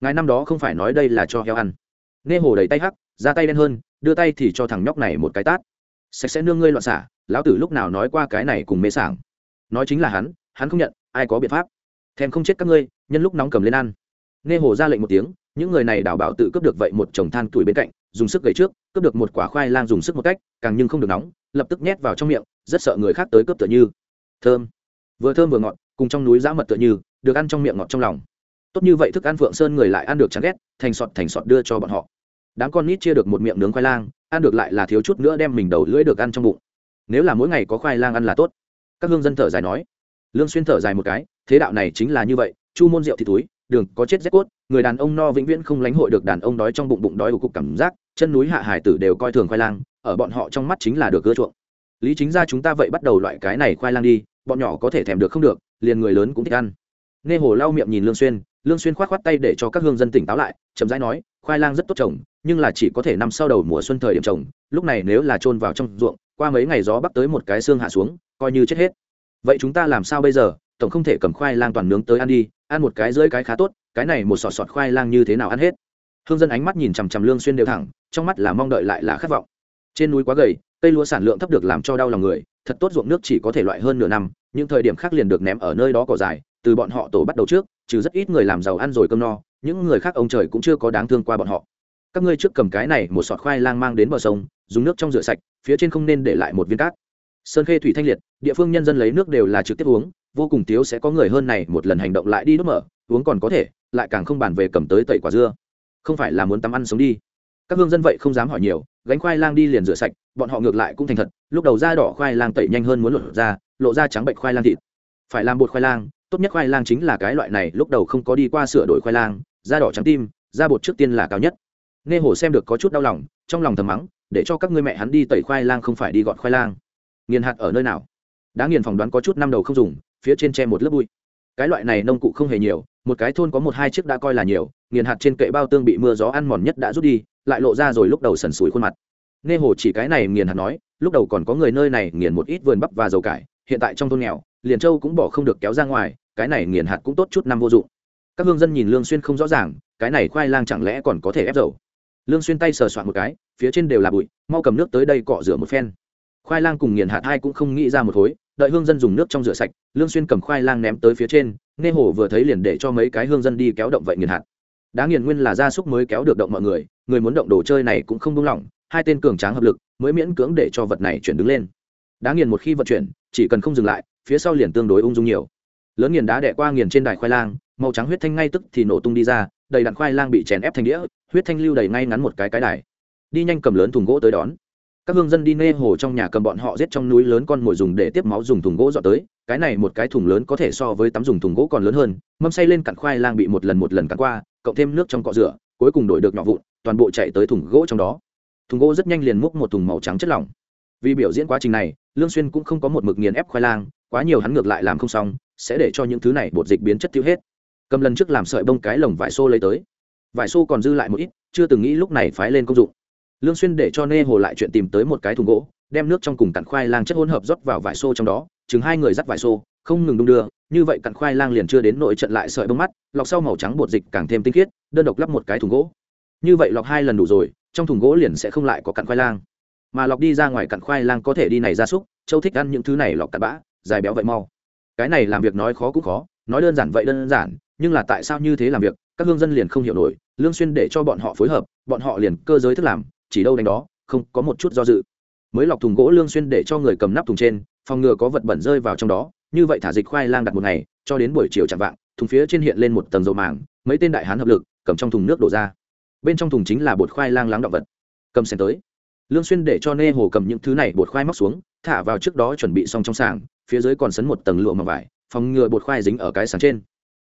Speaker 1: Ngài năm đó không phải nói đây là cho heo ăn. Nghe hồ đầy tay hắc ra tay đen hơn, đưa tay thì cho thằng nhóc này một cái tát. Sạch sẽ nương ngươi loạn xả, lão tử lúc nào nói qua cái này cùng mê sảng nói chính là hắn hắn không nhận, ai có biện pháp? Thèm không chết các ngươi, nhân lúc nóng cầm lên ăn. Nghe hồ ra lệnh một tiếng, những người này đảo bảo tự cướp được vậy một chồng than tuổi bên cạnh, dùng sức gậy trước, cướp được một quả khoai lang dùng sức một cách, càng nhưng không được nóng, lập tức nhét vào trong miệng, rất sợ người khác tới cướp tựa như. Thơm. Vừa thơm vừa ngọt, cùng trong núi giã mật tựa như, được ăn trong miệng ngọt trong lòng. Tốt như vậy thức ăn phượng sơn người lại ăn được chán ghét, thành sọt thành sọt đưa cho bọn họ. Đám con nít chia được một miệng nướng khoai lang, ăn được lại là thiếu chút nữa đem mình đầu lưỡi được ăn trong bụng. Nếu là mỗi ngày có khoai lang ăn là tốt các hương dân thở dài nói, lương xuyên thở dài một cái, thế đạo này chính là như vậy, chu môn rượu thì túi, đường có chết rét cốt, người đàn ông no vĩnh viễn không lánh hội được đàn ông đói trong bụng bụng đói của cục cảm giác, chân núi hạ hải tử đều coi thường khoai lang, ở bọn họ trong mắt chính là được gỡ chuộng. Lý chính ra chúng ta vậy bắt đầu loại cái này khoai lang đi, bọn nhỏ có thể thèm được không được, liền người lớn cũng thích ăn. Nghe hồ lau miệng nhìn lương xuyên lương xuyên khoát khoát tay để cho các hương dân tỉnh táo lại, chậm rãi nói, khoai lang rất tốt trồng, nhưng là chỉ có thể năm sau đầu mùa xuân thời điểm trồng, lúc này nếu là trôn vào trong ruộng qua mấy ngày gió bắc tới một cái xương hạ xuống, coi như chết hết. Vậy chúng ta làm sao bây giờ? Tổng không thể cầm khoai lang toàn nướng tới ăn đi, ăn một cái dưới cái khá tốt, cái này một sọt sọt khoai lang như thế nào ăn hết? Hương dân ánh mắt nhìn chằm chằm lương xuyên đều thẳng, trong mắt là mong đợi lại là khát vọng. Trên núi quá gầy, cây lúa sản lượng thấp được làm cho đau lòng người, thật tốt ruộng nước chỉ có thể loại hơn nửa năm, những thời điểm khác liền được ném ở nơi đó cỏ dài, từ bọn họ tổ bắt đầu trước, trừ rất ít người làm giàu ăn rồi cơm no, những người khác ông trời cũng chưa có đáng thương qua bọn họ. Các ngươi trước cầm cái này một sọt khoai lang mang đến bờ sông, dùng nước trong rửa sạch phía trên không nên để lại một viên cát. Sơn khê thủy thanh liệt, địa phương nhân dân lấy nước đều là trực tiếp uống, vô cùng thiếu sẽ có người hơn này một lần hành động lại đi đốt mở, uống còn có thể, lại càng không bàn về cầm tới tẩy quả dưa. Không phải là muốn tắm ăn sống đi. Các hương dân vậy không dám hỏi nhiều, gánh khoai lang đi liền rửa sạch, bọn họ ngược lại cũng thành thật, lúc đầu da đỏ khoai lang tẩy nhanh hơn muốn lộ ra lộ ra trắng bệnh khoai lang thịt. Phải làm bột khoai lang, tốt nhất khoai lang chính là cái loại này, lúc đầu không có đi qua sửa đổi khoai lang, da đỏ trắng tim, da bột trước tiên là cao nhất. Nghe hồ xem được có chút đau lòng, trong lòng thầm mắng để cho các ngươi mẹ hắn đi tẩy khoai lang không phải đi gọt khoai lang. Nghiền hạt ở nơi nào? Đã nghiền phỏng đoán có chút năm đầu không dùng, phía trên tre một lớp bụi. Cái loại này nông cụ không hề nhiều, một cái thôn có một hai chiếc đã coi là nhiều, nghiền hạt trên kệ bao tương bị mưa gió ăn mòn nhất đã rút đi, lại lộ ra rồi lúc đầu sần sùi khuôn mặt. Nghe hồ chỉ cái này nghiền hạt nói, lúc đầu còn có người nơi này nghiền một ít vườn bắp và dầu cải, hiện tại trong thôn nghèo, liền châu cũng bỏ không được kéo ra ngoài, cái này nghiền hạt cũng tốt chút năm vô dụng. Các hương dân nhìn lương xuyên không rõ ràng, cái này khoai lang chẳng lẽ còn có thể ép dầu? Lương xuyên tay sờ soạn một cái, phía trên đều là bụi, mau cầm nước tới đây cọ rửa một phen. Khoai lang cùng nghiền hạt hai cũng không nghĩ ra một khối đợi hương dân dùng nước trong rửa sạch, lương xuyên cầm khoai lang ném tới phía trên, nghe hồ vừa thấy liền để cho mấy cái hương dân đi kéo động vậy nghiền hạt. Đá nghiền nguyên là gia súc mới kéo được động mọi người người muốn động đồ chơi này cũng không buông lỏng, hai tên cường tráng hợp lực mới miễn cưỡng để cho vật này chuyển đứng lên. Đá nghiền một khi vận chuyển, chỉ cần không dừng lại, phía sau liền tương đối ung dung nhiều. Lớn nghiền đá đẻ qua nghiền trên đài khoai lang, màu trắng huyết thanh ngay tức thì nổ tung đi ra, đầy đặn khoai lang bị chèn ép thành đĩa huyết thanh lưu đầy ngay ngắn một cái cái đài. Đi nhanh cầm lớn thùng gỗ tới đón. Các hương dân đi nê hồ trong nhà cầm bọn họ giết trong núi lớn con mồi dùng để tiếp máu dùng thùng gỗ dọn tới. Cái này một cái thùng lớn có thể so với tắm dùng thùng gỗ còn lớn hơn. Mâm say lên cặn khoai lang bị một lần một lần cặn qua, cộng thêm nước trong cọ rửa, cuối cùng đổi được nhỏ vụn, toàn bộ chạy tới thùng gỗ trong đó. Thùng gỗ rất nhanh liền múc một thùng màu trắng chất lỏng. Vì biểu diễn quá trình này, lương xuyên cũng không có một mực nghiền ép khoai lang, quá nhiều hắn ngược lại làm không xong, sẽ để cho những thứ này bột dịch biến chất tiêu hết. Cầm lần trước làm sợi bông cái lồng vải xô lấy tới vải xô còn dư lại một ít, chưa từng nghĩ lúc này phái lên công dụng. Lương xuyên để cho nê hồ lại chuyện tìm tới một cái thùng gỗ, đem nước trong cùng cặn khoai lang chất hỗn hợp rót vào vải xô trong đó, chừng hai người dắt vải xô, không ngừng đung đưa, như vậy cặn khoai lang liền chưa đến nội trận lại sợi bông mắt, lọc sau màu trắng bột dịch càng thêm tinh khiết, đơn độc lắp một cái thùng gỗ. Như vậy lọc hai lần đủ rồi, trong thùng gỗ liền sẽ không lại có cặn khoai lang. Mà lọc đi ra ngoài cặn khoai lang có thể đi này ra súc, châu thích ăn những thứ này lọc cặn bã, dài béo vậy mau. Cái này làm việc nói khó cũng khó, nói đơn giản vậy đơn giản nhưng là tại sao như thế làm việc, các hương dân liền không hiểu nổi, lương xuyên để cho bọn họ phối hợp, bọn họ liền cơ giới thức làm, chỉ đâu đánh đó, không có một chút do dự. Mới lọc thùng gỗ lương xuyên để cho người cầm nắp thùng trên, phòng ngừa có vật bẩn rơi vào trong đó, như vậy thả dịch khoai lang đặt một ngày, cho đến buổi chiều chẳng vạng, thùng phía trên hiện lên một tầng dầu màng, mấy tên đại hán hợp lực, cầm trong thùng nước đổ ra. Bên trong thùng chính là bột khoai lang lắng động vật. Cầm sen tới. Lương xuyên để cho nê hồ cầm những thứ này bột khoai móc xuống, thả vào trước đó chuẩn bị xong trong sàng, phía dưới còn sấn một tầng lụa mỏng vải, phòng ngừa bột khoai dính ở cái sàng trên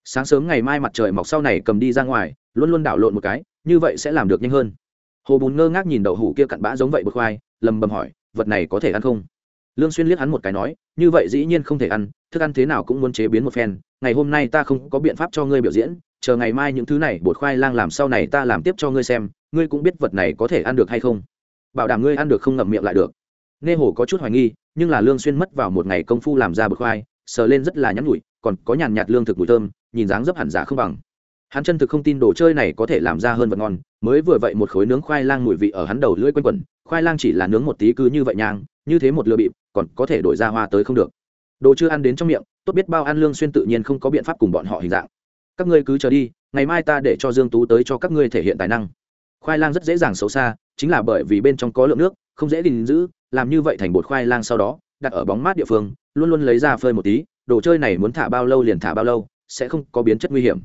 Speaker 1: sáng sớm ngày mai mặt trời mọc sau này cầm đi ra ngoài, luôn luôn đảo lộn một cái, như vậy sẽ làm được nhanh hơn. Hồ bùn ngơ ngác nhìn đậu hủ kia cặn bã giống vậy bột khoai, lầm bầm hỏi, vật này có thể ăn không? Lương xuyên liếc hắn một cái nói, như vậy dĩ nhiên không thể ăn, thức ăn thế nào cũng muốn chế biến một phen, ngày hôm nay ta không có biện pháp cho ngươi biểu diễn, chờ ngày mai những thứ này bột khoai lang làm sau này ta làm tiếp cho ngươi xem, ngươi cũng biết vật này có thể ăn được hay không? Bảo đảm ngươi ăn được không ngậm miệng lại được. Nghe hồ có chút hoài nghi, nhưng là lương xuyên mất vào một ngày công phu làm ra bột khoai, sờ lên rất là nhắn nhủi, còn có nhàn nhạt lương thực mùi thơm nhìn dáng dấp hẳn giả không bằng. Hắn chân thực không tin đồ chơi này có thể làm ra hơn vật ngon, mới vừa vậy một khối nướng khoai lang mùi vị ở hắn đầu lưỡi quanh quẩn, khoai lang chỉ là nướng một tí cứ như vậy nhang, như thế một lừa bịp, còn có thể đổi ra hoa tới không được. Đồ chưa ăn đến trong miệng, tốt biết bao ăn lương xuyên tự nhiên không có biện pháp cùng bọn họ hình dạng. Các ngươi cứ chờ đi, ngày mai ta để cho dương tú tới cho các ngươi thể hiện tài năng. Khoai lang rất dễ dàng xấu xa, chính là bởi vì bên trong có lượng nước, không dễ gìn giữ, làm như vậy thành bột khoai lang sau đó, đặt ở bóng mát địa phương, luôn luôn lấy ra phơi một tí, đồ chơi này muốn thả bao lâu liền thả bao lâu sẽ không có biến chất nguy hiểm.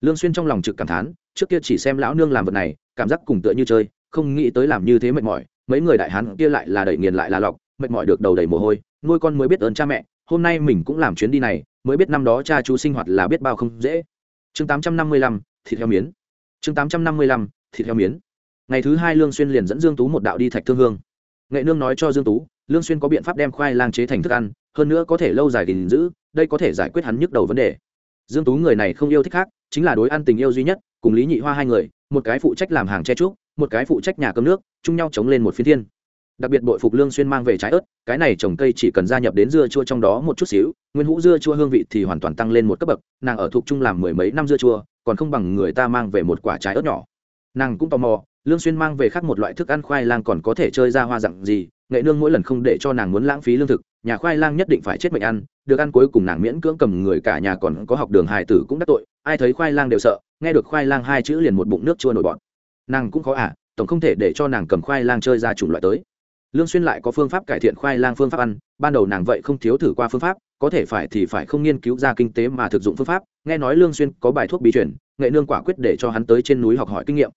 Speaker 1: Lương xuyên trong lòng trực cảm thán trước kia chỉ xem lão nương làm vật này cảm giác cùng tựa như chơi không nghĩ tới làm như thế mệt mỏi mấy người đại hán kia lại là đẩy nghiền lại là lọc mệt mỏi được đầu đầy mồ hôi nuôi con mới biết ơn cha mẹ hôm nay mình cũng làm chuyến đi này mới biết năm đó cha chú sinh hoạt là biết bao không dễ. Chương 855, thịt heo miến. Chương 855, thịt heo miến. Ngày thứ hai lương xuyên liền dẫn dương tú một đạo đi thạch thương hương. Nghệ nương nói cho dương tú lương xuyên có biện pháp đem khoai lang chế thành thức ăn hơn nữa có thể lâu dài gìn giữ đây có thể giải quyết hắn nhức đầu vấn đề dương tú người này không yêu thích khác, chính là đối ăn tình yêu duy nhất, cùng lý nhị hoa hai người, một cái phụ trách làm hàng che trúc, một cái phụ trách nhà cơm nước, chung nhau chống lên một phiên thiên. Đặc biệt bội phục lương xuyên mang về trái ớt, cái này trồng cây chỉ cần gia nhập đến dưa chua trong đó một chút xíu, nguyên hũ dưa chua hương vị thì hoàn toàn tăng lên một cấp bậc, nàng ở thuộc chung làm mười mấy năm dưa chua, còn không bằng người ta mang về một quả trái ớt nhỏ. Nàng cũng tò mò, lương xuyên mang về khác một loại thức ăn khoai lang còn có thể chơi ra hoa dạng gì nghệ nương mỗi lần không để cho nàng muốn lãng phí lương thực, nhà khoai lang nhất định phải chết mệnh ăn, được ăn cuối cùng nàng miễn cưỡng cầm người cả nhà còn có học đường hài tử cũng đắc tội, ai thấy khoai lang đều sợ, nghe được khoai lang hai chữ liền một bụng nước chua nổi bọn nàng cũng khó à tổng không thể để cho nàng cầm khoai lang chơi ra chủng loại tới. Lương xuyên lại có phương pháp cải thiện khoai lang phương pháp ăn, ban đầu nàng vậy không thiếu thử qua phương pháp, có thể phải thì phải không nghiên cứu ra kinh tế mà thực dụng phương pháp, nghe nói lương xuyên có bài thuốc bí truyền, nghệ nương quả quyết để cho hắn tới trên núi học hỏi kinh nghiệm.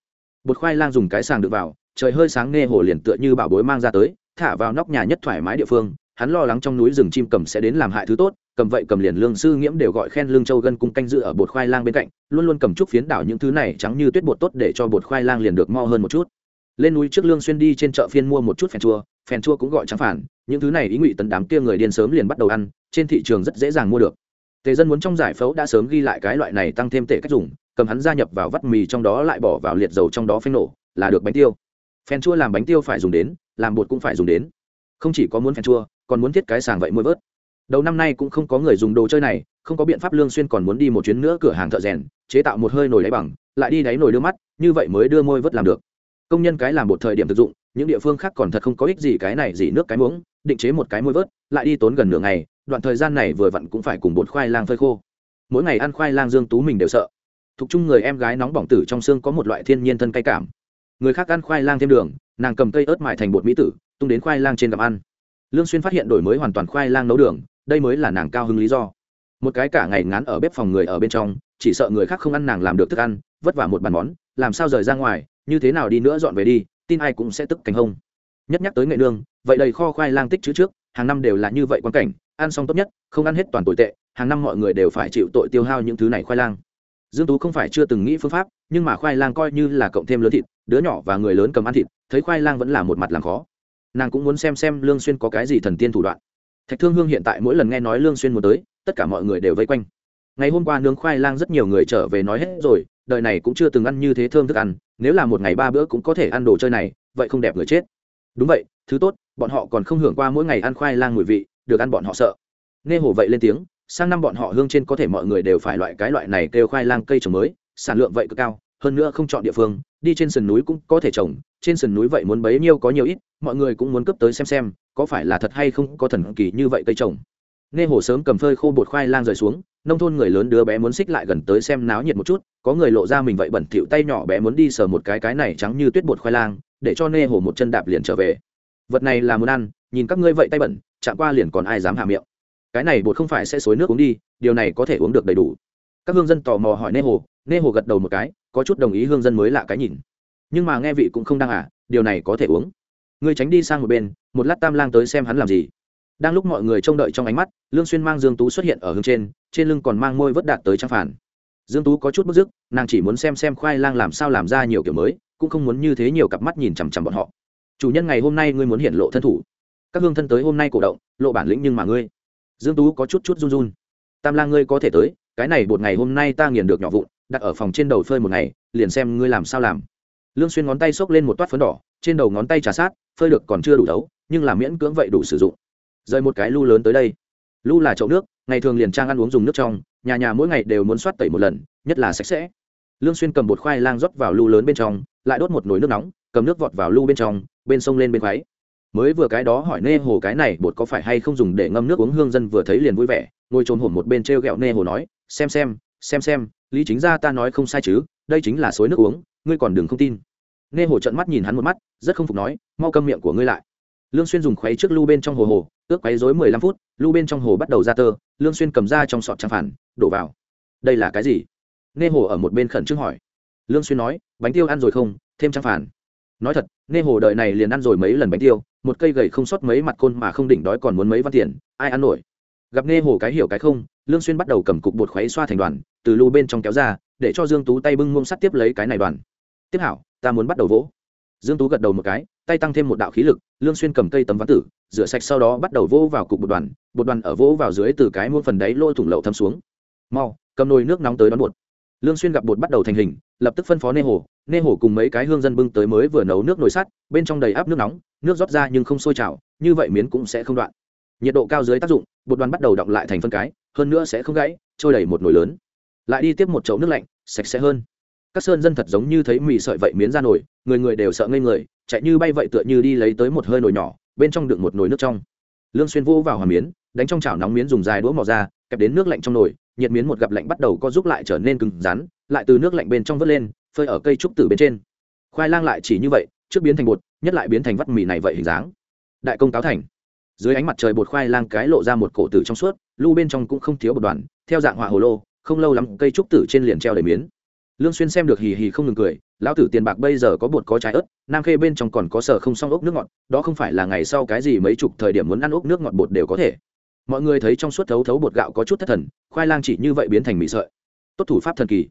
Speaker 1: Bột khoai lang dùng cái sàng được vào, trời hơi sáng nghe hồ liền tựa như bảo bối mang ra tới thả vào nóc nhà nhất thoải mái địa phương, hắn lo lắng trong núi rừng chim cầm sẽ đến làm hại thứ tốt, cầm vậy cầm liền lương sư nghiễm đều gọi khen lương châu gân cung canh dự ở bột khoai lang bên cạnh, luôn luôn cầm trúc phiến đảo những thứ này trắng như tuyết bột tốt để cho bột khoai lang liền được mo hơn một chút. Lên núi trước lương xuyên đi trên chợ phiên mua một chút phèn chua phèn chua cũng gọi trắng phản, những thứ này ý ngụy tấn đám kia người điên sớm liền bắt đầu ăn, trên thị trường rất dễ dàng mua được. Tề dân muốn trong giải phẫu đã sớm ghi lại cái loại này tăng thêm tệ cách dùng, cầm hắn gia nhập vào vắt mì trong đó lại bỏ vào liệt dầu trong đó phanh nổ, là được bánh tiêu phèn chua làm bánh tiêu phải dùng đến, làm bột cũng phải dùng đến. Không chỉ có muốn phèn chua, còn muốn thiết cái sàng vậy môi vớt. Đầu năm nay cũng không có người dùng đồ chơi này, không có biện pháp lương xuyên còn muốn đi một chuyến nữa cửa hàng thợ rèn, chế tạo một hơi nồi đáy bằng, lại đi đáy nồi đưa mắt, như vậy mới đưa môi vớt làm được. Công nhân cái làm một thời điểm thực dụng, những địa phương khác còn thật không có ích gì cái này, gì nước cái muỗng, định chế một cái môi vớt, lại đi tốn gần nửa ngày, đoạn thời gian này vừa vặn cũng phải cùng bột khoai lang phơi khô. Mỗi ngày ăn khoai lang dương tú mình đều sợ. Thuộc chung người em gái nóng bỏng tử trong xương có một loại thiên nhiên thân cay cảm người khác ăn khoai lang thêm đường, nàng cầm cây ớt mại thành bột mỹ tử, tung đến khoai lang trên gặm ăn. Lương xuyên phát hiện đổi mới hoàn toàn khoai lang nấu đường, đây mới là nàng cao hứng lý do. Một cái cả ngày ngán ở bếp phòng người ở bên trong, chỉ sợ người khác không ăn nàng làm được thức ăn, vất vả một bàn món, làm sao rời ra ngoài, như thế nào đi nữa dọn về đi, tin ai cũng sẽ tức cảnh hông. Nhất nhắc tới nghệ nương, vậy đầy kho khoai lang tích chữ trước, hàng năm đều là như vậy quan cảnh, ăn xong tốt nhất, không ăn hết toàn tồi tệ, hàng năm mọi người đều phải chịu tội tiêu hao những thứ này khoai lang. Dương tú không phải chưa từng nghĩ phương pháp, nhưng mà khoai lang coi như là cộng thêm lớn thịt đứa nhỏ và người lớn cầm ăn thịt, thấy khoai lang vẫn là một mặt làm khó. Nàng cũng muốn xem xem lương xuyên có cái gì thần tiên thủ đoạn. Thạch thương hương hiện tại mỗi lần nghe nói lương xuyên muốn tới, tất cả mọi người đều vây quanh. Ngày hôm qua nướng khoai lang rất nhiều người trở về nói hết rồi, đời này cũng chưa từng ăn như thế thơm thức ăn, nếu là một ngày ba bữa cũng có thể ăn đồ chơi này, vậy không đẹp người chết. Đúng vậy, thứ tốt, bọn họ còn không hưởng qua mỗi ngày ăn khoai lang mùi vị, được ăn bọn họ sợ. Nghe hồ vậy lên tiếng, sang năm bọn họ hương trên có thể mọi người đều phải loại cái loại này kêu khoai lang cây trồng mới, sản lượng vậy cực cao hơn nữa không chọn địa phương, đi trên sườn núi cũng có thể trồng, trên sườn núi vậy muốn bấy nhiêu có nhiều ít, mọi người cũng muốn cấp tới xem xem, có phải là thật hay không có thần kỳ như vậy cây trồng. Nghe hồ sớm cầm phơi khô bột khoai lang rời xuống, nông thôn người lớn đứa bé muốn xích lại gần tới xem náo nhiệt một chút, có người lộ ra mình vậy bẩn thỉu tay nhỏ bé muốn đi sờ một cái cái này trắng như tuyết bột khoai lang, để cho nê hồ một chân đạp liền trở về. Vật này là muốn ăn, nhìn các ngươi vậy tay bẩn, chạm qua liền còn ai dám hạ miệng. Cái này bột không phải sẽ xối nước uống đi, điều này có thể uống được đầy đủ các hương dân tò mò hỏi nê hồ nê hồ gật đầu một cái, có chút đồng ý hương dân mới lạ cái nhìn. Nhưng mà nghe vị cũng không đang à điều này có thể uống. Ngươi tránh đi sang một bên, một lát tam lang tới xem hắn làm gì. Đang lúc mọi người trông đợi trong ánh mắt, lương xuyên mang dương tú xuất hiện ở hướng trên trên lưng còn mang môi vớt đạt tới trang phản. Dương tú có chút bức dứt nàng chỉ muốn xem xem khoai lang làm sao làm ra nhiều kiểu mới, cũng không muốn như thế nhiều cặp mắt nhìn chằm chằm bọn họ. Chủ nhân ngày hôm nay ngươi muốn hiện lộ thân thủ. Các hương thân tới hôm nay cổ động, lộ bản lĩnh nhưng mà ngươi. Dương tú có chút chút run run. Tam lang ngươi có thể tới cái này bột ngày hôm nay ta nghiền được nhỏ vụn, đặt ở phòng trên đầu phơi một ngày, liền xem ngươi làm sao làm. Lương xuyên ngón tay xốc lên một toát phấn đỏ, trên đầu ngón tay trà sát, phơi được còn chưa đủ đấu nhưng là miễn cưỡng vậy đủ sử dụng. Rời một cái lu lớn tới đây. Lu là chậu nước, ngày thường liền trang ăn uống dùng nước trong, nhà nhà mỗi ngày đều muốn soát tẩy một lần, nhất là sạch sẽ. Lương xuyên cầm bột khoai lang rót vào lu lớn bên trong, lại đốt một nồi nước nóng, cầm nước vọt vào lu bên trong, bên sông lên bên khoái. Mới vừa cái đó hỏi nê hồ cái này bột có phải hay không dùng để ngâm nước uống, hương dân vừa thấy liền vui vẻ, ngồi trồn hổm một bên treo gẹo nê hồ nói xem xem xem xem, lý chính gia ta nói không sai chứ, đây chính là suối nước uống, ngươi còn đừng không tin. Nê hồ trận mắt nhìn hắn một mắt, rất không phục nói, mau câm miệng của ngươi lại. Lương xuyên dùng khuấy trước lưu bên trong hồ hồ, ước quấy rối mười lăm phút, lưu bên trong hồ bắt đầu ra tơ, lương xuyên cầm ra trong sọt trang phản, đổ vào. Đây là cái gì? Nê hồ ở một bên khẩn trương hỏi. Lương xuyên nói, bánh tiêu ăn rồi không, thêm trang phản. Nói thật nê hồ đời này liền ăn rồi mấy lần bánh tiêu, một cây gầy không sót mấy mặt côn mà không đỉnh đói còn muốn mấy văn tiền, ai ăn nổi? Gặp nê hồ cái hiểu cái không lương xuyên bắt đầu cầm cục bột khuấy xoa thành đoàn, từ lu bên trong kéo ra, để cho dương tú tay bưng mông sắt tiếp lấy cái này đoàn. Tiếp hảo, ta muốn bắt đầu vỗ. Dương tú gật đầu một cái, tay tăng thêm một đạo khí lực, lương xuyên cầm cây tấm ván tử, rửa sạch sau đó bắt đầu vỗ vào cục bột đoàn bột đoàn ở vỗ vào dưới từ cái muôn phần đáy lôi thủng lậu thâm xuống. Mau, cầm nồi nước nóng tới đón bột. Lương xuyên gặp bột bắt đầu thành hình, lập tức phân phó nê hồ nê hồ cùng mấy cái hương dân bưng tới mới vừa nấu nước nồi sắt, bên trong đầy áp nước nóng, nước rót ra nhưng không sôi trào, như vậy miến cũng sẽ không đoạn nhiệt độ cao dưới tác dụng bột đoàn bắt đầu động lại thành phân cái hơn nữa sẽ không gãy trôi đầy một nồi lớn. Lại đi tiếp một chậu nước lạnh sạch sẽ hơn. Các sơn dân thật giống như thấy mì sợi vậy miến ra nổi, người người đều sợ ngây người chạy như bay vậy tựa như đi lấy tới một hơi nồi nhỏ bên trong đựng một nồi nước trong. Lương xuyên vô vào hòa miến đánh trong chảo nóng miến dùng dài đũa mò ra kẹp đến nước lạnh trong nồi nhiệt miến một gặp lạnh bắt đầu co giúp lại trở nên cứng rắn lại từ nước lạnh bên trong vớt lên phơi ở cây trúc tử bên trên. Khoai lang lại chỉ như vậy trước biến thành bột nhất lại biến thành vắt mì này vậy hình dáng. Đại công cáo thành dưới ánh mặt trời bột khoai lang cái lộ ra một cổ tử trong suốt lưu bên trong cũng không thiếu một đoàn, theo dạng họa hồ lô, không lâu lắm cây trúc tử trên liền treo đầy miến. Lương xuyên xem được hì hì không ngừng cười, lão tử tiền bạc bây giờ có bột có trái ớt, nam khê bên trong còn có sở không xong ốc nước ngọt, đó không phải là ngày sau cái gì mấy chục thời điểm muốn ăn ốc nước ngọt bột đều có thể. Mọi người thấy trong suốt thấu thấu bột gạo có chút thất thần, khoai lang chỉ như vậy biến thành mì sợi. Tốt thủ pháp thần kỳ.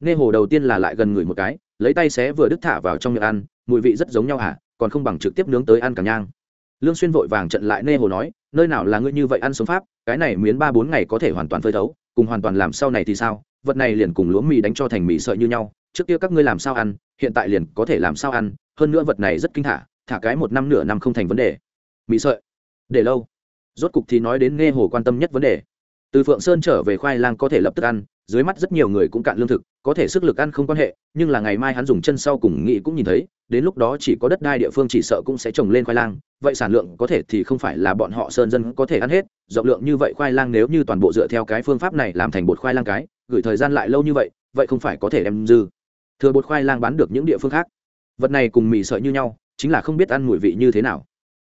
Speaker 1: Nghe hồ đầu tiên là lại gần người một cái, lấy tay xé vừa đứt thả vào trong miệng ăn, mùi vị rất giống nhau hả, còn không bằng trực tiếp nướng tới ăn càng nhang lương xuyên vội vàng trận lại nê hồ nói, nơi nào là ngươi như vậy ăn sống pháp, cái này miến ba bốn ngày có thể hoàn toàn phơi thấu, cùng hoàn toàn làm sau này thì sao? Vật này liền cùng lúa mì đánh cho thành mì sợi như nhau, trước kia các ngươi làm sao ăn, hiện tại liền có thể làm sao ăn, hơn nữa vật này rất kinh thả thả cái một năm nửa năm không thành vấn đề. Mì sợi? Để lâu. Rốt cục thì nói đến nghe hồ quan tâm nhất vấn đề. Từ phượng sơn trở về khoai lang có thể lập tức ăn dưới mắt rất nhiều người cũng cạn lương thực, có thể sức lực ăn không quan hệ, nhưng là ngày mai hắn dùng chân sau cùng nghĩ cũng nhìn thấy, đến lúc đó chỉ có đất đai địa phương chỉ sợ cũng sẽ trồng lên khoai lang, vậy sản lượng có thể thì không phải là bọn họ sơn dân có thể ăn hết, rộng lượng như vậy khoai lang nếu như toàn bộ dựa theo cái phương pháp này làm thành bột khoai lang cái, gửi thời gian lại lâu như vậy vậy không phải có thể đem dư. Thừa bột khoai lang bán được những địa phương khác. Vật này cùng mì sợi như nhau, chính là không biết ăn mùi vị như thế nào.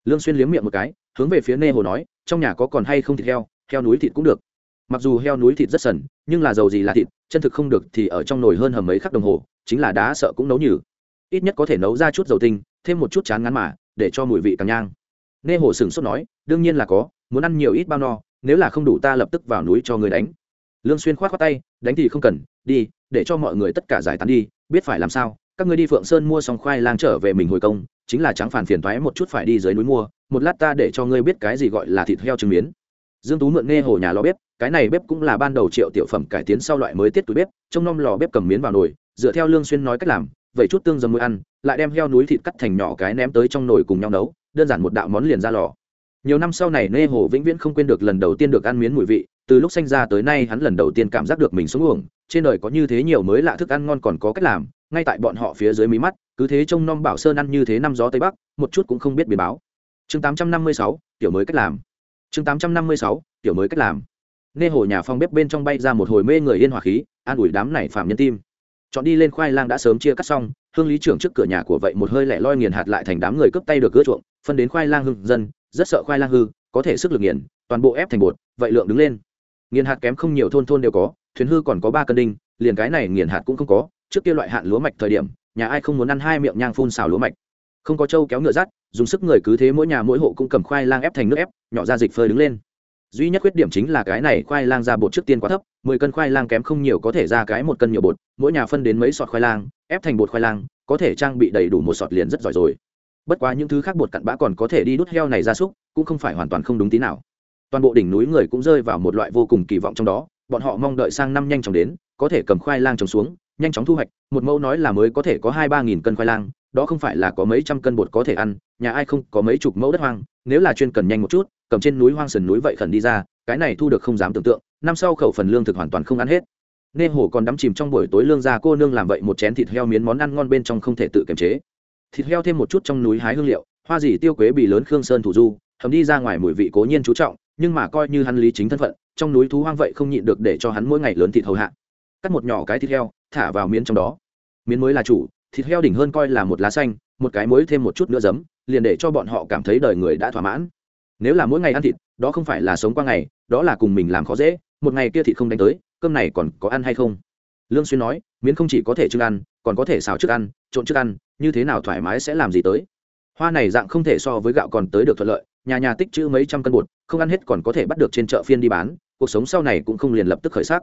Speaker 1: Lương xuyên liếm miệng một cái, hướng về phía nê hồ nói, trong nhà có còn hay không thịt heo? Heo núi thịt cũng được mặc dù heo núi thịt rất sần, nhưng là dầu gì là thịt, chân thực không được thì ở trong nồi hơn hầm mấy khắc đồng hồ, chính là đá sợ cũng nấu nhừ. Ít nhất có thể nấu ra chút dầu tinh, thêm một chút chán ngắn mà, để cho mùi vị càng nhang. Nê hồ sừng sốt nói, đương nhiên là có, muốn ăn nhiều ít bao no, nếu là không đủ ta lập tức vào núi cho người đánh. Lương xuyên khoát khoát tay, đánh thì không cần, đi, để cho mọi người tất cả giải tán đi, biết phải làm sao, các ngươi đi phượng sơn mua xong khoai lang trở về mình hồi công, chính là trắng phản phiền thoái một chút phải đi dưới núi mua, một lát ta để cho ngươi biết cái gì gọi là thịt heo trứng miến dương tú mượn nghe hồ nhà lò bếp cái này bếp cũng là ban đầu triệu tiểu phẩm cải tiến sau loại mới tiết túi bếp trong nom lò bếp cầm miến vào nồi dựa theo lương xuyên nói cách làm vậy chút tương dầm muối ăn lại đem heo núi thịt cắt thành nhỏ cái ném tới trong nồi cùng nhau nấu đơn giản một đạo món liền ra lò. Nhiều năm sau này nê hồ vĩnh viễn không quên được lần đầu tiên được ăn miến mùi vị từ lúc sinh ra tới nay hắn lần đầu tiên cảm giác được mình xuống uổng trên đời có như thế nhiều mới lạ thức ăn ngon còn có cách làm ngay tại bọn họ phía dưới mí mắt cứ thế trông nom bảo sơn ăn như thế năm gió tây bắc một chút cũng không biết biến báo. Chương 856, tiểu mới cách làm chương 856, tiểu mới cách làm. Nê hồ nhà phong bếp bên trong bay ra một hồi mê người yên hòa khí an ủi đám này phạm nhân tim. Chọn đi lên khoai lang đã sớm chia cắt xong hương lý trưởng trước cửa nhà của vậy một hơi lẻ loi nghiền hạt lại thành đám người cướp tay được gỡ chuộng phân đến khoai lang hưng dân rất sợ khoai lang hư có thể sức lực nghiền toàn bộ ép thành bột vậy lượng đứng lên. Nghiền hạt kém không nhiều thôn thôn đều có thuyền hư còn có ba cân đinh liền cái này nghiền hạt cũng không có trước kia loại hạn lúa mạch thời điểm nhà ai không muốn ăn hai miệng nhang phun xào lúa mạch. Không có trâu kéo ngựa dắt dùng sức người cứ thế mỗi nhà mỗi hộ cũng cầm khoai lang ép thành nước ép, nhỏ ra dịch phơi đứng lên. Duy nhất khuyết điểm chính là cái này khoai lang ra bột trước tiên quá thấp, mười cân khoai lang kém không nhiều có thể ra cái một cân nhiều bột, mỗi nhà phân đến mấy sọt khoai lang, ép thành bột khoai lang, có thể trang bị đầy đủ một sọt liền rất giỏi rồi. Bất quá những thứ khác bột cặn bã còn có thể đi đút heo này ra súc, cũng không phải hoàn toàn không đúng tí nào. Toàn bộ đỉnh núi người cũng rơi vào một loại vô cùng kỳ vọng trong đó, bọn họ mong đợi sang năm nhanh chóng đến, có thể cầm khoai lang trồng xuống, nhanh chóng thu hoạch, một mẫu nói là mới có thể có hai ba nghìn cân khoai lang đó không phải là có mấy trăm cân bột có thể ăn, nhà ai không có mấy chục mẫu đất hoang, nếu là chuyên cần nhanh một chút, cầm trên núi hoang sườn núi vậy khẩn đi ra, cái này thu được không dám tưởng tượng, năm sau khẩu phần lương thực hoàn toàn không ăn hết. Nên hồ còn đắm chìm trong buổi tối lương gia cô nương làm vậy một chén thịt heo miến món ăn ngon bên trong không thể tự kiềm chế. Thịt heo thêm một chút trong núi hái hương liệu, hoa dì tiêu quế bì lớn khương sơn thủ du, hầm đi ra ngoài mùi vị cố nhiên chú trọng, nhưng mà coi như hắn lý chính thân phận, trong núi thú hoang vậy không nhịn được để cho hắn mỗi ngày lớn thịt hầu hạ. Cắt một nhỏ cái thịt heo, thả vào miến trong đó. Miến mới là chủ thịt heo đỉnh hơn coi là một lá xanh, một cái muối thêm một chút nữa giấm, liền để cho bọn họ cảm thấy đời người đã thỏa mãn. Nếu là mỗi ngày ăn thịt, đó không phải là sống qua ngày, đó là cùng mình làm khó dễ, một ngày kia thịt không đánh tới, cơm này còn có ăn hay không? Lương xuyên nói miến không chỉ có thể trưng ăn, còn có thể xào trước ăn, trộn trước ăn, như thế nào thoải mái sẽ làm gì tới? Hoa này dạng không thể so với gạo còn tới được thuận lợi, nhà nhà tích trữ mấy trăm cân bột, không ăn hết còn có thể bắt được trên chợ phiên đi bán, cuộc sống sau này cũng không liền lập tức khởi sắc.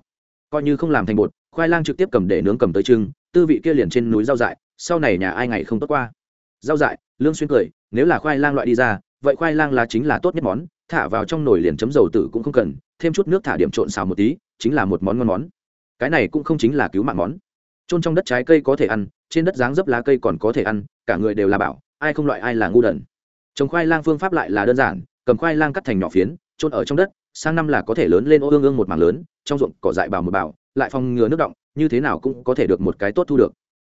Speaker 1: Coi như không làm thành bột, khoai lang trực tiếp cầm để nướng cầm tới trưng tư vị kia liền trên núi rau dại, sau này nhà ai ngày không tốt qua. Rau dại, lương xuyên cười, nếu là khoai lang loại đi ra, vậy khoai lang là chính là tốt nhất món, thả vào trong nồi liền chấm dầu tử cũng không cần, thêm chút nước thả điểm trộn xào một tí, chính là một món ngon món. Cái này cũng không chính là cứu mạng món. Trôn trong đất trái cây có thể ăn, trên đất dáng dấp lá cây còn có thể ăn, cả người đều là bảo, ai không loại ai là ngu đần. Trồng khoai lang phương pháp lại là đơn giản, cầm khoai lang cắt thành nhỏ phiến, trôn ở trong đất, sang năm là có thể lớn lên ô ương ương một mảng lớn, trong ruộng cỏ dại bào một bào lại phòng ngừa nước động, như thế nào cũng có thể được một cái tốt thu được.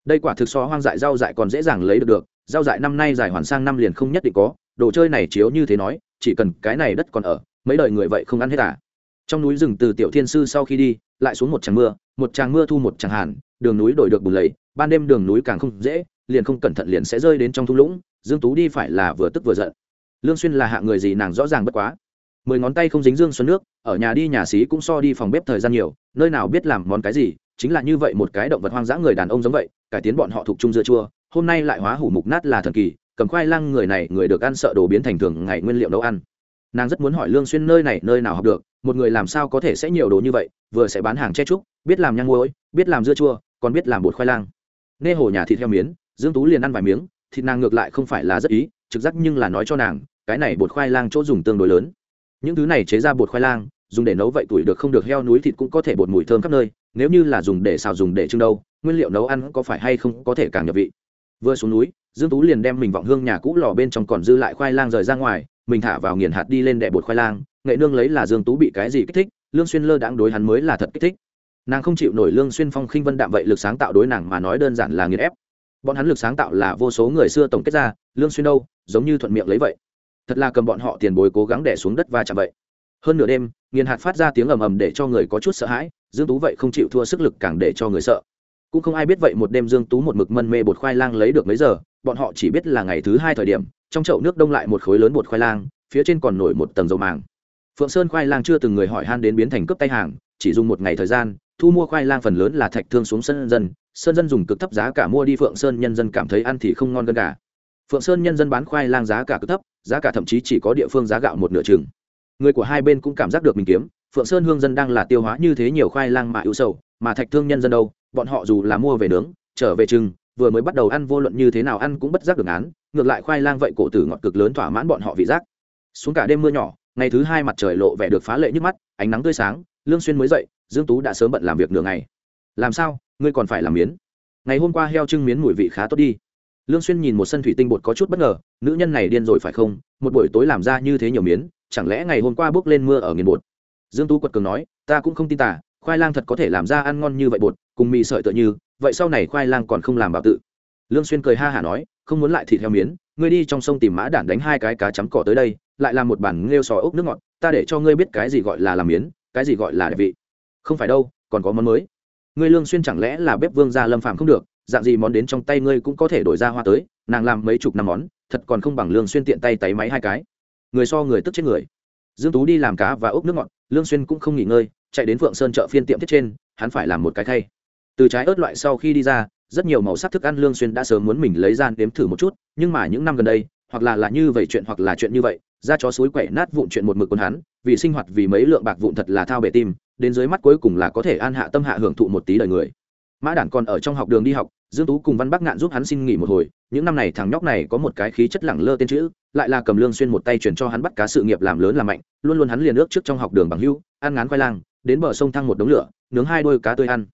Speaker 1: Đây quả thực so hoang dại rau dại còn dễ dàng lấy được được, rau dại năm nay giải hoàn sang năm liền không nhất định có, đồ chơi này chiếu như thế nói, chỉ cần cái này đất còn ở, mấy đời người vậy không ăn hết à. Trong núi rừng từ tiểu thiên sư sau khi đi, lại xuống một tràng mưa, một tràng mưa thu một tràng hàn, đường núi đổi được bùn lầy, ban đêm đường núi càng không dễ, liền không cẩn thận liền sẽ rơi đến trong thung lũng, dương tú đi phải là vừa tức vừa giận. Lương xuyên là hạng người gì nàng rõ ràng bất quá mười ngón tay không dính dương xuân nước, ở nhà đi nhà xí cũng so đi phòng bếp thời gian nhiều, nơi nào biết làm món cái gì, chính là như vậy một cái động vật hoang dã người đàn ông giống vậy, cải tiến bọn họ thuộc chung dưa chua, hôm nay lại hóa hủ mục nát là thần kỳ, cầm khoai lang người này, người được ăn sợ đồ biến thành thường ngày nguyên liệu nấu ăn. Nàng rất muốn hỏi lương xuyên nơi này, nơi nào học được, một người làm sao có thể sẽ nhiều đồ như vậy, vừa sẽ bán hàng che trúc biết làm nhang muối, biết làm dưa chua, còn biết làm bột khoai lang. Nê hồ nhà thịt heo miến, dương tú liền ăn vài miếng, thịt nàng ngược lại không phải là rất ý, trực giác nhưng là nói cho nàng, cái này bột khoai lang chỗ dùng tương đối lớn những thứ này chế ra bột khoai lang, dùng để nấu vậy tuổi được không được heo núi thịt cũng có thể bột mùi thơm khắp nơi, nếu như là dùng để xào, dùng để trưng đâu, nguyên liệu nấu ăn có phải hay không có thể càng nhập vị. Vừa xuống núi, dương tú liền đem mình vọng hương nhà cũ lò bên trong còn dư lại khoai lang rời ra ngoài, mình thả vào nghiền hạt đi lên đẻ bột khoai lang, nghệ nương lấy là dương tú bị cái gì kích thích, lương xuyên lơ đãng đối hắn mới là thật kích thích. Nàng không chịu nổi lương xuyên phong khinh vân đạm vậy lực sáng tạo đối nàng mà nói đơn giản là nghiền ép. Bọn hắn lực sáng tạo là vô số người xưa tổng kết ra, lương xuyên đâu, giống như thuận miệng lấy vậy thật là cầm bọn họ tiền bối cố gắng đẻ xuống đất và chạm vậy. Hơn nửa đêm, nghiền hạt phát ra tiếng ầm ầm để cho người có chút sợ hãi, dương tú vậy không chịu thua sức lực càng để cho người sợ. Cũng không ai biết vậy một đêm dương tú một mực mân mê bột khoai lang lấy được mấy giờ, bọn họ chỉ biết là ngày thứ hai thời điểm, trong chậu nước đông lại một khối lớn bột khoai lang, phía trên còn nổi một tầng dầu màng. Phượng sơn khoai lang chưa từng người hỏi han đến biến thành cướp tay hàng, chỉ dùng một ngày thời gian, thu mua khoai lang phần lớn là thạch thương xuống sân dân sơn dân dùng cực thấp giá cả mua đi phượng sơn nhân dân cảm thấy ăn thì không ngon gần cả phượng sơn nhân dân bán khoai lang giá cả cực thấp, giá cả thậm chí chỉ có địa phương giá gạo một nửa chừng. Người của hai bên cũng cảm giác được mình kiếm, phượng sơn hương dân đang là tiêu hóa như thế nhiều khoai lang mà ưu sầu, mà thạch thương nhân dân đâu, bọn họ dù là mua về nướng, trở về chừng, vừa mới bắt đầu ăn vô luận như thế nào ăn cũng bất giác được án ngược lại khoai lang vậy cổ tử ngọt cực lớn thỏa mãn bọn họ vị giác. Xuống cả đêm mưa nhỏ, ngày thứ hai mặt trời lộ vẻ được phá lệ nhức mắt, ánh nắng tươi sáng, lương xuyên mới dậy, dương tú đã sớm bận làm việc nửa ngày. Làm sao, ngươi còn phải làm miến? Ngày hôm qua heo trưng miến mùi vị khá tốt đi lương xuyên nhìn một sân thủy tinh bột có chút bất ngờ, nữ nhân này điên rồi phải không? Một buổi tối làm ra như thế nhiều miến, chẳng lẽ ngày hôm qua bước lên mưa ở nghiền bột? Dương tú quật cường nói, ta cũng không tin tả khoai lang thật có thể làm ra ăn ngon như vậy bột, cùng mì sợi tựa như, vậy sau này khoai lang còn không làm bảo tự. Lương xuyên cười ha hà nói, không muốn lại thịt heo miến, ngươi đi trong sông tìm mã đản đánh hai cái cá chấm cỏ tới đây, lại làm một bản nghêu sò ốc nước ngọt, ta để cho ngươi biết cái gì gọi là làm miến, cái gì gọi là đẹp vị. Không phải đâu, còn có món mới. Ngươi lương xuyên chẳng lẽ là bếp vương gia lâm phạm không được dạng gì món đến trong tay ngươi cũng có thể đổi ra hoa tới, nàng làm mấy chục năm món, thật còn không bằng lương xuyên tiện tay tay máy hai cái. Người so người tức chết người. Dương tú đi làm cá và ốc nước ngọt, lương xuyên cũng không nghỉ ngơi, chạy đến phượng sơn chợ phiên tiệm thiết trên, hắn phải làm một cái thay từ trái ớt loại sau khi đi ra, rất nhiều màu sắc thức ăn lương xuyên đã sớm muốn mình lấy ra đếm thử một chút, nhưng mà những năm gần đây, hoặc là là như vậy chuyện hoặc là chuyện như vậy ra chó suối quậy nát vụn chuyện một mực quân hắn, vì sinh hoạt vì mấy lượng bạc vụn thật là thao bể tim, đến dưới mắt cuối cùng là có thể an hạ tâm hạ hưởng thụ một tí đời người mã đản còn ở trong học đường đi học, dương tú cùng văn bắc ngạn giúp hắn xin nghỉ một hồi. Những năm này thằng nhóc này có một cái khí chất lẳng lơ tên chữ, lại là cầm lương xuyên một tay chuyển cho hắn bắt cá sự nghiệp làm lớn làm mạnh, luôn luôn hắn liền ước trước trong học đường bằng hưu, ăn ngán khoai lang, đến bờ sông thăng một đống lửa, nướng hai đôi cá tươi ăn.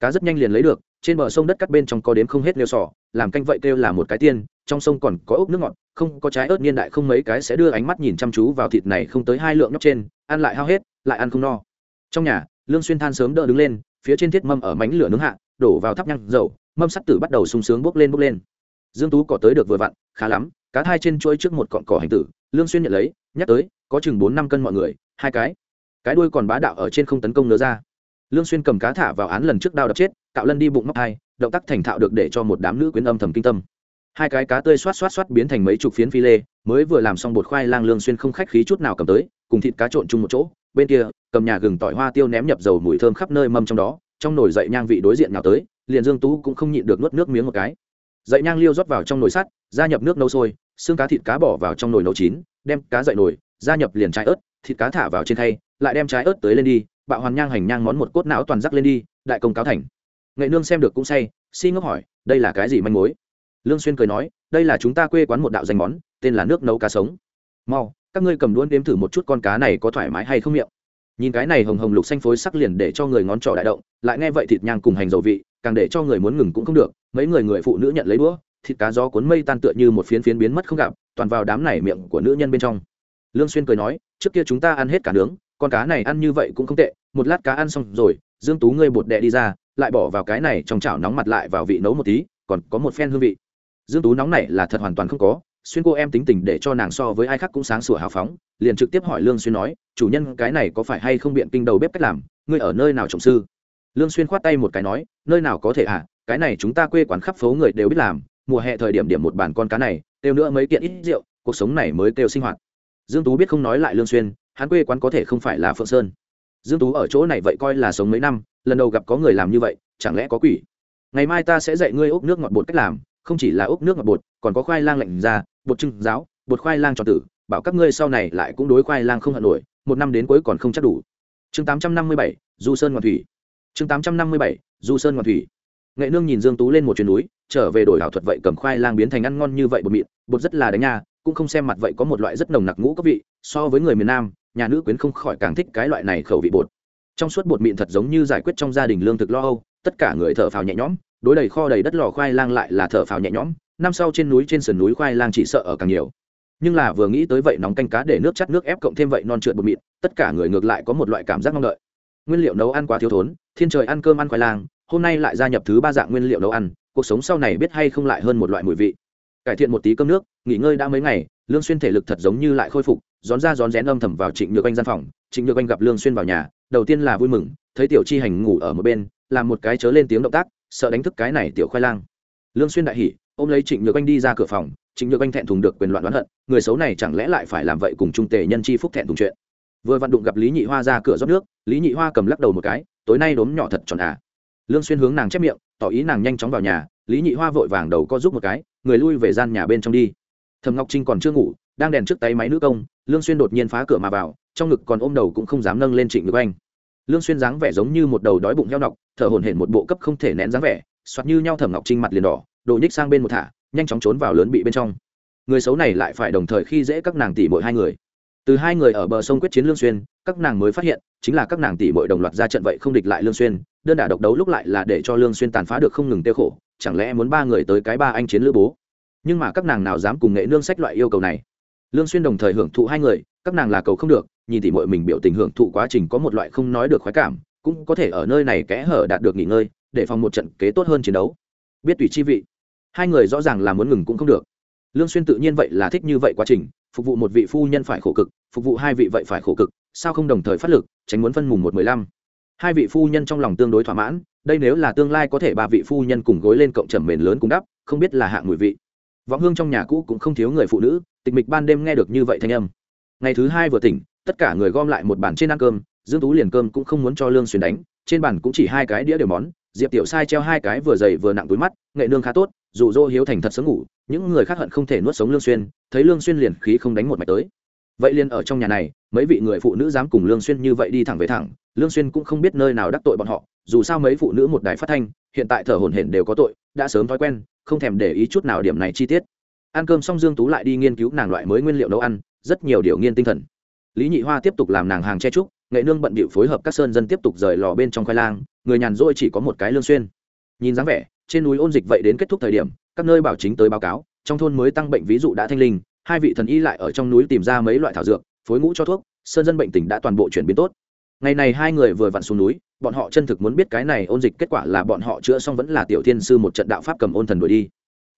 Speaker 1: Cá rất nhanh liền lấy được, trên bờ sông đất cắt bên trong có đếm không hết nêu sò, làm canh vậy kêu là một cái tiên, trong sông còn có ốc nước ngọt, không có trái ớt niên đại không mấy cái sẽ đưa ánh mắt nhìn chăm chú vào thịt này không tới hai lượng nhóc trên, ăn lại hao hết, lại ăn không no. Trong nhà, lương xuyên than sớm đỡ đứng lên, phía trên thiết mâm ở mảnh lửa nướng hạ đổ vào thắp nhang, dầu, mâm sắt tử bắt đầu sung sướng bốc lên bốc lên. Dương tú cỏ tới được vừa vặn, khá lắm, cá thai trên chuôi trước một cọng cỏ hành tử, lương xuyên nhận lấy, nhắc tới, có chừng bốn năm cân mọi người, hai cái. Cái đuôi còn bá đạo ở trên không tấn công nữa ra. Lương xuyên cầm cá thả vào án lần trước đao đập chết, cạo lân đi bụng móc hai, động tác thành thạo được để cho một đám nữ quyến âm thầm kinh tâm. Hai cái cá tươi xoát xoát xoát biến thành mấy chục phiến phi lê, mới vừa làm xong bột khoai lang lương xuyên không khách khí chút nào cầm tới, cùng thịt cá trộn chung một chỗ, bên kia, cầm nhà gừng tỏi hoa tiêu ném nhập dầu mùi thơm khắp nơi mâm trong đó trong nồi dậy nhang vị đối diện nào tới, liền dương tú cũng không nhịn được nuốt nước miếng một cái. Dậy nhang liêu rót vào trong nồi sắt, gia nhập nước nấu sôi, xương cá thịt cá bỏ vào trong nồi nấu chín, đem cá dậy nồi, gia nhập liền trái ớt, thịt cá thả vào trên thay lại đem trái ớt tới lên đi, bạo hoàn nhang hành nhang món một cốt não toàn rắc lên đi, đại công cáo thành. Nghệ nương xem được cũng say, si ngốc hỏi, đây là cái gì manh mối? Lương xuyên cười nói, đây là chúng ta quê quán một đạo danh món, tên là nước nấu cá sống. Mau, các ngươi cầm đuôn đếm thử một chút con cá này có thoải mái hay không miệng nhìn cái này hồng hồng lục xanh phối sắc liền để cho người ngón trỏ đại động, lại nghe vậy thịt nhang cùng hành dầu vị, càng để cho người muốn ngừng cũng không được. Mấy người người phụ nữ nhận lấy đũa, thịt cá gió cuốn mây tan tựa như một phiến phiến biến mất không gặp, toàn vào đám này miệng của nữ nhân bên trong. Lương xuyên cười nói, trước kia chúng ta ăn hết cả nướng, con cá này ăn như vậy cũng không tệ, một lát cá ăn xong rồi, dương tú ngươi bột đệ đi ra, lại bỏ vào cái này trong chảo nóng mặt lại vào vị nấu một tí, còn có một phen hương vị. Dương tú nóng này là thật hoàn toàn không có xuyên cô em tính tình để cho nàng so với ai khác cũng sáng sủa hào phóng, liền trực tiếp hỏi lương xuyên nói, chủ nhân, cái này có phải hay không biện kinh đầu bếp cách làm? Ngươi ở nơi nào trọng sư? Lương xuyên khoát tay một cái nói, nơi nào có thể à? Cái này chúng ta quê quán khắp phố người đều biết làm. Mùa hè thời điểm điểm một bàn con cá này tiêu nữa mấy kiện ít rượu, cuộc sống này mới tiêu sinh hoạt. Dương tú biết không nói lại lương xuyên, hắn quê quán có thể không phải là phượng sơn. Dương tú ở chỗ này vậy coi là sống mấy năm, lần đầu gặp có người làm như vậy, chẳng lẽ có quỷ? Ngày mai ta sẽ dạy ngươi ốc nước ngọt bột cách làm không chỉ là ốc nước ngọt bột còn có khoai lang lạnh ra bột trưng giáo bột khoai lang cho tử bảo các ngươi sau này lại cũng đối khoai lang không hận nổi một năm đến cuối còn không chắc đủ. Chương 857, du sơn ngoạn thủy. Chương 857, du sơn ngoạn thủy. Nghệ nương nhìn dương tú lên một chuyến núi trở về đổi ảo thuật vậy cầm khoai lang biến thành ăn ngon như vậy bột mịn bột rất là đánh nha cũng không xem mặt vậy có một loại rất nồng nặc ngũ cấp vị so với người miền nam nhà nữ quyến không khỏi càng thích cái loại này khẩu vị bột. Trong suốt bột mịn thật giống như giải quyết trong gia đình lương thực lo âu tất cả người thở phào nhẹ nhõm đối đầy kho đầy đất lò khoai lang lại là thở phào nhẹ nhõm, năm sau trên núi trên sườn núi khoai lang chỉ sợ ở càng nhiều. Nhưng là vừa nghĩ tới vậy nóng canh cá để nước chắt nước ép cộng thêm vậy non trượt bột mịn, tất cả người ngược lại có một loại cảm giác mong đợi. Nguyên liệu nấu ăn quá thiếu thốn, thiên trời ăn cơm ăn khoai lang, hôm nay lại gia nhập thứ ba dạng nguyên liệu nấu ăn, cuộc sống sau này biết hay không lại hơn một loại mùi vị. Cải thiện một tí cơm nước, nghỉ ngơi đã mấy ngày, lương xuyên thể lực thật giống như lại khôi phục rón ra rón rén âm thầm vào trịnh nhược anh gian phòng, trịnh nhược anh gặp lương xuyên vào nhà, đầu tiên là vui mừng, thấy tiểu chi hành ngủ ở một bên, làm một cái chớ lên tiếng động tác sợ đánh thức cái này tiểu khoai lang. Lương xuyên đại hỉ, ôm lấy trịnh nhược anh đi ra cửa phòng, trịnh nhược anh thẹn thùng được quyền loạn đoán hận, người xấu này chẳng lẽ lại phải làm vậy cùng trung tề nhân chi phúc thẹn thùng chuyện. Vừa vận đụng gặp lý nhị hoa ra cửa rót nước, lý nhị hoa cầm lắc đầu một cái, tối nay đốm nhỏ thật tròn à. Lương xuyên hướng nàng chép miệng, tỏ ý nàng nhanh chóng vào nhà, lý nhị hoa vội vàng đầu co giúp một cái, người lui về gian nhà bên trong đi. Thẩm ngọc trinh còn chưa ngủ, đang đèn trước tay máy nữ công, lương xuyên đột nhiên phá cửa mà vào, trong ngực còn ôm đầu cũng không dám nâng lên trịnh nhược anh lương xuyên dáng vẻ giống như một đầu đói bụng heo nọc, thở hổn hển một bộ cấp không thể nén dáng vẻ xoát như nhau thẩm ngọc trinh mặt liền đỏ, đồ nhích sang bên một thả, nhanh chóng trốn vào lớn bị bên trong. Người xấu này lại phải đồng thời khi dễ các nàng tỷ muội hai người. Từ hai người ở bờ sông quyết chiến lương xuyên, các nàng mới phát hiện, chính là các nàng tỷ muội đồng loạt ra trận vậy không địch lại lương xuyên, đơn đả độc đấu lúc lại là để cho lương xuyên tàn phá được không ngừng tiêu khổ, chẳng lẽ muốn ba người tới cái ba anh chiến lữ bố? Nhưng mà các nàng nào dám cùng nghệ nương sách loại yêu cầu này? Lương xuyên đồng thời hưởng thụ hai người, các nàng là cầu không được nhìn thì mọi mình biểu tình hưởng thụ quá trình có một loại không nói được khoái cảm, cũng có thể ở nơi này kẽ hở đạt được nghỉ ngơi, để phòng một trận kế tốt hơn chiến đấu. Biết tùy chi vị. Hai người rõ ràng là muốn ngừng cũng không được. Lương xuyên tự nhiên vậy là thích như vậy quá trình, phục vụ một vị phu nhân phải khổ cực, phục vụ hai vị vậy phải khổ cực, sao không đồng thời phát lực, tránh muốn phân mùng một mười lăm. Hai vị phu nhân trong lòng tương đối thỏa mãn, đây nếu là tương lai có thể ba vị phu nhân cùng gối lên cộng trầm mền lớn cùng đắp, không biết là hạng mùi vị. Vọng hương trong nhà cũ cũng không thiếu người phụ nữ, tịch mịch ban đêm nghe được như vậy thanh âm ngày thứ hai vừa tỉnh, tất cả người gom lại một bàn trên ăn cơm, dương tú liền cơm cũng không muốn cho lương xuyên đánh, trên bàn cũng chỉ hai cái đĩa đều món, diệp tiểu sai treo hai cái vừa dày vừa nặng túi mắt, nghệ nương khá tốt dù dô hiếu thành thật sớm ngủ, những người khác hận không thể nuốt sống lương xuyên, thấy lương xuyên liền khí không đánh một mạch tới. Vậy liền ở trong nhà này, mấy vị người phụ nữ dám cùng lương xuyên như vậy đi thẳng về thẳng, lương xuyên cũng không biết nơi nào đắc tội bọn họ, dù sao mấy phụ nữ một đài phát thanh, hiện tại thở hổn hển đều có tội, đã sớm thói quen, không thèm để ý chút nào điểm này chi tiết. Ăn cơm xong dương tú lại đi nghiên cứu nàng loại mới nguyên liệu nấu ăn rất nhiều điều nghiên tinh thần. Lý nhị hoa tiếp tục làm nàng hàng che trúc, nghệ nương bận bịu phối hợp các sơn dân tiếp tục rời lò bên trong khoai lang, người nhàn rỗi chỉ có một cái lương xuyên. Nhìn dáng vẻ, trên núi ôn dịch vậy đến kết thúc thời điểm, các nơi bảo chính tới báo cáo, trong thôn mới tăng bệnh ví dụ đã thanh linh, hai vị thần y lại ở trong núi tìm ra mấy loại thảo dược, phối ngũ cho thuốc, sơn dân bệnh tình đã toàn bộ chuyển biến tốt. Ngày này hai người vừa vặn xuống núi, bọn họ chân thực muốn biết cái này ôn dịch kết quả là bọn họ chữa xong vẫn là tiểu thiên sư một trận đạo pháp cầm ôn thần đuổi đi.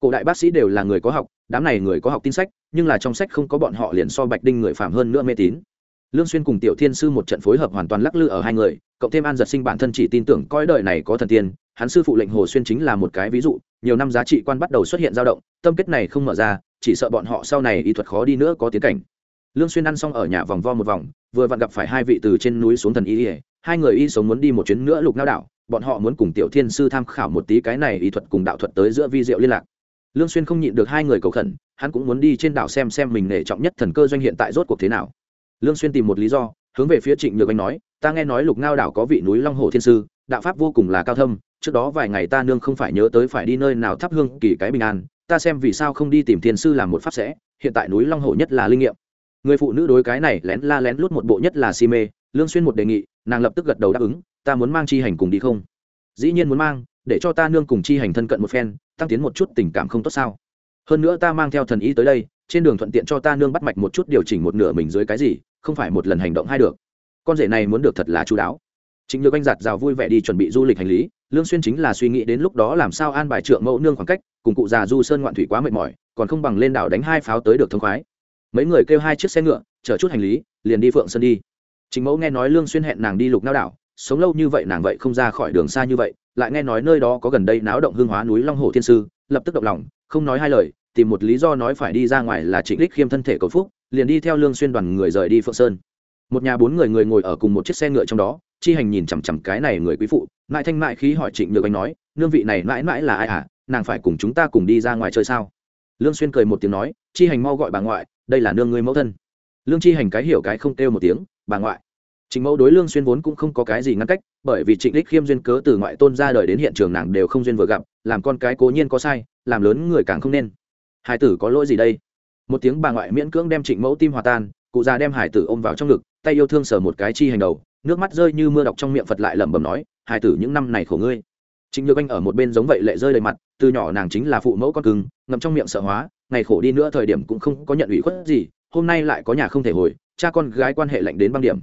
Speaker 1: Cổ đại bác sĩ đều là người có học, đám này người có học tin sách nhưng là trong sách không có bọn họ liền so bạch đinh người phạm hơn nữa mê tín. Lương xuyên cùng tiểu thiên sư một trận phối hợp hoàn toàn lắc lư ở hai người, cộng thêm an giật sinh bản thân chỉ tin tưởng coi đời này có thần tiên, hắn sư phụ lệnh hồ xuyên chính là một cái ví dụ, nhiều năm giá trị quan bắt đầu xuất hiện dao động, tâm kết này không mở ra, chỉ sợ bọn họ sau này y thuật khó đi nữa có tiến cảnh. Lương xuyên ăn xong ở nhà vòng vo một vòng, vừa vặn gặp phải hai vị từ trên núi xuống thần y, hai người y sống muốn đi một chuyến nữa lục nao đảo, bọn họ muốn cùng tiểu thiên sư tham khảo một tí cái này y thuật cùng đạo thuật tới giữa vi diệu liên lạc lương xuyên không nhịn được hai người cầu khẩn, hắn cũng muốn đi trên đảo xem xem mình nể trọng nhất thần cơ doanh hiện tại rốt cuộc thế nào. Lương xuyên tìm một lý do, hướng về phía trịnh nhược anh nói, ta nghe nói lục ngao đảo có vị núi long hồ thiên sư, đạo pháp vô cùng là cao thâm, trước đó vài ngày ta nương không phải nhớ tới phải đi nơi nào thắp hương kỳ cái bình an, ta xem vì sao không đi tìm thiên sư làm một pháp sẽ, hiện tại núi long hồ nhất là linh nghiệm. Người phụ nữ đối cái này lén la lén lút một bộ nhất là si mê, lương xuyên một đề nghị, nàng lập tức gật đầu đáp ứng, ta muốn mang chi hành cùng đi không? Dĩ nhiên muốn mang, để cho ta nương cùng chi hành thân cận một phen tăng tiến một chút tình cảm không tốt sao? Hơn nữa ta mang theo thần ý tới đây, trên đường thuận tiện cho ta nương bắt mạch một chút điều chỉnh một nửa mình dưới cái gì, không phải một lần hành động hay được. Con rể này muốn được thật là chú đáo. Chính nhược anh giặt rào vui vẻ đi chuẩn bị du lịch hành lý, lương xuyên chính là suy nghĩ đến lúc đó làm sao an bài trượng mẫu nương khoảng cách, cùng cụ già du sơn ngoạn thủy quá mệt mỏi, còn không bằng lên đảo đánh hai pháo tới được thông khoái. Mấy người kêu hai chiếc xe ngựa chở chút hành lý, liền đi phượng sơn đi. Chính mẫu nghe nói lương xuyên hẹn nàng đi lục nao đảo, sống lâu như vậy nàng vậy không ra khỏi đường xa như vậy lại nghe nói nơi đó có gần đây náo động hương hóa núi long hồ thiên sư, lập tức động lòng, không nói hai lời, tìm một lý do nói phải đi ra ngoài là trịnh đích khiêm thân thể cầu phúc, liền đi theo lương xuyên đoàn người rời đi phượng sơn. Một nhà bốn người người ngồi ở cùng một chiếc xe ngựa trong đó, chi hành nhìn chằm chằm cái này người quý phụ mãi thanh mại khí hỏi trịnh nhược anh nói, nương vị này mãi mãi là ai à nàng phải cùng chúng ta cùng đi ra ngoài chơi sao? Lương xuyên cười một tiếng nói, chi hành mau gọi bà ngoại, đây là nương ngươi mẫu thân. Lương chi hành cái hiểu cái không kêu một tiếng, bà ngoại Trịnh Mẫu đối Lương Xuyên vốn cũng không có cái gì ngăn cách, bởi vì Trịnh Lịch Khiêm duyên cớ từ ngoại tôn ra đời đến hiện trường nàng đều không duyên vừa gặp, làm con cái cố nhiên có sai, làm lớn người càng không nên. Hải tử có lỗi gì đây? Một tiếng bà ngoại miễn cưỡng đem Trịnh Mẫu tim hòa tan, cụ già đem Hải tử ôm vào trong ngực, tay yêu thương sờ một cái chi hành đầu, nước mắt rơi như mưa đọc trong miệng Phật lại lẩm bẩm nói, Hải tử những năm này khổ ngươi. Trịnh Nhược Anh ở một bên giống vậy lệ rơi đầy mặt, từ nhỏ nàng chính là phụ mẫu con cưng, ngậm trong miệng sợ hóa, ngày khổ đi nữa thời điểm cũng không có nhận ủy khuất gì, hôm nay lại có nhà không thể hồi, cha con gái quan hệ lạnh đến băng điểm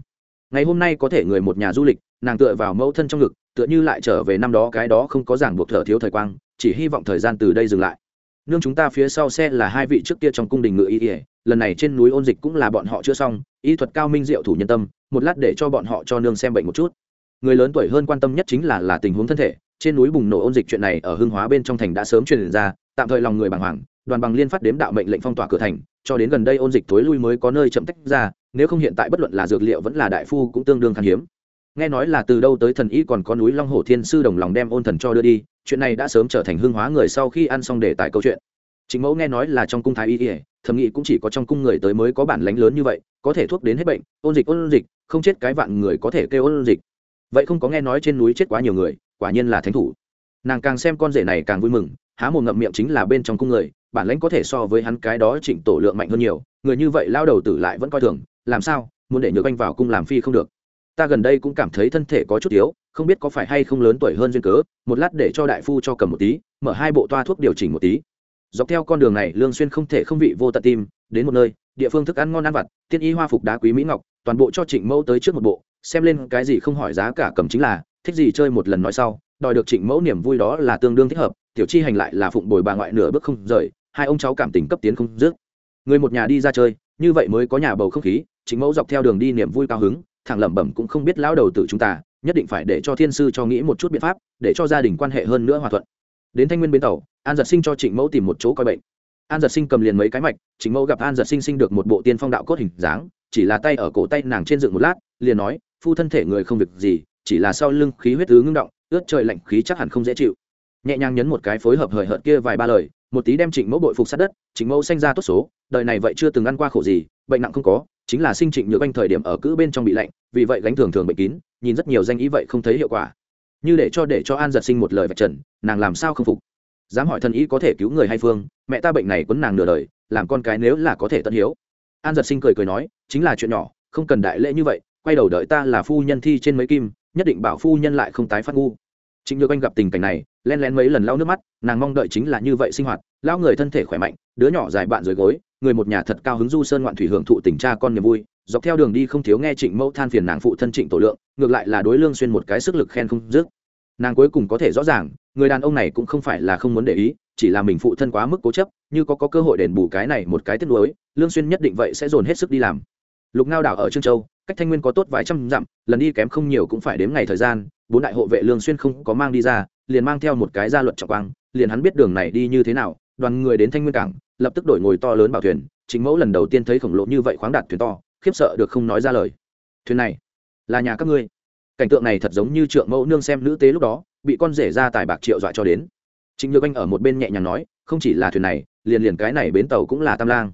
Speaker 1: ngày hôm nay có thể người một nhà du lịch, nàng tựa vào mẫu thân trong ngực, tựa như lại trở về năm đó, cái đó không có giảng buộc thở thiếu thời quang, chỉ hy vọng thời gian từ đây dừng lại. Nương chúng ta phía sau xe là hai vị trước kia trong cung đình ngự y ỉa lần này trên núi ôn dịch cũng là bọn họ chưa xong, y thuật cao minh diệu thủ nhân tâm, một lát để cho bọn họ cho nương xem bệnh một chút. Người lớn tuổi hơn quan tâm nhất chính là là tình huống thân thể, trên núi bùng nổ ôn dịch chuyện này ở hương hóa bên trong thành đã sớm truyền ra, tạm thời lòng người bàng hoàng đoàn bằng liên phát đếm đạo mệnh lệnh phong tỏa cửa thành, cho đến gần đây ôn dịch thối lui mới có nơi chậm tách ra, nếu không hiện tại bất luận là dược liệu vẫn là đại phu cũng tương đương khan hiếm. Nghe nói là từ đâu tới thần y còn có núi long hồ thiên sư đồng lòng đem ôn thần cho đưa đi, chuyện này đã sớm trở thành hương hóa người sau khi ăn xong để tại câu chuyện. Chính mẫu nghe nói là trong cung thái y ỉa thầm nghĩ cũng chỉ có trong cung người tới mới có bản lánh lớn như vậy, có thể thuốc đến hết bệnh, ôn dịch ôn dịch, không chết cái vạn người có thể kêu ôn dịch. Vậy không có nghe nói trên núi chết quá nhiều người, quả nhiên là thánh thủ. Nàng càng xem con rể này càng vui mừng, há một ngậm miệng chính là bên trong cung người bản lãnh có thể so với hắn cái đó trịnh tổ lượng mạnh hơn nhiều, người như vậy lao đầu tử lại vẫn coi thường, làm sao, muốn để nhược anh vào cung làm phi không được. Ta gần đây cũng cảm thấy thân thể có chút yếu, không biết có phải hay không lớn tuổi hơn duyên cớ, một lát để cho đại phu cho cầm một tí, mở hai bộ toa thuốc điều chỉnh một tí. Dọc theo con đường này, lương xuyên không thể không vị vô tận tim, đến một nơi, địa phương thức ăn ngon ăn vặt tiên y hoa phục đá quý mỹ ngọc, toàn bộ cho trịnh mẫu tới trước một bộ, xem lên cái gì không hỏi giá cả cầm chính là, thích gì chơi một lần nói sau, đòi được trịnh mẫu niềm vui đó là tương đương thích hợp, tiểu chi hành lại là phụng bồi bà ngoại nửa bước không rời hai ông cháu cảm tình cấp tiến không dứt. Người một nhà đi ra chơi, như vậy mới có nhà bầu không khí chính mẫu dọc theo đường đi niềm vui cao hứng thằng lẩm bẩm cũng không biết lão đầu tử chúng ta, nhất định phải để cho thiên sư cho nghĩ một chút biện pháp, để cho gia đình quan hệ hơn nữa hòa thuận. Đến thanh nguyên bến tàu, an giật sinh cho trịnh mẫu tìm một chỗ coi bệnh. An giật sinh cầm liền mấy cái mạch, trịnh mẫu gặp an giật sinh sinh được một bộ tiên phong đạo cốt hình dáng, chỉ là tay ở cổ tay nàng trên dựng một lát, liền nói, phu thân thể người không việc gì, chỉ là sau lưng khí huyết tứ ngưng động, ướt trời lạnh khí chắc hẳn không dễ chịu nhẹ nhàng nhấn một cái phối hợp hời hợt kia vài ba lời, một tí đem trịnh mẫu bội phục sát đất, trịnh mẫu sanh ra tốt số, đời này vậy chưa từng ăn qua khổ gì, bệnh nặng không có, chính là sinh trịnh nhược anh thời điểm ở cữ bên trong bị lạnh, vì vậy gánh thường thường bệnh kín, nhìn rất nhiều danh ý vậy không thấy hiệu quả. Như để cho để cho an giật sinh một lời vạch trần, nàng làm sao không phục? Dám hỏi thần ý có thể cứu người hay phương, mẹ ta bệnh này quấn nàng nửa đời, làm con cái nếu là có thể tận hiếu. An giật sinh cười cười nói, chính là chuyện nhỏ, không cần đại lễ như vậy, quay đầu đợi ta là phu nhân thi trên mấy kim, nhất định bảo phu nhân lại không tái phát ngu trịnh nhược anh gặp tình cảnh này lén lén mấy lần lau nước mắt nàng mong đợi chính là như vậy sinh hoạt lao người thân thể khỏe mạnh đứa nhỏ dài bạn dưới gối người một nhà thật cao hứng du sơn ngoạn thủy hưởng thụ tình cha con niềm vui dọc theo đường đi không thiếu nghe trịnh mẫu than phiền nàng phụ thân trịnh tổ lượng ngược lại là đối lương xuyên một cái sức lực khen không dứt. Nàng cuối cùng có thể rõ ràng người đàn ông này cũng không phải là không muốn để ý chỉ là mình phụ thân quá mức cố chấp như có, có cơ hội đền bù cái này một cái tiếc nuối lương xuyên nhất định vậy sẽ dồn hết sức đi làm lục ngao đảo ở trương châu, cách thanh nguyên có tốt vài trăm dặm, lần đi kém không nhiều cũng phải đếm ngày thời gian, bốn đại hộ vệ lương xuyên không có mang đi ra, liền mang theo một cái gia luật trọng quang, liền hắn biết đường này đi như thế nào, đoàn người đến thanh nguyên cảng, lập tức đổi ngồi to lớn bảo thuyền chính mẫu lần đầu tiên thấy khổng lồ như vậy khoáng đạt thuyền to, khiếp sợ được không nói ra lời. Thuyền này là nhà các ngươi. Cảnh tượng này thật giống như trượng mẫu nương xem nữ tế lúc đó, bị con rể ra tài bạc triệu dọa cho đến. Chính nhược anh ở một bên nhẹ nhàng nói, không chỉ là thuyền này, liền liền cái này bến tàu cũng là tam lang.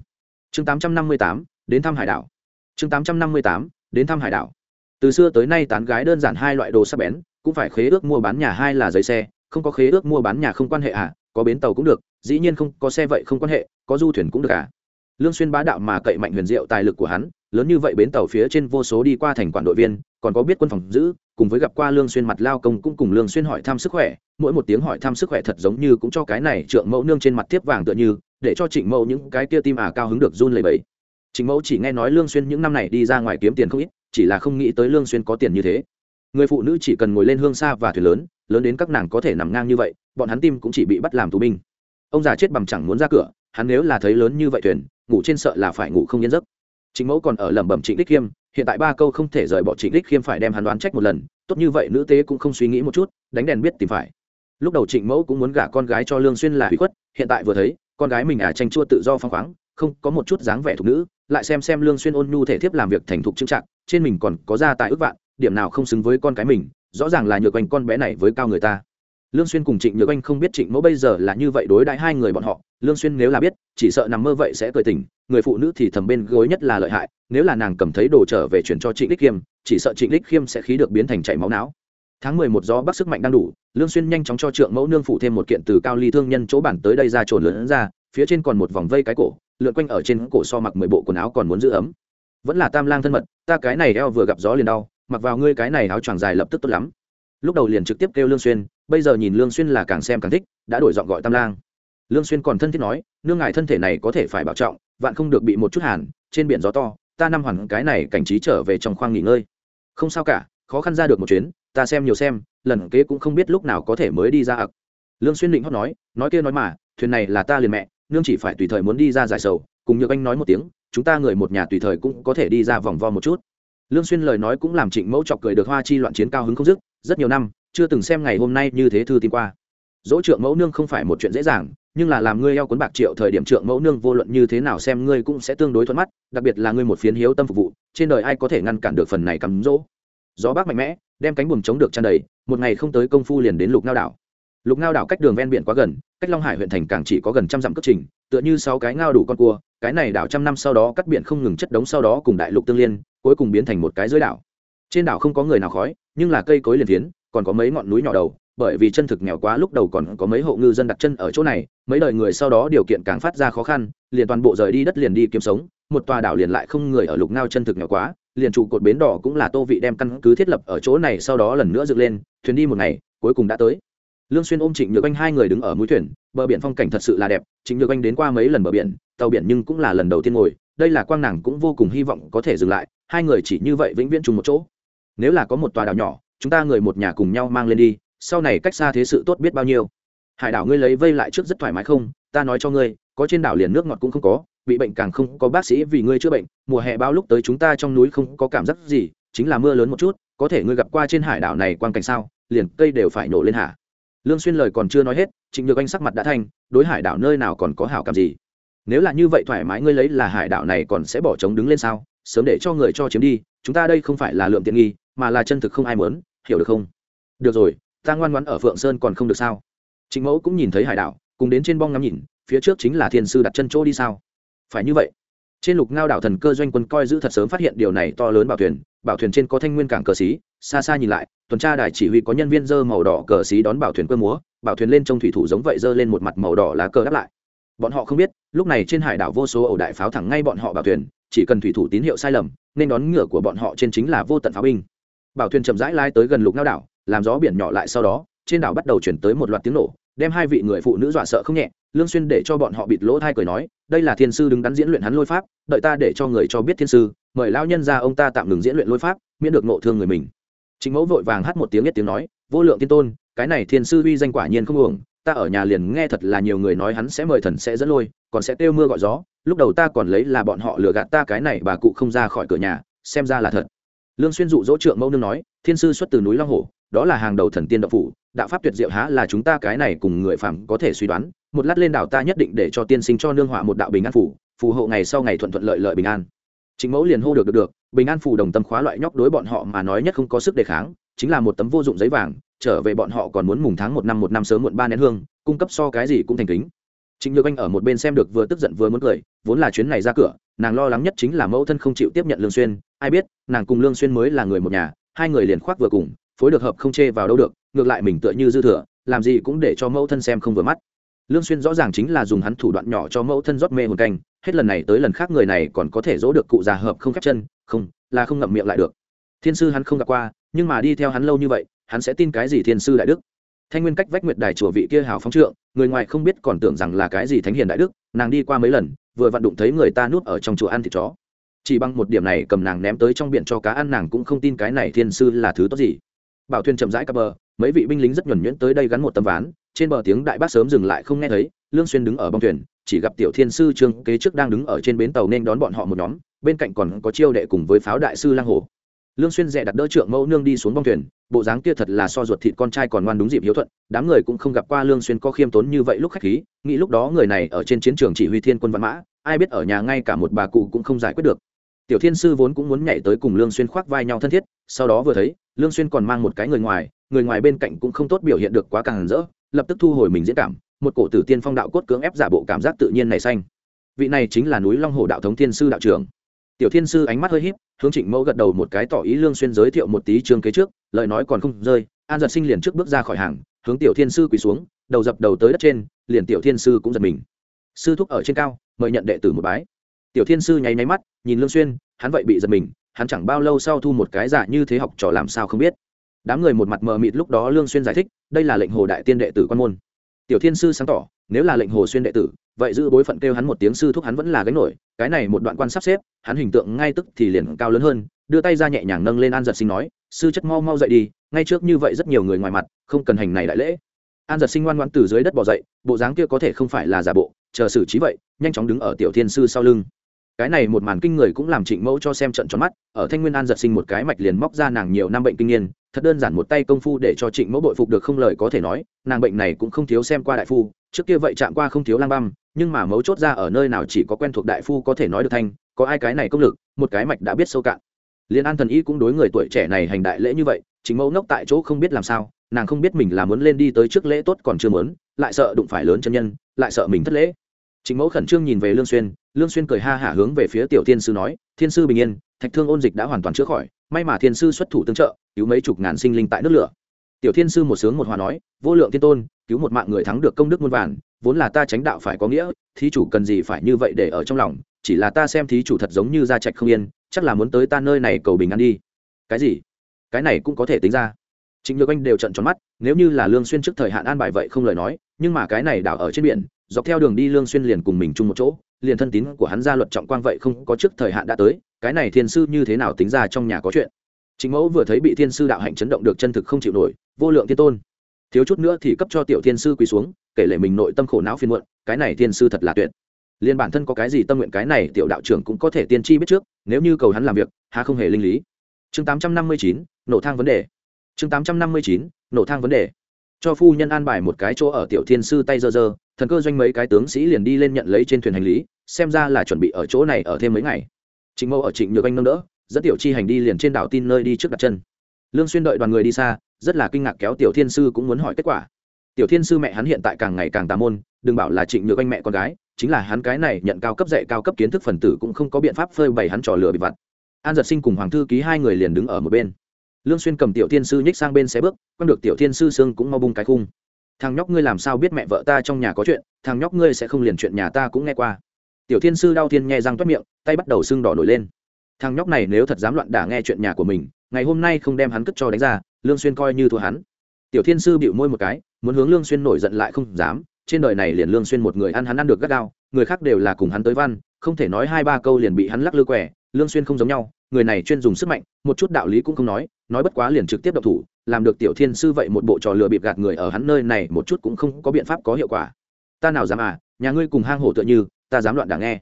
Speaker 1: Chương tám trăm năm mươi tám, đến thăm hải đảo chương tám trăm năm mươi tám, đến thăm hải đảo. Từ xưa tới nay tán gái đơn giản hai loại đồ sắp bén, cũng phải khế ước mua bán nhà hai là giấy xe, không có khế ước mua bán nhà không quan hệ à có bến tàu cũng được, dĩ nhiên không, có xe vậy không quan hệ, có du thuyền cũng được à. Lương xuyên bá đạo mà cậy mạnh huyền diệu tài lực của hắn, lớn như vậy bến tàu phía trên vô số đi qua thành quản đội viên, còn có biết quân phòng giữ, cùng với gặp qua lương xuyên mặt lao công cũng cùng lương xuyên hỏi thăm sức khỏe, mỗi một tiếng hỏi thăm sức khỏe thật giống như cũng cho cái này trượng mẫu nương trên mặt tiếp vàng tựa như, để cho trịnh mẫu những cái kia tim à cao hứng được run lẩy bẩy. Chính mẫu chỉ nghe nói lương xuyên những năm này đi ra ngoài kiếm tiền không ít, chỉ là không nghĩ tới lương xuyên có tiền như thế. Người phụ nữ chỉ cần ngồi lên hương xa và thuyền lớn lớn đến các nàng có thể nằm ngang như vậy, bọn hắn tim cũng chỉ bị bắt làm tù binh. Ông già chết bằng chẳng muốn ra cửa, hắn nếu là thấy lớn như vậy thuyền, ngủ trên sợ là phải ngủ không yên giấc. Chính mẫu còn ở lẩm bẩm trịnh đích khiêm, hiện tại ba câu không thể rời bỏ trịnh đích khiêm phải đem hắn đoán trách một lần, tốt như vậy nữ tế cũng không suy nghĩ một chút, đánh đèn biết tìm phải. Lúc đầu trịnh mẫu cũng muốn gả con gái cho lương xuyên là hủy khuất, hiện tại vừa thấy, con gái mình à tranh chua tự do phăng khoáng, không có một chút dáng vẻ thục nữ lại xem xem lương xuyên ôn nhu thể thiếp làm việc thành thục trưng trạng trên mình còn có gia tài ước vạn, điểm nào không xứng với con cái mình, rõ ràng là nhược quanh con bé này với cao người ta. Lương xuyên cùng trịnh nhược anh không biết trịnh mẫu bây giờ là như vậy đối đãi hai người bọn họ, lương xuyên nếu là biết, chỉ sợ nằm mơ vậy sẽ cười tỉnh, người phụ nữ thì thầm bên gối nhất là lợi hại, nếu là nàng cầm thấy đồ trở về chuyển cho trịnh đích khiêm, chỉ sợ trịnh đích khiêm sẽ khí được biến thành chảy máu não. Tháng mười một gió bắc sức mạnh đang đủ, lương xuyên nhanh chóng cho trượng mẫu nương phụ thêm một kiện từ cao ly thương nhân chỗ bản tới đây ra trồn lớn ra phía trên còn một vòng vây cái cổ, lượn quanh ở trên cổ so mặc mười bộ quần áo còn muốn giữ ấm. Vẫn là tam lang thân mật, ta cái này eo vừa gặp gió liền đau, mặc vào ngươi cái này áo choàng dài lập tức tốt lắm. Lúc đầu liền trực tiếp kêu lương xuyên, bây giờ nhìn lương xuyên là càng xem càng thích, đã đổi giọng gọi tam lang. Lương xuyên còn thân thiết nói, nương ngài thân thể này có thể phải bảo trọng, vạn không được bị một chút hàn, trên biển gió to, ta năm hoàn cái này cảnh trí trở về trong khoang nghỉ ngơi. Không sao cả, khó khăn ra được một chuyến, ta xem nhiều xem, lần kế cũng không biết lúc nào có thể mới đi ra ặc. Lương xuyên định hót nói nói kia nói mà, thuyền này là ta liền mẹ nương chỉ phải tùy thời muốn đi ra giải sầu, cùng nhược anh nói một tiếng, chúng ta người một nhà tùy thời cũng có thể đi ra vòng vo một chút. Lương xuyên lời nói cũng làm trịnh mẫu chọc cười được hoa chi loạn chiến cao hứng không dứt, rất nhiều năm, chưa từng xem ngày hôm nay như thế thư tin qua. Dỗ trượng mẫu nương không phải một chuyện dễ dàng, nhưng là làm ngươi eo cuốn bạc triệu thời điểm trượng mẫu nương vô luận như thế nào xem ngươi cũng sẽ tương đối thuận mắt, đặc biệt là ngươi một phiến hiếu tâm phục vụ, trên đời ai có thể ngăn cản được phần này cắm dỗ. Gió bác mạnh mẽ, đem cánh buồm chống được tràn đầy, một ngày không tới công phu liền đến lục ngao đảo. Lục ngao đảo cách đường ven biển quá gần cách long hải huyện thành càng chỉ có gần trăm dặm cất trình, tựa như sáu cái ngao đủ con cua, cái này đảo trăm năm sau đó cắt biển không ngừng chất đống sau đó cùng đại lục tương liên, cuối cùng biến thành một cái dưới đảo. Trên đảo không có người nào khói, nhưng là cây cối liền tiến, còn có mấy ngọn núi nhỏ đầu, bởi vì chân thực nghèo quá lúc đầu còn có mấy hộ ngư dân đặt chân ở chỗ này, mấy đời người sau đó điều kiện càng phát ra khó khăn, liền toàn bộ rời đi đất liền đi kiếm sống, một tòa đảo liền lại không người ở lục ngao chân thực nghèo quá, liền trụ cột bến đỏ cũng là tô vị đem căn cứ thiết lập ở chỗ này sau đó lần nữa dựng lên, thuyền đi một ngày, cuối cùng đã tới lương xuyên ôm trịnh nhược anh hai người đứng ở mũi thuyền, bờ biển phong cảnh thật sự là đẹp, trịnh nhược anh đến qua mấy lần bờ biển, tàu biển nhưng cũng là lần đầu tiên ngồi, đây là quang nàng cũng vô cùng hy vọng có thể dừng lại, hai người chỉ như vậy vĩnh viễn chung một chỗ. Nếu là có một tòa đảo nhỏ, chúng ta người một nhà cùng nhau mang lên đi, sau này cách xa thế sự tốt biết bao nhiêu. Hải đảo ngươi lấy vây lại trước rất thoải mái không? Ta nói cho ngươi, có trên đảo liền nước ngọt cũng không có, bị bệnh càng không có bác sĩ vì ngươi chữa bệnh. Mùa hè bao lúc tới chúng ta trong núi không có cảm giác gì, chính là mưa lớn một chút, có thể ngươi gặp qua trên hải đảo này quan cảnh sao? Liền cây đều phải nổ lên hả? Lương xuyên lời còn chưa nói hết, trịnh nhược anh sắc mặt đã thanh đối hải đảo nơi nào còn có hảo cảm gì? Nếu là như vậy thoải mái ngươi lấy là hải đảo này còn sẽ bỏ trống đứng lên sao? Sớm để cho người cho chiếm đi, chúng ta đây không phải là lượng tiện nghi, mà là chân thực không ai muốn, hiểu được không? Được rồi, ta ngoan ngoãn ở phượng sơn còn không được sao? Trịnh mẫu cũng nhìn thấy hải đảo, cùng đến trên bong ngắm nhìn, phía trước chính là thiên sư đặt chân chỗ đi sao? Phải như vậy. Trên lục ngao đảo thần cơ doanh quân coi giữ thật sớm phát hiện điều này to lớn bảo thuyền bảo thuyền trên có thanh nguyên cảng cờ xí, xa xa nhìn lại tuần tra đài chỉ huy có nhân viên dơ màu đỏ cờ xí đón bảo thuyền cơ múa, bảo thuyền lên trong thủy thủ giống vậy dơ lên một mặt màu đỏ lá cờ đáp lại. Bọn họ không biết, lúc này trên hải đảo vô số ẩu đại pháo thẳng ngay bọn họ bảo thuyền, chỉ cần thủy thủ tín hiệu sai lầm, nên đón ngựa của bọn họ trên chính là vô tận pháo binh. Bảo thuyền chậm rãi lai tới gần lục ngao đảo, làm gió biển nhỏ lại sau đó, trên đảo bắt đầu chuyển tới một loạt tiếng nổ, đem hai vị người phụ nữ dọa sợ không nhẹ, lương xuyên để cho bọn họ bịt lỗ thai cười nói, đây là thiên sư đứng đắn diễn luyện hắn lôi pháp, đợi ta để cho người cho biết thiên sư, mời lão nhân ra ông ta tạm ngừng diễn luyện lôi pháp, miễn được nộ thương người mình chính mẫu vội vàng hát một tiếng nhất tiếng nói vô lượng tiên tôn cái này thiên sư uy danh quả nhiên không uổng ta ở nhà liền nghe thật là nhiều người nói hắn sẽ mời thần sẽ dẫn lôi còn sẽ tiêu mưa gọi gió lúc đầu ta còn lấy là bọn họ lừa gạt ta cái này bà cụ không ra khỏi cửa nhà xem ra là thật. Lương xuyên dụ dỗ trượng mẫu nương nói thiên sư xuất từ núi long Hổ, đó là hàng đầu thần tiên đạo phủ đạo pháp tuyệt diệu há là chúng ta cái này cùng người phàm có thể suy đoán một lát lên đảo ta nhất định để cho tiên sinh cho nương họa một đạo bình an phủ phù hộ ngày sau ngày thuận thuận lợi lợi bình an. Chính mẫu liền hô được được được bình an phủ đồng tâm khóa loại nhóc đối bọn họ mà nói nhất không có sức đề kháng chính là một tấm vô dụng giấy vàng trở về bọn họ còn muốn mùng tháng một năm một năm sớm muộn ba nén hương cung cấp so cái gì cũng thành kính Trịnh Nhược Anh ở một bên xem được vừa tức giận vừa muốn cười, vốn là chuyến này ra cửa, nàng lo lắng nhất chính là mẫu thân không chịu tiếp nhận Lương Xuyên, ai biết, nàng cùng Lương Xuyên mới là người một nhà, hai người liền khoác vừa cùng, phối được hợp không chê vào đâu được, ngược lại mình tựa như dư thừa, làm gì cũng để cho mẫu thân xem không vừa mắt. Lương Xuyên rõ ràng chính là dùng hắn thủ đoạn nhỏ cho mẫu thân rót mê hồn canh, hết lần này tới lần khác người này còn có thể dỗ được cụ già hợp không khép chân, không, là không ngậm miệng lại được. Thiên sư hắn không gặp qua, nhưng mà đi theo hắn lâu như vậy, hắn sẽ tin cái gì thiên sư đại đức? thanh nguyên cách vách nguyệt đài chùa vị kia hào phóng trượng người ngoài không biết còn tưởng rằng là cái gì thánh hiền đại đức nàng đi qua mấy lần vừa vặn đụng thấy người ta nuốt ở trong chùa ăn thịt chó chỉ bằng một điểm này cầm nàng ném tới trong biển cho cá ăn nàng cũng không tin cái này thiên sư là thứ tốt gì bảo thuyền chậm rãi cập bờ mấy vị binh lính rất nhuẩn nhuyễn tới đây gắn một tấm ván trên bờ tiếng đại bác sớm dừng lại không nghe thấy, lương xuyên đứng ở bong thuyền, chỉ gặp tiểu thiên sư trương kế trước đang đứng ở trên bến tàu nên đón bọn họ một nhóm, bên cạnh còn có chiêu đệ cùng với pháo đại sư lang hồ. Lương xuyên dè đặt đỡ trưởng mẫu nương đi xuống bong thuyền, bộ dáng kia thật là so ruột thịt con trai còn ngoan đúng dịp hiếu thuận, đám người cũng không gặp qua lương xuyên có khiêm tốn như vậy lúc khách khí, nghĩ lúc đó người này ở trên chiến trường chỉ huy thiên quân văn mã, ai biết ở nhà ngay cả một bà cụ cũng không giải quyết được. Tiểu thiên sư vốn cũng muốn nhảy tới cùng lương xuyên khoác vai nhau thân thiết, sau đó vừa thấy, lương xuyên còn mang một cái người ngoài người ngoài bên cạnh cũng không tốt biểu hiện được quá càng rỡ lập tức thu hồi mình diễn cảm, một cổ tử tiên phong đạo cốt cưỡng ép giả bộ cảm giác tự nhiên này xanh. Vị này chính là núi long hồ đạo thống thiên sư đạo trưởng. Tiểu thiên sư ánh mắt hơi híp, hướng trịnh mẫu gật đầu một cái tỏ ý lương xuyên giới thiệu một tí trường kế trước, lời nói còn không rơi, an giật sinh liền trước bước ra khỏi hàng, hướng tiểu thiên sư quỳ xuống, đầu dập đầu tới đất trên, liền tiểu thiên sư cũng giật mình. Sư thúc ở trên cao, mời nhận đệ tử một bái. Tiểu thiên sư nháy nháy mắt, nhìn lương xuyên, hắn vậy bị giật mình, hắn chẳng bao lâu sau thu một cái giả như thế học trò làm sao không biết đám người một mặt mờ mịt lúc đó lương xuyên giải thích, đây là lệnh hồ đại tiên đệ tử quan môn. Tiểu thiên sư sáng tỏ, nếu là lệnh hồ xuyên đệ tử, vậy giữ bối phận kêu hắn một tiếng sư thúc hắn vẫn là gánh nổi, cái này một đoạn quan sắp xếp, hắn hình tượng ngay tức thì liền cao lớn hơn, đưa tay ra nhẹ nhàng nâng lên an giật sinh nói, sư chất mau mau dậy đi, ngay trước như vậy rất nhiều người ngoài mặt, không cần hành này đại lễ. An giật sinh ngoan ngoãn từ dưới đất bỏ dậy, bộ dáng kia có thể không phải là giả bộ, chờ xử trí vậy, nhanh chóng đứng ở tiểu thiên sư sau lưng cái này một màn kinh người cũng làm trịnh mẫu cho xem trận tròn mắt, ở thanh nguyên an giật sinh một cái mạch liền móc ra nàng nhiều năm bệnh kinh niên, thật đơn giản một tay công phu để cho trịnh mẫu bội phục được không lời có thể nói, nàng bệnh này cũng không thiếu xem qua đại phu, trước kia vậy chạm qua không thiếu lang băm, nhưng mà mấu chốt ra ở nơi nào chỉ có quen thuộc đại phu có thể nói được thanh, có ai cái này công lực, một cái mạch đã biết sâu cạn. Liên an thần y cũng đối người tuổi trẻ này hành đại lễ như vậy chính mẫu ngốc tại chỗ không biết làm sao, nàng không biết mình là muốn lên đi tới trước lễ tốt còn chưa muốn, lại sợ đụng phải lớn chân nhân, lại sợ mình thất lễ. Chính mẫu khẩn trương nhìn về lương xuyên lương xuyên cười ha hả hướng về phía tiểu thiên sư nói, thiên sư bình yên, thạch thương ôn dịch đã hoàn toàn chữa khỏi, may mà thiên sư xuất thủ tương trợ, cứu mấy chục ngàn sinh linh tại nước lửa. Tiểu thiên sư một sướng một hòa nói, vô lượng thiên tôn, cứu một mạng người thắng được công đức muôn vàn, vốn là ta tránh đạo phải có nghĩa, thí chủ cần gì phải như vậy để ở trong lòng, chỉ là ta xem thí chủ thật giống như gia trạch không yên, chắc là muốn tới ta nơi này cầu bình an đi. Cái gì? Cái này cũng có thể tính ra trịnh nhược anh đều trận tròn mắt, nếu như là lương xuyên trước thời hạn an bài vậy không lời nói, nhưng mà cái này đảo ở trên biển, dọc theo đường đi lương xuyên liền cùng mình chung một chỗ, liền thân tín của hắn gia luật trọng quang vậy không có trước thời hạn đã tới, cái này thiên sư như thế nào tính ra trong nhà có chuyện. Chính mẫu vừa thấy bị thiên sư đạo hạnh chấn động được chân thực không chịu nổi, vô lượng thiên tôn. Thiếu chút nữa thì cấp cho tiểu thiên sư quỳ xuống, kể lệ mình nội tâm khổ não phiền muộn, cái này thiên sư thật là tuyệt. Liên bản thân có cái gì tâm nguyện cái này tiểu đạo trưởng cũng có thể tiên tri biết trước, nếu như cầu hắn làm việc hà không hề linh lý. Chương tám trăm năm mươi chín, nổ thang vấn đề chương tám trăm năm mươi chín, nổ thang vấn đề. Cho phu nhân an bài một cái chỗ ở tiểu thiên sư tay dơ dơ, thần cơ doanh mấy cái tướng sĩ liền đi lên nhận lấy trên thuyền hành lý, xem ra là chuẩn bị ở chỗ này ở thêm mấy ngày. Trịnh mẫu ở trịnh nhược anh nâng đỡ, dẫn tiểu chi hành đi liền trên đảo tin nơi đi trước đặt chân. Lương xuyên đợi đoàn người đi xa, rất là kinh ngạc kéo tiểu thiên sư cũng muốn hỏi kết quả. Tiểu thiên sư mẹ hắn hiện tại càng ngày càng tà môn, đừng bảo là trịnh nhược anh mẹ con gái, chính là hắn cái này nhận cao cấp dạy cao cấp kiến thức phần tử cũng không có biện pháp phơi bày hắn trò lừa bị vặt. An giật sinh cùng hoàng thư ký hai người liền đứng ở một bên lương xuyên cầm tiểu thiên sư nhích sang bên xé bước quan được tiểu thiên sư xương cũng mau bung cái khung. Thằng nhóc ngươi làm sao biết mẹ vợ ta trong nhà có chuyện, thằng nhóc ngươi sẽ không liền chuyện nhà ta cũng nghe qua. Tiểu thiên sư đau thiên nghe răng toát miệng, tay bắt đầu sưng đỏ nổi lên. Thằng nhóc này nếu thật dám loạn đả nghe chuyện nhà của mình, ngày hôm nay không đem hắn cất cho đánh ra, lương xuyên coi như thua hắn. Tiểu thiên sư bịu môi một cái, muốn hướng lương xuyên nổi giận lại không dám, trên đời này liền lương xuyên một người ăn hắn ăn được gắt gao, người khác đều là cùng hắn tới văn, không thể nói hai ba câu liền bị hắn lắc lư quẻ, lương xuyên không giống nhau người này chuyên dùng sức mạnh, một chút đạo lý cũng không nói nói bất quá liền trực tiếp độc thủ, làm được tiểu thiên sư vậy một bộ trò lừa bịp gạt người ở hắn nơi này một chút cũng không có biện pháp có hiệu quả. Ta nào dám à nhà ngươi cùng hang hổ tựa như, ta dám loạn đảng nghe.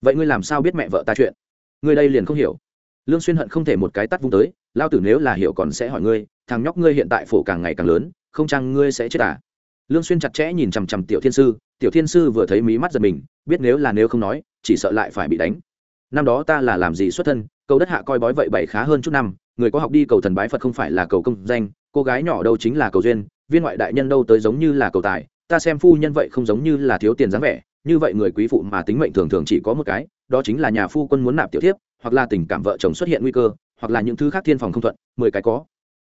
Speaker 1: Vậy ngươi làm sao biết mẹ vợ ta chuyện? Ngươi đây liền không hiểu. Lương xuyên hận không thể một cái tắt vung tới, lao tử nếu là hiểu còn sẽ hỏi ngươi, thằng nhóc ngươi hiện tại phổ càng ngày càng lớn, không chăng ngươi sẽ chết à? Lương xuyên chặt chẽ nhìn chằm chằm tiểu thiên sư, tiểu thiên sư vừa thấy mí mắt giật mình, biết nếu là nếu không nói, chỉ sợ lại phải bị đánh. Năm đó ta là làm gì xuất thân cầu đất hạ coi bói vậy bảy khá hơn chút năm, người có học đi cầu thần bái phật không phải là cầu công danh, cô gái nhỏ đâu chính là cầu duyên, viên ngoại đại nhân đâu tới giống như là cầu tài, ta xem phu nhân vậy không giống như là thiếu tiền dáng vẻ, như vậy người quý phụ mà tính mệnh thường thường chỉ có một cái, đó chính là nhà phu quân muốn nạp tiểu thiếp, hoặc là tình cảm vợ chồng xuất hiện nguy cơ, hoặc là những thứ khác thiên phòng không thuận, mười cái có.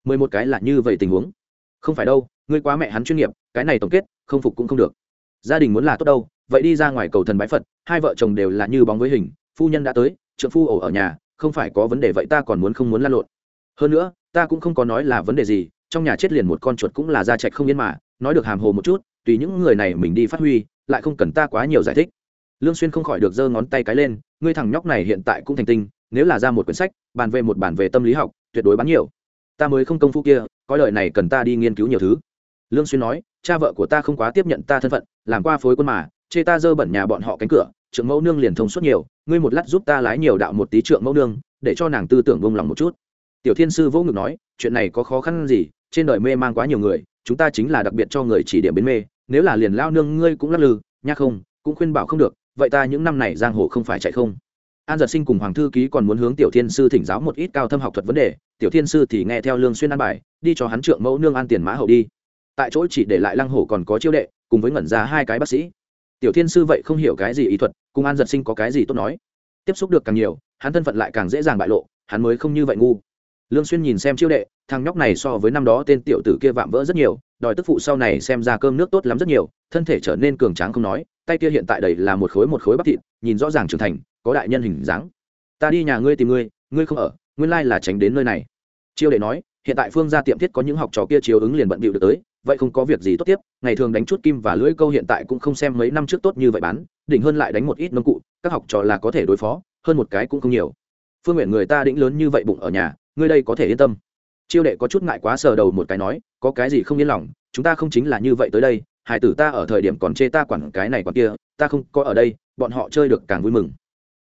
Speaker 1: Mười một cái là như vậy tình huống. Không phải đâu, ngươi quá mẹ hắn chuyên nghiệp, cái này tổng kết, không phục cũng không được. Gia đình muốn là tốt đâu, vậy đi ra ngoài cầu thần bái phật, hai vợ chồng đều là như bóng với hình, phu nhân đã tới, trượng phu ổ ở nhà không phải có vấn đề vậy ta còn muốn không muốn lan lộn. Hơn nữa, ta cũng không có nói là vấn đề gì, trong nhà chết liền một con chuột cũng là da trạch không yên mà, nói được hàm hồ một chút, tùy những người này mình đi phát huy, lại không cần ta quá nhiều giải thích. Lương xuyên không khỏi được giơ ngón tay cái lên, ngươi thằng nhóc này hiện tại cũng thành tinh, nếu là ra một quyển sách, bàn về một bản về tâm lý học, tuyệt đối bán nhiều. Ta mới không công phu kia coi lời này cần ta đi nghiên cứu nhiều thứ. Lương xuyên nói, cha vợ của ta không quá tiếp nhận ta thân phận, làm qua phối quân mà, chê ta dơ bẩn nhà bọn họ cánh cửa trượng mẫu nương liền thông suốt nhiều, ngươi một lát giúp ta lái nhiều đạo một tí trượng mẫu nương, để cho nàng tư tưởng vung lòng một chút. Tiểu thiên sư vỗ ngực nói, chuyện này có khó khăn gì, trên đời mê mang quá nhiều người, chúng ta chính là đặc biệt cho người chỉ điểm biến mê, nếu là liền lao nương ngươi cũng lắc lư nha không, cũng khuyên bảo không được, vậy ta những năm này giang hồ không phải chạy không. An giật sinh cùng hoàng thư ký còn muốn hướng tiểu thiên sư thỉnh giáo một ít cao thâm học thuật vấn đề, tiểu thiên sư thì nghe theo lương xuyên an bài, đi cho hắn trượng mẫu nương an tiền mã hậu đi. Tại chỗ chỉ để lại lăng hổ còn có chiêu đệ, cùng với ngẩn ra hai cái bác sĩ tiểu thiên sư vậy không hiểu cái gì ý thuật, cùng an giật sinh có cái gì tốt nói. Tiếp xúc được càng nhiều, hắn thân phận lại càng dễ dàng bại lộ, hắn mới không như vậy ngu. Lương xuyên nhìn xem chiêu đệ, thằng nhóc này so với năm đó tên tiểu tử kia vạm vỡ rất nhiều, đòi tức phụ sau này xem ra cơm nước tốt lắm rất nhiều, thân thể trở nên cường tráng không nói, tay kia hiện tại đầy là một khối một khối bắp thịt, nhìn rõ ràng trưởng thành, có đại nhân hình dáng. Ta đi nhà ngươi tìm ngươi ngươi không ở, nguyên lai là tránh đến nơi này. Chiêu đệ nói, hiện tại phương gia tiệm thiết có những học trò kia chiếu ứng liền bận bịu được tới vậy không có việc gì tốt tiếp, ngày thường đánh chút kim và lưỡi câu hiện tại cũng không xem mấy năm trước tốt như vậy bán, đỉnh hơn lại đánh một ít nông cụ, các học trò là có thể đối phó, hơn một cái cũng không nhiều. Phương nguyện người ta đĩnh lớn như vậy bụng ở nhà, ngươi đây có thể yên tâm. Chiêu đệ có chút ngại quá sờ đầu một cái nói, có cái gì không yên lòng, chúng ta không chính là như vậy tới đây hải tử ta ở thời điểm còn chê ta quản cái này quản kia, ta không có ở đây, bọn họ chơi được càng vui mừng.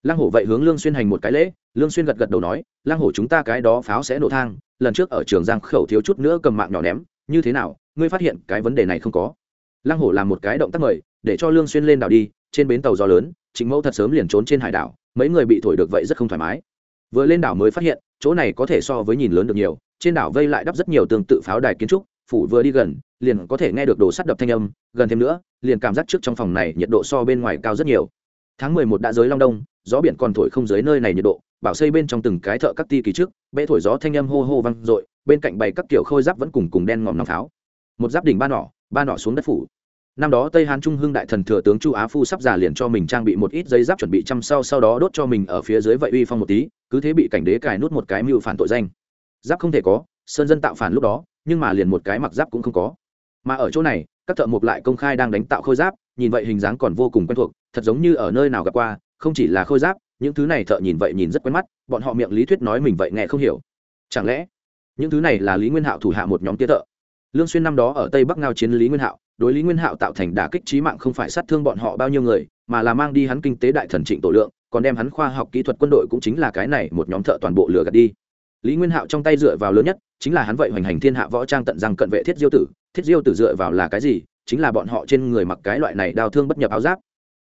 Speaker 1: Lăng hổ vậy hướng lương xuyên hành một cái lễ, lương xuyên gật gật đầu nói, lăng hổ chúng ta cái đó pháo sẽ nổ thang, lần trước ở trường giang khẩu thiếu chút nữa cầm mạng nhỏ ném, như thế nào ngươi phát hiện cái vấn đề này không có. Lăng hổ làm một cái động tác mời, để cho lương xuyên lên đảo đi, trên bến tàu gió lớn chính mẫu thật sớm liền trốn trên hải đảo, mấy người bị thổi được vậy rất không thoải mái. Vừa lên đảo mới phát hiện, chỗ này có thể so với nhìn lớn được nhiều, trên đảo vây lại đắp rất nhiều tương tự pháo đài kiến trúc, phủ vừa đi gần, liền có thể nghe được đồ sắt đập thanh âm, gần thêm nữa, liền cảm giác trước trong phòng này nhiệt độ so bên ngoài cao rất nhiều. Tháng mười một đã giới long đông, gió biển còn thổi không dưới nơi này nhiệt độ, bảo xây bên trong từng cái thợ các ti kỳ trước bệ thổi gió thanh âm hô hô vang. r bên cạnh bày các kiểu khôi giáp vẫn cùng cùng đen ngòm nòng pháo một giáp đỉnh ba nỏ ba nỏ xuống đất phủ. Năm đó tây hán trung hưng đại thần thừa tướng chu á phu sắp già liền cho mình trang bị một ít dây giáp chuẩn bị chăm sau sau đó đốt cho mình ở phía dưới vậy uy phong một tí, cứ thế bị cảnh đế cài nút một cái mưu phản tội danh. Giáp không thể có, sơn dân tạo phản lúc đó, nhưng mà liền một cái mặc giáp cũng không có. Mà ở chỗ này, các thợ mộc lại công khai đang đánh tạo khôi giáp, nhìn vậy hình dáng còn vô cùng quen thuộc, thật giống như ở nơi nào gặp qua, không chỉ là khôi giáp, những thứ này thợ nhìn vậy nhìn rất quen mắt, bọn họ miệng lý thuyết nói mình vậy nghe không hiểu. Chẳng lẽ, những thứ này là lý nguyên hạo thủ hạ một nhóm tia thợ? Lương xuyên năm đó ở tây bắc ngao chiến lý nguyên hạo, đối lý nguyên hạo tạo thành đả kích trí mạng không phải sát thương bọn họ bao nhiêu người, mà là mang đi hắn kinh tế đại thần trịnh tổ lượng, còn đem hắn khoa học kỹ thuật quân đội cũng chính là cái này một nhóm thợ toàn bộ lừa gạt đi. Lý nguyên hạo trong tay dựa vào lớn nhất, chính là hắn vậy hoành hành thiên hạ võ trang tận răng cận vệ thiết diêu tử. Thiết diêu tử dựa vào là cái gì? Chính là bọn họ trên người mặc cái loại này đao thương bất nhập áo giáp.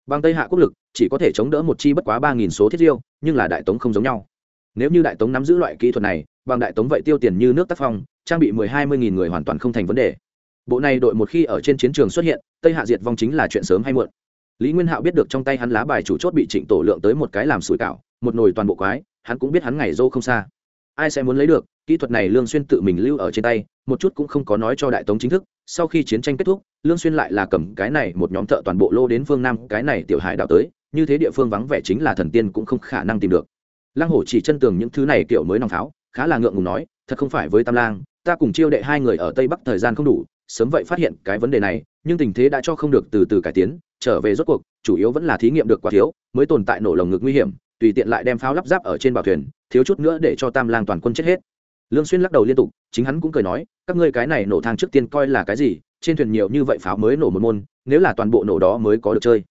Speaker 1: Bằng tây hạ quốc lực, chỉ có thể chống đỡ một chi bất quá ba nghìn số thiết diêu, nhưng là đại tống không giống nhau. Nếu như đại tống nắm giữ loại kỹ thuật này, bằng đại tống vậy tiêu tiền như nước tác phong trang bị mười hai mươi nghìn người hoàn toàn không thành vấn đề. Bộ này đội một khi ở trên chiến trường xuất hiện, tây hạ diệt vong chính là chuyện sớm hay muộn. Lý nguyên hạo biết được trong tay hắn lá bài chủ chốt bị trịnh tổ lượng tới một cái làm sủi cảo, một nồi toàn bộ quái, hắn cũng biết hắn ngày dô không xa. Ai sẽ muốn lấy được, kỹ thuật này lương xuyên tự mình lưu ở trên tay, một chút cũng không có nói cho đại tống chính thức, sau khi chiến tranh kết thúc, lương xuyên lại là cầm cái này một nhóm thợ toàn bộ lô đến phương nam, cái này tiểu hải đảo tới, như thế địa phương vắng vẻ chính là thần tiên cũng không khả năng tìm được. Lăng hổ chỉ chân tường những thứ này kiểu mới nòng pháo, khá là ngượng ngùng nói, thật không phải với tam lang ta cùng chiêu đệ hai người ở tây bắc thời gian không đủ, sớm vậy phát hiện cái vấn đề này, nhưng tình thế đã cho không được từ từ cải tiến, trở về rốt cuộc, chủ yếu vẫn là thí nghiệm được quá thiếu, mới tồn tại nổ lồng ngực nguy hiểm, tùy tiện lại đem pháo lắp ráp ở trên bảo thuyền, thiếu chút nữa để cho tam lang toàn quân chết hết. Lương xuyên lắc đầu liên tục, chính hắn cũng cười nói, các ngươi cái này nổ thang trước tiên coi là cái gì, trên thuyền nhiều như vậy pháo mới nổ một môn, nếu là toàn bộ nổ đó mới có được chơi.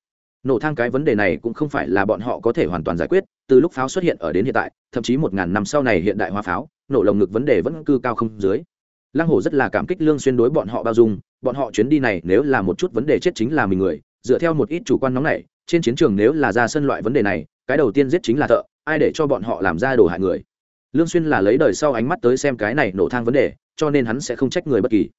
Speaker 1: Nổ thang cái vấn đề này cũng không phải là bọn họ có thể hoàn toàn giải quyết, từ lúc pháo xuất hiện ở đến hiện tại, thậm chí một ngàn năm sau này hiện đại hóa pháo nổ lồng ngực vấn đề vẫn cư cao không dưới. Lăng hổ rất là cảm kích lương xuyên đối bọn họ bao dung, bọn họ chuyến đi này nếu là một chút vấn đề chết chính là mình người, dựa theo một ít chủ quan nóng này trên chiến trường nếu là ra sân loại vấn đề này, cái đầu tiên giết chính là thợ, ai để cho bọn họ làm ra đồ hại người. Lương xuyên là lấy đời sau ánh mắt tới xem cái này nổ thang vấn đề, cho nên hắn sẽ không trách người bất kỳ.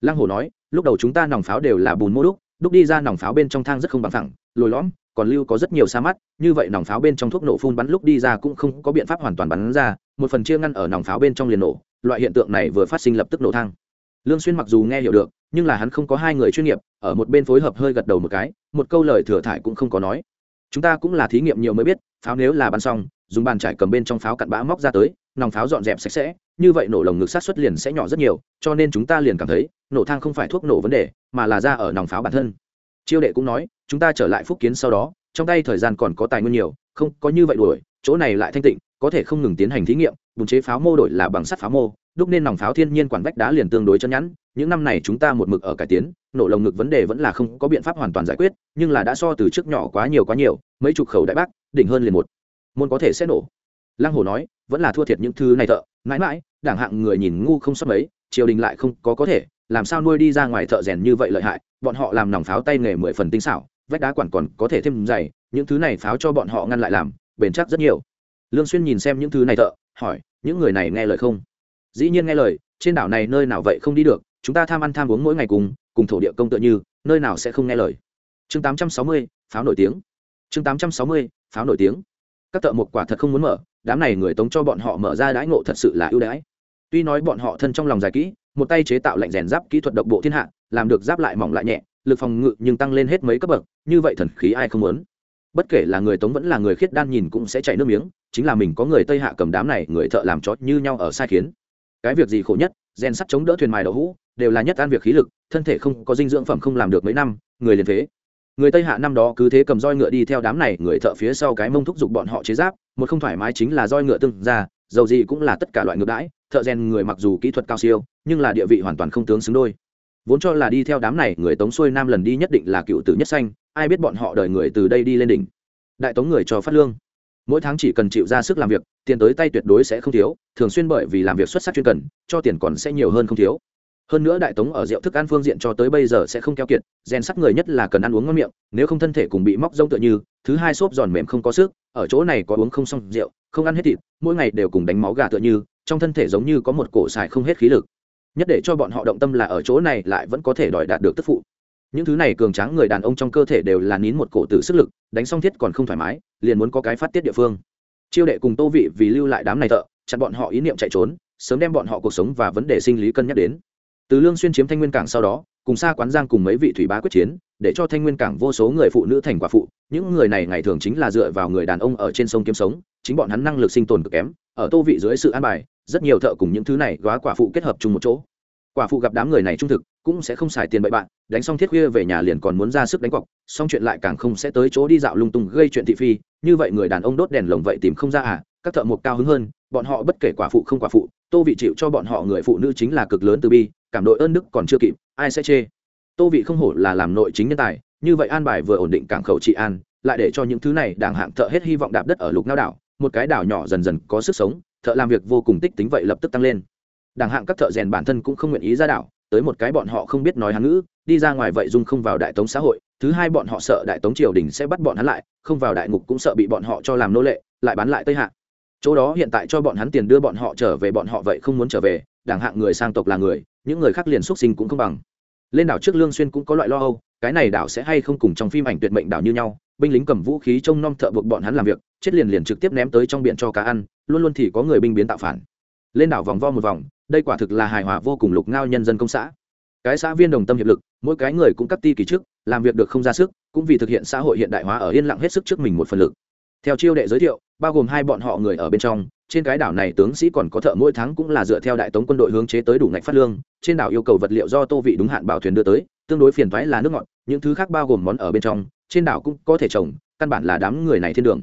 Speaker 1: Lăng hổ nói, lúc đầu chúng ta nòng pháo đều là bùn mô đúc đúc đi ra nòng pháo bên trong thang rất không bằng thẳng lồi lõm, còn lưu có rất nhiều sa mắt như vậy nòng pháo bên trong thuốc nổ phun bắn lúc đi ra cũng không có biện pháp hoàn toàn bắn ra, một phần chia ngăn ở nòng pháo bên trong liền nổ, loại hiện tượng này vừa phát sinh lập tức nổ thang. Lương xuyên mặc dù nghe hiểu được, nhưng là hắn không có hai người chuyên nghiệp, ở một bên phối hợp hơi gật đầu một cái, một câu lời thừa thải cũng không có nói. Chúng ta cũng là thí nghiệm nhiều mới biết, pháo nếu là bắn xong, dùng bàn trải cầm bên trong pháo cặn bã móc ra tới, nòng pháo dọn dẹp sạch sẽ như vậy nổ lồng ngực sát xuất liền sẽ nhỏ rất nhiều, cho nên chúng ta liền cảm thấy, nổ thang không phải thuốc nổ vấn đề, mà là ra ở nòng pháo bản thân. Chiêu đệ cũng nói, chúng ta trở lại phúc kiến sau đó, trong tay thời gian còn có tài nguyên nhiều, không, có như vậy đuổi, chỗ này lại thanh tịnh, có thể không ngừng tiến hành thí nghiệm bùn chế pháo mô đổi là bằng sắt pháo mô, đúc nên nòng pháo thiên nhiên quản vách đá liền tương đối chân nhẵn, những năm này chúng ta một mực ở cải tiến, nổ lồng ngực vấn đề vẫn là không có biện pháp hoàn toàn giải quyết, nhưng là đã so từ trước nhỏ quá nhiều quá nhiều, mấy chục khẩu đại bác, đỉnh hơn liền một. Môn có thể sẽ nổ. Lăng hồ nói, vẫn là thua thiệt những thứ này thợ mãi mãi đảng hạng người nhìn ngu không sắp mấy triều đình lại không có có thể làm sao nuôi đi ra ngoài thợ rèn như vậy lợi hại bọn họ làm nòng pháo tay nghề mười phần tinh xảo vách đá quản còn có thể thêm dày những thứ này pháo cho bọn họ ngăn lại làm bền chắc rất nhiều. Lương xuyên nhìn xem những thứ này thợ hỏi những người này nghe lời không? Dĩ nhiên nghe lời trên đảo này nơi nào vậy không đi được chúng ta tham ăn tham uống mỗi ngày cùng cùng thổ địa công tự như nơi nào sẽ không nghe lời. Chương 860, pháo nổi tiếng. Chương 860, pháo nổi tiếng các thợ một quả thật không muốn mở, đám này người tống cho bọn họ mở ra đãi ngộ thật sự là ưu đãi. Tuy nói bọn họ thân trong lòng dài kỹ, một tay chế tạo lạnh rèn giáp kỹ thuật độc bộ thiên hạ, làm được giáp lại mỏng lại nhẹ, lực phòng ngự nhưng tăng lên hết mấy cấp bậc, như vậy thần khí ai không muốn? Bất kể là người tống vẫn là người khiết đan nhìn cũng sẽ chảy nước miếng, chính là mình có người tây hạ cầm đám này người thợ làm chót như nhau ở sai khiến. Cái việc gì khổ nhất, rèn sắt chống đỡ thuyền mài đậu hũ, đều là nhất an việc khí lực, thân thể không có dinh dưỡng phẩm không làm được mấy năm, người liền thế người tây hạ năm đó cứ thế cầm roi ngựa đi theo đám này người thợ phía sau cái mông thúc giục bọn họ chế giáp, một không thoải mái chính là roi ngựa tương ra dầu gì cũng là tất cả loại ngựa đãi, thợ rèn người mặc dù kỹ thuật cao siêu, nhưng là địa vị hoàn toàn không tướng xứng đôi. Vốn cho là đi theo đám này người tống xuôi nam lần đi nhất định là cựu tử nhất xanh ai biết bọn họ đợi người từ đây đi lên đỉnh. Đại tống người cho phát lương. Mỗi tháng chỉ cần chịu ra sức làm việc, tiền tới tay tuyệt đối sẽ không thiếu, thường xuyên bởi vì làm việc xuất sắc chuyên cần, cho tiền còn sẽ nhiều hơn không thiếu hơn nữa đại tống ở rượu thức ăn phương diện cho tới bây giờ sẽ không keo kiệt rèn sắc người nhất là cần ăn uống ngon miệng, nếu không thân thể cùng bị móc rông tựa như, thứ hai xốp giòn mềm không có sức, ở chỗ này có uống không xong rượu, không ăn hết thịt, mỗi ngày đều cùng đánh máu gà tựa như, trong thân thể giống như có một cổ xài không hết khí lực. Nhất để cho bọn họ động tâm là ở chỗ này lại vẫn có thể đòi đạt được tức phụ. Những thứ này cường tráng người đàn ông trong cơ thể đều là nín một cổ tử sức lực, đánh xong thiết còn không thoải mái, liền muốn có cái phát tiết địa phương. Chiêu đệ cùng tô vị vì lưu lại đám này thợ, chặn bọn họ ý niệm chạy trốn, sớm đem bọn họ cuộc sống và vấn đề sinh lý cân nhắc đến từ lương xuyên chiếm thanh nguyên cảng sau đó, cùng xa quán giang cùng mấy vị thủy bá quyết chiến, để cho thanh nguyên cảng vô số người phụ nữ thành quả phụ. Những người này ngày thường chính là dựa vào người đàn ông ở trên sông kiếm sống, chính bọn hắn năng lực sinh tồn cực kém, ở tô vị dưới sự an bài, rất nhiều thợ cùng những thứ này góa quả phụ kết hợp chung một chỗ. Quả phụ gặp đám người này trung thực, cũng sẽ không xài tiền bậy bạn, đánh xong thiết khuya về nhà liền còn muốn ra sức đánh cọc, xong chuyện lại càng không sẽ tới chỗ đi dạo lung tung gây chuyện thị phi, như vậy người đàn ông đốt đèn lồng vậy tìm không ra à các thợ mộc cao hứng hơn bọn họ bất kể quả phụ không quả phụ, tô vị chịu cho bọn họ người phụ nữ chính là cực lớn từ bi, cảm đội ơn đức còn chưa kịp, ai sẽ chê? Tô vị không hổ là làm nội chính nhân tài, như vậy an bài vừa ổn định cảng khẩu trị an, lại để cho những thứ này đảng hạng thợ hết hy vọng đạp đất ở lục nao đảo, một cái đảo nhỏ dần dần có sức sống, thợ làm việc vô cùng tích tính vậy lập tức tăng lên. Đảng hạng các thợ rèn bản thân cũng không nguyện ý ra đảo, tới một cái bọn họ không biết nói hán ngữ, đi ra ngoài vậy dung không vào đại tống xã hội, thứ hai bọn họ sợ đại tống triều đình sẽ bắt bọn hắn lại, không vào đại ngục cũng sợ bị bọn họ cho làm nô lệ, lại bán lại tây hạ chỗ đó hiện tại cho bọn hắn tiền đưa bọn họ trở về, bọn họ vậy không muốn trở về, đảng hạng người sang tộc là người, những người khác liền xuất sinh cũng không bằng. Lên đảo trước lương xuyên cũng có loại lo âu, cái này đảo sẽ hay không cùng trong phim ảnh tuyệt mệnh đảo như nhau, binh lính cầm vũ khí trông nom thợ buộc bọn hắn làm việc, chết liền liền trực tiếp ném tới trong biển cho cá ăn, luôn luôn thì có người binh biến tạo phản. Lên đảo vòng vo một vòng, đây quả thực là hài hòa vô cùng lục ngao nhân dân công xã. Cái xã viên đồng tâm hiệp lực, mỗi cái người cũng cắt ti kỳ trước, làm việc được không ra sức, cũng vì thực hiện xã hội hiện đại hóa ở yên lặng hết sức trước mình một phần lực. Theo chiêu đệ giới thiệu bao gồm hai bọn họ người ở bên trong, trên cái đảo này tướng sĩ còn có thợ mỗi tháng cũng là dựa theo đại tống quân đội hướng chế tới đủ ngạch phát lương, trên đảo yêu cầu vật liệu do tô vị đúng hạn bảo thuyền đưa tới, tương đối phiền thoái là nước ngọt, những thứ khác bao gồm món ở bên trong, trên đảo cũng có thể trồng, căn bản là đám người này thiên đường.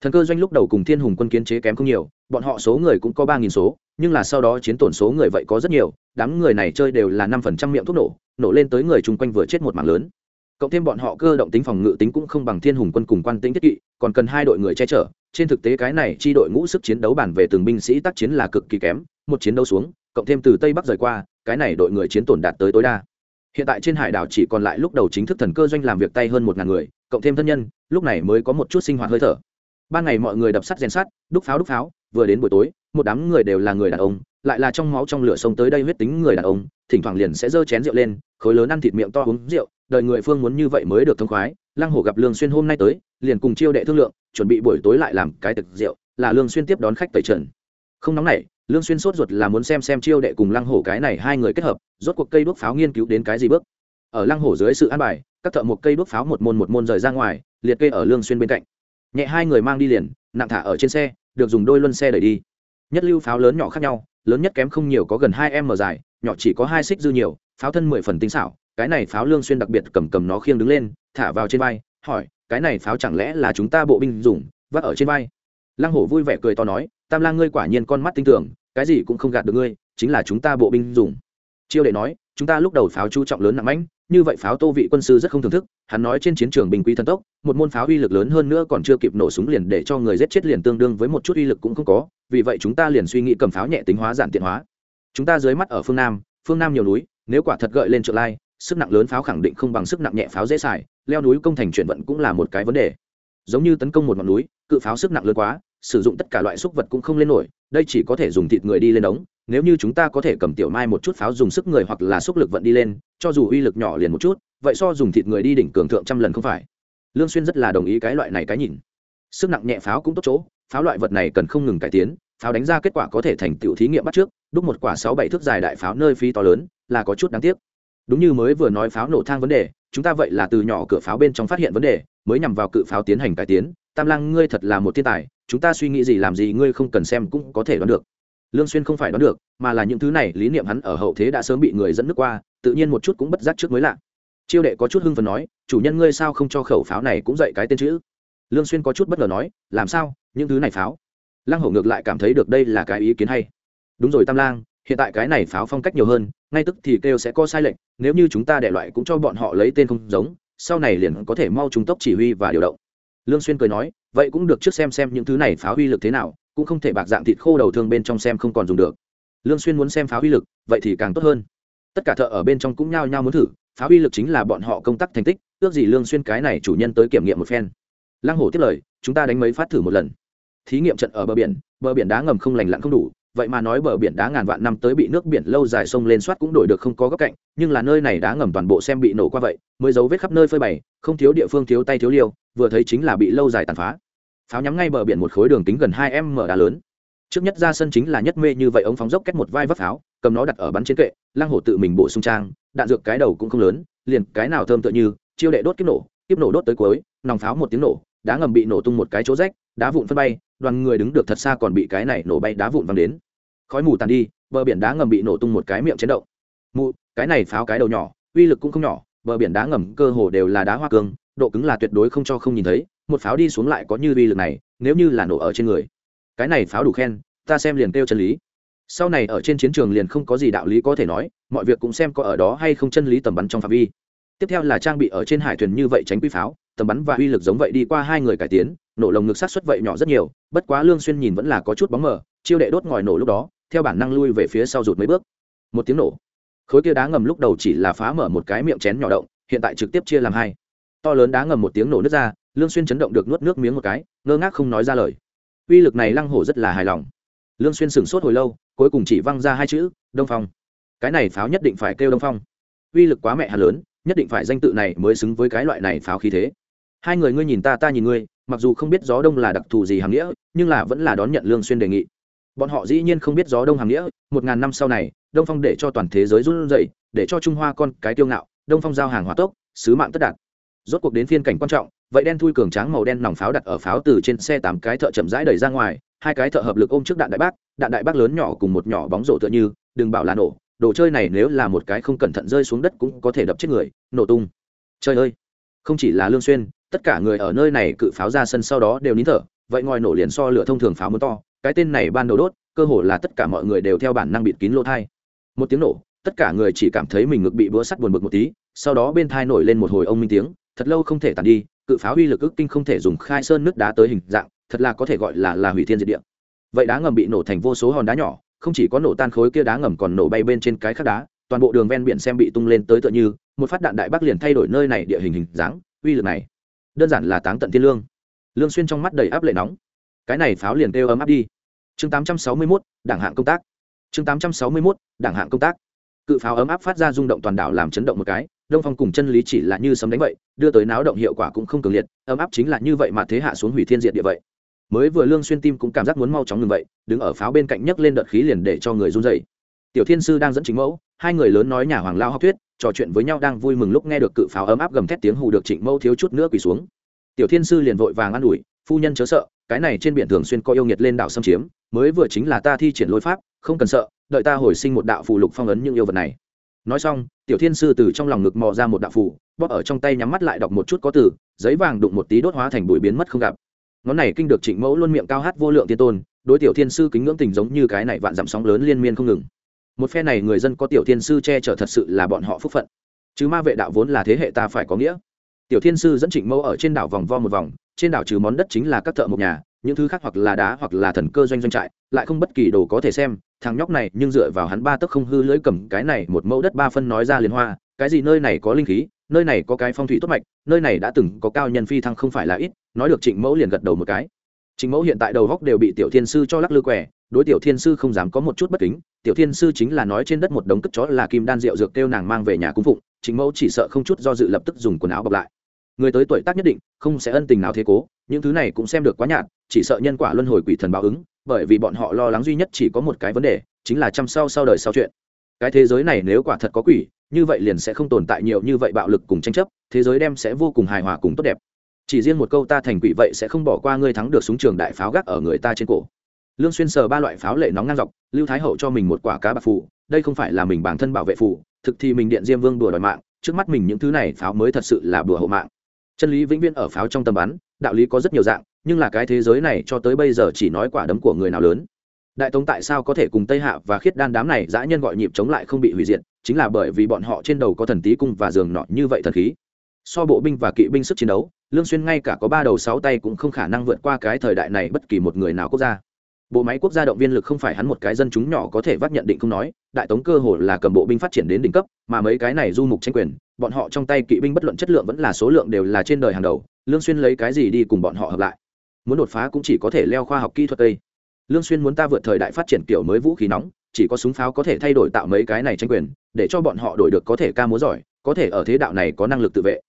Speaker 1: Thần cơ doanh lúc đầu cùng thiên hùng quân kiến chế kém không nhiều, bọn họ số người cũng có ba nghìn số, nhưng là sau đó chiến tổn số người vậy có rất nhiều, đám người này chơi đều là năm phần trăm miệng thuốc nổ nổ lên tới người chung quanh vừa chết một mạng lớn cộng thêm bọn họ cơ động tính phòng ngự tính cũng không bằng thiên hùng quân cùng quan tính thiết kỵ, còn cần hai đội người che chở. Trên thực tế cái này chi đội ngũ sức chiến đấu bản về từng binh sĩ tác chiến là cực kỳ kém, một chiến đấu xuống, cộng thêm từ tây bắc rời qua, cái này đội người chiến tổn đạt tới tối đa. Hiện tại trên hải đảo chỉ còn lại lúc đầu chính thức thần cơ doanh làm việc tay hơn một ngàn người, cộng thêm thân nhân, lúc này mới có một chút sinh hoạt hơi thở. Ban ngày mọi người đập sắt rèn sắt, đúc pháo đúc pháo, vừa đến buổi tối, một đám người đều là người đàn ông, lại là trong máu trong lửa sông tới đây huyết tính người đàn ông, thỉnh thoảng liền sẽ giơ chén rượu lên, khối lớn ăn thịt miệng to uống rượu đời người phương muốn như vậy mới được thông khoái, lăng hổ gặp lương xuyên hôm nay tới, liền cùng chiêu đệ thương lượng, chuẩn bị buổi tối lại làm cái thực rượu, là lương xuyên tiếp đón khách tẩy trần. Không nóng nảy, lương xuyên sốt ruột là muốn xem xem chiêu đệ cùng lăng hổ cái này hai người kết hợp, rốt cuộc cây đuốc pháo nghiên cứu đến cái gì bước. Ở lăng hổ dưới sự an bài, các thợ một cây đuốc pháo một môn một môn rời ra ngoài, liệt kê ở lương xuyên bên cạnh. Nhẹ hai người mang đi liền, nặng thả ở trên xe, được dùng đôi luân xe đẩy đi. Nhất lưu pháo lớn nhỏ khác nhau, lớn nhất kém không nhiều có gần hai m dài, nhỏ chỉ có hai xích dư nhiều, pháo thân mười phần tinh xảo cái này pháo lương xuyên đặc biệt cầm cầm nó khiêng đứng lên, thả vào trên vai, hỏi, cái này pháo chẳng lẽ là chúng ta bộ binh dùng, vác ở trên vai? Lăng hổ vui vẻ cười to nói, tam lang ngươi quả nhiên con mắt tinh tưởng cái gì cũng không gạt được ngươi, chính là chúng ta bộ binh dùng. Chiêu đệ nói, chúng ta lúc đầu pháo chú trọng lớn nặng mãnh, như vậy pháo tô vị quân sư rất không thưởng thức, hắn nói trên chiến trường bình quý thần tốc, một môn pháo uy lực lớn hơn nữa còn chưa kịp nổ súng liền để cho người giết chết liền tương đương với một chút uy lực cũng không có, vì vậy chúng ta liền suy nghĩ cầm pháo nhẹ tính hóa giản tiện hóa. Chúng ta dưới mắt ở phương nam phương nam nhiều núi, nếu quả thật gợi lên trợ lai sức nặng lớn pháo khẳng định không bằng sức nặng nhẹ pháo dễ xài, leo núi công thành chuyển vận cũng là một cái vấn đề. Giống như tấn công một ngọn núi, cự pháo sức nặng lớn quá, sử dụng tất cả loại xúc vật cũng không lên nổi, đây chỉ có thể dùng thịt người đi lên đống nếu như chúng ta có thể cầm tiểu mai một chút pháo dùng sức người hoặc là xúc lực vận đi lên, cho dù uy lực nhỏ liền một chút, vậy so dùng thịt người đi đỉnh cường thượng trăm lần không phải. Lương xuyên rất là đồng ý cái loại này cái nhìn. Sức nặng nhẹ pháo cũng tốt chỗ, pháo loại vật này cần không ngừng cải tiến, pháo đánh ra kết quả có thể thành tiểu thí nghiệm bắt trước, đúc một quả sáu bảy thước dài đại pháo nơi phi to lớn, là có chút đáng tiếc đúng như mới vừa nói pháo nổ thang vấn đề, chúng ta vậy là từ nhỏ cửa pháo bên trong phát hiện vấn đề, mới nhằm vào cự pháo tiến hành cải tiến. Tam lang ngươi thật là một thiên tài, chúng ta suy nghĩ gì làm gì ngươi không cần xem cũng có thể đoán được. Lương xuyên không phải đoán được, mà là những thứ này, lý niệm hắn ở hậu thế đã sớm bị người dẫn nước qua, tự nhiên một chút cũng bất giác trước mới lạ. Chiêu đệ có chút hưng phấn nói, chủ nhân ngươi sao không cho khẩu pháo này cũng dạy cái tên chữ? Lương xuyên có chút bất ngờ nói, làm sao, những thứ này pháo? Lăng hổ ngược lại cảm thấy được đây là cái ý kiến hay. Đúng rồi tam lang hiện tại cái này pháo phong cách nhiều hơn, ngay tức thì kêu sẽ có sai lệch, nếu như chúng ta để loại cũng cho bọn họ lấy tên không giống, sau này liền có thể mau trung tốc chỉ huy và điều động. Lương xuyên cười nói, vậy cũng được trước xem xem những thứ này pháo huy lực thế nào, cũng không thể bạc dạng thịt khô đầu thương bên trong xem không còn dùng được. Lương xuyên muốn xem pháo huy lực, vậy thì càng tốt hơn. Tất cả thợ ở bên trong cũng nhao nhao muốn thử, pháo huy lực chính là bọn họ công tác thành tích, ước gì lương xuyên cái này chủ nhân tới kiểm nghiệm một phen. Lăng hổ tiếp lời, chúng ta đánh mấy phát thử một lần. Thí nghiệm trận ở bờ biển bờ biển đá ngầm không lành lặn không đủ vậy mà nói bờ biển đá ngàn vạn năm tới bị nước biển lâu dài sông lên soát cũng đổi được không có góc cạnh, nhưng là nơi này đá ngầm toàn bộ xem bị nổ qua vậy, mới dấu vết khắp nơi phơi bày, không thiếu địa phương thiếu tay thiếu liều, vừa thấy chính là bị lâu dài tàn phá. Pháo nhắm ngay bờ biển một khối đường kính gần hai m đá lớn. Trước nhất ra sân chính là nhất mê như vậy ống phóng dốc cách một vai vấp pháo, cầm nó đặt ở bắn trên kệ lang hổ tự mình bổ sung trang, đạn dược cái đầu cũng không lớn, liền cái nào thơm tựa như, chiêu đệ đốt kiếp nổ kiếp nổ đốt tới cuối, nòng pháo một tiếng nổ, đá ngầm bị nổ tung một cái chỗ rách, đá vụn phân bay đoàn người đứng được thật xa còn bị cái này nổ bay đá vụn văng đến. Khói mù tàn đi, bờ biển đá ngầm bị nổ tung một cái miệng chấn động. Mụ cái này pháo cái đầu nhỏ, uy lực cũng không nhỏ, bờ biển đá ngầm cơ hồ đều là đá hoa cương, độ cứng là tuyệt đối không cho không nhìn thấy, một pháo đi xuống lại có như uy lực này, nếu như là nổ ở trên người. Cái này pháo đủ khen, ta xem liền kêu chân lý. Sau này ở trên chiến trường liền không có gì đạo lý có thể nói, mọi việc cũng xem có ở đó hay không chân lý tầm bắn trong phạm vi tiếp theo là trang bị ở trên hải thuyền như vậy tránh quy pháo, tầm bắn và uy lực giống vậy đi qua hai người cải tiến, nổ lồng ngực sát xuất vậy nhỏ rất nhiều, bất quá lương xuyên nhìn vẫn là có chút bóng mờ, chiêu đệ đốt ngòi nổ lúc đó, theo bản năng lui về phía sau rụt mấy bước. Một tiếng nổ. Khối kia đá ngầm lúc đầu chỉ là phá mở một cái miệng chén nhỏ động, hiện tại trực tiếp chia làm hai. To lớn đá ngầm một tiếng nổ nứt ra, lương xuyên chấn động được nuốt nước miếng một cái, ngơ ngác không nói ra lời. Uy lực này lăng hổ rất là hài lòng. Lương xuyên sừng sốt hồi lâu, cuối cùng chỉ văng ra hai chữ, đông phong. Cái này pháo nhất định phải kêu đông phong. Uy lực quá mẹ hà lớn nhất định phải danh tự này mới xứng với cái loại này pháo khí thế. Hai người ngươi nhìn ta ta nhìn ngươi, mặc dù không biết gió đông là đặc thù gì hàm nghĩa, nhưng là vẫn là đón nhận lương xuyên đề nghị. Bọn họ dĩ nhiên không biết gió đông hàm nghĩa, một ngàn năm sau này, đông phong để cho toàn thế giới run rẩy, để cho trung hoa con cái tiêu ngạo, đông phong giao hàng hỏa tốc, sứ mạng tất đạt. Rốt cuộc đến phiên cảnh quan trọng, vậy đen thui cường tráng màu đen nòng pháo đặt ở pháo từ trên xe tám cái thợ chậm rãi đẩy ra ngoài, hai cái thợ hợp lực ôm trước đạn đại bác, đạn đại bác lớn nhỏ cùng một nhỏ bóng rổ tựa như, đừng bảo là nổ đồ chơi này nếu là một cái không cẩn thận rơi xuống đất cũng có thể đập chết người, nổ tung. Trời ơi, không chỉ là lương xuyên, tất cả người ở nơi này cự pháo ra sân sau đó đều nín thở, vậy ngòi nổ liền so lửa thông thường pháo muốn to, cái tên này ban đầu đốt, cơ hồ là tất cả mọi người đều theo bản năng bịt kín lỗ thai. Một tiếng nổ, tất cả người chỉ cảm thấy mình ngực bị búa sắt buồn bực một tí, sau đó bên thai nổi lên một hồi ông minh tiếng, thật lâu không thể tàn đi, cự pháo uy lực ức kinh không thể dùng khai sơn nước đá tới hình dạng, thật là có thể gọi là là hủy thiên diệt địa. Vậy đá ngầm bị nổ thành vô số hòn đá nhỏ không chỉ có nổ tan khối kia đá ngầm còn nổ bay bên trên cái khác đá toàn bộ đường ven biển xem bị tung lên tới tựa như một phát đạn đại bắc liền thay đổi nơi này địa hình hình dáng uy lực này đơn giản là táng tận thiên lương. Lương xuyên trong mắt đầy áp lệ nóng. Cái này pháo liền kêu ấm áp đi. Chương 861, đảng hạng công tác. Chương 861, đảng hạng công tác. Cự pháo ấm áp phát ra rung động toàn đảo làm chấn động một cái đông phong cùng chân lý chỉ là như sấm đánh vậy đưa tới náo động hiệu quả cũng không cường liệt ấm áp chính là như vậy mà thế hạ xuống hủy thiên diệt địa vậy mới vừa lương xuyên tim cũng cảm giác muốn mau chóng ngừng vậy, đứng ở pháo bên cạnh nhấc lên đợt khí liền để cho người run rẩy. Tiểu thiên sư đang dẫn chính mẫu, hai người lớn nói nhà hoàng lao học thuyết, trò chuyện với nhau đang vui mừng lúc nghe được cự pháo ấm áp gầm thét tiếng hù được trịnh mẫu thiếu chút nữa quỳ xuống. Tiểu thiên sư liền vội vàng an ủi, phu nhân chớ sợ, cái này trên biển thường xuyên có yêu nghiệt lên đảo xâm chiếm, mới vừa chính là ta thi triển lôi pháp, không cần sợ, đợi ta hồi sinh một đạo phù lục phong ấn những yêu vật này. Nói xong, tiểu thiên sư từ trong lòng ngực mò ra một đạo phù, bóp ở trong tay nhắm mắt lại đọc một chút có từ, giấy vàng đụng một tí đốt hóa thành bụi biến mất không gặp ngón này kinh được trịnh mẫu luôn miệng cao hát vô lượng tiên tôn, đối tiểu thiên sư kính ngưỡng tình giống như cái này vạn dặm sóng lớn liên miên không ngừng. Một phe này người dân có tiểu thiên sư che chở thật sự là bọn họ phúc phận. Chứ ma vệ đạo vốn là thế hệ ta phải có nghĩa. Tiểu thiên sư dẫn trịnh mẫu ở trên đảo vòng vo một vòng, trên đảo trừ món đất chính là các thợ một nhà, những thứ khác hoặc là đá hoặc là thần cơ doanh doanh trại, lại không bất kỳ đồ có thể xem thằng nhóc này nhưng dựa vào hắn ba tấc không hư lưỡi cầm cái này một mẫu đất ba phân nói ra liền hoa, cái gì nơi này có linh khí, nơi này có cái phong thủy tốt mạch, nơi này đã từng có cao nhân phi thăng không phải là ít, nói được trịnh mẫu liền gật đầu một cái. Trịnh mẫu hiện tại đầu góc đều bị tiểu thiên sư cho lắc lư quẻ, đối tiểu thiên sư không dám có một chút bất kính, tiểu thiên sư chính là nói trên đất một đống cất chó là kim đan rượu dược kêu nàng mang về nhà cung phụng, trịnh mẫu chỉ sợ không chút do dự lập tức dùng quần áo bọc lại. Người tới tuổi tác nhất định, không sẽ ân tình nào thế cố, những thứ này cũng xem được quá nhạt, chỉ sợ nhân quả luân hồi quỷ thần báo ứng bởi vì bọn họ lo lắng duy nhất chỉ có một cái vấn đề, chính là chăm sau sau đời sau chuyện. Cái thế giới này nếu quả thật có quỷ, như vậy liền sẽ không tồn tại nhiều như vậy bạo lực cùng tranh chấp, thế giới đem sẽ vô cùng hài hòa cùng tốt đẹp. Chỉ riêng một câu ta thành quỷ vậy sẽ không bỏ qua ngươi thắng được súng trường đại pháo gác ở người ta trên cổ. Lương xuyên sờ ba loại pháo lệ nóng ngang dọc, lưu thái hậu cho mình một quả cá bạc phù, đây không phải là mình bản thân bảo vệ phù, thực thì mình điện diêm vương đùa đòi mạng, trước mắt mình những thứ này pháo mới thật sự là đùa hộ mạng. Chân lý vĩnh viễn ở pháo trong tầm bắn, đạo lý có rất nhiều dạng nhưng là cái thế giới này cho tới bây giờ chỉ nói quả đấm của người nào lớn. Đại tống tại sao có thể cùng tây hạ và khiết đan đám này dã nhân gọi nhịp chống lại không bị hủy diệt, chính là bởi vì bọn họ trên đầu có thần tí cung và giường nọ như vậy thần khí. So bộ binh và kỵ binh sức chiến đấu, lương xuyên ngay cả có ba đầu sáu tay cũng không khả năng vượt qua cái thời đại này bất kỳ một người nào quốc gia. Bộ máy quốc gia động viên lực không phải hắn một cái dân chúng nhỏ có thể vắt nhận định không nói, đại tống cơ hồ là cầm bộ binh phát triển đến đỉnh cấp, mà mấy cái này du mục tranh quyền, bọn họ trong tay kỵ binh bất luận chất lượng vẫn là số lượng đều là trên đời hàng đầu, lương xuyên lấy cái gì đi cùng bọn họ hợp lại? Muốn đột phá cũng chỉ có thể leo khoa học kỹ thuật tây lương xuyên muốn ta vượt thời đại phát triển kiểu mới vũ khí nóng, chỉ có súng pháo có thể thay đổi tạo mấy cái này tranh quyền, để cho bọn họ đổi được có thể ca múa giỏi, có thể ở thế đạo này có năng lực tự vệ.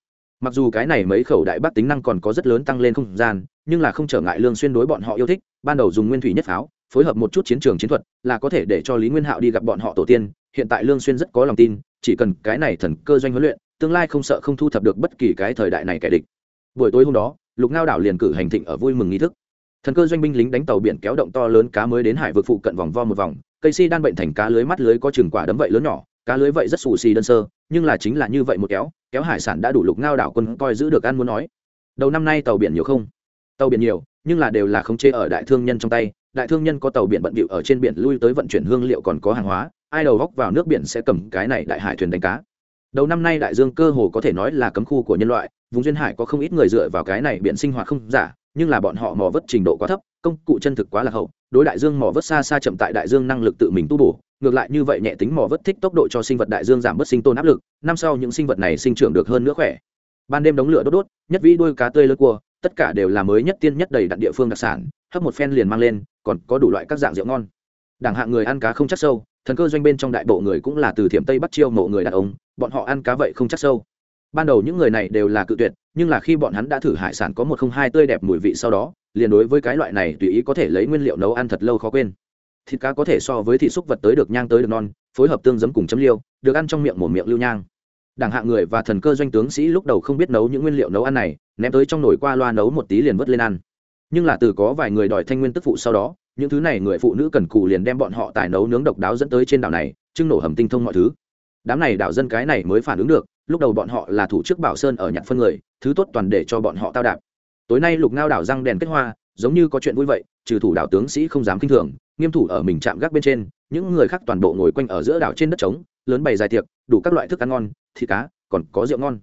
Speaker 1: Mặc dù cái này mấy khẩu đại bác tính năng còn có rất lớn tăng lên không gian, nhưng là không trở ngại lương xuyên đối bọn họ yêu thích, ban đầu dùng nguyên thủy nhất pháo, phối hợp một chút chiến trường chiến thuật, là có thể để cho lý nguyên hạo đi gặp bọn họ tổ tiên, hiện tại lương xuyên rất có lòng tin, chỉ cần cái này thần cơ doanh huấn luyện, tương lai không sợ không thu thập được bất kỳ cái thời đại này kẻ địch. Buổi tối hôm đó lục ngao đảo liền cử hành thịnh ở vui mừng nghi thức. Thần cơ doanh binh lính đánh tàu biển kéo động to lớn cá mới đến hải vực phụ cận vòng vo một vòng, cây si đan bệnh thành cá lưới mắt lưới có chừng quả đấm vậy lớn nhỏ, cá lưới vậy rất xù xì đơn sơ, nhưng là chính là như vậy một kéo kéo hải sản đã đủ lục ngao đảo quân coi giữ được ăn muốn nói. Đầu năm nay tàu biển nhiều không? Tàu biển nhiều, nhưng là đều là khống chế ở đại thương nhân trong tay, đại thương nhân có tàu biển bận bịu ở trên biển lui tới vận chuyển hương liệu còn có hàng hóa, ai đầu góc vào nước biển sẽ cầm cái này đại hải thuyền đánh cá đầu năm nay đại dương cơ hồ có thể nói là cấm khu của nhân loại, vùng duyên hải có không ít người dựa vào cái này biển sinh hoạt không giả, nhưng là bọn họ mò vớt trình độ quá thấp, công cụ chân thực quá là hậu, đối đại dương mò vớt xa xa chậm tại đại dương năng lực tự mình tu bổ, ngược lại như vậy nhẹ tính mò vớt thích tốc độ cho sinh vật đại dương giảm bớt sinh tồn áp lực, năm sau những sinh vật này sinh trưởng được hơn nữa khỏe. Ban đêm đống lửa đốt đốt, nhất vĩ đuôi cá tươi lơ cua, tất cả đều là mới nhất tiên nhất đầy đặn địa phương đặc sản, hấp một phen liền mang lên, còn có đủ loại các dạng rượu ngon. Đảng hạng người ăn cá không chắc sâu thần cơ doanh bên trong đại bộ người cũng là từ thiểm tây bắc chiêu mộ người đàn ông, bọn họ ăn cá vậy không chắc sâu. Ban đầu những người này đều là cự tuyệt, nhưng là khi bọn hắn đã thử hải sản có một không hai tươi đẹp mùi vị sau đó, liền đối với cái loại này tùy ý có thể lấy nguyên liệu nấu ăn thật lâu khó quên. Thịt cá có thể so với thịt xúc vật tới được nhang tới được non, phối hợp tương giấm cùng chấm liêu, được ăn trong miệng một miệng lưu nhang. Đảng hạng người và thần cơ doanh tướng sĩ lúc đầu không biết nấu những nguyên liệu nấu ăn này, ném tới trong nồi qua loa nấu một tí liền vớt lên ăn. Nhưng là từ có vài người đòi thanh nguyên tức phụ sau đó những thứ này người phụ nữ cần cù liền đem bọn họ tài nấu nướng độc đáo dẫn tới trên đảo này, trưng nổ hầm tinh thông mọi thứ. Đám này đảo dân cái này mới phản ứng được, lúc đầu bọn họ là thủ chức bảo sơn ở nhặt phân người, thứ tốt toàn để cho bọn họ tao đạp. Tối nay lục ngao đảo răng đèn kết hoa, giống như có chuyện vui vậy, trừ thủ đảo tướng sĩ không dám kinh thường, nghiêm thủ ở mình chạm gác bên trên, những người khác toàn bộ ngồi quanh ở giữa đảo trên đất trống, lớn bày dài tiệc, đủ các loại thức ăn ngon, thịt cá, còn có rượu ngon.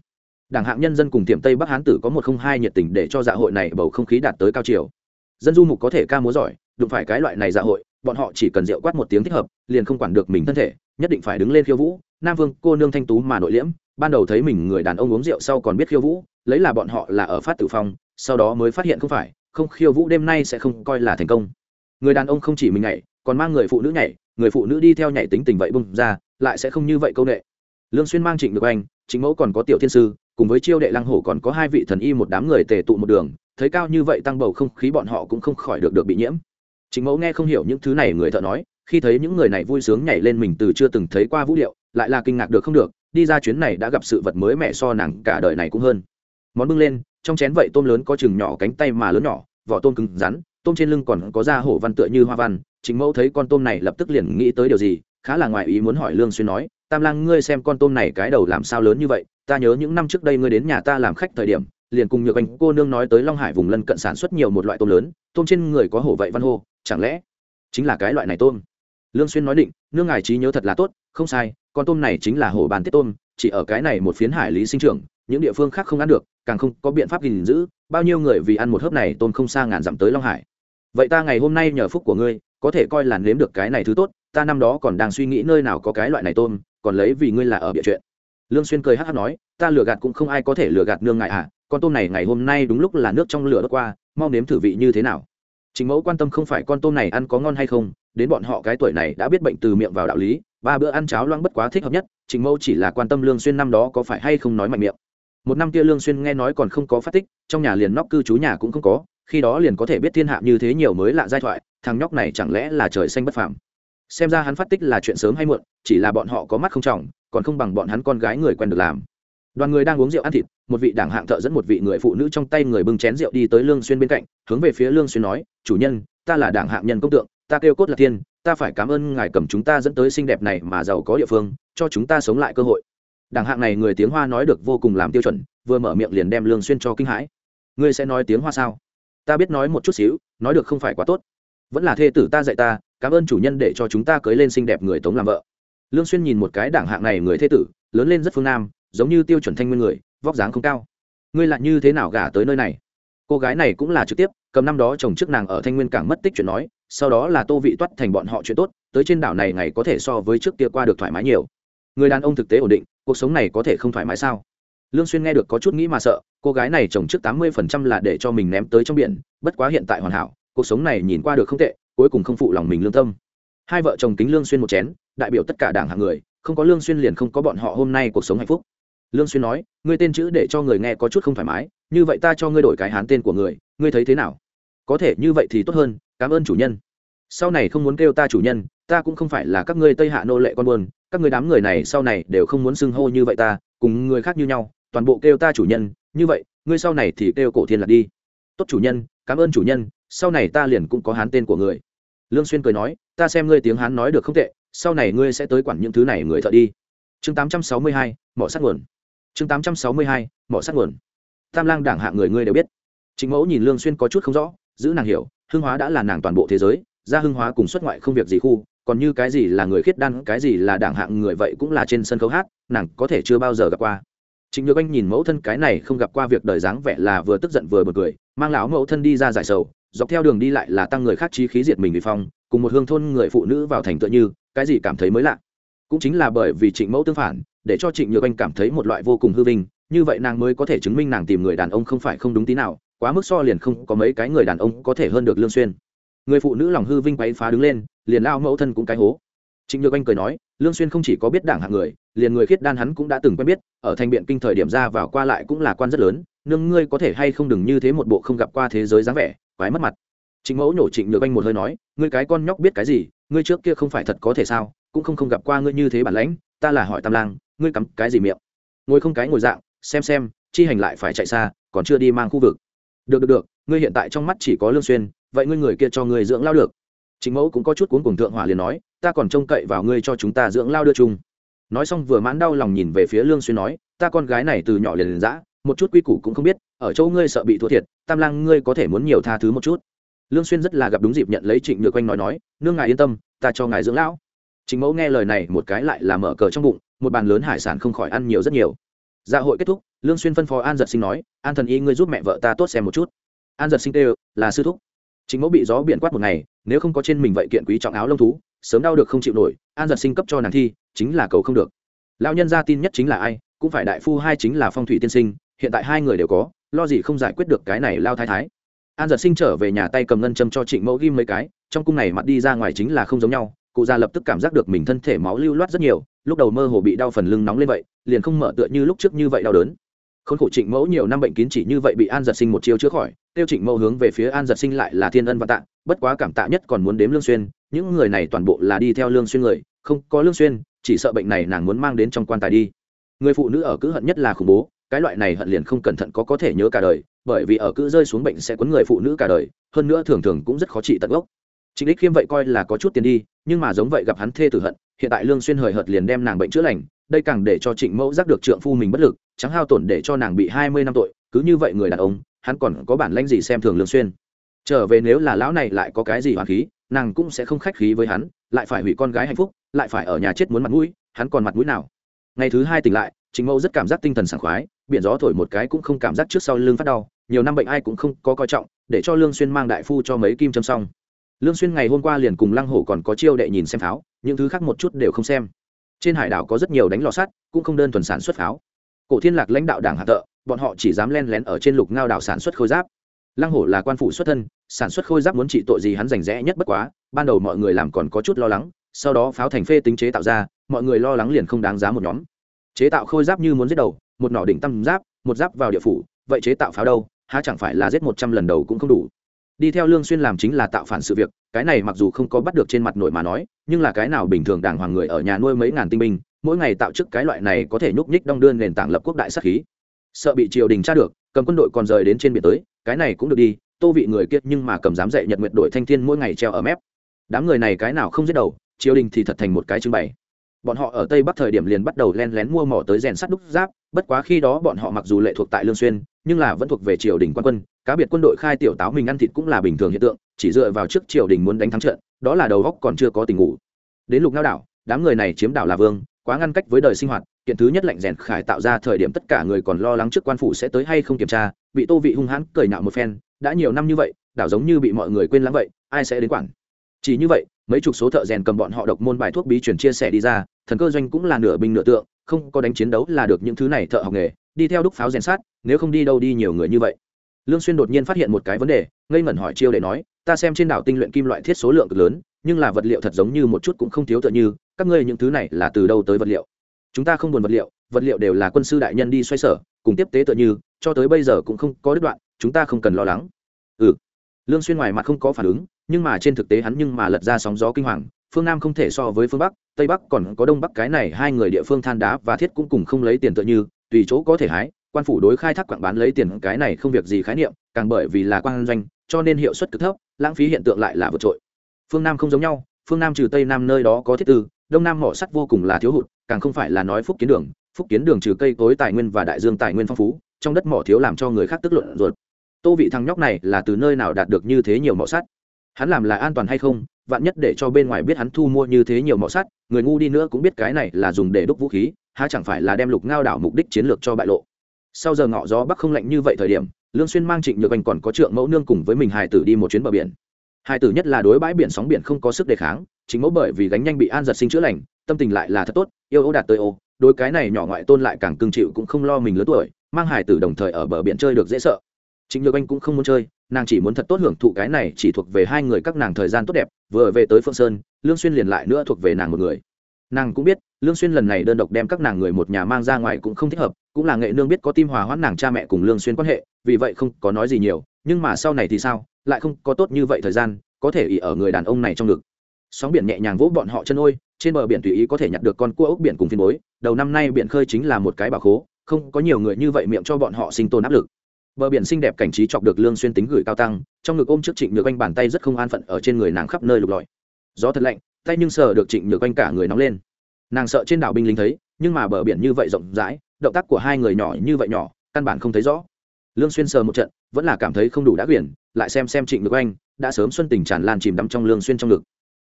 Speaker 1: Đảng hạng nhân dân cùng tiệm tây bắc hán tử có một không hai nhiệt tình để cho dạ hội này bầu không khí đạt tới cao chiều. Dân du mục có thể ca múa giỏi đụng phải cái loại này dạ hội, bọn họ chỉ cần rượu quát một tiếng thích hợp, liền không quản được mình thân thể, nhất định phải đứng lên khiêu vũ. Nam vương, cô nương thanh tú mà nội liễm, ban đầu thấy mình người đàn ông uống rượu sau còn biết khiêu vũ, lấy là bọn họ là ở phát tử phong, sau đó mới phát hiện không phải, không khiêu vũ đêm nay sẽ không coi là thành công. Người đàn ông không chỉ mình nhảy, còn mang người phụ nữ nhảy, người phụ nữ đi theo nhảy tính tình vậy bung ra, lại sẽ không như vậy câu nệ. Lương xuyên mang trịnh được anh chính mẫu còn có tiểu thiên sư, cùng với chiêu đệ lăng hổ còn có hai vị thần y một đám người tề tụ một đường, thấy cao như vậy tăng bầu không khí bọn họ cũng không khỏi được được bị nhiễm chính mẫu nghe không hiểu những thứ này, người thợ nói, khi thấy những người này vui sướng nhảy lên mình từ chưa từng thấy qua vũ điệu, lại là kinh ngạc được không được, đi ra chuyến này đã gặp sự vật mới mẻ so nàng cả đời này cũng hơn. Món bưng lên, trong chén vậy tôm lớn có chừng nhỏ cánh tay mà lớn nhỏ, vỏ tôm cứng rắn, tôm trên lưng còn có da hổ văn tựa như hoa văn. Chính mẫu thấy con tôm này lập tức liền nghĩ tới điều gì, khá là ngoài ý muốn hỏi lương xuyên nói, tam lang, ngươi xem con tôm này cái đầu làm sao lớn như vậy? Ta nhớ những năm trước đây ngươi đến nhà ta làm khách thời điểm, liền cùng nhược anh cô nương nói tới long hải vùng lân cận sản xuất nhiều một loại tôm lớn, tôm trên người có hổ vậy văn hô chẳng lẽ chính là cái loại này tôm? Lương xuyên nói định, nương ngài trí nhớ thật là tốt, không sai, con tôm này chính là hổ bàn tiết tôm, chỉ ở cái này một phiến hải lý sinh trưởng, những địa phương khác không ăn được, càng không có biện pháp gìn giữ, bao nhiêu người vì ăn một hớp này tôm không xa ngàn dặm tới long hải. Vậy ta ngày hôm nay nhờ phúc của ngươi, có thể coi là nếm được cái này thứ tốt, ta năm đó còn đang suy nghĩ nơi nào có cái loại này tôm, còn lấy vì ngươi là ở bịa chuyện. Lương xuyên cười hắt hắt nói, ta lừa gạt cũng không ai có thể lừa gạt nương ngài à con tôm này ngày hôm nay đúng lúc là nước trong lửa đốt qua, mau nếm thử vị như thế nào chính mẫu quan tâm không phải con tôm này ăn có ngon hay không, đến bọn họ cái tuổi này đã biết bệnh từ miệng vào đạo lý, ba bữa ăn cháo loãng bất quá thích hợp nhất chính mẫu chỉ là quan tâm lương xuyên năm đó có phải hay không nói mạnh miệng. Một năm kia lương xuyên nghe nói còn không có phát tích, trong nhà liền nóc cư trú nhà cũng không có, khi đó liền có thể biết thiên hạ như thế nhiều mới lạ giai thoại, thằng nhóc này chẳng lẽ là trời xanh bất phàm. Xem ra hắn phát tích là chuyện sớm hay muộn, chỉ là bọn họ có mắt không trọng, còn không bằng bọn hắn con gái người quen được làm đoàn người đang uống rượu ăn thịt, một vị đảng hạng thợ dẫn một vị người phụ nữ trong tay người bưng chén rượu đi tới lương xuyên bên cạnh, hướng về phía lương xuyên nói, chủ nhân, ta là đảng hạng nhân công tượng, ta kêu cốt là thiên, ta phải cảm ơn ngài cầm chúng ta dẫn tới xinh đẹp này mà giàu có địa phương, cho chúng ta sống lại cơ hội. Đảng hạng này người tiếng hoa nói được vô cùng làm tiêu chuẩn, vừa mở miệng liền đem lương xuyên cho kinh hãi. Ngươi sẽ nói tiếng hoa sao? Ta biết nói một chút xíu, nói được không phải quá tốt. Vẫn là thê tử ta dạy ta, cảm ơn chủ nhân để cho chúng ta cưới lên xinh đẹp người tống làm vợ. Lương xuyên nhìn một cái đảng hạng này người thê tử, lớn lên rất phương nam giống như tiêu chuẩn thanh nguyên người, vóc dáng không cao. Ngươi lại như thế nào gả tới nơi này? Cô gái này cũng là trực tiếp, cầm năm đó chồng trước nàng ở thanh nguyên cảng mất tích chuyện nói, sau đó là tô vị toát thành bọn họ chuyện tốt, tới trên đảo này ngày có thể so với trước kia qua được thoải mái nhiều. Người đàn ông thực tế ổn định, cuộc sống này có thể không thoải mái sao? Lương xuyên nghe được có chút nghĩ mà sợ, cô gái này chồng trước tám mươi phần trăm là để cho mình ném tới trong biển, bất quá hiện tại hoàn hảo, cuộc sống này nhìn qua được không tệ, cuối cùng không phụ lòng mình lương tâm. Hai vợ chồng kính lương xuyên một chén, đại biểu tất cả đảng hạng người, không có lương xuyên liền không có bọn họ hôm nay cuộc sống hạnh phúc lương xuyên nói ngươi tên chữ để cho người nghe có chút không thoải mái như vậy ta cho ngươi đổi cái hán tên của người ngươi thấy thế nào? Có thể như vậy thì tốt hơn cảm ơn chủ nhân. Sau này không muốn kêu ta chủ nhân ta cũng không phải là các ngươi tây hạ nô lệ con buồn, các ngươi đám người này sau này đều không muốn xưng hô như vậy ta cùng người khác như nhau toàn bộ kêu ta chủ nhân như vậy ngươi sau này thì kêu cổ thiên lạc đi. Tốt chủ nhân cảm ơn chủ nhân sau này ta liền cũng có hán tên của người. Lương xuyên cười nói ta xem ngươi tiếng hán nói được không tệ sau này ngươi sẽ tới quản những thứ này người thợ đi. Chương 862, mỏ sắt nguồn chương 862, mỏ sắt nguồn. Tam lang đảng hạ người ngươi đều biết. Chính mẫu nhìn lương xuyên có chút không rõ giữ nàng hiểu hương hóa đã là nàng toàn bộ thế giới ra hương hóa cùng xuất ngoại không việc gì khu còn như cái gì là người khiết đan cái gì là đảng hạng người vậy cũng là trên sân khấu hát nàng có thể chưa bao giờ gặp qua. Chính Nhược Anh nhìn mẫu thân cái này không gặp qua việc đời dáng vẻ là vừa tức giận vừa bật cười, mang lão mẫu thân đi ra giải sầu, dọc theo đường đi lại là tăng người khác chí khí diệt mình vì phong, cùng một hương thôn người phụ nữ vào thành tựa như, cái gì cảm thấy mới lạ. Cũng chính là bởi vì Trịnh Mẫu tương phản, để cho Trịnh Nhược Anh cảm thấy một loại vô cùng hư vinh, như vậy nàng mới có thể chứng minh nàng tìm người đàn ông không phải không đúng tí nào, quá mức so liền không có mấy cái người đàn ông có thể hơn được Lương Xuyên. Người phụ nữ lòng hư vinh quấy phá đứng lên, liền lao mẫu thân cũng cái hố. Trịnh Nhược Anh cười nói, Lương Xuyên không chỉ có biết đảng hạng người, liền người khiết đan hắn cũng đã từng quen biết, ở thành biện kinh thời điểm ra vào qua lại cũng là quan rất lớn, nương ngươi có thể hay không đừng như thế một bộ không gặp qua thế giới dáng vẻ, quái mất mặt. Trịnh Mẫu nhổ Trịnh Nhược Anh một hơi nói, ngươi cái con nhóc biết cái gì, ngươi trước kia không phải thật có thể sao, cũng không không gặp qua ngươi như thế bản lãnh, ta là hỏi Tam Lang, ngươi cắm cái gì miệng? Ngồi không cái ngồi dạng, xem xem, chi hành lại phải chạy xa, còn chưa đi mang khu vực. Được được được, ngươi hiện tại trong mắt chỉ có Lương Xuyên, vậy ngươi người kia cho ngươi dưỡng lao được. chính mẫu cũng có chút cuốn cùng thượng hỏa liền nói ta còn trông cậy vào ngươi cho chúng ta dưỡng lao đưa chung nói xong vừa mãn đau lòng nhìn về phía lương xuyên nói ta con gái này từ nhỏ liền liền dã một chút quy củ cũng không biết ở chỗ ngươi sợ bị thua thiệt tam lang ngươi có thể muốn nhiều tha thứ một chút lương xuyên rất là gặp đúng dịp nhận lấy trịnh nhược quanh nói nói nương ngài yên tâm ta cho ngài dưỡng lão trịnh mẫu nghe lời này một cái lại là mở cờ trong bụng một bàn lớn hải sản không khỏi ăn nhiều rất nhiều. Dạ hội kết thúc, lương xuyên phân phó an giật sinh nói, an thần y ngươi giúp mẹ vợ ta tốt xem một chút. An giật sinh tê là sư thúc. Chính mẫu bị gió biển quát một ngày, nếu không có trên mình vậy kiện quý trọng áo lông thú, sớm đau được không chịu nổi, an giật sinh cấp cho nàng thi, chính là cầu không được. Lão nhân gia tin nhất chính là ai, cũng phải đại phu hai chính là phong thủy tiên sinh, hiện tại hai người đều có, lo gì không giải quyết được cái này lao thái thái. An giật sinh trở về nhà tay cầm ngân châm cho trịnh mẫu ghim mấy cái, trong cung này mặt đi ra ngoài chính là không giống nhau, cụ già lập tức cảm giác được mình thân thể máu lưu loát rất nhiều lúc đầu mơ hồ bị đau phần lưng nóng lên vậy, liền không mở tựa như lúc trước như vậy đau đớn. Khốn khổ trịnh mẫu nhiều năm bệnh kín chỉ như vậy bị an giật sinh một chiêu chữa khỏi, tiêu trịnh mẫu hướng về phía an giật sinh lại là thiên ân và tạ, bất quá cảm tạ nhất còn muốn đếm lương xuyên, những người này toàn bộ là đi theo lương xuyên người, không có lương xuyên, chỉ sợ bệnh này nàng muốn mang đến trong quan tài đi. Người phụ nữ ở cứ hận nhất là khủng bố, cái loại này hận liền không cẩn thận có có thể nhớ cả đời, bởi vì ở cứ rơi xuống bệnh sẽ cuốn người phụ nữ cả đời, hơn nữa thường thường cũng rất khó trị tận gốc. Trịnh đích khiêm vậy coi là có chút tiền đi, nhưng mà giống vậy gặp hắn thê tử hận hiện tại lương xuyên hời hợt liền đem nàng bệnh chữa lành, đây càng để cho trịnh mẫu giác được trượng phu mình bất lực, chẳng hao tổn để cho nàng bị hai mươi năm tội, cứ như vậy người đàn ông, hắn còn có bản lãnh gì xem thường lương xuyên. Trở về nếu là lão này lại có cái gì hoàn khí, nàng cũng sẽ không khách khí với hắn, lại phải hủy con gái hạnh phúc, lại phải ở nhà chết muốn mặt mũi, hắn còn mặt mũi nào? Ngày thứ hai tỉnh lại, trịnh mẫu rất cảm giác tinh thần sảng khoái, biển gió thổi một cái cũng không cảm giác trước sau lưng phát đau, nhiều năm bệnh ai cũng không có coi trọng, để cho lương xuyên mang đại phu cho mấy kim châm xong. Lương xuyên ngày hôm qua liền cùng lăng hổ còn có chiêu đệ nhìn xem pháo những thứ khác một chút đều không xem. Trên hải đảo có rất nhiều đánh lò sắt, cũng không đơn thuần sản xuất pháo. Cổ thiên lạc lãnh đạo đảng hạ tợ, bọn họ chỉ dám len lén ở trên lục ngao đảo sản xuất khôi giáp. Lăng hổ là quan phủ xuất thân, sản xuất khôi giáp muốn trị tội gì hắn rành rẽ nhất bất quá, ban đầu mọi người làm còn có chút lo lắng, sau đó pháo thành phê tính chế tạo ra, mọi người lo lắng liền không đáng giá một nhóm. Chế tạo khôi giáp như muốn giết đầu, một nỏ đỉnh tâm giáp, một giáp vào địa phủ, vậy chế tạo pháo đâu, há chẳng phải là giết một trăm lần đầu cũng không đủ đi theo lương xuyên làm chính là tạo phản sự việc, cái này mặc dù không có bắt được trên mặt nội mà nói, nhưng là cái nào bình thường đàng hoàng người ở nhà nuôi mấy ngàn tinh binh, mỗi ngày tạo chức cái loại này có thể nhúc nhích đong đưa nền tảng lập quốc đại sát khí. Sợ bị triều đình tra được, cầm quân đội còn rời đến trên biển tới, cái này cũng được đi, tô vị người kiệt nhưng mà cầm dám dạy nhật nguyệt đội thanh thiên mỗi ngày treo ở mép. Đám người này cái nào không giết đầu, triều đình thì thật thành một cái trưng bày. Bọn họ ở tây bắc thời điểm liền bắt đầu len lén mua mỏ tới rèn sắt đúc giáp bất quá khi đó bọn họ mặc dù lệ thuộc tại lương xuyên, nhưng là vẫn thuộc về triều đình quan quân, cá biệt quân đội khai tiểu táo mình ăn thịt cũng là bình thường hiện tượng, chỉ dựa vào trước triều đình muốn đánh thắng trận, đó là đầu góc còn chưa có tình ngủ. Đến lục ngao đảo, đám người này chiếm đảo là vương, quá ngăn cách với đời sinh hoạt, kiện thứ nhất lạnh rèn khải tạo ra thời điểm tất cả người còn lo lắng trước quan phủ sẽ tới hay không kiểm tra, bị tô vị hung hãn cười nhạo một phen, đã nhiều năm như vậy, đảo giống như bị mọi người quên lãng vậy, ai sẽ đến quản? Chỉ như vậy mấy chục số thợ rèn cầm bọn họ độc môn bài thuốc bí truyền chia sẻ đi ra, thần cơ doanh cũng là nửa binh nửa tượng, không có đánh chiến đấu là được những thứ này thợ học nghề, đi theo đúc pháo rèn sát, nếu không đi đâu đi nhiều người như vậy. Lương xuyên đột nhiên phát hiện một cái vấn đề, ngây ngẩn hỏi chiêu để nói, ta xem trên đảo tinh luyện kim loại thiết số lượng cực lớn, nhưng là vật liệu thật giống như một chút cũng không thiếu tựa như, các ngươi những thứ này là từ đâu tới vật liệu? Chúng ta không buồn vật liệu vật liệu đều là quân sư đại nhân đi xoay sở, cùng tiếp tế tựa như, cho tới bây giờ cũng không có đứt đoạn, chúng ta không cần lo lắng. Ừ. Lương xuyên ngoài mặt không có phản ứng nhưng mà trên thực tế hắn nhưng mà lật ra sóng gió kinh hoàng, phương nam không thể so với phương bắc, tây bắc còn có đông bắc, cái này hai người địa phương than đá và thiết cũng cùng không lấy tiền tựa như, tùy chỗ có thể hái, quan phủ đối khai thác quảng bán lấy tiền, cái này không việc gì khái niệm, càng bởi vì là quan doanh, cho nên hiệu suất cực thấp, lãng phí hiện tượng lại là vượt trội. Phương nam không giống nhau, phương nam trừ tây nam nơi đó có thiết tư, đông nam mỏ sắt vô cùng là thiếu hụt, càng không phải là nói phúc kiến đường, phúc kiến đường trừ cây cối tài nguyên và đại dương tài nguyên phong phú, trong đất mỏ thiếu làm cho người khác tức luận ruột. Tô vị thằng nhóc này là từ nơi nào đạt được như thế nhiều mỏ sắt? Hắn làm là an toàn hay không, vạn nhất để cho bên ngoài biết hắn thu mua như thế nhiều mỏ sắt, người ngu đi nữa cũng biết cái này là dùng để đúc vũ khí, há chẳng phải là đem lục ngao đảo mục đích chiến lược cho bại lộ. Sau giờ ngọ gió bắc không lạnh như vậy thời điểm, lương xuyên mang trịnh nhược anh còn có trượng mẫu nương cùng với mình hài tử đi một chuyến bờ biển. Hài tử nhất là đối bãi biển sóng biển không có sức đề kháng, chính mẫu bởi vì gánh nhanh bị an giật sinh chữa lành, tâm tình lại là thật tốt, yêu ấu đạt tới ô, đối cái này nhỏ ngoại tôn lại càng cương chịu cũng không lo mình lớn tuổi, mang hài tử đồng thời ở bờ biển chơi được dễ sợ. Trịnh nhược anh cũng không muốn chơi nàng chỉ muốn thật tốt hưởng thụ cái này chỉ thuộc về hai người các nàng thời gian tốt đẹp, vừa về tới phương sơn, lương xuyên liền lại nữa thuộc về nàng một người. Nàng cũng biết, lương xuyên lần này đơn độc đem các nàng người một nhà mang ra ngoài cũng không thích hợp, cũng là nghệ nương biết có tim hòa hoãn nàng cha mẹ cùng lương xuyên quan hệ, vì vậy không có nói gì nhiều, nhưng mà sau này thì sao, lại không có tốt như vậy thời gian, có thể ỉ ở người đàn ông này trong ngực. Sóng biển nhẹ nhàng vỗ bọn họ chân ôi, trên bờ biển tùy ý có thể nhặt được con cua ốc biển cùng phiên bối, đầu năm nay biển khơi chính là một cái bảo khố, không có nhiều người như vậy miệng cho bọn họ sinh tồn áp lực bờ biển xinh đẹp cảnh trí chọc được lương xuyên tính gửi cao tăng, trong ngực ôm trước trịnh nhược anh bàn tay rất không an phận ở trên người nàng khắp nơi lục lọi. Gió thật lạnh, tay nhưng sờ được trịnh nhược anh cả người nóng lên. Nàng sợ trên đảo binh lính thấy, nhưng mà bờ biển như vậy rộng rãi, động tác của hai người nhỏ như vậy nhỏ, căn bản không thấy rõ. Lương xuyên sờ một trận, vẫn là cảm thấy không đủ đã quyển, lại xem xem trịnh nhược anh, đã sớm xuân tình tràn lan chìm đắm trong lương xuyên trong ngực.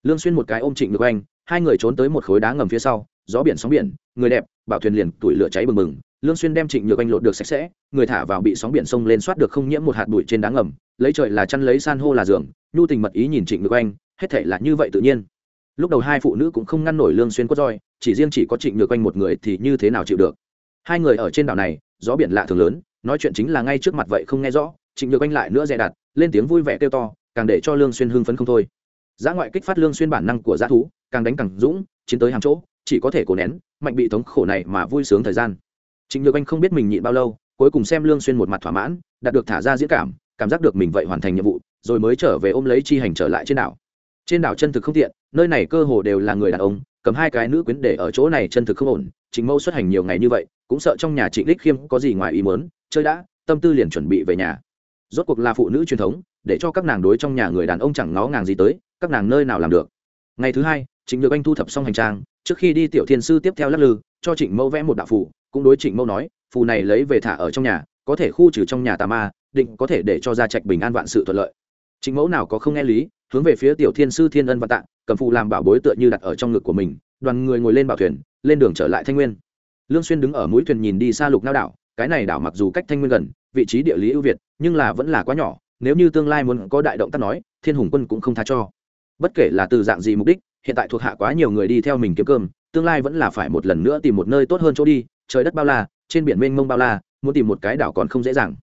Speaker 1: Lương xuyên một cái ôm trịnh nhược anh, hai người trốn tới một khối đá ngầm phía sau, gió biển sóng biển, người đẹp, bảo thuyền liền tuổi lửa cháy bừng bừng lương xuyên đem trịnh nhược anh lột được sạch sẽ, người thả vào bị sóng biển sông lên xoát được không nhiễm một hạt bụi trên đá ngầm, lấy trời là chăn lấy san hô là giường, nhu tình mật ý nhìn trịnh nhược anh, hết thảy là như vậy tự nhiên. Lúc đầu hai phụ nữ cũng không ngăn nổi lương xuyên quất roi, chỉ riêng chỉ có trịnh nhược anh một người thì như thế nào chịu được. Hai người ở trên đảo này, gió biển lạ thường lớn, nói chuyện chính là ngay trước mặt vậy không nghe rõ, trịnh nhược anh lại nữa dè đặt lên tiếng vui vẻ kêu to, càng để cho lương xuyên hưng phấn không thôi. Giã ngoại kích phát lương xuyên bản năng của giã thú, càng đánh càng dũng, chiến tới hàng chỗ, chỉ có thể cố nén, mạnh bị thống khổ này mà vui sướng thời gian trịnh nhược anh không biết mình nhịn bao lâu, cuối cùng xem lương xuyên một mặt thỏa mãn, đạt được thả ra diễn cảm cảm giác được mình vậy hoàn thành nhiệm vụ, rồi mới trở về ôm lấy chi hành trở lại trên đảo. Trên đảo chân thực không tiện, nơi này cơ hồ đều là người đàn ông, cầm hai cái nữ quyến để ở chỗ này chân thực không ổn, Trịnh mâu xuất hành nhiều ngày như vậy, cũng sợ trong nhà trịnh Lịch khiêm có gì ngoài ý muốn, chơi đã, tâm tư liền chuẩn bị về nhà. Rốt cuộc là phụ nữ truyền thống, để cho các nàng đối trong nhà người đàn ông chẳng ngó ngàng gì tới, các nàng nơi nào làm được. Ngày thứ hai, trịnh nhược anh thu thập xong hành trang, trước khi đi tiểu thiên sư tiếp theo lắc lư, cho trịnh Mâu vẽ một đạo phù cũng đối trịnh mẫu nói, phù này lấy về thả ở trong nhà, có thể khu trừ trong nhà tà ma, định có thể để cho gia trạch bình an vạn sự thuận lợi. Trịnh mẫu nào có không nghe lý, hướng về phía tiểu thiên sư thiên ân văn tạng cầm phù làm bảo bối tựa như đặt ở trong ngực của mình, đoàn người ngồi lên bảo thuyền, lên đường trở lại thanh nguyên. Lương xuyên đứng ở mũi thuyền nhìn đi xa lục nao đảo, cái này đảo mặc dù cách thanh nguyên gần, vị trí địa lý ưu việt, nhưng là vẫn là quá nhỏ, nếu như tương lai muốn có đại động tác nói, thiên hùng quân cũng không tha cho. Bất kể là từ dạng gì mục đích, hiện tại thuộc hạ quá nhiều người đi theo mình kiếm cơm tương lai vẫn là phải một lần nữa tìm một nơi tốt hơn chỗ đi, trời đất bao la, trên biển mênh mông bao la, muốn tìm một cái đảo còn không dễ dàng.